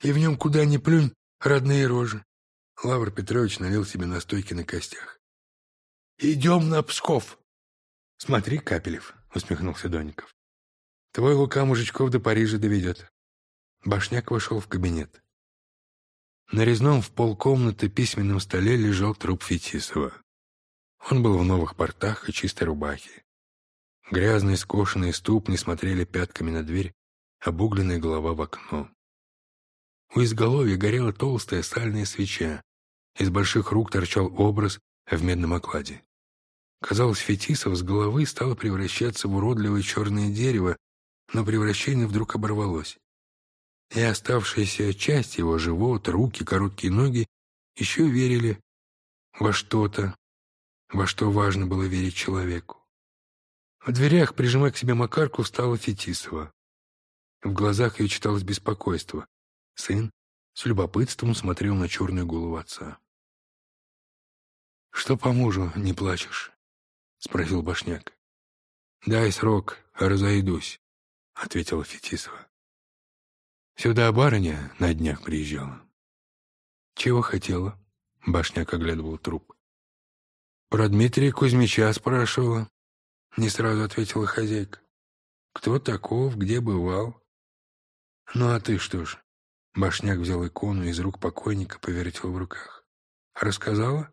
И в нем куда ни плюнь, родные рожи». Лавр Петрович налил себе настойки на костях. «Идем на Псков!» «Смотри, Капелев», — усмехнулся Доников. «Твой Лука мужичков до Парижа доведет». Башняк вошел в кабинет. На резном в полкомнаты письменном столе лежал труп Фетисова. Он был в новых портах и чистой рубахе. Грязные скошенные ступни смотрели пятками на дверь, обугленная голова в окно. У изголовья горела толстая сальная свеча. Из больших рук торчал образ в медном окладе. Казалось, Фетисов с головы стало превращаться в уродливое черное дерево, но превращение вдруг оборвалось. И оставшаяся часть его, живот, руки, короткие ноги, еще верили во что-то, во что важно было верить человеку. В дверях, прижимая к себе Макарку, встала Фетисова. В глазах ее читалось беспокойство. Сын с любопытством смотрел на черную голову отца. «Что по мужу не плачешь?» — спросил Башняк. «Дай срок, разойдусь», — ответила Фетисова. «Сюда барыня на днях приезжала». «Чего хотела?» — Башняк оглядывал труп. «Про Дмитрия Кузьмича спрашивала», — не сразу ответила хозяйка. «Кто таков, где бывал?» «Ну а ты что ж?» Башняк взял икону из рук покойника, повертел в руках. «Рассказала?»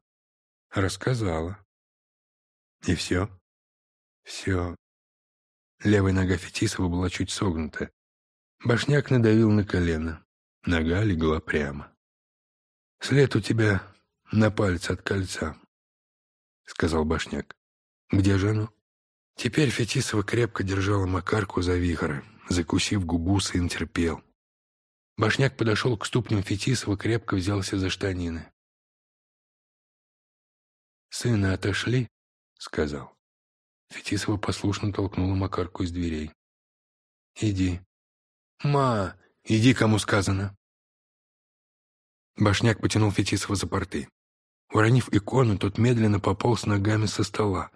«Рассказала». «И все?» «Все». Левая нога Фетисова была чуть согнута. Башняк надавил на колено. Нога легла прямо. «След у тебя на пальце от кольца», — сказал Башняк. «Где же оно?» Теперь Фетисова крепко держала Макарку за вихры. Закусив губу, сын терпел. Башняк подошел к ступням Фетисова, крепко взялся за штанины. «Сына отошли?» — сказал. Фетисова послушно толкнула Макарку из дверей. «Иди». «Ма, иди, кому сказано». Башняк потянул Фетисова за порты. Уронив икону, тот медленно пополз ногами со стола.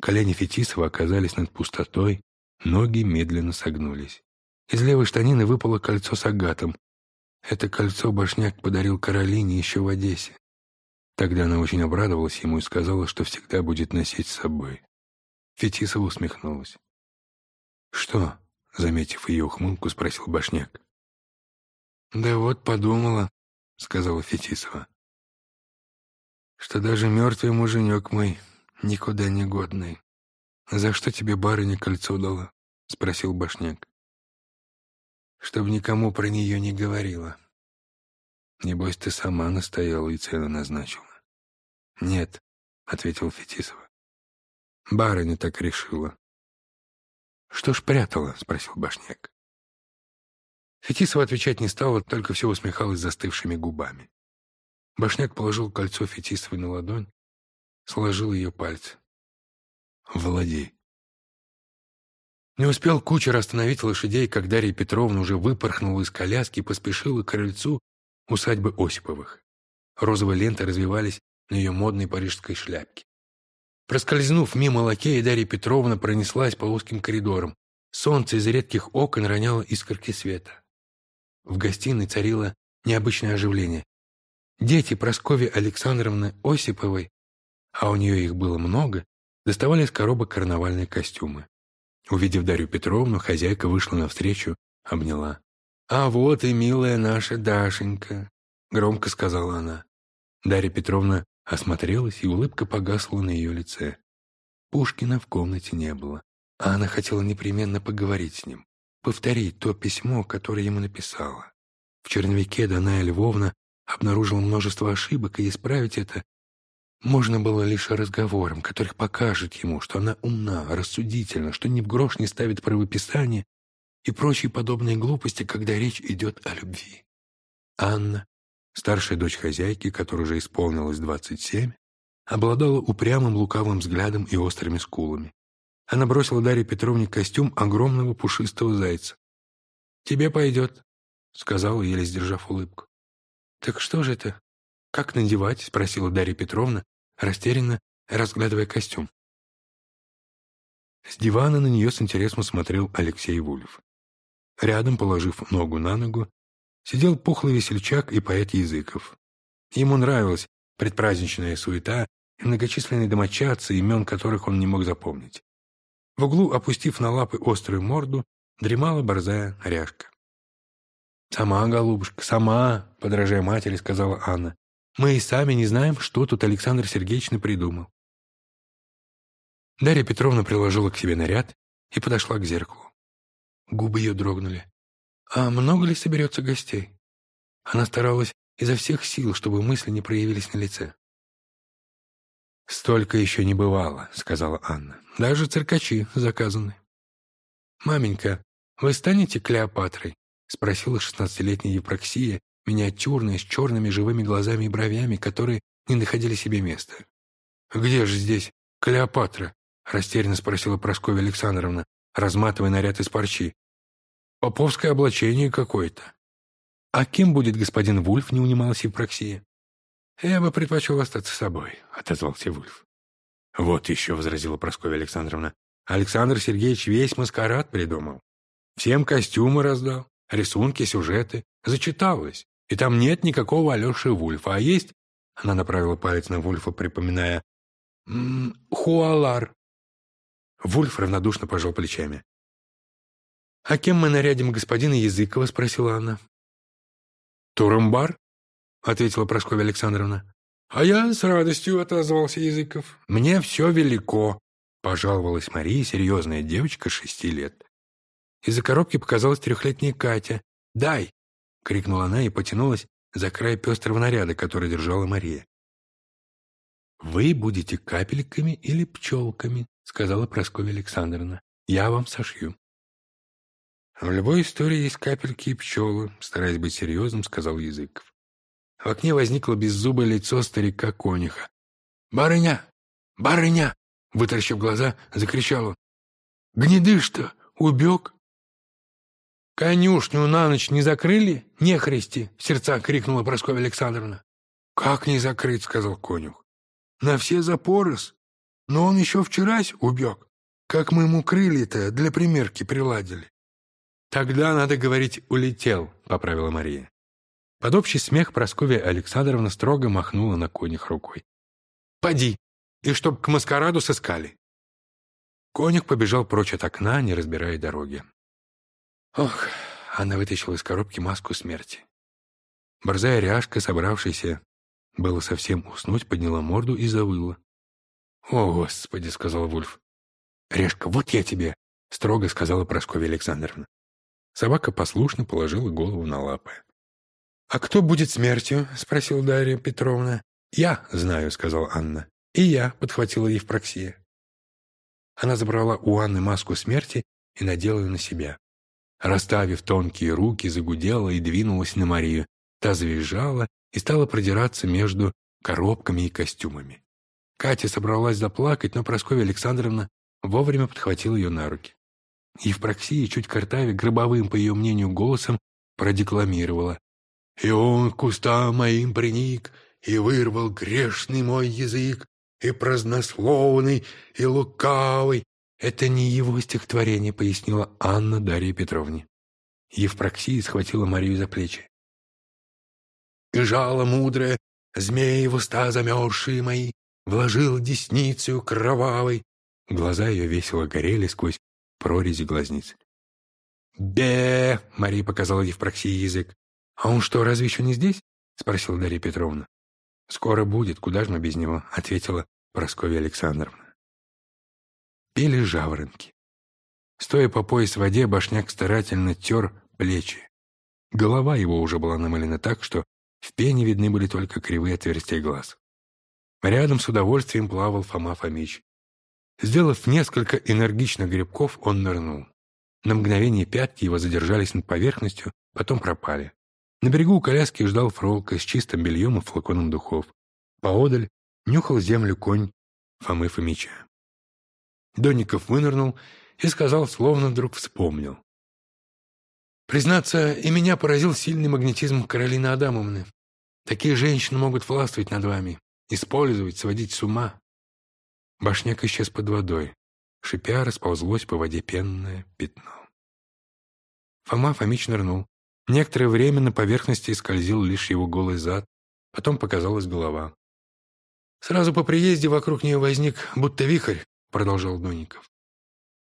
Колени Фетисова оказались над пустотой, ноги медленно согнулись. Из левой штанины выпало кольцо с агатом. Это кольцо Башняк подарил Каролине еще в Одессе. Тогда она очень обрадовалась ему и сказала, что всегда будет носить с собой. Фетисова усмехнулась. «Что?» — заметив ее ухмылку, спросил Башняк. «Да вот подумала», — сказала Фетисова, «что даже мертвый муженек мой никуда не годный. За что тебе барыня кольцо дала?» — спросил Башняк чтобы никому про нее не говорила. Небось, ты сама настояла и цену назначила. Нет, — ответил Фетисова. Барыня так решила. Что ж прятала? — спросил Башняк. Фетисова отвечать не стала, только все усмехалась застывшими губами. Башняк положил кольцо Фетисовой на ладонь, сложил ее пальцы. «Владей». Не успел кучер остановить лошадей, как Дарья Петровна уже выпорхнула из коляски и поспешила к крыльцу усадьбы Осиповых. Розовые ленты развивались на ее модной парижской шляпке. Проскользнув мимо лакея, Дарья Петровна пронеслась по узким коридорам. Солнце из редких окон роняло искорки света. В гостиной царило необычное оживление. Дети Прасковьи Александровны Осиповой, а у нее их было много, доставали из коробок карнавальные костюмы. Увидев Дарью Петровну, хозяйка вышла навстречу, обняла. «А вот и милая наша Дашенька», — громко сказала она. Дарья Петровна осмотрелась, и улыбка погасла на ее лице. Пушкина в комнате не было, а она хотела непременно поговорить с ним, повторить то письмо, которое ему написала. В черновике Даная Львовна обнаружила множество ошибок, и исправить это можно было лишь разговором, который покажет ему, что она умна, рассудительна, что ни в грош не ставит правописание и прочие подобные глупости, когда речь идет о любви. Анна, старшая дочь хозяйки, которой уже исполнилось 27, обладала упрямым лукавым взглядом и острыми скулами. Она бросила Дарье Петровне костюм огромного пушистого зайца. «Тебе пойдет», — сказала, еле сдержав улыбку. «Так что же это? Как надевать?» — спросила Дарья Петровна, растерянно разглядывая костюм. С дивана на нее с интересом смотрел Алексей Вулев. Рядом, положив ногу на ногу, сидел пухлый весельчак и поэт Языков. Ему нравилась предпраздничная суета и многочисленные домочадцы, имен которых он не мог запомнить. В углу, опустив на лапы острую морду, дремала борзая ряжка. «Сама, голубушка, сама!» — подражая матери, сказала Анна. Мы и сами не знаем, что тут Александр Сергеевич придумал. Дарья Петровна приложила к себе наряд и подошла к зеркалу. Губы ее дрогнули. А много ли соберется гостей? Она старалась изо всех сил, чтобы мысли не проявились на лице. «Столько еще не бывало», — сказала Анна. «Даже циркачи заказаны». «Маменька, вы станете Клеопатрой?» — спросила шестнадцатилетняя Евпроксия, миниатюрная, с черными живыми глазами и бровями, которые не находили себе места. «Где же здесь Клеопатра?» — растерянно спросила Прасковья Александровна, разматывая наряд из парчи. «Поповское облачение какое-то». «А кем будет господин Вульф?» — не унималась Евпроксия. «Я бы предпочел остаться собой», — отозвался Вульф. «Вот еще», — возразила Прасковья Александровна, «Александр Сергеевич весь маскарад придумал. Всем костюмы раздал, рисунки, сюжеты. Зачиталось. И там нет никакого Алеши Вульфа, а есть...» Она направила палец на Вульфа, припоминая... «М -м, «Хуалар». Вульф равнодушно пожал плечами. «А кем мы нарядим господина Языкова?» — спросила она. «Турамбар?» — ответила Прасковья Александровна. «А я с радостью отозвался Языков. Мне все велико», — пожаловалась Мария, серьезная девочка шести лет. Из-за коробки показалась трехлетняя Катя. «Дай!» — крикнула она и потянулась за край пестрого наряда, который держала Мария. «Вы будете капельками или пчелками», — сказала Прасковья Александровна. «Я вам сошью». «В любой истории есть капельки и пчелы», — стараясь быть серьезным, сказал Языков. В окне возникло беззубое лицо старика-конюха. «Барыня! Барыня!» — вытаращив глаза, закричал он. «Гнедыш-то убег!» «Конюшню на ночь не закрыли? Нехристи!» — в сердцах крикнула Прасковья Александровна. «Как не закрыть?» — сказал конюх. «На все запоры -с. Но он еще вчерась убег. Как мы ему крылья-то для примерки приладили. «Тогда, надо говорить, улетел», — поправила Мария. Под общий смех Прасковья Александровна строго махнула на конях рукой. «Поди, и чтоб к маскараду сыскали». Коник побежал прочь от окна, не разбирая дороги. Ох, она вытащила из коробки маску смерти. Борзая ряжка, собравшаяся было совсем уснуть, подняла морду и завыла. «О, Господи!» — сказал Вульф. «Решка, вот я тебе!» — строго сказала Прасковья Александровна. Собака послушно положила голову на лапы. «А кто будет смертью?» — спросила Дарья Петровна. «Я знаю», — сказала Анна. «И я», — подхватила Евпроксия. Она забрала у Анны маску смерти и надела ее на себя. Расставив тонкие руки, загудела и двинулась на Марию. Та завизжала и стала продираться между коробками и костюмами. Катя собралась заплакать, но Прасковья Александровна вовремя подхватила ее на руки. Евпроксия, чуть картаве, гробовым, по ее мнению, голосом продекламировала. «И он к кустам моим приник, и вырвал грешный мой язык, и празднословный, и лукавый». «Это не его стихотворение», — пояснила Анна Дарье Петровне. Евпроксия схватила Марию за плечи. «И жало мудрое, змеи в уста замерзшие мои, вложил десницу кровавой». Глаза ее весело горели сквозь прорези глазниц. «Бе!» — Мария показала Евпроксии язык. «А он что, разве еще не здесь?» — спросила Дарья Петровна. «Скоро будет, куда же мы без него?» — ответила Прасковья Александровна. Пели жаворонки. Стоя по пояс в воде, башняк старательно тер плечи. Голова его уже была намылена так, что в пене видны были только кривые отверстия глаз. Рядом с удовольствием плавал Фома Фомич. Сделав несколько энергичных грибков, он нырнул. На мгновение пятки его задержались над поверхностью, потом пропали. На берегу у коляски ждал Фролка с чистым бельем и флаконом духов. Поодаль нюхал землю конь Фомы Фомича. Донников вынырнул и сказал, словно вдруг вспомнил. «Признаться, и меня поразил сильный магнетизм Каролины Адамовны. Такие женщины могут властвовать над вами, использовать, сводить с ума». Башняк исчез под водой. Шипя, расползлось по воде пенное пятно. Фома Фомич нырнул. Некоторое время на поверхности скользил лишь его голый зад, потом показалась голова. «Сразу по приезде вокруг нее возник будто вихрь», — продолжал Дуников.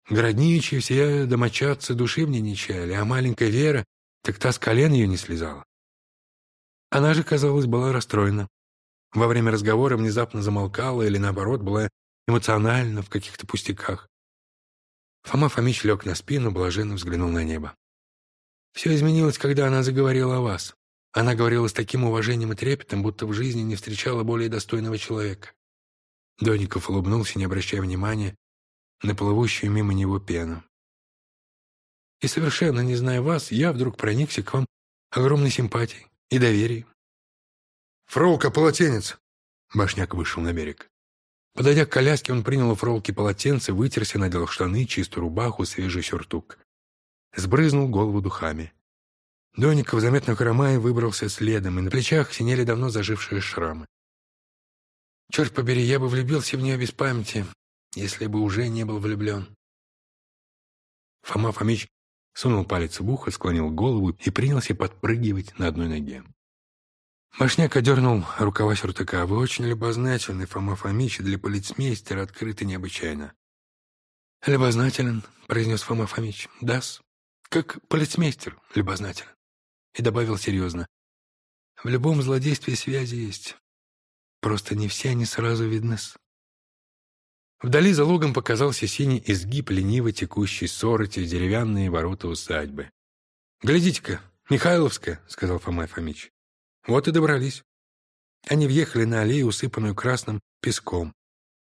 «Городничие, все домочадцы души мне не чаяли, а маленькая Вера, так та с колен ее не слезала». Она же, казалось, была расстроена. Во время разговора внезапно замолкала или, наоборот, была эмоциональна в каких-то пустяках. Фома Фомич лег на спину, блаженно взглянул на небо. Все изменилось, когда она заговорила о вас. Она говорила с таким уважением и трепетом, будто в жизни не встречала более достойного человека. Доников улыбнулся, не обращая внимания на плывущую мимо него пену. И совершенно не зная вас, я вдруг проникся к вам огромной симпатией и доверием. «Фролка, полотенец!» Башняк вышел на берег. Подойдя к коляске, он принял у фролки полотенце, вытерся, надел штаны, чистую рубаху, свежий сюртук сбрызнул голову духами. Доников, заметно хромая, выбрался следом, и на плечах синели давно зажившие шрамы. Черт побери, я бы влюбился в нее без памяти, если бы уже не был влюблен. Фома Фомич сунул палец в ухо, склонил голову и принялся подпрыгивать на одной ноге. Машняк одернул рукава сюртака. «Вы очень любознательны, Фома Фомич, для полицмейстера открыты необычайно». «Любознателен», — произнес Фома Фомич. «Да-с» как полицмейстер, любознателен. И добавил серьезно. В любом злодействе связи есть. Просто не все они сразу видны. Вдали за лугом показался синий изгиб лениво текущей сороти деревянные ворота усадьбы. «Глядите-ка, Михайловская», — сказал Фома Фомич. «Вот и добрались». Они въехали на аллею, усыпанную красным песком.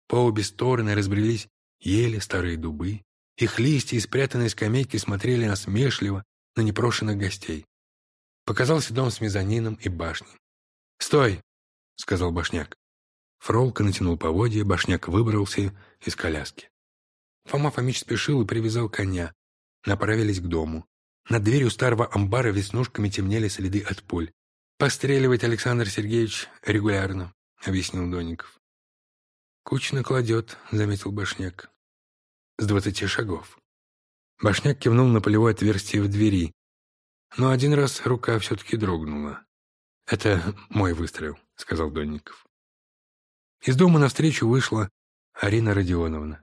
По обе стороны разбрелись ели, старые дубы. Их листья и спрятанные скамейки смотрели насмешливо на непрошенных гостей. Показался дом с мезонином и башней. «Стой!» — сказал Башняк. Фролка натянул поводья, Башняк выбрался из коляски. Фома Фомич спешил и привязал коня. Направились к дому. Над дверью старого амбара веснушками темнели следы от пуль. «Постреливать Александр Сергеевич регулярно», — объяснил Доников. «Кучно кладет», — заметил Башняк. «С двадцати шагов». Башняк кивнул на полевое отверстие в двери, но один раз рука все-таки дрогнула. «Это мой выстрел», — сказал Донников. Из дома навстречу вышла Арина Родионовна.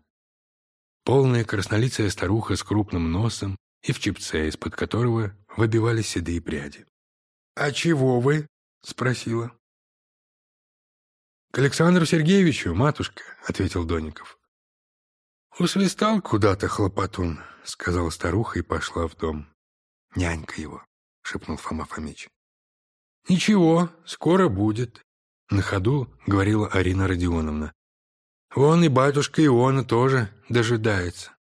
Полная краснолицая старуха с крупным носом и в чипце, из-под которого выбивались седые пряди. «А чего вы?» — спросила. «К Александру Сергеевичу, матушка», — ответил Доников. «Усвистал куда-то хлопотун», — сказала старуха и пошла в дом. «Нянька его», — шепнул Фома Фомич. «Ничего, скоро будет», — на ходу говорила Арина Родионовна. «Вон и батюшка Иона тоже дожидается».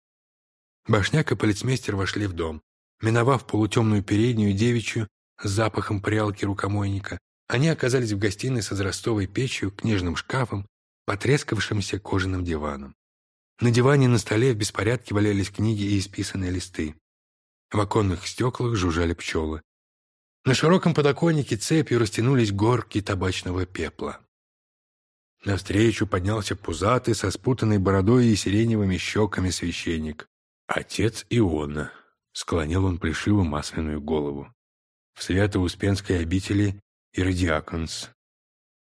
Башняк и полицмейстер вошли в дом. Миновав полутемную переднюю девичью запахом прялки рукомойника, они оказались в гостиной с израстовой печью, книжным шкафом, потрескавшимся кожаным диваном. На диване на столе в беспорядке валялись книги и исписанные листы. В оконных стеклах жужжали пчелы. На широком подоконнике цепью растянулись горки табачного пепла. Навстречу поднялся пузатый, со спутанной бородой и сиреневыми щеками священник. «Отец Иона», — склонил он плешиво масляную голову. «В свято-успенской обители Иродиаконс.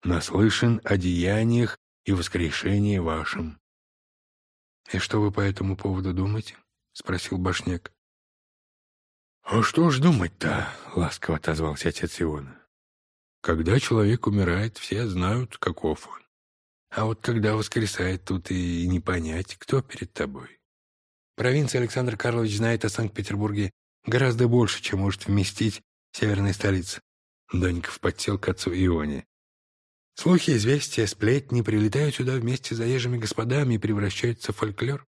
Наслышан о деяниях и воскрешении вашем». «И что вы по этому поводу думаете?» — спросил Башняк. «А что ж думать-то?» — ласково отозвался отец Иона. «Когда человек умирает, все знают, каков он. А вот когда воскресает, тут и не понять, кто перед тобой. Провинция Александр Карлович знает о Санкт-Петербурге гораздо больше, чем может вместить северная столица. Доньков подсел к отцу Ионе. Слухи, известия, сплетни прилетают сюда вместе с заезжими господами и превращаются в фольклор.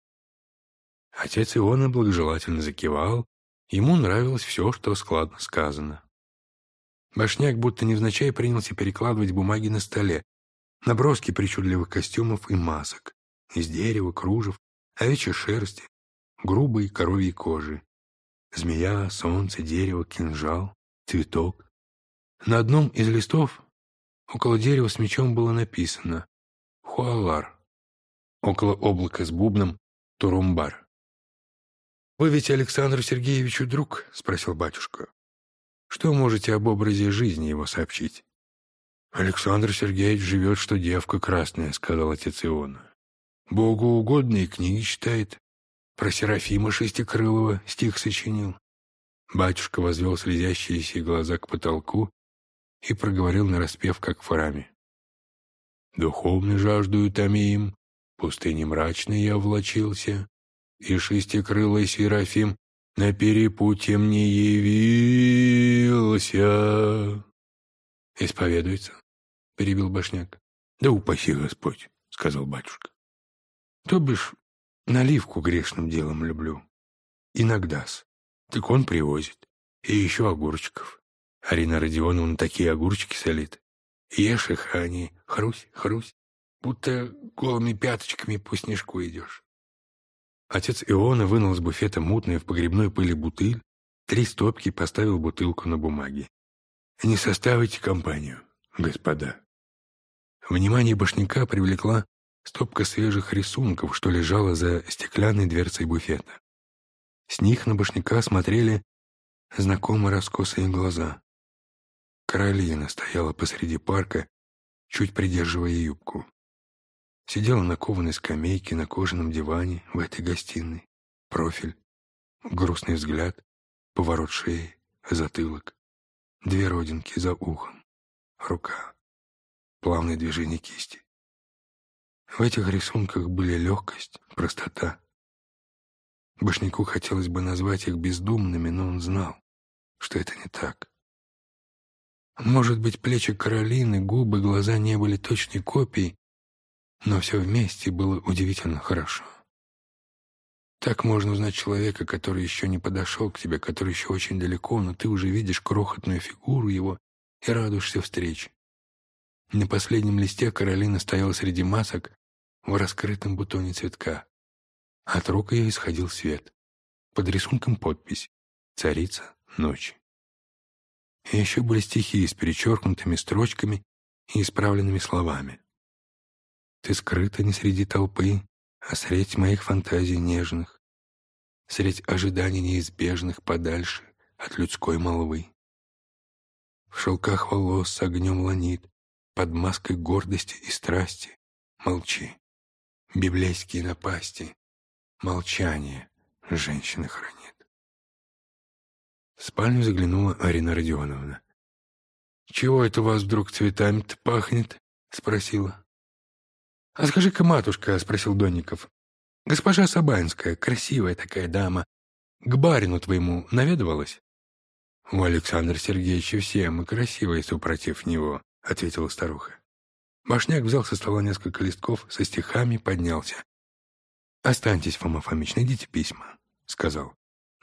Отец Иона благожелательно закивал. Ему нравилось все, что складно сказано. Башняк будто невзначай принялся перекладывать бумаги на столе, наброски причудливых костюмов и масок, из дерева, кружев, овечьей шерсти, грубой коровьей кожи. Змея, солнце, дерево, кинжал, цветок. На одном из листов около дерева с мечом было написано «Хуалар». Около облака с бубном «Турумбар». «Вы ведь Александру Сергеевичу друг?» — спросил батюшка. «Что можете об образе жизни его сообщить?» «Александр Сергеевич живет, что девка красная», — сказал отец Иона. «Богу угодные книги читает, про Серафима Шестикрылова стих сочинил. Батюшка возвел слезящиеся глаза к потолку и проговорил нараспев, как в храме. «Духовной жаждую томим, пустыне мрачной я влочился, и шестикрылый Серафим на перепутье мне явился». «Исповедуется», — перебил Башняк. «Да упаси Господь», — сказал батюшка. «То бишь, Наливку грешным делом люблю. Иногда-с. Так он привозит. И еще огурчиков. Арина Родионовна такие огурчики солит. Ешь их, а они хрусь, хрусь. Будто голыми пяточками по снежку идешь. Отец Иона вынул из буфета мутную в погребной пыли бутыль, три стопки поставил бутылку на бумаге. «Не составите компанию, господа». Внимание башняка привлекла стопка свежих рисунков, что лежала за стеклянной дверцей буфета. С них на башняка смотрели знакомые раскосые глаза. Каролина стояла посреди парка, чуть придерживая юбку. Сидела на кованой скамейке на кожаном диване в этой гостиной. Профиль, грустный взгляд, поворот шеи, затылок, две родинки за ухом, рука, плавное движение кисти. В этих рисунках были легкость, простота. Башняку хотелось бы назвать их бездумными, но он знал, что это не так. Может быть, плечи Каролины, губы, глаза не были точной копией, но все вместе было удивительно хорошо. Так можно узнать человека, который еще не подошел к тебе, который еще очень далеко, но ты уже видишь крохотную фигуру его и радуешься встрече. На последнем листе Каролина стояла среди масок, в раскрытом бутоне цветка. От рук ее исходил свет. Под рисунком подпись «Царица ночи». И еще были стихи с перечеркнутыми строчками и исправленными словами. Ты скрыта не среди толпы, а средь моих фантазий нежных, средь ожиданий неизбежных подальше от людской молвы. В шелках волос с огнем ланит, под маской гордости и страсти. Молчи. Библейские напасти. Молчание женщины хранит. В спальню заглянула Арина Родионовна. «Чего это у вас вдруг цветами-то пахнет?» — спросила. «А скажи-ка, матушка», — спросил Донников, — «госпожа Сабанская, красивая такая дама, к барину твоему наведывалась?» «У Александра Сергеевича все мы красивые, супротив него», — ответила старуха. Башняк взял со стола несколько листков со стихами, поднялся. «Останьтесь, Фома Фомич, найдите письма», — сказал.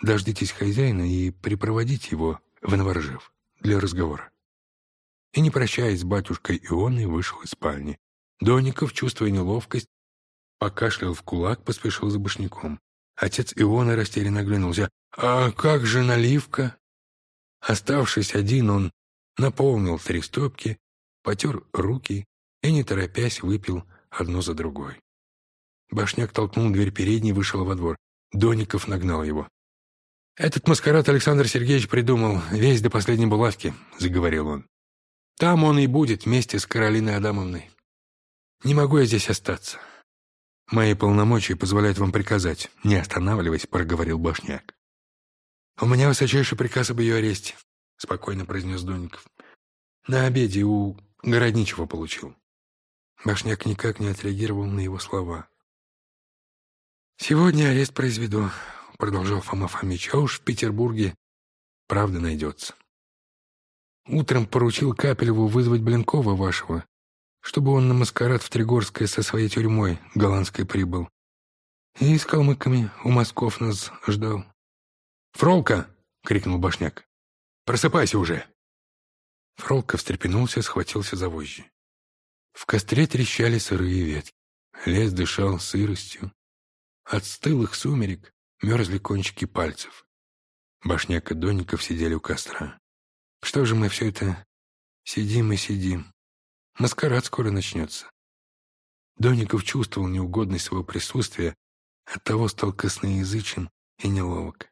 «Дождитесь хозяина и припроводите его в Новоржев для разговора». И, не прощаясь с батюшкой Ионой, вышел из спальни. Доников, чувствуя неловкость, покашлял в кулак, поспешил за башняком. Отец Иона растерянно оглянулся. «А как же наливка?» Оставшись один, он наполнил три стопки, потер руки и, не торопясь, выпил одно за другой. Башняк толкнул дверь передней и вышел во двор. Доников нагнал его. «Этот маскарад Александр Сергеевич придумал весь до последней булавки», — заговорил он. «Там он и будет вместе с Каролиной Адамовной. Не могу я здесь остаться. Мои полномочия позволяют вам приказать. Не останавливаясь, проговорил Башняк. У меня высочайший приказ об ее аресте, спокойно произнес Донников. На обеде у Городничего получил. Башняк никак не отреагировал на его слова. «Сегодня арест произведу», — продолжал Фома Фомич, «а уж в Петербурге правда найдется. Утром поручил Капелеву вызвать Блинкова вашего, чтобы он на маскарад в Тригорское со своей тюрьмой голландской прибыл. И с калмыками у Москов нас ждал. «Фролка!» — крикнул Башняк. «Просыпайся уже!» Фролка встрепенулся, схватился за вожжи. В костре трещали сырые ветки. Лес дышал сыростью. От стылых сумерек мерзли кончики пальцев. Башняк и Донников сидели у костра. Что же мы все это сидим и сидим? Маскарад скоро начнется. Доников чувствовал неугодность своего присутствия, оттого стал косноязычен и неловок.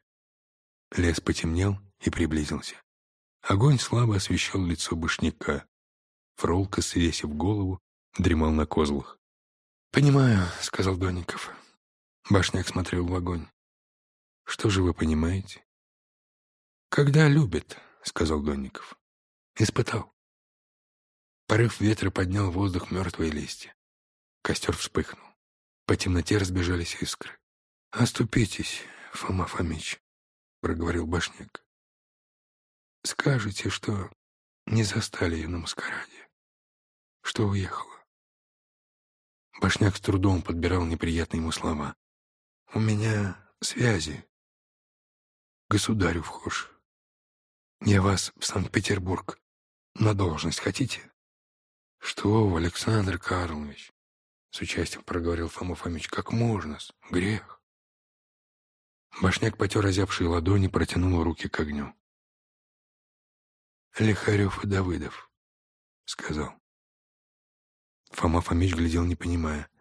Лес потемнел и приблизился. Огонь слабо освещал лицо башняка. Фролка, свесив голову, дремал на козлах. «Понимаю», — сказал Доников. Башняк смотрел в огонь. «Что же вы понимаете?» «Когда любят», — сказал Донников. «Испытал». Порыв ветра поднял в воздух мертвые листья. Костер вспыхнул. По темноте разбежались искры. «Оступитесь, Фома Фомич», — проговорил Башняк. «Скажите, что не застали ее на маскараде, что уехала». Башняк с трудом подбирал неприятные ему слова. «У меня связи. Государю вхож. Я вас в Санкт-Петербург на должность хотите?» «Что вы, Александр Карлович?» — с участием проговорил Фома Фомич. «Как можно-с? Грех». Башняк потер озябшие ладони, протянул руки к огню. «Лихарев и Давыдов», — сказал. Фома Фомич глядел, не понимая.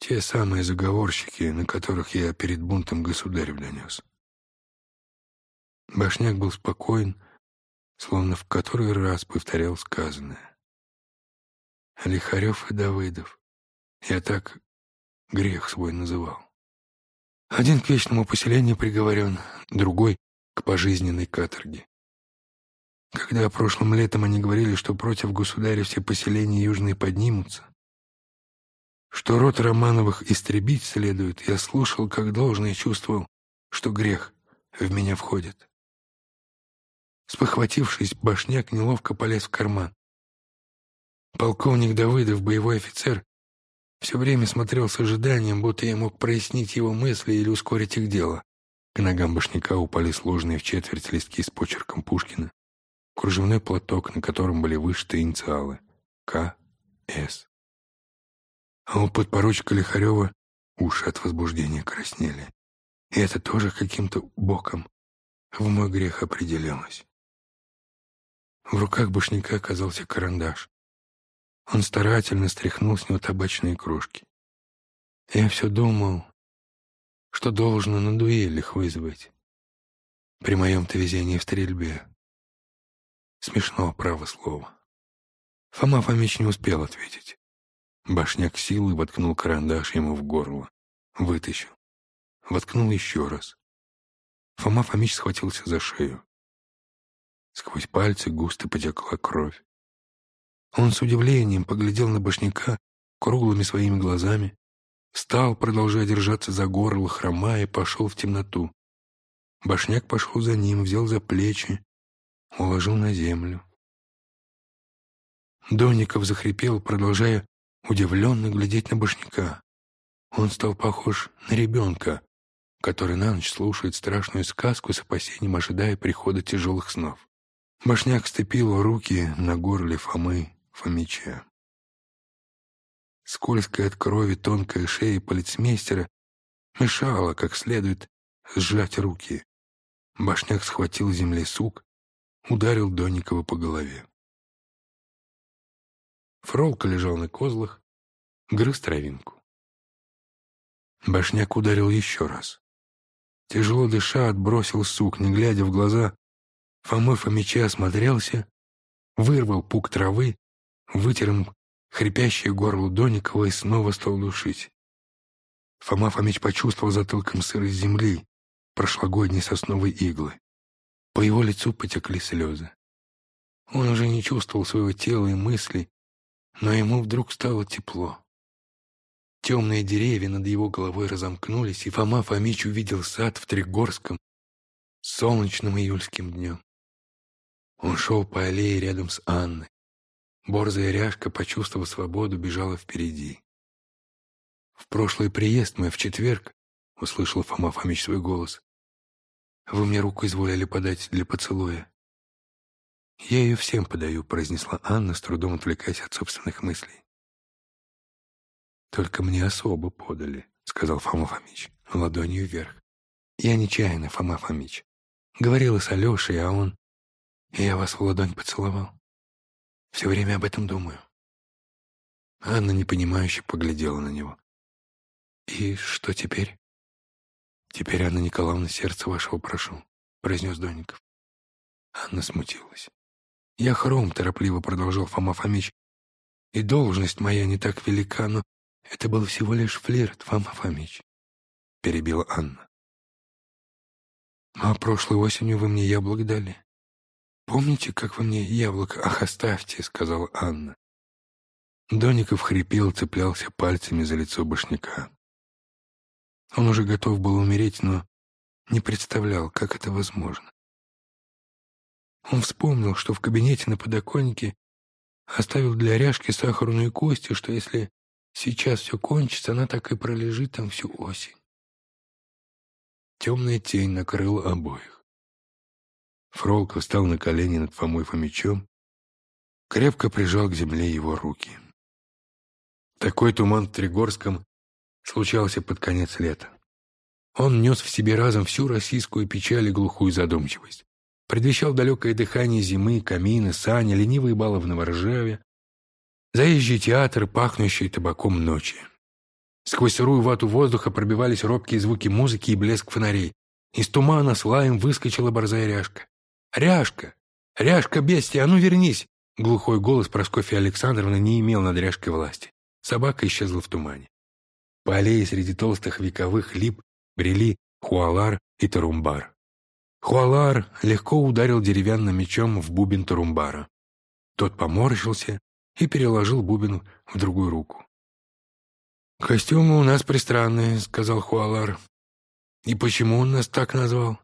«Те самые заговорщики, на которых я перед бунтом государев донес». Башняк был спокоен, словно в который раз повторял сказанное. Лихарев и Давыдов. Я так грех свой называл. Один к вечному поселению приговорен, другой — к пожизненной каторге. Когда прошлым летом они говорили, что против государя все поселения южные поднимутся, что род Романовых истребить следует, я слушал, как должно, и чувствовал, что грех в меня входит. Спохватившись, башняк неловко полез в карман. Полковник Давыдов, боевой офицер, все время смотрел с ожиданием, будто я мог прояснить его мысли или ускорить их дело. К ногам башняка упали сложные в четверть листки с почерком Пушкина, кружевной платок, на котором были вышиты инициалы К. С. А у подпоручика Лихарева уши от возбуждения краснели. И это тоже каким-то боком в мой грех определялось. В руках башняка оказался карандаш. Он старательно стряхнул с него табачные крошки. Я все думал, что должно на дуэлях вызвать. При моем-то везении в стрельбе. Смешно, право слово. Фома Фомич не успел ответить. Башняк силой воткнул карандаш ему в горло. Вытащил. Воткнул еще раз. Фома Фомич схватился за шею. Сквозь пальцы густо потекла кровь. Он с удивлением поглядел на башняка круглыми своими глазами, встал, продолжая держаться за горло, хромая, пошел в темноту. Башняк пошел за ним, взял за плечи, уложил на землю. Донников захрипел, продолжая удивленно глядеть на башняка. Он стал похож на ребенка, который на ночь слушает страшную сказку с опасением, ожидая прихода тяжелых снов. Башняк степил руки на горле Фомы Фомича. Скользкая от крови тонкая шея полицмейстера мешала, как следует, сжать руки. Башняк схватил земли сук, ударил Донникова по голове. Фролка лежал на козлах, грыз травинку. Башняк ударил еще раз. Тяжело дыша, отбросил сук, не глядя в глаза. Фома Фомича осмотрелся, вырвал пук травы, вытер им хрипящее горло Доникова и снова стал душить. Фома Фомич почувствовал затылком сырость земли, прошлогодней сосновой иглы. По его лицу потекли слезы. Он уже не чувствовал своего тела и мыслей, но ему вдруг стало тепло. Темные деревья над его головой разомкнулись, и Фома Фомич увидел сад в Тригорском солнечным июльским днем. Он шел по аллее рядом с Анной. Борзая ряжка, почувствовав свободу, бежала впереди. «В прошлый приезд мой, в четверг», — услышал Фома Фомич свой голос, «вы мне руку изволили подать для поцелуя». «Я ее всем подаю», — произнесла Анна, с трудом отвлекаясь от собственных мыслей. «Только мне особо подали», — сказал Фома Фомич, ладонью вверх. «Я нечаянно, Фома Фомич. Говорила с Алешей, а он... Я вас в ладонь поцеловал. Все время об этом думаю». Анна непонимающе поглядела на него. «И что теперь?» «Теперь, Анна Николаевна, сердце вашего прошу», — произнес Донников. Анна смутилась. «Я хром», — торопливо продолжал Фома Фомич. «И должность моя не так велика, но это был всего лишь флирт, Фома Фомич», — перебила Анна. «А прошлой осенью вы мне яблок дали. Помните, как вы мне яблоко? Ах, оставьте», — сказала Анна. Доников хрипел, цеплялся пальцами за лицо башняка. Он уже готов был умереть, но не представлял, как это возможно. Он вспомнил, что в кабинете на подоконнике оставил для ряжки сахарную кость, что если Сейчас все кончится, она так и пролежит там всю осень. Темная тень накрыла обоих. Фролка встал на колени над Фомой Фомичом, крепко прижал к земле его руки. Такой туман в Тригорском случался под конец лета. Он нес в себе разом всю российскую печаль и глухую задумчивость. Предвещал далекое дыхание зимы, камины, сани, ленивые балы в Новоржаве, Заезжий театр, пахнущий табаком ночи. Сквозь сырую вату воздуха пробивались робкие звуки музыки и блеск фонарей. Из тумана с лаем выскочила борзая ряжка. «Ряжка! Ряжка, бестия, а ну вернись!» Глухой голос Проскофьи Александровны не имел над ряжкой власти. Собака исчезла в тумане. По аллее среди толстых вековых лип брели Хуалар и Тарумбар. Хуалар легко ударил деревянным мечом в бубен Тарумбара. Тот поморщился, и переложил бубен в другую руку. «Костюмы у нас пристранные», — сказал Хуалар. «И почему он нас так назвал?»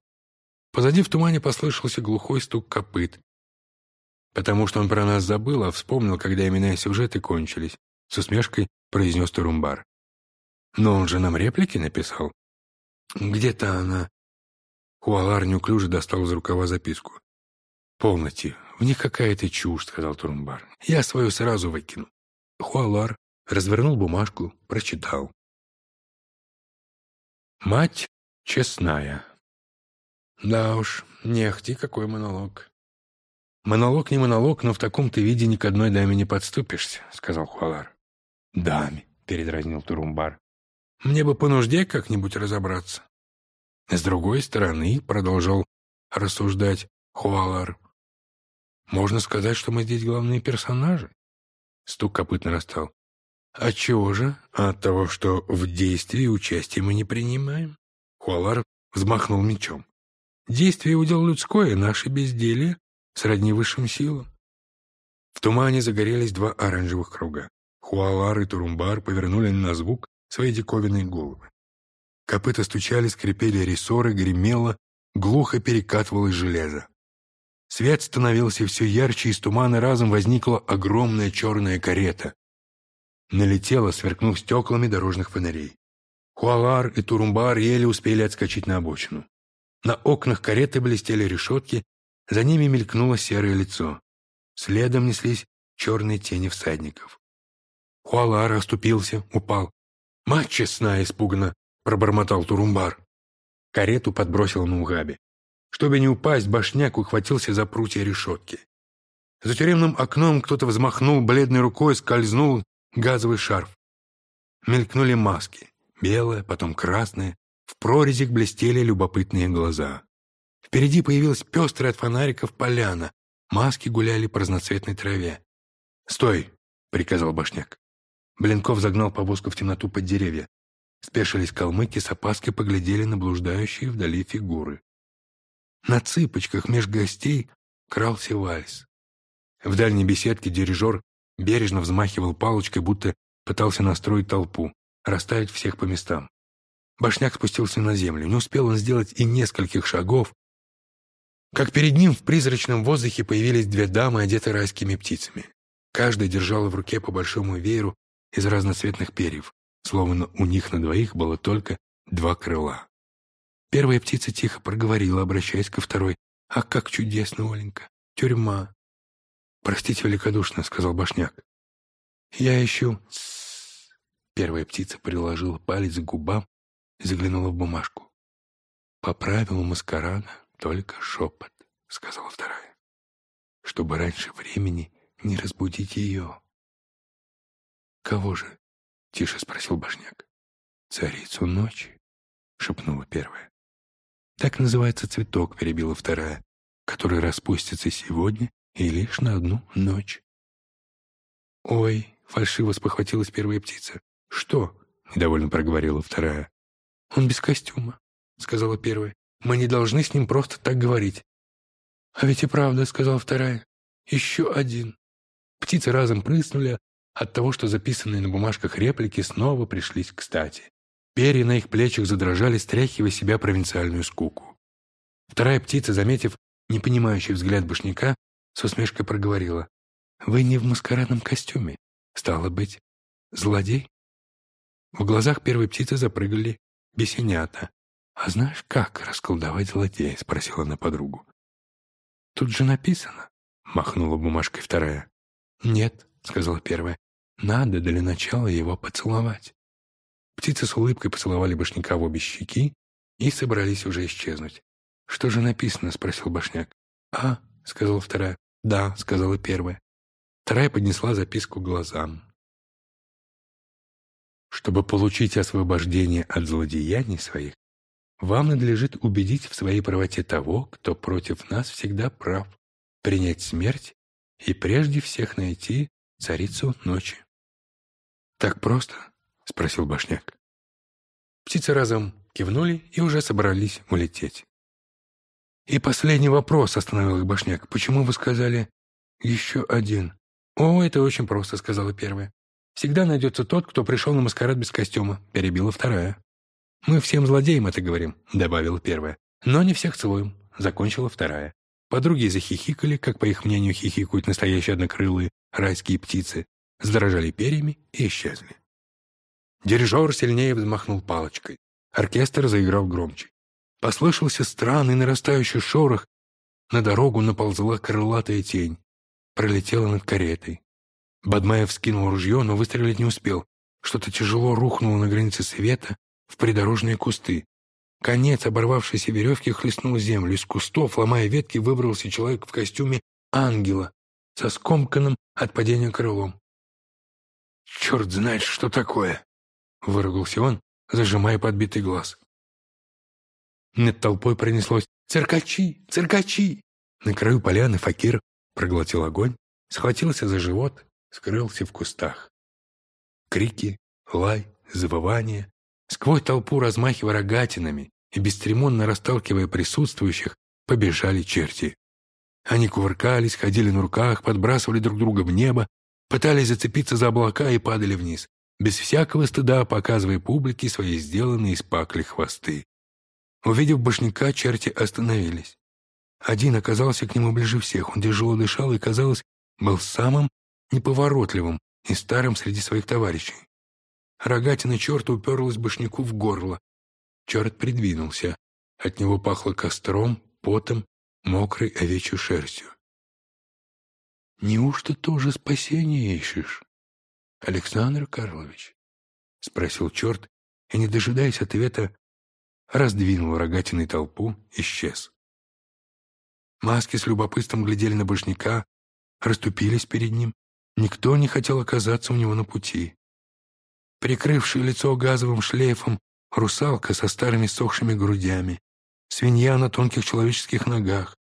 Позади в тумане послышался глухой стук копыт. «Потому что он про нас забыл, а вспомнил, когда имена и сюжеты кончились», — с усмешкой произнес Турумбар. «Но он же нам реплики написал». «Где-то она...» Хуалар неуклюже достал из рукава записку. «Полноте, в них какая-то чушь», — сказал Турумбар. «Я свою сразу выкину». Хуалар развернул бумажку, прочитал. «Мать честная». Да уж, не ахти какой монолог. «Монолог не монолог, но в таком-то виде ни к одной даме не подступишься», — сказал Хуалар. «Даме», — передразнил Турумбар. «Мне бы по нужде как-нибудь разобраться». С другой стороны, — продолжал рассуждать Хуалар, — можно сказать, что мы здесь главные персонажи. Стук копыт нарастал. «Отчего же? От того, что в действии участия мы не принимаем?» Хуалар взмахнул мечом. «Действие удел людское, наше безделие сродни высшим силам. В тумане загорелись два оранжевых круга. Хуалар и Турумбар повернули на звук свои диковинные головы. Копыта стучали, скрипели рессоры, гремело, глухо перекатывалось железо. Свет становился все ярче, из тумана разом возникла огромная черная карета. Налетела, сверкнув стеклами дорожных фонарей. Хуалар и Турумбар еле успели отскочить на обочину. На окнах кареты блестели решетки, за ними мелькнуло серое лицо. Следом неслись черные тени всадников. Хуалар оступился, упал. «Мать честная!» — испуганно пробормотал Турумбар. Карету подбросил на угабе. Чтобы не упасть, башняк ухватился за прутья решетки. За тюремным окном кто-то взмахнул бледной рукой, скользнул газовый шарф. Мелькнули маски. Белая, потом красная. В прорезях блестели любопытные глаза. Впереди появилась пестрая от фонариков поляна. Маски гуляли по разноцветной траве. «Стой!» — приказал Башняк. Блинков загнал повозку в темноту под деревья. Спешились калмыки, с опаской поглядели на блуждающие вдали фигуры. На цыпочках меж гостей крался вальс. В дальней беседке дирижер бережно взмахивал палочкой, будто пытался настроить толпу, расставить всех по местам. Башняк спустился на землю. Не успел он сделать и нескольких шагов, как перед ним в призрачном воздухе появились две дамы, одетые райскими птицами. Каждая держала в руке по большому вееру из разноцветных перьев, словно у них на двоих было только два крыла. Первая птица тихо проговорила, обращаясь ко второй. «Ах, как чудесно, Оленька! Тюрьма!» «Простите великодушно», — сказал Башняк. «Я ищу...» Первая птица приложила палец к губам и заглянула в бумажку. По правилу маскарада только шепот, — сказала вторая, — чтобы раньше времени не разбудить ее. Кого же? — тише спросил Башняк. Царицу ночи, — шепнула первая. Так называется цветок, — перебила вторая, который распустится сегодня и лишь на одну ночь. «Ой!» — фальшиво спохватилась первая птица. «Что?» — недовольно проговорила вторая. «Он без костюма», — сказала первая. Мы не должны с ним просто так говорить. А ведь и правда, сказала вторая. Еще один. Птицы разом прыснули от того, что записанные на бумажках реплики снова пришлись кстати. Перья на их плечах задрожали, стряхивая себя провинциальную скуку. Вторая птица, заметив непонимающий взгляд башняка, с усмешкой проговорила. «Вы не в маскарадном костюме. Стало быть, злодей?» В глазах первой птицы запрыгали бесенята. «А знаешь, как расколдовать злодея?» — спросила она подругу. «Тут же написано», — махнула бумажкой вторая. «Нет», — сказала первая, — «надо для начала его поцеловать». Птицы с улыбкой поцеловали Башняка в обе щеки и собрались уже исчезнуть. «Что же написано?» — спросил Башняк. «А», — сказала вторая. «Да», — сказала первая. Вторая поднесла записку глазам. Чтобы получить освобождение от злодеяний своих, вам надлежит убедить в своей правоте того, кто против нас всегда прав, принять смерть и прежде всех найти царицу ночи. «Так просто?» — спросил Башняк. Птицы разом кивнули и уже собрались улететь. «И последний вопрос», — остановил их Башняк. «Почему вы сказали «еще один»?» «О, это очень просто», — сказала первая. «Всегда найдется тот, кто пришел на маскарад без костюма», — перебила вторая. «Мы всем злодеям это говорим», — добавила первая. «Но не всех целуем», — закончила вторая. Подруги захихикали, как, по их мнению, хихикают настоящие однокрылые райские птицы, задрожали перьями и исчезли. Дирижер сильнее взмахнул палочкой. Оркестр заиграл громче. Послышался странный нарастающий шорох. На дорогу наползла крылатая тень. Пролетела над каретой. Бадмаев скинул ружье, но выстрелить не успел. Что-то тяжело рухнуло на границе света, в придорожные кусты. Конец оборвавшейся веревки хлестнул землю. Из кустов, ломая ветки, выбрался человек в костюме ангела со скомканным от падения крылом. «Черт знает, что такое!» — выругался он, зажимая подбитый глаз. Над толпой пронеслось «Циркачи! Циркачи!» На краю поляны факир проглотил огонь, схватился за живот, скрылся в кустах. Крики, лай, завывание. Сквозь толпу, размахивая рогатинами и бесцеремонно расталкивая присутствующих, побежали черти. Они кувыркались, ходили на руках, подбрасывали друг друга в небо, пытались зацепиться за облака и падали вниз, без всякого стыда показывая публике свои сделанные из пакли хвосты. Увидев башняка, черти остановились. Один оказался к нему ближе всех, он тяжело дышал и, казалось, был самым неповоротливым и старым среди своих товарищей. Рогатина черта уперлась башняку в горло. Черт придвинулся. От него пахло костром, потом, мокрой овечьей шерстью. «Неужто тоже спасение ищешь, Александр Карлович?» — спросил черт, и, не дожидаясь ответа, раздвинул рогатиной толпу, исчез. Маски с любопытством глядели на башняка, расступились перед ним. Никто не хотел оказаться у него на пути. Прикрывший лицо газовым шлейфом, русалка со старыми сохшими грудями, свинья на тонких человеческих ногах,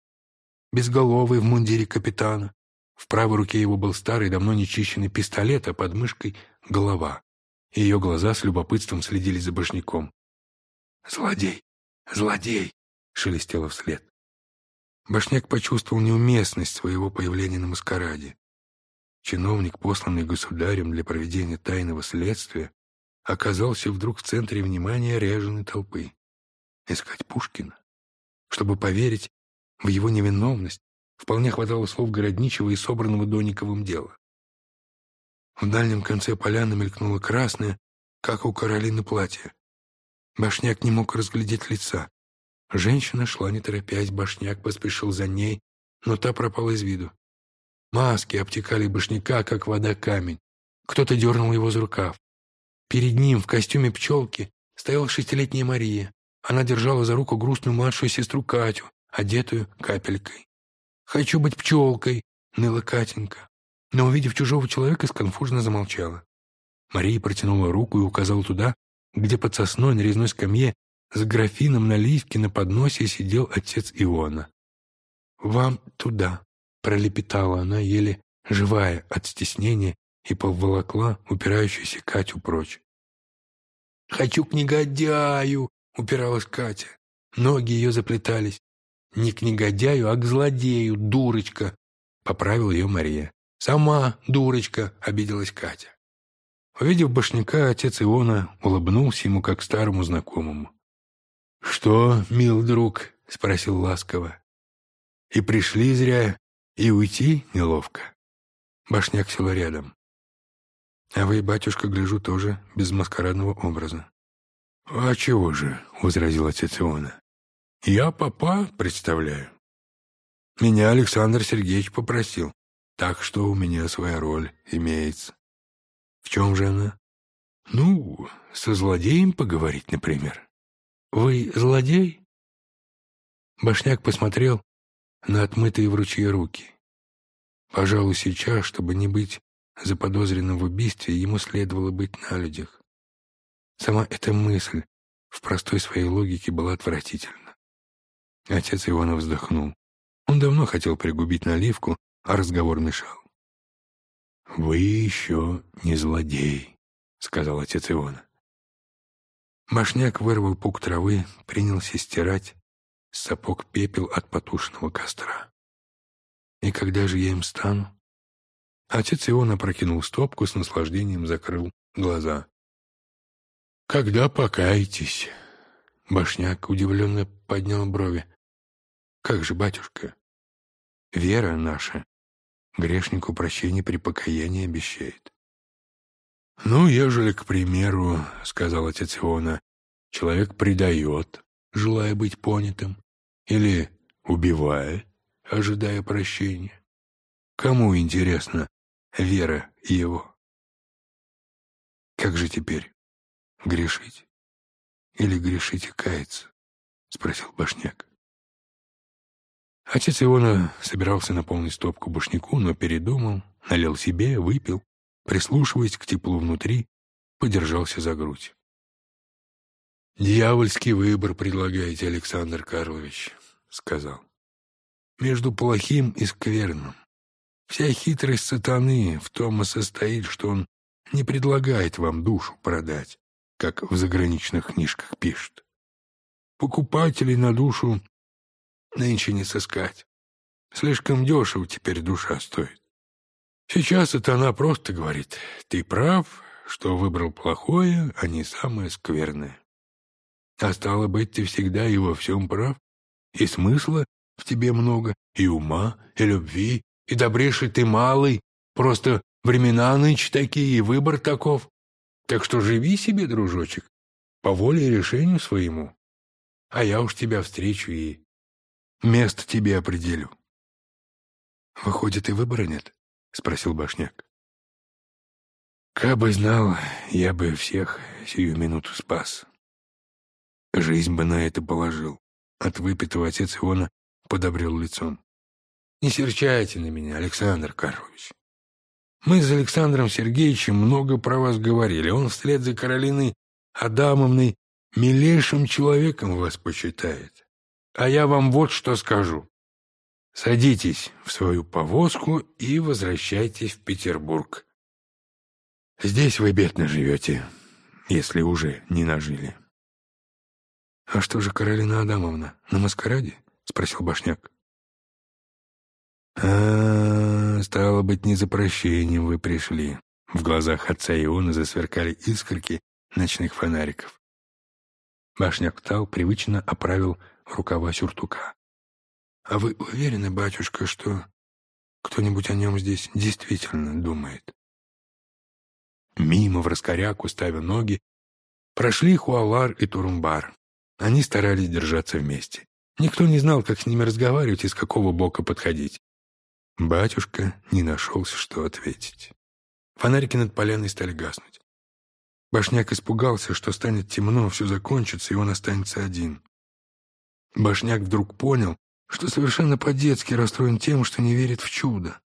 безголовый в мундире капитана. В правой руке его был старый, давно нечищенный пистолет, а под мышкой — голова. Ее глаза с любопытством следили за башняком. «Злодей! Злодей!» — шелестело вслед. Башняк почувствовал неуместность своего появления на маскараде. Чиновник, посланный государем для проведения тайного следствия, оказался вдруг в центре внимания ряженой толпы. Искать Пушкина? Чтобы поверить в его невиновность, вполне хватало слов Городничего и собранного Дониковым дела. В дальнем конце поляны мелькнуло красное, как у Каролины платье. Башняк не мог разглядеть лица. Женщина шла не торопясь, башняк поспешил за ней, но та пропала из виду. Маски обтекали башняка, как вода камень. Кто-то дернул его за рукав. Перед ним в костюме пчелки стояла шестилетняя Мария. Она держала за руку грустную младшую сестру Катю, одетую капелькой. «Хочу быть пчелкой», — ныла Катенька. Но, увидев чужого человека, сконфуженно замолчала. Мария протянула руку и указала туда, где под сосной на резной скамье с графином наливки на подносе сидел отец Иона. «Вам туда», — пролепетала она, еле живая от стеснения, и поволокла упирающуюся Катю прочь. «Хочу к негодяю!» — упиралась Катя. Ноги ее заплетались. «Не к негодяю, а к злодею, дурочка!» — поправила ее Мария. «Сама дурочка!» — обиделась Катя. Увидев башняка, отец Иона улыбнулся ему, как старому знакомому. «Что, мил друг?» — спросил ласково. «И пришли зря, и уйти неловко». Башняк сел рядом. «А вы, батюшка, гляжу, тоже без маскарадного образа». «А чего же?» — возразил отец Иона. «Я папа представляю. Меня Александр Сергеевич попросил, так что у меня своя роль имеется». «В чем же она?» «Ну, со злодеем поговорить, например». «Вы злодей?» Башняк посмотрел на отмытые в ручье руки. Пожалуй, сейчас, чтобы не быть заподозренным в убийстве, ему следовало быть на людях. Сама эта мысль в простой своей логике была отвратительна. Отец Ивана вздохнул. Он давно хотел пригубить наливку, а разговор мешал. «Вы еще не злодей», — сказал отец Иона. Башняк вырвал пук травы, принялся стирать сапог пепел от потушенного костра. «И когда же я им стану?» Отец Иона прокинул стопку, с наслаждением закрыл глаза. «Когда покаетесь?» Башняк удивленно поднял брови. «Как же, батюшка? Вера наша Грешнику прощение при покаянии обещает. «Ну, ежели, к примеру, — сказал отец Иона, — человек предает, желая быть понятым, или убивает, ожидая прощения, кому интересна вера его? Как же теперь? Грешить? Или грешить и каяться? — спросил Башняк. Отец Иона собирался наполнить стопку башняку, но передумал, налил себе, выпил, прислушиваясь к теплу внутри, подержался за грудь. «Дьявольский выбор предлагаете, Александр Карлович», — сказал. «Между плохим и скверным. Вся хитрость сатаны в том и состоит, что он не предлагает вам душу продать, как в заграничных книжках пишет. Покупателей на душу нынче не сыскать. Слишком дешево теперь душа стоит. Сейчас это она просто говорит, ты прав, что выбрал плохое, а не самое скверное. А стало быть, ты всегда и во всем прав, и смысла в тебе много, и ума, и любви, и добрейший ты малый, просто времена нынче такие, и выбор таков. Так что живи себе, дружочек, по воле и решению своему, а я уж тебя встречу и место тебе определю. Выходит, и выбора нет? — спросил Башняк. «Кабы знал, я бы всех сию минуту спас. Жизнь бы на это положил». От выпитого отец Иона подобрел лицом. «Не серчайте на меня, Александр Карлович. Мы с Александром Сергеевичем много про вас говорили. Он вслед за Каролиной Адамовной милейшим человеком вас почитает. А я вам вот что скажу. Садитесь в свою повозку и возвращайтесь в Петербург. Здесь вы бедно живете, если уже не нажили. — А что же Каролина Адамовна, на маскараде? — спросил Башняк. — А, стало быть, не за прощением вы пришли. В глазах отца Иона засверкали искорки ночных фонариков. Башняк встал, привычно оправил рукава сюртука. А вы уверены, батюшка, что кто-нибудь о нем здесь действительно думает? Мимо в раскоряку, ставя ноги, прошли Хуалар и Турумбар. Они старались держаться вместе. Никто не знал, как с ними разговаривать и с какого бока подходить. Батюшка не нашелся, что ответить. Фонарики над поляной стали гаснуть. Башняк испугался, что станет темно, все закончится, и он останется один. Башняк вдруг понял, что совершенно по-детски расстроен тем, что не верит в чудо.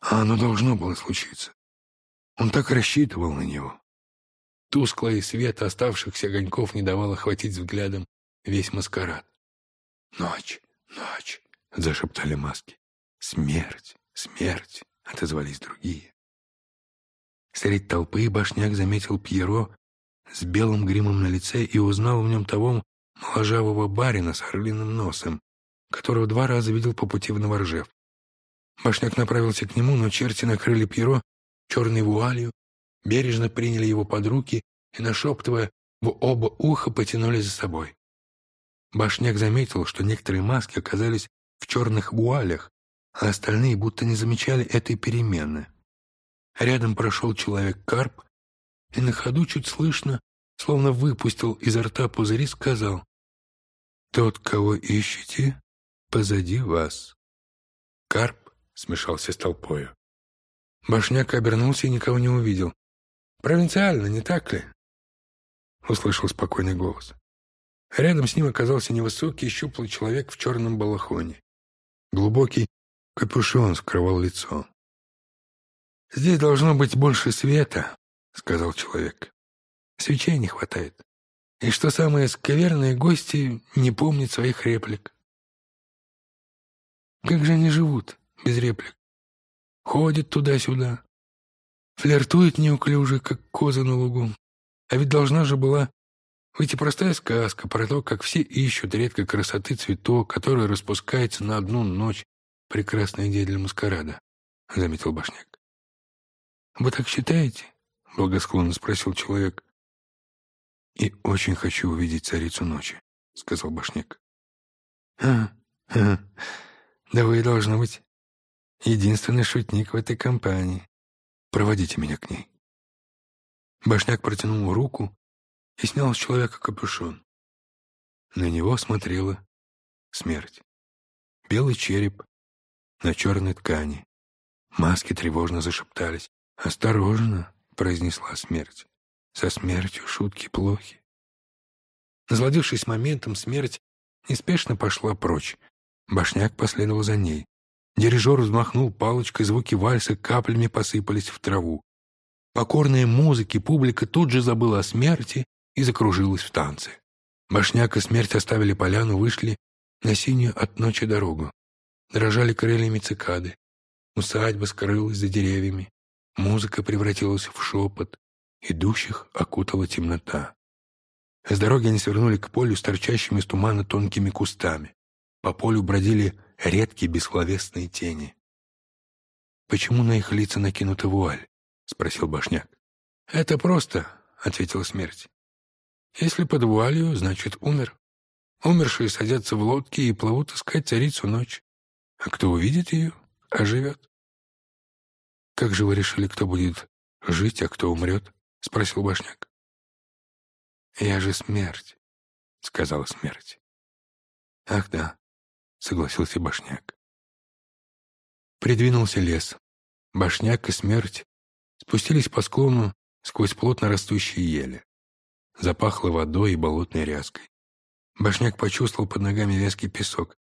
А оно должно было случиться. Он так рассчитывал на него. Тусклый свет оставшихся огоньков не давал охватить взглядом весь маскарад. «Ночь, ночь!» — зашептали маски. «Смерть, смерть!» — отозвались другие. Среди толпы башняк заметил Пьеро с белым гримом на лице и узнал в нем того моложавого барина с орлиным носом, которого два раза видел по пути в Новоржев. Башняк направился к нему, но черти накрыли Пьеро черной вуалью, бережно приняли его под руки и, нашептывая, в оба уха потянули за собой. Башняк заметил, что некоторые маски оказались в черных вуалях, а остальные будто не замечали этой перемены. Рядом прошел человек-карп и на ходу чуть слышно, словно выпустил изо рта пузыри, сказал «Тот, кого ищете, позади вас. Карп смешался с толпою. Башняк обернулся и никого не увидел. «Провинциально, не так ли?» Услышал спокойный голос. Рядом с ним оказался невысокий, щуплый человек в черном балахоне. Глубокий капюшон скрывал лицо. «Здесь должно быть больше света», — сказал человек. «Свечей не хватает. И что самое скверное, гости не помнят своих реплик. Как же они живут без реплик? Ходят туда-сюда, флиртуют неуклюже, как козы на лугу. А ведь должна же была выйти простая сказка про то, как все ищут редкой красоты цветок, который распускается на одну ночь. Прекрасная идея для маскарада, — заметил Башняк. «Вы так считаете?» — благосклонно спросил человек. «И очень хочу увидеть царицу ночи», — сказал Башняк. «А, а, да вы, должно быть, единственный шутник в этой компании. Проводите меня к ней. Башняк протянул руку и снял с человека капюшон. На него смотрела смерть. Белый череп на черной ткани. Маски тревожно зашептались. «Осторожно!» — произнесла смерть. «Со смертью шутки плохи». Насладившись моментом, смерть неспешно пошла прочь, Башняк последовал за ней. Дирижер взмахнул палочкой, звуки вальса каплями посыпались в траву. Покорная музыке публика тут же забыла о смерти и закружилась в танце. Башняк и смерть оставили поляну, вышли на синюю от ночи дорогу. Дрожали крыльями цикады. Усадьба скрылась за деревьями. Музыка превратилась в шепот. Идущих окутала темнота. С дороги они свернули к полю с торчащими из тумана тонкими кустами. По полю бродили редкие бессловесные тени. «Почему на их лица накинута вуаль?» — спросил Башняк. «Это просто», — ответила смерть. «Если под вуалью, значит, умер. Умершие садятся в лодки и плывут искать царицу ночь. А кто увидит ее, оживет». «Как же вы решили, кто будет жить, а кто умрет?» — спросил Башняк. «Я же смерть», — сказала смерть. «Ах да, — согласился Башняк. Придвинулся лес. Башняк и смерть спустились по склону сквозь плотно растущие ели. Запахло водой и болотной ряской. Башняк почувствовал под ногами вязкий песок.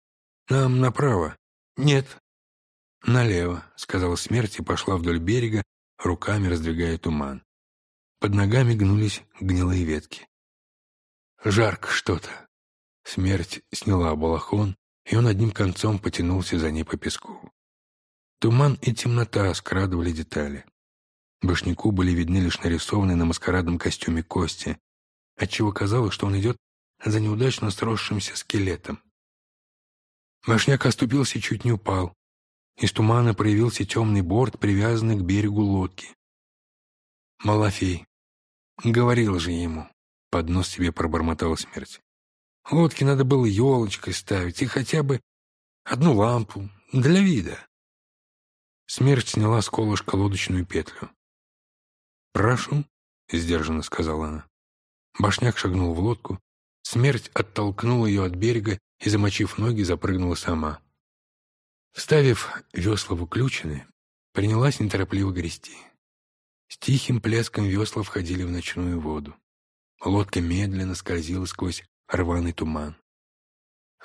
«Нам направо». «Нет». «Налево», — сказала смерть и пошла вдоль берега, руками раздвигая туман. Под ногами гнулись гнилые ветки. «Жарко что-то». Смерть сняла балахон, и он одним концом потянулся за ней по песку. Туман и темнота скрадывали детали. Башняку были видны лишь нарисованные на маскарадном костюме кости, отчего казалось, что он идет за неудачно сросшимся скелетом. Башняк оступился и чуть не упал. Из тумана проявился темный борт, привязанный к берегу лодки. Малафей. Говорил же ему. Под нос себе пробормотала смерть. Лодки надо было елочкой ставить и хотя бы одну лампу для вида. Смерть сняла с колышка лодочную петлю. «Прошу», — сдержанно сказала она. Башняк шагнул в лодку. Смерть оттолкнула ее от берега и, замочив ноги, запрыгнула сама. Вставив весла в уключины, принялась неторопливо грести. С тихим плеском весла входили в ночную воду. Лодка медленно скользила сквозь рваный туман.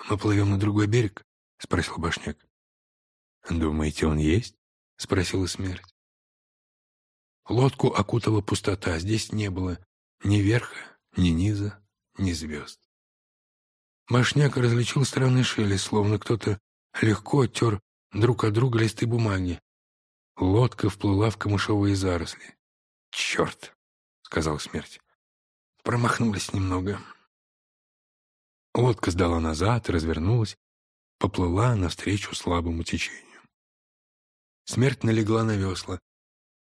«Мы плывем на другой берег?» — спросил Башняк. «Думаете, он есть?» — спросила смерть. Лодку окутала пустота. Здесь не было ни верха, ни низа, ни звезд. Башняк различил странный шелест, словно кто-то легко оттер друг от друга листы бумаги. Лодка вплыла в камышовые заросли. «Черт!» — сказал смерть. Промахнулись немного. Лодка сдала назад, развернулась, поплыла навстречу слабому течению. Смерть налегла на весла.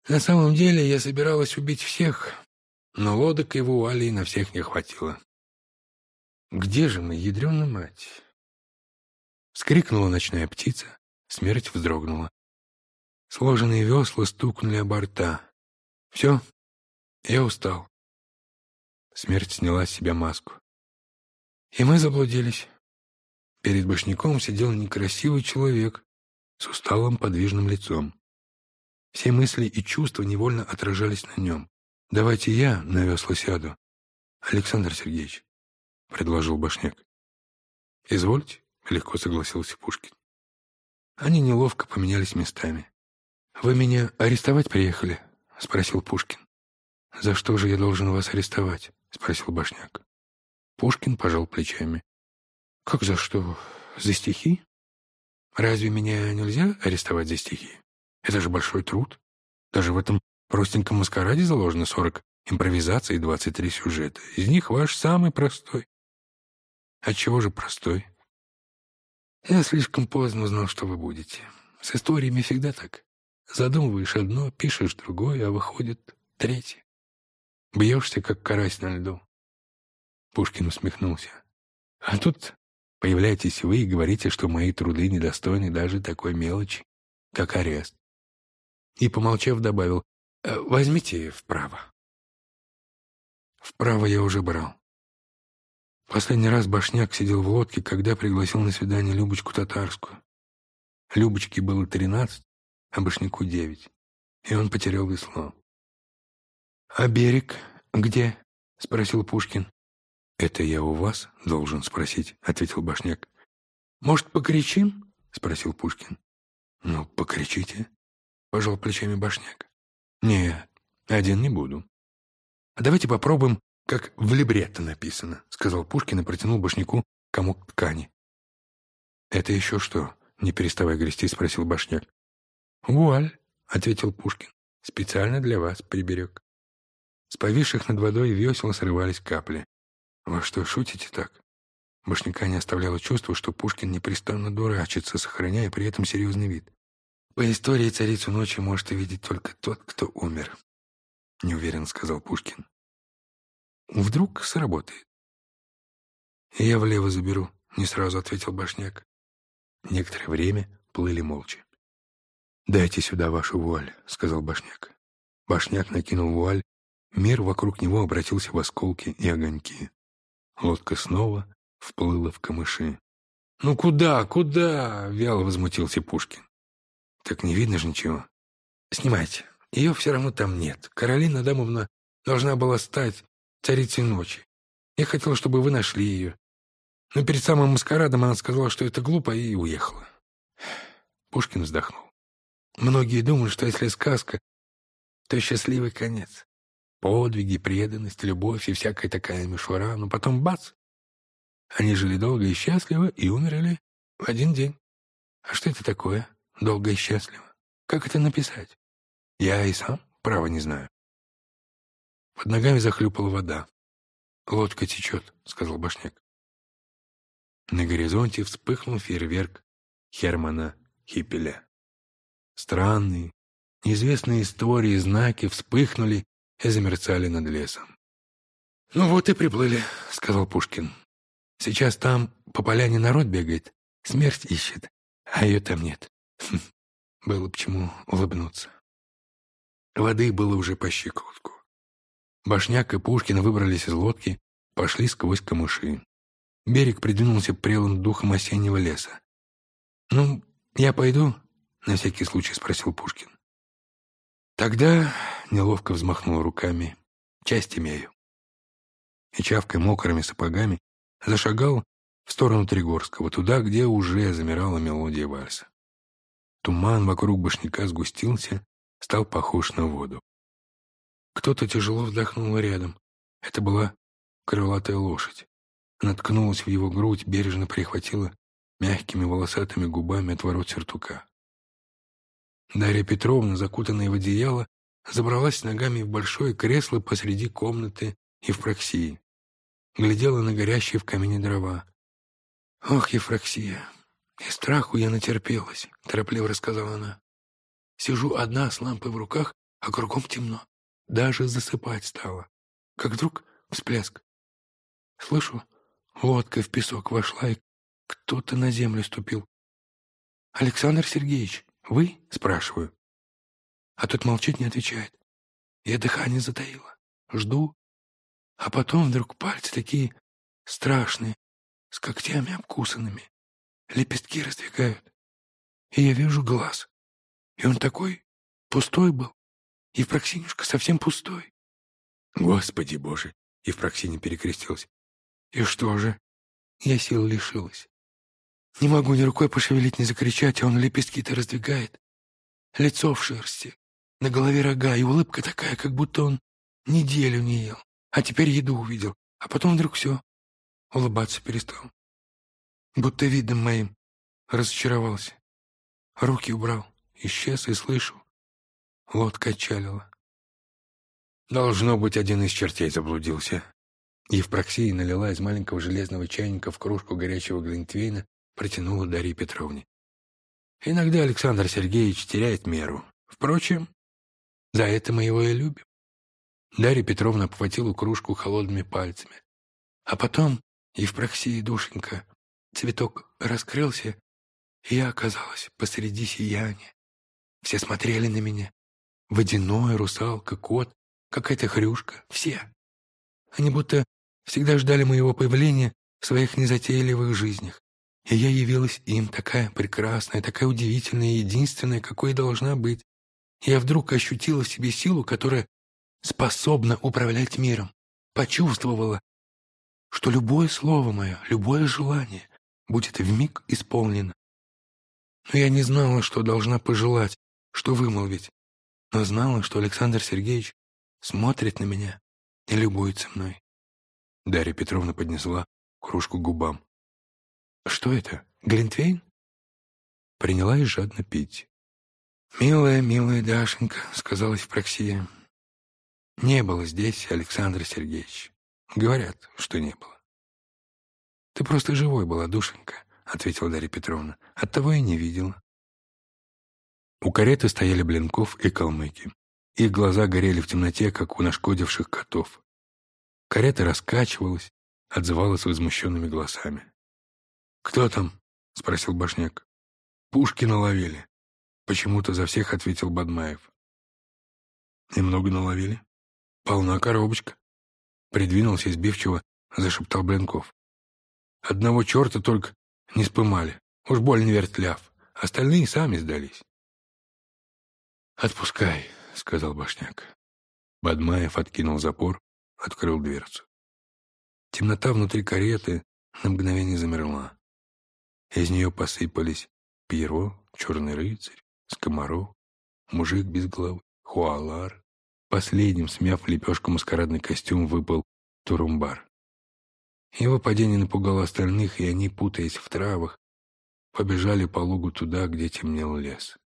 На самом деле я собиралась убить всех, но лодок и вуалей на всех не хватило. «Где же мы, ядрёна мать?» Вскрикнула ночная птица, смерть вздрогнула. Сложенные весла стукнули о борта. «Все, я устал». Смерть сняла с себя маску. И мы заблудились. Перед башняком сидел некрасивый человек с усталым подвижным лицом. Все мысли и чувства невольно отражались на нем. «Давайте я на весла сяду, Александр Сергеевич», — предложил башняк. «Извольте», — легко согласился Пушкин. Они неловко поменялись местами. «Вы меня арестовать приехали?» — спросил Пушкин. «За что же я должен вас арестовать?» — спросил Башняк. Пушкин пожал плечами. «Как за что? За стихи? Разве меня нельзя арестовать за стихи? Это же большой труд. Даже в этом простеньком маскараде заложено сорок импровизаций и двадцать три сюжета. Из них ваш самый простой. Отчего же простой? Я слишком поздно узнал, что вы будете. С историями всегда так. Задумываешь одно, пишешь другое, а выходит третье. Бьешься, как карась на льду. Пушкин усмехнулся. А тут появляетесь вы и говорите, что мои труды недостойны даже такой мелочи, как арест. И, помолчав, добавил, «Э, возьмите вправо. Вправо я уже брал. Последний раз Башняк сидел в лодке, когда пригласил на свидание Любочку Татарскую. Любочке было тринадцать, а Башняку девять, и он потерял весло. «А берег где?» — спросил Пушкин. «Это я у вас должен спросить», — ответил Башняк. «Может, покричим?» — спросил Пушкин. «Ну, покричите», — пожал плечами Башняк. «Не, один не буду. А давайте попробуем, как в либретто написано», — сказал Пушкин и протянул Башняку комок ткани. «Это еще что?» — не переставая грести, спросил Башняк. «Вуаль», — ответил Пушкин. «Специально для вас приберег». С повисших над водой весел срывались капли. «Вы что, шутите так?» Башняка не оставляло чувство, что Пушкин непрестанно дурачится, сохраняя при этом серьезный вид. «По истории царицу ночи может увидеть только тот, кто умер», — неуверенно сказал Пушкин. «Вдруг сработает». «Я влево заберу», — не сразу ответил Башняк. Некоторое время плыли молча. «Дайте сюда вашу вуаль», — сказал Башняк. Башняк накинул вуаль, мир вокруг него обратился в осколки и огоньки. Лодка снова вплыла в камыши. «Ну куда, куда?» — вяло возмутился Пушкин. «Так не видно же ничего. Снимайте. Ее все равно там нет. Каролина Адамовна должна была стать царицей ночи. Я хотел, чтобы вы нашли ее. Но перед самым маскарадом она сказала, что это глупо, и уехала». Пушкин вздохнул. Многие думают, что если сказка, то счастливый конец. Подвиги, преданность, любовь и всякая такая мишура. Но потом бац! Они жили долго и счастливо и умерли в один день. А что это такое? Долго и счастливо. Как это написать? Я и сам, право, не знаю. Под ногами захлюпала вода. «Лодка течет», — сказал Башняк. На горизонте вспыхнул фейерверк Хермана Хиппеля. Странные, неизвестные истории знаки вспыхнули и замерцали над лесом. «Ну вот и приплыли», — сказал Пушкин. «Сейчас там по поляне народ бегает, смерть ищет, а ее там нет. Хм, было бы чему улыбнуться». Воды было уже по щиколотку. Башняк и Пушкин выбрались из лодки, пошли сквозь камыши. Берег придвинулся прелым духом осеннего леса. «Ну, я пойду?» — на всякий случай спросил Пушкин. Тогда неловко взмахнул руками. Часть имею. И чавкой мокрыми сапогами зашагал в сторону Тригорского, туда, где уже замирала мелодия вальса. Туман вокруг башняка сгустился, стал похож на воду. Кто-то тяжело вздохнул рядом. Это была крылатая лошадь. Она ткнулась в его грудь, бережно прихватила мягкими волосатыми губами от ворот сюртука. Дарья Петровна, закутанная в одеяло, забралась ногами в большое кресло посреди комнаты Евпроксии. Глядела на горящие в камине дрова. «Ох, Евпроксия, и страху я натерпелась», — торопливо рассказала она. «Сижу одна с лампой в руках, а кругом темно. Даже засыпать стало. Как вдруг всплеск. Слышу, лодка в песок вошла, и кто-то на землю ступил. Александр Сергеевич, «Вы?» — спрашиваю. А тот молчит, не отвечает. Я дыхание затаила. Жду. А потом вдруг пальцы такие страшные, с когтями обкусанными. Лепестки раздвигают. И я вижу глаз. И он такой пустой был. И Евпроксинюшка совсем пустой. Господи боже! Евпроксиня перекрестилась. И что же? Я сил лишилась. Не могу ни рукой пошевелить, ни закричать, а он лепестки-то раздвигает. Лицо в шерсти, на голове рога, и улыбка такая, как будто он неделю не ел, а теперь еду увидел, а потом вдруг все, улыбаться перестал. Будто видом моим разочаровался. Руки убрал, исчез и слышу. Лодка отчалила. Должно быть, один из чертей заблудился. Евпроксия налила из маленького железного чайника в кружку горячего глинтвейна протянула Дарье Петровне. Иногда Александр Сергеевич теряет меру. Впрочем, за это мы его и любим. Дарья Петровна обхватила кружку холодными пальцами. А потом, Евпроксия, душенька, цветок раскрылся, и я оказалась посреди сияния. Все смотрели на меня. Водяной, русалка, кот, какая-то хрюшка, все. Они будто всегда ждали моего появления в своих незатейливых жизнях. И я явилась им такая прекрасная, такая удивительная, единственная, какой должна быть. я вдруг ощутила в себе силу, которая способна управлять миром. Почувствовала, что любое слово мое, любое желание будет вмиг исполнено. Но я не знала, что должна пожелать, что вымолвить, но знала, что Александр Сергеевич смотрит на меня и любуется мной. Дарья Петровна поднесла кружку к губам. «Что это? Глинтвейн?» Принялась жадно пить. «Милая, милая Дашенька», — сказала Евпроксия. «Не было здесь Александра Сергеевич. Говорят, что не было». «Ты просто живой была, душенька», — ответила Дарья Петровна. «Оттого и не видела». У кареты стояли Блинков и Калмыки. Их глаза горели в темноте, как у нашкодивших котов. Карета раскачивалась, отзывалась возмущенными голосами. «Кто там?» — спросил Башняк. «Пушки наловили». Почему-то за всех ответил Бадмаев. «Немного наловили?» «Полна коробочка». Придвинулся избивчиво, зашептал Блинков. «Одного черта только не спымали. Уж больно вертляв. Остальные сами сдались». «Отпускай», — сказал Башняк. Бадмаев откинул запор, открыл дверцу. Темнота внутри кареты на мгновение замерла. Из нее посыпались Пьеро, Черный рыцарь, Скоморох, мужик без головы, Хуалар. Последним, смяв лепешку маскарадный костюм, выпал Турумбар. Его падение напугало остальных, и они, путаясь в травах, побежали по лугу туда, где темнел лес.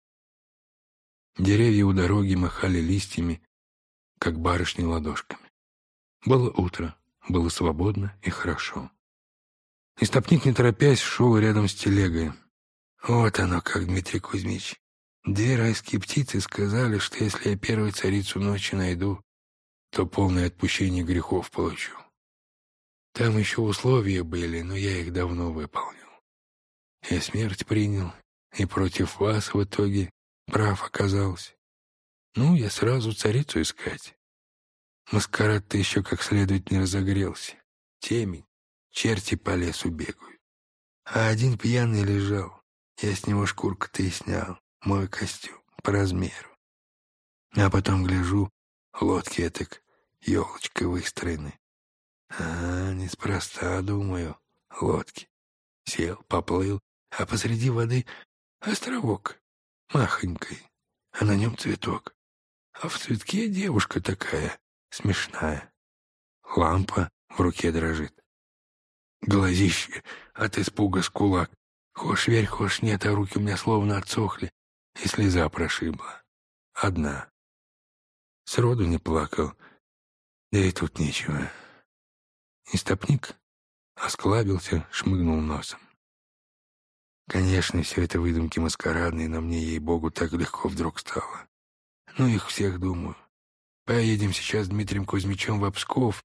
Деревья у дороги махали листьями, как барышни ладошками. Было утро, было свободно и хорошо. Истопник, не торопясь, шел рядом с телегой. Вот оно как, Дмитрий Кузьмич. Две райские птицы сказали, что если я первую царицу ночи найду, то полное отпущение грехов получу. Там еще условия были, но я их давно выполнил. Я смерть принял, и против вас в итоге Прав оказался. Ну, я сразу царицу искать. Маскарад-то еще как следует не разогрелся. Темень, черти по лесу бегают. А один пьяный лежал. Я с него шкурку-то и снял, мой костюм, по размеру. А потом гляжу, лодки так елочкой выстроены. А, неспроста, думаю, лодки. Сел, поплыл, а посреди воды островок махонькой, а на нем цветок. А в цветке девушка такая, смешная. Лампа в руке дрожит. Глазище от испуга с кулак. Хошь верь, хошь нет, а руки у меня словно отсохли, и слеза прошибла. Одна. Сроду не плакал, да и тут нечего. Истопник осклабился, шмыгнул носом. Конечно, все это выдумки маскарадные, но мне, ей-богу, так легко вдруг стало. Ну, их всех думаю. Поедем сейчас с Дмитрием Кузьмичем в Псков,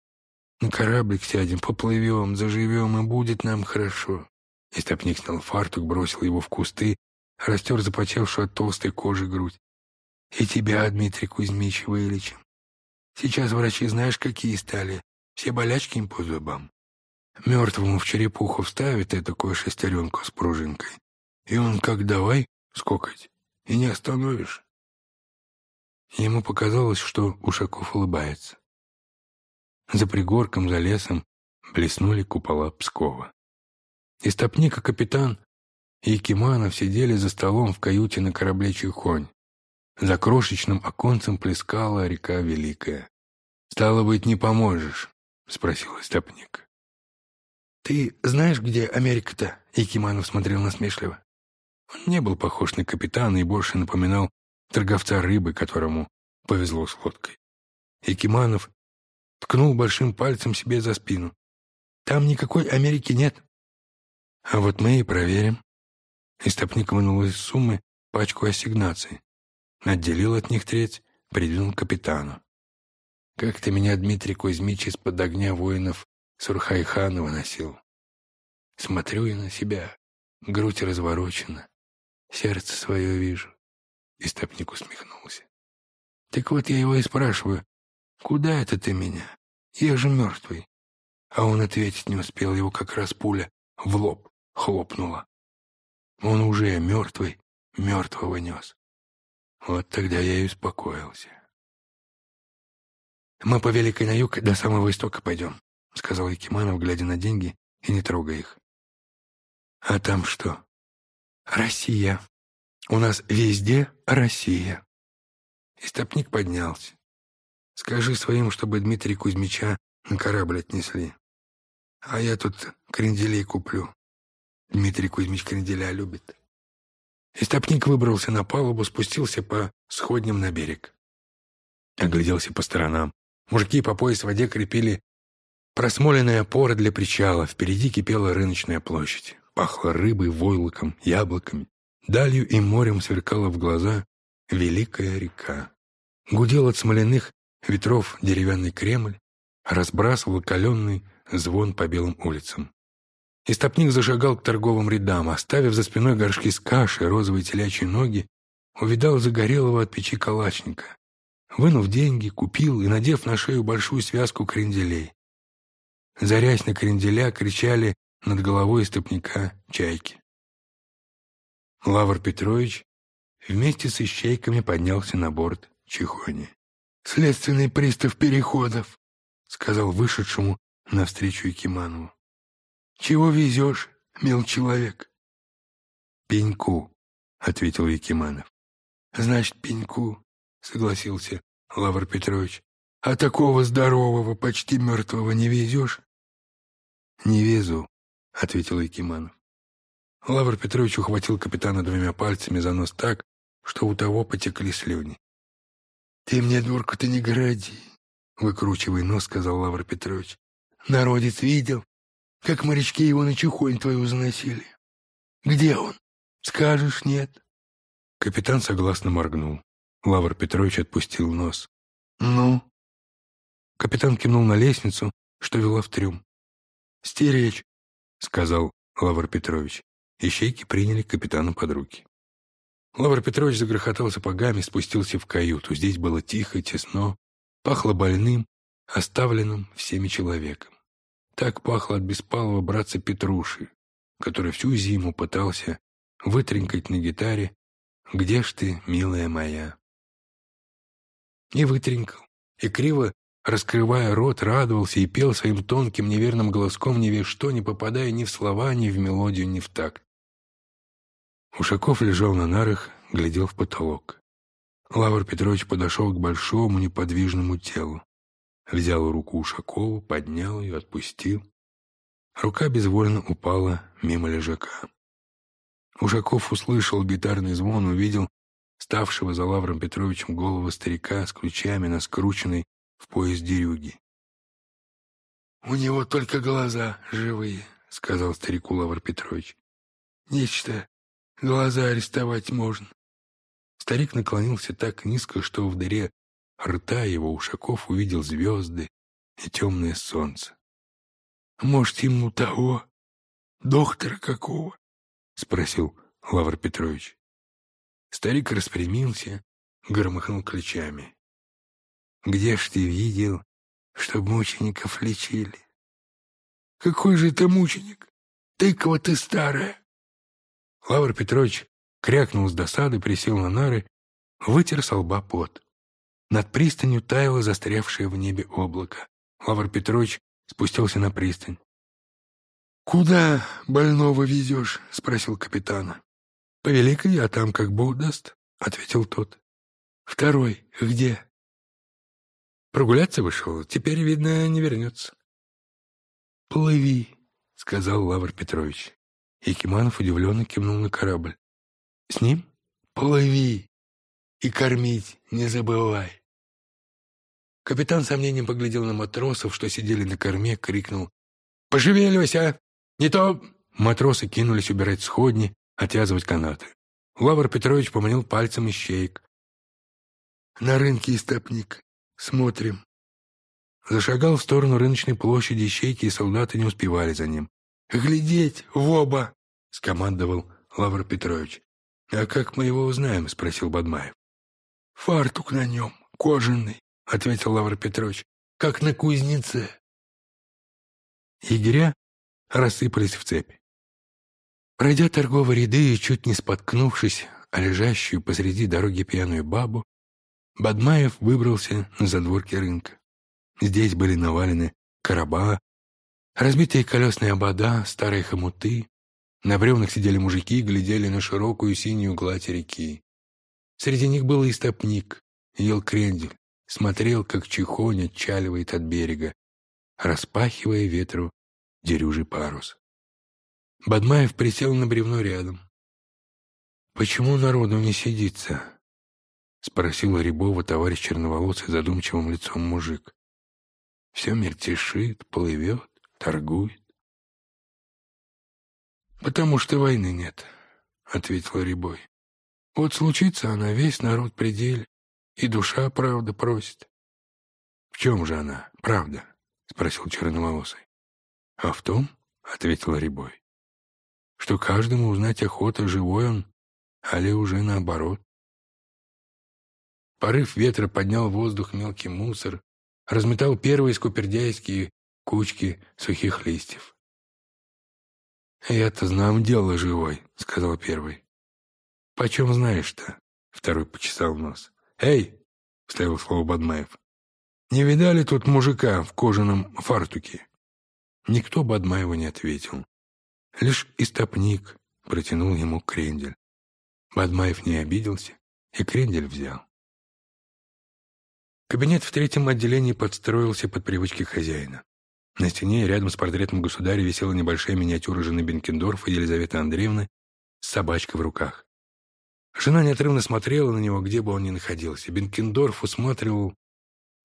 на кораблик сядем, поплывем, заживем, и будет нам хорошо. Истопник снял фартук, бросил его в кусты, растер запотевшую от толстой кожи грудь. И тебя, Дмитрий Кузьмич, вылечим. Сейчас врачи знаешь, какие стали. Все болячки им по зубам. Мертвому в черепуху вставит такую шестеренку с пружинкой, и он как давай скокать, и не остановишь. Ему показалось, что Ушаков улыбается. За пригорком, за лесом блеснули купола Пскова. Истопник и капитан и Киманов сидели за столом в каюте на корабле Чехонь. За крошечным оконцем плескала река Великая. «Стало быть, не поможешь?» — спросил Истопник. «Ты знаешь, где Америка-то?» — Якиманов смотрел насмешливо. Он не был похож на капитана и больше напоминал торговца рыбы, которому повезло с лодкой. Якиманов ткнул большим пальцем себе за спину. «Там никакой Америки нет». «А вот мы и проверим». Истопник вынул из суммы пачку ассигнаций. Отделил от них треть, придвинул капитану. «Как ты меня, Дмитрий Кузьмич, из-под огня воинов Сурхайхана выносил. Смотрю я на себя, грудь разворочена, сердце свое вижу. Истопник усмехнулся. Так вот я его и спрашиваю, куда это ты меня? Я же мертвый. А он ответить не успел, его как раз пуля в лоб хлопнула. Он уже мертвый, мертвого нес. Вот тогда я и успокоился. Мы по Великой на юг до самого истока пойдем. — сказал Якиманов, глядя на деньги и не трогая их. А там что? Россия. У нас везде Россия. Истопник поднялся. Скажи своим, чтобы Дмитрия Кузьмича на корабль отнесли. А я тут кренделей куплю. Дмитрий Кузьмич кренделя любит. Истопник выбрался на палубу, спустился по сходням на берег. Огляделся по сторонам. Мужики по пояс в воде крепили просмоленные опоры для причала. Впереди кипела рыночная площадь. Пахло рыбой, войлоком, яблоками. Далью и морем сверкала в глаза великая река. Гудел от смоляных ветров деревянный Кремль, разбрасывал каленный звон по белым улицам. Истопник зашагал к торговым рядам, оставив за спиной горшки с кашей, розовые телячьи ноги, увидал загорелого от печи калачника. Вынув деньги, купил и, надев на шею большую связку кренделей. Зарясь на кренделя, кричали над головой истопника чайки. Лавр Петрович вместе с ищейками поднялся на борт Чехони. «Следственный пристав Переходов», — сказал вышедшему навстречу Якиманову. «Чего везешь, мил человек?» «Пеньку», — ответил Якиманов. «Значит, пеньку», — согласился Лавр Петрович. «А такого здорового, почти мертвого не везешь?» «Не везу», — ответил Якиманов. Лавр Петрович ухватил капитана двумя пальцами за нос так, что у того потекли слюни. «Ты мне, дурку-то, не городи!» — выкручивай нос, — сказал Лавр Петрович. «Народец видел, как морячки его на чухонь твою заносили. Где он? Скажешь, нет?» Капитан согласно моргнул. Лавр Петрович отпустил нос. «Ну?» Капитан кивнул на лестницу, что вела в трюм. «Стеречь», — сказал Лавр Петрович. Ищейки приняли капитана под руки. Лавр Петрович загрохотал сапогами, спустился в каюту. Здесь было тихо, тесно, пахло больным, оставленным всеми человеком. Так пахло от беспалого братца Петруши, который всю зиму пытался вытренькать на гитаре «Где ж ты, милая моя?» И вытренькал, и криво, раскрывая рот, радовался и пел своим тонким неверным голоском ни весь что, не попадая ни в слова, ни в мелодию, ни в такт. Ушаков лежал на нарах, глядел в потолок. Лавр Петрович подошел к большому неподвижному телу. Взял руку Ушакова, поднял ее, отпустил. Рука безвольно упала мимо лежака. Ушаков услышал гитарный звон, увидел ставшего за Лавром Петровичем голову старика с ключами на скрученной в пояс дерюги. «У него только глаза живые», — сказал старику Лавр Петрович. «Нечто Глаза арестовать можно. Старик наклонился так низко, что в дыре рта его Ушаков увидел звезды и темное солнце. «Может, ему того? Доктора какого?» — спросил Лавр Петрович. Старик распрямился, громыхнул ключами. «Где ж ты видел, чтоб мучеников лечили?» «Какой же ты мученик? Тыква ты старая!» Лавр Петрович крякнул с досады, присел на нары, вытер со лба пот. Над пристанью таяло застрявшее в небе облако. Лавр Петрович спустился на пристань. «Куда больного везешь?» — спросил капитана. «По Великой, а там как Бог даст», — ответил тот. «Второй где?» «Прогуляться вышел. Теперь, видно, не вернется». «Плыви», — сказал Лавр Петрович. Якиманов удивленно кивнул на корабль. «С ним? Плыви и кормить не забывай!» Капитан сомнением поглядел на матросов, что сидели на корме, крикнул «Пошевеливайся! Не то...» Матросы кинулись убирать сходни, отвязывать канаты. Лавр Петрович поманил пальцем ищеек. «На рынке истопник. Смотрим». Зашагал в сторону рыночной площади, ищейки и солдаты не успевали за ним. «Глядеть в оба!» — скомандовал Лавр Петрович. «А как мы его узнаем?» — спросил Бадмаев. «Фартук на нем, кожаный», — ответил Лавр Петрович, — «как на кузнеце». Егеря рассыпались в цепи. Пройдя торговые ряды и чуть не споткнувшись о лежащую посреди дороги пьяную бабу, Бадмаев выбрался на задворки рынка. Здесь были навалены короба, Разбитые колесные обода, старые хомуты, На бревнах сидели мужики и глядели на широкую синюю гладь реки. Среди них был и стопник, ел крендель, смотрел, как чихонь отчаливает от берега, распахивая ветру дерюжий парус. Бадмаев присел на бревно рядом. «Почему народу не сидится?» — спросил Рябова товарищ черноволосый задумчивым лицом мужик. «Все мельтешит, плывет, торгует». «Потому что войны нет», — ответил Рябой. «Вот случится она, весь народ пределе, и душа правда просит». «В чем же она, правда?» — спросил черноволосый. «А в том, — ответил Рябой, — что каждому узнать охота, живой он, али уже наоборот. Порыв ветра поднял в воздух мелкий мусор, разметал первые скупердяйские кучки сухих листьев. «Я-то знам дело живой», — сказал первый. «Почем знаешь-то?» — второй почесал нос. «Эй!» — вставил слово Бадмаев. «Не видали тут мужика в кожаном фартуке?» Никто Бадмаеву не ответил. Лишь истопник протянул ему крендель. Бадмаев не обиделся и крендель взял. Кабинет в третьем отделении подстроился под привычки хозяина. На стене рядом с портретом государя висела небольшая миниатюра жены Бенкендорфа Елизаветы Андреевны с собачкой в руках. Жена неотрывно смотрела на него, где бы он ни находился. Бенкендорф усматривал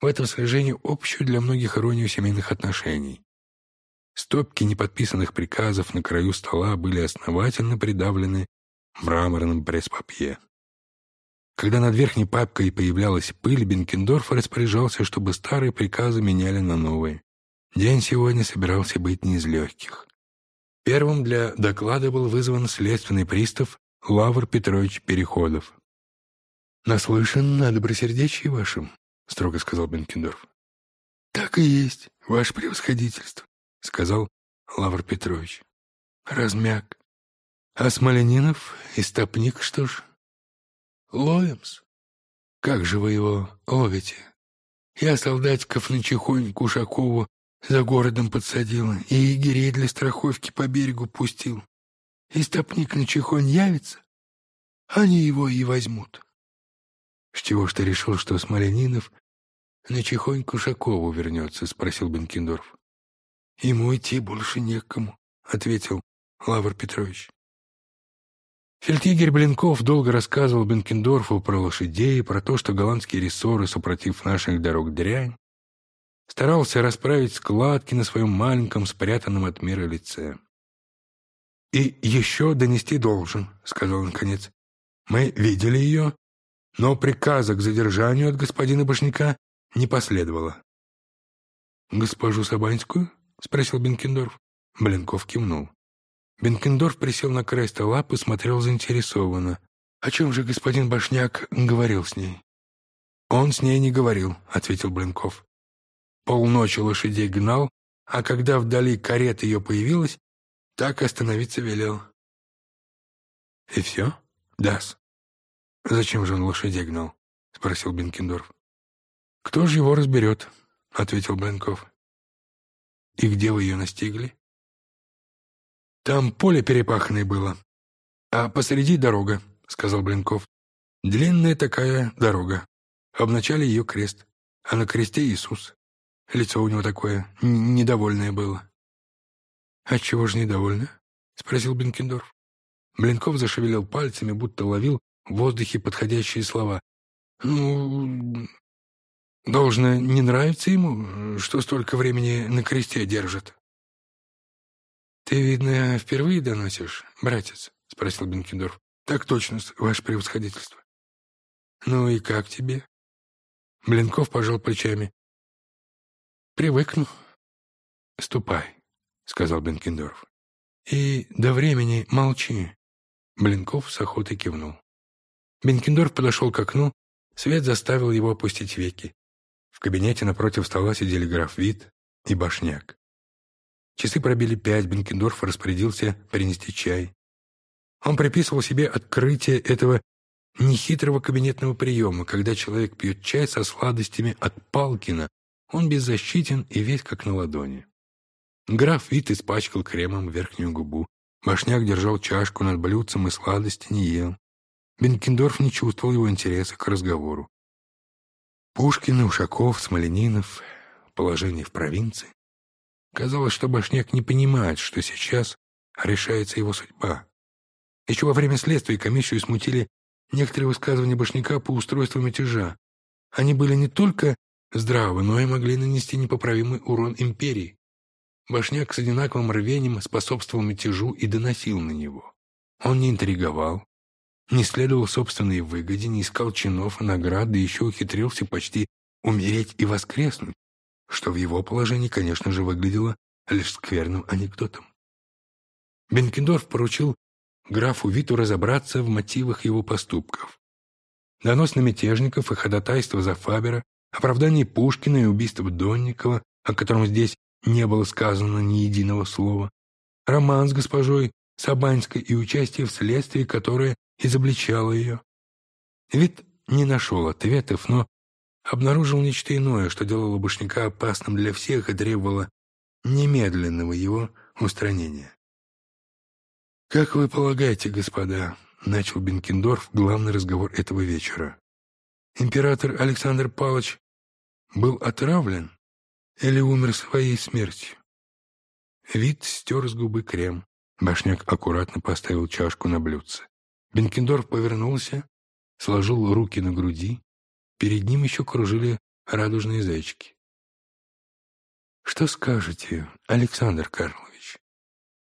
в этом сражении общую для многих иронию семейных отношений. Стопки неподписанных приказов на краю стола были основательно придавлены мраморным пресс-папье. Когда над верхней папкой появлялась пыль, Бенкендорф распоряжался, чтобы старые приказы меняли на новые. День сегодня собирался быть не из легких. Первым для доклада был вызван следственный пристав Лавр Петрович Переходов. «Наслышан на добросердечии вашем», — строго сказал Бенкендорф. «Так и есть, ваше превосходительство», — сказал Лавр Петрович. Размяк. «А Смоленинов и Стопник что ж?» «Ловим-с». «Как же вы его ловите?» «Я солдатиков на Чихонь Кушакову за городом подсадил и егерей для страховки по берегу пустил. И стопник на Чихонь явится, они его и возьмут. — С чего ж ты решил, что Смоленинов на Чихонь Кушакову вернется? — спросил Бенкендорф. — Ему идти больше некому, — ответил Лавр Петрович. Фельдъегерь Блинков долго рассказывал Бенкендорфу про лошадей, про то, что голландские рессоры, супротив наших дорог дрянь, старался расправить складки на своем маленьком, спрятанном от мира лице. «И еще донести должен», — сказал он наконец. «Мы видели ее, но приказа к задержанию от господина Башняка не последовало». «Госпожу Сабанскую?» — спросил Бенкендорф. Блинков кивнул. Бенкендорф присел на край стола, посмотрел заинтересованно. «О чем же господин Башняк говорил с ней?» «Он с ней не говорил», — ответил Блинков. Полночи лошадей гнал, а когда вдали карета ее появилась, так остановиться велел. — И все? — Да-с. — Зачем же он лошадей гнал? — спросил Бенкендорф. — Кто же его разберет? — ответил Бленков. — И где вы ее настигли? — Там поле перепаханное было, а посреди дорога, — сказал Бленков. — Длинная такая дорога. А в начале ее крест, а на кресте Иисус. Лицо у него такое недовольное было. «Отчего же недовольно?» — спросил Бенкендорф. Блинков зашевелил пальцами, будто ловил в воздухе подходящие слова. «Ну, должно не нравится ему, что столько времени на кресте держит». «Ты, видно, впервые доносишь, братец?» — спросил Бенкендорф. «Так точно, ваше превосходительство». «Ну и как тебе?» Блинков пожал плечами. Привыкну. Ступай, сказал Бенкендорф. И до времени молчи. Блинков с охотой кивнул. Бенкендорф подошел к окну, свет заставил его опустить веки. В кабинете напротив стола сидели граф Вит и Башняк. Часы пробили пять, Бенкендорф распорядился принести чай. Он приписывал себе открытие этого нехитрого кабинетного приема, когда человек пьет чай со сладостями от Палкина, он беззащитен и весь как на ладони. Граф Вит испачкал кремом верхнюю губу. Башняк держал чашку над блюдцем и сладости не ел. Бенкендорф не чувствовал его интереса к разговору. Пушкин, Ушаков, Смоленинов, положение в провинции. Казалось, что Башняк не понимает, что сейчас решается его судьба. Еще во время следствия комиссию смутили некоторые высказывания Башняка по устройству мятежа. Они были не только здравы, но и могли нанести непоправимый урон империи. Башняк с одинаковым рвением способствовал мятежу и доносил на него. Он не интриговал, не следовал собственной выгоде, не искал чинов и наград, да еще ухитрился почти умереть и воскреснуть, что в его положении, конечно же, выглядело лишь скверным анекдотом. Бенкендорф поручил графу Виту разобраться в мотивах его поступков. Донос на мятежников и ходатайство за Фабера, оправдание Пушкина и убийство Донникова, о котором здесь не было сказано ни единого слова, роман с госпожой Сабанской и участие в следствии, которое изобличало ее. Вит не нашел ответов, но обнаружил нечто иное, что делало Башняка опасным для всех и требовало немедленного его устранения. «Как вы полагаете, господа?» — начал Бенкендорф главный разговор этого вечера. «Император Александр Павлович был отравлен или умер своей смертью?» Вид стер с губы крем. Башняк аккуратно поставил чашку на блюдце. Бенкендорф повернулся, сложил руки на груди. Перед ним еще кружили радужные зайчики. «Что скажете, Александр Карлович?»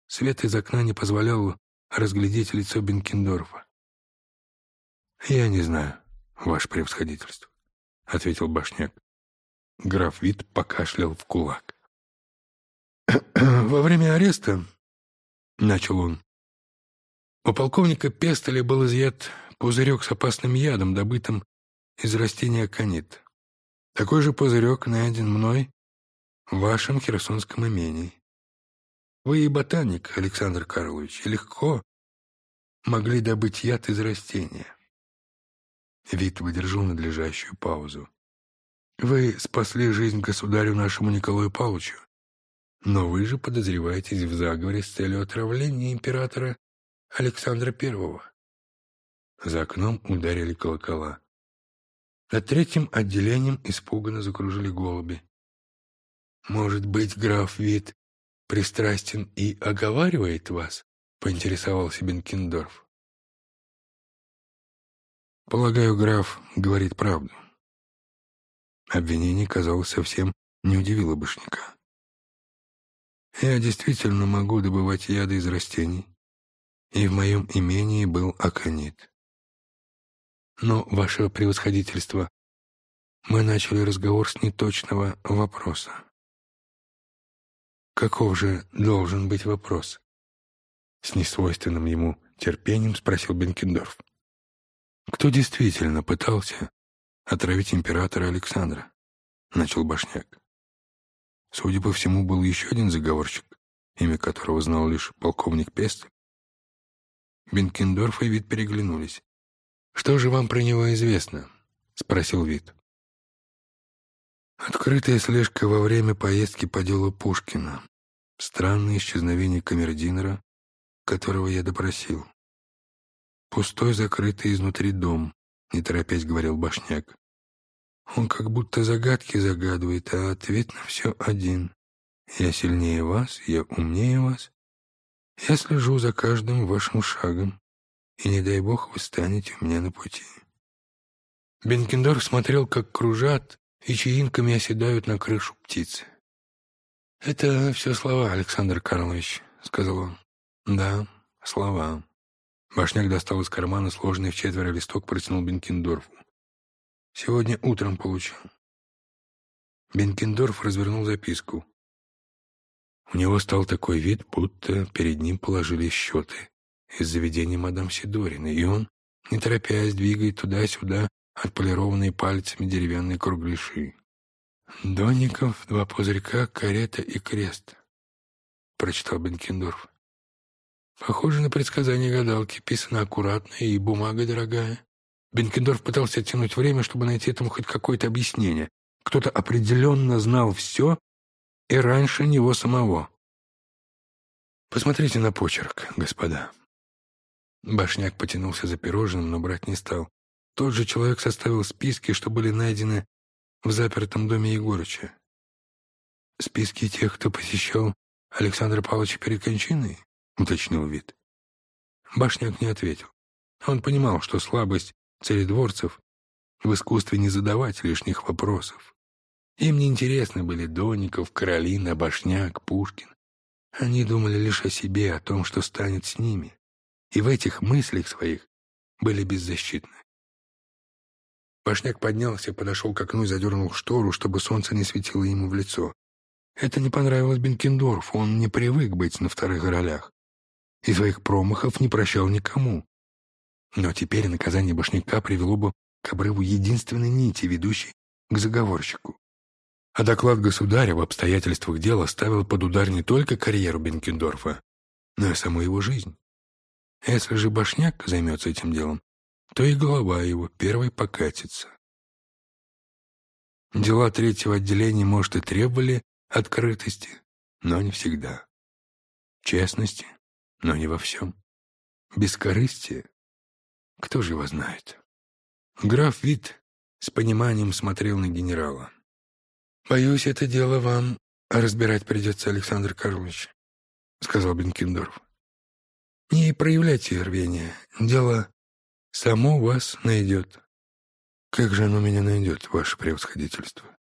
Свет из окна не позволял разглядеть лицо Бенкендорфа. «Я не знаю, ваше превосходительство», — ответил Башняк. Граф Вит покашлял в кулак. «Во время ареста, — начал он, — у полковника Пестоля был изъят пузырек с опасным ядом, добытым из растения канит. Такой же пузырек найден мной в вашем херсонском имении. Вы и ботаник, Александр Карлович, и легко могли добыть яд из растения. Вид выдержал надлежащую паузу. Вы спасли жизнь государю нашему Николаю Павловичу, но вы же подозреваетесь в заговоре с целью отравления императора Александра Первого. За окном ударили колокола. Над третьим отделением испуганно закружили голуби. Может быть, граф Вит пристрастен и оговаривает вас?» — поинтересовался Бенкендорф. «Полагаю, граф говорит правду». Обвинение, казалось, совсем не удивило Башняка. «Я действительно могу добывать яды из растений, и в моем имении был аконит. Но, ваше превосходительство, мы начали разговор с неточного вопроса. Каков же должен быть вопрос? С несвойственным ему терпением спросил Бенкендорф. Кто действительно пытался отравить императора Александра? Начал Башняк. Судя по всему, был еще один заговорщик, имя которого знал лишь полковник Пест. Бенкендорф и Вит переглянулись. «Что же вам про него известно?» — спросил Вит. Открытая слежка во время поездки по делу Пушкина. Странное исчезновение камердинера, которого я допросил. Пустой, закрытый изнутри дом, не торопясь говорил Башняк. Он как будто загадки загадывает, а ответ на все один. Я сильнее вас, я умнее вас. Я слежу за каждым вашим шагом, и не дай бог вы станете у меня на пути. Бенкендор смотрел, как кружат и чаинками оседают на крышу птицы. «Это все слова, Александр Карлович», — сказал он. «Да, слова». Башняк достал из кармана сложенный в четверо листок, протянул Бенкендорфу. «Сегодня утром получил». Бенкендорф развернул записку. У него стал такой вид, будто перед ним положили счеты из заведения мадам Сидорины, и он, не торопясь, двигает туда-сюда отполированные пальцами деревянные кругляши. «Донников, два пузырька, карета и крест», — прочитал Бенкендорф. «Похоже на предсказание гадалки, писано аккуратно и бумага дорогая». Бенкендорф пытался оттянуть время, чтобы найти этому хоть какое-то объяснение. Кто-то определенно знал все и раньше него самого. Посмотрите на почерк, господа. Башняк потянулся за пирожным, но брать не стал. Тот же человек составил списки, что были найдены в запертом доме Егорыча. «Списки тех, кто посещал Александра Павловича перед кончиной?» — уточнил вид. Башняк не ответил. Он понимал, что слабость царедворцев в искусстве не задавать лишних вопросов. Им не интересны были Доников, Каролина, Башняк, Пушкин. Они думали лишь о себе, о том, что станет с ними. И в этих мыслях своих были беззащитны. Башняк поднялся, подошел к окну и задернул штору, чтобы солнце не светило ему в лицо. Это не понравилось Бенкендорфу, он не привык быть на вторых ролях. И своих промахов не прощал никому. Но теперь наказание Башняка привело бы к обрыву единственной нити, ведущей к заговорщику. А доклад государя в обстоятельствах дела ставил под удар не только карьеру Бенкендорфа, но и саму его жизнь. Если же Башняк займется этим делом, то и голова его первой покатится. Дела третьего отделения, может, и требовали открытости, но не всегда. Честности, но не во всем. Бескорыстие, кто же его знает? Граф Вит с пониманием смотрел на генерала. «Боюсь, это дело вам разбирать придется, Александр Карлович», — сказал Бенкендорф. «Не проявляйте рвения. Дело само вас найдет». «Как же оно меня найдет, ваше превосходительство?»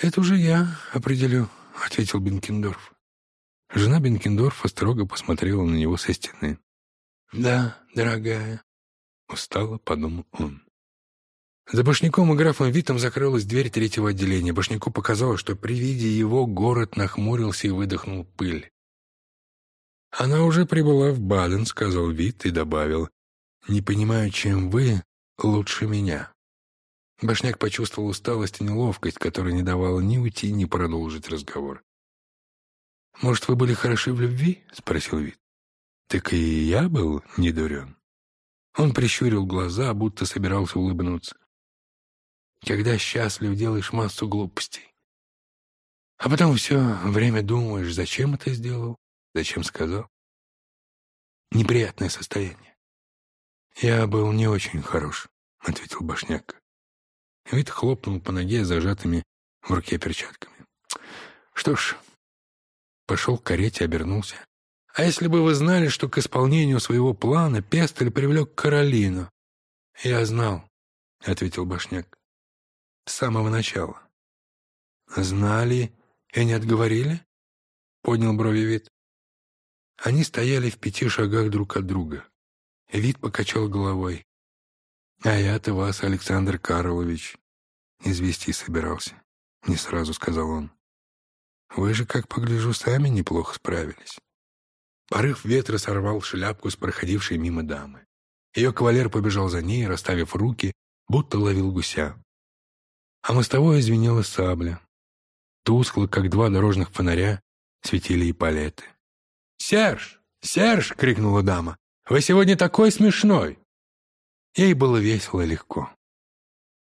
«Это уже я определю», — ответил Бенкендорф. Жена Бенкендорфа строго посмотрела на него со стены. «Да, дорогая», — устало подумал он. За Башняком и графом Витом закрылась дверь третьего отделения. Башняку показалось, что при виде его город нахмурился и выдохнул пыль. «Она уже прибыла в Баден», — сказал Вит и добавил. «Не понимаю, чем вы лучше меня». Башняк почувствовал усталость и неловкость, которая не давала ни уйти, ни продолжить разговор. «Может, вы были хороши в любви?» — спросил Вит. «Так и я был недурен». Он прищурил глаза, будто собирался улыбнуться когда счастлив, делаешь массу глупостей. А потом все время думаешь, зачем это сделал, зачем сказал. Неприятное состояние. «Я был не очень хорош», — ответил Башняк. Вид хлопнул по ноге зажатыми в руке перчатками. «Что ж...» Пошел к карете, обернулся. «А если бы вы знали, что к исполнению своего плана Пестель привлек Каролину?» «Я знал», — ответил Башняк с самого начала. «Знали и не отговорили?» — поднял брови вид. Они стояли в пяти шагах друг от друга. Вид покачал головой. «А я-то вас, Александр Карлович, извести собирался», — не сразу сказал он. «Вы же, как погляжу, сами неплохо справились». Порыв ветра сорвал шляпку с проходившей мимо дамы. Ее кавалер побежал за ней, расставив руки, будто ловил гуся а мостовой звенела сабля. Тускло, как два дорожных фонаря, светили и палеты. «Серж! Серж!» — крикнула дама. «Вы сегодня такой смешной!» Ей было весело и легко.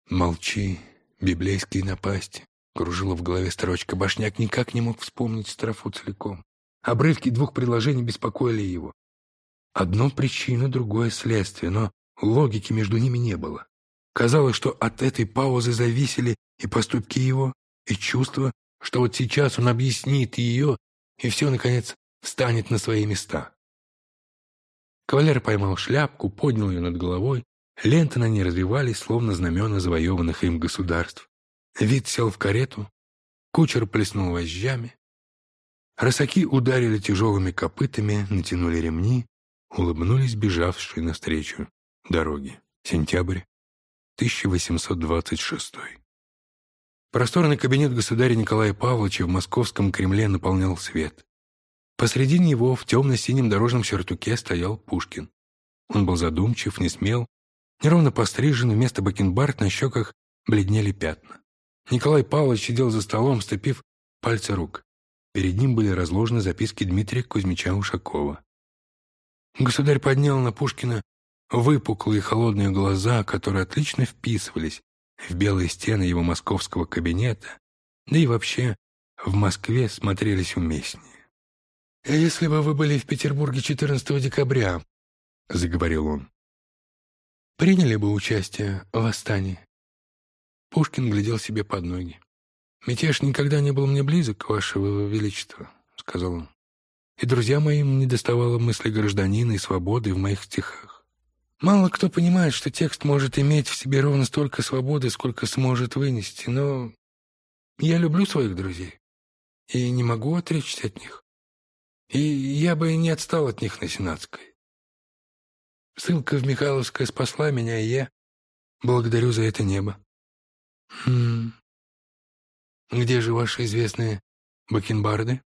«Молчи, библейские напасти!» — кружила в голове строчка. Башняк никак не мог вспомнить строфу целиком. Обрывки двух предложений беспокоили его. Одно причина, другое следствие, но логики между ними не было. Казалось, что от этой паузы зависели и поступки его, и чувства, что вот сейчас он объяснит ее, и все, наконец, встанет на свои места. Кавалер поймал шляпку, поднял ее над головой, ленты на ней развивались, словно знамена завоеванных им государств. Вид сел в карету, кучер плеснул вожжами. Росаки ударили тяжелыми копытами, натянули ремни, улыбнулись бежавшие навстречу дороги. Сентябрь 1826. Просторный кабинет государя Николая Павловича в московском Кремле наполнял свет. Посредине его в темно-синем дорожном сюртуке стоял Пушкин. Он был задумчив, не смел, неровно пострижен, вместо бакенбард на щеках бледнели пятна. Николай Павлович сидел за столом, ступив пальцы рук. Перед ним были разложены записки Дмитрия Кузьмича Ушакова. Государь поднял на Пушкина выпуклые холодные глаза, которые отлично вписывались в белые стены его московского кабинета, да и вообще в Москве смотрелись уместнее. «А если бы вы были в Петербурге 14 декабря, — заговорил он, — приняли бы участие в восстании?» Пушкин глядел себе под ноги. «Мятеж никогда не был мне близок, вашего величества», — сказал он. «И друзьям моим не доставало мысли гражданина и свободы в моих стихах. Мало кто понимает, что текст может иметь в себе ровно столько свободы, сколько сможет вынести, но я люблю своих друзей и не могу отречься от них. И я бы не отстал от них на Сенатской. Ссылка в Михайловское спасла меня, и я благодарю за это небо. Хм. Где же ваши известные бакенбарды?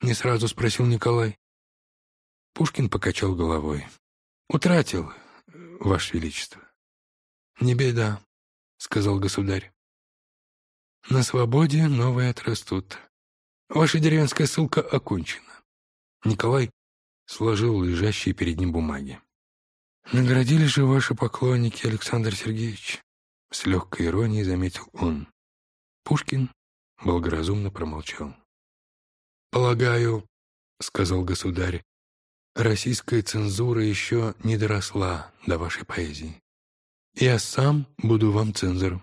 Не сразу спросил Николай. Пушкин покачал головой. Утратил, Ваше Величество. Не беда, сказал государь. На свободе новые отрастут. Ваша деревенская ссылка окончена. Николай сложил лежащие перед ним бумаги. Наградили же ваши поклонники, Александр Сергеевич. С легкой иронией заметил он. Пушкин благоразумно промолчал. «Полагаю, — сказал государь, Российская цензура еще не доросла до вашей поэзии. Я сам буду вам цензором.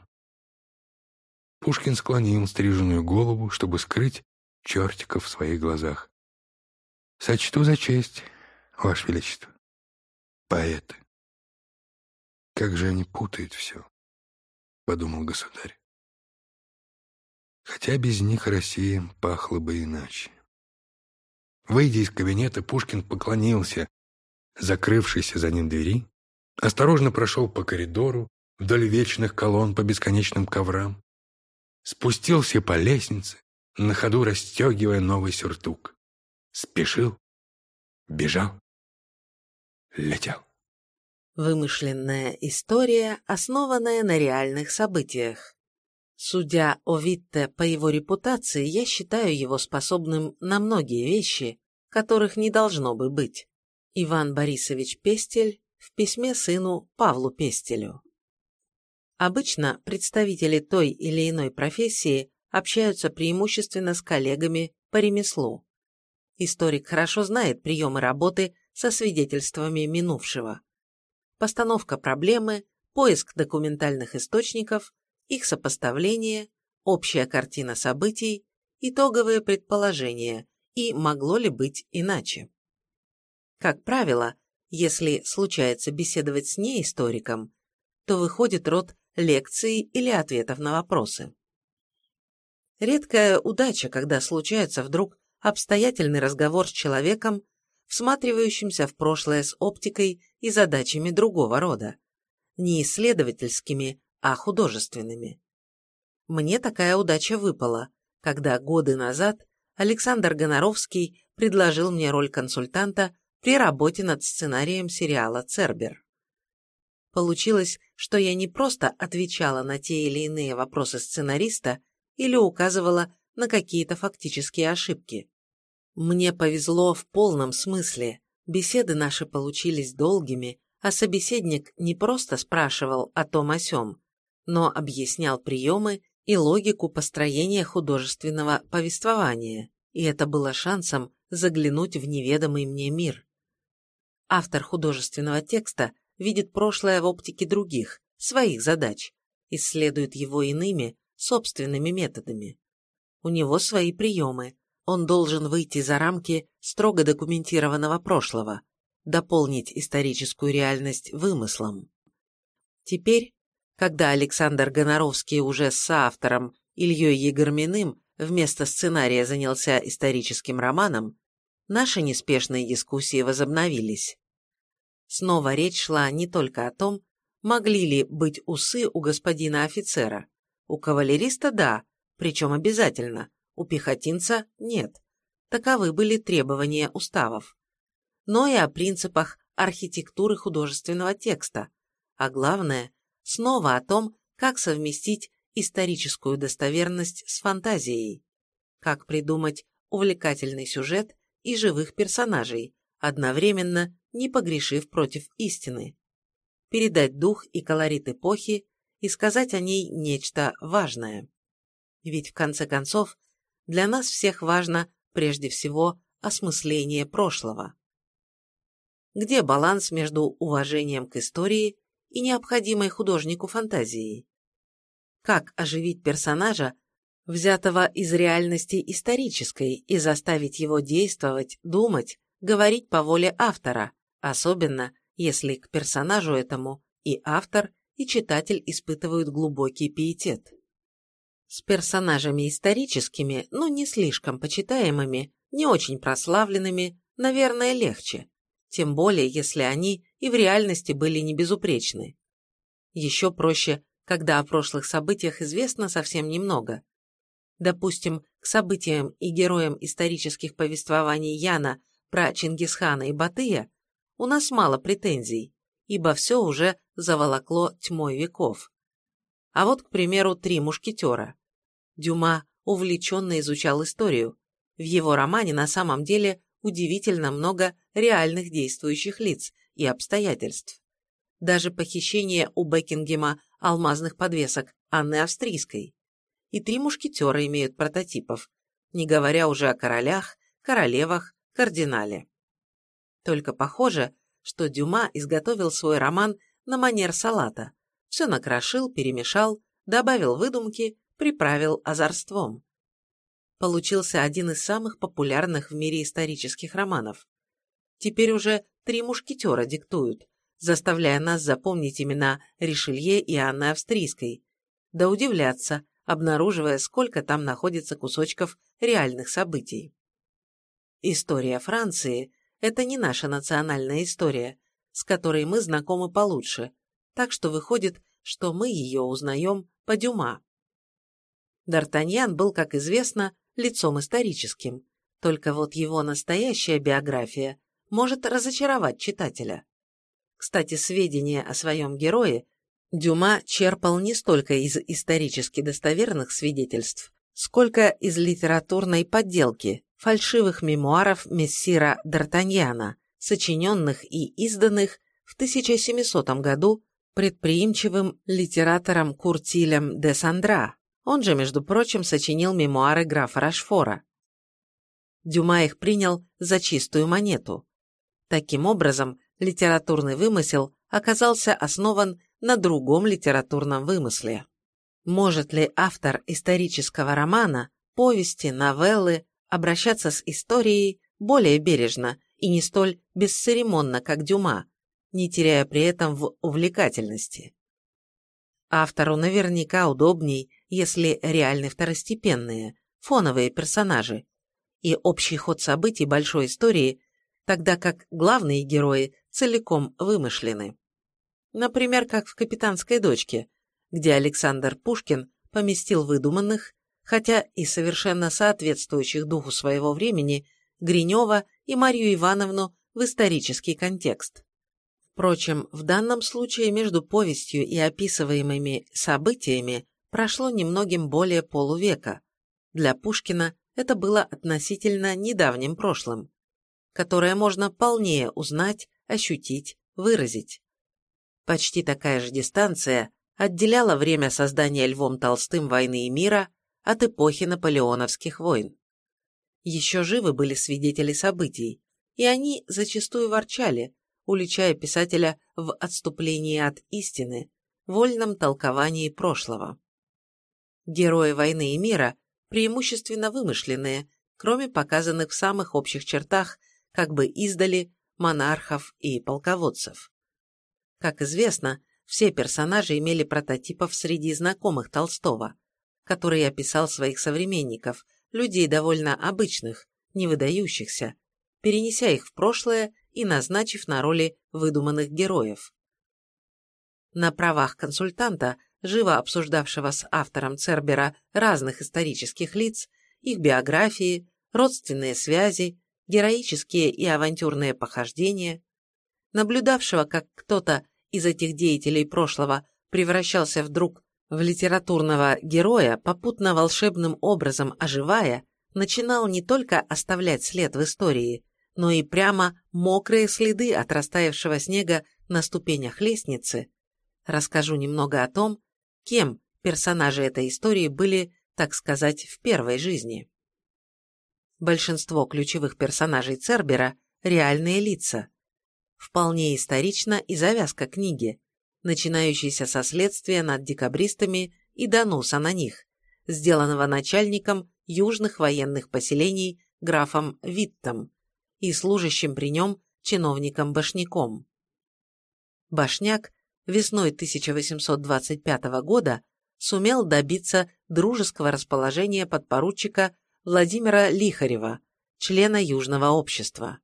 Пушкин склонил стриженную голову, чтобы скрыть чертиков в своих глазах. «Сочту за честь, Ваше Величество. Поэты. Как же они путают все», — подумал государь. Хотя без них Россия пахла бы иначе. Выйдя из кабинета, Пушкин поклонился закрывшейся за ним двери, осторожно прошел по коридору, вдоль вечных колонн по бесконечным коврам, спустился по лестнице, на ходу расстегивая новый сюртук. Спешил, бежал, летел. Вымышленная история, основанная на реальных событиях. Судя о Витте по его репутации, я считаю его способным на многие вещи, которых не должно бы быть. Иван Борисович Пестель в письме сыну Павлу Пестелю. Обычно представители той или иной профессии общаются преимущественно с коллегами по ремеслу. Историк хорошо знает приемы работы со свидетельствами минувшего. Постановка проблемы, поиск документальных источников, их сопоставление, общая картина событий, итоговые предположения и могло ли быть иначе. Как правило, если случается беседовать с неисториком, то выходит род лекций или ответов на вопросы. Редкая удача, когда случается вдруг обстоятельный разговор с человеком, всматривающимся в прошлое с оптикой и задачами другого рода, не исследовательскими, а художественными. Мне такая удача выпала, когда годы назад Александр Гоноровский предложил мне роль консультанта при работе над сценарием сериала «Цербер». Получилось, что я не просто отвечала на те или иные вопросы сценариста или указывала на какие-то фактические ошибки. Мне повезло в полном смысле. Беседы наши получились долгими, а собеседник не просто спрашивал о том о сём, но объяснял приемы и логику построения художественного повествования, и это было шансом заглянуть в неведомый мне мир. Автор художественного текста видит прошлое в оптике других, своих задач, исследует его иными, собственными методами. У него свои приемы, он должен выйти за рамки строго документированного прошлого, дополнить историческую реальность вымыслом. Теперь когда Александр Гоноровский уже с соавтором Ильей Егорминым вместо сценария занялся историческим романом, наши неспешные дискуссии возобновились. Снова речь шла не только о том, могли ли быть усы у господина офицера. У кавалериста – да, причем обязательно, у пехотинца – нет. Таковы были требования уставов. Но и о принципах архитектуры художественного текста, а главное – Снова о том, как совместить историческую достоверность с фантазией, как придумать увлекательный сюжет и живых персонажей, одновременно не погрешив против истины, передать дух и колорит эпохи и сказать о ней нечто важное. Ведь, в конце концов, для нас всех важно прежде всего осмысление прошлого. Где баланс между уважением к истории и необходимой художнику фантазией? Как оживить персонажа, взятого из реальности исторической, и заставить его действовать, думать, говорить по воле автора, особенно если к персонажу этому и автор, и читатель испытывают глубокий пиетет. С персонажами историческими, но не слишком почитаемыми, не очень прославленными, наверное, легче, тем более если они и в реальности были не безупречны. Еще проще, когда о прошлых событиях известно совсем немного. Допустим, к событиям и героям исторических повествований Яна про Чингисхана и Батыя у нас мало претензий, ибо все уже заволокло тьмой веков. А вот, к примеру, «Три мушкетера». Дюма увлеченно изучал историю. В его романе на самом деле удивительно много реальных действующих лиц и обстоятельств. Даже похищение у Бекингема алмазных подвесок Анны Австрийской. И три мушкетера имеют прототипов, не говоря уже о королях, королевах, кардинале. Только похоже, что Дюма изготовил свой роман на манер салата. Все накрошил, перемешал, добавил выдумки приправил озорством. Получился один из самых популярных в мире исторических романов. Теперь уже три мушкетера диктуют, заставляя нас запомнить имена Ришелье и Анны Австрийской, да удивляться, обнаруживая, сколько там находится кусочков реальных событий. История Франции – это не наша национальная история, с которой мы знакомы получше, так что выходит, что мы ее узнаем по Дюма. Д'Артаньян был, как известно, лицом историческим, только вот его настоящая биография может разочаровать читателя. Кстати, сведения о своем герое Дюма черпал не столько из исторически достоверных свидетельств, сколько из литературной подделки, фальшивых мемуаров мессира Д'Артаньяна, сочиненных и изданных в 1700 году предприимчивым литератором Куртилем де Сандра, он же, между прочим, сочинил мемуары графа Рашфора. Дюма их принял за чистую монету. Таким образом, литературный вымысел оказался основан на другом литературном вымысле. Может ли автор исторического романа, повести, новеллы обращаться с историей более бережно и не столь бесцеремонно, как Дюма, не теряя при этом в увлекательности? Автору наверняка удобней если реальны второстепенные, фоновые персонажи, и общий ход событий большой истории, тогда как главные герои целиком вымышлены. Например, как в «Капитанской дочке», где Александр Пушкин поместил выдуманных, хотя и совершенно соответствующих духу своего времени, Гринева и Марию Ивановну в исторический контекст. Впрочем, в данном случае между повестью и описываемыми событиями прошло немногим более полувека. Для Пушкина это было относительно недавним прошлым, которое можно полнее узнать, ощутить, выразить. Почти такая же дистанция отделяла время создания Львом Толстым «Войны и мира» от эпохи наполеоновских войн. Еще живы были свидетели событий, и они зачастую ворчали, уличая писателя в отступлении от истины, вольном толковании прошлого. Герои войны и мира преимущественно вымышленные, кроме показанных в самых общих чертах, как бы издали, монархов и полководцев. Как известно, все персонажи имели прототипов среди знакомых Толстого, который описал своих современников, людей довольно обычных, не выдающихся, перенеся их в прошлое и назначив на роли выдуманных героев. На правах консультанта живо обсуждавшего с автором Цербера разных исторических лиц, их биографии, родственные связи, героические и авантюрные похождения, наблюдавшего, как кто-то из этих деятелей прошлого превращался вдруг в литературного героя, попутно волшебным образом оживая, начинал не только оставлять след в истории, но и прямо мокрые следы от растаявшего снега на ступенях лестницы, расскажу немного о том, кем персонажи этой истории были, так сказать, в первой жизни. Большинство ключевых персонажей Цербера – реальные лица. Вполне исторична и завязка книги, начинающейся со следствия над декабристами и доноса на них, сделанного начальником южных военных поселений графом Виттом и служащим при нем чиновником-башняком. Башняк весной 1825 года сумел добиться дружеского расположения подпоручика Владимира Лихарева, члена Южного общества.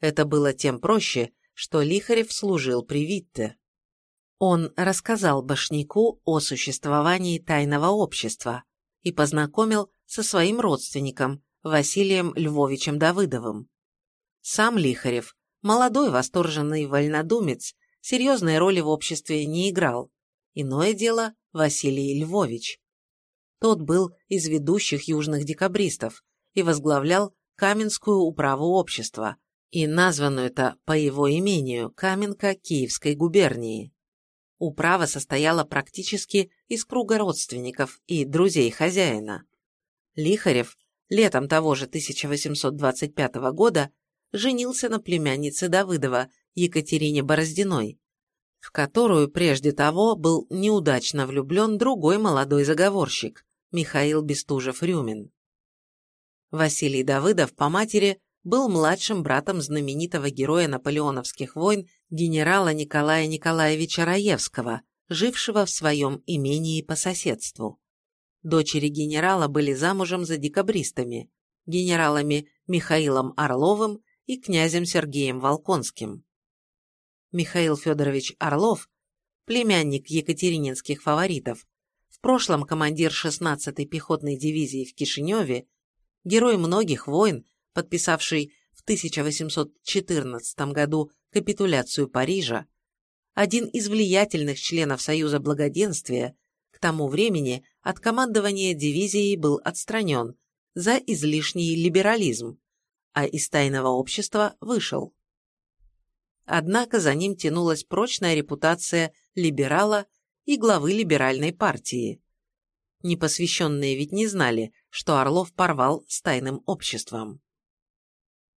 Это было тем проще, что Лихарев служил при Витте. Он рассказал Башняку о существовании тайного общества и познакомил со своим родственником Василием Львовичем Давыдовым. Сам Лихарев, молодой восторженный вольнодумец, серьезной роли в обществе не играл. Иное дело Василий Львович. Тот был из ведущих южных декабристов и возглавлял Каменскую управу общества и названную-то по его имению Каменка Киевской губернии. Управа состояла практически из круга родственников и друзей хозяина. Лихарев летом того же 1825 года женился на племяннице Давыдова Екатерине Бороздиной, в которую прежде того был неудачно влюблен другой молодой заговорщик, Михаил Бестужев-Рюмин. Василий Давыдов по матери был младшим братом знаменитого героя наполеоновских войн генерала Николая Николаевича Раевского, жившего в своем имении по соседству. Дочери генерала были замужем за декабристами, генералами Михаилом Орловым и князем Сергеем Волконским. Михаил Федорович Орлов, племянник екатерининских фаворитов, в прошлом командир 16-й пехотной дивизии в Кишиневе, герой многих войн, подписавший в 1814 году капитуляцию Парижа, один из влиятельных членов Союза Благоденствия, к тому времени от командования дивизией был отстранен за излишний либерализм, а из тайного общества вышел. Однако за ним тянулась прочная репутация либерала и главы либеральной партии. Непосвященные ведь не знали, что Орлов порвал с тайным обществом.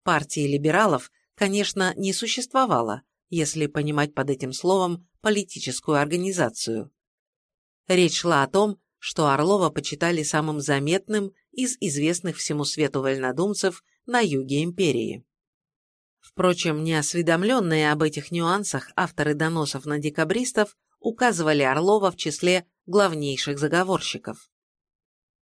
Партии либералов, конечно, не существовало, если понимать под этим словом политическую организацию. Речь шла о том, что Орлова почитали самым заметным из известных всему свету вольнодумцев на юге империи. Впрочем, неосведомленные об этих нюансах авторы доносов на декабристов указывали Орлова в числе главнейших заговорщиков.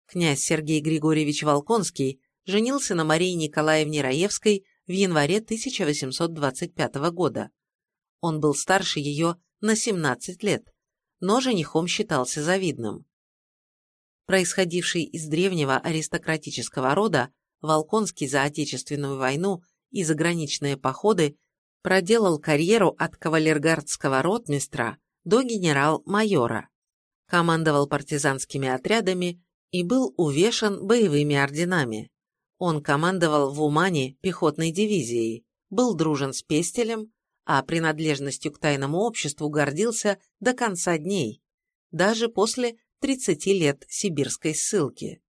Князь Сергей Григорьевич Волконский женился на Марии Николаевне Раевской в январе 1825 года. Он был старше ее на 17 лет, но женихом считался завидным. Происходивший из древнего аристократического рода, Волконский за Отечественную войну и заграничные походы проделал карьеру от кавалергардского ротмистра до генерал-майора, командовал партизанскими отрядами и был увешан боевыми орденами. Он командовал в Умане пехотной дивизией, был дружен с Пестелем, а принадлежностью к тайному обществу гордился до конца дней, даже после 30 лет сибирской ссылки.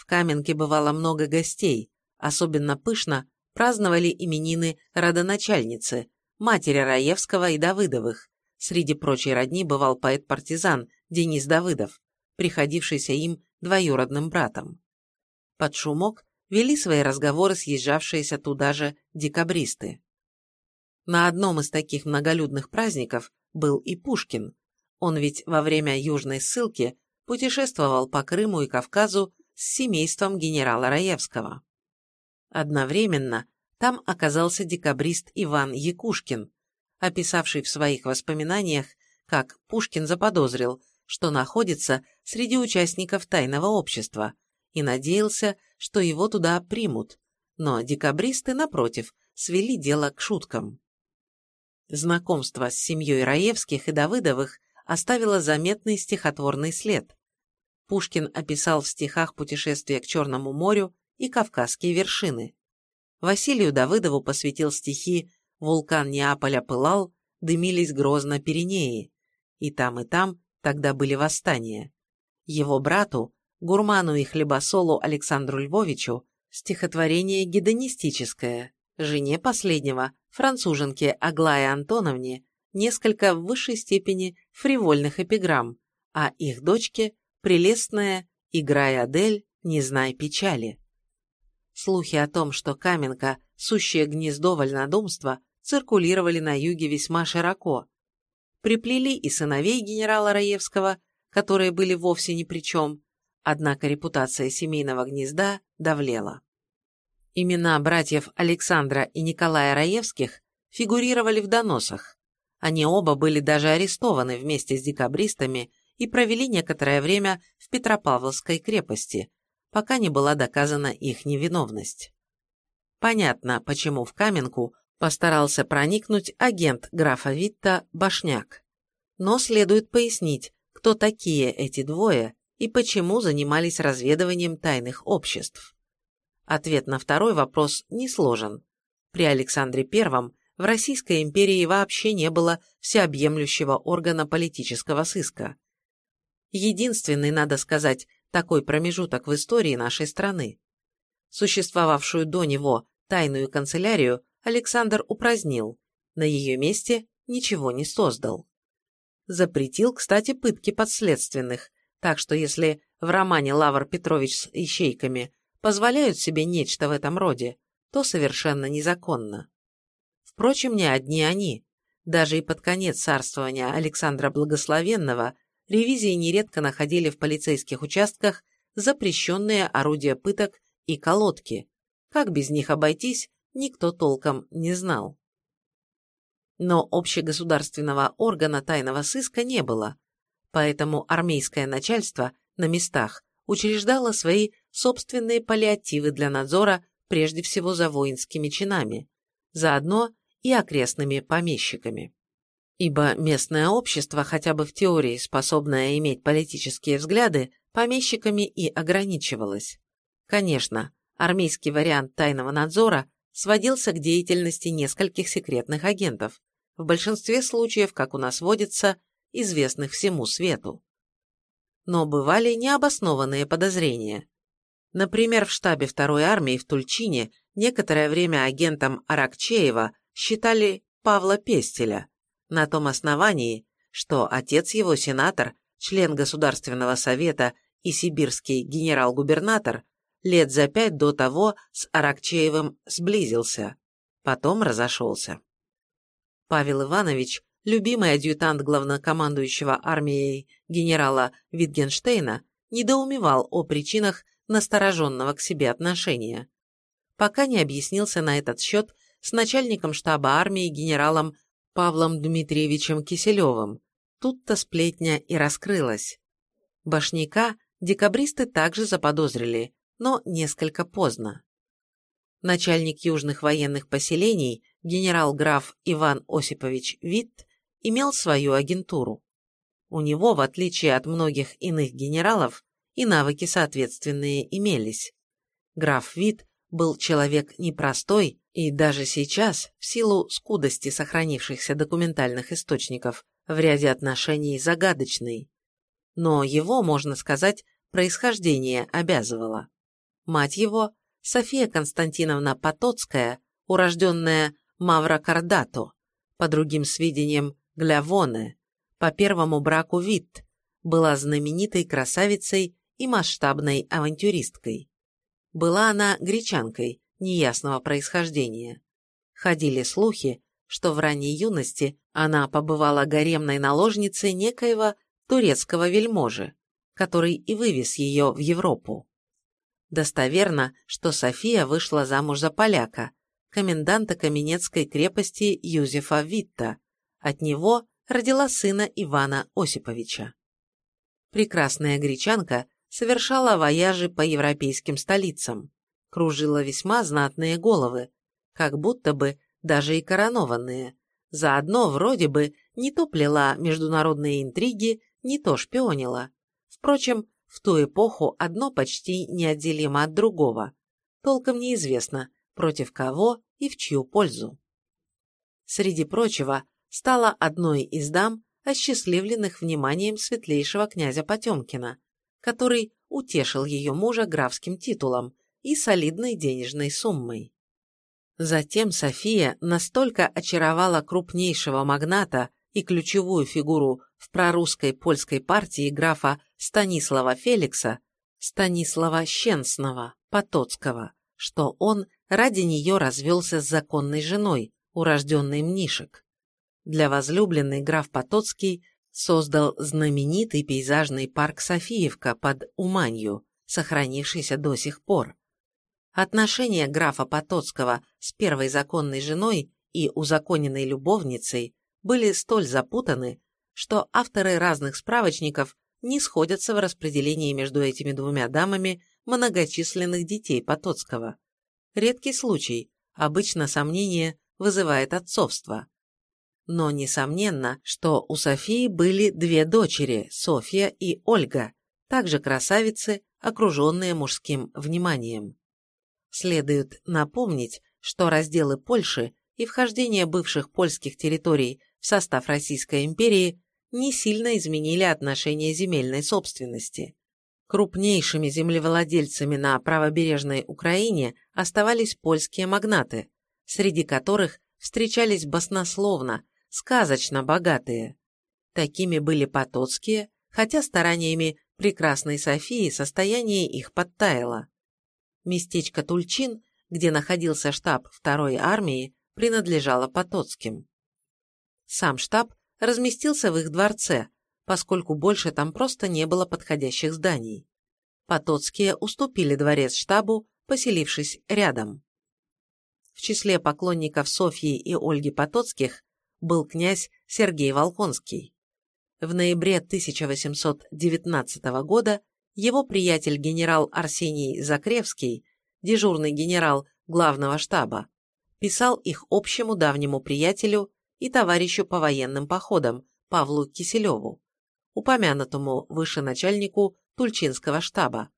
В Каменке бывало много гостей, особенно пышно праздновали именины родоначальницы, матери Раевского и Давыдовых. Среди прочей родни бывал поэт-партизан Денис Давыдов, приходившийся им двоюродным братом. Под шумок вели свои разговоры съезжавшиеся туда же декабристы. На одном из таких многолюдных праздников был и Пушкин. Он ведь во время южной ссылки путешествовал по Крыму и Кавказу с семейством генерала Раевского. Одновременно там оказался декабрист Иван Якушкин, описавший в своих воспоминаниях, как Пушкин заподозрил, что находится среди участников тайного общества, и надеялся, что его туда примут, но декабристы, напротив, свели дело к шуткам. Знакомство с семьей Раевских и Давыдовых оставило заметный стихотворный след. Пушкин описал в стихах путешествие к Черному морю и Кавказские вершины. Василию Давыдову посвятил стихи «Вулкан Неаполя пылал, дымились грозно Пиренеи», и там и там тогда были восстания. Его брату, гурману и хлебосолу Александру Львовичу, Стихотворение гедонистическое. Жене последнего, француженке Аглае Антоновне, несколько в высшей степени фривольных эпиграмм, а их дочке – прелестная «Играй, Адель, не знай печали». Слухи о том, что Каменка – сущее гнездо вольнодумства, циркулировали на юге весьма широко. Приплели и сыновей генерала Раевского, которые были вовсе ни при чем, однако репутация семейного гнезда давлела. Имена братьев Александра и Николая Раевских фигурировали в доносах. Они оба были даже арестованы вместе с декабристами и провели некоторое время в Петропавловской крепости, пока не была доказана их невиновность. Понятно, почему в Каменку постарался проникнуть агент графа Витта Башняк. Но следует пояснить, кто такие эти двое и почему занимались разведыванием тайных обществ. Ответ на второй вопрос не сложен. При Александре I в Российской империи вообще не было всеобъемлющего органа политического сыска. Единственный, надо сказать, такой промежуток в истории нашей страны. Существовавшую до него тайную канцелярию Александр упразднил, на ее месте ничего не создал. Запретил, кстати, пытки подследственных, так что если в романе Лавр Петрович с ищейками позволяют себе нечто в этом роде, то совершенно незаконно. Впрочем, не одни они. Даже и под конец царствования Александра Благословенного ревизии нередко находили в полицейских участках запрещенные орудия пыток и колодки. Как без них обойтись, никто толком не знал. Но общегосударственного органа тайного сыска не было, поэтому армейское начальство на местах учреждало свои собственные паллиативы для надзора прежде всего за воинскими чинами, заодно и окрестными помещиками. Ибо местное общество, хотя бы в теории способное иметь политические взгляды, помещиками и ограничивалось. Конечно, армейский вариант тайного надзора сводился к деятельности нескольких секретных агентов, в большинстве случаев, как у нас водится, известных всему свету. Но бывали необоснованные подозрения. Например, в штабе второй армии в Тульчине некоторое время агентом Аракчеева считали Павла Пестеля, на том основании, что отец его сенатор, член Государственного совета и сибирский генерал-губернатор лет за пять до того с Аракчеевым сблизился, потом разошелся. Павел Иванович, любимый адъютант главнокомандующего армией генерала Витгенштейна, недоумевал о причинах настороженного к себе отношения, пока не объяснился на этот счет с начальником штаба армии генералом Павлом Дмитриевичем Киселевым. Тут-то сплетня и раскрылась. Башняка декабристы также заподозрили, но несколько поздно. Начальник южных военных поселений, генерал-граф Иван Осипович Витт, имел свою агентуру. У него, в отличие от многих иных генералов, и навыки соответственные имелись. Граф Витт был человек непростой и даже сейчас, в силу скудости сохранившихся документальных источников, в ряде отношений загадочный. Но его, можно сказать, происхождение обязывало. Мать его, София Константиновна Потоцкая, урожденная Мавра Кардато, по другим сведениям Глявоне, по первому браку Витт, была знаменитой красавицей и масштабной авантюристкой. Была она гречанкой, неясного происхождения. Ходили слухи, что в ранней юности она побывала гаремной наложницей некоего турецкого вельможи, который и вывез ее в Европу. Достоверно, что София вышла замуж за поляка, коменданта Каменецкой крепости Юзефа Витта. От него родила сына Ивана Осиповича. Прекрасная гречанка совершала вояжи по европейским столицам, кружила весьма знатные головы, как будто бы даже и коронованные, заодно вроде бы не то плела международные интриги, не то шпионила. Впрочем, в ту эпоху одно почти неотделимо от другого. Толком неизвестно, против кого и в чью пользу. Среди прочего, стала одной из дам, осчастливленных вниманием светлейшего князя Потемкина, который утешил ее мужа графским титулом, и солидной денежной суммой. Затем София настолько очаровала крупнейшего магната и ключевую фигуру в прорусской польской партии графа Станислава Феликса, Станислава Щенсного, Потоцкого, что он ради нее развелся с законной женой, урожденной Мнишек. Для возлюбленной граф Потоцкий создал знаменитый пейзажный парк Софиевка под Уманью, сохранившийся до сих пор. Отношения графа Потоцкого с первой законной женой и узаконенной любовницей были столь запутаны, что авторы разных справочников не сходятся в распределении между этими двумя дамами многочисленных детей Потоцкого. Редкий случай, обычно сомнение вызывает отцовство. Но несомненно, что у Софии были две дочери, Софья и Ольга, также красавицы, окруженные мужским вниманием. Следует напомнить, что разделы Польши и вхождение бывших польских территорий в состав Российской империи не сильно изменили отношения земельной собственности. Крупнейшими землевладельцами на правобережной Украине оставались польские магнаты, среди которых встречались баснословно, сказочно богатые. Такими были потоцкие, хотя стараниями прекрасной Софии состояние их подтаяло. Местечко Тульчин, где находился штаб второй армии, принадлежало Потоцким. Сам штаб разместился в их дворце, поскольку больше там просто не было подходящих зданий. Потоцкие уступили дворец штабу, поселившись рядом. В числе поклонников Софьи и Ольги Потоцких был князь Сергей Волконский. В ноябре 1819 года его приятель генерал Арсений Закревский, дежурный генерал главного штаба, писал их общему давнему приятелю и товарищу по военным походам Павлу Киселеву, упомянутому выше начальнику Тульчинского штаба,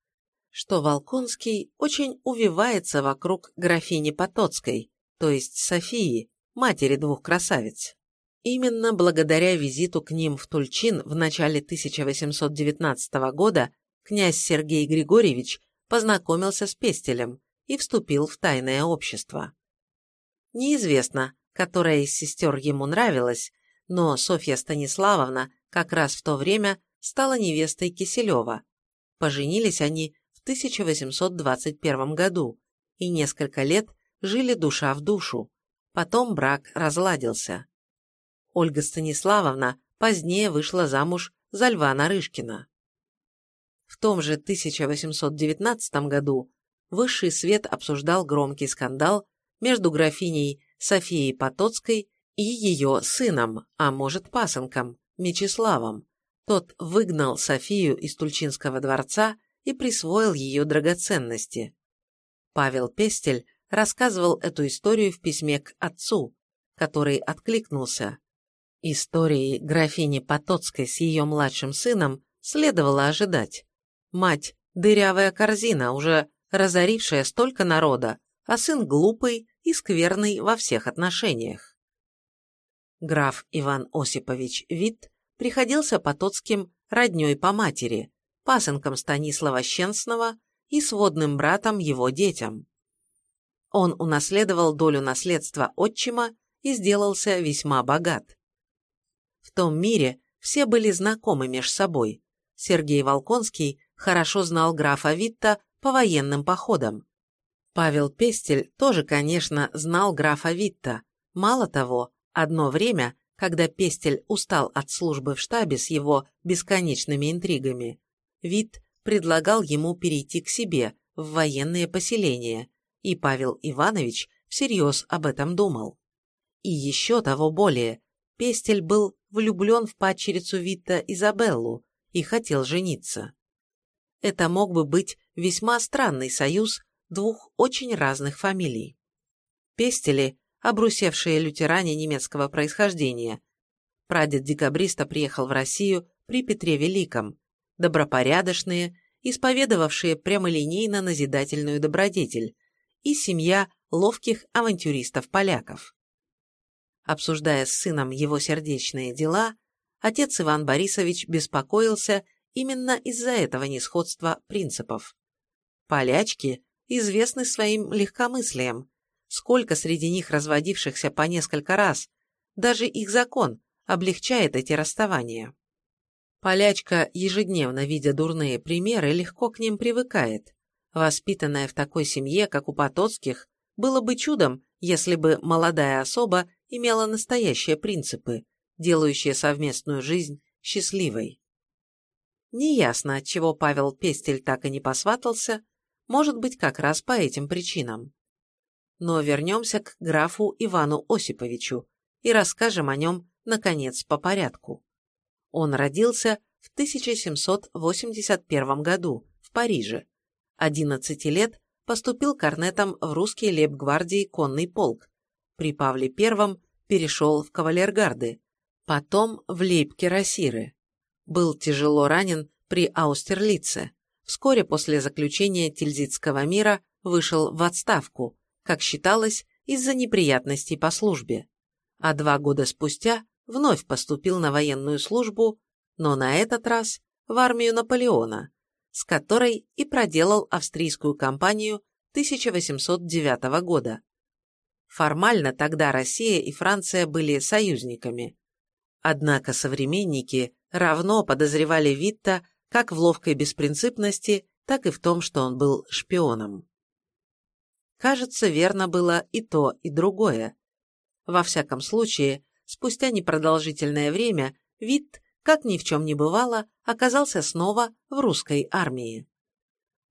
что Волконский очень увивается вокруг графини Потоцкой, то есть Софии, матери двух красавиц. Именно благодаря визиту к ним в Тульчин в начале 1819 года князь Сергей Григорьевич познакомился с Пестелем и вступил в тайное общество. Неизвестно, которая из сестер ему нравилась, но Софья Станиславовна как раз в то время стала невестой Киселева. Поженились они в 1821 году и несколько лет жили душа в душу. Потом брак разладился. Ольга Станиславовна позднее вышла замуж за Льва Нарышкина. В том же 1819 году высший свет обсуждал громкий скандал между графиней Софией Потоцкой и ее сыном, а может пасынком, Мечиславом. Тот выгнал Софию из Тульчинского дворца и присвоил ее драгоценности. Павел Пестель рассказывал эту историю в письме к отцу, который откликнулся. Истории графини Потоцкой с ее младшим сыном следовало ожидать. Мать – дырявая корзина, уже разорившая столько народа, а сын глупый и скверный во всех отношениях. Граф Иван Осипович Вит приходился Потоцким родней по матери, пасынком Станислава Щенсного и сводным братом его детям. Он унаследовал долю наследства отчима и сделался весьма богат. В том мире все были знакомы меж собой. Сергей Волконский хорошо знал графа Витта по военным походам. Павел Пестель тоже, конечно, знал графа Витта. Мало того, одно время, когда Пестель устал от службы в штабе с его бесконечными интригами, Витт предлагал ему перейти к себе в военные поселения, и Павел Иванович всерьез об этом думал. И еще того более, Пестель был влюблен в падчерицу Витта Изабеллу и хотел жениться это мог бы быть весьма странный союз двух очень разных фамилий. Пестели, обрусевшие лютеране немецкого происхождения. Прадед декабриста приехал в Россию при Петре Великом, добропорядочные, исповедовавшие прямолинейно назидательную добродетель, и семья ловких авантюристов-поляков. Обсуждая с сыном его сердечные дела, отец Иван Борисович беспокоился Именно из-за этого несходства принципов. Полячки, известны своим легкомыслием. Сколько среди них разводившихся по несколько раз. Даже их закон облегчает эти расставания. Полячка, ежедневно видя дурные примеры, легко к ним привыкает. Воспитанная в такой семье, как у Потоцких, было бы чудом, если бы молодая особа имела настоящие принципы, делающие совместную жизнь счастливой. Неясно, отчего Павел Пестель так и не посватался, может быть, как раз по этим причинам. Но вернемся к графу Ивану Осиповичу и расскажем о нем, наконец, по порядку. Он родился в 1781 году в Париже. 11 лет поступил корнетом в русский лейб-гвардии конный полк. При Павле I перешел в кавалергарды, потом в лейб-кирасиры был тяжело ранен при Аустерлице. Вскоре после заключения Тильзитского мира вышел в отставку, как считалось, из-за неприятностей по службе. А два года спустя вновь поступил на военную службу, но на этот раз в армию Наполеона, с которой и проделал австрийскую кампанию 1809 года. Формально тогда Россия и Франция были союзниками. Однако современники равно подозревали Витта как в ловкой беспринципности, так и в том, что он был шпионом. Кажется, верно было и то, и другое. Во всяком случае, спустя непродолжительное время Витт, как ни в чем не бывало, оказался снова в русской армии.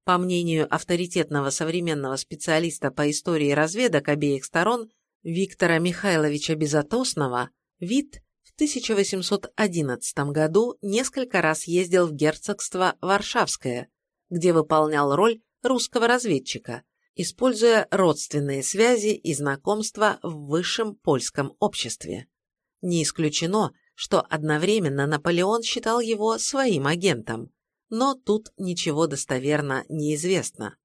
По мнению авторитетного современного специалиста по истории разведок обеих сторон Виктора Михайловича Безотосного, Витт в 1811 году несколько раз ездил в герцогство Варшавское, где выполнял роль русского разведчика, используя родственные связи и знакомства в высшем польском обществе. Не исключено, что одновременно Наполеон считал его своим агентом, но тут ничего достоверно не известно.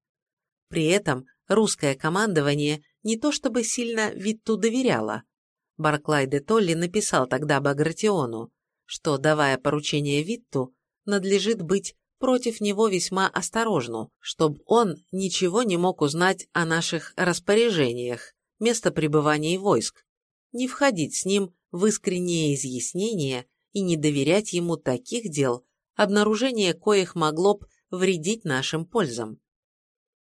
При этом русское командование не то чтобы сильно Витту доверяло, Барклай де Толли написал тогда Багратиону, что, давая поручение Витту, надлежит быть против него весьма осторожну, чтобы он ничего не мог узнать о наших распоряжениях, место пребывания войск, не входить с ним в искреннее изъяснение и не доверять ему таких дел, обнаружение коих могло б вредить нашим пользам.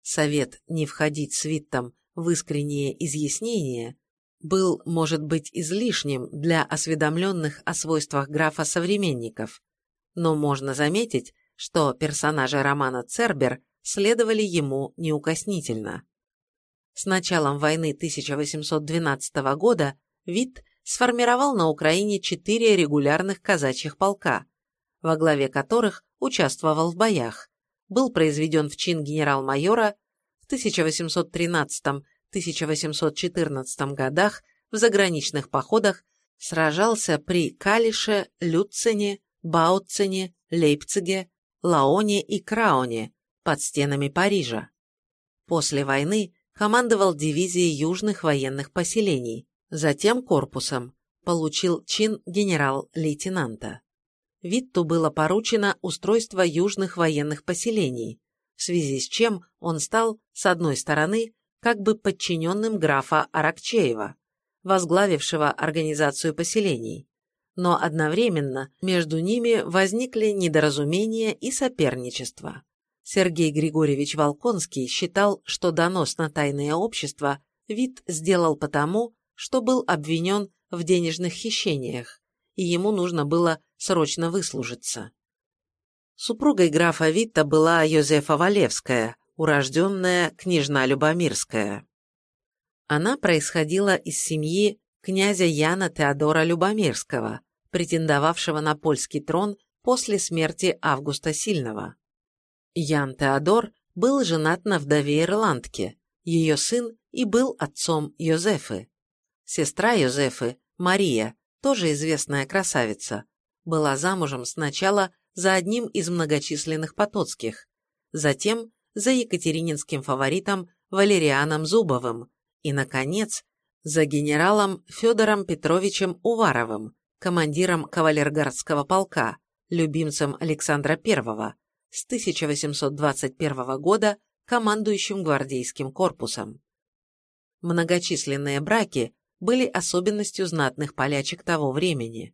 Совет не входить с Виттом в искреннее изъяснение был, может быть, излишним для осведомленных о свойствах графа современников, но можно заметить, что персонажи романа Цербер следовали ему неукоснительно. С началом войны 1812 года Витт сформировал на Украине четыре регулярных казачьих полка, во главе которых участвовал в боях, был произведен в чин генерал-майора в 1813 1814 годах в заграничных походах сражался при Калише, Люцене, Бауцене, Лейпциге, Лаоне и Крауне под стенами Парижа. После войны командовал дивизией южных военных поселений, затем корпусом, получил чин генерал-лейтенанта. Витту было поручено устройство южных военных поселений, в связи с чем он стал, с одной стороны, как бы подчиненным графа Аракчеева, возглавившего организацию поселений. Но одновременно между ними возникли недоразумения и соперничество. Сергей Григорьевич Волконский считал, что донос на тайное общество вид сделал потому, что был обвинен в денежных хищениях, и ему нужно было срочно выслужиться. Супругой графа Витта была Йозефа Валевская, урожденная княжна Любомирская. Она происходила из семьи князя Яна Теодора Любомирского, претендовавшего на польский трон после смерти Августа Сильного. Ян Теодор был женат на вдове Ирландке, ее сын и был отцом Йозефы. Сестра Йозефы, Мария, тоже известная красавица, была замужем сначала за одним из многочисленных потоцких, затем за екатерининским фаворитом Валерианом Зубовым и, наконец, за генералом Федором Петровичем Уваровым, командиром кавалергардского полка, любимцем Александра I, с 1821 года командующим гвардейским корпусом. Многочисленные браки были особенностью знатных полячек того времени.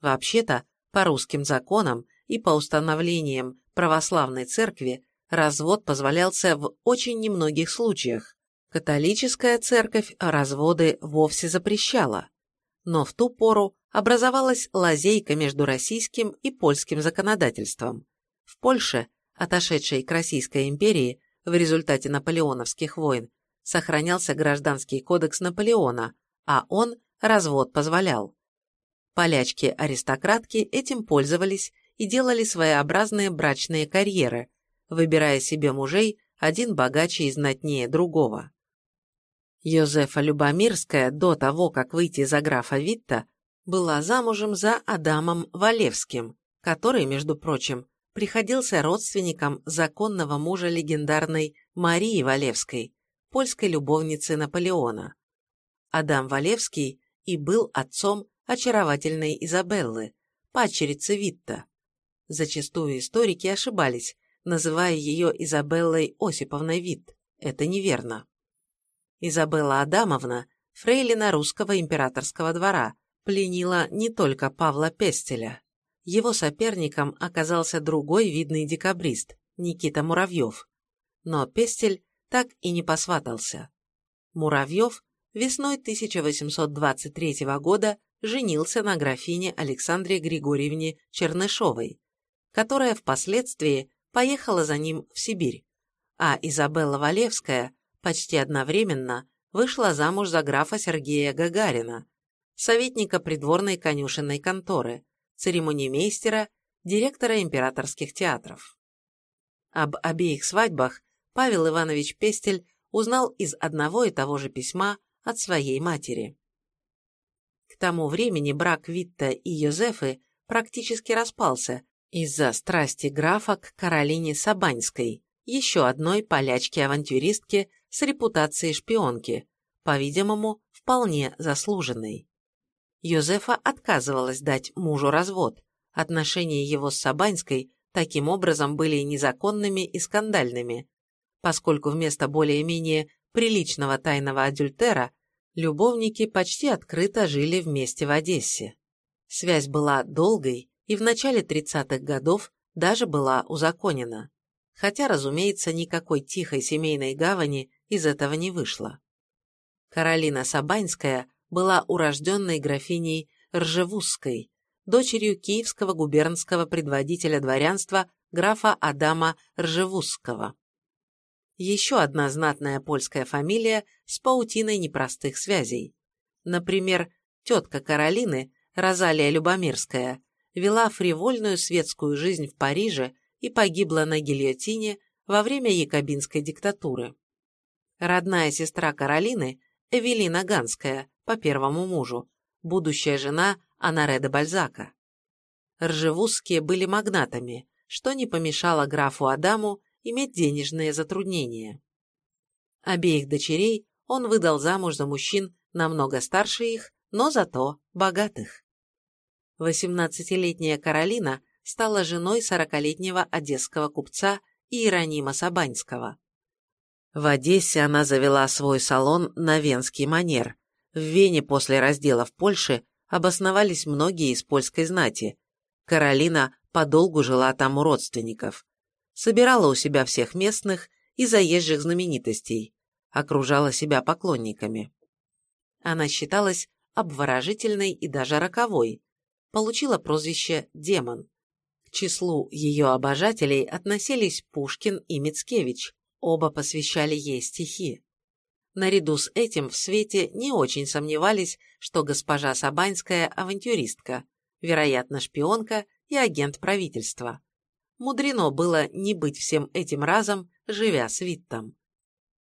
Вообще-то, по русским законам и по установлениям православной церкви развод позволялся в очень немногих случаях. Католическая церковь разводы вовсе запрещала. Но в ту пору образовалась лазейка между российским и польским законодательством. В Польше, отошедшей к Российской империи в результате наполеоновских войн, сохранялся гражданский кодекс Наполеона, а он развод позволял. Полячки-аристократки этим пользовались и делали своеобразные брачные карьеры, выбирая себе мужей один богаче и знатнее другого. Йозефа Любомирская до того, как выйти за графа Витта, была замужем за Адамом Валевским, который, между прочим, приходился родственником законного мужа легендарной Марии Валевской, польской любовницы Наполеона. Адам Валевский и был отцом очаровательной Изабеллы, падчерицы Витта. Зачастую историки ошибались, называя ее Изабеллой Осиповной Витт. Это неверно. Изабелла Адамовна, фрейлина русского императорского двора, пленила не только Павла Пестеля. Его соперником оказался другой видный декабрист, Никита Муравьев. Но Пестель так и не посватался. Муравьев весной 1823 года женился на графине Александре Григорьевне Чернышовой, которая впоследствии поехала за ним в Сибирь, а Изабелла Валевская почти одновременно вышла замуж за графа Сергея Гагарина, советника придворной конюшенной конторы, церемонимейстера, директора императорских театров. Об обеих свадьбах Павел Иванович Пестель узнал из одного и того же письма от своей матери. К тому времени брак Витта и Йозефы практически распался из-за страсти графа к Каролине Сабаньской, еще одной полячке-авантюристке с репутацией шпионки, по-видимому, вполне заслуженной. Йозефа отказывалась дать мужу развод, отношения его с Сабаньской таким образом были незаконными и скандальными, поскольку вместо более-менее приличного тайного адюльтера любовники почти открыто жили вместе в Одессе. Связь была долгой и в начале 30-х годов даже была узаконена, хотя, разумеется, никакой тихой семейной гавани из этого не вышло. Каролина Сабаньская была урожденной графиней Ржевузской, дочерью киевского губернского предводителя дворянства графа Адама Ржевузского еще одна знатная польская фамилия с паутиной непростых связей. Например, тетка Каролины, Розалия Любомирская, вела фривольную светскую жизнь в Париже и погибла на гильотине во время якобинской диктатуры. Родная сестра Каролины, Эвелина Ганская, по первому мужу, будущая жена Анаре де Бальзака. Ржевузские были магнатами, что не помешало графу Адаму иметь денежные затруднения. Обеих дочерей он выдал замуж за мужчин намного старше их, но зато богатых. 18-летняя Каролина стала женой 40-летнего одесского купца Иеронима Сабаньского. В Одессе она завела свой салон на венский манер. В Вене после раздела в Польше обосновались многие из польской знати. Каролина подолгу жила там у родственников собирала у себя всех местных и заезжих знаменитостей, окружала себя поклонниками. Она считалась обворожительной и даже роковой, получила прозвище «демон». К числу ее обожателей относились Пушкин и Мицкевич, оба посвящали ей стихи. Наряду с этим в свете не очень сомневались, что госпожа Сабанская – авантюристка, вероятно, шпионка и агент правительства. Мудрено было не быть всем этим разом, живя с Виттом.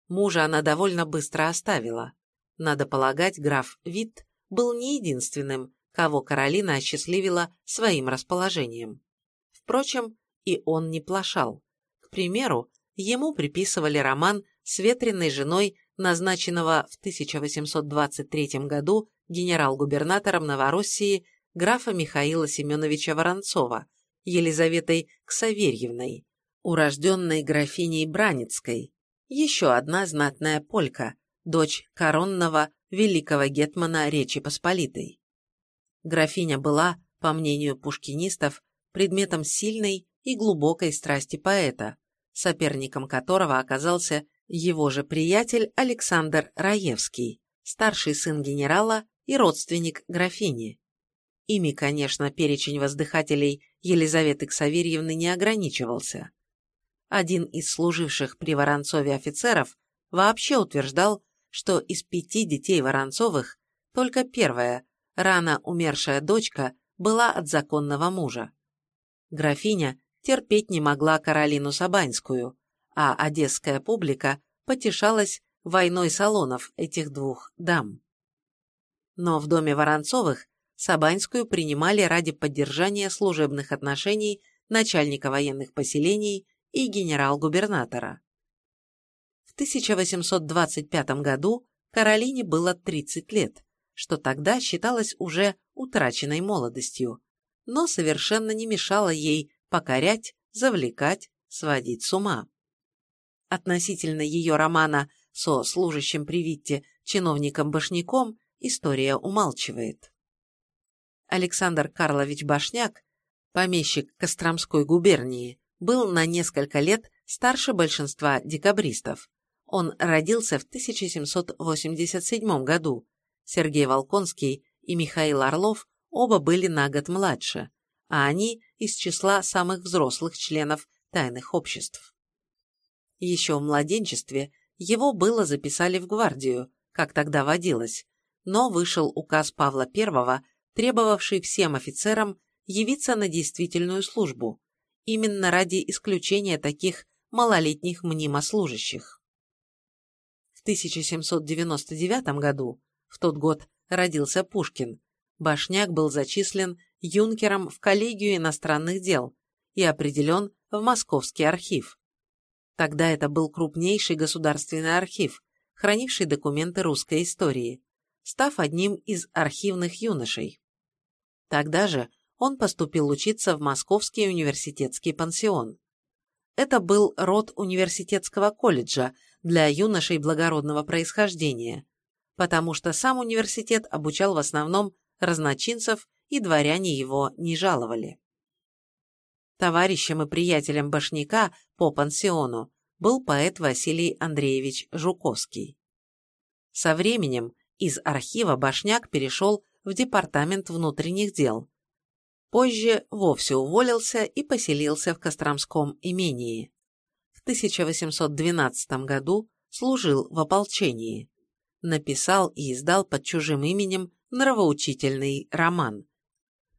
Мужа она довольно быстро оставила. Надо полагать, граф Витт был не единственным, кого Каролина осчастливила своим расположением. Впрочем, и он не плашал. К примеру, ему приписывали роман с ветреной женой назначенного в 1823 году генерал-губернатором Новороссии графа Михаила Семеновича Воронцова, Елизаветой Ксаверьевной, урожденной графиней Браницкой, еще одна знатная полька, дочь коронного великого гетмана Речи Посполитой. Графиня была, по мнению пушкинистов, предметом сильной и глубокой страсти поэта, соперником которого оказался его же приятель Александр Раевский, старший сын генерала и родственник графини. Ими, конечно, перечень воздыхателей Елизаветы Ксаверьевны не ограничивался. Один из служивших при Воронцове офицеров вообще утверждал, что из пяти детей Воронцовых только первая, рано умершая дочка, была от законного мужа. Графиня терпеть не могла Каролину Сабанскую, а одесская публика потешалась войной салонов этих двух дам. Но в доме Воронцовых Сабанскую принимали ради поддержания служебных отношений начальника военных поселений и генерал-губернатора. В 1825 году Каролине было 30 лет, что тогда считалось уже утраченной молодостью, но совершенно не мешало ей покорять, завлекать, сводить с ума. Относительно ее романа со служащим при Витте чиновником-башняком история умалчивает. Александр Карлович Башняк, помещик Костромской губернии, был на несколько лет старше большинства декабристов. Он родился в 1787 году. Сергей Волконский и Михаил Орлов оба были на год младше, а они из числа самых взрослых членов тайных обществ. Еще в младенчестве его было записали в гвардию, как тогда водилось, но вышел указ Павла I, требовавший всем офицерам явиться на действительную службу, именно ради исключения таких малолетних мнимослужащих. В 1799 году, в тот год родился Пушкин, Башняк был зачислен юнкером в коллегию иностранных дел и определен в Московский архив. Тогда это был крупнейший государственный архив, хранивший документы русской истории, став одним из архивных юношей. Тогда же он поступил учиться в Московский университетский пансион. Это был род университетского колледжа для юношей благородного происхождения, потому что сам университет обучал в основном разночинцев, и дворяне его не жаловали. Товарищем и приятелем Башняка по пансиону был поэт Василий Андреевич Жуковский. Со временем из архива Башняк перешел в Департамент внутренних дел, Позже вовсе уволился и поселился в Костромском имении. В 1812 году служил в ополчении. Написал и издал под чужим именем нравоучительный роман.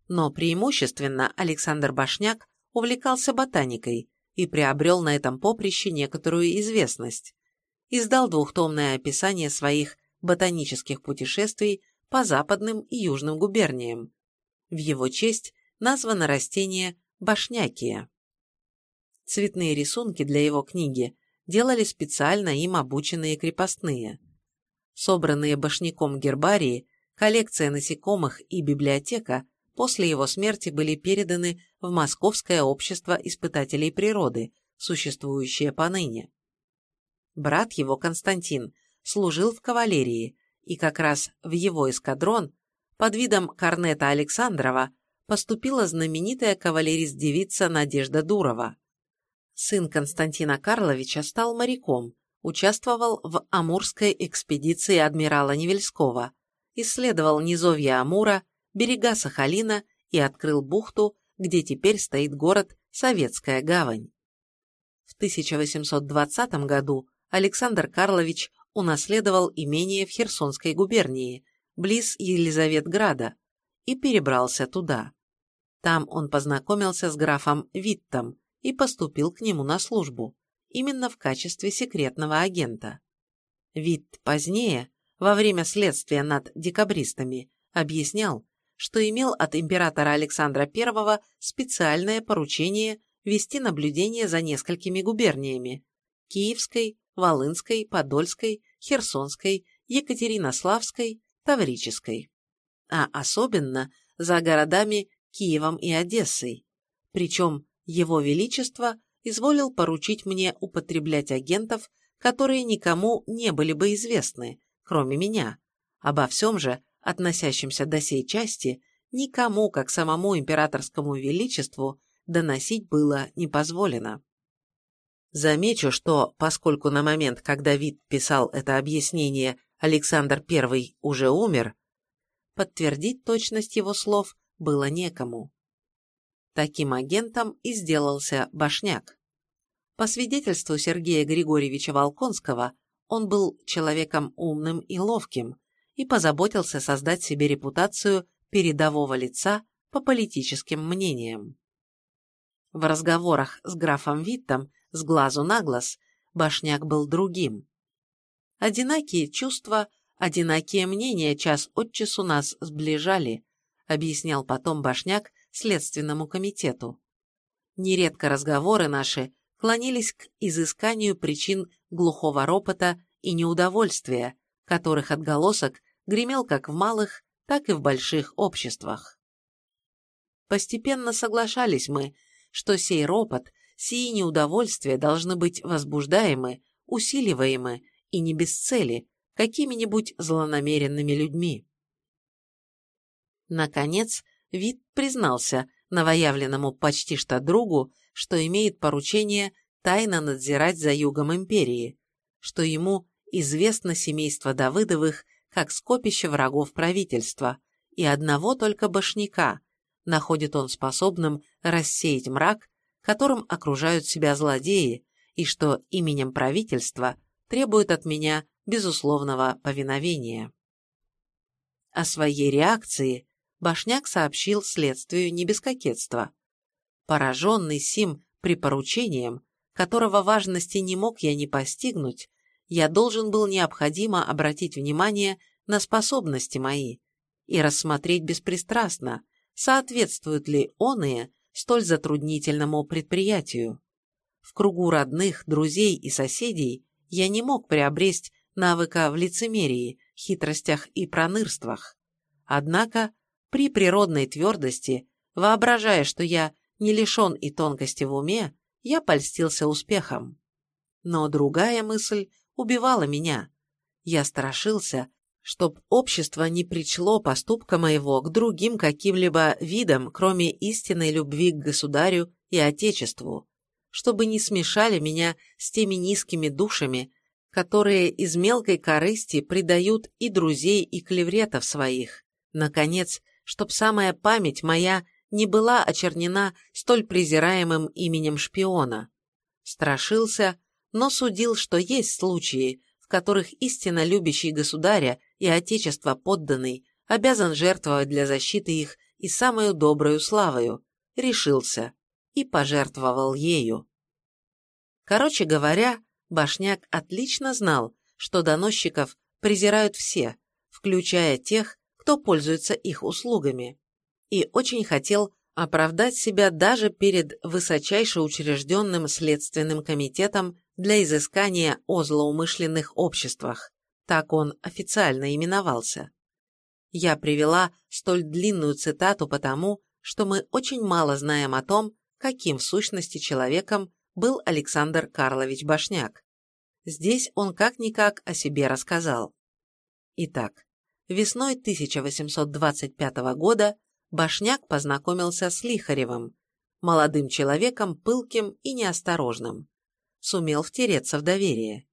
Но преимущественно Александр Башняк увлекался ботаникой и приобрел на этом поприще некоторую известность. Издал двухтомное описание своих ботанических путешествий по западным и южным губерниям. В его честь названо растение башнякия. Цветные рисунки для его книги делали специально им обученные крепостные. Собранные башняком гербарии, коллекция насекомых и библиотека после его смерти были переданы в Московское общество испытателей природы, существующее поныне. Брат его, Константин, служил в кавалерии, и как раз в его эскадрон под видом корнета Александрова поступила знаменитая кавалерист-девица Надежда Дурова. Сын Константина Карловича стал моряком, участвовал в Амурской экспедиции адмирала Невельского, исследовал низовья Амура, берега Сахалина и открыл бухту, где теперь стоит город Советская гавань. В 1820 году Александр Карлович унаследовал имение в Херсонской губернии, близ Елизаветграда, и перебрался туда. Там он познакомился с графом Виттом и поступил к нему на службу, именно в качестве секретного агента. Витт позднее, во время следствия над декабристами, объяснял, что имел от императора Александра I специальное поручение вести наблюдение за несколькими губерниями – Киевской, Волынской, Подольской, Херсонской, Екатеринославской, Таврической. А особенно за городами Киевом и Одессой, причем Его Величество изволил поручить мне употреблять агентов, которые никому не были бы известны, кроме меня. Обо всем же, относящемся до сей части, никому, как самому императорскому величеству, доносить было не позволено. Замечу, что, поскольку на момент, когда Вит писал это объяснение, Александр I уже умер, подтвердить точность его слов было некому. Таким агентом и сделался Башняк. По свидетельству Сергея Григорьевича Волконского, он был человеком умным и ловким и позаботился создать себе репутацию передового лица по политическим мнениям. В разговорах с графом Виттом с глазу на глаз Башняк был другим. Одинакие чувства, одинакие мнения час от часу нас сближали, объяснял потом Башняк Следственному комитету. Нередко разговоры наши клонились к изысканию причин глухого ропота и неудовольствия, которых отголосок гремел как в малых, так и в больших обществах. Постепенно соглашались мы, что сей ропот, сии неудовольствия должны быть возбуждаемы, усиливаемы и не без цели, какими-нибудь злонамеренными людьми. Наконец, Вит признался новоявленному почти что другу, что имеет поручение тайно надзирать за югом империи, что ему известно семейство Давыдовых как скопище врагов правительства, и одного только башняка находит он способным рассеять мрак, которым окружают себя злодеи, и что именем правительства требует от меня безусловного повиновения. О своей реакции Башняк сообщил следствию не без кокетства. Пораженный сим припоручением, которого важности не мог я не постигнуть, я должен был необходимо обратить внимание на способности мои и рассмотреть беспристрастно, соответствуют ли оные столь затруднительному предприятию. В кругу родных, друзей и соседей я не мог приобрести навыка в лицемерии, хитростях и пронырствах. Однако при природной твердости, воображая, что я не лишен и тонкости в уме, я польстился успехом. Но другая мысль убивала меня. Я страшился, чтоб общество не причло поступка моего к другим каким-либо видам, кроме истинной любви к государю и отечеству, чтобы не смешали меня с теми низкими душами, которые из мелкой корысти предают и друзей, и клевретов своих. Наконец, чтоб самая память моя не была очернена столь презираемым именем шпиона. Страшился, но судил, что есть случаи, которых истинно любящий государя и отечество подданный обязан жертвовать для защиты их и самую добрую славою, решился и пожертвовал ею. Короче говоря, Башняк отлично знал, что доносчиков презирают все, включая тех, кто пользуется их услугами, и очень хотел оправдать себя даже перед высочайше учрежденным Следственным комитетом для изыскания о злоумышленных обществах, так он официально именовался. Я привела столь длинную цитату потому, что мы очень мало знаем о том, каким в сущности человеком был Александр Карлович Башняк. Здесь он как-никак о себе рассказал. Итак, весной 1825 года Башняк познакомился с Лихаревым, молодым человеком, пылким и неосторожным. Сумел втереться в доверие.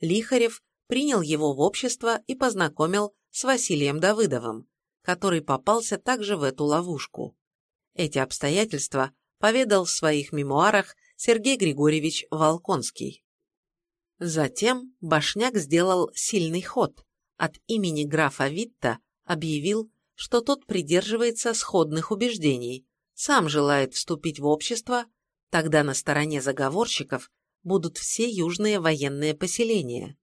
Лихарев принял его в общество и познакомил с Василием Давыдовым, который попался также в эту ловушку. Эти обстоятельства поведал в своих мемуарах Сергей Григорьевич Волконский. Затем Башняк сделал сильный ход, от имени графа Витта объявил, что тот придерживается сходных убеждений, сам желает вступить в общество, тогда на стороне заговорщиков будут все южные военные поселения.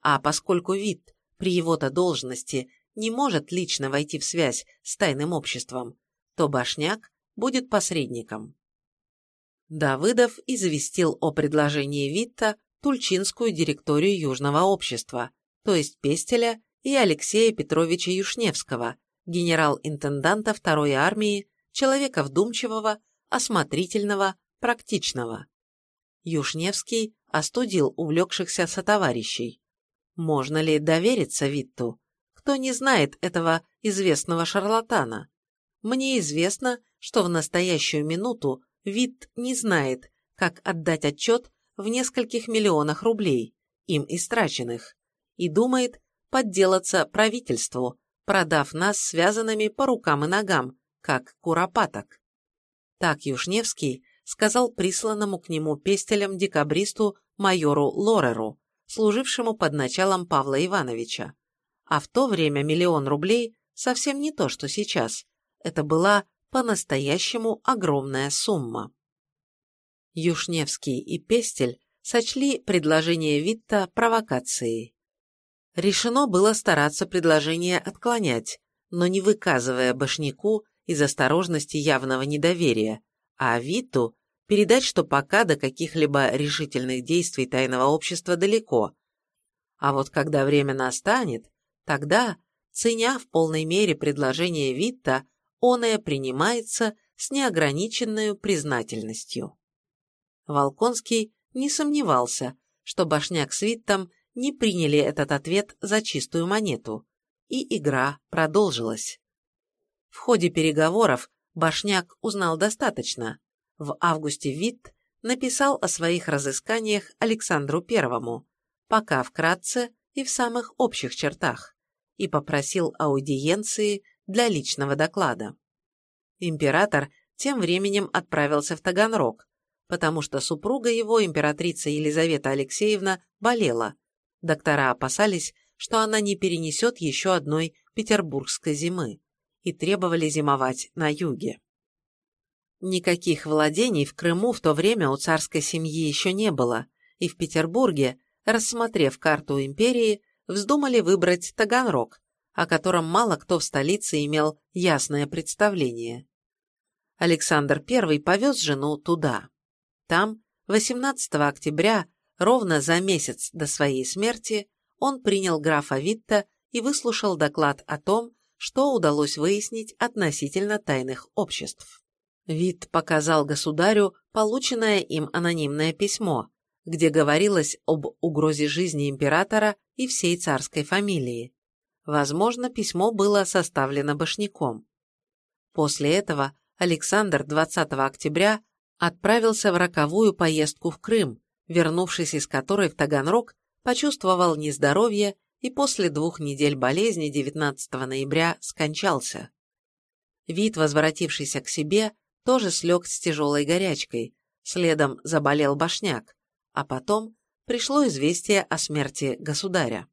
А поскольку Витт при его-то должности не может лично войти в связь с тайным обществом, то Башняк будет посредником. Давыдов известил о предложении Витта Тульчинскую директорию Южного общества, то есть Пестеля и Алексея Петровича Юшневского, генерал-интенданта второй армии, человека вдумчивого, осмотрительного, практичного. Юшневский остудил увлекшихся сотоварищей. Можно ли довериться Витту? Кто не знает этого известного шарлатана? Мне известно, что в настоящую минуту Витт не знает, как отдать отчет в нескольких миллионах рублей, им истраченных, и думает подделаться правительству, продав нас связанными по рукам и ногам, как куропаток. Так Юшневский сказал присланному к нему пестелем-декабристу майору Лореру, служившему под началом Павла Ивановича. А в то время миллион рублей совсем не то, что сейчас. Это была по-настоящему огромная сумма. Юшневский и Пестель сочли предложение Витта провокацией. Решено было стараться предложение отклонять, но не выказывая Башняку из осторожности явного недоверия, а Витту передать, что пока до каких-либо решительных действий тайного общества далеко. А вот когда время настанет, тогда, ценя в полной мере предложение Витта, оное принимается с неограниченной признательностью. Волконский не сомневался, что Башняк с Виттом не приняли этот ответ за чистую монету, и игра продолжилась. В ходе переговоров Башняк узнал достаточно. В августе Витт написал о своих разысканиях Александру Первому, пока вкратце и в самых общих чертах, и попросил аудиенции для личного доклада. Император тем временем отправился в Таганрог, потому что супруга его, императрица Елизавета Алексеевна, болела. Доктора опасались, что она не перенесет еще одной петербургской зимы и требовали зимовать на юге. Никаких владений в Крыму в то время у царской семьи еще не было, и в Петербурге, рассмотрев карту империи, вздумали выбрать Таганрог, о котором мало кто в столице имел ясное представление. Александр I повез жену туда. Там, 18 октября, ровно за месяц до своей смерти, он принял графа Витта и выслушал доклад о том, что удалось выяснить относительно тайных обществ. Вит показал государю полученное им анонимное письмо, где говорилось об угрозе жизни императора и всей царской фамилии. Возможно, письмо было составлено башняком. После этого Александр 20 октября отправился в роковую поездку в Крым, вернувшись из которой в Таганрог почувствовал нездоровье и после двух недель болезни 19 ноября скончался. Вид, возвратившийся к себе, тоже слег с тяжелой горячкой, следом заболел башняк, а потом пришло известие о смерти государя.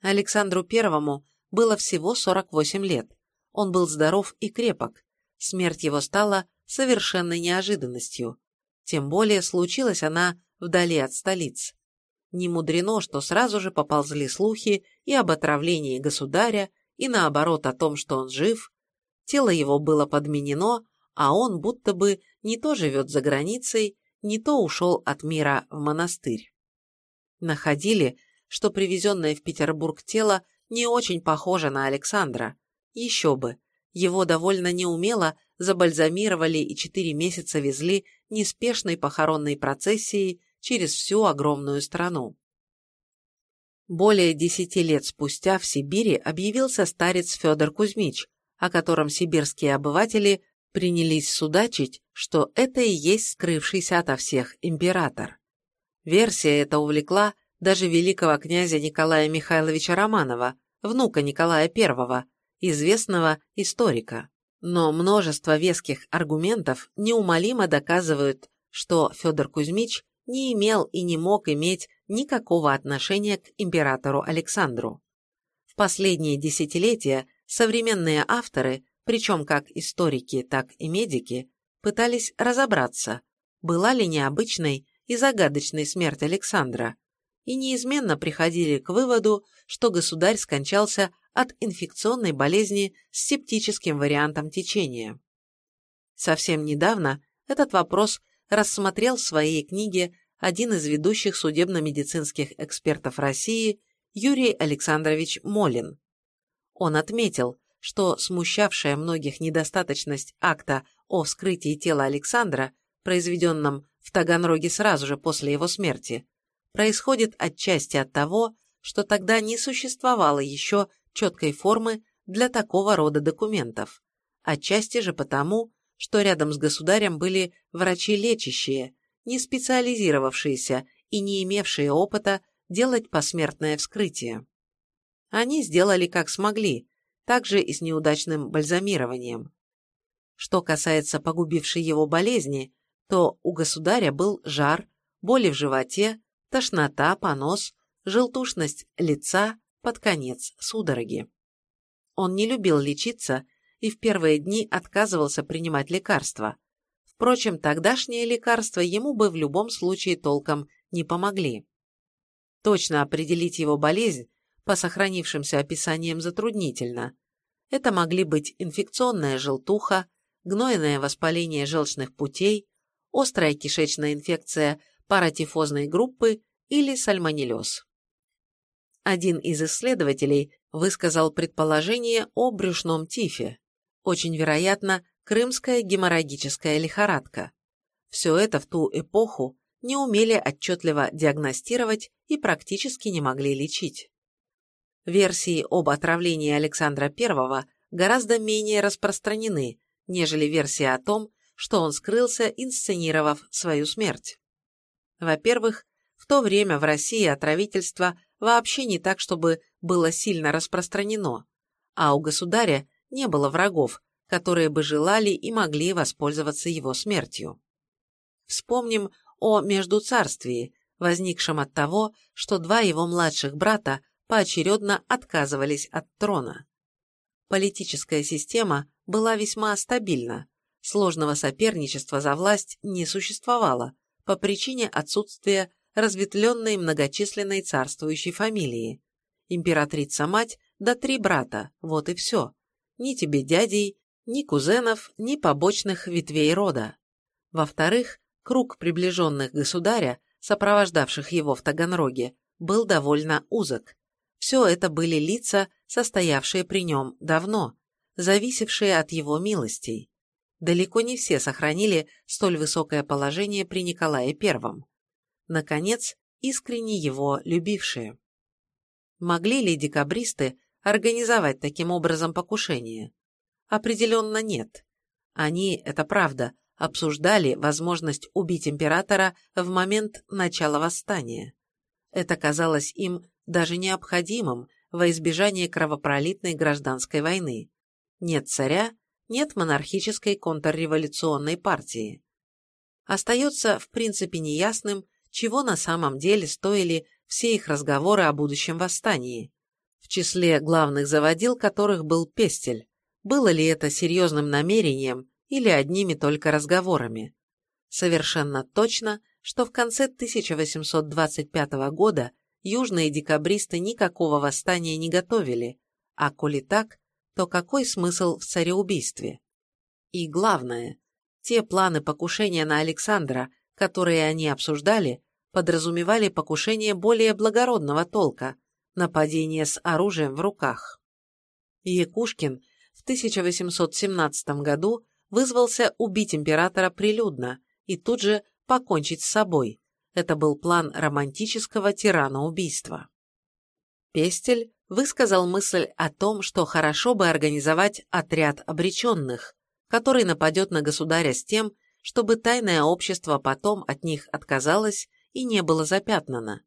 Александру Первому было всего 48 лет, он был здоров и крепок, смерть его стала совершенной неожиданностью, тем более случилась она вдали от столиц. Не мудрено, что сразу же поползли слухи и об отравлении государя, и наоборот о том, что он жив. Тело его было подменено, а он будто бы не то живет за границей, не то ушел от мира в монастырь. Находили, что привезенное в Петербург тело не очень похоже на Александра. Еще бы, его довольно неумело забальзамировали и четыре месяца везли неспешной похоронной процессией через всю огромную страну. Более десяти лет спустя в Сибири объявился старец Федор Кузьмич, о котором сибирские обыватели принялись судачить, что это и есть скрывшийся ото всех император. Версия эта увлекла даже великого князя Николая Михайловича Романова, внука Николая I, известного историка. Но множество веских аргументов неумолимо доказывают, что Федор Кузьмич не имел и не мог иметь никакого отношения к императору Александру. В последние десятилетия современные авторы, причем как историки, так и медики, пытались разобраться, была ли необычной и загадочной смерть Александра, и неизменно приходили к выводу, что государь скончался от инфекционной болезни с септическим вариантом течения. Совсем недавно этот вопрос рассмотрел в своей книге один из ведущих судебно-медицинских экспертов России Юрий Александрович Молин. Он отметил, что смущавшая многих недостаточность акта о вскрытии тела Александра, произведенном в Таганроге сразу же после его смерти, происходит отчасти от того, что тогда не существовало еще четкой формы для такого рода документов, отчасти же потому, что рядом с государем были врачи лечащие, не специализировавшиеся и не имевшие опыта делать посмертное вскрытие. Они сделали как смогли, также и с неудачным бальзамированием. Что касается погубившей его болезни, то у государя был жар, боли в животе, тошнота, понос, желтушность лица, под конец судороги. Он не любил лечиться и в первые дни отказывался принимать лекарства. Впрочем, тогдашние лекарства ему бы в любом случае толком не помогли. Точно определить его болезнь по сохранившимся описаниям затруднительно. Это могли быть инфекционная желтуха, гнойное воспаление желчных путей, острая кишечная инфекция паратифозной группы или сальмонеллез. Один из исследователей высказал предположение о брюшном тифе. Очень вероятно, крымская геморрагическая лихорадка. Все это в ту эпоху не умели отчетливо диагностировать и практически не могли лечить. Версии об отравлении Александра I гораздо менее распространены, нежели версия о том, что он скрылся, инсценировав свою смерть. Во-первых, в то время в России отравительство вообще не так, чтобы было сильно распространено, а у государя не было врагов, которые бы желали и могли воспользоваться его смертью. Вспомним о Междуцарствии, возникшем от того, что два его младших брата поочередно отказывались от трона. Политическая система была весьма стабильна, сложного соперничества за власть не существовало по причине отсутствия разветвленной многочисленной царствующей фамилии. Императрица-мать да три брата, вот и все. Ни тебе дядей, ни кузенов, ни побочных ветвей рода. Во-вторых, круг приближенных государя, сопровождавших его в Таганроге, был довольно узок. Все это были лица, состоявшие при нем давно, зависевшие от его милостей. Далеко не все сохранили столь высокое положение при Николае I. Наконец, искренне его любившие. Могли ли декабристы организовать таким образом покушение? Определенно нет. Они, это правда, обсуждали возможность убить императора в момент начала восстания. Это казалось им даже необходимым во избежание кровопролитной гражданской войны. Нет царя, нет монархической контрреволюционной партии. Остается в принципе неясным, чего на самом деле стоили все их разговоры о будущем восстании, в числе главных заводил которых был Пестель. Было ли это серьезным намерением или одними только разговорами? Совершенно точно, что в конце 1825 года южные декабристы никакого восстания не готовили, а коли так, то какой смысл в цареубийстве? И главное, те планы покушения на Александра, которые они обсуждали, подразумевали покушение более благородного толка – нападение с оружием в руках. Якушкин в 1817 году вызвался убить императора прилюдно и тут же покончить с собой. Это был план романтического тирана-убийства. Пестель высказал мысль о том, что хорошо бы организовать отряд обреченных, который нападет на государя с тем, чтобы тайное общество потом от них отказалось и не было запятнано.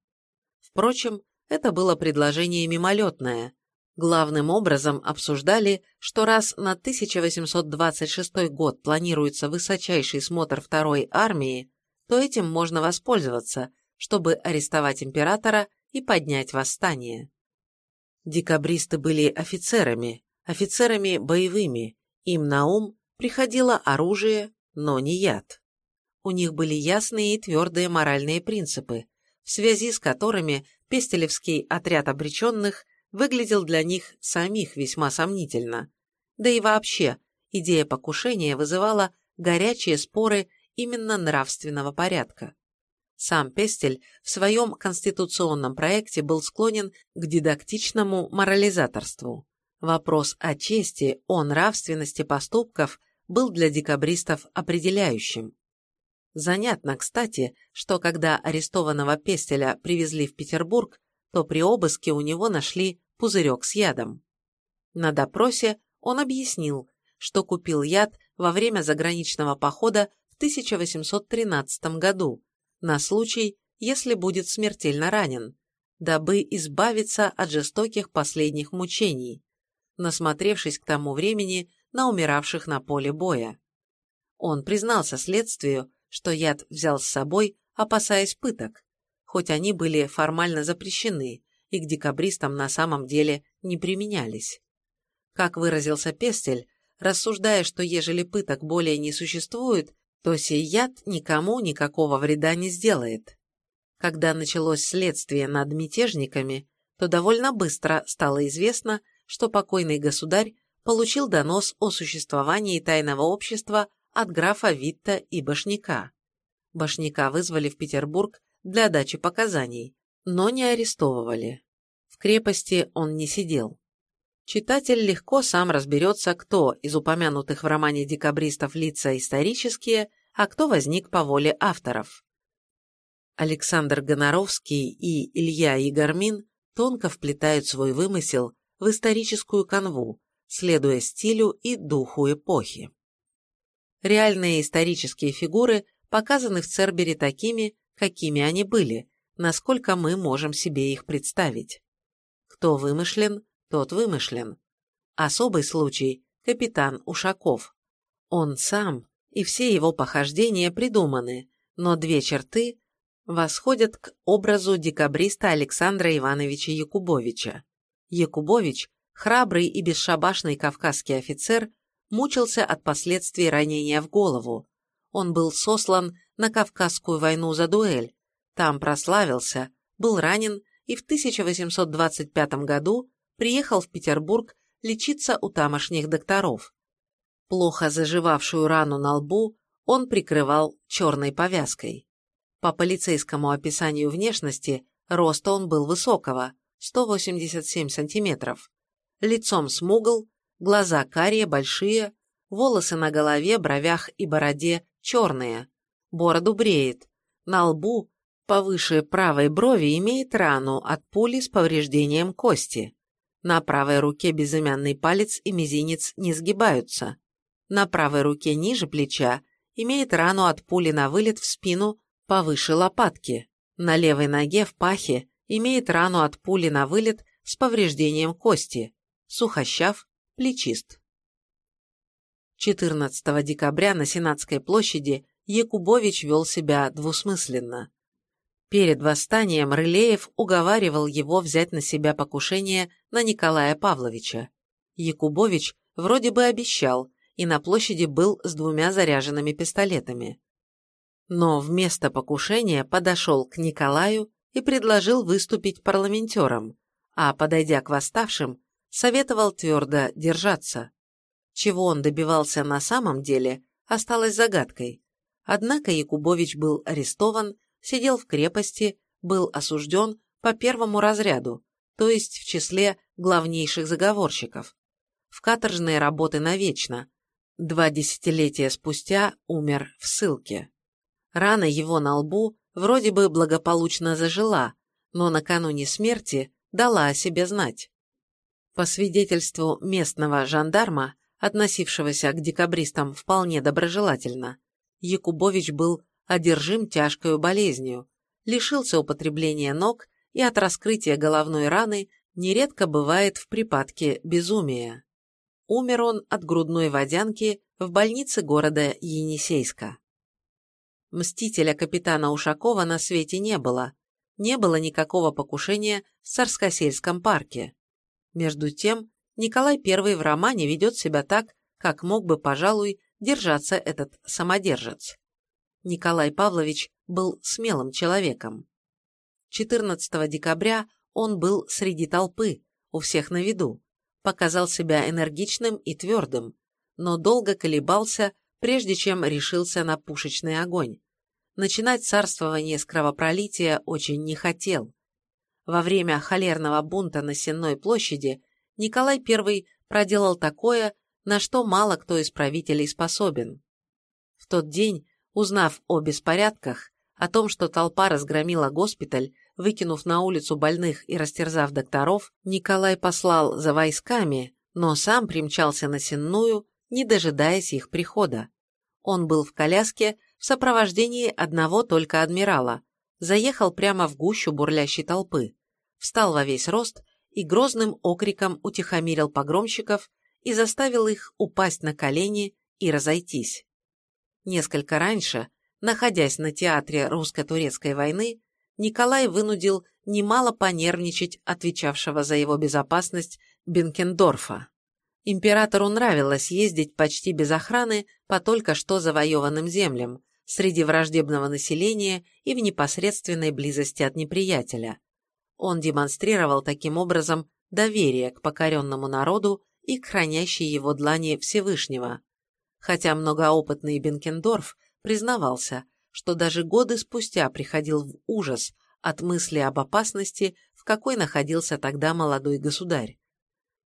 Впрочем, это было предложение мимолетное. Главным образом обсуждали, что раз на 1826 год планируется высочайший смотр Второй армии, то этим можно воспользоваться, чтобы арестовать императора и поднять восстание. Декабристы были офицерами, офицерами боевыми, им на ум приходило оружие, но не яд у них были ясные и твердые моральные принципы, в связи с которыми Пестелевский отряд обреченных выглядел для них самих весьма сомнительно. Да и вообще, идея покушения вызывала горячие споры именно нравственного порядка. Сам Пестель в своем конституционном проекте был склонен к дидактичному морализаторству. Вопрос о чести, о нравственности поступков был для декабристов определяющим. Занятно, кстати, что когда арестованного Пестеля привезли в Петербург, то при обыске у него нашли пузырек с ядом. На допросе он объяснил, что купил яд во время заграничного похода в 1813 году на случай, если будет смертельно ранен, дабы избавиться от жестоких последних мучений, насмотревшись к тому времени на умиравших на поле боя. Он признался следствию, что яд взял с собой, опасаясь пыток, хоть они были формально запрещены и к декабристам на самом деле не применялись. Как выразился Пестель, рассуждая, что ежели пыток более не существует, то сей яд никому никакого вреда не сделает. Когда началось следствие над мятежниками, то довольно быстро стало известно, что покойный государь получил донос о существовании тайного общества от графа Витта и Башняка. Башняка вызвали в Петербург для дачи показаний, но не арестовывали. В крепости он не сидел. Читатель легко сам разберется, кто из упомянутых в романе декабристов лица исторические, а кто возник по воле авторов. Александр Гоноровский и Илья Егормин тонко вплетают свой вымысел в историческую канву, следуя стилю и духу эпохи. Реальные исторические фигуры показаны в Цербере такими, какими они были, насколько мы можем себе их представить. Кто вымышлен, тот вымышлен. Особый случай – капитан Ушаков. Он сам и все его похождения придуманы, но две черты восходят к образу декабриста Александра Ивановича Якубовича. Якубович, храбрый и бесшабашный кавказский офицер, мучился от последствий ранения в голову. Он был сослан на Кавказскую войну за дуэль, там прославился, был ранен и в 1825 году приехал в Петербург лечиться у тамошних докторов. Плохо заживавшую рану на лбу он прикрывал черной повязкой. По полицейскому описанию внешности, роста он был высокого, 187 сантиметров. Лицом смугл, глаза карие, большие, волосы на голове, бровях и бороде черные, бороду бреет, на лбу, повыше правой брови имеет рану от пули с повреждением кости. На правой руке безымянный палец и мизинец не сгибаются. На правой руке ниже плеча имеет рану от пули на вылет в спину повыше лопатки. На левой ноге в пахе имеет рану от пули на вылет с повреждением кости. Сухощав, плечист. 14 декабря на Сенатской площади Якубович вел себя двусмысленно. Перед восстанием Рылеев уговаривал его взять на себя покушение на Николая Павловича. Якубович вроде бы обещал и на площади был с двумя заряженными пистолетами. Но вместо покушения подошел к Николаю и предложил выступить парламентером, а, подойдя к восставшим, советовал твердо держаться. Чего он добивался на самом деле, осталось загадкой. Однако Якубович был арестован, сидел в крепости, был осужден по первому разряду, то есть в числе главнейших заговорщиков. В каторжные работы навечно. Два десятилетия спустя умер в ссылке. Рана его на лбу вроде бы благополучно зажила, но накануне смерти дала о себе знать. По свидетельству местного жандарма, относившегося к декабристам вполне доброжелательно, Якубович был одержим тяжкою болезнью, лишился употребления ног и от раскрытия головной раны нередко бывает в припадке безумия. Умер он от грудной водянки в больнице города Енисейска. Мстителя капитана Ушакова на свете не было, не было никакого покушения в Царскосельском парке. Между тем, Николай I в романе ведет себя так, как мог бы, пожалуй, держаться этот самодержец. Николай Павлович был смелым человеком. 14 декабря он был среди толпы, у всех на виду, показал себя энергичным и твердым, но долго колебался, прежде чем решился на пушечный огонь. Начинать царствование с кровопролития очень не хотел. Во время холерного бунта на Сенной площади Николай I проделал такое, на что мало кто из правителей способен. В тот день Узнав о беспорядках, о том, что толпа разгромила госпиталь, выкинув на улицу больных и растерзав докторов, Николай послал за войсками, но сам примчался на Сенную, не дожидаясь их прихода. Он был в коляске в сопровождении одного только адмирала, заехал прямо в гущу бурлящей толпы, встал во весь рост и грозным окриком утихомирил погромщиков и заставил их упасть на колени и разойтись. Несколько раньше, находясь на театре русско-турецкой войны, Николай вынудил немало понервничать отвечавшего за его безопасность Бенкендорфа. Императору нравилось ездить почти без охраны по только что завоеванным землям, среди враждебного населения и в непосредственной близости от неприятеля. Он демонстрировал таким образом доверие к покоренному народу и к хранящей его длани Всевышнего. Хотя многоопытный Бенкендорф признавался, что даже годы спустя приходил в ужас от мысли об опасности, в какой находился тогда молодой государь.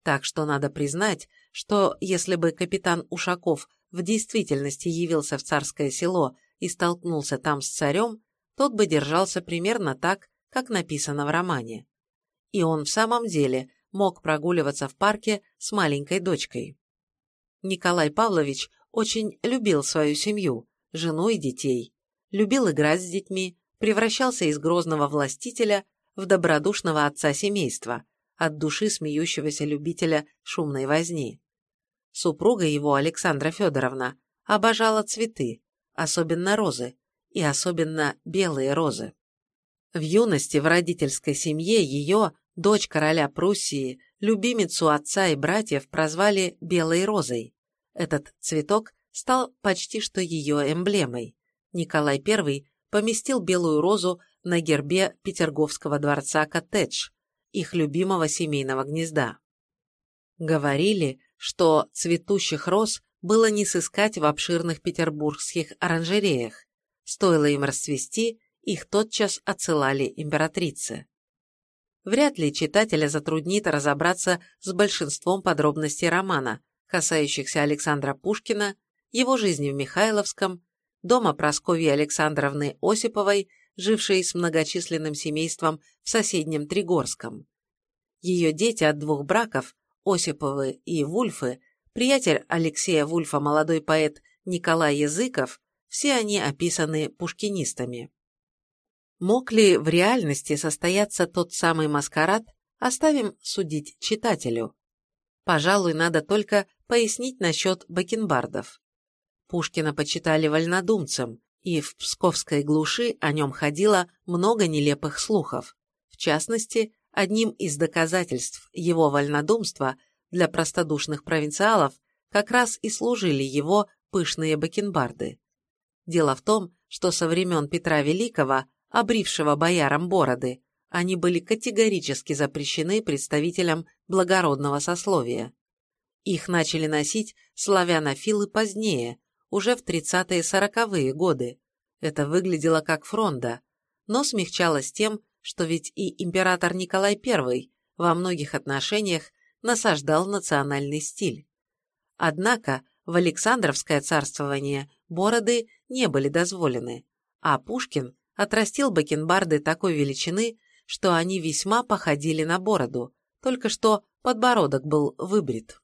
Так что надо признать, что если бы капитан Ушаков в действительности явился в царское село и столкнулся там с царем, тот бы держался примерно так, как написано в романе. И он в самом деле мог прогуливаться в парке с маленькой дочкой. Николай Павлович очень любил свою семью, жену и детей, любил играть с детьми, превращался из грозного властителя в добродушного отца семейства, от души смеющегося любителя шумной возни. Супруга его, Александра Федоровна, обожала цветы, особенно розы, и особенно белые розы. В юности в родительской семье ее, дочь короля Пруссии, любимицу отца и братьев прозвали «белой розой». Этот цветок стал почти что ее эмблемой. Николай I поместил белую розу на гербе Петерговского дворца коттедж, их любимого семейного гнезда. Говорили, что цветущих роз было не сыскать в обширных петербургских оранжереях. Стоило им расцвести, их тотчас отсылали императрице. Вряд ли читателя затруднит разобраться с большинством подробностей романа, касающихся Александра Пушкина, его жизни в Михайловском, дома Прасковьи Александровны Осиповой, жившей с многочисленным семейством в соседнем Тригорском. Ее дети от двух браков, Осиповы и Вульфы, приятель Алексея Вульфа, молодой поэт Николай Языков, все они описаны пушкинистами. Мог ли в реальности состояться тот самый маскарад, оставим судить читателю. Пожалуй, надо только пояснить насчет бакенбардов. Пушкина почитали вольнодумцем, и в псковской глуши о нем ходило много нелепых слухов. В частности, одним из доказательств его вольнодумства для простодушных провинциалов как раз и служили его пышные бакенбарды. Дело в том, что со времен Петра Великого, обрившего боярам бороды, они были категорически запрещены представителям благородного сословия. Их начали носить славянофилы позднее, уже в 30-40-е годы. Это выглядело как фронда, но смягчалось тем, что ведь и император Николай I во многих отношениях насаждал национальный стиль. Однако в Александровское царствование бороды не были дозволены, а Пушкин отрастил бакенбарды такой величины, что они весьма походили на бороду, только что подбородок был выбрит.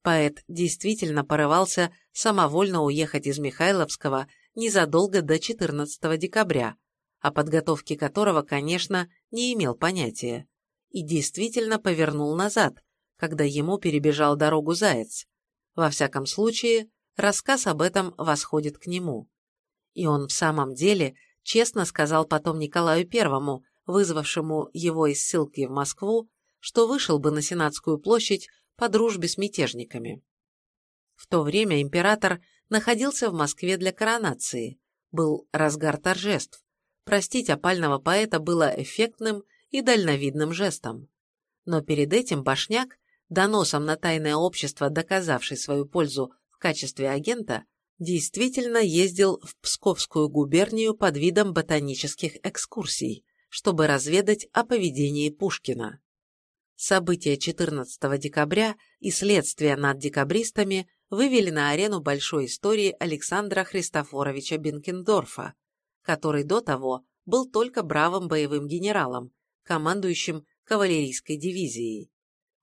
Поэт действительно порывался самовольно уехать из Михайловского незадолго до 14 декабря, о подготовке которого, конечно, не имел понятия, и действительно повернул назад, когда ему перебежал дорогу заяц. Во всяком случае, рассказ об этом восходит к нему. И он в самом деле честно сказал потом Николаю Первому, вызвавшему его из ссылки в Москву, что вышел бы на Сенатскую площадь по дружбе с мятежниками. В то время император находился в Москве для коронации, был разгар торжеств. Простить опального поэта было эффектным и дальновидным жестом. Но перед этим Башняк, доносом на тайное общество, доказавший свою пользу в качестве агента, действительно ездил в Псковскую губернию под видом ботанических экскурсий, чтобы разведать о поведении Пушкина. События 14 декабря и следствие над декабристами вывели на арену большой истории Александра Христофоровича Бенкендорфа, который до того был только бравым боевым генералом, командующим кавалерийской дивизией.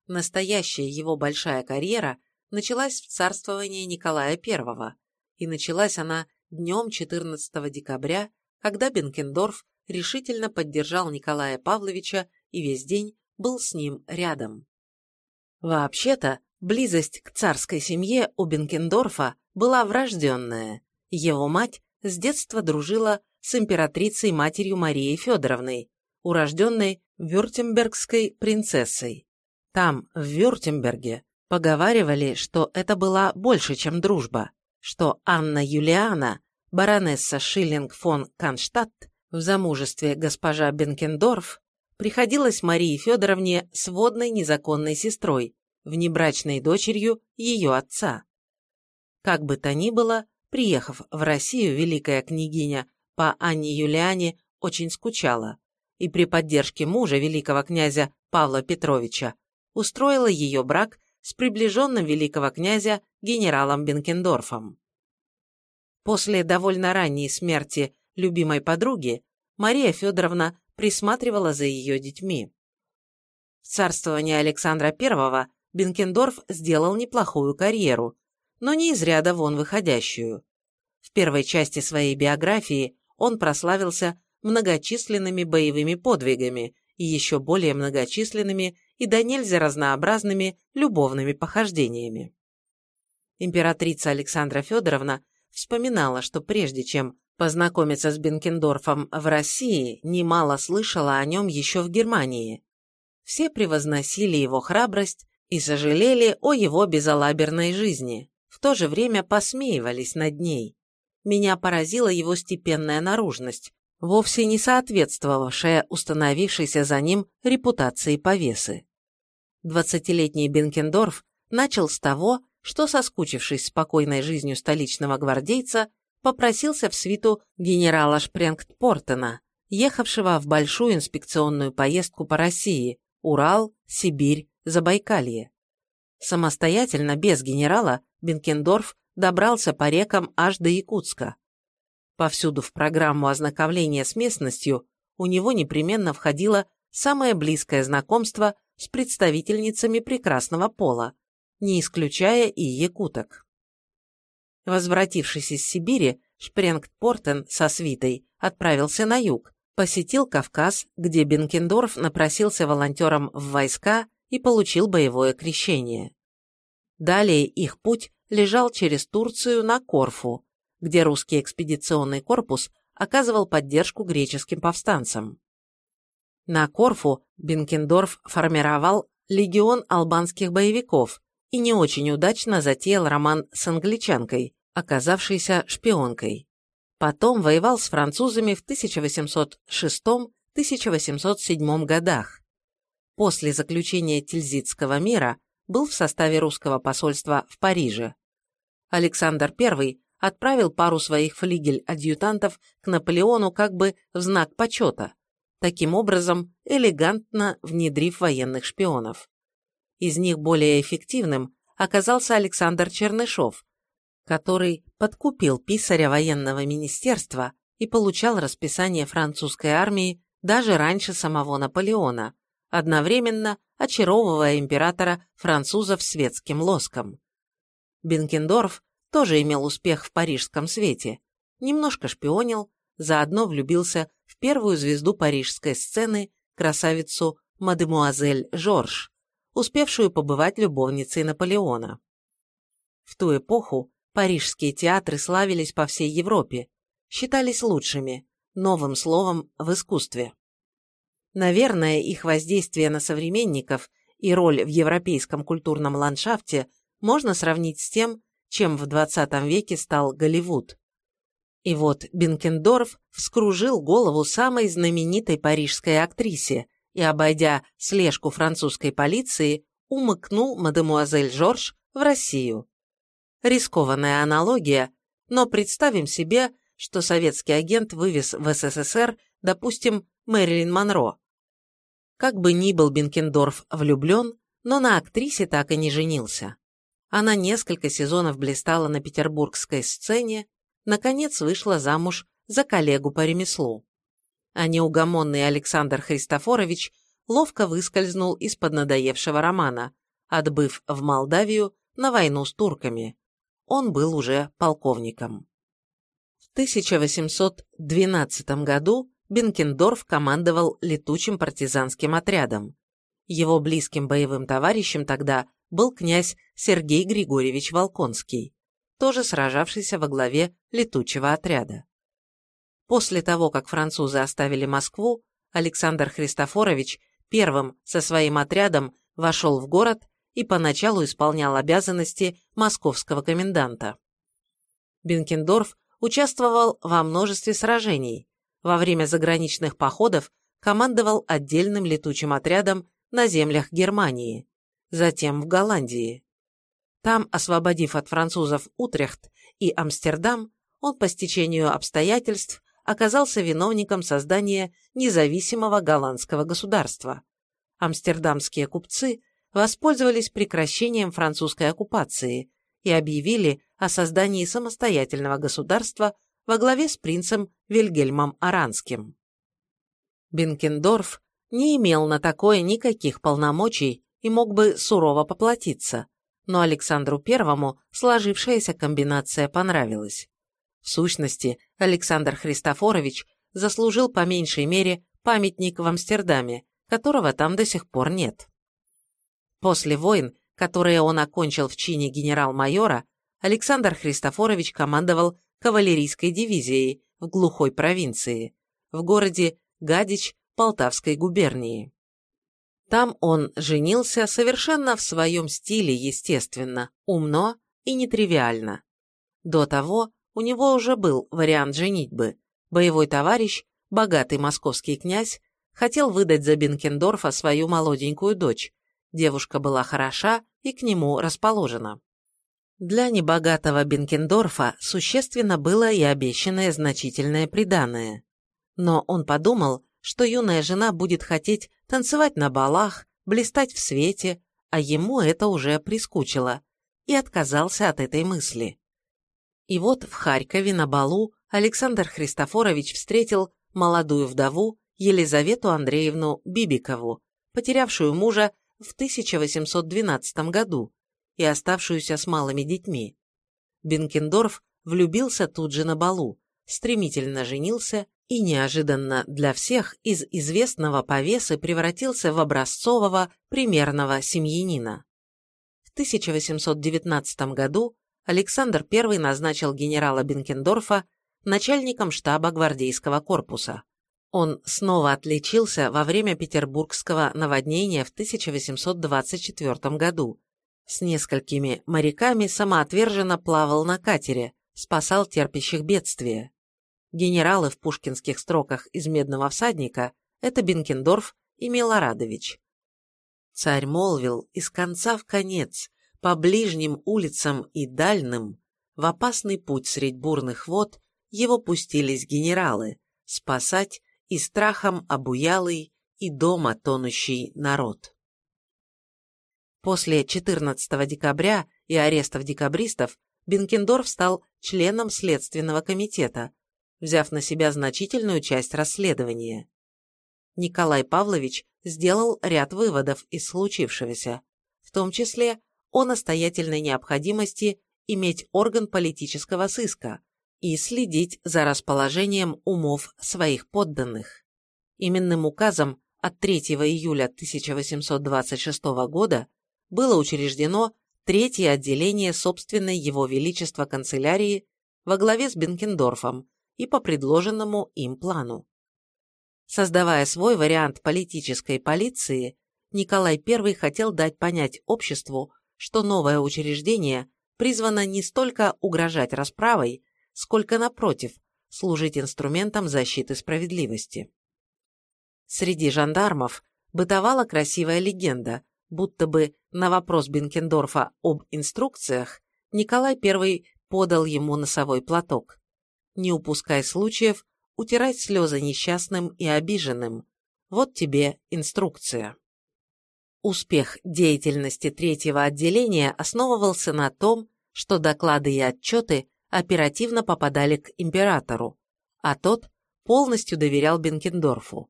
Настоящая его большая карьера началась в царствовании Николая I, и началась она днем 14 декабря, когда Бенкендорф решительно поддержал Николая Павловича и весь день был с ним рядом. Вообще-то, близость к царской семье у Бенкендорфа была врожденная. Его мать с детства дружила с императрицей матерью Марией Федоровной, урожденной Вюртембергской принцессой. Там, в Вюртемберге, поговаривали, что это была больше, чем дружба, что Анна Юлиана, баронесса Шиллинг фон Канштадт, в замужестве госпожа Бенкендорф, приходилась Марии Федоровне сводной незаконной сестрой, внебрачной дочерью ее отца. Как бы то ни было, приехав в Россию, великая княгиня по Анне Юлиане очень скучала и при поддержке мужа великого князя Павла Петровича устроила ее брак с приближенным великого князя генералом Бенкендорфом. После довольно ранней смерти любимой подруги Мария Федоровна присматривала за ее детьми. В царствовании Александра I Бенкендорф сделал неплохую карьеру, но не из ряда вон выходящую. В первой части своей биографии он прославился многочисленными боевыми подвигами и еще более многочисленными и до нельзя разнообразными любовными похождениями. Императрица Александра Федоровна вспоминала, что прежде чем познакомиться с Бенкендорфом в России, немало слышала о нем еще в Германии. Все превозносили его храбрость и сожалели о его безалаберной жизни, в то же время посмеивались над ней. Меня поразила его степенная наружность, вовсе не соответствовавшая установившейся за ним репутации повесы. Двадцатилетний Бенкендорф начал с того, что, соскучившись спокойной жизнью столичного гвардейца, попросился в свиту генерала Шпренгт-Портена, ехавшего в большую инспекционную поездку по России, Урал, Сибирь, Забайкалье. Самостоятельно, без генерала, Бенкендорф добрался по рекам аж до Якутска. Повсюду в программу ознакомления с местностью у него непременно входило самое близкое знакомство с представительницами прекрасного пола, не исключая и якуток. Возвратившись из Сибири, Шпренгт-Портен со свитой отправился на юг, посетил Кавказ, где Бенкендорф напросился волонтером в войска и получил боевое крещение. Далее их путь лежал через Турцию на Корфу, где русский экспедиционный корпус оказывал поддержку греческим повстанцам. На Корфу Бенкендорф формировал легион албанских боевиков, и не очень удачно затеял роман с англичанкой, оказавшейся шпионкой. Потом воевал с французами в 1806-1807 годах. После заключения Тильзитского мира был в составе русского посольства в Париже. Александр I отправил пару своих флигель-адъютантов к Наполеону как бы в знак почета, таким образом элегантно внедрив военных шпионов. Из них более эффективным оказался Александр Чернышов, который подкупил писаря военного министерства и получал расписание французской армии даже раньше самого Наполеона, одновременно очаровывая императора французов светским лоском. Бенкендорф тоже имел успех в парижском свете, немножко шпионил, заодно влюбился в первую звезду парижской сцены, красавицу мадемуазель Жорж, успевшую побывать любовницей Наполеона. В ту эпоху парижские театры славились по всей Европе, считались лучшими, новым словом в искусстве. Наверное, их воздействие на современников и роль в европейском культурном ландшафте можно сравнить с тем, чем в XX веке стал Голливуд. И вот Бенкендорф вскружил голову самой знаменитой парижской актрисе, и, обойдя слежку французской полиции, умыкнул мадемуазель Жорж в Россию. Рискованная аналогия, но представим себе, что советский агент вывез в СССР, допустим, Мэрилин Монро. Как бы ни был Бенкендорф влюблен, но на актрисе так и не женился. Она несколько сезонов блистала на петербургской сцене, наконец вышла замуж за коллегу по ремеслу. А неугомонный Александр Христофорович ловко выскользнул из-под надоевшего романа, отбыв в Молдавию на войну с турками. Он был уже полковником. В 1812 году Бенкендорф командовал летучим партизанским отрядом. Его близким боевым товарищем тогда был князь Сергей Григорьевич Волконский, тоже сражавшийся во главе летучего отряда. После того, как французы оставили Москву, Александр Христофорович первым со своим отрядом вошел в город и поначалу исполнял обязанности московского коменданта. Бенкендорф участвовал во множестве сражений, во время заграничных походов командовал отдельным летучим отрядом на землях Германии, затем в Голландии. Там, освободив от французов Утрехт и Амстердам, он по стечению обстоятельств оказался виновником создания независимого голландского государства. Амстердамские купцы воспользовались прекращением французской оккупации и объявили о создании самостоятельного государства во главе с принцем Вильгельмом Аранским. Бенкендорф не имел на такое никаких полномочий и мог бы сурово поплатиться, но Александру Первому сложившаяся комбинация понравилась. В сущности, Александр Христофорович заслужил по меньшей мере памятник в Амстердаме, которого там до сих пор нет. После войн, которые он окончил в чине генерал-майора, Александр Христофорович командовал кавалерийской дивизией в глухой провинции, в городе Гадич Полтавской губернии. Там он женился совершенно в своем стиле, естественно, умно и нетривиально. До того у него уже был вариант женитьбы. Боевой товарищ, богатый московский князь, хотел выдать за Бенкендорфа свою молоденькую дочь. Девушка была хороша и к нему расположена. Для небогатого Бенкендорфа существенно было и обещанное значительное приданое. Но он подумал, что юная жена будет хотеть танцевать на балах, блистать в свете, а ему это уже прискучило, и отказался от этой мысли. И вот в Харькове на балу Александр Христофорович встретил молодую вдову Елизавету Андреевну Бибикову, потерявшую мужа в 1812 году и оставшуюся с малыми детьми. Бенкендорф влюбился тут же на балу, стремительно женился и неожиданно для всех из известного повесы превратился в образцового, примерного семьянина. В 1819 году Александр I назначил генерала Бенкендорфа начальником штаба гвардейского корпуса. Он снова отличился во время петербургского наводнения в 1824 году. С несколькими моряками самоотверженно плавал на катере, спасал терпящих бедствия. Генералы в пушкинских строках из «Медного всадника» — это Бенкендорф и Милорадович. Царь молвил из конца в конец, по ближним улицам и дальним, в опасный путь средь бурных вод его пустились генералы, спасать и страхом обуялый и дома тонущий народ. После 14 декабря и арестов декабристов Бенкендорф стал членом Следственного комитета, взяв на себя значительную часть расследования. Николай Павлович сделал ряд выводов из случившегося, в том числе о настоятельной необходимости иметь орган политического сыска и следить за расположением умов своих подданных. Именным указом от 3 июля 1826 года было учреждено третье отделение собственной Его Величества канцелярии во главе с Бенкендорфом, и по предложенному им плану. Создавая свой вариант политической полиции, Николай I хотел дать понять обществу, что новое учреждение призвано не столько угрожать расправой, сколько, напротив, служить инструментом защиты справедливости. Среди жандармов бытовала красивая легенда, будто бы на вопрос Бенкендорфа об инструкциях Николай I подал ему носовой платок не упускай случаев утирать слезы несчастным и обиженным. Вот тебе инструкция. Успех деятельности третьего отделения основывался на том, что доклады и отчеты оперативно попадали к императору, а тот полностью доверял Бенкендорфу.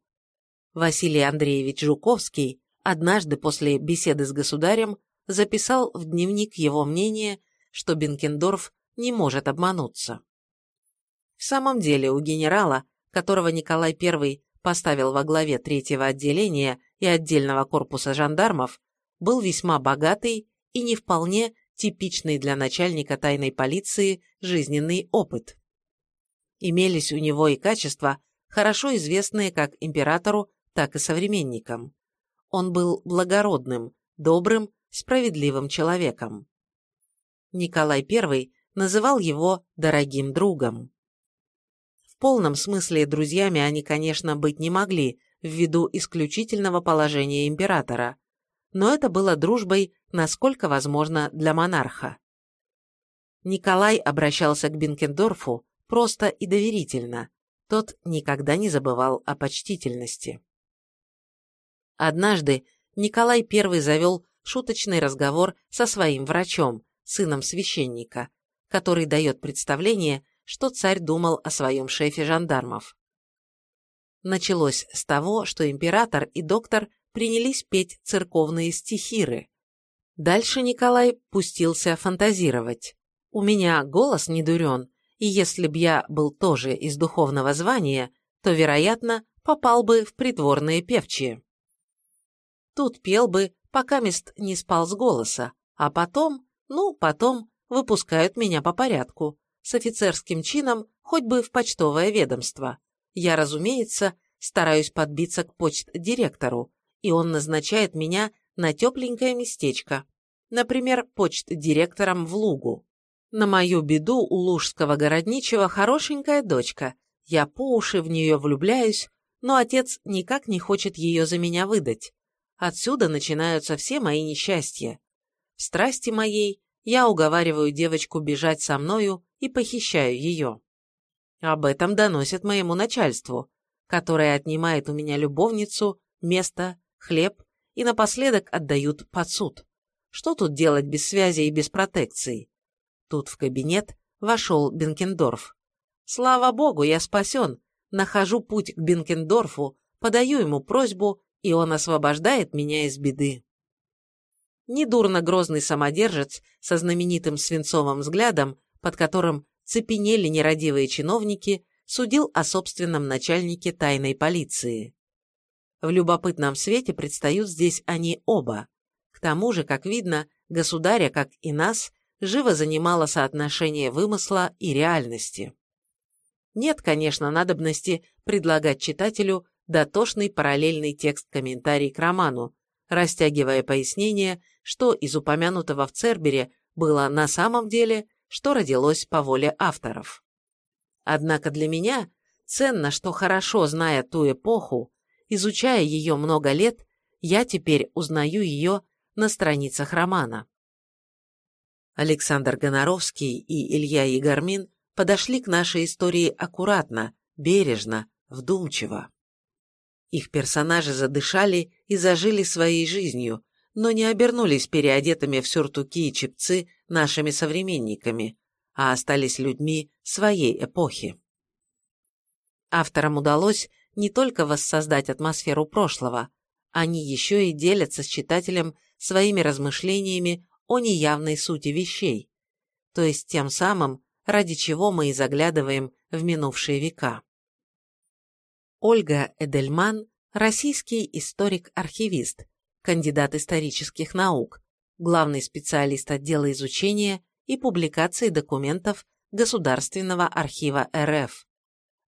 Василий Андреевич Жуковский однажды после беседы с государем записал в дневник его мнение, что Бенкендорф не может обмануться. В самом деле у генерала, которого Николай I поставил во главе третьего отделения и отдельного корпуса жандармов, был весьма богатый и не вполне типичный для начальника тайной полиции жизненный опыт. Имелись у него и качества, хорошо известные как императору, так и современникам. Он был благородным, добрым, справедливым человеком. Николай I называл его «дорогим другом». Полном смысле друзьями они, конечно, быть не могли, ввиду исключительного положения императора, но это было дружбой, насколько возможно, для монарха. Николай обращался к Бенкендорфу просто и доверительно, тот никогда не забывал о почтительности. Однажды Николай I завел шуточный разговор со своим врачом, сыном священника, который дает представление, что царь думал о своем шефе жандармов. Началось с того, что император и доктор принялись петь церковные стихиры. Дальше Николай пустился фантазировать. «У меня голос не дурен, и если б я был тоже из духовного звания, то, вероятно, попал бы в придворные певчие. Тут пел бы, пока мест не спал с голоса, а потом, ну, потом, выпускают меня по порядку, с офицерским чином, хоть бы в почтовое ведомство. Я, разумеется, стараюсь подбиться к почт-директору, и он назначает меня на тепленькое местечко, например, почт-директором в Лугу. На мою беду у лужского городничего хорошенькая дочка, я по уши в нее влюбляюсь, но отец никак не хочет ее за меня выдать. Отсюда начинаются все мои несчастья. В страсти моей я уговариваю девочку бежать со мною и похищаю ее. Об этом доносят моему начальству, которое отнимает у меня любовницу, место, хлеб и напоследок отдают под суд. Что тут делать без связи и без протекции? Тут в кабинет вошел Бенкендорф. Слава богу, я спасен. Нахожу путь к Бенкендорфу, подаю ему просьбу, и он освобождает меня из беды. Недурно грозный самодержец со знаменитым свинцовым взглядом, под которым цепенели нерадивые чиновники, судил о собственном начальнике тайной полиции. В любопытном свете предстают здесь они оба. К тому же, как видно, государя, как и нас, живо занимало соотношение вымысла и реальности. Нет, конечно, надобности предлагать читателю дотошный параллельный текст-комментарий к роману, растягивая пояснение, что из упомянутого в Цербере было на самом деле что родилось по воле авторов. Однако для меня ценно, что хорошо зная ту эпоху, изучая ее много лет, я теперь узнаю ее на страницах романа. Александр Гоноровский и Илья Егормин подошли к нашей истории аккуратно, бережно, вдумчиво. Их персонажи задышали и зажили своей жизнью, но не обернулись переодетыми в сюртуки и чепцы нашими современниками, а остались людьми своей эпохи. Авторам удалось не только воссоздать атмосферу прошлого, они еще и делятся с читателем своими размышлениями о неявной сути вещей, то есть тем самым, ради чего мы и заглядываем в минувшие века. Ольга Эдельман – российский историк-архивист, кандидат исторических наук, главный специалист отдела изучения и публикации документов Государственного архива РФ,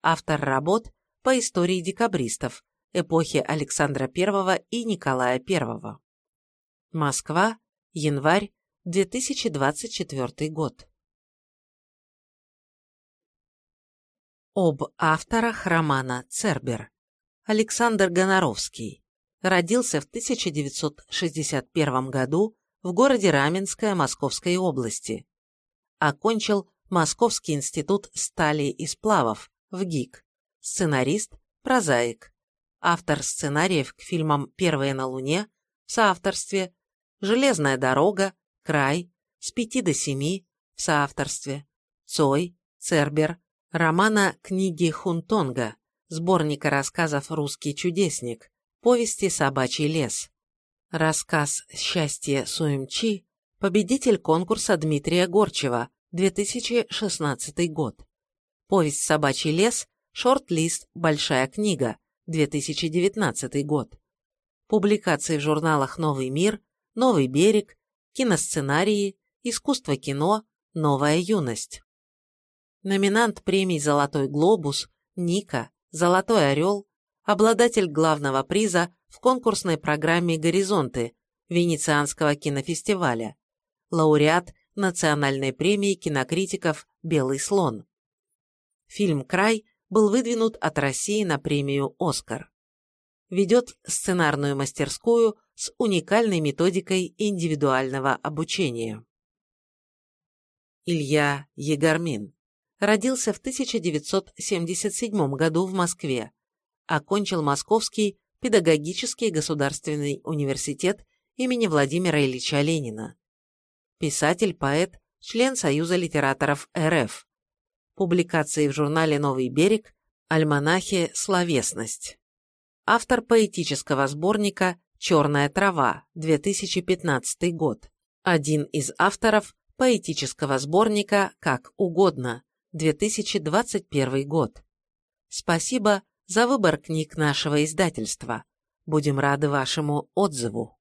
автор работ по истории декабристов, эпохи Александра I и Николая I. Москва, январь 2024 год. Об авторах романа «Цербер». Александр Гоноровский родился в 1961 году в городе Раменское Московской области. Окончил Московский институт стали и сплавов в ГИК. Сценарист, прозаик. Автор сценариев к фильмам «Первые на Луне», в соавторстве, «Железная дорога», «Край», «С пяти до семи» в соавторстве, «Цой», «Цербер», романа «Книги Хунтонга», сборника рассказов «Русский чудесник», повести «Собачий лес», рассказ «Счастье Суемчи», победитель конкурса Дмитрия Горчева, 2016 год, повесть «Собачий лес», шорт-лист «Большая книга», 2019 год, публикации в журналах «Новый мир», «Новый берег», киносценарии, искусство кино, «Новая юность». Номинант премий «Золотой глобус», «Ника», «Золотой орел», обладатель главного приза в конкурсной программе «Горизонты» Венецианского кинофестиваля, лауреат Национальной премии кинокритиков «Белый слон». Фильм «Край» был выдвинут от России на премию «Оскар». Ведет сценарную мастерскую с уникальной методикой индивидуального обучения. Илья Егормин родился в 1977 году в Москве, окончил Московский педагогический государственный университет имени Владимира Ильича Ленина. Писатель, поэт, член Союза литераторов РФ. Публикации в журнале «Новый берег», альманахе «Словесность». Автор поэтического сборника «Черная трава», 2015 год. Один из авторов поэтического сборника «Как угодно», 2021 год. Спасибо за выбор книг нашего издательства. Будем рады вашему отзыву.